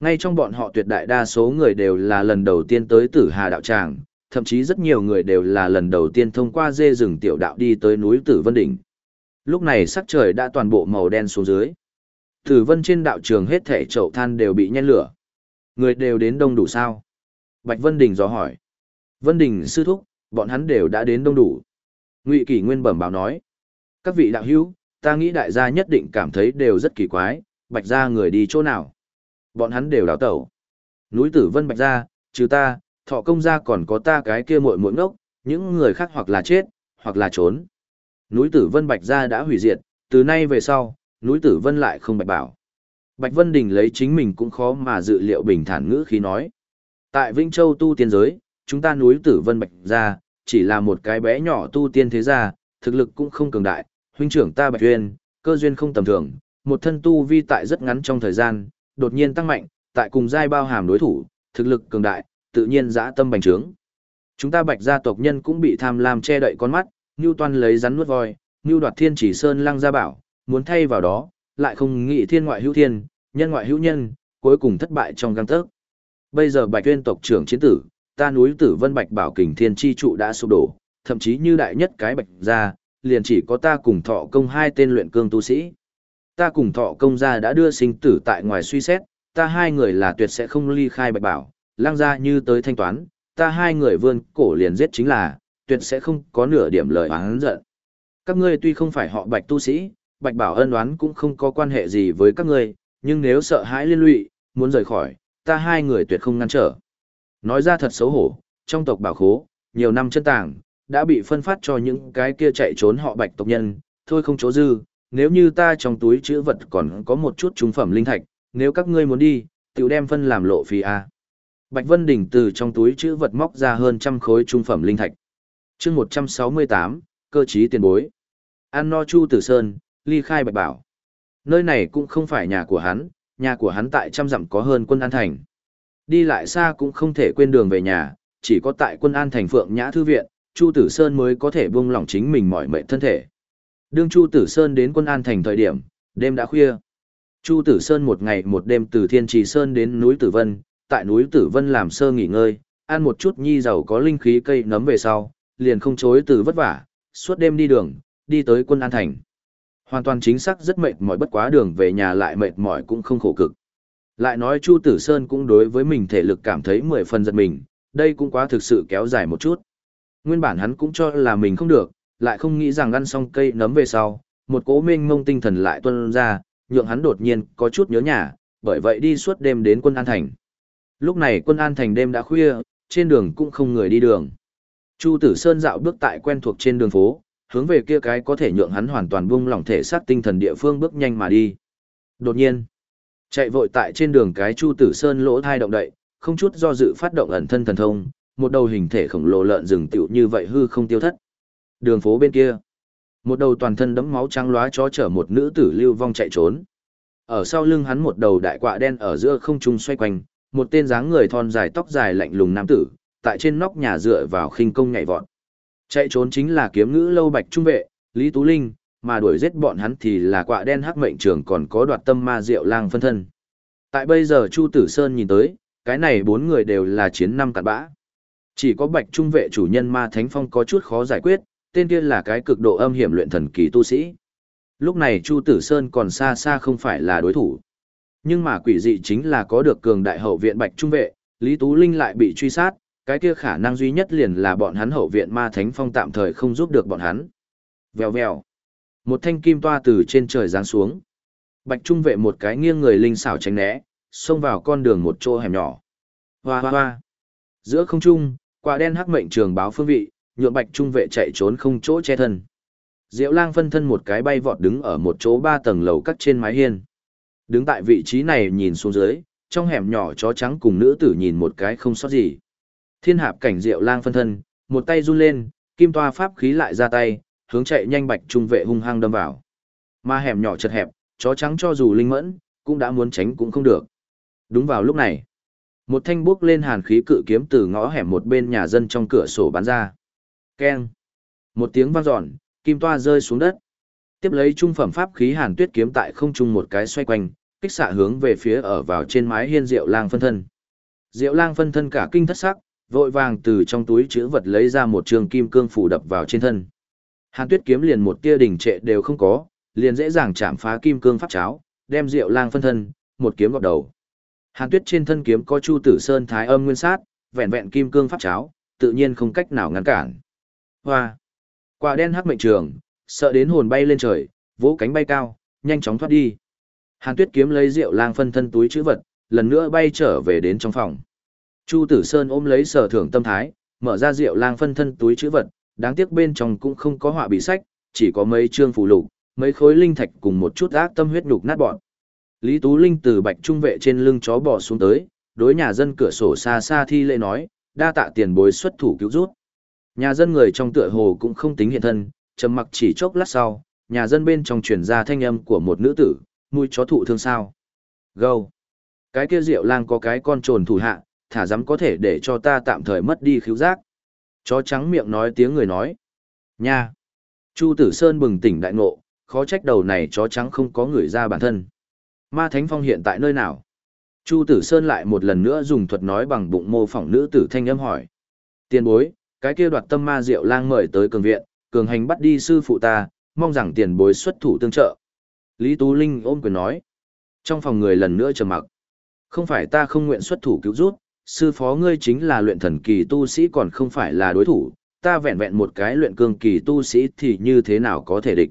Ngay trong bọn họ tuyệt đại đa số người đều là lần đầu tiên tới Tử Hà Đạo Tràng, thậm chí rất nhiều người đều là lần đầu tiên thông qua dê rừng tiểu đạo đi tới núi Tử Vân Đỉnh. Lúc này sắc trời đã toàn bộ màu đen xuống dưới. Tử Vân trên đạo trường hết thể chậu than đều bị nhen lửa. Người đều đến đông đủ sao? Bạch Vân Đình dò hỏi. Vân Đình sư thúc, bọn hắn đều đã đến đông đủ. Ngụy Kỷ Nguyên bẩm báo nói. Các vị đạo hữu, ta nghĩ đại gia nhất định cảm thấy đều rất kỳ quái, bạch gia người đi chỗ nào. Bọn hắn đều đào tẩu. Núi tử vân bạch gia, trừ ta, thọ công gia còn có ta cái kia muội muội ngốc, những người khác hoặc là chết, hoặc là trốn. Núi tử vân bạch gia đã hủy diệt, từ nay về sau, núi tử vân lại không bạch bảo. Bạch Vân Đình lấy chính mình cũng khó mà dự liệu bình thản ngữ khí nói. Tại Vĩnh Châu tu tiên giới, chúng ta núi tử vân bạch gia, chỉ là một cái bé nhỏ tu tiên thế gia, thực lực cũng không cường đại, huynh trưởng ta bạch duyên, cơ duyên không tầm thường, một thân tu vi tại rất ngắn trong thời gian, đột nhiên tăng mạnh, tại cùng giai bao hàm đối thủ, thực lực cường đại, tự nhiên dã tâm bành trướng. Chúng ta bạch gia tộc nhân cũng bị tham lam che đậy con mắt, Nưu Toan lấy rắn nuốt voi, Nưu đoạt thiên chỉ sơn lăng gia bảo, muốn thay vào đó, lại không nghĩ thiên ngoại hữu thiên, nhân ngoại hữu nhân, cuối cùng thất bại trong găng tớc. Bây giờ bạch tuyên tộc trưởng chiến tử, ta núi tử vân bạch bảo kình thiên chi trụ đã sụp đổ, thậm chí như đại nhất cái bạch gia, liền chỉ có ta cùng thọ công hai tên luyện cương tu sĩ. Ta cùng thọ công gia đã đưa sinh tử tại ngoài suy xét, ta hai người là tuyệt sẽ không ly khai bạch bảo, lang gia như tới thanh toán, ta hai người vươn cổ liền giết chính là, tuyệt sẽ không có nửa điểm lời oán giận. Các ngươi tuy không phải họ bạch tu sĩ, bạch bảo ân oán cũng không có quan hệ gì với các ngươi, nhưng nếu sợ hãi liên lụy, muốn rời khỏi, ta hai người tuyệt không ngăn trở. Nói ra thật xấu hổ, trong tộc bảo khố, nhiều năm chân tàng, đã bị phân phát cho những cái kia chạy trốn họ bạch tộc nhân, thôi không chỗ dư, nếu như ta trong túi chữ vật còn có một chút trung phẩm linh thạch, nếu các ngươi muốn đi, tiểu đem phân làm lộ phí A. Bạch Vân Đình từ trong túi chữ vật móc ra hơn trăm khối trung phẩm linh thạch. chương 168, cơ trí tiền bối. An no chu tử sơn, ly khai bạch bảo. Nơi này cũng không phải nhà của hắn, nhà của hắn tại trăm dặm có hơn quân an thành. Đi lại xa cũng không thể quên đường về nhà, chỉ có tại quân an thành phượng nhã thư viện, Chu Tử Sơn mới có thể buông lỏng chính mình mỏi mệt thân thể. Đương Chu Tử Sơn đến quân an thành thời điểm, đêm đã khuya. Chu Tử Sơn một ngày một đêm từ Thiên Trì Sơn đến núi Tử Vân, tại núi Tử Vân làm sơ nghỉ ngơi, ăn một chút nhi giàu có linh khí cây nấm về sau, liền không chối từ vất vả, suốt đêm đi đường, đi tới quân an thành. Hoàn toàn chính xác rất mệt mỏi bất quá đường về nhà lại mệt mỏi cũng không khổ cực. Lại nói Chu Tử Sơn cũng đối với mình thể lực cảm thấy mười phần giật mình, đây cũng quá thực sự kéo dài một chút. Nguyên bản hắn cũng cho là mình không được, lại không nghĩ rằng ăn xong cây nấm về sau, một cố minh mông tinh thần lại tuân ra, nhượng hắn đột nhiên có chút nhớ nhà, bởi vậy đi suốt đêm đến quân An Thành. Lúc này quân An Thành đêm đã khuya, trên đường cũng không người đi đường. Chu Tử Sơn dạo bước tại quen thuộc trên đường phố, hướng về kia cái có thể nhượng hắn hoàn toàn buông lỏng thể xác tinh thần địa phương bước nhanh mà đi. Đột nhiên, chạy vội tại trên đường cái Chu Tử Sơn lỗ thai động đậy, không chút do dự phát động ẩn thân thần thông, một đầu hình thể khổng lồ lợn rừng tiểu như vậy hư không tiêu thất. Đường phố bên kia, một đầu toàn thân đẫm máu trắng lóa chó chở một nữ tử lưu vong chạy trốn. Ở sau lưng hắn một đầu đại quạ đen ở giữa không trung xoay quanh, một tên dáng người thon dài tóc dài lạnh lùng nam tử, tại trên nóc nhà dựa vào khinh công nhảy vọt. Chạy trốn chính là kiếm ngữ lâu bạch trung vệ, Lý Tú Linh, mà đuổi giết bọn hắn thì là quạ đen hắc mệnh trưởng còn có đoạt tâm ma diệu lang phân thân. Tại bây giờ Chu Tử Sơn nhìn tới, cái này bốn người đều là chiến năm cặn bã. Chỉ có bạch trung vệ chủ nhân ma thánh phong có chút khó giải quyết, tên kia là cái cực độ âm hiểm luyện thần kỳ tu sĩ. Lúc này Chu Tử Sơn còn xa xa không phải là đối thủ. Nhưng mà quỷ dị chính là có được cường đại hậu viện bạch trung vệ, Lý Tú Linh lại bị truy sát, cái kia khả năng duy nhất liền là bọn hắn hậu viện ma thánh phong tạm thời không giúp được bọn hắn. Vèo vèo. Một thanh kim toa từ trên trời giáng xuống. Bạch trung vệ một cái nghiêng người linh xảo tránh né, xông vào con đường một chỗ hẻm nhỏ. Hoa hoa hoa. Giữa không trung, quả đen hắc mệnh trường báo phương vị, nhượng bạch trung vệ chạy trốn không chỗ che thân. Diệu lang phân thân một cái bay vọt đứng ở một chỗ ba tầng lầu cắt trên mái hiên. Đứng tại vị trí này nhìn xuống dưới, trong hẻm nhỏ chó trắng cùng nữ tử nhìn một cái không sót gì. Thiên hạp cảnh diệu lang phân thân, một tay run lên, kim toa pháp khí lại ra tay, hướng chạy nhanh bạch trung vệ hung hăng đâm vào. Mà hẻm nhỏ chật hẹp, chó trắng cho dù linh mẫn, cũng đã muốn tránh cũng không được. Đúng vào lúc này, một thanh bước lên hàn khí cự kiếm từ ngõ hẻm một bên nhà dân trong cửa sổ bắn ra. Keng. Một tiếng vang dọn, kim toa rơi xuống đất. Tiếp lấy trung phẩm pháp khí hàn tuyết kiếm tại không trung một cái xoay quanh, kích xạ hướng về phía ở vào trên mái hiên Diệu Lang phân thân. Diệu Lang phân thân cả kinh thất sắc, vội vàng từ trong túi chữ vật lấy ra một trường kim cương phủ đập vào trên thân. Hàn Tuyết kiếm liền một tia đỉnh trệ đều không có, liền dễ dàng chạm phá kim cương pháp cháo, đem Diệu Lang phân thân, một kiếm gọt đầu. Hàn Tuyết trên thân kiếm có Chu Tử Sơn Thái Âm Nguyên Sát, vẹn vẹn kim cương pháp cháo, tự nhiên không cách nào ngăn cản. Hoa. Quả đen hắc mệnh trường, sợ đến hồn bay lên trời, vỗ cánh bay cao, nhanh chóng thoát đi. Hàn Tuyết kiếm lấy rượu lang phân thân túi chữ vật, lần nữa bay trở về đến trong phòng. Chu Tử Sơn ôm lấy sở thưởng tâm thái, mở ra rượu lang phân thân túi chữ vật, đáng tiếc bên trong cũng không có họa bị sách, chỉ có mấy chương phù lục, mấy khối linh thạch cùng một chút ác tâm huyết nhục nát bọn. Lý Tú Linh từ bạch trung vệ trên lưng chó bò xuống tới, đối nhà dân cửa sổ xa xa thi lễ nói, đa tạ tiền bối xuất thủ cứu rút. Nhà dân người trong tựa hồ cũng không tính hiện thân, trầm mặc chỉ chốc lát sau, nhà dân bên trong truyền ra thanh âm của một nữ tử, nuôi chó thụ thương sao. Gâu. Cái kia rượu lang có cái con trồn thủ hạ, thả dám có thể để cho ta tạm thời mất đi khiếu giác. Chó trắng miệng nói tiếng người nói. Nha. Chu tử sơn bừng tỉnh đại ngộ, khó trách đầu này chó trắng không có người ra bản thân. Ma Thánh Phong hiện tại nơi nào? Chu Tử Sơn lại một lần nữa dùng thuật nói bằng bụng mô phỏng nữ tử thanh âm hỏi. Tiền bối, cái kia đoạt tâm ma diệu lang mời tới cường viện, cường hành bắt đi sư phụ ta, mong rằng tiền bối xuất thủ tương trợ. Lý Tú Linh ôm quyền nói. Trong phòng người lần nữa trầm mặc. Không phải ta không nguyện xuất thủ cứu rút, sư phó ngươi chính là luyện thần kỳ tu sĩ còn không phải là đối thủ, ta vẹn vẹn một cái luyện cương kỳ tu sĩ thì như thế nào có thể địch.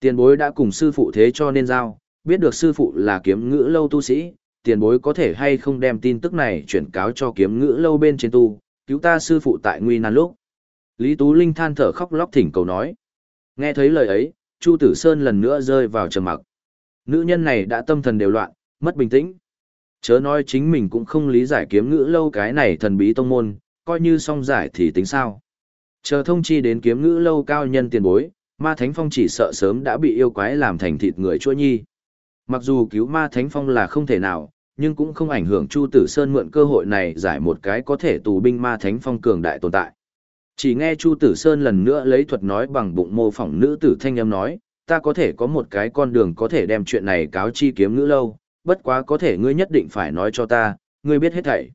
Tiền bối đã cùng sư phụ thế cho nên giao, biết được sư phụ là kiếm ngữ lâu tu sĩ, tiền bối có thể hay không đem tin tức này chuyển cáo cho kiếm ngữ lâu bên trên tu, cứu ta sư phụ tại nguy nan lúc. Lý Tú Linh than thở khóc lóc thỉnh cầu nói. Nghe thấy lời ấy, Chu Tử Sơn lần nữa rơi vào trầm mặc. Nữ nhân này đã tâm thần đều loạn, mất bình tĩnh. Chớ nói chính mình cũng không lý giải kiếm ngữ lâu cái này thần bí tông môn, coi như xong giải thì tính sao. Chờ thông chi đến kiếm ngữ lâu cao nhân tiền bối, ma thánh phong chỉ sợ sớm đã bị yêu quái làm thành thịt người chua nhi. Mặc dù cứu ma thánh phong là không thể nào, nhưng cũng không ảnh hưởng Chu Tử Sơn mượn cơ hội này giải một cái có thể tù binh ma thánh phong cường đại tồn tại. Chỉ nghe Chu Tử Sơn lần nữa lấy thuật nói bằng bụng mô phỏng nữ tử thanh âm nói, ta có thể có một cái con đường có thể đem chuyện này cáo chi kiếm ngữ lâu, bất quá có thể ngươi nhất định phải nói cho ta, ngươi biết hết thảy.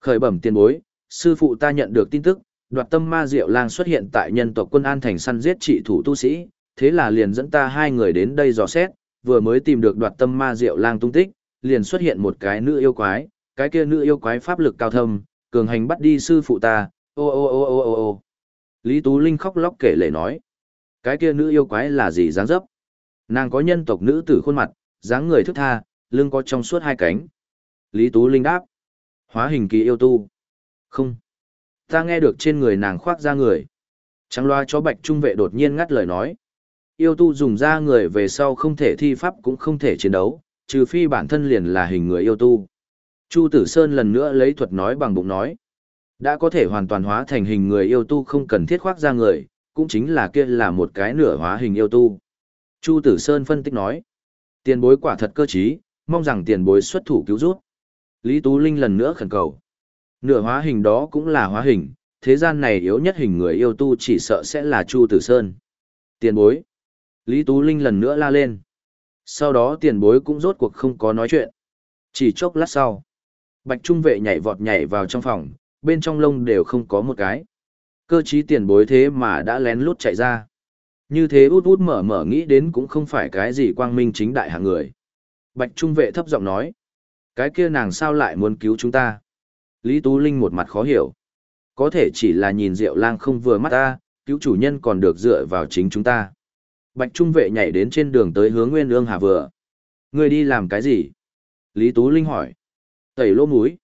Khởi bẩm tiền bối, sư phụ ta nhận được tin tức, đoạt tâm ma diệu lang xuất hiện tại nhân tộc quân an thành săn giết trị thủ tu sĩ, thế là liền dẫn ta hai người đến đây dò xét, vừa mới tìm được đoạt tâm ma diệu lang tung tích, liền xuất hiện một cái nữ yêu quái, cái kia nữ yêu quái pháp lực cao thâm, cường hành bắt đi sư phụ ta, ô ô ô ô ô ô. Lý Tú Linh khóc lóc kể lể nói, cái kia nữ yêu quái là gì dáng dấp? Nàng có nhân tộc nữ tử khuôn mặt, dáng người thức tha, lưng có trong suốt hai cánh. Lý Tú Linh đáp, hóa hình kỳ yêu tu. Không. Ta nghe được trên người nàng khoác ra người. Trắng loa chó bạch trung vệ đột nhiên ngắt lời nói. Yêu tu dùng ra người về sau không thể thi pháp cũng không thể chiến đấu, trừ phi bản thân liền là hình người yêu tu. Chu Tử Sơn lần nữa lấy thuật nói bằng bụng nói. Đã có thể hoàn toàn hóa thành hình người yêu tu không cần thiết khoác ra người, cũng chính là kia là một cái nửa hóa hình yêu tu. Chu Tử Sơn phân tích nói. Tiền bối quả thật cơ trí, mong rằng tiền bối xuất thủ cứu rút. Lý Tú Linh lần nữa khẩn cầu. Nửa hóa hình đó cũng là hóa hình, thế gian này yếu nhất hình người yêu tu chỉ sợ sẽ là Chu Tử Sơn. Tiền bối. Lý Tú Linh lần nữa la lên. Sau đó tiền bối cũng rốt cuộc không có nói chuyện. Chỉ chốc lát sau. Bạch Trung vệ nhảy vọt nhảy vào trong phòng, bên trong lông đều không có một cái. Cơ trí tiền bối thế mà đã lén lút chạy ra. Như thế út út mở mở nghĩ đến cũng không phải cái gì quang minh chính đại hạng người. Bạch Trung vệ thấp giọng nói. Cái kia nàng sao lại muốn cứu chúng ta? Lý Tú Linh một mặt khó hiểu. Có thể chỉ là nhìn Diệu Lang không vừa mắt ta, cứu chủ nhân còn được dựa vào chính chúng ta. Bạch Trung vệ nhảy đến trên đường tới hướng Nguyên Ương Hà vừa. Người đi làm cái gì? Lý Tú Linh hỏi. Tẩy lỗ mũi.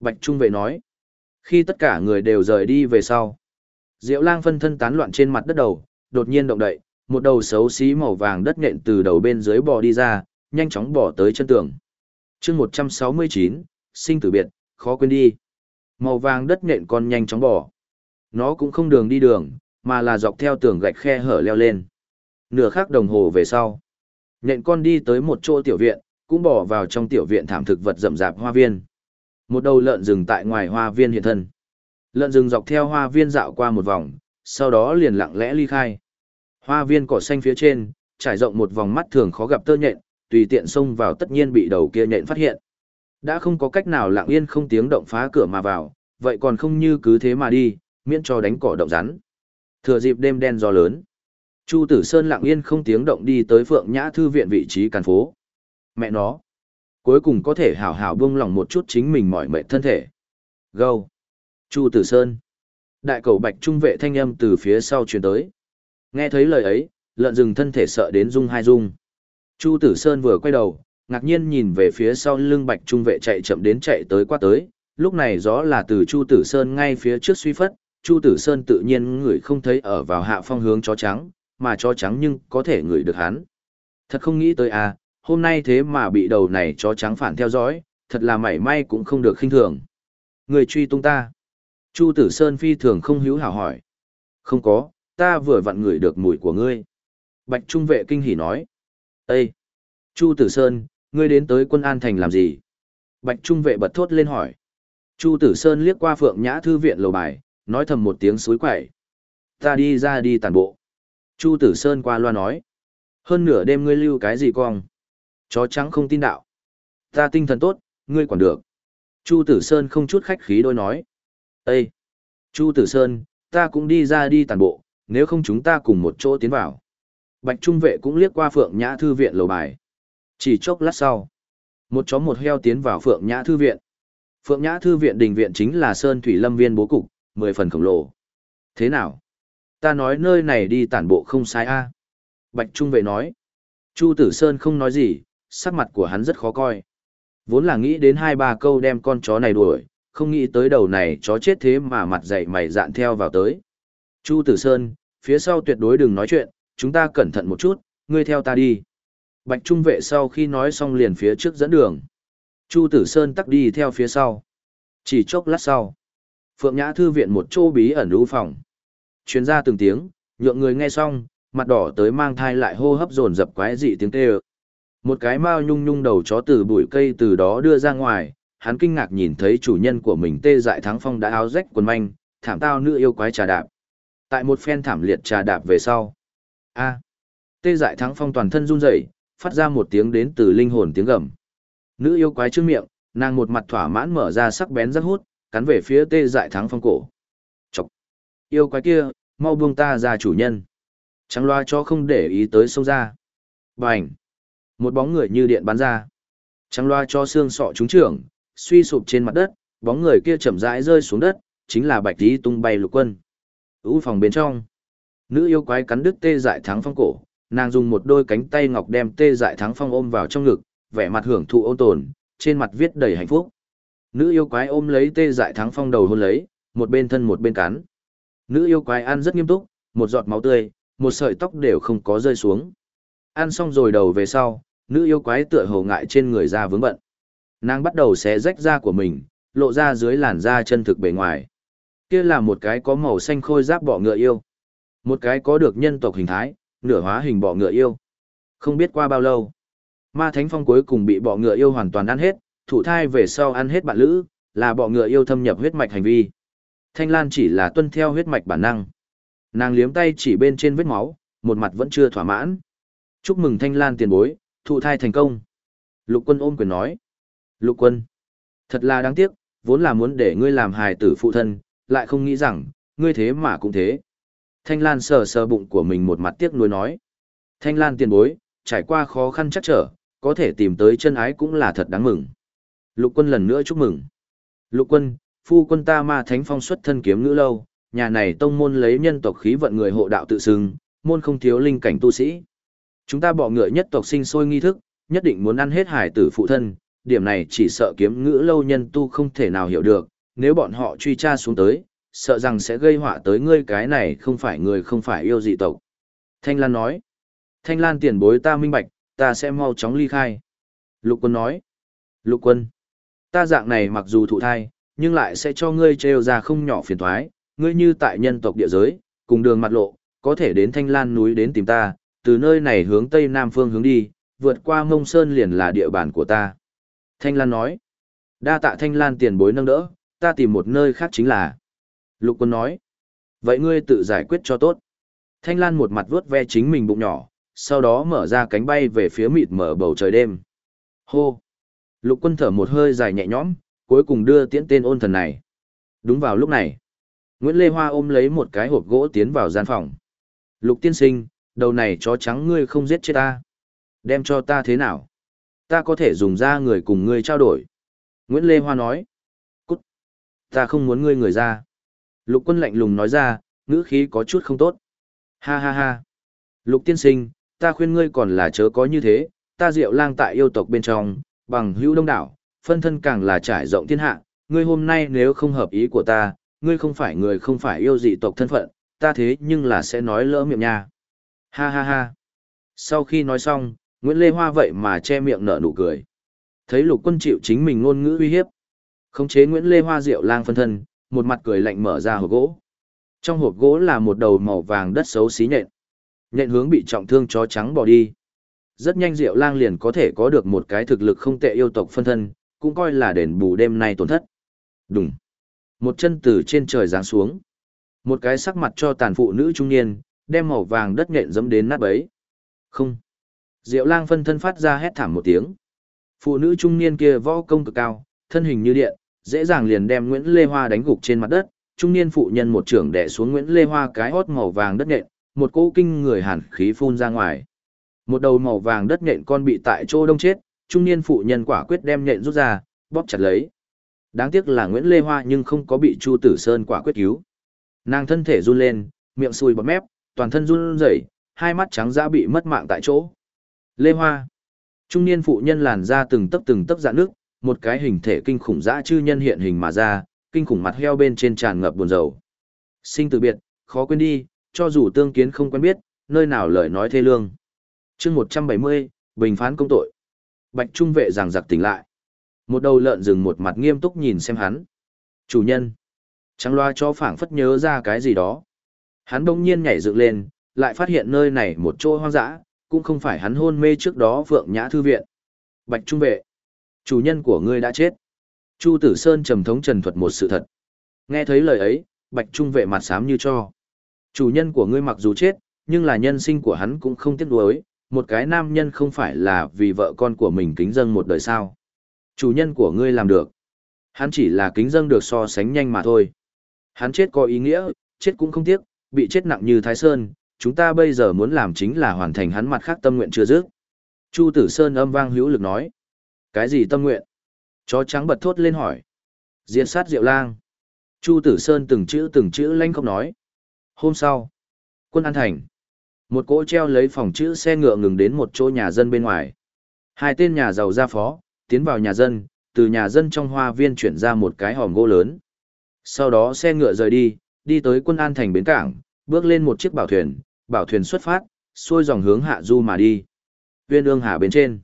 Bạch Trung vệ nói. Khi tất cả người đều rời đi về sau. Diệu lang phân thân tán loạn trên mặt đất đầu, đột nhiên động đậy, một đầu xấu xí màu vàng đất nện từ đầu bên dưới bò đi ra, nhanh chóng bỏ tới chân tường. chương 169, sinh tử biệt, khó quên đi. Màu vàng đất nện con nhanh chóng bỏ. Nó cũng không đường đi đường, mà là dọc theo tường gạch khe hở leo lên. Nửa khắc đồng hồ về sau. Nện con đi tới một chỗ tiểu viện, cũng bỏ vào trong tiểu viện thảm thực vật rậm rạp hoa viên. Một đầu lợn rừng tại ngoài hoa viên hiện thân. Lợn rừng dọc theo hoa viên dạo qua một vòng, sau đó liền lặng lẽ ly khai. Hoa viên cỏ xanh phía trên, trải rộng một vòng mắt thường khó gặp tơ nhện, tùy tiện xông vào tất nhiên bị đầu kia nhện phát hiện. Đã không có cách nào lặng yên không tiếng động phá cửa mà vào, vậy còn không như cứ thế mà đi, miễn cho đánh cỏ động rắn. Thừa dịp đêm đen gió lớn, Chu Tử Sơn lặng yên không tiếng động đi tới Phượng Nhã thư viện vị trí càn phố. Mẹ nó, cuối cùng có thể hảo hảo buông lòng một chút chính mình mỏi mệt thân thể. Gâu. Chu Tử Sơn. Đại cầu bạch trung vệ thanh âm từ phía sau truyền tới. Nghe thấy lời ấy, lợn rừng thân thể sợ đến rung hai rung. Chu Tử Sơn vừa quay đầu, ngạc nhiên nhìn về phía sau lưng bạch trung vệ chạy chậm đến chạy tới qua tới. Lúc này gió là từ Chu Tử Sơn ngay phía trước suy phất, Chu Tử Sơn tự nhiên ngửi không thấy ở vào hạ phong hướng chó trắng, mà chó trắng nhưng có thể ngửi được hắn. Thật không nghĩ tới à, hôm nay thế mà bị đầu này chó trắng phản theo dõi, thật là mảy may cũng không được khinh thường. Người truy tung ta. Chu Tử Sơn phi thường không hữu hảo hỏi. Không có, ta vừa vặn ngửi được mùi của ngươi. Bạch Trung vệ kinh hỉ nói. Ê! Chu Tử Sơn, ngươi đến tới quân an thành làm gì? Bạch Trung vệ bật thốt lên hỏi. Chu Tử Sơn liếc qua phượng nhã thư viện lầu bài, nói thầm một tiếng suối quẩy. Ta đi ra đi tàn bộ. Chu Tử Sơn qua loa nói. Hơn nửa đêm ngươi lưu cái gì cong? Chó trắng không tin đạo. Ta tinh thần tốt, ngươi quản được. Chu Tử Sơn không chút khách khí đôi nói. Ê! Chu Tử Sơn, ta cũng đi ra đi tàn bộ, nếu không chúng ta cùng một chỗ tiến vào. Bạch Trung vệ cũng liếc qua Phượng Nhã Thư viện lầu bài. Chỉ chốc lát sau, một chó một heo tiến vào Phượng Nhã Thư viện. Phượng Nhã Thư viện đình viện chính là Sơn Thủy Lâm Viên bố cục, mười phần khổng lồ. Thế nào? Ta nói nơi này đi tản bộ không sai a Bạch Trung vệ nói. Chu Tử Sơn không nói gì, sắc mặt của hắn rất khó coi. Vốn là nghĩ đến hai ba câu đem con chó này đuổi, không nghĩ tới đầu này chó chết thế mà mặt dậy mày dạn theo vào tới. Chu Tử Sơn, phía sau tuyệt đối đừng nói chuyện, chúng ta cẩn thận một chút, ngươi theo ta đi. Bạch Trung vệ sau khi nói xong liền phía trước dẫn đường. Chu Tử Sơn tắc đi theo phía sau. Chỉ chốc lát sau. Phượng Nhã Thư viện một chỗ bí ẩn lưu phòng. Chuyên ra từng tiếng, nhượng người nghe xong, mặt đỏ tới mang thai lại hô hấp dồn dập quái dị tiếng kêu. Một cái mao nhung nhung đầu chó từ bụi cây từ đó đưa ra ngoài, hắn kinh ngạc nhìn thấy chủ nhân của mình tê dại thắng phong đã áo rách quần manh, thảm tao nữ yêu quái trà đạp. Tại một phen thảm liệt trà đạp về sau a tê dại thắng phong toàn thân run rẩy, phát ra một tiếng đến từ linh hồn tiếng gầm. Nữ yêu quái trước miệng, nàng một mặt thỏa mãn mở ra sắc bén rất hút, cắn về phía tê dại thắng phong cổ. Chọc! Yêu quái kia, mau buông ta ra chủ nhân. Trắng loa cho không để ý tới sông ra. Bành! Một bóng người như điện bắn ra. Trắng loa cho xương sọ trúng trưởng, suy sụp trên mặt đất, bóng người kia chậm rãi rơi xuống đất, chính là bạch Tý tung bay lục quân. ưu phòng bên trong. Nữ yêu quái cắn đứt tê dại thắng phong cổ, nàng dùng một đôi cánh tay ngọc đem tê dại thắng phong ôm vào trong ngực, vẻ mặt hưởng thụ ôn tồn, trên mặt viết đầy hạnh phúc. Nữ yêu quái ôm lấy tê dại thắng phong đầu hôn lấy, một bên thân một bên cắn. Nữ yêu quái ăn rất nghiêm túc, một giọt máu tươi, một sợi tóc đều không có rơi xuống. Ăn xong rồi đầu về sau, nữ yêu quái tựa hồ ngại trên người ra vướng bận. Nàng bắt đầu xé rách da của mình, lộ ra dưới làn da chân thực bề ngoài. Kia là một cái có màu xanh khôi giáp bọ ngựa yêu. Một cái có được nhân tộc hình thái, nửa hóa hình bọ ngựa yêu. Không biết qua bao lâu, ma thánh phong cuối cùng bị bọ ngựa yêu hoàn toàn ăn hết, thủ thai về sau ăn hết bạn lữ, là bọ ngựa yêu thâm nhập huyết mạch hành vi. Thanh Lan chỉ là tuân theo huyết mạch bản năng. Nàng liếm tay chỉ bên trên vết máu, một mặt vẫn chưa thỏa mãn. Chúc mừng Thanh Lan tiền bối, thụ thai thành công. Lục quân ôm quyền nói. Lục quân, thật là đáng tiếc, vốn là muốn để ngươi làm hài tử phụ thân, lại không nghĩ rằng, ngươi thế mà cũng thế. Thanh Lan sờ sờ bụng của mình một mặt tiếc nuối nói. Thanh Lan tiền bối, trải qua khó khăn chắc trở, có thể tìm tới chân ái cũng là thật đáng mừng. Lục quân lần nữa chúc mừng. Lục quân, phu quân ta ma thánh phong xuất thân kiếm ngữ lâu, nhà này tông môn lấy nhân tộc khí vận người hộ đạo tự xưng, môn không thiếu linh cảnh tu sĩ. Chúng ta bỏ ngựa nhất tộc sinh sôi nghi thức, nhất định muốn ăn hết hải tử phụ thân, điểm này chỉ sợ kiếm ngữ lâu nhân tu không thể nào hiểu được, nếu bọn họ truy tra xuống tới, sợ rằng sẽ gây họa tới ngươi cái này không phải người không phải yêu dị tộc. Thanh Lan nói, Thanh Lan tiền bối ta minh bạch, ta sẽ mau chóng ly khai. Lục quân nói, Lục quân, ta dạng này mặc dù thụ thai, nhưng lại sẽ cho ngươi trêu ra không nhỏ phiền thoái, ngươi như tại nhân tộc địa giới, cùng đường mặt lộ, có thể đến Thanh Lan núi đến tìm ta, từ nơi này hướng tây nam phương hướng đi, vượt qua mông sơn liền là địa bàn của ta. Thanh Lan nói, đa tạ Thanh Lan tiền bối nâng đỡ, ta tìm một nơi khác chính là. Lục quân nói, vậy ngươi tự giải quyết cho tốt. Thanh Lan một mặt vuốt ve chính mình bụng nhỏ, sau đó mở ra cánh bay về phía mịt mở bầu trời đêm. Hô! Lục quân thở một hơi dài nhẹ nhõm, cuối cùng đưa tiễn tên ôn thần này. Đúng vào lúc này, Nguyễn Lê Hoa ôm lấy một cái hộp gỗ tiến vào gian phòng. Lục tiên sinh, đầu này chó trắng ngươi không giết chết ta. Đem cho ta thế nào? Ta có thể dùng ra người cùng ngươi trao đổi. Nguyễn Lê Hoa nói. Cút. Ta không muốn ngươi người ra. Lục quân lạnh lùng nói ra, ngữ khí có chút không tốt. Ha ha ha. Lục tiên sinh, ta khuyên ngươi còn là chớ có như thế, ta diệu lang tại yêu tộc bên trong, bằng hữu đông đảo, phân thân càng là trải rộng thiên hạ, ngươi hôm nay nếu không hợp ý của ta, ngươi không phải người không phải yêu dị tộc thân phận, ta thế nhưng là sẽ nói lỡ miệng nha. Ha ha ha. Sau khi nói xong, Nguyễn Lê Hoa vậy mà che miệng nở nụ cười. Thấy lục quân chịu chính mình ngôn ngữ uy hiếp, Khống chế Nguyễn Lê Hoa Diệu lang phân thân, một mặt cười lạnh mở ra hộp gỗ. Trong hộp gỗ là một đầu màu vàng đất xấu xí nhện. Nhện hướng bị trọng thương chó trắng bỏ đi. Rất nhanh Diệu Lang liền có thể có được một cái thực lực không tệ yêu tộc phân thân, cũng coi là đền bù đêm nay tổn thất. Đùng. Một chân từ trên trời giáng xuống. Một cái sắc mặt cho tàn phụ nữ trung niên, đem màu vàng đất nhện dẫm đến nát bấy. Không. Diệu Lang phân thân phát ra hét thảm một tiếng. Phụ nữ trung niên kia võ công cực cao, thân hình như điện, dễ dàng liền đem Nguyễn Lê Hoa đánh gục trên mặt đất, trung niên phụ nhân một trưởng đè xuống Nguyễn Lê Hoa cái hót màu vàng đất nện, một cỗ kinh người hàn khí phun ra ngoài. Một đầu màu vàng đất nện con bị tại chỗ đông chết, trung niên phụ nhân quả quyết đem nện rút ra, bóp chặt lấy. Đáng tiếc là Nguyễn Lê Hoa nhưng không có bị Chu Tử Sơn quả quyết cứu. Nàng thân thể run lên, miệng sùi bọt mép, toàn thân run rẩy, hai mắt trắng dã bị mất mạng tại chỗ. Lê Hoa. Trung niên phụ nhân làn da từng tấc từng tấc dạn nước, một cái hình thể kinh khủng dã chư nhân hiện hình mà ra, kinh khủng mặt heo bên trên tràn ngập buồn rầu. Sinh từ biệt, khó quên đi, cho dù tương kiến không quen biết, nơi nào lời nói thê lương. chương 170, bình phán công tội. Bạch Trung vệ giảng giặc tỉnh lại. Một đầu lợn rừng một mặt nghiêm túc nhìn xem hắn. Chủ nhân. Trắng loa cho phảng phất nhớ ra cái gì đó. Hắn đông nhiên nhảy dựng lên, lại phát hiện nơi này một chỗ hoang dã, cũng không phải hắn hôn mê trước đó vượng nhã thư viện. Bạch Trung vệ. Chủ nhân của ngươi đã chết. Chu Tử Sơn trầm thống trần thuật một sự thật. Nghe thấy lời ấy, Bạch Trung vệ mặt xám như cho. Chủ nhân của ngươi mặc dù chết, nhưng là nhân sinh của hắn cũng không tiếc nuối, một cái nam nhân không phải là vì vợ con của mình kính dâng một đời sao. Chủ nhân của ngươi làm được. Hắn chỉ là kính dâng được so sánh nhanh mà thôi. Hắn chết có ý nghĩa, chết cũng không tiếc, bị chết nặng như Thái Sơn, chúng ta bây giờ muốn làm chính là hoàn thành hắn mặt khác tâm nguyện chưa dứt. Chu Tử Sơn âm vang hữu lực nói. Cái gì tâm nguyện? Chó trắng bật thốt lên hỏi. diệt sát Diệu Lang. Chu Tử Sơn từng chữ từng chữ lanh không nói. Hôm sau, quân an thành. Một cỗ treo lấy phòng chữ xe ngựa ngừng đến một chỗ nhà dân bên ngoài. Hai tên nhà giàu ra phó, tiến vào nhà dân, từ nhà dân trong hoa viên chuyển ra một cái hòm gỗ lớn. Sau đó xe ngựa rời đi, đi tới quân an thành bến cảng, bước lên một chiếc bảo thuyền, bảo thuyền xuất phát, xuôi dòng hướng hạ du mà đi. Viên ương hà bên trên.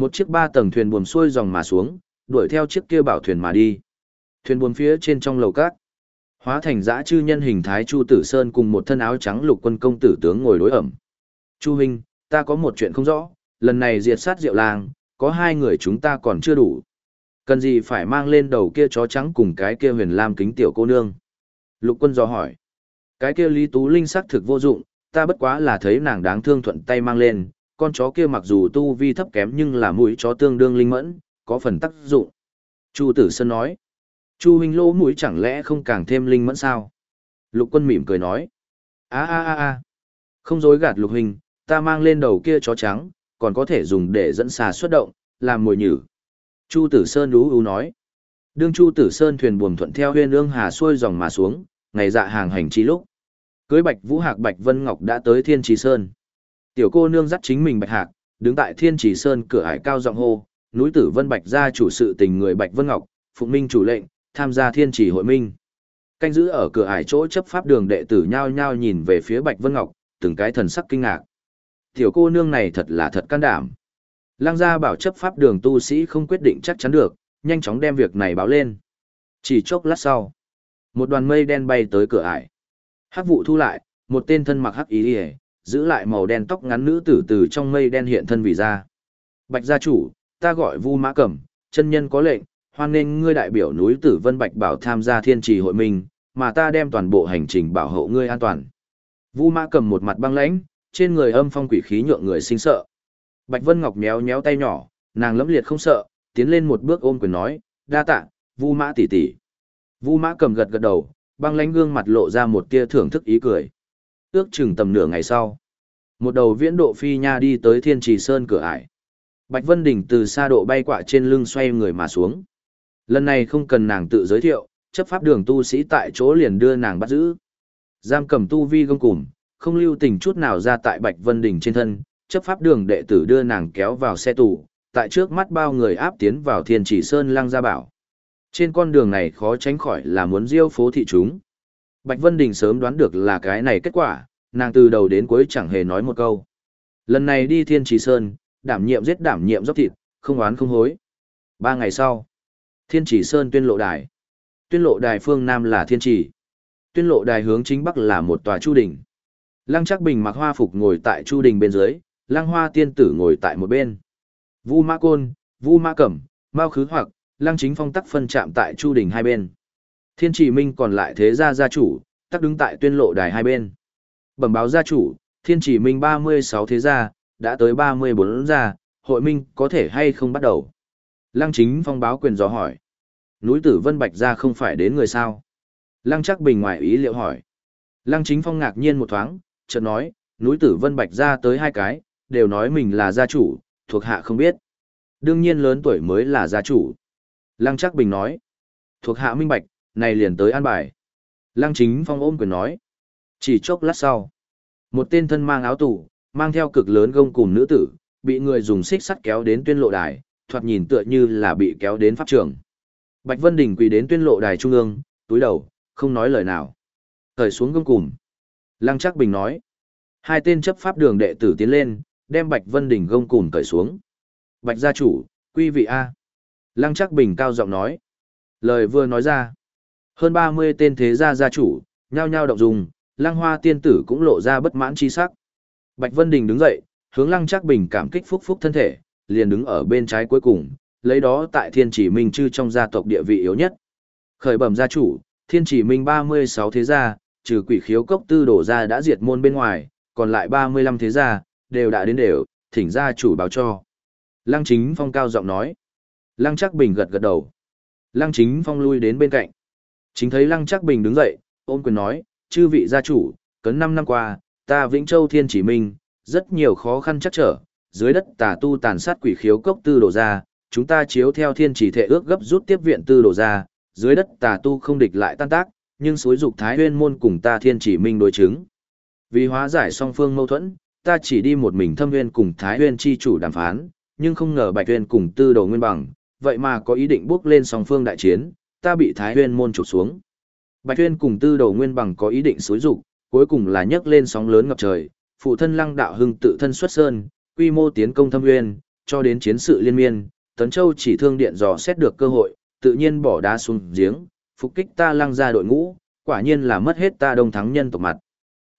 Một chiếc ba tầng thuyền buồm xuôi dòng mà xuống, đuổi theo chiếc kia bảo thuyền mà đi. Thuyền buồm phía trên trong lầu cát. Hóa thành dã chư nhân hình thái Chu Tử Sơn cùng một thân áo trắng lục quân công tử tướng ngồi đối ẩm. Chu huynh, ta có một chuyện không rõ, lần này diệt sát Diệu Lang, có hai người chúng ta còn chưa đủ. Cần gì phải mang lên đầu kia chó trắng cùng cái kia huyền lam kính tiểu cô nương? Lục quân dò hỏi. Cái kia Lý Tú Linh sắc thực vô dụng, ta bất quá là thấy nàng đáng thương thuận tay mang lên, con chó kia mặc dù tu vi thấp kém nhưng là mũi chó tương đương linh mẫn, có phần tác dụng. Chu Tử Sơn nói. Chu huynh lỗ mũi chẳng lẽ không càng thêm linh mẫn sao? Lục quân mỉm cười nói. a a a a Không dối gạt lục huynh, ta mang lên đầu kia chó trắng, còn có thể dùng để dẫn xà xuất động, làm mồi nhử. Chu Tử Sơn lú ú nói. Đương Chu Tử Sơn thuyền buồm thuận theo huyên ương hà xuôi dòng mà xuống, ngày dạ hàng hành chi lúc. Cưới Bạch Vũ Hạc Bạch Vân Ngọc đã tới Thiên Trì Sơn. Tiểu cô nương dắt chính mình Bạch Hạc, đứng tại Thiên Chỉ Sơn cửa hải cao giọng hô, núi Tử Vân Bạch gia chủ sự tình người Bạch Vân Ngọc, phụng minh chủ lệnh, tham gia Thiên Chỉ hội minh. Canh giữ ở cửa hải chỗ chấp pháp đường đệ tử nhao nhao nhìn về phía Bạch Vân Ngọc, từng cái thần sắc kinh ngạc. Tiểu cô nương này thật là thật can đảm. Lăng gia bảo chấp pháp đường tu sĩ không quyết định chắc chắn được, nhanh chóng đem việc này báo lên. Chỉ chốc lát sau, một đoàn mây đen bay tới cửa ải. Hắc vụ thu lại, một tên thân mặc hắc ý ỉa, giữ lại màu đen tóc ngắn nữ tử từ trong mây đen hiện thân vì ra. Bạch gia chủ, ta gọi Vu Mã Cẩm, chân nhân có lệnh, hoan nên ngươi đại biểu núi Tử Vân Bạch Bảo tham gia thiên trì hội minh, mà ta đem toàn bộ hành trình bảo hộ ngươi an toàn. Vu Mã Cẩm một mặt băng lãnh, trên người âm phong quỷ khí nhượng người sinh sợ. Bạch Vân Ngọc méo méo tay nhỏ, nàng lẫm liệt không sợ, tiến lên một bước ôm quyền nói, đa tạ, Vu Mã tỷ tỷ. Vu Mã cẩm gật gật đầu, băng lãnh gương mặt lộ ra một tia thưởng thức ý cười. Ước chừng tầm nửa ngày sau, một đầu viễn độ phi nha đi tới Thiên Trì Sơn cửa ải. Bạch Vân Đình từ xa độ bay quạ trên lưng xoay người mà xuống. Lần này không cần nàng tự giới thiệu, chấp pháp đường tu sĩ tại chỗ liền đưa nàng bắt giữ. Giam cầm tu vi gông cùm, không lưu tình chút nào ra tại Bạch Vân Đình trên thân, chấp pháp đường đệ tử đưa nàng kéo vào xe tù, tại trước mắt bao người áp tiến vào Thiên Chỉ Sơn Lăng Gia Bảo. Trên con đường này khó tránh khỏi là muốn diêu phố thị chúng. Bạch Vân Đình sớm đoán được là cái này kết quả, nàng từ đầu đến cuối chẳng hề nói một câu. Lần này đi Thiên Trì Sơn, đảm nhiệm giết đảm nhiệm dốc thịt, không oán không hối. Ba ngày sau, Thiên Trì Sơn tuyên lộ đài. Tuyên lộ đài phương Nam là Thiên Trì. Tuyên lộ đài hướng chính Bắc là một tòa chu đỉnh. Lăng Trác Bình mặc hoa phục ngồi tại chu đỉnh bên dưới, Lăng Hoa tiên tử ngồi tại một bên. Vu Ma Côn, Vu Ma Cẩm, Mao Khứ Hoặc, Lăng Chính Phong tắc phân chạm tại chu đỉnh hai bên. Thiên Chỉ Minh còn lại thế gia gia chủ, tắc đứng tại tuyên lộ đài hai bên. Bẩm báo gia chủ, Thiên Chỉ Minh 36 thế gia, đã tới 34 gia, hội minh có thể hay không bắt đầu. Lăng Chính Phong báo quyền gió hỏi. Núi Tử Vân Bạch gia không phải đến người sao? Lăng Chắc Bình ngoài ý liệu hỏi. Lăng Chính Phong ngạc nhiên một thoáng, chợt nói, núi Tử Vân Bạch gia tới hai cái, đều nói mình là gia chủ, thuộc hạ không biết. Đương nhiên lớn tuổi mới là gia chủ. Lăng Chắc Bình nói, thuộc hạ minh bạch, này liền tới an bài. Lăng chính phong ôm quyền nói. Chỉ chốc lát sau. Một tên thân mang áo tủ, mang theo cực lớn gông cùng nữ tử, bị người dùng xích sắt kéo đến tuyên lộ đài, thoạt nhìn tựa như là bị kéo đến pháp trường. Bạch Vân Đình quỳ đến tuyên lộ đài trung ương, túi đầu, không nói lời nào. Thời xuống gông cùng. Lăng Trác Bình nói. Hai tên chấp pháp đường đệ tử tiến lên, đem Bạch Vân Đình gông cùng cởi xuống. Bạch gia chủ, quy vị A. Lăng Trác Bình cao giọng nói. Lời vừa nói ra. Hơn 30 tên thế gia gia chủ, nhao nhao động dùng, Lăng Hoa tiên tử cũng lộ ra bất mãn chi sắc. Bạch Vân Đình đứng dậy, hướng Lăng Trác Bình cảm kích phúc phúc thân thể, liền đứng ở bên trái cuối cùng, lấy đó tại Thiên Chỉ Minh chư trong gia tộc địa vị yếu nhất. Khởi bẩm gia chủ, Thiên Chỉ Minh 36 thế gia, trừ Quỷ Khiếu cốc tư đổ ra đã diệt môn bên ngoài, còn lại 35 thế gia đều đã đến đều, thỉnh gia chủ báo cho. Lăng Chính Phong cao giọng nói. Lăng Trác Bình gật gật đầu. Lăng Chính Phong lui đến bên cạnh. Chính thấy Lăng Trác Bình đứng dậy, ôm quyền nói, chư vị gia chủ, cấn 5 năm qua, ta Vĩnh Châu Thiên Chỉ Minh, rất nhiều khó khăn chắc trở, dưới đất tà tu tàn sát quỷ khiếu cốc tư đổ ra, chúng ta chiếu theo thiên chỉ thể ước gấp rút tiếp viện tư đổ ra, dưới đất tà tu không địch lại tan tác, nhưng suối dục Thái Huyên môn cùng ta thiên chỉ minh đối chứng. Vì hóa giải song phương mâu thuẫn, ta chỉ đi một mình thâm huyên cùng Thái Huyên chi chủ đàm phán, nhưng không ngờ Bạch Huyên cùng tư đồ nguyên bằng, vậy mà có ý định bước lên song phương đại chiến, ta bị Thái Huyên môn trục xuống. Bạch Huyên cùng tư Đầu nguyên bằng có ý định xối dục, cuối cùng là nhấc lên sóng lớn ngập trời, phụ thân lăng đạo hưng tự thân xuất sơn, quy mô tiến công thâm nguyên, cho đến chiến sự liên miên, Tấn Châu chỉ thương điện dò xét được cơ hội, tự nhiên bỏ đá xuống giếng, phục kích ta lăng ra đội ngũ, quả nhiên là mất hết ta đông thắng nhân tộc mặt.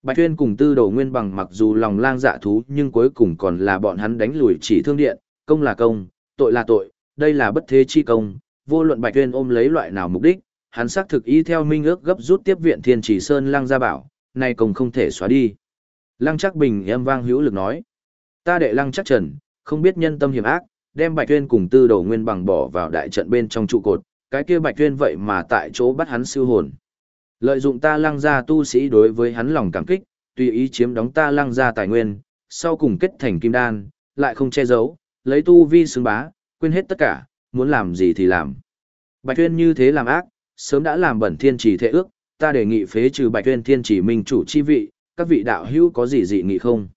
Bạch Tuyên cùng tư Đầu nguyên bằng mặc dù lòng lang dạ thú nhưng cuối cùng còn là bọn hắn đánh lùi chỉ thương điện, công là công, tội là tội, đây là bất thế chi công, vô luận Bạch Tuyên ôm lấy loại nào mục đích, hắn xác thực ý theo minh ước gấp rút tiếp viện thiên chỉ sơn lăng gia bảo, nay công không thể xóa đi. Lăng chắc bình em vang hữu lực nói, ta đệ lăng chắc trần, không biết nhân tâm hiểm ác, đem Bạch Tuyên cùng tư đầu nguyên bằng bỏ vào đại trận bên trong trụ cột, cái kia Bạch Tuyên vậy mà tại chỗ bắt hắn siêu hồn. Lợi dụng ta lăng gia tu sĩ đối với hắn lòng cảm kích, tùy ý chiếm đóng ta lăng gia tài nguyên, sau cùng kết thành kim đan, lại không che giấu, lấy tu vi xứng bá, quên hết tất cả, muốn làm gì thì làm. Bạch Tuyên như thế làm ác, sớm đã làm bẩn thiên trì thệ ước, ta đề nghị phế trừ Bạch Tuyên thiên trì minh chủ chi vị, các vị đạo hữu có gì dị nghị không?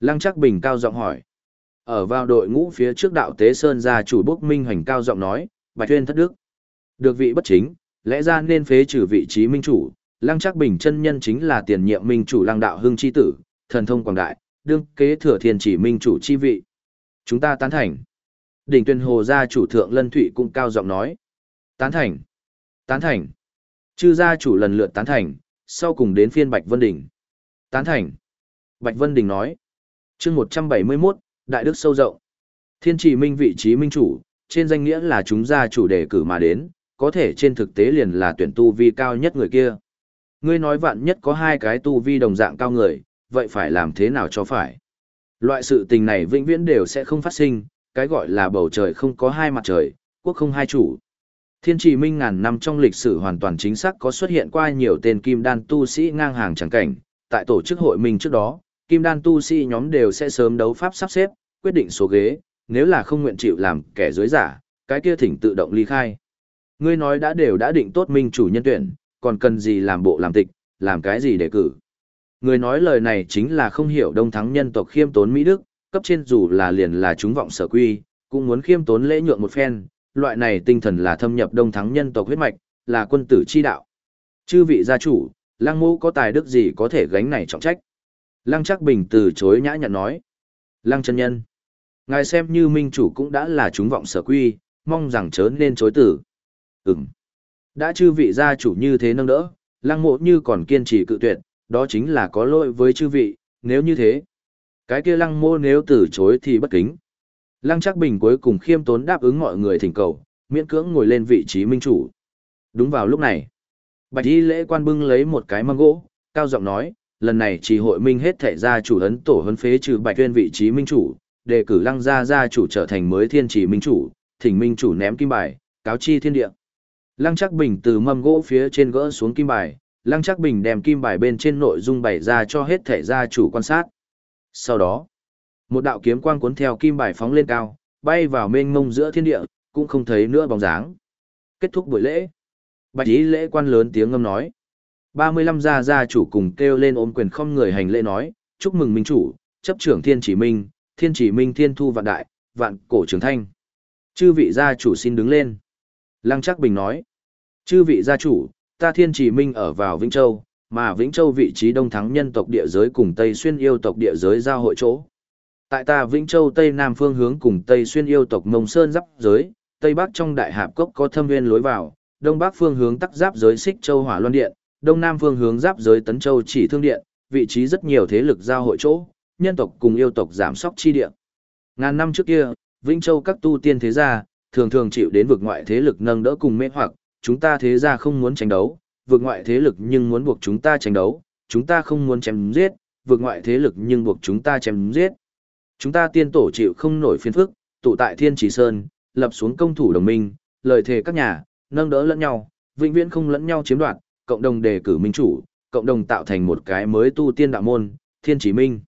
Lăng chắc bình cao giọng hỏi. Ở vào đội ngũ phía trước đạo tế sơn gia chủ bốc minh hoành cao giọng nói, Bạch Tuyên thất đức. Được vị bất chính, lẽ ra nên phế trừ vị trí minh chủ, Lăng Trác Bình chân nhân chính là tiền nhiệm minh chủ Lăng Đạo Hưng chi tử, thần thông quảng đại, đương kế thừa thiên chỉ minh chủ chi vị. Chúng ta tán thành. Đỉnh Tuyên Hồ gia chủ thượng Lân Thụy cũng cao giọng nói, tán thành. Tán thành. Chư gia chủ lần lượt tán thành, sau cùng đến phiên Bạch Vân Đình. Tán thành. Bạch Vân Đình nói, chương 171, Đại Đức sâu rộng. Thiên trì minh vị trí minh chủ, trên danh nghĩa là chúng gia chủ đề cử mà đến, có thể trên thực tế liền là tuyển tu vi cao nhất người kia. Ngươi nói vạn nhất có hai cái tu vi đồng dạng cao người, vậy phải làm thế nào cho phải? Loại sự tình này vĩnh viễn đều sẽ không phát sinh, cái gọi là bầu trời không có hai mặt trời, quốc không hai chủ. Thiên trì minh ngàn năm trong lịch sử hoàn toàn chính xác có xuất hiện qua nhiều tên kim đan tu sĩ ngang hàng chẳng cảnh, tại tổ chức hội minh trước đó, kim đan tu sĩ nhóm đều sẽ sớm đấu pháp sắp xếp, quyết định số ghế, nếu là không nguyện chịu làm kẻ dưới giả, cái kia thỉnh tự động ly khai. Ngươi nói đã đều đã định tốt minh chủ nhân tuyển, còn cần gì làm bộ làm tịch, làm cái gì để cử. Người nói lời này chính là không hiểu đông thắng nhân tộc khiêm tốn Mỹ Đức, cấp trên dù là liền là chúng vọng sở quy, cũng muốn khiêm tốn lễ nhượng một phen, loại này tinh thần là thâm nhập đông thắng nhân tộc huyết mạch, là quân tử chi đạo. Chư vị gia chủ, lang mô có tài đức gì có thể gánh này trọng trách. Lăng chắc bình từ chối nhã nhặn nói. Lăng chân nhân. Ngài xem như minh chủ cũng đã là chúng vọng sở quy, mong rằng chớ nên chối tử. Ừm. Đã chư vị gia chủ như thế nâng đỡ, lăng mộ như còn kiên trì cự tuyệt, đó chính là có lỗi với chư vị, nếu như thế. Cái kia lăng mô nếu từ chối thì bất kính. Lăng Trác bình cuối cùng khiêm tốn đáp ứng mọi người thỉnh cầu, miễn cưỡng ngồi lên vị trí minh chủ. Đúng vào lúc này, bạch y lễ quan bưng lấy một cái mâm gỗ, cao giọng nói, lần này chỉ hội minh hết thảy gia chủ ấn tổ huấn phế trừ bạch tuyên vị trí minh chủ, đề cử lăng gia gia chủ trở thành mới thiên chỉ minh chủ, thỉnh minh chủ ném kim bài, cáo chi thiên địa. Lăng Trác bình từ mâm gỗ phía trên gỡ xuống kim bài, lăng Trác bình đem kim bài bên trên nội dung bày ra cho hết thảy gia chủ quan sát. Sau đó, một đạo kiếm quang cuốn theo kim bài phóng lên cao, bay vào mênh mông giữa thiên địa, cũng không thấy nữa bóng dáng. Kết thúc buổi lễ. Bạch ý lễ quan lớn tiếng ngâm nói. 35 gia gia chủ cùng kêu lên ôm quyền không người hành lễ nói, chúc mừng minh chủ, chấp trưởng thiên chỉ minh, thiên chỉ minh thiên thu vạn đại, vạn cổ trường thanh. Chư vị gia chủ xin đứng lên. Lăng trác bình nói, chư vị gia chủ, ta thiên chỉ minh ở vào Vĩnh Châu, mà Vĩnh Châu vị trí đông thắng nhân tộc địa giới cùng Tây Xuyên yêu tộc địa giới giao hội chỗ. Tại ta Vĩnh Châu Tây Nam phương hướng cùng Tây Xuyên yêu tộc Mông Sơn giáp giới, Tây Bắc trong đại hạp cốc có thâm viên lối vào, Đông Bắc phương hướng tắc giáp giới Xích Châu Hỏa Loan Điện, Đông Nam phương hướng giáp giới Tấn Châu Chỉ Thương Điện, vị trí rất nhiều thế lực giao hội chỗ, nhân tộc cùng yêu tộc giảm sóc chi địa. Ngàn năm trước kia, Vĩnh Châu các tu tiên thế gia, thường thường chịu đến vực ngoại thế lực nâng đỡ cùng mê hoặc, chúng ta thế gia không muốn tranh đấu, vực ngoại thế lực nhưng muốn buộc chúng ta tranh đấu, chúng ta không muốn chém giết, vực ngoại thế lực nhưng buộc chúng ta chém giết. Chúng ta tiên tổ chịu không nổi phiền phức, tụ tại Thiên Chỉ Sơn, lập xuống công thủ đồng minh, lời thề các nhà, nâng đỡ lẫn nhau, vĩnh viễn không lẫn nhau chiếm đoạt, cộng đồng đề cử minh chủ, cộng đồng tạo thành một cái mới tu tiên đạo môn, Thiên Chỉ Minh.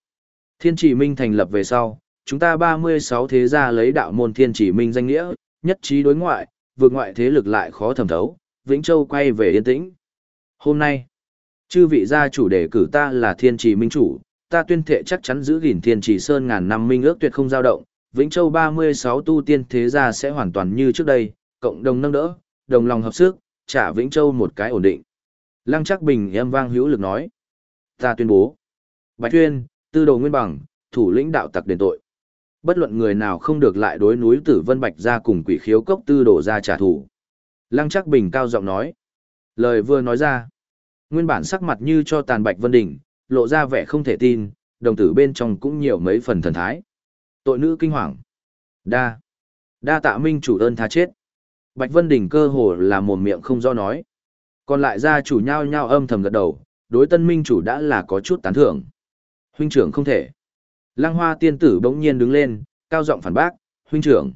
Thiên Chỉ Minh thành lập về sau, chúng ta 36 thế gia lấy đạo môn Thiên Chỉ Minh danh nghĩa, nhất trí đối ngoại, vượt ngoại thế lực lại khó thẩm thấu, Vĩnh Châu quay về yên tĩnh. Hôm nay, chư vị gia chủ đề cử ta là Thiên Chỉ Minh chủ, ta tuyên thệ chắc chắn giữ gìn Thiên Chỉ Sơn ngàn năm minh ước tuyệt không dao động, Vĩnh Châu 36 tu tiên thế gia sẽ hoàn toàn như trước đây, cộng đồng nâng đỡ, đồng lòng hợp sức, trả Vĩnh Châu một cái ổn định. Lăng Chắc Bình em vang hữu lực nói. Ta tuyên bố. Bạch Tuyên, tư đồ nguyên bằng, thủ lĩnh đạo tặc đền tội. Bất luận người nào không được lại đối núi Tử Vân Bạch ra cùng quỷ khiếu cốc tư đồ ra trả thù. Lăng Chắc Bình cao giọng nói. Lời vừa nói ra. Nguyên bản sắc mặt như cho tàn Bạch Vân Đỉnh, lộ ra vẻ không thể tin, đồng tử bên trong cũng nhiều mấy phần thần thái. Tội nữ kinh hoàng. Đa. Đa tạ minh chủ ơn tha chết. Bạch Vân Đình cơ hồ là mồm miệng không do nói. Còn lại gia chủ nhau nhau âm thầm gật đầu, đối tân minh chủ đã là có chút tán thưởng. Huynh trưởng không thể. Lăng hoa tiên tử bỗng nhiên đứng lên, cao giọng phản bác, huynh trưởng.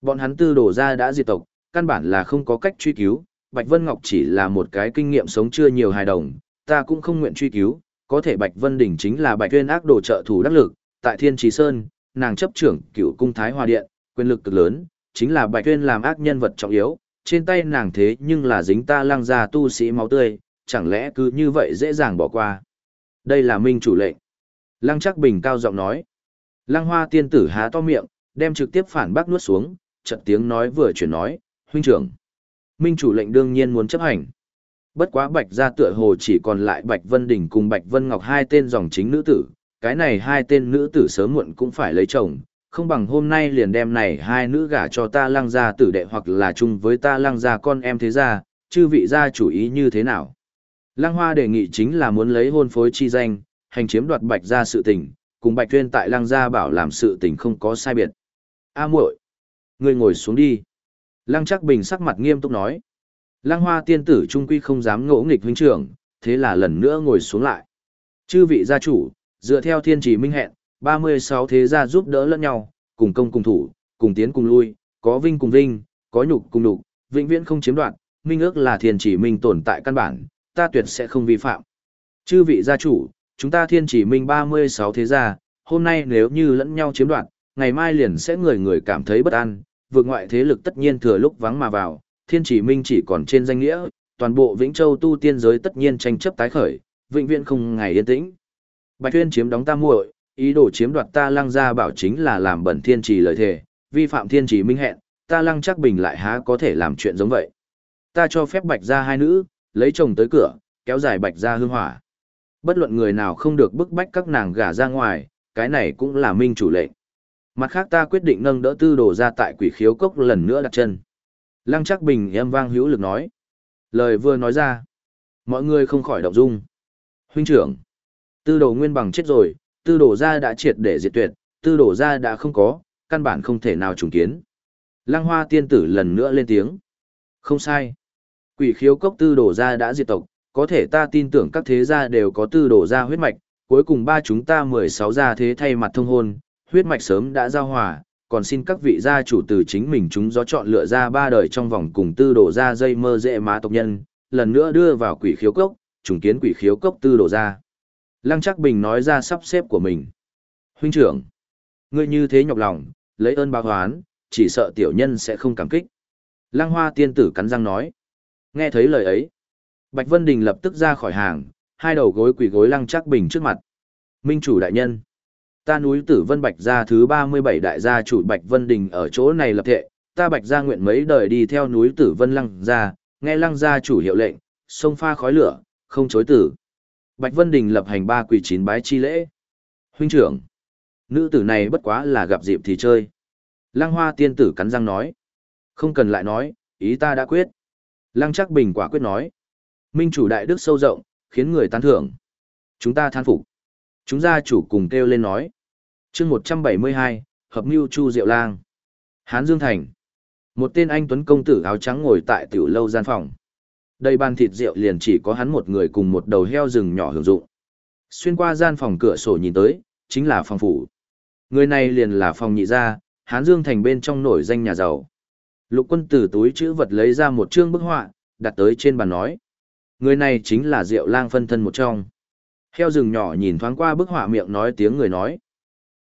Bọn hắn tư đổ ra đã diệt tộc, căn bản là không có cách truy cứu, Bạch Vân Ngọc chỉ là một cái kinh nghiệm sống chưa nhiều hài đồng, ta cũng không nguyện truy cứu, có thể Bạch Vân Đỉnh chính là Bạch Tuyên ác đồ trợ thủ đắc lực, tại Thiên Trì Sơn, nàng chấp trưởng cựu cung Thái Hòa Điện, quyền lực cực lớn, chính là Bạch Tuyên làm ác nhân vật trọng yếu, trên tay nàng thế nhưng là dính ta lăng ra tu sĩ máu tươi, chẳng lẽ cứ như vậy dễ dàng bỏ qua. Đây là minh chủ lệnh. Lăng trác bình cao giọng nói. Lăng hoa tiên tử há to miệng, đem trực tiếp phản bác nuốt xuống, chợt tiếng nói vừa chuyển nói, huynh trưởng. Minh chủ lệnh đương nhiên muốn chấp hành. Bất quá bạch gia tựa hồ chỉ còn lại bạch vân đỉnh cùng bạch vân ngọc hai tên dòng chính nữ tử, cái này hai tên nữ tử sớm muộn cũng phải lấy chồng, không bằng hôm nay liền đem này hai nữ gả cho ta lăng gia tử đệ hoặc là chung với ta lăng gia con em thế gia, chư vị gia chủ ý như thế nào. Lăng hoa đề nghị chính là muốn lấy hôn phối chi danh, hành chiếm đoạt bạch gia sự tình, cùng bạch tuyên tại lăng gia bảo làm sự tình không có sai biệt. A muội, ngươi ngồi xuống đi. Lăng Trác bình sắc mặt nghiêm túc nói. Lăng hoa tiên tử trung quy không dám ngỗ nghịch huynh trưởng, thế là lần nữa ngồi xuống lại. Chư vị gia chủ, dựa theo thiên Chỉ minh hẹn, 36 thế gia giúp đỡ lẫn nhau, cùng công cùng thủ, cùng tiến cùng lui, có vinh cùng vinh, có nhục cùng nhục, vĩnh viễn không chiếm đoạt, minh ước là thiên chỉ minh tồn tại căn bản, ta tuyệt sẽ không vi phạm. Chư vị gia chủ, chúng ta thiên chỉ minh 36 thế gia, hôm nay nếu như lẫn nhau chiếm đoạt, ngày mai liền sẽ người người cảm thấy bất an, vượt ngoại thế lực tất nhiên thừa lúc vắng mà vào, thiên chỉ minh chỉ còn trên danh nghĩa, toàn bộ Vĩnh Châu tu tiên giới tất nhiên tranh chấp tái khởi, vĩnh viễn không ngày yên tĩnh. Bạch Tuyên chiếm đóng ta muội, ý đồ chiếm đoạt ta lăng gia bảo chính là làm bẩn thiên trì lời thề, vi phạm thiên trì minh hẹn, ta lăng chắc bình lại há có thể làm chuyện giống vậy. Ta cho phép bạch gia hai nữ, lấy chồng tới cửa, kéo dài bạch gia hương hỏa. Bất luận người nào không được bức bách các nàng gả ra ngoài, cái này cũng là minh chủ lệnh. Mặt khác ta quyết định nâng đỡ tư đồ ra tại quỷ khiếu cốc lần nữa đặt chân. Lăng chắc bình em vang hữu lực nói. Lời vừa nói ra. Mọi người không khỏi động dung. Huynh trưởng. Tư đồ nguyên bằng chết rồi, tư đồ ra đã triệt để diệt tuyệt, tư đồ ra đã không có, căn bản không thể nào trùng kiến. Lăng hoa tiên tử lần nữa lên tiếng. Không sai. Quỷ khiếu cốc tư đồ ra đã diệt tộc, có thể ta tin tưởng các thế gia đều có tư đồ ra huyết mạch, cuối cùng ba chúng ta 16 gia thế thay mặt thông hôn, huyết mạch sớm đã giao hòa, còn xin các vị gia chủ từ chính mình chúng gió chọn lựa ra ba đời trong vòng cùng tư đồ ra dây mơ dễ má tộc nhân, lần nữa đưa vào quỷ khiếu cốc, trùng kiến quỷ khiếu cốc tư đồ ra. Lăng chắc bình nói ra sắp xếp của mình. Huynh trưởng, ngươi như thế nhọc lòng, lấy ơn báo hoán, chỉ sợ tiểu nhân sẽ không cảm kích. Lăng hoa tiên tử cắn răng nói. Nghe thấy lời ấy. Bạch Vân Đình lập tức ra khỏi hàng, hai đầu gối quỳ gối lăng chắc bình trước mặt. Minh chủ đại nhân. Ta núi tử Vân Bạch gia thứ 37 đại gia chủ Bạch Vân Đình ở chỗ này lập thệ, ta Bạch gia nguyện mấy đời đi theo núi tử Vân Lăng gia, nghe Lăng gia chủ hiệu lệnh, sông pha khói lửa, không chối tử. Bạch Vân Đình lập hành ba quỳ chín bái chi lễ. Huynh trưởng. Nữ tử này bất quá là gặp dịp thì chơi. Lăng hoa tiên tử cắn răng nói. Không cần lại nói, ý ta đã quyết. Lăng chắc bình quả quyết nói. Minh chủ đại đức sâu rộng, khiến người tán thưởng. Chúng ta than phục. Chúng gia chủ cùng kêu lên nói chương 172, Hợp Mưu Chu Diệu Lang. Hán Dương Thành. Một tên anh tuấn công tử áo trắng ngồi tại tiểu lâu gian phòng. đây bàn thịt rượu liền chỉ có hắn một người cùng một đầu heo rừng nhỏ hưởng dụng. Xuyên qua gian phòng cửa sổ nhìn tới, chính là phòng phủ. Người này liền là phòng nhị gia, Hán Dương thành bên trong nổi danh nhà giàu. Lục quân từ túi chữ vật lấy ra một chương bức họa, đặt tới trên bàn nói. Người này chính là Diệu Lang phân thân một trong. Heo rừng nhỏ nhìn thoáng qua bức họa miệng nói tiếng người nói.